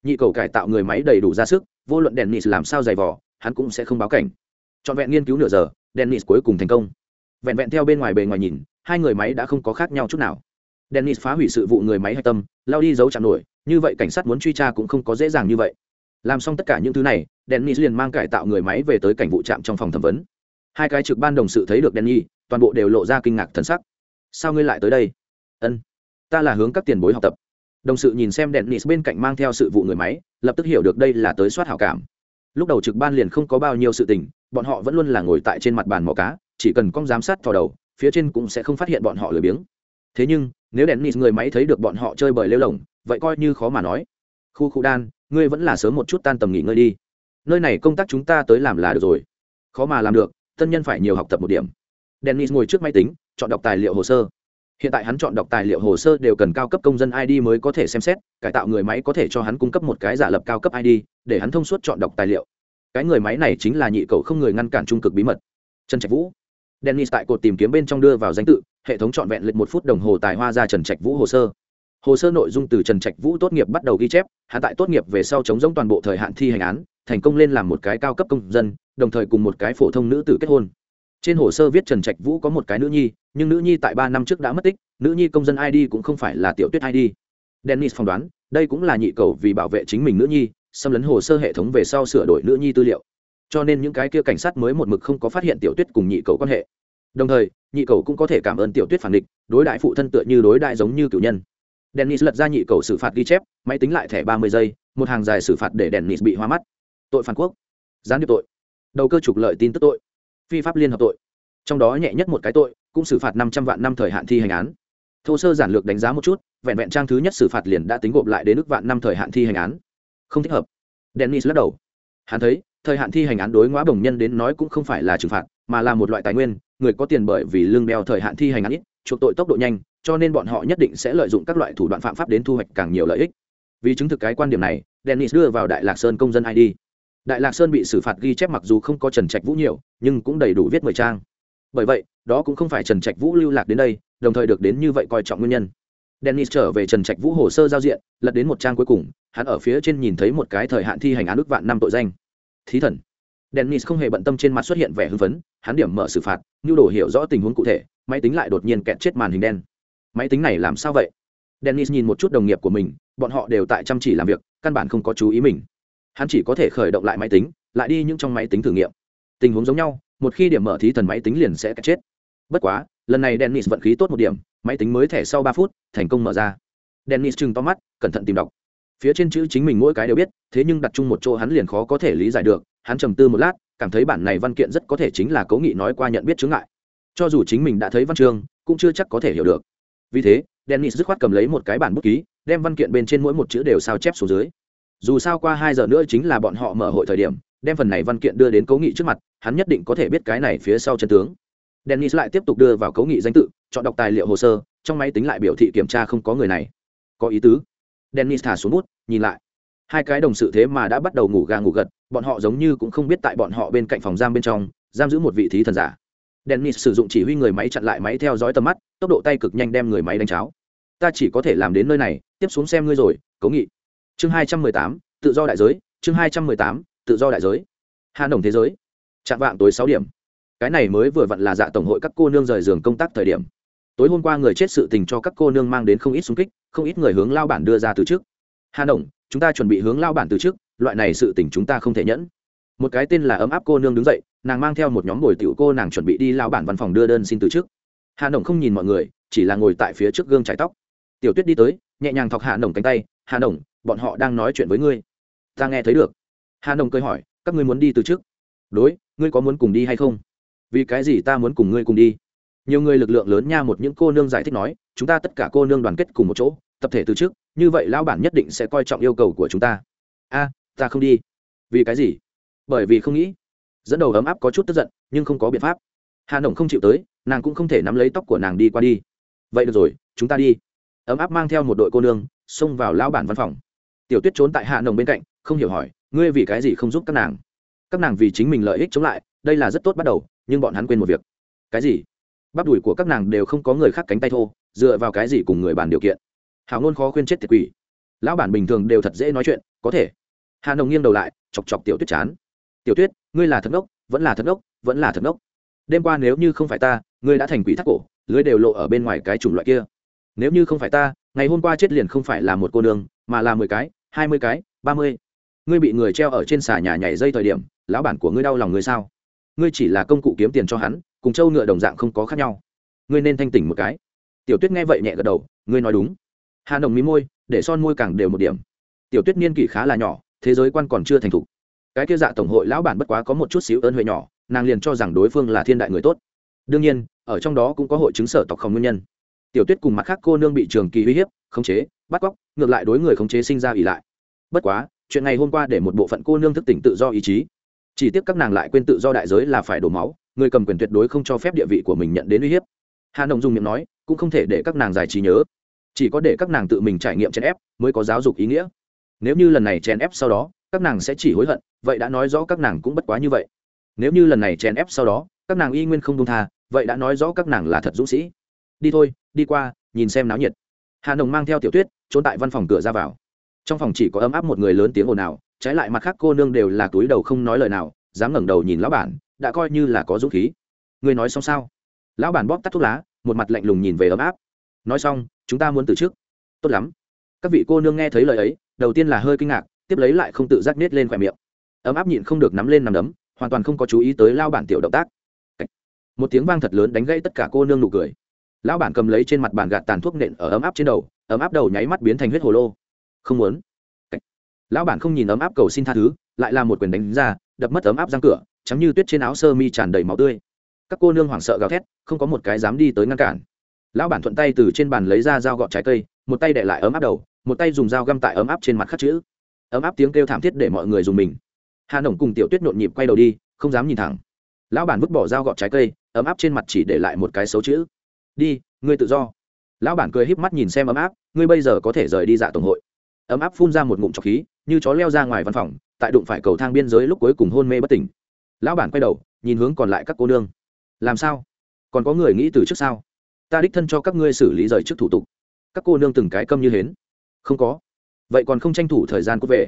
Nhị cầu cải tạo người máy đầy đủ ra sức, vô luận dennis làm sao dày vỏ hắn cũng sẽ không báo cảnh. Trọn vẹn nghiên cứu nửa giờ, dennis cuối cùng thành công. Vẹn vẹn theo bên ngoài bề ngoài nhìn, hai người máy đã không có khác nhau chút nào. Dennis phá hủy sự vụ người máy hạch tâm, lao đi dấu chạm nổi, như vậy cảnh sát muốn truy tra cũng không có dễ dàng như vậy làm xong tất cả những thứ này, dennis liền mang cải tạo người máy về tới cảnh vụ trạm trong phòng thẩm vấn. Hai cái trực ban đồng sự thấy được denny toàn bộ đều lộ ra kinh ngạc thần sắc. Sao ngươi lại tới đây? Ân, ta là hướng các tiền bối học tập. Đồng sự nhìn xem dennis bên cạnh mang theo sự vụ người máy, lập tức hiểu được đây là tới soát hảo cảm. Lúc đầu trực ban liền không có bao nhiêu sự tình, bọn họ vẫn luôn là ngồi tại trên mặt bàn mò cá, chỉ cần con giám sát vào đầu, phía trên cũng sẽ không phát hiện bọn họ lười biếng. Thế nhưng, nếu đèn nịt người máy thấy được bọn họ chơi bời lêu lồng, vậy coi như khó mà nói. Khu khu đan ngươi vẫn là sớm một chút tan tầm nghỉ ngơi đi. Nơi này công tác chúng ta tới làm là được rồi. Khó mà làm được, tân nhân phải nhiều học tập một điểm. Dennis ngồi trước máy tính, chọn đọc tài liệu hồ sơ. Hiện tại hắn chọn đọc tài liệu hồ sơ đều cần cao cấp công dân id mới có thể xem xét, cải tạo người máy có thể cho hắn cung cấp một cái giả lập cao cấp id để hắn thông suốt chọn đọc tài liệu. Cái người máy này chính là nhị cầu không người ngăn cản trung cực bí mật. Trần trạch vũ. Dennis tại cột tìm kiếm bên trong đưa vào danh tự, hệ thống trọn vẹn lịch một phút đồng hồ tài hoa ra trần trạch vũ hồ sơ hồ sơ nội dung từ trần trạch vũ tốt nghiệp bắt đầu ghi chép, hạ tại tốt nghiệp về sau chống giống toàn bộ thời hạn thi hành án, thành công lên làm một cái cao cấp công dân, đồng thời cùng một cái phổ thông nữ tử kết hôn. Trên hồ sơ viết trần trạch vũ có một cái nữ nhi, nhưng nữ nhi tại ba năm trước đã mất tích, nữ nhi công dân id cũng không phải là tiểu tuyết id dennis phỏng đoán, đây cũng là nhị cầu vì bảo vệ chính mình nữ nhi, xâm lấn hồ sơ hệ thống về sau sửa đổi nữ nhi tư liệu. Cho nên những cái kia cảnh sát mới một mực không có phát hiện tiểu tuyết cùng nhị cầu quan hệ. Đồng thời, nhị cầu cũng có thể cảm ơn tiểu tuyết phản địch, đối đại phụ thân tựa như đối đại giống như cử nhân dennis lật ra nhị cầu xử phạt ghi chép, máy tính lại thẻ ba mươi giây, một hàng dài xử phạt để dennis bị hoa mắt. Tội phản quốc. Gián điệp tội. Đầu cơ trục lợi tin tức tội. Phi pháp liên hợp tội. Trong đó nhẹ nhất một cái tội, cũng xử phạt năm trăm vạn năm thời hạn thi hành án. Thô sơ giản lược đánh giá một chút, vẹn vẹn trang thứ nhất xử phạt liền đã tính gộp lại đến ước vạn năm thời hạn thi hành án. Không thích hợp. Dennis lắc đầu. Hắn thấy, thời hạn thi hành án đối ngõ bồng nhân đến nói cũng không phải là trừng phạt, mà là một loại tài nguyên, người có tiền bởi vì lương đeo thời hạn thi hành án ít, chuộc tội tốc độ nhanh cho nên bọn họ nhất định sẽ lợi dụng các loại thủ đoạn phạm pháp đến thu hoạch càng nhiều lợi ích. Vì chứng thực cái quan điểm này, dennis đưa vào đại lạc sơn công dân id đại lạc sơn bị xử phạt ghi chép mặc dù không có trần trạch vũ nhiều, nhưng cũng đầy đủ viết mười trang. Bởi vậy, đó cũng không phải trần trạch vũ lưu lạc đến đây, đồng thời được đến như vậy coi trọng nguyên nhân. Dennis trở về trần trạch vũ hồ sơ giao diện, lật đến một trang cuối cùng, hắn ở phía trên nhìn thấy một cái thời hạn thi hành án ước vạn năm tội danh. Thí thần. Dennis không hề bận tâm trên mặt xuất hiện vẻ hưng phấn, hắn điểm mở xử phạt, nhu đồ hiểu rõ tình huống cụ thể, máy tính lại đột nhiên kẹt chết màn hình đen máy tính này làm sao vậy? Dennis nhìn một chút đồng nghiệp của mình, bọn họ đều tại chăm chỉ làm việc, căn bản không có chú ý mình. Hắn chỉ có thể khởi động lại máy tính, lại đi những trong máy tính thử nghiệm. Tình huống giống nhau, một khi điểm mở thí thần máy tính liền sẽ kẹt chết. Bất quá, lần này dennis vận khí tốt một điểm, máy tính mới thẻ sau ba phút, thành công mở ra. Dennis chừng to mắt, cẩn thận tìm đọc. Phía trên chữ chính mình mỗi cái đều biết, thế nhưng đặt chung một chỗ hắn liền khó có thể lý giải được, hắn trầm tư một lát, cảm thấy bản này văn kiện rất có thể chính là cố nghị nói qua nhận biết chướng ngại. Cho dù chính mình đã thấy văn chương, cũng chưa chắc có thể hiểu được vì thế, dennis dứt khoát cầm lấy một cái bản bút ký, đem văn kiện bên trên mỗi một chữ đều sao chép xuống dưới. Dù sao qua hai giờ nữa chính là bọn họ mở hội thời điểm, đem phần này văn kiện đưa đến cố nghị trước mặt, hắn nhất định có thể biết cái này phía sau chân tướng. Dennis lại tiếp tục đưa vào cố nghị danh tự, chọn đọc tài liệu hồ sơ, trong máy tính lại biểu thị kiểm tra không có người này. Có ý tứ. Dennis thả xuống bút, nhìn lại. Hai cái đồng sự thế mà đã bắt đầu ngủ gà ngủ gật, bọn họ giống như cũng không biết tại bọn họ bên cạnh phòng giam bên trong, giam giữ một vị thí thần giả dennis sử dụng chỉ huy người máy chặn lại máy theo dõi tầm mắt, tốc độ tay cực nhanh đem người máy đánh cháo. Ta chỉ có thể làm đến nơi này, tiếp xuống xem ngươi rồi cố nghị. Chương hai trăm mười tám, tự do đại giới, chương hai trăm mười tám, tự do đại giới. Hà nồng thế giới. Chạm vạng tối sáu điểm. Cái này mới vừa vặn là dạ tổng hội các cô nương rời giường công tác thời điểm. Tối hôm qua người chết sự tình cho các cô nương mang đến không ít xung kích, không ít người hướng lao bản đưa ra từ trước. Hà nồng, chúng ta chuẩn bị hướng lao bản từ trước, loại này sự tình chúng ta không thể nhẫn. Một cái tên là ấm áp cô nương đứng dậy nàng mang theo một nhóm ngồi tiểu cô nàng chuẩn bị đi lao bản văn phòng đưa đơn xin từ trước hà nồng không nhìn mọi người, chỉ là ngồi tại phía trước gương trải tóc. Tiểu tuyết đi tới, nhẹ nhàng thọc hà nồng cánh tay hà nồng bọn họ đang nói chuyện với ngươi. Ta nghe thấy được. Hà nồng cười hỏi, các ngươi muốn đi từ trước đối, ngươi có muốn cùng đi hay không? Vì cái gì ta muốn cùng ngươi cùng đi? Nhiều người lực lượng lớn nha một những cô nương giải thích nói, chúng ta tất cả cô nương đoàn kết cùng một chỗ, tập thể từ trước như vậy lão bản nhất định sẽ coi trọng yêu cầu của chúng ta. A, ta không đi. Vì cái gì? Bởi vì không nghĩ dẫn đầu ấm áp có chút tức giận, nhưng không có biện pháp. Hà nồng không chịu tới, nàng cũng không thể nắm lấy tóc của nàng đi qua đi. Vậy được rồi, chúng ta đi. Ấm áp mang theo một đội cô nương, xông vào lão bản văn phòng. Tiểu tuyết trốn tại hạ nồng bên cạnh, không hiểu hỏi, ngươi vì cái gì không giúp các nàng? Các nàng vì chính mình lợi ích chống lại, đây là rất tốt bắt đầu, nhưng bọn hắn quên một việc. Cái gì? Bắp đùi của các nàng đều không có người khác cánh tay thô, dựa vào cái gì cùng người bàn điều kiện. Hào ngôn khó khuyên chết tiệt quỷ. Lão bản bình thường đều thật dễ nói chuyện, có thể. Hà nồng nghiêng đầu lại, chọc chọc tiểu tuyết chán tiểu tuyết, ngươi là thật ngốc vẫn là thật ngốc vẫn là thật ngốc đêm qua nếu như không phải ta, ngươi đã thành quỷ thác cổ, lưới đều lộ ở bên ngoài cái chủng loại kia. Nếu như không phải ta, ngày hôm qua chết liền không phải là một cô đường mà là mười cái, hai mươi cái, ba mươi. Ngươi bị người treo ở trên xà nhà nhảy dây thời điểm, lão bản của ngươi đau lòng ngươi sao? Ngươi chỉ là công cụ kiếm tiền cho hắn, cùng châu ngựa đồng dạng không có khác nhau. Ngươi nên thanh tỉnh một cái. Tiểu tuyết nghe vậy nhẹ gật đầu, ngươi nói đúng. Hà nồng mí môi, để son môi càng đều một điểm. Tiểu tuyết niên kỷ khá là nhỏ, thế giới quan còn chưa thành thục cái kia dạ tổng hội lão bản bất quá có một chút xíu ơn huệ nhỏ, nàng liền cho rằng đối phương là thiên đại người tốt. đương nhiên, ở trong đó cũng có hội chứng sở tộc không nguyên nhân. tiểu tuyết cùng mặt khác cô nương bị trường kỳ uy hiếp, khống chế, bắt cóc, ngược lại đối người khống chế sinh ra ỉ lại. bất quá, chuyện ngày hôm qua để một bộ phận cô nương thức tỉnh tự do ý chí. chỉ tiếc các nàng lại quên tự do đại giới là phải đổ máu, người cầm quyền tuyệt đối không cho phép địa vị của mình nhận đến uy hiếp. hà nồng dùng miệng nói, cũng không thể để các nàng giải trí nhớ. chỉ có để các nàng tự mình trải nghiệm chèn ép mới có giáo dục ý nghĩa. nếu như lần này chèn ép sau đó các nàng sẽ chỉ hối hận, vậy đã nói rõ các nàng cũng bất quá như vậy. Nếu như lần này chèn ép sau đó, các nàng y nguyên không đông tha, vậy đã nói rõ các nàng là thật dũng sĩ. Đi thôi, đi qua, nhìn xem náo nhiệt. Hà nồng mang theo tiểu tuyết, trốn tại văn phòng cửa ra vào. Trong phòng chỉ có ấm áp một người lớn tiếng ồn ào, trái lại mặt khác cô nương đều là túi đầu không nói lời nào, dám ngẩng đầu nhìn lão bản, đã coi như là có dũng khí. Người nói xong sao? Lão bản bóp tắt thuốc lá, một mặt lạnh lùng nhìn về ấm áp. Nói xong, chúng ta muốn từ trước. Tốt lắm. Các vị cô nương nghe thấy lời ấy, đầu tiên là hơi kinh ngạc tiếp lấy lại không tự giác nết lên khỏe miệng. Ấm áp nhịn không được nắm lên nằm đấm, hoàn toàn không có chú ý tới lao bản tiểu động tác. Một tiếng vang thật lớn đánh gãy tất cả cô nương nụ cười. Lão bản cầm lấy trên mặt bàn gạt tàn thuốc nện ở ấm áp trên đầu, ấm áp đầu nháy mắt biến thành huyết hồ lô. Không muốn. Lão bản không nhìn ấm áp cầu xin tha thứ, lại là một quyền đánh ra, đập mất ấm áp răng cửa chấm như tuyết trên áo sơ mi tràn đầy máu tươi. Các cô nương hoảng sợ gào thét, không có một cái dám đi tới ngăn cản. Lão bản thuận tay từ trên bàn lấy ra dao gọt trái cây, một tay đệ lại ấm áp đầu, một tay dùng dao găm tại ấm áp trên mặt khắc chữ ấm áp tiếng kêu thảm thiết để mọi người dùng mình. Hà nổng cùng tiểu tuyết nhộn nhịp quay đầu đi, không dám nhìn thẳng. Lão bản vứt bỏ dao gọt trái cây, ấm áp trên mặt chỉ để lại một cái xấu chữ. Đi, ngươi tự do. Lão bản cười híp mắt nhìn xem ấm áp, ngươi bây giờ có thể rời đi dạ tổng hội. Ấm áp phun ra một ngụm trọc khí, như chó leo ra ngoài văn phòng, tại đụng phải cầu thang biên giới lúc cuối cùng hôn mê bất tỉnh. Lão bản quay đầu, nhìn hướng còn lại các cô nương. Làm sao? Còn có người nghĩ từ trước sao? Ta đích thân cho các ngươi xử lý rời trước thủ tục. Các cô nương từng cái câm như hến. Không có vậy còn không tranh thủ thời gian cút về.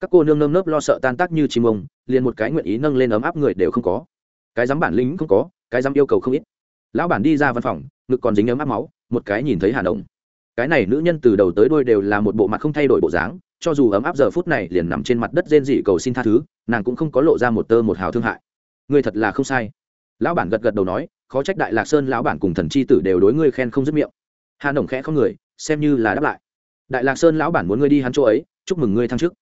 Các cô nương nơm nớp lo sợ tan tác như chim ông, liền một cái nguyện ý nâng lên ấm áp người đều không có. Cái dám bản lĩnh không có, cái dám yêu cầu không ít. Lão bản đi ra văn phòng, ngực còn dính ấm áp máu, một cái nhìn thấy hà động cái này nữ nhân từ đầu tới đôi đều là một bộ mặt không thay đổi bộ dáng, cho dù ấm áp giờ phút này liền nằm trên mặt đất rên dị cầu xin tha thứ, nàng cũng không có lộ ra một tơ một hào thương hại. Ngươi thật là không sai. Lão bản gật gật đầu nói, khó trách đại lạc sơn lão bản cùng thần chi tử đều đối ngươi khen không dứt miệng. Hà động khẽ không người, xem như là đáp lại đại lạc sơn lão bản muốn ngươi đi hắn chỗ ấy, chúc mừng ngươi thăng chức.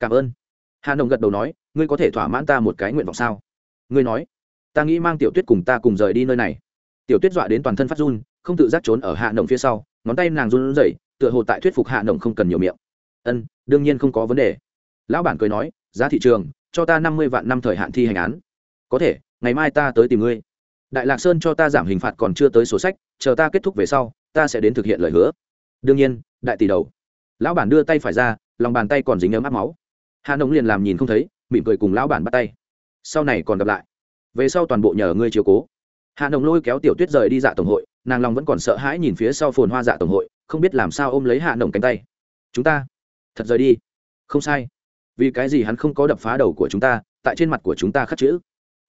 Cảm ơn. Hà Nồng gật đầu nói, ngươi có thể thỏa mãn ta một cái nguyện vọng sao? Ngươi nói, ta nghĩ mang tiểu tuyết cùng ta cùng rời đi nơi này. Tiểu tuyết dọa đến toàn thân phát run, không tự giác trốn ở hạ Nồng phía sau, ngón tay nàng run rẩy, tựa hồ tại thuyết phục hạ Nồng không cần nhiều miệng. Ân, đương nhiên không có vấn đề. Lão bản cười nói, giá thị trường, cho ta năm mươi vạn năm thời hạn thi hành án. Có thể, ngày mai ta tới tìm ngươi. Đại lạc sơn cho ta giảm hình phạt còn chưa tới sổ sách, chờ ta kết thúc về sau, ta sẽ đến thực hiện lời hứa. Đương nhiên, đại tỷ đầu lão bản đưa tay phải ra, lòng bàn tay còn dính ấm áp máu. Hà nông liền làm nhìn không thấy, mỉm cười cùng lão bản bắt tay. Sau này còn gặp lại. Về sau toàn bộ nhờ ngươi chiều cố. Hà nông lôi kéo tiểu tuyết rời đi dạ tổng hội, nàng lòng vẫn còn sợ hãi nhìn phía sau phồn hoa dạ tổng hội, không biết làm sao ôm lấy hạ nông cánh tay. Chúng ta, thật rời đi. Không sai. Vì cái gì hắn không có đập phá đầu của chúng ta, tại trên mặt của chúng ta khắc chữ.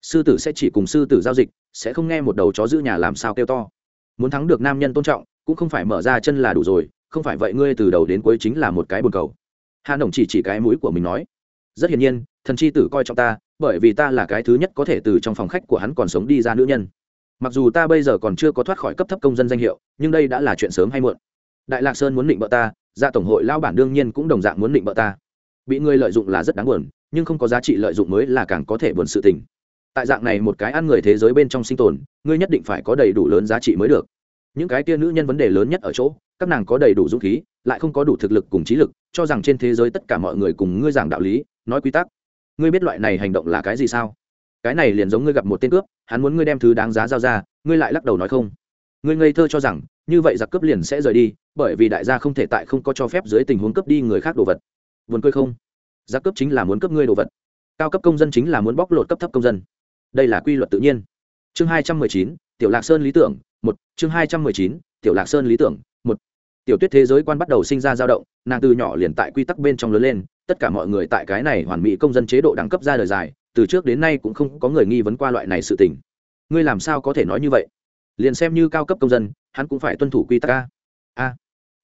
Sư tử sẽ chỉ cùng sư tử giao dịch, sẽ không nghe một đầu chó giữ nhà làm sao kêu to. Muốn thắng được nam nhân tôn trọng, cũng không phải mở ra chân là đủ rồi không phải vậy ngươi từ đầu đến cuối chính là một cái bồn cầu. Hà nổng chỉ chỉ cái mũi của mình nói, rất hiển nhiên, thần chi tử coi trọng ta, bởi vì ta là cái thứ nhất có thể từ trong phòng khách của hắn còn sống đi ra nữ nhân. Mặc dù ta bây giờ còn chưa có thoát khỏi cấp thấp công dân danh hiệu, nhưng đây đã là chuyện sớm hay muộn. Đại lạc sơn muốn định bợ ta ra tổng hội lao bản đương nhiên cũng đồng dạng muốn định bợ ta. Bị ngươi lợi dụng là rất đáng buồn, nhưng không có giá trị lợi dụng mới là càng có thể buồn sự tình. Tại dạng này một cái ăn người thế giới bên trong sinh tồn, ngươi nhất định phải có đầy đủ lớn giá trị mới được những cái tia nữ nhân vấn đề lớn nhất ở chỗ, các nàng có đầy đủ dũng khí, lại không có đủ thực lực cùng trí lực, cho rằng trên thế giới tất cả mọi người cùng ngươi giảng đạo lý, nói quy tắc. Ngươi biết loại này hành động là cái gì sao? Cái này liền giống ngươi gặp một tên cướp, hắn muốn ngươi đem thứ đáng giá giao ra, ngươi lại lắc đầu nói không. Ngươi ngây thơ cho rằng, như vậy giặc cướp liền sẽ rời đi, bởi vì đại gia không thể tại không có cho phép dưới tình huống cướp đi người khác đồ vật. Vườn cười không? Giặc cướp chính là muốn cướp ngươi đồ vật. Cao cấp công dân chính là muốn bóc lột cấp thấp công dân. Đây là quy luật tự nhiên. Chương hai trăm mười chín, tiểu lạc sơn lý tưởng một, chương hai trăm mười chín, tiểu lạc sơn lý tưởng. Một, tiểu tuyết thế giới quan bắt đầu sinh ra dao động, nàng từ nhỏ liền tại quy tắc bên trong lớn lên, tất cả mọi người tại cái này hoàn mỹ công dân chế độ đẳng cấp ra đời dài, từ trước đến nay cũng không có người nghi vấn qua loại này sự tình. Ngươi làm sao có thể nói như vậy? Liền xem như cao cấp công dân, hắn cũng phải tuân thủ quy tắc a. A,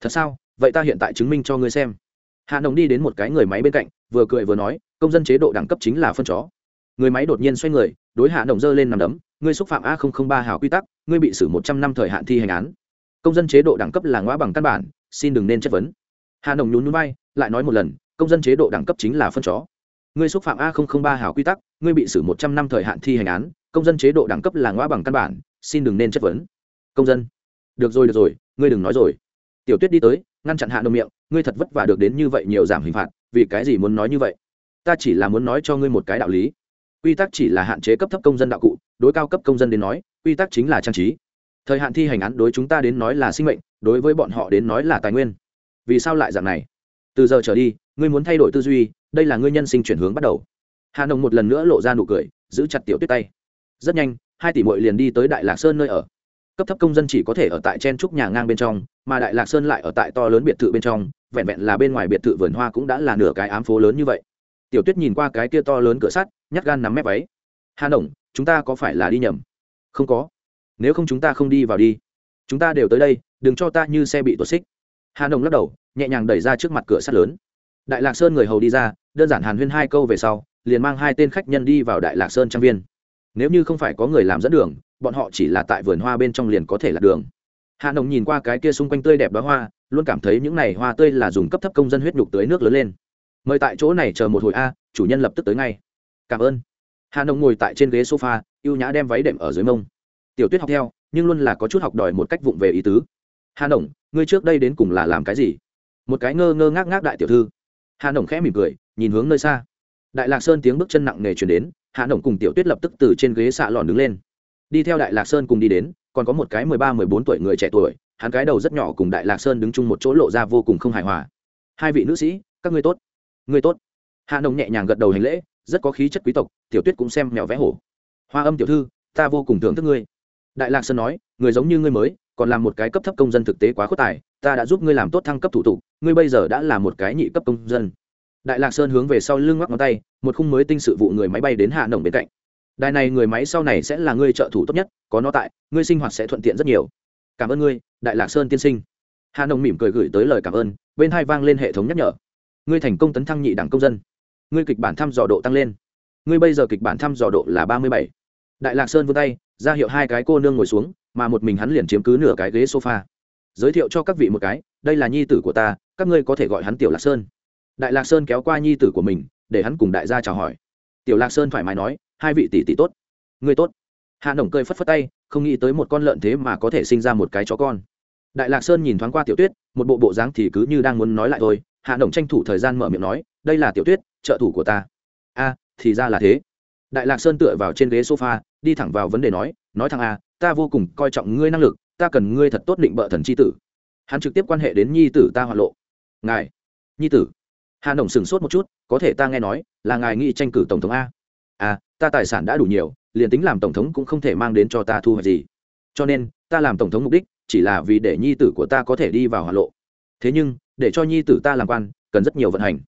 thật sao? Vậy ta hiện tại chứng minh cho ngươi xem. Hạ nồng đi đến một cái người máy bên cạnh, vừa cười vừa nói, công dân chế độ đẳng cấp chính là phân chó. Người máy đột nhiên xoay người, đối hạ nồng giơ lên nằm đấm ngươi xúc phạm a ba hào quy tắc, ngươi bị xử một trăm năm thời hạn thi hành án. Công dân chế độ đẳng cấp là ngõ bằng căn bản, xin đừng nên chất vấn. Hạ nồng nhún núi bay lại nói một lần, công dân chế độ đẳng cấp chính là phân chó. Ngươi xúc phạm a ba hào quy tắc, ngươi bị xử một trăm năm thời hạn thi hành án, công dân chế độ đẳng cấp là ngõ bằng căn bản, xin đừng nên chất vấn. Công dân. Được rồi được rồi, ngươi đừng nói rồi. Tiểu tuyết đi tới, ngăn chặn hạ nồng miệng, ngươi thật vất vả được đến như vậy nhiều giảm hình phạt, vì cái gì muốn nói như vậy? Ta chỉ là muốn nói cho ngươi một cái đạo lý quy tắc chỉ là hạn chế cấp thấp công dân đạo cụ, đối cao cấp công dân đến nói, quy tắc chính là trang trí. Thời hạn thi hành án đối chúng ta đến nói là sinh mệnh, đối với bọn họ đến nói là tài nguyên. Vì sao lại dạng này? Từ giờ trở đi, ngươi muốn thay đổi tư duy, đây là ngươi nhân sinh chuyển hướng bắt đầu. Hà nồng một lần nữa lộ ra nụ cười, giữ chặt tiểu tuyết tay. Rất nhanh, hai tỷ mội liền đi tới đại lạc sơn nơi ở. Cấp thấp công dân chỉ có thể ở tại chen trúc nhà ngang bên trong, mà đại lạc sơn lại ở tại to lớn biệt thự bên trong, vẹn vẹn là bên ngoài biệt thự vườn hoa cũng đã là nửa cái ám phố lớn như vậy. Tiểu tuyết nhìn qua cái kia to lớn cửa sắt nhát gan nắm mép váy. Hà đồng chúng ta có phải là đi nhầm? Không có. Nếu không chúng ta không đi vào đi. Chúng ta đều tới đây, đừng cho ta như xe bị tuột xích. Hà đồng lắc đầu, nhẹ nhàng đẩy ra trước mặt cửa sắt lớn. Đại lạc sơn người hầu đi ra, đơn giản hàn huyên hai câu về sau, liền mang hai tên khách nhân đi vào đại lạc sơn trang viên. Nếu như không phải có người làm dẫn đường, bọn họ chỉ là tại vườn hoa bên trong liền có thể lạc đường. Hà nồng nhìn qua cái kia xung quanh tươi đẹp đó hoa, luôn cảm thấy những này hoa tươi là dùng cấp thấp công dân huyết nhục tưới nước lớn lên. Mời tại chỗ này chờ một hồi a, chủ nhân lập tức tới ngay cảm ơn. Hà nông ngồi tại trên ghế sofa y ê u nhã đem váy đệm ở dưới mông. Tiểu tuyết học theo, nhưng luôn là có chút học đòi một cách vụng về ý tứ. Hà nông, ngươi trước đây đến cùng là làm cái gì? Một cái ngơ ngơ ngác ngác đại tiểu thư. Hà nông khẽ mỉm cười, nhìn hướng nơi xa. Đại lạc sơn tiếng bước chân nặng nề chuyển đến, hà nông cùng tiểu tuyết lập tức từ trên ghế xạ lòn đứng lên. Đi theo đại lạc sơn cùng đi đến, còn có một cái mười ba, mười bốn tuổi người trẻ tuổi, hắn cái đầu rất nhỏ cùng đại lạc sơn đứng chung một chỗ lộ ra vô cùng không hài hòa. Hai vị nữ sĩ, các ngươi tốt. Ngươi tốt. Hạ nông nhẹ nhàng gật đầu hành lễ rất có khí chất quý tộc, tiểu tuyết cũng xem mèo vẽ hổ. Hoa âm tiểu thư, ta vô cùng thưởng thức ngươi. Đại lạc sơn nói, người giống như ngươi mới, còn làm một cái cấp thấp công dân thực tế quá khuất tài, ta đã giúp ngươi làm tốt thăng cấp thủ tục, ngươi bây giờ đã là một cái nhị cấp công dân. Đại lạc sơn hướng về sau lưng ngoắc ngón tay, một khung mới tinh sự vụ người máy bay đến hạ nồng bên cạnh. Đài này người máy sau này sẽ là ngươi trợ thủ tốt nhất, có nó tại, ngươi sinh hoạt sẽ thuận tiện rất nhiều. Cảm ơn ngươi, đại lạc sơn tiên sinh. Hạ nồng mỉm cười gửi tới lời cảm ơn, bên hai vang lên hệ thống nhắc nhở. Ngươi thành công tấn thăng nhị đẳng công dân ngươi kịch bản thăm dò độ tăng lên. Ngươi bây giờ kịch bản thăm dò độ là ba mươi bảy. Đại lạc sơn vươn tay, ra hiệu hai cái cô nương ngồi xuống, mà một mình hắn liền chiếm cứ nửa cái ghế sofa. Giới thiệu cho các vị một cái, đây là nhi tử của ta, các ngươi có thể gọi hắn tiểu lạc sơn. Đại lạc sơn kéo qua nhi tử của mình, để hắn cùng đại gia chào hỏi. Tiểu lạc sơn thoải mái nói, hai vị tỷ tỷ tốt. Ngươi tốt. Hạ nổng cười phất phất tay, không nghĩ tới một con lợn thế mà có thể sinh ra một cái chó con. Đại lạc sơn nhìn thoáng qua tiểu tuyết, một bộ bộ dáng thì cứ như đang muốn nói lại thôi. Hạ nổng tranh thủ thời gian mở miệng nói, đây là tiểu tuyết trợ thủ của ta. A, thì ra là thế. Đại lạc sơn tựa vào trên ghế sofa, đi thẳng vào vấn đề nói nói thằng a, ta vô cùng coi trọng ngươi năng lực, ta cần ngươi thật tốt định bợ thần c h i tử. Hắn trực tiếp quan hệ đến nhi tử ta hoạn lộ. Ngài, nhi tử. Hà nồng sửng sốt một chút, có thể ta nghe nói, là ngài nghĩ tranh cử tổng thống a. À ta tài sản đã đủ nhiều, liền tính làm tổng thống cũng không thể mang đến cho ta thu hoạch gì. Cho nên, ta làm tổng thống mục đích, chỉ là vì để nhi tử của ta có thể đi vào hỏa lộ. Thế nhưng, để cho nhi tử ta làm quan, cần rất nhiều vận hành.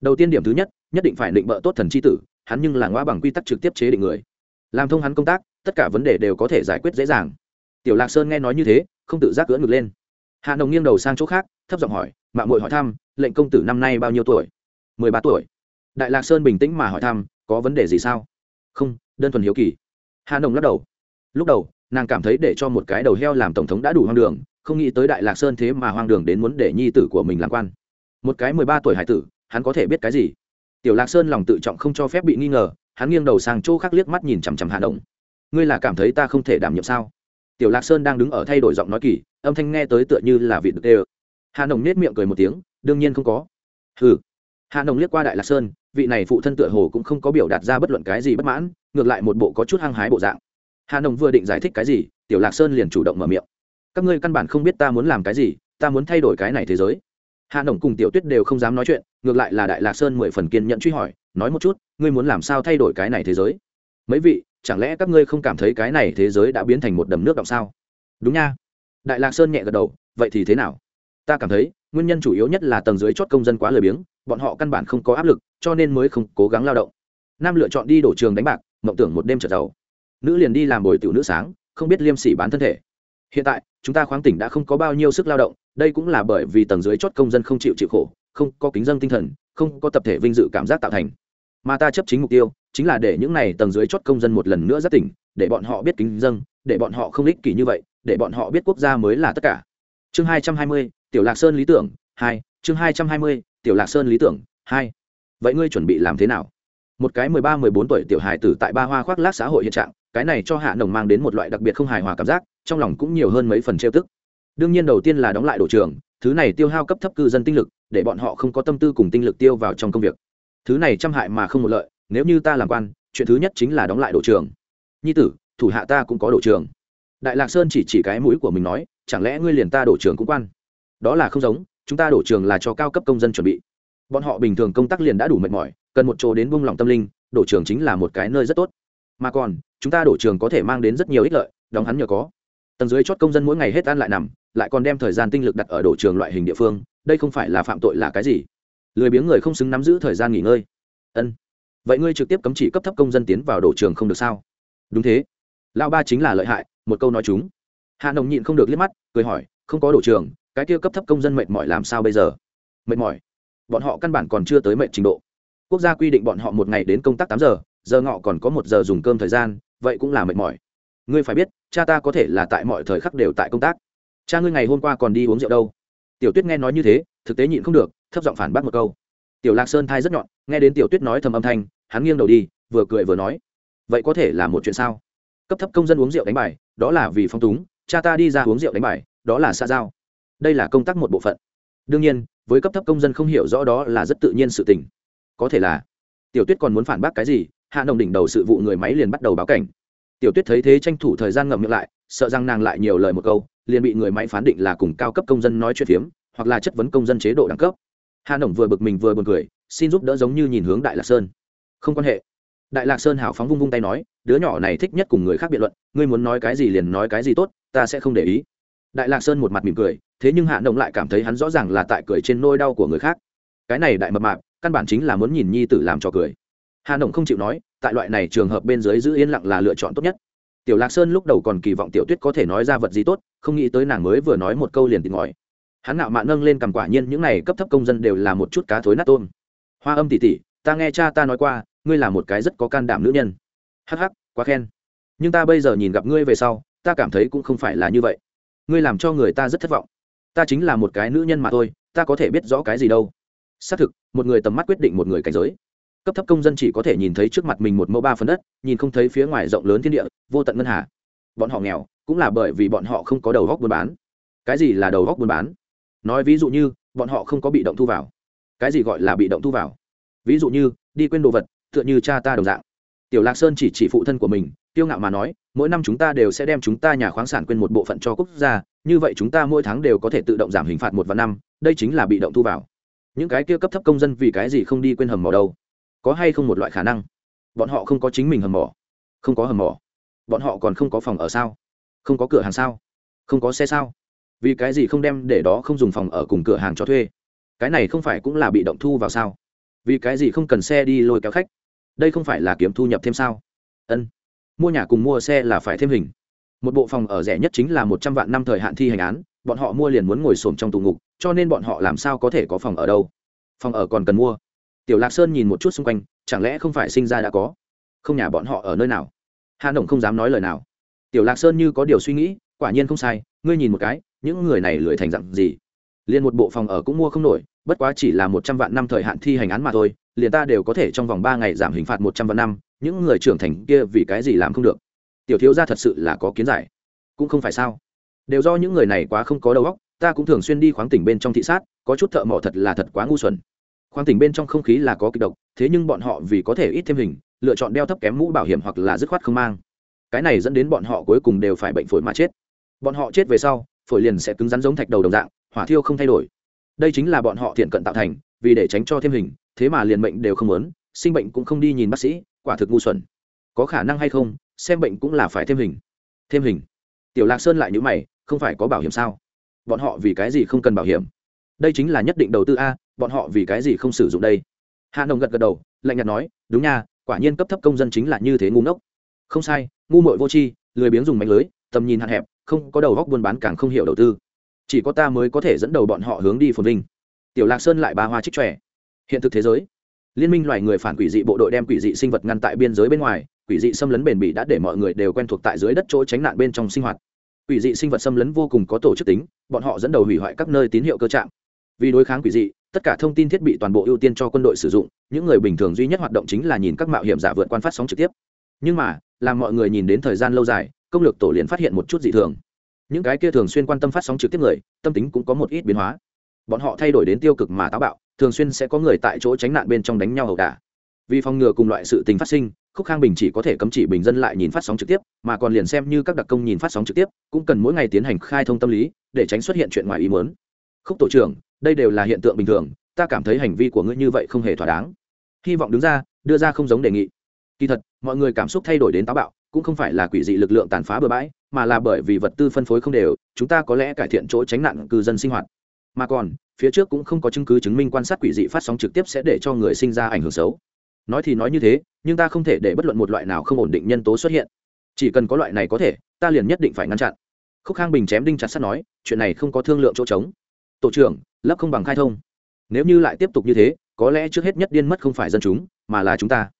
Đầu tiên điểm thứ nhất nhất định phải định bợ tốt thần c h i tử, hắn nhưng là ngoa bằng quy tắc trực tiếp chế định người. Làm thông hắn công tác, tất cả vấn đề đều có thể giải quyết dễ dàng. Tiểu lạc sơn nghe nói như thế, không tự giác cưỡng ngược lên. Hạ nồng nghiêng đầu sang chỗ khác, thấp giọng hỏi mạng mội hỏi thăm, lệnh công tử năm nay bao nhiêu tuổi? Mười ba tuổi. Đại lạc sơn bình tĩnh mà hỏi thăm, có vấn đề gì sao? Không, đơn thuần hiếu kỳ. Hà nồng lắc đầu. Lúc đầu, nàng cảm thấy để cho một cái đầu heo làm tổng thống đã đủ hoang đường, không nghĩ tới đại lạc sơn thế mà hoang đường đến muốn để nhi tử của mình làm quan. Một cái mười ba tuổi hải tử, hắn có thể biết cái gì? Tiểu lạc sơn lòng tự trọng không cho phép bị nghi ngờ, hắn nghiêng đầu sang chỗ khác liếc mắt nhìn chằm chằm hà động. Ngươi là cảm thấy ta không thể đảm nhiệm sao? Tiểu lạc sơn đang đứng ở thay đổi giọng nói kỳ, âm thanh nghe tới tựa như là vị được đê hà nồng nết miệng cười một tiếng, đương nhiên không có. Ừ hà nồng liếc qua đại lạc sơn, vị này phụ thân tựa hồ cũng không có biểu đạt ra bất luận cái gì bất mãn, ngược lại một bộ có chút hăng hái bộ dạng. Hà nồng vừa định giải thích cái gì, tiểu lạc sơn liền chủ động mở miệng. Các ngươi căn bản không biết ta muốn làm cái gì, ta muốn thay đổi cái này thế giới hà nổng cùng tiểu tuyết đều không dám nói chuyện, ngược lại là đại lạc sơn mười phần kiên nhận truy hỏi, nói một chút, ngươi muốn làm sao thay đổi cái này thế giới? Mấy vị, chẳng lẽ các ngươi không cảm thấy cái này thế giới đã biến thành một đầm nước động sao? Đúng nha. Đại lạc sơn nhẹ gật đầu, vậy thì thế nào? Ta cảm thấy, nguyên nhân chủ yếu nhất là tầng dưới chót công dân quá lười biếng, bọn họ căn bản không có áp lực, cho nên mới không cố gắng lao động. Nam lựa chọn đi đổ trường đánh bạc, mộng tưởng một đêm trở giàu. Nữ liền đi làm bồi tiểu nữ sáng, không biết liêm sỉ bán thân thể. Hiện tại, chúng ta khoáng tỉnh đã không có bao nhiêu sức lao động đây cũng là bởi vì tầng dưới chót công dân không chịu chịu khổ, không có kính dân tinh thần, không có tập thể vinh dự cảm giác tạo thành. Mà ta chấp chính mục tiêu, chính là để những này tầng dưới chót công dân một lần nữa giác tỉnh, để bọn họ biết kính dân, để bọn họ không ích kỷ như vậy, để bọn họ biết quốc gia mới là tất cả. Chương hai trăm hai mươi, tiểu lạc sơn lý tưởng, hai. Chương hai trăm hai mươi, tiểu lạc sơn lý tưởng, hai. Vậy ngươi chuẩn bị làm thế nào? Một cái mười ba, mười bốn tuổi tiểu hài tử tại ba hoa khoác lác xã hội hiện trạng, cái này cho hạ nồng mang đến một loại đặc biệt không hài hòa cảm giác, trong lòng cũng nhiều hơn mấy phần trêu tức đương nhiên đầu tiên là đóng lại đổ trường, thứ này tiêu hao cấp thấp cư dân tinh lực, để bọn họ không có tâm tư cùng tinh lực tiêu vào trong công việc. Thứ này trăm hại mà không một lợi, nếu như ta làm quan, chuyện thứ nhất chính là đóng lại đổ trường. Nhi tử, thủ hạ ta cũng có đổ trường. Đại lạc sơn chỉ chỉ cái mũi của mình nói, chẳng lẽ ngươi liền ta đổ trường cũng quan? Đó là không giống, chúng ta đổ trường là cho cao cấp công dân chuẩn bị. Bọn họ bình thường công tác liền đã đủ mệt mỏi, cần một chỗ đến buông lỏng tâm linh, đổ trường chính là một cái nơi rất tốt. Mà còn, chúng ta đổ trường có thể mang đến rất nhiều ích lợi, đóng hắn nhờ có. Tầng dưới chót công dân mỗi ngày hết ăn lại nằm lại còn đem thời gian tinh lực đặt ở đổ trường loại hình địa phương, đây không phải là phạm tội là cái gì? Lười biếng người không xứng nắm giữ thời gian nghỉ ngơi. Ân. Vậy ngươi trực tiếp cấm chỉ cấp thấp công dân tiến vào đổ trường không được sao? Đúng thế. Lão ba chính là lợi hại, một câu nói chúng. Hạ nồng nhịn không được liếc mắt, cười hỏi, không có đổ trường, cái kia cấp thấp công dân mệt mỏi làm sao bây giờ? Mệt mỏi. Bọn họ căn bản còn chưa tới mệt trình độ. Quốc gia quy định bọn họ một ngày đến công tác tám giờ giờ ngọ còn có một giờ dùng cơm thời gian, vậy cũng là mệt mỏi. Ngươi phải biết, cha ta có thể là tại mọi thời khắc đều tại công tác cha ngươi ngày hôm qua còn đi uống rượu đâu? Tiểu tuyết nghe nói như thế, thực tế nhịn không được, thấp giọng phản bác một câu. Tiểu lạc sơn thai rất nhọn, nghe đến tiểu tuyết nói thầm âm thanh, hắn nghiêng đầu đi, vừa cười vừa nói, vậy có thể là một chuyện sao? Cấp thấp công dân uống rượu đánh bài, đó là vì phong túng, cha ta đi ra uống rượu đánh bài, đó là xa giao. Đây là công tác một bộ phận. Đương nhiên, với cấp thấp công dân không hiểu rõ đó là rất tự nhiên sự tình. Có thể là, tiểu tuyết còn muốn phản bác cái gì, hạ nồng đỉnh đầu sự vụ người máy liền bắt đầu báo cảnh. Tiểu tuyết thấy thế tranh thủ thời gian ngậm miệng lại, sợ rằng nàng lại nhiều lời một câu liền bị người máy phán định là cùng cao cấp công dân nói chuyện phiếm, hoặc là chất vấn công dân chế độ đẳng cấp. Hà nổng vừa bực mình vừa buồn cười, xin giúp đỡ giống như nhìn hướng đại lạc sơn. Không quan hệ. Đại lạc sơn hào phóng vung vung tay nói, đứa nhỏ này thích nhất cùng người khác biện luận, ngươi muốn nói cái gì liền nói cái gì tốt, ta sẽ không để ý. Đại lạc sơn một mặt mỉm cười, thế nhưng hạ động lại cảm thấy hắn rõ ràng là tại cười trên nôi đau của người khác. Cái này đại mập mạp, căn bản chính là muốn nhìn nhi tử làm trò cười. Hà động không chịu nói, tại loại này trường hợp bên dưới giữ yên lặng là lựa chọn tốt nhất tiểu lạc sơn lúc đầu còn kỳ vọng tiểu tuyết có thể nói ra vật gì tốt, không nghĩ tới nàng mới vừa nói một câu liền tìm ngòi. Hắn nạo mạn nâng lên cầm quả nhiên những này cấp thấp công dân đều là một chút cá thối nát tôm. Hoa âm tỉ tỉ, ta nghe cha ta nói qua, ngươi là một cái rất có can đảm nữ nhân. Hắc hắc, quá khen. Nhưng ta bây giờ nhìn gặp ngươi về sau, ta cảm thấy cũng không phải là như vậy. Ngươi làm cho người ta rất thất vọng. Ta chính là một cái nữ nhân mà thôi, ta có thể biết rõ cái gì đâu. Xác thực, một người tầm mắt quyết định một người cảnh giới cấp thấp công dân chỉ có thể nhìn thấy trước mặt mình một mẫu ba phần đất, nhìn không thấy phía ngoài rộng lớn thiên địa, vô tận ngân hà. Bọn họ nghèo, cũng là bởi vì bọn họ không có đầu góc buôn bán. Cái gì là đầu góc buôn bán? Nói ví dụ như, bọn họ không có bị động thu vào. Cái gì gọi là bị động thu vào? Ví dụ như, đi quên đồ vật, tựa như cha ta đồng dạng. Tiểu lạc sơn chỉ chỉ phụ thân của mình tiêu ngạo mà nói, mỗi năm chúng ta đều sẽ đem chúng ta nhà khoáng sản quên một bộ phận cho quốc gia, như vậy chúng ta mỗi tháng đều có thể tự động giảm hình phạt một và năm, đây chính là bị động thu vào. Những cái kia cấp thấp công dân vì cái gì không đi quên hầm màu đâu? Có hay không một loại khả năng? Bọn họ không có chính mình hầm mỏ. Không có hầm mỏ. Bọn họ còn không có phòng ở sao? Không có cửa hàng sao? Không có xe sao? Vì cái gì không đem để đó không dùng phòng ở cùng cửa hàng cho thuê? Cái này không phải cũng là bị động thu vào sao? Vì cái gì không cần xe đi lôi kéo khách? Đây không phải là kiếm thu nhập thêm sao? Ân. Mua nhà cùng mua xe là phải thêm hình. Một bộ phòng ở rẻ nhất chính là một trăm vạn năm thời hạn thi hành án, bọn họ mua liền muốn ngồi xổm trong tù ngục, cho nên bọn họ làm sao có thể có phòng ở đâu? Phòng ở còn cần mua tiểu lạc sơn nhìn một chút xung quanh, chẳng lẽ không phải sinh ra đã có? Không nhà bọn họ ở nơi nào? Hà động không dám nói lời nào. Tiểu lạc sơn như có điều suy nghĩ, quả nhiên không sai, ngươi nhìn một cái, những người này lười thành dặn gì? Liền một bộ phòng ở cũng mua không nổi, bất quá chỉ là một trăm vạn năm thời hạn thi hành án mà thôi, liền ta đều có thể trong vòng ba ngày giảm hình phạt một trăm vạn năm, những người trưởng thành kia vì cái gì làm không được? Tiểu thiếu gia thật sự là có kiến giải. Cũng không phải sao? Đều do những người này quá không có đầu óc, ta cũng thường xuyên đi khoáng tỉnh bên trong thị sát, có chút thợ mỏ thật là thật quá ngu xuẩn. Khoang tỉnh bên trong không khí là có kịch độc thế nhưng bọn họ vì có thể ít thêm hình lựa chọn đeo thấp kém mũ bảo hiểm hoặc là dứt khoát không mang. Cái này dẫn đến bọn họ cuối cùng đều phải bệnh phổi mà chết. Bọn họ chết về sau phổi liền sẽ cứng rắn giống thạch đầu đồng dạng hỏa thiêu không thay đổi. Đây chính là bọn họ thiện cận tạo thành vì để tránh cho thêm hình thế mà liền bệnh đều không lớn, sinh bệnh cũng không đi nhìn bác sĩ quả thực ngu xuẩn. Có khả năng hay không xem bệnh cũng là phải thêm hình. Thêm hình. Tiểu lạc sơn lại nhữ mày không phải có bảo hiểm sao? Bọn họ vì cái gì không cần bảo hiểm? Đây chính là nhất định đầu tư a bọn họ vì cái gì không sử dụng đây? Hạ nồng gật gật đầu, lạnh nhạt nói, đúng nha, quả nhiên cấp thấp công dân chính là như thế ngu ngốc. Không sai, ngu mội vô tri, lười biếng dùng mạnh lưới, tầm nhìn hạn hẹp, không có đầu góc buôn bán càng không hiểu đầu tư. Chỉ có ta mới có thể dẫn đầu bọn họ hướng đi phồn vinh. Tiểu lạc sơn lại ba hoa trích trẻ. Hiện thực thế giới, liên minh loài người phản quỷ dị bộ đội đem quỷ dị sinh vật ngăn tại biên giới bên ngoài, quỷ dị xâm lấn bền bỉ đã để mọi người đều quen thuộc tại dưới đất chỗ tránh nạn bên trong sinh hoạt. Quỷ dị sinh vật xâm lấn vô cùng có tổ chức tính, bọn họ dẫn đầu hủy hoại các nơi tín hiệu cơ trạm vì đối kháng quỷ dị, tất cả thông tin thiết bị toàn bộ ưu tiên cho quân đội sử dụng, những người bình thường duy nhất hoạt động chính là nhìn các mạo hiểm giả vượt quan phát sóng trực tiếp. Nhưng mà, làm mọi người nhìn đến thời gian lâu dài, công lược tổ liền phát hiện một chút dị thường. Những cái kia thường xuyên quan tâm phát sóng trực tiếp người, tâm tính cũng có một ít biến hóa. Bọn họ thay đổi đến tiêu cực mà táo bạo, thường xuyên sẽ có người tại chỗ tránh nạn bên trong đánh nhau ẩu đả. Vì phòng ngừa cùng loại sự tình phát sinh, khúc khang bình chỉ có thể cấm chỉ bình dân lại nhìn phát sóng trực tiếp, mà còn liền xem như các đặc công nhìn phát sóng trực tiếp, cũng cần mỗi ngày tiến hành khai thông tâm lý, để tránh xuất hiện chuyện ngoài ý muốn. Khúc tổ trưởng đây đều là hiện tượng bình thường, ta cảm thấy hành vi của ngươi như vậy không hề thỏa đáng. Hy vọng đứng ra, đưa ra không giống đề nghị. Kỳ thật, mọi người cảm xúc thay đổi đến táo bạo, cũng không phải là quỷ dị lực lượng tàn phá bừa bãi, mà là bởi vì vật tư phân phối không đều, chúng ta có lẽ cải thiện chỗ tránh nạn cư dân sinh hoạt. Mà còn, phía trước cũng không có chứng cứ chứng minh quan sát quỷ dị phát sóng trực tiếp sẽ để cho người sinh ra ảnh hưởng xấu. Nói thì nói như thế, nhưng ta không thể để bất luận một loại nào không ổn định nhân tố xuất hiện. Chỉ cần có loại này có thể, ta liền nhất định phải ngăn chặn. Khúc khang bình chém đinh chặt sắt nói, chuyện này không có thương lượng chỗ trống. Tổ trưởng lấp không bằng khai thông. Nếu như lại tiếp tục như thế, có lẽ trước hết nhất điên mất không phải dân chúng, mà là chúng ta.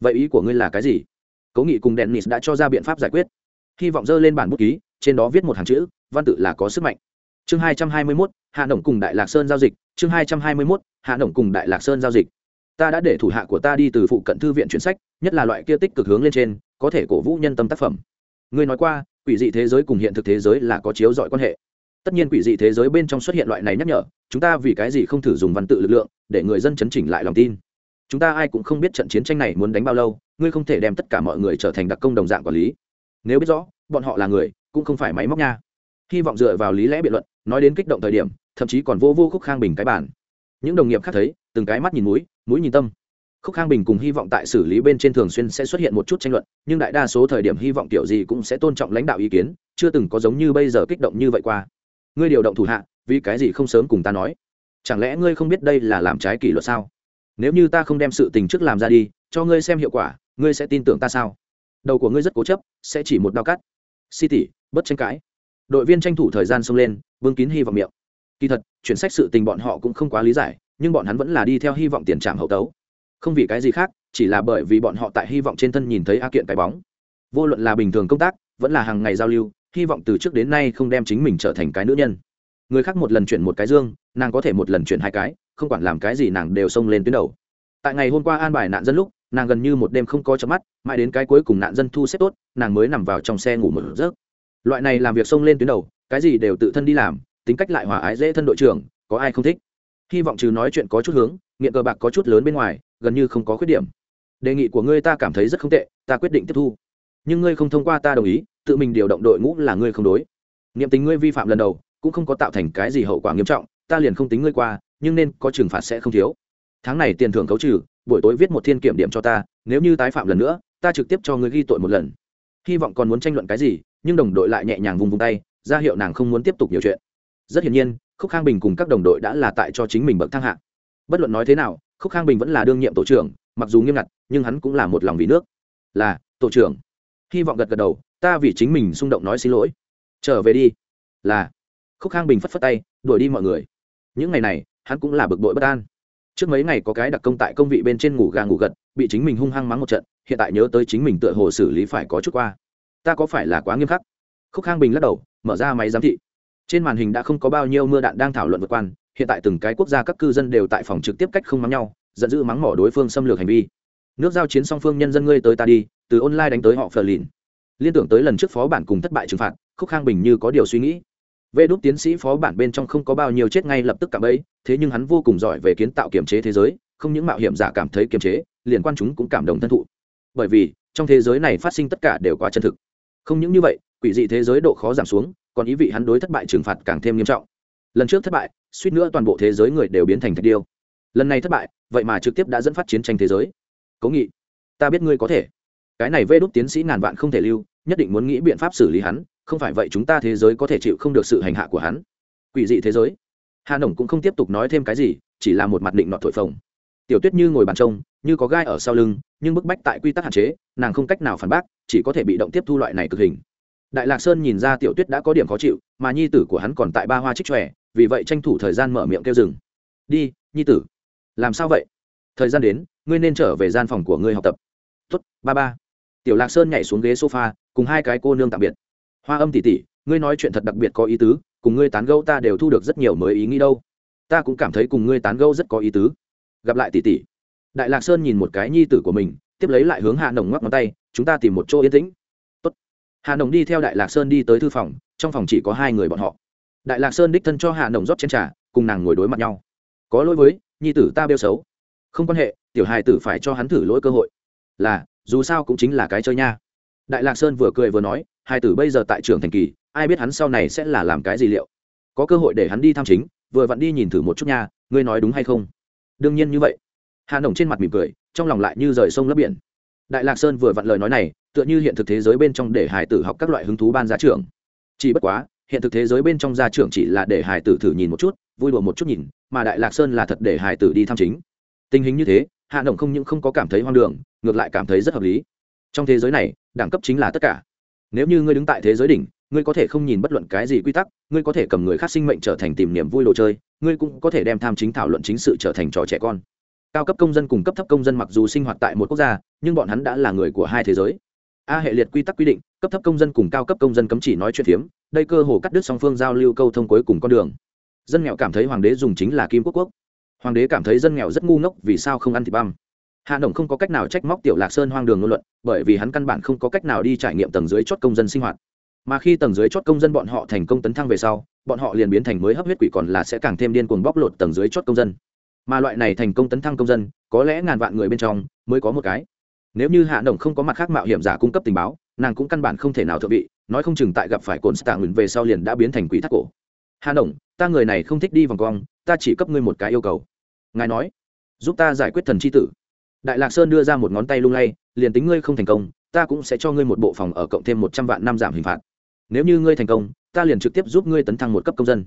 Vậy ý của ngươi là cái gì? Cố nghị cùng dennis đã cho ra biện pháp giải quyết. Hy vọng dơ lên bản bút ký, trên đó viết một hàng chữ, văn tự là có sức mạnh. Chương hai trăm hai mươi mốt, hạ nổng cùng đại lạc sơn giao dịch. Chương hai trăm hai mươi mốt, hạ nổng cùng đại lạc sơn giao dịch. Ta đã để thủ hạ của ta đi từ phụ cận thư viện chuyển sách, nhất là loại kia tích cực hướng lên trên, có thể cổ vũ nhân tâm tác phẩm. Ngươi nói qua, quỷ dị thế giới cùng hiện thực thế giới là có chiếu dọi quan hệ tất nhiên quỷ dị thế giới bên trong xuất hiện loại này nhắc nhở, chúng ta vì cái gì không thử dùng văn tự lực lượng, để người dân chấn chỉnh lại lòng tin? Chúng ta ai cũng không biết trận chiến tranh này muốn đánh bao lâu, ngươi không thể đem tất cả mọi người trở thành đặc công đồng dạng quản lý. Nếu biết rõ, bọn họ là người, cũng không phải máy móc nha. Hy vọng dựa vào lý lẽ biện luận, nói đến kích động thời điểm, thậm chí còn vô vô khúc khang bình cái bản những đồng nghiệp khác thấy, từng cái mắt nhìn mũi mũi nhìn tâm. Khúc khang bình cùng hy vọng tại xử lý bên trên thường xuyên sẽ xuất hiện một chút tranh luận, nhưng đại đa số thời điểm hy vọng kiểu gì cũng sẽ tôn trọng lãnh đạo ý kiến, chưa từng có giống như bây giờ kích động như vậy qua ngươi điều động thủ hạ, vì cái gì không sớm cùng ta nói? Chẳng lẽ ngươi không biết đây là làm trái kỷ luật sao? Nếu như ta không đem sự tình trước làm ra đi, cho ngươi xem hiệu quả, ngươi sẽ tin tưởng ta sao? Đầu của ngươi rất cố chấp, sẽ chỉ một đao cắt. Si tỉ bất tranh cãi. Đội viên tranh thủ thời gian xông lên, vương kín hy vọng miệng. Kỳ thật, chuyển sách sự tình bọn họ cũng không quá lý giải, nhưng bọn hắn vẫn là đi theo hy vọng tiền trạm hậu tấu. Không vì cái gì khác, chỉ là bởi vì bọn họ tại hy vọng trên thân nhìn thấy a kiện cái bóng. Vô luận là bình thường công tác, vẫn là hàng ngày giao lưu hy vọng từ trước đến nay không đem chính mình trở thành cái nữ nhân. Người khác một lần chuyển một cái dương, nàng có thể một lần chuyển hai cái, không quản làm cái gì nàng đều xông lên tuyến đầu. Tại ngày hôm qua an bài nạn dân lúc, nàng gần như một đêm không có chớp mắt, mãi đến cái cuối cùng nạn dân thu xếp tốt, nàng mới nằm vào trong xe ngủ một giấc. Loại này làm việc xông lên tuyến đầu, cái gì đều tự thân đi làm, tính cách lại hòa ái dễ thân đội trưởng, có ai không thích? Hy vọng trừ nói chuyện có chút hướng, nghiện cờ bạc có chút lớn bên ngoài, gần như không có khuyết điểm. Đề nghị của ngươi ta cảm thấy rất không tệ, ta quyết định tiếp thu. Nhưng ngươi không thông qua ta đồng ý tự mình điều động đội ngũ là ngươi không đối. Niệm tính ngươi vi phạm lần đầu, cũng không có tạo thành cái gì hậu quả nghiêm trọng, ta liền không tính ngươi qua, nhưng nên có trừng phạt sẽ không thiếu. Tháng này tiền thưởng khấu trừ, buổi tối viết một thiên kiểm điểm cho ta, nếu như tái phạm lần nữa, ta trực tiếp cho ngươi ghi tội một lần. Hy vọng còn muốn tranh luận cái gì, nhưng đồng đội lại nhẹ nhàng vùng vùng tay, ra hiệu nàng không muốn tiếp tục nhiều chuyện. Rất hiển nhiên, khúc khang bình cùng các đồng đội đã là tại cho chính mình bậc thang hạ. Bất luận nói thế nào, khúc khang bình vẫn là đương nhiệm tổ trưởng, mặc dù nghiêm ngặt, nhưng hắn cũng là một lòng vì nước. Là, tổ trưởng. Hy vọng gật gật đầu ta vì chính mình xung động nói xin lỗi. Trở về đi. Là. Khúc khang bình phất phất tay, đuổi đi mọi người. Những ngày này, hắn cũng là bực bội bất an. Trước mấy ngày có cái đặc công tại công vị bên trên ngủ gà ngủ gật, bị chính mình hung hăng mắng một trận, hiện tại nhớ tới chính mình tựa hồ xử lý phải có chút qua. Ta có phải là quá nghiêm khắc? Khúc khang bình lắc đầu, mở ra máy giám thị. Trên màn hình đã không có bao nhiêu mưa đạn đang thảo luận vượt quan, hiện tại từng cái quốc gia các cư dân đều tại phòng trực tiếp cách không mắng nhau, giận dữ mắng mỏ đối phương xâm lược hành vi. Nước giao chiến song phương nhân dân ngươi tới ta đi, từ online đánh tới họ phờ lìn liên tưởng tới lần trước phó bản cùng thất bại trừng phạt, khúc khang bình như có điều suy nghĩ. Vê đúc tiến sĩ phó bản bên trong không có bao nhiêu chết ngay lập tức cảm ấy thế nhưng hắn vô cùng giỏi về kiến tạo kiểm chế thế giới, không những mạo hiểm giả cảm thấy kiềm chế, liền quan chúng cũng cảm động thân thụ. Bởi vì, trong thế giới này phát sinh tất cả đều quá chân thực. Không những như vậy, quỷ dị thế giới độ khó giảm xuống, còn ý vị hắn đối thất bại trừng phạt càng thêm nghiêm trọng. Lần trước thất bại, suýt nữa toàn bộ thế giới người đều biến thành thạch điêu. Lần này thất bại, vậy mà trực tiếp đã dẫn phát chiến tranh thế giới. Cố nghị, ta biết ngươi có thể. Cái này vê Đúc tiến sĩ ngàn vạn không thể lưu nhất định muốn nghĩ biện pháp xử lý hắn, không phải vậy chúng ta thế giới có thể chịu không được sự hành hạ của hắn. Quỷ dị thế giới. Hà nổng cũng không tiếp tục nói thêm cái gì, chỉ là một mặt định nọt thổi phồng. Tiểu tuyết như ngồi bàn trông, như có gai ở sau lưng, nhưng bức bách tại quy tắc hạn chế, nàng không cách nào phản bác, chỉ có thể bị động tiếp thu loại này cực hình. Đại lạc sơn nhìn ra tiểu tuyết đã có điểm khó chịu, mà nhi tử của hắn còn tại ba hoa trích tròe vì vậy tranh thủ thời gian mở miệng kêu rừng đi, nhi tử. Làm sao vậy? Thời gian đến, ngươi nên trở về gian phòng của ngươi học tập. Tuất ba ba tiểu lạc sơn nhảy xuống ghế sofa, cùng hai cái cô nương tạm biệt. Hoa âm tỉ tỉ ngươi nói chuyện thật đặc biệt có ý tứ, cùng ngươi tán gẫu ta đều thu được rất nhiều mới ý nghĩ đâu. Ta cũng cảm thấy cùng ngươi tán gẫu rất có ý tứ. Gặp lại tỉ tỉ đại lạc sơn nhìn một cái nhi tử của mình, tiếp lấy lại hướng hạ nồng ngoắc ngón tay, chúng ta tìm một chỗ yên tĩnh. Tốt. hạ nồng đi theo đại lạc sơn đi tới thư phòng, trong phòng chỉ có hai người bọn họ. Đại lạc sơn đích thân cho hạ nồng rót chén t r à cùng nàng ngồi đối mặt nhau. Có lỗi với, nhi tử ta bêu xấu. Không quan hệ, tiểu hài tử phải cho hắn thử lỗi cơ hội. Là dù sao cũng chính là cái chơi nha. Đại lạc sơn vừa cười vừa nói, hai tử bây giờ tại trường thành kỳ, ai biết hắn sau này sẽ là làm cái gì liệu? Có cơ hội để hắn đi tham chính, vừa vặn đi nhìn thử một chút nha, ngươi nói đúng hay không? Đương nhiên như vậy. Hà nồng trên mặt mỉm cười, trong lòng lại như rời sông lấp biển. Đại lạc sơn vừa vặn lời nói này, tựa như hiện thực thế giới bên trong để hải tử học các loại hứng thú ban giá trưởng. Chỉ bất quá, hiện thực thế giới bên trong gia trưởng chỉ là để hải tử thử nhìn một chút, vui đùa một chút nhìn, mà đại lạc sơn là thật để hải tử đi tham chính. Tình hình như thế hạ nồng không những không có cảm thấy hoang đường, ngược lại cảm thấy rất hợp lý. Trong thế giới này, đẳng cấp chính là tất cả. Nếu như ngươi đứng tại thế giới đỉnh, ngươi có thể không nhìn bất luận cái gì quy tắc, ngươi có thể cầm người khác sinh mệnh trở thành tìm niềm vui đồ chơi, ngươi cũng có thể đem tham chính thảo luận chính sự trở thành trò trẻ con. Cao cấp công dân cùng cấp thấp công dân mặc dù sinh hoạt tại một quốc gia, nhưng bọn hắn đã là người của hai thế giới. A hệ liệt quy tắc quy định, cấp thấp công dân cùng cao cấp công dân cấm chỉ nói chuyện phiếm, đây cơ hồ cắt đứt song phương giao lưu câu thông cuối cùng con đường. Dân nghèo cảm thấy hoàng đế dùng chính là kim quốc quốc hoàng đế cảm thấy dân nghèo rất ngu ngốc, vì sao không ăn thịt băm? Hạ đồng không có cách nào trách móc tiểu lạc sơn hoang đường ngôn luận, bởi vì hắn căn bản không có cách nào đi trải nghiệm tầng dưới chót công dân sinh hoạt. Mà khi tầng dưới chót công dân bọn họ thành công tấn thăng về sau, bọn họ liền biến thành mới hấp huyết quỷ còn là sẽ càng thêm điên cuồng bóc lột tầng dưới chót công dân. Mà loại này thành công tấn thăng công dân, có lẽ ngàn vạn người bên trong mới có một cái. Nếu như hạ đồng không có mặt khác mạo hiểm giả cung cấp tình báo, nàng cũng căn bản không thể nào thượng vị, nói không chừng tại gặp phải cồn stạng về sau liền đã biến thành quỷ thác cổ. Hạ đồng ta người này không thích đi vòng cong ta chỉ cấp ngươi một cái yêu cầu. Ngài nói, giúp ta giải quyết thần c h i tử. Đại lạc sơn đưa ra một ngón tay lung lay, liền tính ngươi không thành công, ta cũng sẽ cho ngươi một bộ phòng ở cộng thêm một trăm vạn năm giảm hình phạt. Nếu như ngươi thành công, ta liền trực tiếp giúp ngươi tấn thăng một cấp công dân.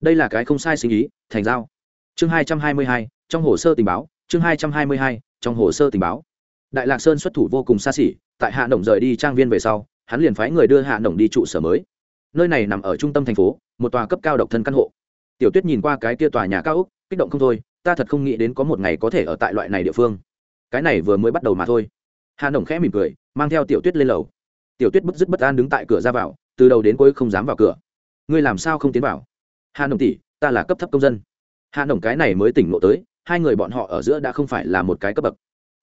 Đây là cái không sai suy nghĩ, thành giao. Chương hai trăm hai mươi hai, trong hồ sơ tình báo, chương hai trăm hai mươi hai, trong hồ sơ tình báo. Đại lạc sơn xuất thủ vô cùng xa xỉ, tại hạ nổng rời đi trang viên về sau, hắn liền phái người đưa hạ nổng đi trụ sở mới. Nơi này nằm ở trung tâm thành phố, một tòa cấp cao độc thân căn hộ tiểu tuyết nhìn qua cái kia tòa nhà cao úc kích động không thôi, ta thật không nghĩ đến có một ngày có thể ở tại loại này địa phương. Cái này vừa mới bắt đầu mà thôi. Hà nồng khẽ mỉm cười, mang theo tiểu tuyết lên lầu. Tiểu tuyết bất dứt bất an đứng tại cửa ra vào, từ đầu đến cuối không dám vào cửa. Ngươi làm sao không tiến vào? Hà nồng tỷ, ta là cấp thấp công dân. Hà nồng cái này mới tỉnh ngộ tới, hai người bọn họ ở giữa đã không phải là một cái cấp bậc.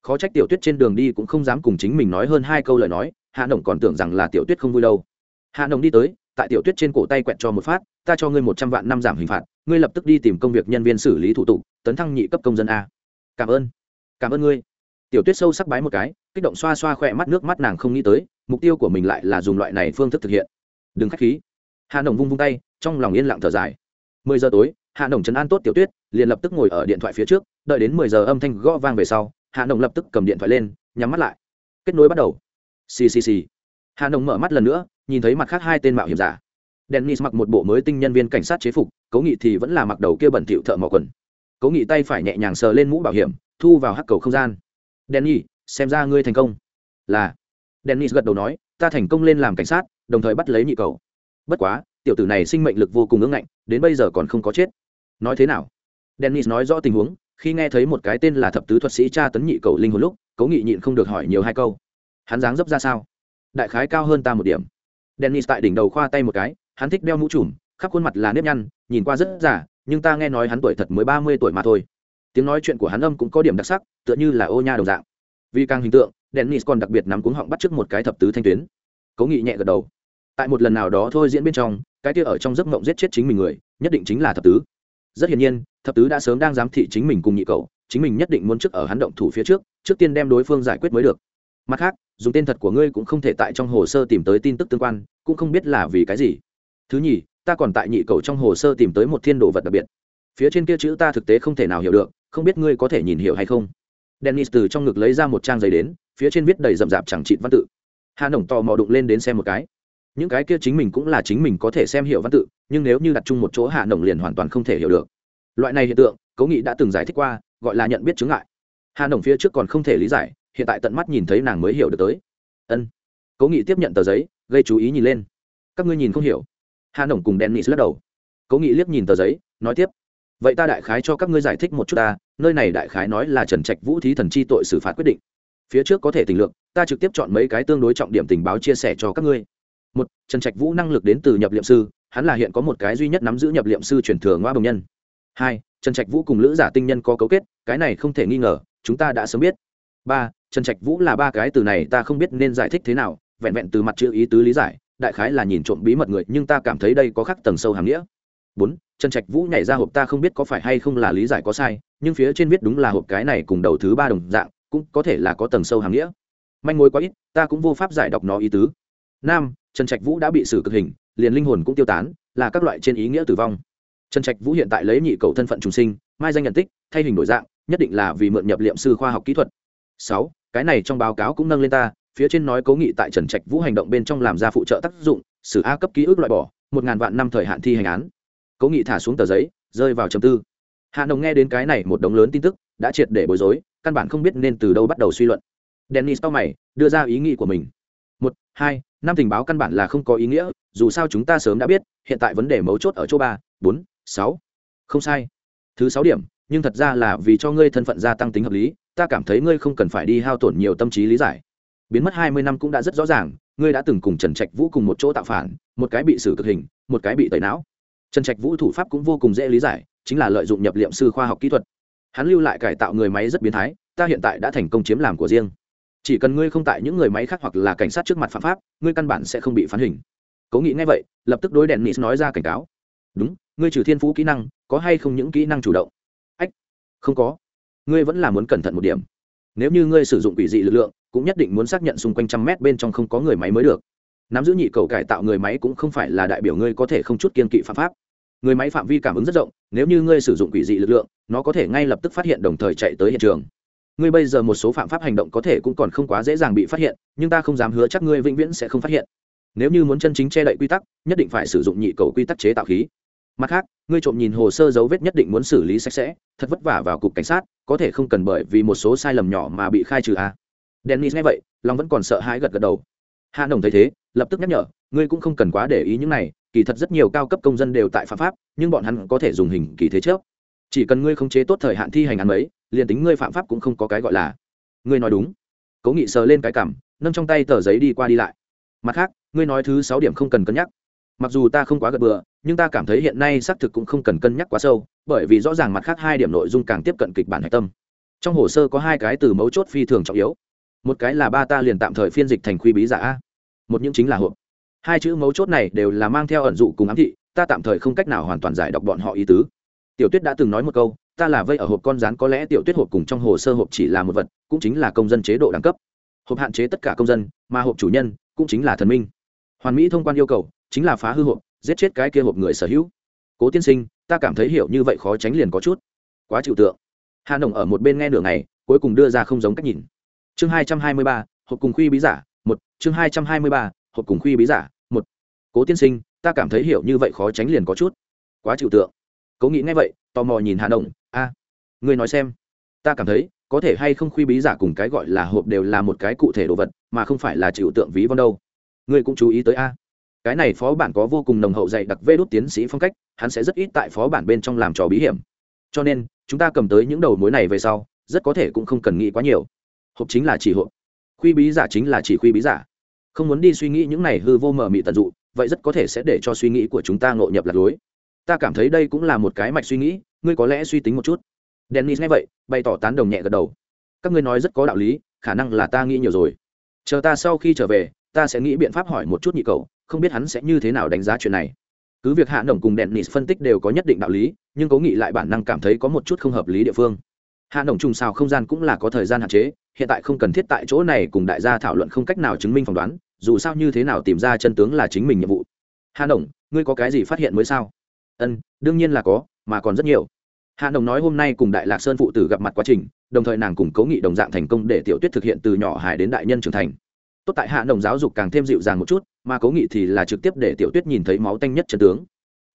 Khó trách tiểu tuyết trên đường đi cũng không dám cùng chính mình nói hơn hai câu lời nói hạ nồng còn tưởng rằng là tiểu tuyết không vui đâu. Hạ nồng đi tới tại tiểu tuyết trên cổ tay quẹt cho một phát, ta cho ngươi một trăm vạn năm giảm hình phạt, ngươi lập tức đi tìm công việc nhân viên xử lý thủ tục, tấn thăng nhị cấp công dân a. Cảm ơn. Cảm ơn ngươi. Tiểu tuyết sâu sắc bái một cái, kích động xoa xoa khỏe mắt nước mắt nàng không nghĩ tới, mục tiêu của mình lại là dùng loại này phương thức thực hiện. Đừng k h á c h khí. Hà nồng vung vung tay, trong lòng yên lặng thở dài. Mười giờ tối hà nồng chấn an tốt tiểu tuyết, liền lập tức ngồi ở điện thoại phía trước, đợi đến mười giờ âm thanh gõ vang về sau hà nồng lập tức cầm điện thoại lên, nhắm mắt lại. Kết nối bắt đầu. Ccc hà nồng mở mắt lần nữa nhìn thấy mặt khác hai tên mạo hiểm giả. Dennis mặc một bộ mới tinh nhân viên cảnh sát chế phục, cố nghị thì vẫn là mặc đầu kia bẩn thỉu thợ mỏ quần. Cố nghị tay phải nhẹ nhàng sờ lên mũ bảo hiểm, thu vào hắc cầu không gian. Denny xem ra ngươi thành công. Là. Dennis gật đầu nói, ta thành công lên làm cảnh sát, đồng thời bắt lấy nhị cầu. Bất quá, tiểu tử này sinh mệnh lực vô cùng ngưỡng ngạnh, đến bây giờ còn không có chết. Nói thế nào? Dennis nói rõ tình huống, khi nghe thấy một cái tên là thập tứ thuật sĩ tra tấn nhị cầu linh hồn lúc, cố nghị nhịn không được hỏi nhiều hai câu. Hắn dáng dấp ra sao? Đại khái cao hơn ta một điểm dennis tại đỉnh đầu khoa tay một cái, hắn thích đeo mũ trùm, khắp khuôn mặt là nếp nhăn, nhìn qua rất giả nhưng ta nghe nói hắn tuổi thật mới ba mươi tuổi mà thôi. Tiếng nói chuyện của hắn âm cũng có điểm đặc sắc, tựa như là ô nha đồng dạng. Vì càng hình tượng, dennis còn đặc biệt nắm cuống họng bắt trước một cái thập tứ thanh tuyến. Cố nghị nhẹ gật đầu. Tại một lần nào đó thôi diễn bên trong, cái kia ở trong giấc mộng giết chết chính mình người, nhất định chính là thập tứ. Rất hiển nhiên, thập tứ đã sớm đang giám thị chính mình cùng nhị cậu, chính mình nhất định muốn trước ở hắn động thủ phía trước trước tiên đem đối phương giải quyết mới được mặt khác, dùng tên thật của ngươi cũng không thể tại trong hồ sơ tìm tới tin tức tương quan, cũng không biết là vì cái gì. Thứ nhì, ta còn tại nhị cầu trong hồ sơ tìm tới một thiên đồ vật đặc biệt. Phía trên kia chữ ta thực tế không thể nào hiểu được, không biết ngươi có thể nhìn hiểu hay không? Dennis từ trong ngực lấy ra một trang giấy đến, phía trên viết đầy rậm rạp chẳng trịn văn tự. Hà nổng tò mò đụng lên đến xem một cái. Những cái kia chính mình cũng là chính mình có thể xem hiểu văn tự, nhưng nếu như đặt chung một chỗ hạ nổng liền hoàn toàn không thể hiểu được. Loại này hiện tượng, cố nghị đã từng giải thích qua, gọi là nhận biết chứng ngại. Hà nổng phía trước còn không thể lý giải hiện tại tận mắt nhìn thấy nàng mới hiểu được tới. Ân. Cố nghị tiếp nhận tờ giấy, gây chú ý nhìn lên. Các ngươi nhìn không hiểu. Hà nổng cùng Đen Nghị lắc đầu. Cố nghị liếc nhìn tờ giấy, nói tiếp. Vậy ta đại khái cho các ngươi giải thích một chút ta, nơi này đại khái nói là trần trạch vũ thí thần chi tội xử phạt quyết định. Phía trước có thể tình lượng, ta trực tiếp chọn mấy cái tương đối trọng điểm tình báo chia sẻ cho các ngươi. Một, trần trạch vũ năng lực đến từ nhập liệm sư, hắn là hiện có một cái duy nhất nắm giữ nhập liệm sư truyền thừa ngoa bồng nhân. Hai, trần trạch vũ cùng lữ giả tinh nhân có cấu kết, cái này không thể nghi ngờ, chúng ta đã sớm biết. Ba trần trạch vũ là ba cái từ này ta không biết nên giải thích thế nào, vẹn vẹn từ mặt chữ ý tứ lý giải, đại khái là nhìn trộm bí mật người, nhưng ta cảm thấy đây có khắc tầng sâu hàm nghĩa. Bốn, trần trạch vũ nhảy ra hộp ta không biết có phải hay không là lý giải có sai, nhưng phía trên viết đúng là hộp cái này cùng đầu thứ ba đồng dạng, cũng có thể là có tầng sâu hàm nghĩa. Manh mối quá ít, ta cũng vô pháp giải đọc nó ý tứ. Năm, trần trạch vũ đã bị xử cực hình, liền linh hồn cũng tiêu tán, là các loại trên ý nghĩa tử vong. Trần trạch vũ hiện tại lấy nhị cầu thân phận trùng sinh, mai danh nhận tích, thay hình đổi dạng, nhất định là vì mượn nhập liệm sư khoa học kỹ thuật sáu, cái này trong báo cáo cũng nâng lên ta, phía trên nói cố nghị tại trần trạch vũ hành động bên trong làm ra phụ trợ tác dụng, xử a cấp ký ức loại bỏ, một ngàn vạn năm thời hạn thi hành án. Cố nghị thả xuống tờ giấy, rơi vào chầm tư. Hạ nồng nghe đến cái này một đống lớn tin tức, đã triệt để bối rối, căn bản không biết nên từ đâu bắt đầu suy luận. Dennis cao mày, đưa ra ý nghĩ của mình. Một, hai, năm tình báo căn bản là không có ý nghĩa, dù sao chúng ta sớm đã biết, hiện tại vấn đề mấu chốt ở chỗ ba, bốn, sáu. Không sai. Thứ sáu điểm, nhưng thật ra là vì cho ngươi thân phận gia tăng tính hợp lý ta cảm thấy ngươi không cần phải đi hao tổn nhiều tâm trí lý giải. Biến mất hai mươi năm cũng đã rất rõ ràng, ngươi đã từng cùng trần trạch vũ cùng một chỗ tạo phản, một cái bị xử cực hình, một cái bị tẩy não. Trần trạch vũ thủ pháp cũng vô cùng dễ lý giải, chính là lợi dụng nhập liệm sư khoa học kỹ thuật. Hắn lưu lại cải tạo người máy rất biến thái, ta hiện tại đã thành công chiếm làm của riêng. Chỉ cần ngươi không tại những người máy khác hoặc là cảnh sát trước mặt phạm pháp, ngươi căn bản sẽ không bị phán hình. Cố nghĩ ngay vậy, lập tức đối đèn nis nói ra cảnh cáo. Đúng, ngươi trừ thiên phú kỹ năng, có hay không những kỹ năng chủ động? Ách, không có ngươi vẫn là muốn cẩn thận một điểm. Nếu như ngươi sử dụng quỷ dị lực lượng, cũng nhất định muốn xác nhận xung quanh trăm mét bên trong không có người máy mới được. Nắm giữ nhị cầu cải tạo người máy cũng không phải là đại biểu ngươi có thể không chút kiên kỵ phạm pháp. Người máy phạm vi cảm ứng rất rộng, nếu như ngươi sử dụng quỷ dị lực lượng, nó có thể ngay lập tức phát hiện đồng thời chạy tới hiện trường. Ngươi bây giờ một số phạm pháp hành động có thể cũng còn không quá dễ dàng bị phát hiện, nhưng ta không dám hứa chắc ngươi vĩnh viễn sẽ không phát hiện. Nếu như muốn chân chính che đậy quy tắc, nhất định phải sử dụng nhị cầu quy tắc chế tạo khí mặt khác, ngươi trộm nhìn hồ sơ dấu vết nhất định muốn xử lý sạch sẽ, thật vất vả vào cục cảnh sát, có thể không cần bởi vì một số sai lầm nhỏ mà bị khai trừ à. dennis nghe vậy long vẫn còn sợ hãi gật gật đầu. Hạ đồng thấy thế, lập tức nhắc nhở, ngươi cũng không cần quá để ý những này, kỳ thật rất nhiều cao cấp công dân đều tại phạm pháp, nhưng bọn hắn có thể dùng hình kỳ thế trước. Chỉ cần ngươi không chế tốt thời hạn thi hành án ấy, liền tính ngươi phạm pháp cũng không có cái gọi là. Ngươi nói đúng. Cố nghị sờ lên cái cảm, nâng trong tay tờ giấy đi qua đi lại. Mặt khác, ngươi nói thứ sáu điểm không cần cân nhắc mặc dù ta không quá gật bừa, nhưng ta cảm thấy hiện nay xác thực cũng không cần cân nhắc quá sâu, bởi vì rõ ràng mặt khác hai điểm nội dung càng tiếp cận kịch bản hạch tâm. Trong hồ sơ có hai cái từ mấu chốt phi thường trọng yếu. Một cái là ba ta liền tạm thời phiên dịch thành khuy bí giả a. Một những chính là hộp. Hai chữ mấu chốt này đều là mang theo ẩn dụ cùng ám thị, ta tạm thời không cách nào hoàn toàn giải đọc bọn họ ý tứ. Tiểu tuyết đã từng nói một câu, ta là vây ở hộp con rán có lẽ tiểu tuyết hộp cùng trong hồ sơ hộp chỉ là một vật, cũng chính là công dân chế độ đẳng cấp. Hộp hạn chế tất cả công dân, mà hộp chủ nhân cũng chính là thần minh. Hoàn mỹ thông quan yêu cầu chính là phá hư hộp giết chết cái kia hộp người sở hữu. Cố tiên sinh ta cảm thấy hiểu như vậy khó tránh liền có chút. Quá chịu tượng. Hà nồng ở một bên nghe nửa ngày cuối cùng đưa ra không giống cách nhìn. Chương hai trăm hai mươi ba hộp cùng khuy bí giả một. Chương hai trăm hai mươi ba hộp cùng khuy bí giả một. Cố tiên sinh ta cảm thấy hiểu như vậy khó tránh liền có chút. Quá chịu tượng. Cố nghĩ ngay vậy tò mò nhìn hà nồng a à, ngươi nói xem ta cảm thấy có thể hay không khuy bí giả cùng cái gọi là hộp đều là một cái cụ thể đồ vật mà không phải là chịu tượng ví von đâu. Ngươi cũng chú ý tới a cái này phó bản có vô cùng nồng hậu dạy đặc vê đốt tiến sĩ phong cách, hắn sẽ rất ít tại phó bản bên trong làm trò bí hiểm. Cho nên, chúng ta cầm tới những đầu mối này về sau, rất có thể cũng không cần nghĩ quá nhiều. Hộp chính là chỉ hộp. Khuy bí giả chính là chỉ khuy bí giả. Không muốn đi suy nghĩ những này hư vô mờ mị tận dụ, vậy rất có thể sẽ để cho suy nghĩ của chúng ta ngộ nhập lạc lối. Ta cảm thấy đây cũng là một cái mạch suy nghĩ, ngươi có lẽ suy tính một chút. Dennis nghe vậy, bày tỏ tán đồng nhẹ gật đầu. Các ngươi nói rất có đạo lý, khả năng là ta nghĩ nhiều rồi. Chờ ta sau khi trở về, ta sẽ nghĩ biện pháp hỏi một chút nhị cầu không biết hắn sẽ như thế nào đánh giá chuyện này. Cứ việc hạ nồng cùng đèn nịt phân tích đều có nhất định đạo lý, nhưng cố nghị lại bản năng cảm thấy có một chút không hợp lý địa phương. Hạ nồng trùng xào không gian cũng là có thời gian hạn chế, hiện tại không cần thiết tại chỗ này cùng đại gia thảo luận không cách nào chứng minh phỏng đoán, dù sao như thế nào tìm ra chân tướng là chính mình nhiệm vụ. Hạ nồng ngươi có cái gì phát hiện mới sao? Ân, đương nhiên là có, mà còn rất nhiều. Hạ nồng nói hôm nay cùng đại lạc sơn phụ tử gặp mặt quá trình, đồng thời nàng cùng cố nghị đồng dạng thành công để tiểu tuyết thực hiện từ nhỏ hải đến đại nhân trưởng thành tốt tại hạ nồng giáo dục càng thêm dịu dàng một chút, mà cố nghị thì là trực tiếp để tiểu tuyết nhìn thấy máu tanh nhất chân tướng.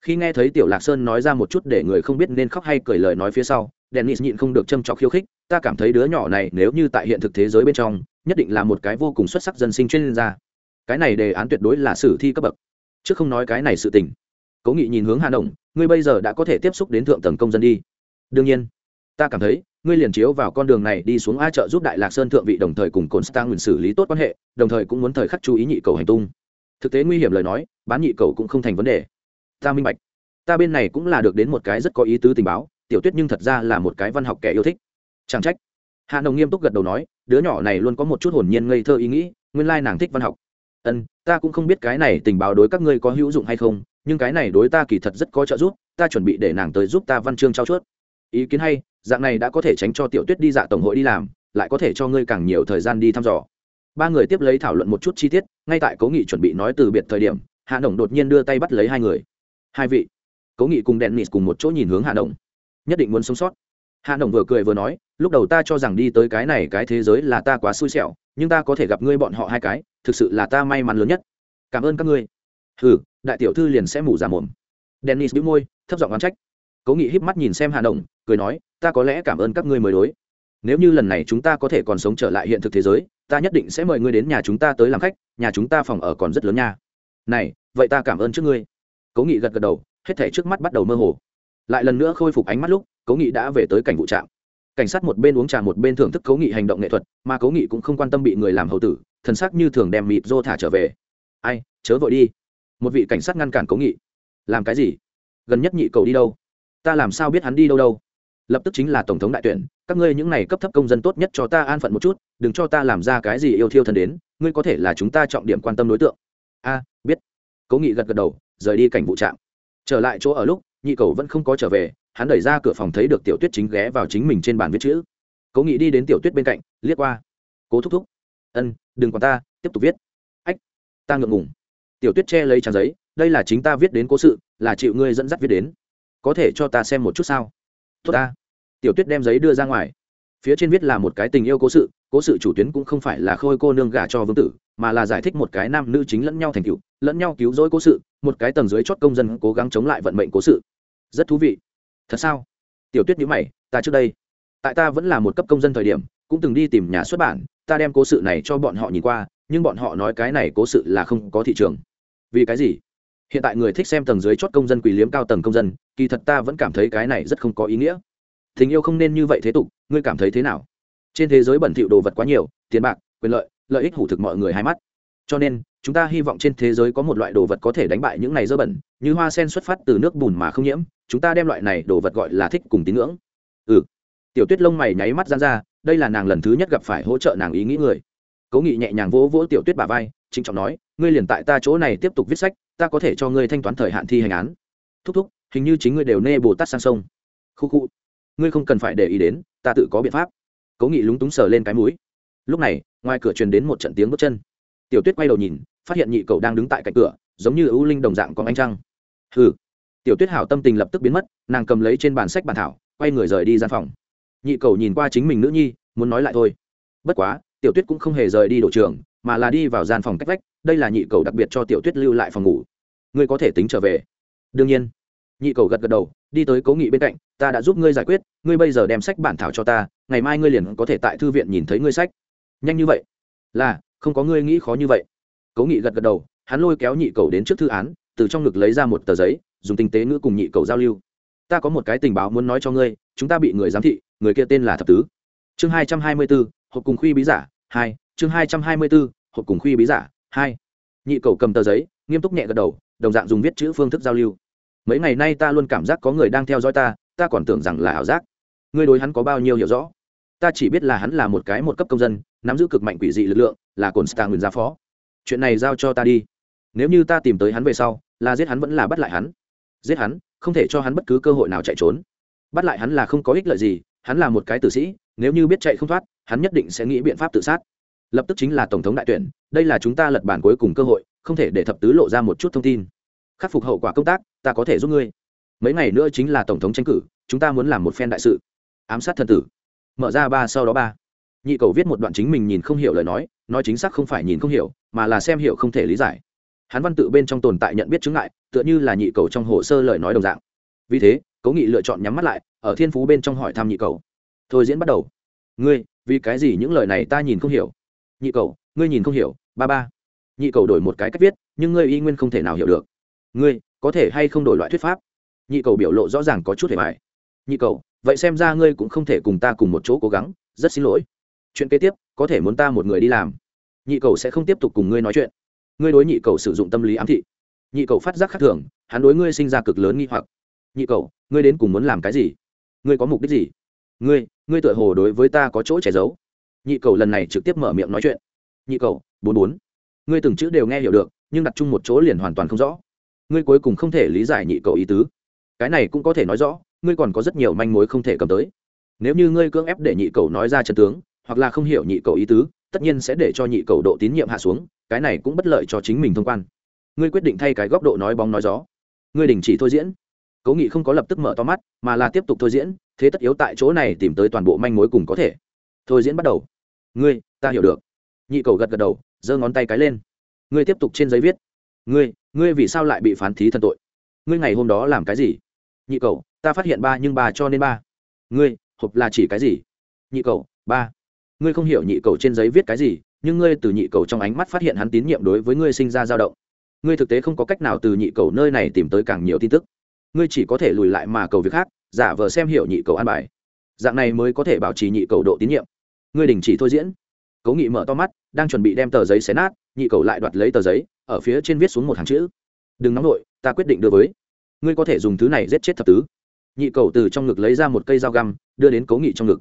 Khi nghe thấy tiểu lạc sơn nói ra một chút để người không biết nên khóc hay cười lời nói phía sau, dennis nhịn không được châm trọc khiêu khích, ta cảm thấy đứa nhỏ này nếu như tại hiện thực thế giới bên trong, nhất định là một cái vô cùng xuất sắc dân sinh chuyên gia. Cái này đề án tuyệt đối là sử thi cấp bậc. Chứ không nói cái này sự tình. Cố nghị nhìn hướng hà động ngươi bây giờ đã có thể tiếp xúc đến thượng tầng công dân đi. Đương nhiên. Ta cảm thấy ngươi liền chiếu vào con đường này đi xuống a chợ giúp đại lạc sơn thượng vị đồng thời cùng cồn stang xử lý tốt quan hệ, đồng thời cũng muốn thời khắc chú ý nhị cầu hành tung. Thực tế nguy hiểm lời nói, bán nhị cầu cũng không thành vấn đề. Ta minh bạch. Ta bên này cũng là được đến một cái rất có ý tứ tình báo, tiểu tuyết nhưng thật ra là một cái văn học kẻ yêu thích. Chẳng trách. Hạ nồng nghiêm túc gật đầu nói, đứa nhỏ này luôn có một chút hồn nhiên ngây thơ ý nghĩ, nguyên lai nàng thích văn học. Ân, ta cũng không biết cái này tình báo đối các ngươi có hữu dụng hay không, nhưng cái này đối ta kỳ thật rất có trợ giúp, ta chuẩn bị để nàng tới giúp ta văn chương trao chuốt. Ý kiến hay dạng này đã có thể tránh cho tiểu tuyết đi dạ tổng hội đi làm, lại có thể cho ngươi càng nhiều thời gian đi thăm dò. Ba người tiếp lấy thảo luận một chút chi tiết, ngay tại cố nghị chuẩn bị nói từ biệt thời điểm, hạ đồng đột nhiên đưa tay bắt lấy hai người. Hai vị, cố nghị cùng đèn nịt cùng một chỗ nhìn hướng hạ đồng nhất định muốn sống sót. Hạ Đồng vừa cười vừa nói, lúc đầu ta cho rằng đi tới cái này cái thế giới là ta quá xui xẻo, nhưng ta có thể gặp ngươi bọn họ hai cái, thực sự là ta may mắn lớn nhất. Cảm ơn các ngươi. Hừ, đại tiểu thư liền sẽ mủ giả mồm. Dennis bĩu môi, thấp giọng oán trách. Cố nghị híp mắt nhìn xem hà Đồng cười nói, ta có lẽ cảm ơn các ngươi mới đối. Nếu như lần này chúng ta có thể còn sống trở lại hiện thực thế giới, ta nhất định sẽ mời ngươi đến nhà chúng ta tới làm khách, nhà chúng ta phòng ở còn rất lớn nha. Này, vậy ta cảm ơn trước ngươi. Cố nghị gật gật đầu, hết thể trước mắt bắt đầu mơ hồ. Lại lần nữa khôi phục ánh mắt lúc, cố nghị đã về tới cảnh vụ trạm. Cảnh sát một bên uống trà một bên thưởng thức cố nghị hành động nghệ thuật, mà cố nghị cũng không quan tâm bị người làm hầu tử, thần sắc như thường đem mịt rô thả trở về. Ai, chớ vội đi. Một vị cảnh sát ngăn cản cố nghị. Làm cái gì? Gần nhất nhị cầu đi đâu? Ta làm sao biết hắn đi đâu đâu? Lập tức chính là tổng thống đại tuyển, các ngươi những này cấp thấp công dân tốt nhất cho ta an phận một chút, đừng cho ta làm ra cái gì yêu thiêu thân đến, ngươi có thể là chúng ta trọng điểm quan tâm đối tượng. A, biết. Cố nghị gật gật đầu, rời đi cảnh vụ trạm. Trở lại chỗ ở lúc, nhị cầu vẫn không có trở về, hắn đẩy ra cửa phòng thấy được tiểu tuyết chính ghé vào chính mình trên bàn viết chữ. Cố nghị đi đến tiểu tuyết bên cạnh, liếc qua. Cố thúc thúc. Ân, đừng còn ta, tiếp tục viết. Ách, ta ngượng ngùng. Tiểu tuyết che lấy trang giấy. Đây là chính ta viết đến cố sự, là chịu ngươi dẫn dắt viết đến. Có thể cho ta xem một chút sao? Tốt ta. Tiểu tuyết đem giấy đưa ra ngoài. Phía trên viết là một cái tình yêu cố sự cố sự chủ tuyến cũng không phải là khôi cô nương gả cho vương tử, mà là giải thích một cái nam nữ chính lẫn nhau thành cựu lẫn nhau cứu rỗi cố sự, một cái tầng dưới chót công dân cố gắng chống lại vận mệnh cố sự. Rất thú vị. Thật sao? Tiểu tuyết nhữ mày, ta trước đây, tại ta vẫn là một cấp công dân thời điểm, cũng từng đi tìm nhà xuất bản, ta đem cố sự này cho bọn họ nhìn qua, nhưng bọn họ nói cái này cố sự là không có thị trường. Vì cái gì? Hiện tại người thích xem tầng dưới chót công dân, quỷ liếm cao tầng công dân, kỳ thật ta vẫn cảm thấy cái này rất không có ý nghĩa. Tình yêu không nên như vậy thế tục, ngươi cảm thấy thế nào? Trên thế giới bẩn thỉu đồ vật quá nhiều, tiền bạc, quyền lợi lợi ích hủ thực mọi người hai mắt. Cho nên, chúng ta hy vọng trên thế giới có một loại đồ vật có thể đánh bại những này dơ bẩn, như hoa sen xuất phát từ nước bùn mà không nhiễm, chúng ta đem loại này đồ vật gọi là thích cùng tín ngưỡng. Ừ. Tiểu tuyết lông mày nháy mắt ra ra, đây là nàng lần thứ nhất gặp phải hỗ trợ nàng ý nghĩ người cố nghị nhẹ nhàng vỗ vỗ tiểu tuyết bà vai, trịnh trọng nói, ngươi liền tại ta chỗ này tiếp tục viết sách, ta có thể cho ngươi thanh toán thời hạn thi hành án. Thúc thúc, hình như chính ngươi đều nê bồ tát sang sông. Khu khu, ngươi không cần phải để ý đến, ta tự có biện pháp. Cố nghị lúng túng sờ lên cái mũi. Lúc này, ngoài cửa truyền đến một trận tiếng bước chân. Tiểu tuyết quay đầu nhìn, phát hiện nhị cậu đang đứng tại cạnh cửa, giống như ưu linh đồng dạng có anh trăng. Hừ. Tiểu tuyết hảo tâm tình lập tức biến mất, nàng cầm lấy trên bàn sách bàn thảo, quay người rời đi gian phòng. Nhị cầu nhìn qua chính mình nữ nhi, muốn nói lại thôi. Bất quá tiểu tuyết cũng không hề rời đi đổ trường, mà là đi vào gian phòng cách vách, đây là nhị cầu đặc biệt cho tiểu tuyết lưu lại phòng ngủ. Ngươi có thể tính trở về. Đương nhiên. Nhị cầu gật gật đầu, đi tới cố nghị bên cạnh, ta đã giúp ngươi giải quyết, ngươi bây giờ đem sách bản thảo cho ta, ngày mai ngươi liền có thể tại thư viện nhìn thấy ngươi sách. Nhanh như vậy? Là, không có ngươi nghĩ khó như vậy. Cố nghị gật gật đầu, hắn lôi kéo nhị cầu đến trước thư án, từ trong ngực lấy ra một tờ giấy, dùng tinh tế ngữ cùng nhị cầu giao lưu. Ta có một cái tình báo muốn nói cho ngươi, chúng ta bị người giám thị, người kia tên là thập tứ. Chương hai trăm hai mươi bốn hộp cùng khuy bí giả, hai, chương hai trăm hai mươi bốn hộp cùng khuy bí giả, hai. Nhị cầu cầm tờ giấy, nghiêm túc nhẹ gật đầu, đồng dạng dùng viết chữ phương thức giao lưu. Mấy ngày nay ta luôn cảm giác có người đang theo dõi ta ta còn tưởng rằng là ảo giác. Ngươi đối hắn có bao nhiêu hiểu rõ? Ta chỉ biết là hắn là một cái một cấp công dân, nắm giữ cực mạnh quỷ dị lực lượng, là cồn star nguyên gia phó. Chuyện này giao cho ta đi. Nếu như ta tìm tới hắn về sau, là giết hắn vẫn là bắt lại hắn? Giết hắn, không thể cho hắn bất cứ cơ hội nào chạy trốn. Bắt lại hắn là không có ích lợi gì, hắn là một cái tử sĩ nếu như biết chạy không thoát, hắn nhất định sẽ nghĩ biện pháp tự sát. Lập tức chính là tổng thống đại tuyển, đây là chúng ta lật bản cuối cùng cơ hội, không thể để thập tứ lộ ra một chút thông tin. Khắc phục hậu quả công tác, ta có thể giúp ngươi. Mấy ngày nữa chính là tổng thống tranh cử, chúng ta muốn làm một phen đại sự. Ám sát thần tử. Mở ra ba, sau đó ba. Nhị cầu viết một đoạn chính mình nhìn không hiểu lời nói nói chính xác không phải nhìn không hiểu, mà là xem hiểu không thể lý giải. Hắn văn tự bên trong tồn tại nhận biết chứng ngại, tựa như là nhị cầu trong hồ sơ lời nói đồng dạng. Vì thế, cố nghị lựa chọn nhắm mắt lại, ở thiên phú bên trong hỏi thăm nhị cầu thôi diễn bắt đầu. Ngươi, vì cái gì những lời này ta nhìn không hiểu? Nhị cầu ngươi nhìn không hiểu, ba ba. Nhị cầu đổi một cái cách viết, nhưng ngươi y nguyên không thể nào hiểu được. Ngươi, có thể hay không đổi loại thuyết pháp? Nhị cầu biểu lộ rõ ràng có chút hề bài nhị cầu vậy xem ra ngươi cũng không thể cùng ta cùng một chỗ cố gắng, rất xin lỗi. Chuyện kế tiếp, có thể muốn ta một người đi làm. Nhị cầu sẽ không tiếp tục cùng ngươi nói chuyện. Ngươi đối nhị cầu sử dụng tâm lý ám thị. Nhị cầu phát giác khác thường, hắn đối ngươi sinh ra cực lớn nghi hoặc. Nhị cầu ngươi đến cùng muốn làm cái gì? Ngươi có mục đích gì? Ngươi ngươi tựa hồ đối với ta có chỗ che giấu. Nhị cầu lần này trực tiếp mở miệng nói chuyện. Nhị cầu, bốn bốn. Ngươi từng chữ đều nghe hiểu được, nhưng đặt chung một chỗ liền hoàn toàn không rõ. Ngươi cuối cùng không thể lý giải nhị cầu ý tứ. Cái này cũng có thể nói rõ, ngươi còn có rất nhiều manh mối không thể cầm tới. Nếu như ngươi cưỡng ép để nhị cầu nói ra trận tướng, hoặc là không hiểu nhị cầu ý tứ, tất nhiên sẽ để cho nhị cầu độ tín nhiệm hạ xuống, cái này cũng bất lợi cho chính mình thông quan. Ngươi quyết định thay cái góc độ nói bóng nói gió. Ngươi đình chỉ thôi diễn. Cố nghị không có lập tức mở to mắt, mà là tiếp tục thôi diễn thế tất yếu tại chỗ này tìm tới toàn bộ manh mối cùng có thể. Thôi diễn bắt đầu. Ngươi, ta hiểu được. Nhị cầu gật gật đầu, giơ ngón tay cái lên. Ngươi tiếp tục trên giấy viết. Ngươi ngươi vì sao lại bị phán thí thần tội? Ngươi ngày hôm đó làm cái gì? Nhị cầu, ta phát hiện ba nhưng ba cho nên ba. Ngươi, hộp là chỉ cái gì? Nhị cầu, ba. Ngươi không hiểu nhị cầu trên giấy viết cái gì, nhưng ngươi từ nhị cầu trong ánh mắt phát hiện hắn tín nhiệm đối với ngươi sinh ra dao động. Ngươi thực tế không có cách nào từ nhị cầu nơi này tìm tới càng nhiều tin tức. Ngươi chỉ có thể lùi lại mà cầu việc khác giả vờ xem hiểu nhị cầu an bài. Dạng này mới có thể bảo trì nhị cầu độ tín nhiệm. Ngươi đình chỉ thôi diễn. Cố nghị mở to mắt, đang chuẩn bị đem tờ giấy xé nát, nhị cầu lại đoạt lấy tờ giấy, ở phía trên viết xuống một hàng chữ. Đừng nóng nổi ta quyết định đưa với. Ngươi có thể dùng thứ này giết chết thập tứ. Nhị cầu từ trong ngực lấy ra một cây dao găm, đưa đến cố nghị trong ngực.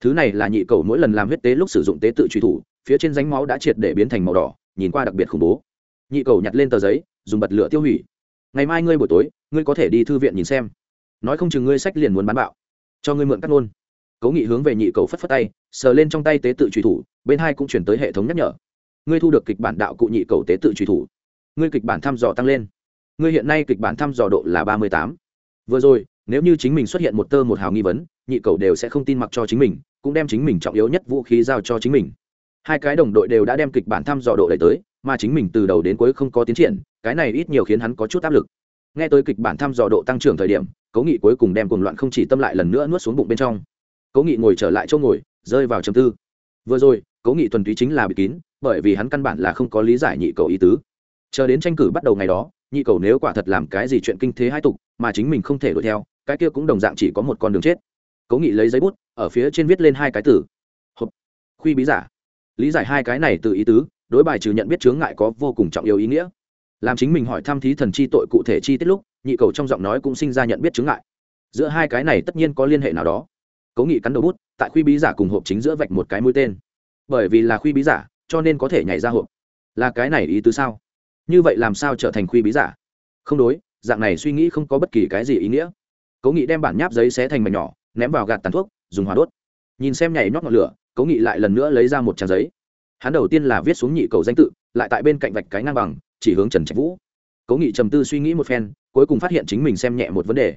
Thứ này là nhị cầu mỗi lần làm huyết tế lúc sử dụng tế tự truy thủ, phía trên ránh máu đã triệt để biến thành màu đỏ, nhìn qua đặc biệt khủng bố. Nhị cầu nhặt lên tờ giấy, dùng bật lửa tiêu hủy. Ngày mai ngươi buổi tối, ngươi có thể đi thư viện nhìn xem nói không chừng ngươi sách liền muốn bán bạo. Cho ngươi mượn cắt ngôn. Cố nghị hướng về nhị cầu phất phất tay, sờ lên trong tay tế tự truy thủ, bên hai cũng chuyển tới hệ thống nhắc nhở. Ngươi thu được kịch bản đạo cụ nhị cầu tế tự truy thủ. Ngươi kịch bản thăm dò tăng lên. Ngươi hiện nay kịch bản thăm dò độ là ba mươi tám. Vừa rồi, nếu như chính mình xuất hiện một tơ một hào nghi vấn, nhị cầu đều sẽ không tin mặc cho chính mình, cũng đem chính mình trọng yếu nhất vũ khí giao cho chính mình. Hai cái đồng đội đều đã đem kịch bản thăm dò độ đẩy tới, mà chính mình từ đầu đến cuối không có tiến triển, cái này ít nhiều khiến hắn có chút áp lực nghe tới kịch bản thăm dò độ tăng trưởng thời điểm, cố nghị cuối cùng đem cuồng loạn không chỉ tâm lại lần nữa nuốt xuống bụng bên trong. Cố nghị ngồi trở lại chỗ ngồi, rơi vào chầm tư. Vừa rồi, cố nghị thuần túy chính là bị kín, bởi vì hắn căn bản là không có lý giải nhị cầu ý tứ. Chờ đến tranh cử bắt đầu ngày đó, nhị cầu nếu quả thật làm cái gì chuyện kinh thế hai tục, mà chính mình không thể đuổi theo, cái kia cũng đồng dạng chỉ có một con đường chết. Cố nghị lấy giấy bút, ở phía trên viết lên hai cái từ. Hộp. Khuy bí giả. Lý giải hai cái này từ ý tứ, đối bài trừ nhận biết chướng ngại có vô cùng trọng yếu ý nghĩa làm chính mình hỏi thăm thí thần chi tội cụ thể chi tiết lúc, nhị cầu trong giọng nói cũng sinh ra nhận biết chứng ngại. Giữa hai cái này tất nhiên có liên hệ nào đó. Cố nghị cắn đầu bút, tại khuy bí giả cùng hộp chính giữa vạch một cái mũi tên. Bởi vì là khuy bí giả, cho nên có thể nhảy ra hộp. Là cái này ý tứ sao? Như vậy làm sao trở thành khuy bí giả? Không đối, dạng này suy nghĩ không có bất kỳ cái gì ý nghĩa. Cố nghị đem bản nháp giấy xé thành mảnh nhỏ, ném vào gạt tàn thuốc, dùng hỏa đốt. Nhìn xem nhảy nhót ngọn lửa, cố nghị lại lần nữa lấy ra một trang giấy. Hắn đầu tiên là viết xuống nhị cầu danh tự, lại tại bên cạnh vạch cái ngang bằng chỉ hướng trần trạch vũ. Cố nghị trầm tư suy nghĩ một phen, cuối cùng phát hiện chính mình xem nhẹ một vấn đề.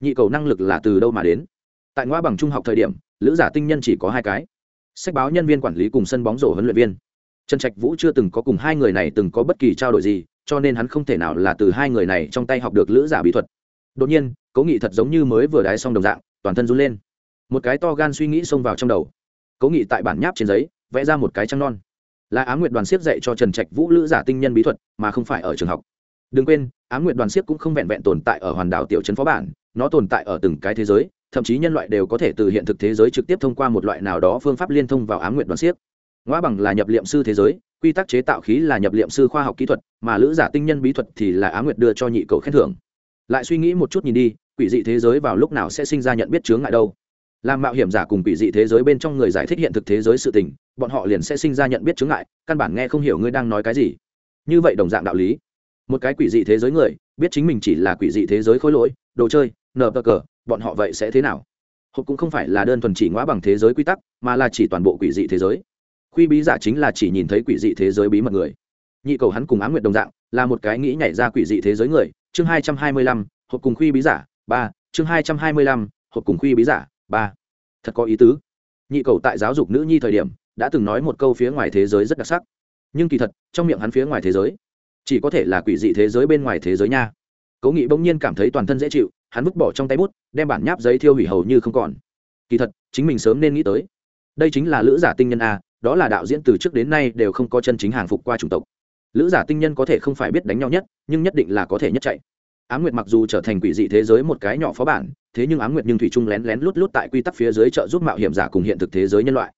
Nhị cầu năng lực là từ đâu mà đến? Tại ngoa bằng trung học thời điểm, lữ giả tinh nhân chỉ có hai cái. Sách báo nhân viên quản lý cùng sân bóng rổ huấn luyện viên. Trần trạch vũ chưa từng có cùng hai người này từng có bất kỳ trao đổi gì, cho nên hắn không thể nào là từ hai người này trong tay học được lữ giả bí thuật. Đột nhiên, cố nghị thật giống như mới vừa đái xong đồng dạng, toàn thân run lên. Một cái to gan suy nghĩ xông vào trong đầu. Cố nghị tại bản nháp trên giấy, vẽ ra một cái trăng non là á nguyệt đoàn siếc dạy cho trần trạch vũ lữ giả tinh nhân bí thuật, mà không phải ở trường học. Đừng quên, á nguyệt đoàn siếc cũng không vẹn vẹn tồn tại ở hoàn đảo tiểu trấn phó bản, nó tồn tại ở từng cái thế giới, thậm chí nhân loại đều có thể từ hiện thực thế giới trực tiếp thông qua một loại nào đó phương pháp liên thông vào á nguyệt đoàn siếc. Ngoa bằng là nhập liệm sư thế giới, quy tắc chế tạo khí là nhập liệm sư khoa học kỹ thuật, mà lữ giả tinh nhân bí thuật thì là á nguyệt đưa cho nhị cầu khen thưởng. Lại suy nghĩ một chút nhìn đi, quỷ dị thế giới vào lúc nào sẽ sinh ra nhận biết chướng ngại đâu? Làm mạo hiểm giả cùng quỷ dị thế giới bên trong người giải thích hiện thực thế giới sự tình bọn họ liền sẽ sinh ra nhận biết chướng ngại, căn bản nghe không hiểu ngươi đang nói cái gì. Như vậy đồng dạng đạo lý. Một cái quỷ dị thế giới người, biết chính mình chỉ là quỷ dị thế giới khối lỗi, đồ chơi, nờ bờ cờ, bọn họ vậy sẽ thế nào? Hộp cũng không phải là đơn thuần chỉ ngõ bằng thế giới quy tắc, mà là chỉ toàn bộ quỷ dị thế giới. Khuy bí giả chính là chỉ nhìn thấy quỷ dị thế giới bí mật người. Nhị cầu hắn cùng á nguyệt đồng dạng, là một cái nghĩ nhảy ra quỷ dị thế giới người. Chương hai trăm hai mươi lăm, hộp cùng khuy bí giả, ba. Chương hai trăm hai mươi lăm, hộp cùng khuy bí giả, ba. Thật có ý tứ. Nhị cầu tại giáo dục nữ nhi thời điểm đã từng nói một câu phía ngoài thế giới rất đặc sắc. Nhưng kỳ thật, trong miệng hắn phía ngoài thế giới, chỉ có thể là quỷ dị thế giới bên ngoài thế giới nha. Cố nghị bỗng nhiên cảm thấy toàn thân dễ chịu, hắn vứt bỏ trong tay bút, đem bản nháp giấy thiêu hủy hầu như không còn. Kỳ thật, chính mình sớm nên nghĩ tới, đây chính là lữ giả tinh nhân a, đó là đạo diễn từ trước đến nay đều không có chân chính hàng phục qua chủng tộc. Lữ giả tinh nhân có thể không phải biết đánh nhau nhất, nhưng nhất định là có thể nhất chạy. Á nguyệt mặc dù trở thành quỷ dị thế giới một cái nhỏ phó bản, thế nhưng á nguyệt nhưng thủy trung lén lén lút lút tại quy tắc phía dưới trợ giúp mạo hiểm giả cùng hiện thực thế giới nhân loại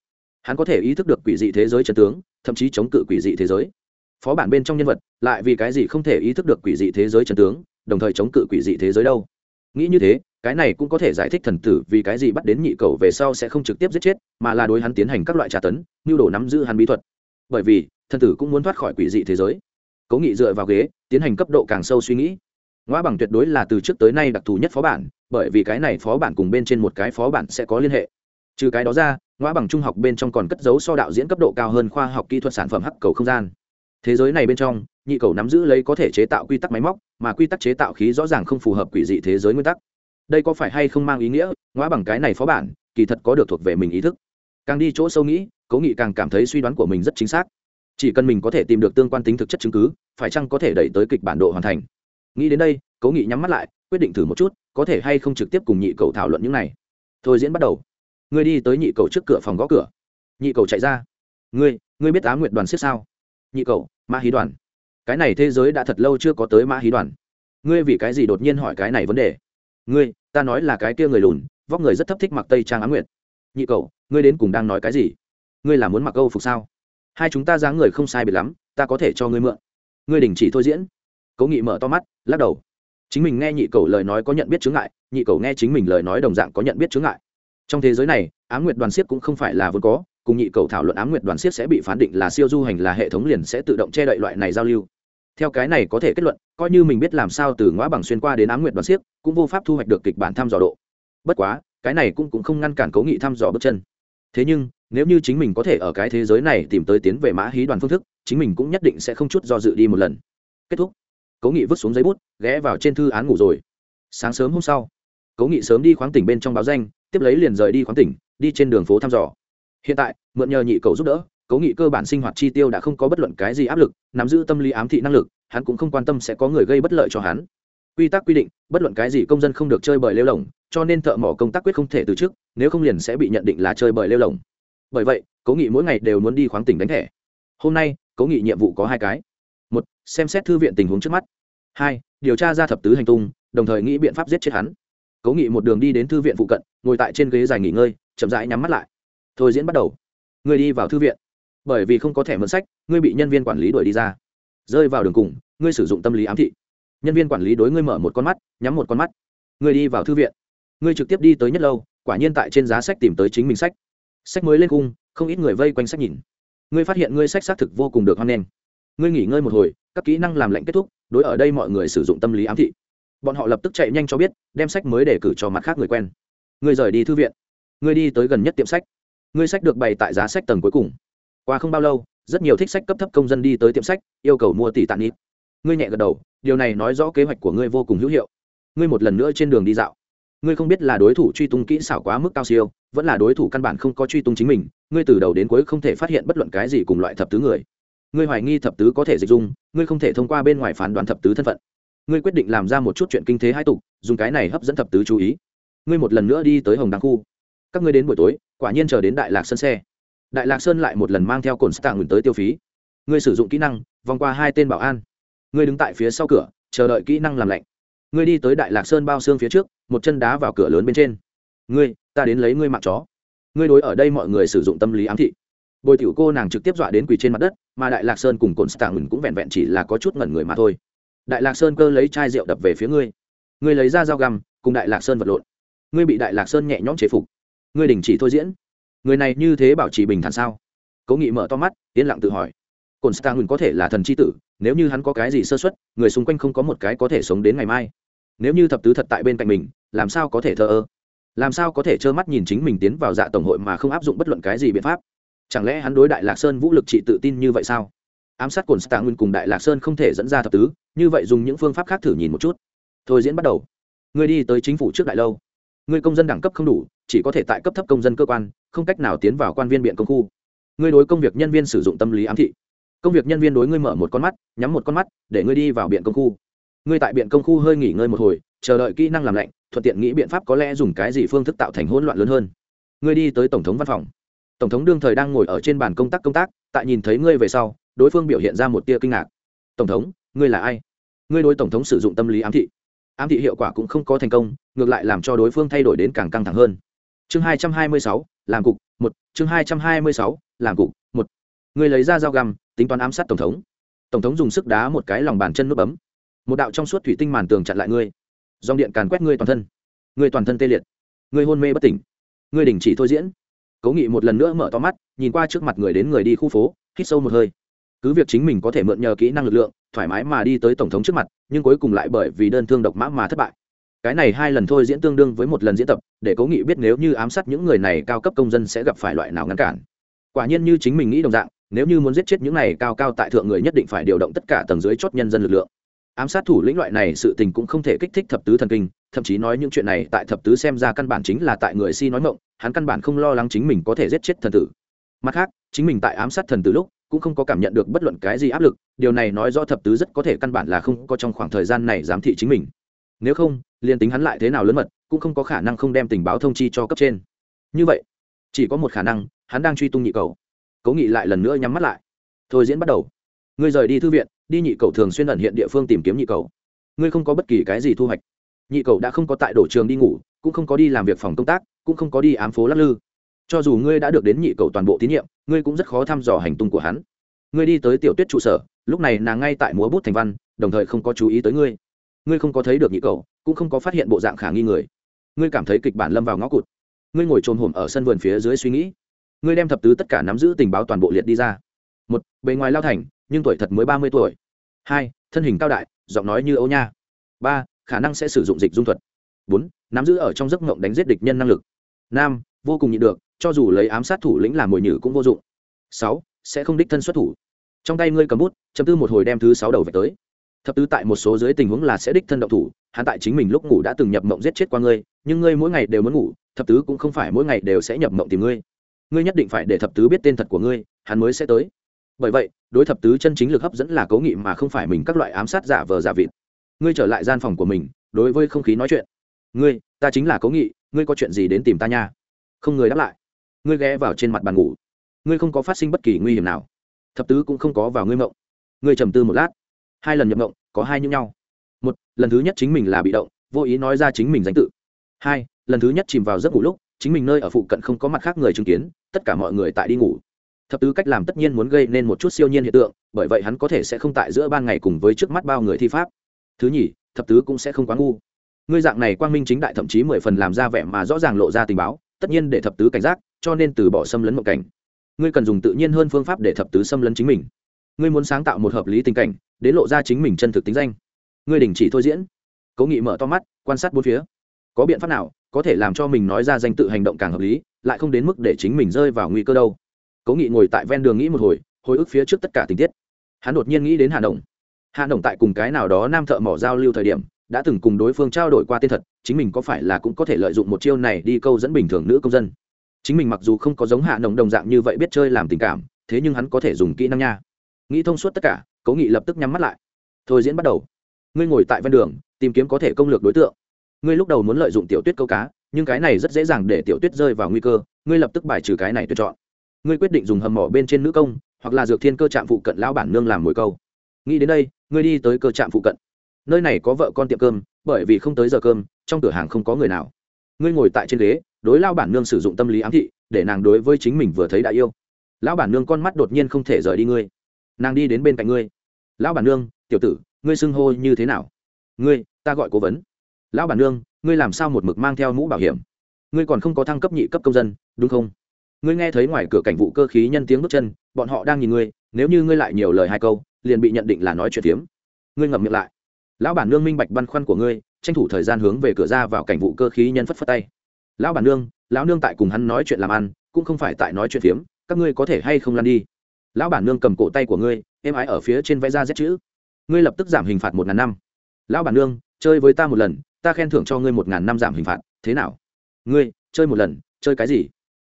hắn có thể ý thức được quỷ dị thế giới chân tướng, thậm chí chống cự quỷ dị thế giới. Phó bản bên trong nhân vật, lại vì cái gì không thể ý thức được quỷ dị thế giới chân tướng, đồng thời chống cự quỷ dị thế giới đâu? Nghĩ như thế, cái này cũng có thể giải thích thần tử vì cái gì bắt đến nhị cầu về sau sẽ không trực tiếp giết chết, mà là đối hắn tiến hành các loại trà tấn, mưu đồ nắm giữ hắn bí thuật. Bởi vì, thần tử cũng muốn thoát khỏi quỷ dị thế giới. Cố nghị dựa vào ghế, tiến hành cấp độ càng sâu suy nghĩ. Ngoa bằng tuyệt đối là từ trước tới nay đặc thù nhất phó bản, bởi vì cái này phó bản cùng bên trên một cái phó bản sẽ có liên hệ trừ cái đó ra, ngõ bằng trung học bên trong còn cất dấu so đạo diễn cấp độ cao hơn khoa học kỹ thuật sản phẩm hắc cầu không gian. Thế giới này bên trong, nhị cầu nắm giữ lấy có thể chế tạo quy tắc máy móc, mà quy tắc chế tạo khí rõ ràng không phù hợp quỷ dị thế giới nguyên tắc. Đây có phải hay không mang ý nghĩa? Ngõ bằng cái này phó bản, kỳ thật có được thuộc về mình ý thức. Càng đi chỗ sâu nghĩ, cố nghị càng cảm thấy suy đoán của mình rất chính xác. Chỉ cần mình có thể tìm được tương quan tính thực chất chứng cứ, phải chăng có thể đẩy tới kịch bản độ hoàn thành? Nghĩ đến đây, cố nghị nhắm mắt lại, quyết định thử một chút, có thể hay không trực tiếp cùng nhị cầu thảo luận những này. Thôi diễn bắt đầu ngươi đi tới nhị cầu trước cửa phòng gõ cửa. Nhị cầu chạy ra. Ngươi ngươi biết á nguyệt đoàn siết sao? Nhị cầu, ma hí đoàn. Cái này thế giới đã thật lâu chưa có tới ma hí đoàn. Ngươi vì cái gì đột nhiên hỏi cái này vấn đề? Ngươi, ta nói là cái kia người lùn, vóc người rất thấp thích mặc tây trang á nguyệt. Nhị cầu, ngươi đến cùng đang nói cái gì? Ngươi là muốn mặc âu phục sao? Hai chúng ta dáng người không sai biệt lắm, ta có thể cho ngươi mượn. Ngươi đình chỉ thôi diễn. Cố nghị mở to mắt, lắc đầu. Chính mình nghe nhị cầu lời nói có nhận biết chướng ngại, nhị cầu nghe chính mình lời nói đồng dạng có nhận biết chướng ngại trong thế giới này á nguyệt đoàn siết cũng không phải là vốn có cùng nhị cầu thảo luận á nguyệt đoàn siết sẽ bị phán định là siêu du hành là hệ thống liền sẽ tự động che đậy loại này giao lưu. Theo cái này có thể kết luận coi như mình biết làm sao từ ngõ bằng xuyên qua đến á nguyệt đoàn siết cũng vô pháp thu hoạch được kịch bản thăm dò độ. Bất quá cái này cũng, cũng không ngăn cản cố nghị thăm dò bước chân. Thế nhưng nếu như chính mình có thể ở cái thế giới này tìm tới tiến về mã hí đoàn phương thức chính mình cũng nhất định sẽ không chút do dự đi một lần. Kết thúc. Cố nghị vứt xuống giấy bút ghé vào trên thư án ngủ rồi. Sáng sớm hôm sau cố nghị sớm đi khoáng tỉnh bên trong báo danh tiếp lấy liền rời đi khoáng tỉnh, đi trên đường phố thăm dò. Hiện tại, mượn nhờ nhị cầu giúp đỡ cố nghị cơ bản sinh hoạt chi tiêu đã không có bất luận cái gì áp lực, nắm giữ tâm lý ám thị năng lực, hắn cũng không quan tâm sẽ có người gây bất lợi cho hắn. Quy tắc quy định, bất luận cái gì công dân không được chơi bời lêu lỏng cho nên thợ mỏ công tác quyết không thể từ chức, nếu không liền sẽ bị nhận định là chơi bời lêu lỏng bởi vậy cố nghị mỗi ngày đều muốn đi khoáng tỉnh đánh thẻ. Hôm nay cố nghị nhiệm vụ có hai cái. Một, xem xét thư viện tình huống trước mắt. Hai, điều tra ra thập tứ hành tung, đồng thời nghĩ biện pháp giết chết hắn cố nghị một đường đi đến thư viện phụ cận, ngồi tại trên ghế dài nghỉ ngơi, chậm rãi nhắm mắt lại. Thôi diễn bắt đầu. Ngươi đi vào thư viện. Bởi vì không có thẻ mượn sách, ngươi bị nhân viên quản lý đuổi đi ra. Rơi vào đường cùng, ngươi sử dụng tâm lý ám thị. Nhân viên quản lý đối ngươi mở một con mắt, nhắm một con mắt. Ngươi đi vào thư viện. Ngươi trực tiếp đi tới nhất lâu, quả nhiên tại trên giá sách tìm tới chính mình sách. Sách mới lên cung, không ít người vây quanh sách nhìn. Ngươi phát hiện ngươi sách xác thực vô cùng được hoan nghênh. Ngươi nghỉ ngơi một hồi, các kỹ năng làm lệnh kết thúc, đối ở đây mọi người sử dụng tâm lý ám thị bọn họ lập tức chạy nhanh cho biết, đem sách mới để cử cho mặt khác người quen. Ngươi rời đi thư viện. Ngươi đi tới gần nhất tiệm sách. Ngươi sách được bày tại giá sách tầng cuối cùng. Qua không bao lâu, rất nhiều thích sách cấp thấp công dân đi tới tiệm sách, yêu cầu mua tỷ tạ ít. Ngươi nhẹ gật đầu, điều này nói rõ kế hoạch của ngươi vô cùng hữu hiệu. Ngươi một lần nữa trên đường đi dạo. Ngươi không biết là đối thủ truy tung kỹ xảo quá mức cao siêu, vẫn là đối thủ căn bản không có truy tung chính mình, ngươi từ đầu đến cuối không thể phát hiện bất luận cái gì cùng loại thập tứ người. Ngươi hoài nghi thập tứ có thể dịch dung, ngươi không thể thông qua bên ngoài phán đoán thập tứ thân phận ngươi quyết định làm ra một chút chuyện kinh thế hai tục, dùng cái này hấp dẫn thập tứ chú ý. Ngươi một lần nữa đi tới hồng đăng khu. Các ngươi đến buổi tối, quả nhiên chờ đến đại lạc sơn xe. Đại lạc sơn lại một lần mang theo cồn stạng tới tiêu phí. Ngươi sử dụng kỹ năng, vòng qua hai tên bảo an. Ngươi đứng tại phía sau cửa, chờ đợi kỹ năng làm lạnh. Ngươi đi tới đại lạc sơn bao xương phía trước, một chân đá vào cửa lớn bên trên. Ngươi, ta đến lấy ngươi mặc chó. Ngươi đối ở đây mọi người sử dụng tâm lý ám thị. Bồi tiểu cô nàng trực tiếp dọa đến quỳ trên mặt đất, mà đại lạc sơn cùng cồn stạng cũng vẹn vẹn chỉ là có chút ngẩn người mà thôi đại lạc sơn cơ lấy chai rượu đập về phía ngươi. Ngươi lấy ra dao găm, cùng đại lạc sơn vật lộn. Ngươi bị đại lạc sơn nhẹ nhõm chế phục. Ngươi đình chỉ thôi diễn. Người này như thế bảo trì bình thản sao? Cố nghị mở to mắt, yên lặng tự hỏi. Cồn stagun có thể là thần c h i tử, nếu như hắn có cái gì sơ xuất người xung quanh không có một cái có thể sống đến ngày mai. Nếu như thập tứ thật tại bên cạnh mình, làm sao có thể thờ ơ? Làm sao có thể trơ mắt nhìn chính mình tiến vào dạ tổng hội mà không áp dụng bất luận cái gì biện pháp? Chẳng lẽ hắn đối đại lạc sơn vũ lực trị tự tin như vậy sao? Ám sát cồn stang nguyên cùng đại lạc sơn không thể dẫn ra thập tứ, như vậy dùng những phương pháp khác thử nhìn một chút. Thôi diễn bắt đầu. Người đi tới chính phủ trước đại lâu. Người công dân đẳng cấp không đủ, chỉ có thể tại cấp thấp công dân cơ quan, không cách nào tiến vào quan viên biện công khu. Ngươi đối công việc nhân viên sử dụng tâm lý ám thị. Công việc nhân viên đối ngươi mở một con mắt, nhắm một con mắt, để ngươi đi vào biện công khu. Ngươi tại biện công khu hơi nghỉ ngơi một hồi, chờ đợi kỹ năng làm lạnh, thuận tiện nghĩ biện pháp có lẽ dùng cái gì phương thức tạo thành hỗn loạn lớn hơn. Ngươi đi tới tổng thống văn phòng tổng thống đương thời đang ngồi ở trên bàn công tác công tác, tại nhìn thấy ngươi về sau, đối phương biểu hiện ra một tia kinh ngạc. Tổng thống, ngươi là ai? Ngươi đối tổng thống sử dụng tâm lý ám thị. Ám thị hiệu quả cũng không có thành công, ngược lại làm cho đối phương thay đổi đến càng căng thẳng hơn. Chương hai trăm hai mươi sáu, làm cục một, chương hai trăm hai mươi sáu, làm cục một. Người lấy ra dao găm, tính toán ám sát tổng thống. Tổng thống dùng sức đá một cái lòng bàn chân nút bấm. Một đạo trong suốt thủy tinh màn tường chặn lại ngươi. Dòng điện càn quét ngươi toàn thân. Ngươi toàn thân tê liệt. Ngươi hôn mê bất tỉnh. Ngươi đình chỉ thôi diễn cố nghị một lần nữa mở to mắt, nhìn qua trước mặt người đến người đi khu phố, hít sâu một hơi. Cứ việc chính mình có thể mượn nhờ kỹ năng lực lượng, thoải mái mà đi tới tổng thống trước mặt, nhưng cuối cùng lại bởi vì đơn thương độc mã mà thất bại. Cái này hai lần thôi diễn tương đương với một lần diễn tập, để cố nghị biết nếu như ám sát những người này cao cấp công dân sẽ gặp phải loại nào ngăn cản. Quả nhiên như chính mình nghĩ đồng dạng, nếu như muốn giết chết những này cao cao tại thượng người nhất định phải điều động tất cả tầng dưới chốt nhân dân lực lượng ám sát thủ lĩnh loại này sự tình cũng không thể kích thích thập tứ thần kinh, thậm chí nói những chuyện này tại thập tứ xem ra căn bản chính là tại người si nói mộng hắn căn bản không lo lắng chính mình có thể giết chết thần tử. Mặt khác, chính mình tại ám sát thần tử lúc cũng không có cảm nhận được bất luận cái gì áp lực, điều này nói rõ thập tứ rất có thể căn bản là không có trong khoảng thời gian này giám thị chính mình. Nếu không, liền tính hắn lại thế nào lớn mật, cũng không có khả năng không đem tình báo thông chi cho cấp trên. Như vậy, chỉ có một khả năng, hắn đang truy tung nhị cầu. Cố nghị lại lần nữa nhắm mắt lại. Thôi diễn bắt đầu. Ngươi rời đi thư viện đi nhị cầu thường xuyên ẩn hiện địa phương tìm kiếm nhị cầu. Ngươi không có bất kỳ cái gì thu hoạch. Nhị cầu đã không có tại đổ trường đi ngủ, cũng không có đi làm việc phòng công tác, cũng không có đi ám phố lắc lư. Cho dù ngươi đã được đến nhị cầu toàn bộ tín nhiệm, ngươi cũng rất khó thăm dò hành tung của hắn. Ngươi đi tới tiểu tuyết trụ sở, lúc này nàng ngay tại múa bút thành văn, đồng thời không có chú ý tới ngươi. Ngươi không có thấy được nhị cầu, cũng không có phát hiện bộ dạng khả nghi người. Ngươi cảm thấy kịch bản lâm vào ngõ cụt. Ngươi ngồi trồm hổm ở sân vườn phía dưới suy nghĩ. Ngươi đem thập tứ tất cả nắm giữ tình báo toàn bộ liệt đi ra. Một, bề ngoài lao thành nhưng tuổi thật mới ba mươi tuổi. Hai, thân hình cao đại, giọng nói như ấu nha. Ba, khả năng sẽ sử dụng dịch dung thuật. Bốn, nắm giữ ở trong giấc mộng đánh giết địch nhân năng lực. Năm, vô cùng nhịn được, cho dù lấy ám sát thủ lĩnh làm mồi nhử cũng vô dụng. Sáu, sẽ không đích thân xuất thủ. Trong tay ngươi cầm bút, chấm tư một hồi đem thứ sáu đầu về tới. Thập tứ tại một số dưới tình huống là sẽ đích thân động thủ, hắn tại chính mình lúc ngủ đã từng nhập mộng giết chết qua ngươi, nhưng ngươi mỗi ngày đều muốn ngủ, thập tứ cũng không phải mỗi ngày đều sẽ nhập mộng tìm ngươi. Ngươi nhất định phải để thập tứ biết tên thật của ngươi, hắn mới sẽ tới bởi vậy, đối thập tứ chân chính lực hấp dẫn là cố nghị mà không phải mình các loại ám sát giả vờ giả vịt. Ngươi trở lại gian phòng của mình, đối với không khí nói chuyện. Ngươi, ta chính là cố nghị, ngươi có chuyện gì đến tìm ta nha? Không người đáp lại. Ngươi ghé vào trên mặt bàn ngủ. Ngươi không có phát sinh bất kỳ nguy hiểm nào. Thập tứ cũng không có vào ngươi mộng. Ngươi trầm tư một lát. Hai lần nhập mộng, có hai như nhau. Một, lần thứ nhất chính mình là bị động, vô ý nói ra chính mình danh tự. Hai, lần thứ nhất chìm vào giấc ngủ lúc, chính mình nơi ở phụ cận không có mặt khác người chứng kiến, tất cả mọi người tại đi ngủ thập tứ cách làm tất nhiên muốn gây nên một chút siêu nhiên hiện tượng, bởi vậy hắn có thể sẽ không tại giữa ban ngày cùng với trước mắt bao người thi pháp. Thứ nhì, thập tứ cũng sẽ không quá ngu. Ngươi dạng này quang minh chính đại thậm chí mười phần làm ra vẻ mà rõ ràng lộ ra tình báo, tất nhiên để thập tứ cảnh giác, cho nên từ bỏ xâm lấn mộng cảnh. Ngươi cần dùng tự nhiên hơn phương pháp để thập tứ xâm lấn chính mình. Ngươi muốn sáng tạo một hợp lý tình cảnh đến lộ ra chính mình chân thực tính danh. Ngươi đình chỉ thôi diễn. Cố nghị mở to mắt, quan sát bốn phía. Có biện pháp nào có thể làm cho mình nói ra danh tự hành động càng hợp lý, lại không đến mức để chính mình rơi vào nguy cơ đâu? Cố nghị ngồi tại ven đường nghĩ một hồi hồi ức phía trước tất cả tình tiết. Hắn đột nhiên nghĩ đến hà Đồng. hà Đồng tại cùng cái nào đó nam thợ mỏ giao lưu thời điểm, đã từng cùng đối phương trao đổi qua tên thật, chính mình có phải là cũng có thể lợi dụng một chiêu này đi câu dẫn bình thường nữ công dân. Chính mình mặc dù không có giống hạ nồng đồng dạng như vậy biết chơi làm tình cảm, thế nhưng hắn có thể dùng kỹ năng nha. Nghĩ thông suốt tất cả, cố nghị lập tức nhắm mắt lại. Thôi diễn bắt đầu. Ngươi ngồi tại ven đường, tìm kiếm có thể công lược đối tượng. Ngươi lúc đầu muốn lợi dụng tiểu tuyết câu cá, nhưng cái này rất dễ dàng để tiểu tuyết rơi vào nguy cơ, ngươi lập tức bài trừ cái này tuyệt chọn ngươi quyết định dùng hầm mỏ bên trên nữ công, hoặc là dược thiên cơ trạm phụ cận lão bản nương làm mồi câu. Nghĩ đến đây, ngươi đi tới cơ trạm phụ cận. Nơi này có vợ con tiệm cơm, bởi vì không tới giờ cơm, trong cửa hàng không có người nào. Ngươi ngồi tại trên ghế, đối lao bản nương sử dụng tâm lý ám thị, để nàng đối với chính mình vừa thấy đã yêu. Lão bản nương con mắt đột nhiên không thể rời đi ngươi. Nàng đi đến bên cạnh ngươi. Lão bản nương, tiểu tử, ngươi xưng hô như thế nào? Ngươi, ta gọi cố vấn. Lão bản nương, ngươi làm sao một mực mang theo mũ bảo hiểm? Ngươi còn không có thăng cấp nhị cấp công dân, đúng không? Ngươi nghe thấy ngoài cửa cảnh vụ cơ khí nhân tiếng bước chân, bọn họ đang nhìn ngươi, nếu như ngươi lại nhiều lời hai câu, liền bị nhận định là nói chuyện tiếm ngươi ngậm miệng lại. Lão bản nương minh bạch băn khoăn của ngươi, tranh thủ thời gian hướng về cửa ra vào cảnh vụ cơ khí nhân phất phất tay. Lão bản nương, lão nương tại cùng hắn nói chuyện làm ăn, cũng không phải tại nói chuyện tiếm. các ngươi có thể hay không lăn đi? Lão bản nương cầm cổ tay của ngươi, êm ái ở phía trên vẽ ra rét chữ. Ngươi lập tức giảm hình phạt một ngàn năm. Lão bản nương, chơi với ta một lần, ta khen thưởng cho ngươi một ngàn năm giảm hình phạt, thế nào? Ngươi, chơi một lần, chơi cái gì?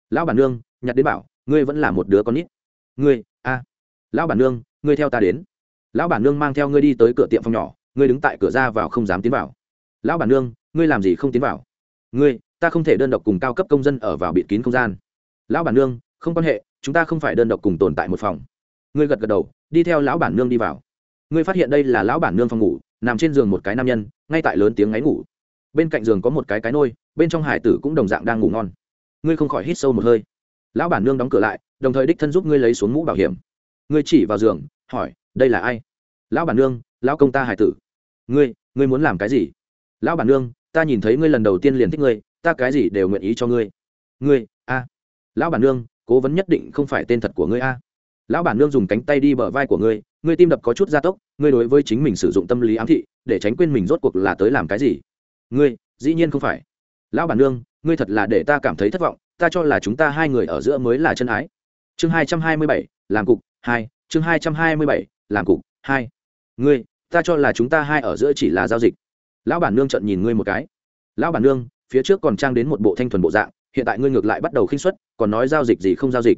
Lão bản nương, nhặt đến bảo, ngươi vẫn là một đứa con nít. Ngươi, a. Lão bản nương, ngươi theo ta đến. Lão bản nương mang theo ngươi đi tới cửa tiệm phòng nhỏ, ngươi đứng tại cửa ra vào không dám tiến vào. Lão bản nương, ngươi làm gì không tiến vào? Ngươi, ta không thể đơn độc cùng cao cấp công dân ở vào bịt kín không gian. Lão bản nương, không quan hệ, chúng ta không phải đơn độc cùng tồn tại một phòng. Ngươi gật gật đầu, đi theo lão bản nương đi vào. Ngươi phát hiện đây là lão bản nương phòng ngủ, nằm trên giường một cái nam nhân, ngay tại lớn tiếng ngáy ngủ. Bên cạnh giường có một cái cái nôi, bên trong hải tử cũng đồng dạng đang ngủ ngon ngươi không khỏi hít sâu một hơi. Lão bản nương đóng cửa lại, đồng thời đích thân giúp ngươi lấy xuống mũ bảo hiểm. Ngươi chỉ vào giường, hỏi, đây là ai? Lão bản nương, lão công ta hải tử. Ngươi ngươi muốn làm cái gì? Lão bản nương, ta nhìn thấy ngươi lần đầu tiên liền thích ngươi, ta cái gì đều nguyện ý cho ngươi. Ngươi, a. Lão bản nương, cố vấn nhất định không phải tên thật của ngươi a. Lão bản nương dùng cánh tay đi bờ vai của ngươi ngươi tim đập có chút gia tốc, ngươi đối với chính mình sử dụng tâm lý ám thị, để tránh quên mình rốt cuộc là tới làm cái gì? Ngươi, dĩ nhiên không phải. Lão bản nương ngươi thật là để ta cảm thấy thất vọng ta cho là chúng ta hai người ở giữa mới là chân ái. Chương hai trăm hai mươi bảy làm cục hai chương hai trăm hai mươi bảy làm cục hai. Ngươi ta cho là chúng ta hai ở giữa chỉ là giao dịch. Lão bản nương trận nhìn ngươi một cái. Lão bản nương phía trước còn trang đến một bộ thanh thuần bộ dạng hiện tại ngươi ngược lại bắt đầu khinh suất còn nói giao dịch gì không giao dịch.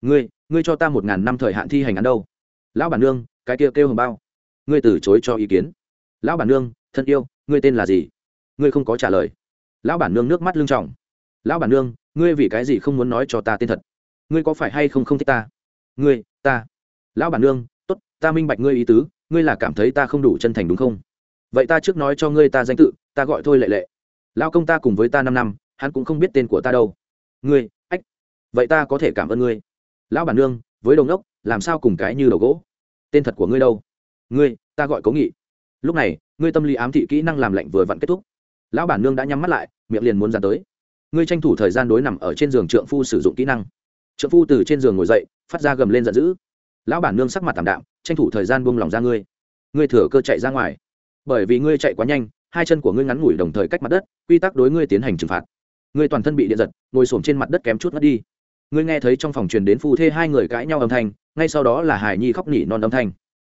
Ngươi ngươi cho ta một ngàn năm thời hạn thi hành án đâu? Lão bản nương cái kia kêu, kêu hồng bao. Ngươi từ chối cho ý kiến. Lão bản nương thân yêu ngươi tên là gì? Ngươi không có trả lời lão bản nương nước mắt lưng trọng lão bản nương, ngươi vì cái gì không muốn nói cho ta tên thật? Ngươi có phải hay không không thích ta? Ngươi, ta. Lão bản nương t ố t ta minh bạch ngươi ý tứ, ngươi là cảm thấy ta không đủ chân thành đúng không? Vậy ta trước nói cho ngươi ta danh tự, ta gọi thôi lệ lệ. Lão công ta cùng với ta năm năm, hắn cũng không biết tên của ta đâu. Ngươi, ách. Vậy ta có thể cảm ơn ngươi. Lão bản nương, với đồng ngốc làm sao cùng cái như đầu gỗ? Tên thật của ngươi đâu? Ngươi, ta gọi cố nghị. Lúc này, ngươi tâm lý ám thị kỹ năng làm lạnh vừa vặn kết thúc lão bản nương đã nhắm mắt lại, miệng liền muốn ra tới. Ngươi tranh thủ thời gian đối nằm ở trên giường trượng phu sử dụng kỹ năng. Trượng phu từ trên giường ngồi dậy, phát ra gầm lên giận dữ. Lão bản nương sắc mặt tảm đạm, tranh thủ thời gian buông lỏng ra ngươi. Ngươi thừa cơ chạy ra ngoài. Bởi vì ngươi chạy quá nhanh, hai chân của ngươi ngắn ngủi đồng thời cách mặt đất, quy tắc đối ngươi tiến hành trừng phạt. Ngươi toàn thân bị điện giật, ngồi s trên mặt đất kém chút mất đi. Ngươi nghe thấy trong phòng truyền đến phu thê hai người cãi nhau âm thanh, ngay sau đó là hải nhi khóc nỉ non âm thanh.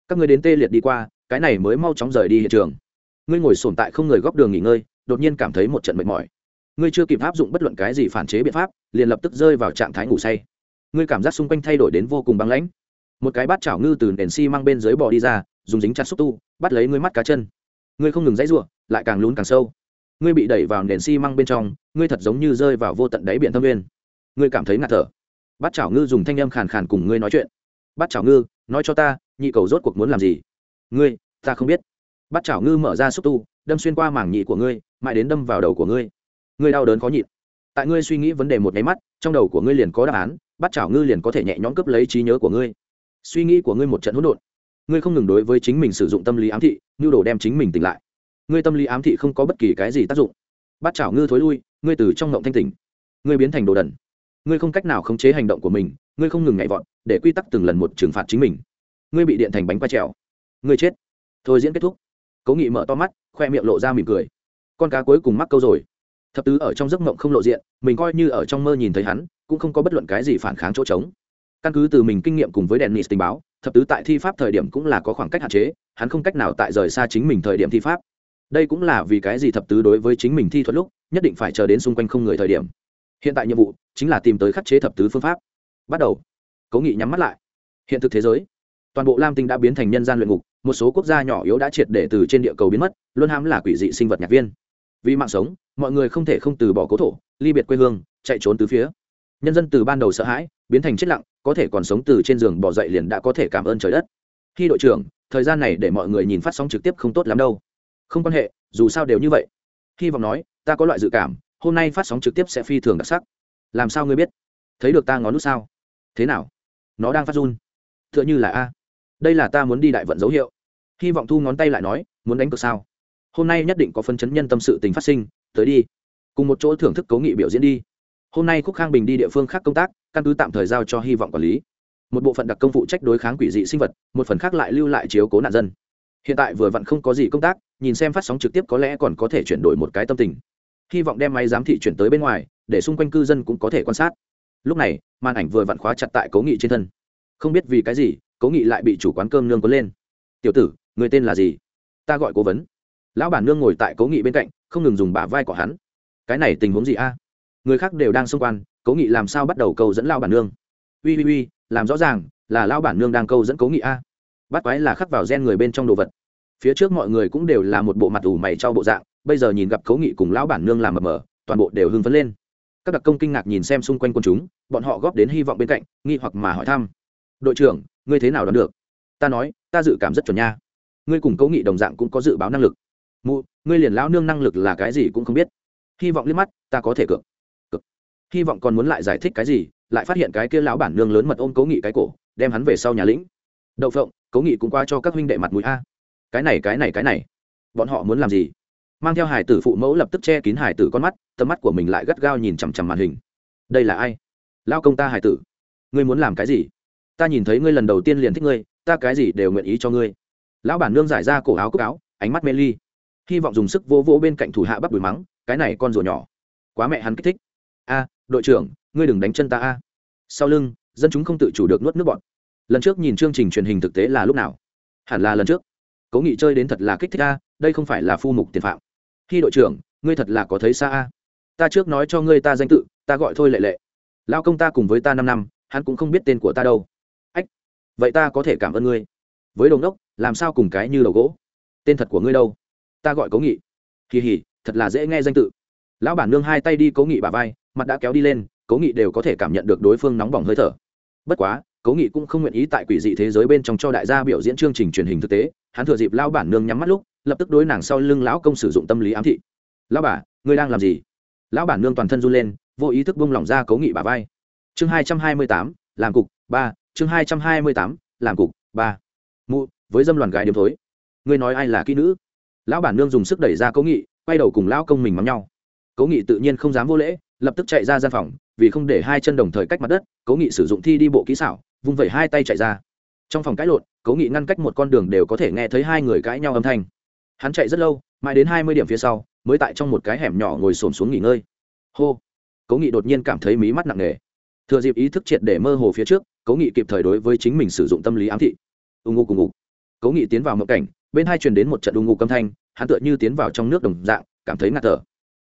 Các ngươi đến tê liệt đi qua, cái này mới mau chóng rời đi hiện trường. Ngươi ngồi sổm tại không người góc đường nghỉ ngơi đột nhiên cảm thấy một trận mệt mỏi. Ngươi chưa kịp áp dụng bất luận cái gì phản chế biện pháp, liền lập tức rơi vào trạng thái ngủ say. Ngươi cảm giác xung quanh thay đổi đến vô cùng băng lãnh. Một cái bát chảo ngư từ nền xi mang bên dưới bò đi ra, dùng dính chặt xúc tu, bắt lấy ngươi mắt cá chân. Ngươi không ngừng dãy ruộng lại càng lún càng sâu. Ngươi bị đẩy vào nền xi măng bên trong, ngươi thật giống như rơi vào vô tận đáy biển thâm nguyên. Ngươi cảm thấy ngạt thở. Bát chảo ngư dùng thanh âm khàn khàn cùng ngươi nói chuyện. Bát chảo ngư, nói cho ta, nhị cầu rốt cuộc muốn làm gì? Ngươi, ta không biết. Bát chảo ngư mở ra xúc tu đâm xuyên qua mảng nhị của ngươi, mãi đến đâm vào đầu của ngươi. Ngươi đau đớn khó nhịn. Tại ngươi suy nghĩ vấn đề một nháy mắt, trong đầu của ngươi liền có đáp án bát chảo ngư liền có thể nhẹ nhõm cướp lấy trí nhớ của ngươi. Suy nghĩ của ngươi một trận hỗn độn. Ngươi không ngừng đối với chính mình sử dụng tâm lý ám thị nhu đồ đem chính mình tỉnh lại. Ngươi tâm lý ám thị không có bất kỳ cái gì tác dụng. Bát chảo ngư thối lui, ngươi từ trong ngộng thanh tỉnh. Ngươi biến thành đồ đần. Ngươi không cách nào khống chế hành động của mình, ngươi không ngừng nhảy vọt, để quy tắc từng lần một trừng phạt chính mình. Ngươi bị điện thành bánh quay trèo. Ngươi chết. Thôi diễn kết thúc. Cố nghị mở to mắt khoe miệng lộ ra mỉm cười. Con cá cuối cùng mắc câu rồi. Thập tứ ở trong giấc mộng không lộ diện, mình coi như ở trong mơ nhìn thấy hắn, cũng không có bất luận cái gì phản kháng chỗ trống. Căn cứ từ mình kinh nghiệm cùng với đèn nịt tình báo, thập tứ tại thi pháp thời điểm cũng là có khoảng cách hạn chế, hắn không cách nào tại rời xa chính mình thời điểm thi pháp. Đây cũng là vì cái gì thập tứ đối với chính mình thi thuật lúc, nhất định phải chờ đến xung quanh không người thời điểm. Hiện tại nhiệm vụ chính là tìm tới khắc chế thập tứ phương pháp. Bắt đầu. Cố nghị nhắm mắt lại. Hiện thực thế giới. Toàn bộ lam tinh đã biến thành nhân gian luyện ngục một số quốc gia nhỏ yếu đã triệt để từ trên địa cầu biến mất luôn hãm là quỷ dị sinh vật nhạc viên. Vì mạng sống, mọi người không thể không từ bỏ cố thổ, ly biệt quê hương, chạy trốn từ phía. Nhân dân từ ban đầu sợ hãi, biến thành chết lặng, có thể còn sống từ trên giường bỏ dậy liền đã có thể cảm ơn trời đất. Khi đội trưởng, thời gian này để mọi người nhìn phát sóng trực tiếp không tốt lắm đâu. Không quan hệ, dù sao đều như vậy. Hy vọng nói, ta có loại dự cảm, hôm nay phát sóng trực tiếp sẽ phi thường đặc sắc. Làm sao ngươi biết? Thấy được ta ngón nút sao? Thế nào? Nó đang phát run. T h ư ợ n h ư là a đây là ta muốn đi đại vận dấu hiệu. Hy vọng thu ngón tay lại nói, muốn đánh cược sao? Hôm nay nhất định có phân chấn nhân tâm sự tình phát sinh, tới đi. Cùng một chỗ thưởng thức cấu nghị biểu diễn đi. Hôm nay khúc khang bình đi địa phương khác công tác, căn cứ tạm thời giao cho hy vọng quản lý. Một bộ phận đặc công phụ trách đối kháng quỷ dị sinh vật, một phần khác lại lưu lại chiếu cố nạn dân. Hiện tại vừa vặn không có gì công tác, nhìn xem phát sóng trực tiếp có lẽ còn có thể chuyển đổi một cái tâm tình. Hy vọng đem máy giám thị chuyển tới bên ngoài, để xung quanh cư dân cũng có thể quan sát. Lúc này, màn ảnh vừa vặn khóa chặt tại cố nghị trên thân. Không biết vì cái gì cố nghị lại bị chủ quán cơm nương có lên. Tiểu tử, người tên là gì? Ta gọi cố vấn. Lão bản nương ngồi tại cố nghị bên cạnh, không ngừng dùng bả vai của hắn. Cái này tình huống gì a? Người khác đều đang xung quanh, cố nghị làm sao bắt đầu câu dẫn lao bản nương? Ui ui ui làm rõ ràng là lao bản nương đang câu dẫn cố nghị a. Bắt quái là khắc vào gen người bên trong đồ vật. Phía trước mọi người cũng đều là một bộ mặt ủ mày trao bộ dạng, bây giờ nhìn gặp cố nghị cùng lão bản nương làm mờ mờ, toàn bộ đều hưng phấn lên. Các đặc công kinh ngạc nhìn xem xung quanh quân chúng, bọn họ góp đến hy vọng bên cạnh, nghi hoặc mà hỏi thăm. Đội trưởng ngươi thế nào đoán được? Ta nói, ta dự cảm rất chuẩn nha. Ngươi cùng cố nghị đồng dạng cũng có dự báo năng lực. Mụ, ngươi liền lão nương năng lực là cái gì cũng không biết. Hy vọng liếc mắt, ta có thể cược. Cực hy vọng còn muốn lại giải thích cái gì, lại phát hiện cái kia lão bản nương lớn mật ôm cố nghị cái cổ, đem hắn về sau nhà lĩnh. Đậu phộng cố nghị cũng qua cho các huynh đệ mặt mũi a. Cái này cái này cái này. Bọn họ muốn làm gì? Mang theo hải tử phụ mẫu lập tức che kín hải tử con mắt, tầm mắt của mình lại gắt gao nhìn chằm chằm màn hình. Đây là ai? Lao công ta hải tử. Ngươi muốn làm cái gì? Ta nhìn thấy ngươi lần đầu tiên liền thích ngươi, ta cái gì đều nguyện ý cho ngươi. Lão bản nương giải ra cổ áo cúc áo, ánh mắt mê ly. Hy vọng dùng sức vô vô bên cạnh thủ hạ bắt đùi mắng, cái này con rùa nhỏ. Quá mẹ hắn kích thích. A, đội trưởng, ngươi đừng đánh chân ta a. Sau lưng, dân chúng không tự chủ được nuốt nước bọn lần trước nhìn chương trình truyền hình thực tế là lúc nào? Hẳn là lần trước. Cố nghị chơi đến thật là kích thích a, đây không phải là phu mục tiền phạm. Khi đội trưởng, ngươi thật là có thấy xa a. Ta trước nói cho ngươi ta danh tự, ta gọi thôi lệ lệ. Lao công ta cùng với ta năm năm, hắn cũng không biết tên của ta đâu vậy ta có thể cảm ơn ngươi. Với đồng đốc làm sao cùng cái như đầu gỗ? Tên thật của ngươi đâu? Ta gọi cố nghị. Kỳ hỉ, thật là dễ nghe danh tự. Lão bản nương hai tay đi cố nghị bà vai, mặt đã kéo đi lên cố nghị đều có thể cảm nhận được đối phương nóng bỏng hơi thở. Bất quá cố nghị cũng không nguyện ý tại quỷ dị thế giới bên trong cho đại gia biểu diễn chương trình truyền hình thực tế. Hắn thừa dịp lão bản nương nhắm mắt lúc, lập tức đối nàng sau lưng lão công sử dụng tâm lý ám thị. Lão bà, ngươi đang làm gì? Lão bản nương toàn thân run lên, vô ý thức buông lỏng ra cố nghị bà vai. Chương hai trăm hai mươi tám, làm cục, ba chương hai trăm hai mươi tám, làm cục, ba. Mụ, với dâm loàn gái điếm thối. Ngươi nói ai là kỹ nữ? Lão bản nương dùng sức đẩy ra cố nghị, quay đầu cùng lão công mình mắm nhau. Cố nghị tự nhiên không dám vô lễ, lập tức chạy ra gian phòng, vì không để hai chân đồng thời cách mặt đất, cố nghị sử dụng thi đi bộ kỹ xảo, vung vẩy hai tay chạy ra. Trong phòng cãi lộn, cố nghị ngăn cách một con đường đều có thể nghe thấy hai người cãi nhau âm thanh. Hắn chạy rất lâu, mãi đến hai mươi điểm phía sau, mới tại trong một cái hẻm nhỏ ngồi xổm xuống nghỉ ngơi. Hô. Cố nghị đột nhiên cảm thấy mí mắt nặng nề. Thừa dịp ý thức triệt để mơ hồ phía trước cố nghị kịp thời đối với chính mình sử dụng tâm lý ám thị. Ưng ngô cùng ngục. Cố nghị tiến vào mộng cảnh, bên hai truyền đến một trận ưng ngục âm thanh, hắn tựa như tiến vào trong nước đồng dạng, cảm thấy ngạt thở.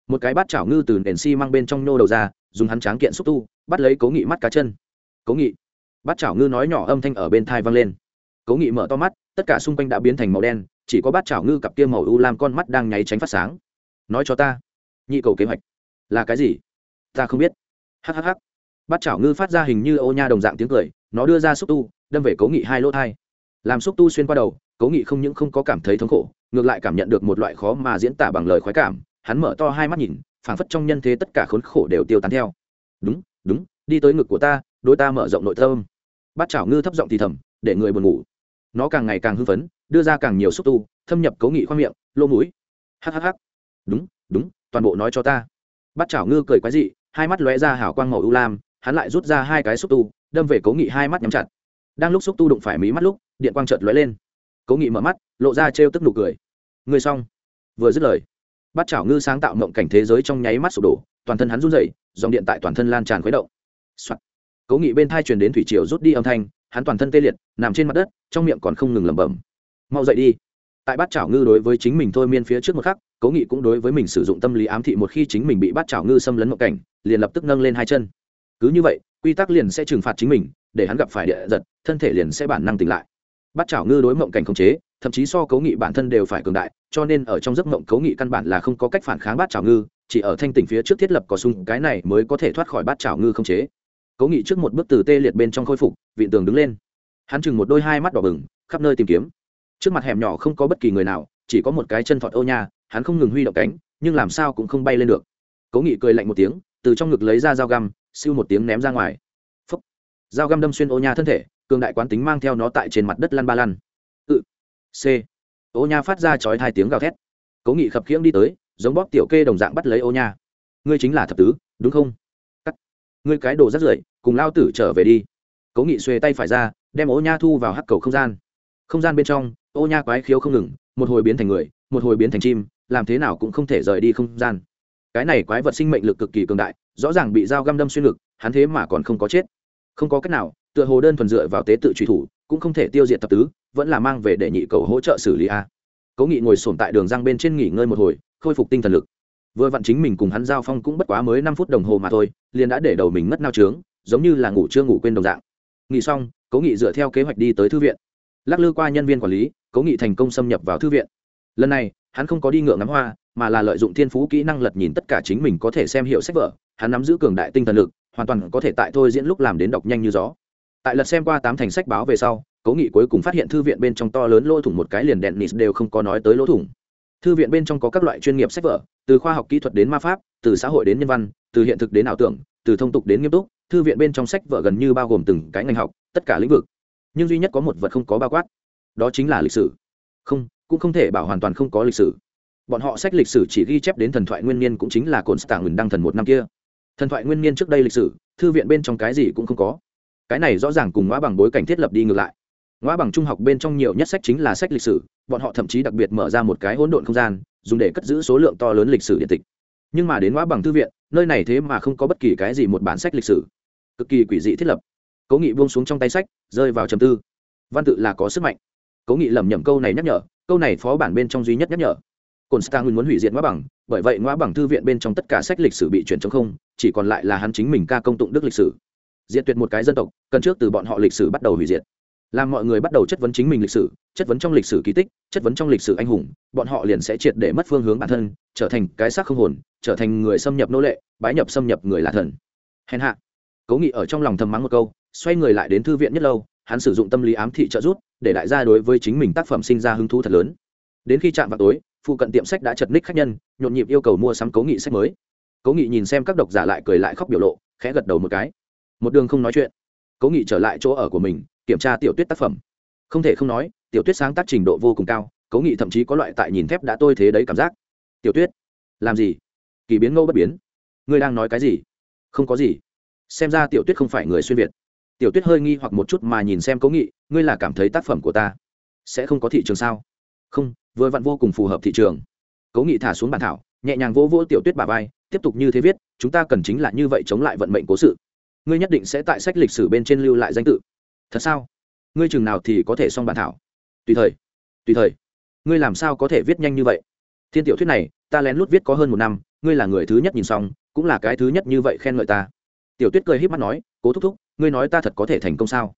Một cái bát chảo ngư từ nền xi mang bên trong nô đầu ra, dùng hắn tráng kiện xúc tu, bắt lấy cố nghị mắt cá chân. Cố nghị. Bát chảo ngư nói nhỏ âm thanh ở bên thai vang lên. Cố nghị mở to mắt, tất cả xung quanh đã biến thành màu đen, chỉ có bát chảo ngư cặp kia màu u làm con mắt đang nháy tránh phát sáng. Nói cho ta, nhị cầu kế hoạch là cái gì? Ta không biết. Hhh bát chảo ngư phát ra hình như ô nha đồng dạng tiếng cười, nó đưa ra xúc tu, đâm về cố nghị hai lỗ thai. Làm xúc tu xuyên qua đầu cố nghị không những không có cảm thấy thống khổ, ngược lại cảm nhận được một loại khó mà diễn tả bằng lời khoái cảm, hắn mở to hai mắt nhìn, phảng phất trong nhân thế tất cả khốn khổ đều tiêu tán theo. Đúng đúng, đi tới ngực của ta, đôi ta mở rộng nội tâm. Bát chảo ngư thấp giọng thì thầm, để người buồn ngủ. Nó càng ngày càng hưng phấn, đưa ra càng nhiều xúc tu, thâm nhập cố nghị khoang miệng lỗ mũi. Hhh đúng đúng, toàn bộ nói cho ta. Bát chảo ngư cười quái dị, hai mắt lóe ra hảo quang màu ưu lam hắn lại rút ra hai cái xúc tu, đâm về cố nghị hai mắt nhắm chặt. Đang lúc xúc tu đụng phải mí mắt lúc, điện quang chợt lóe lên. Cố nghị mở mắt, lộ ra trêu tức nụ cười. Người xong. Vừa dứt lời, bát chảo ngư sáng tạo mộng cảnh thế giới trong nháy mắt sụp đổ, toàn thân hắn run rẩy, dòng điện tại toàn thân lan tràn khuấy động、Soạn. cố nghị bên thai truyền đến thủy triều rút đi âm thanh, hắn toàn thân tê liệt, nằm trên mặt đất, trong miệng còn không ngừng lẩm bẩm. Mau dậy đi. Tại bát chảo ngư đối với chính mình thôi miên phía trước một khắc, cố nghị cũng đối với mình sử dụng tâm lý ám thị một khi chính mình bị bát chảo ngư xâm lấn mộng cảnh, liền lập tức nâng lên hai chân cứ như vậy, quy tắc liền sẽ trừng phạt chính mình, để hắn gặp phải địa giật, thân thể liền sẽ bản năng tỉnh lại. Bát chảo ngư đối mộng cảnh khống chế, thậm chí so cấu nghị bản thân đều phải cường đại, cho nên ở trong giấc mộng cấu nghị căn bản là không có cách phản kháng bát chảo ngư, chỉ ở thanh tỉnh phía trước thiết lập có sung cái này mới có thể thoát khỏi bát chảo ngư không chế. Cấu nghị trước một bước từ tê liệt bên trong khôi phục, vị tường đứng lên. Hắn chừng một đôi hai mắt đỏ bừng, khắp nơi tìm kiếm. Trước mặt hẻm nhỏ không có bất kỳ người nào, chỉ có một cái chân thọt ô nha, hắn không ngừng huy động cánh, nhưng làm sao cũng không bay lên được. Cấu nghị cười lạnh một tiếng, từ trong ngực lấy ra dao găm siêu một tiếng ném ra ngoài. Phấp dao găm đâm xuyên ô nha thân thể, cường đại quán tính mang theo nó tại trên mặt đất lăn ba lăn. Ừ c. Ô nha phát ra chói hai tiếng gào thét. Cố nghị khập khiễng đi tới, giống bóp tiểu kê đồng dạng bắt lấy ô nha. Ngươi chính là thập tứ, đúng không? Cắt. Ngươi cái đồ rất rưởi, cùng lao tử trở về đi. Cố nghị xuề tay phải ra, đem ô nha thu vào hắc cầu không gian. Không gian bên trong, ô nha quái khiếu không ngừng, một hồi biến thành người, một hồi biến thành chim, làm thế nào cũng không thể rời đi không gian. Cái này quái vật sinh mệnh lực cực kỳ cường đại rõ ràng bị dao găm đâm xuyên ngực, hắn thế mà còn không có chết. Không có cách nào, tựa hồ đơn thuần dựa vào tế tự truy thủ, cũng không thể tiêu diệt thập tứ, vẫn là mang về để nhị cầu hỗ trợ xử lý a. Cố nghị ngồi sổm tại đường răng bên trên nghỉ ngơi một hồi, khôi phục tinh thần lực. Vừa vặn chính mình cùng hắn giao phong cũng bất quá mới năm phút đồng hồ mà thôi, liền đã để đầu mình mất nao trướng, giống như là ngủ chưa ngủ quên đồng dạng. Nghỉ xong, cố nghị dựa theo kế hoạch đi tới thư viện. Lắc lư qua nhân viên quản lý, cố nghị thành công xâm nhập vào thư viện. Lần này hắn không có đi ngựa ngắm hoa, mà là lợi dụng thiên phú kỹ năng lật nhìn tất cả chính mình có thể xem hiệu sách vở. Hắn nắm giữ cường đại tinh thần lực, hoàn toàn có thể tại thôi diễn lúc làm đến đọc nhanh như gió. Tại lật xem qua tám thành sách báo về sau, cố nghị cuối cùng phát hiện thư viện bên trong to lớn lỗ thủng một cái liền đèn nịt đều không có nói tới lỗ thủng. Thư viện bên trong có các loại chuyên nghiệp sách vở, từ khoa học kỹ thuật đến ma pháp, từ xã hội đến nhân văn, từ hiện thực đến ảo tưởng, từ thông tục đến nghiêm túc, thư viện bên trong sách vở gần như bao gồm từng cái ngành học, tất cả lĩnh vực. Nhưng duy nhất có một vật không có bao quát, đó chính là lịch sử. Không cũng không thể bảo hoàn toàn không có lịch sử. Bọn họ sách lịch sử chỉ ghi chép đến thần thoại nguyên niên cũng chính là cồn stạng ngừng đăng thần một năm kia. Thần thoại nguyên niên trước đây lịch sử, thư viện bên trong cái gì cũng không có. Cái này rõ ràng cùng ngõ bằng bối cảnh thiết lập đi ngược lại. Ngõ bằng trung học bên trong nhiều nhất sách chính là sách lịch sử, bọn họ thậm chí đặc biệt mở ra một cái hỗn độn không gian, dùng để cất giữ số lượng to lớn lịch sử điện tịch. Nhưng mà đến ngõ bằng thư viện, nơi này thế mà không có bất kỳ cái gì một bản sách lịch sử. Cực kỳ quỷ dị thiết lập. Cố nghị buông xuống trong tay sách, rơi vào trầm tư. Văn tự là có sức mạnh cố nghị lẩm nhẩm câu này nhắc nhở, câu này phó bản bên trong duy nhất nhắc nhở. Cồn stang muốn hủy diệt ngoa bằng, bởi vậy ngoa bằng thư viện bên trong tất cả sách lịch sử bị chuyển chống không, chỉ còn lại là hắn chính mình ca công tụng đức lịch sử. Diệt tuyệt một cái dân tộc, cần trước từ bọn họ lịch sử bắt đầu hủy diệt. Làm mọi người bắt đầu chất vấn chính mình lịch sử, chất vấn trong lịch sử kỳ tích, chất vấn trong lịch sử anh hùng, bọn họ liền sẽ triệt để mất phương hướng bản thân, trở thành cái xác không hồn, trở thành người xâm nhập nô lệ, bái nhập xâm nhập người là thần. Hèn hạ. Cố nghị ở trong lòng thầm mắng một câu, xoay người lại đến thư viện nhất lâu, hắn sử dụng tâm lý ám thị trợ giúp để đại gia đối với chính mình tác phẩm sinh ra hứng thú thật lớn. Đến khi chạm vào tối, phụ cận tiệm sách đã chật ních khách nhân, nhộn nhịp yêu cầu mua sắm cố nghị sách mới. Cố nghị nhìn xem các độc giả lại cười lại khóc biểu lộ, khẽ gật đầu một cái. Một đường không nói chuyện. Cố nghị trở lại chỗ ở của mình, kiểm tra tiểu tuyết tác phẩm. Không thể không nói, tiểu tuyết sáng tác trình độ vô cùng cao cố nghị thậm chí có loại tại nhìn thép đã tôi thế đấy cảm giác. Tiểu tuyết, làm gì? Kỳ biến ngẫu bất biến. Ngươi đang nói cái gì? Không có gì. Xem ra tiểu tuyết không phải người xuyên việt tiểu tuyết hơi nghi hoặc một chút mà nhìn xem cố nghị, ngươi là cảm thấy tác phẩm của ta sẽ không có thị trường sao? Không, vừa vặn vô cùng phù hợp thị trường. Cố nghị thả xuống bàn thảo, nhẹ nhàng vỗ vỗ tiểu tuyết bà vai, tiếp tục như thế viết, chúng ta cần chính là như vậy chống lại vận mệnh cố sự. Ngươi nhất định sẽ tại sách lịch sử bên trên lưu lại danh tự. Thật sao? Ngươi chừng nào thì có thể xong bản thảo? Tùy thời tùy thời. Ngươi làm sao có thể viết nhanh như vậy? Thiên tiểu thuyết này, ta lén lút viết có hơn một năm, ngươi là người thứ nhất nhìn xong, cũng là cái thứ nhất như vậy khen ngợi ta. Tiểu tuyết cười h í p mắt nói, cố thúc thúc ngươi nói ta thật có thể thành công sao?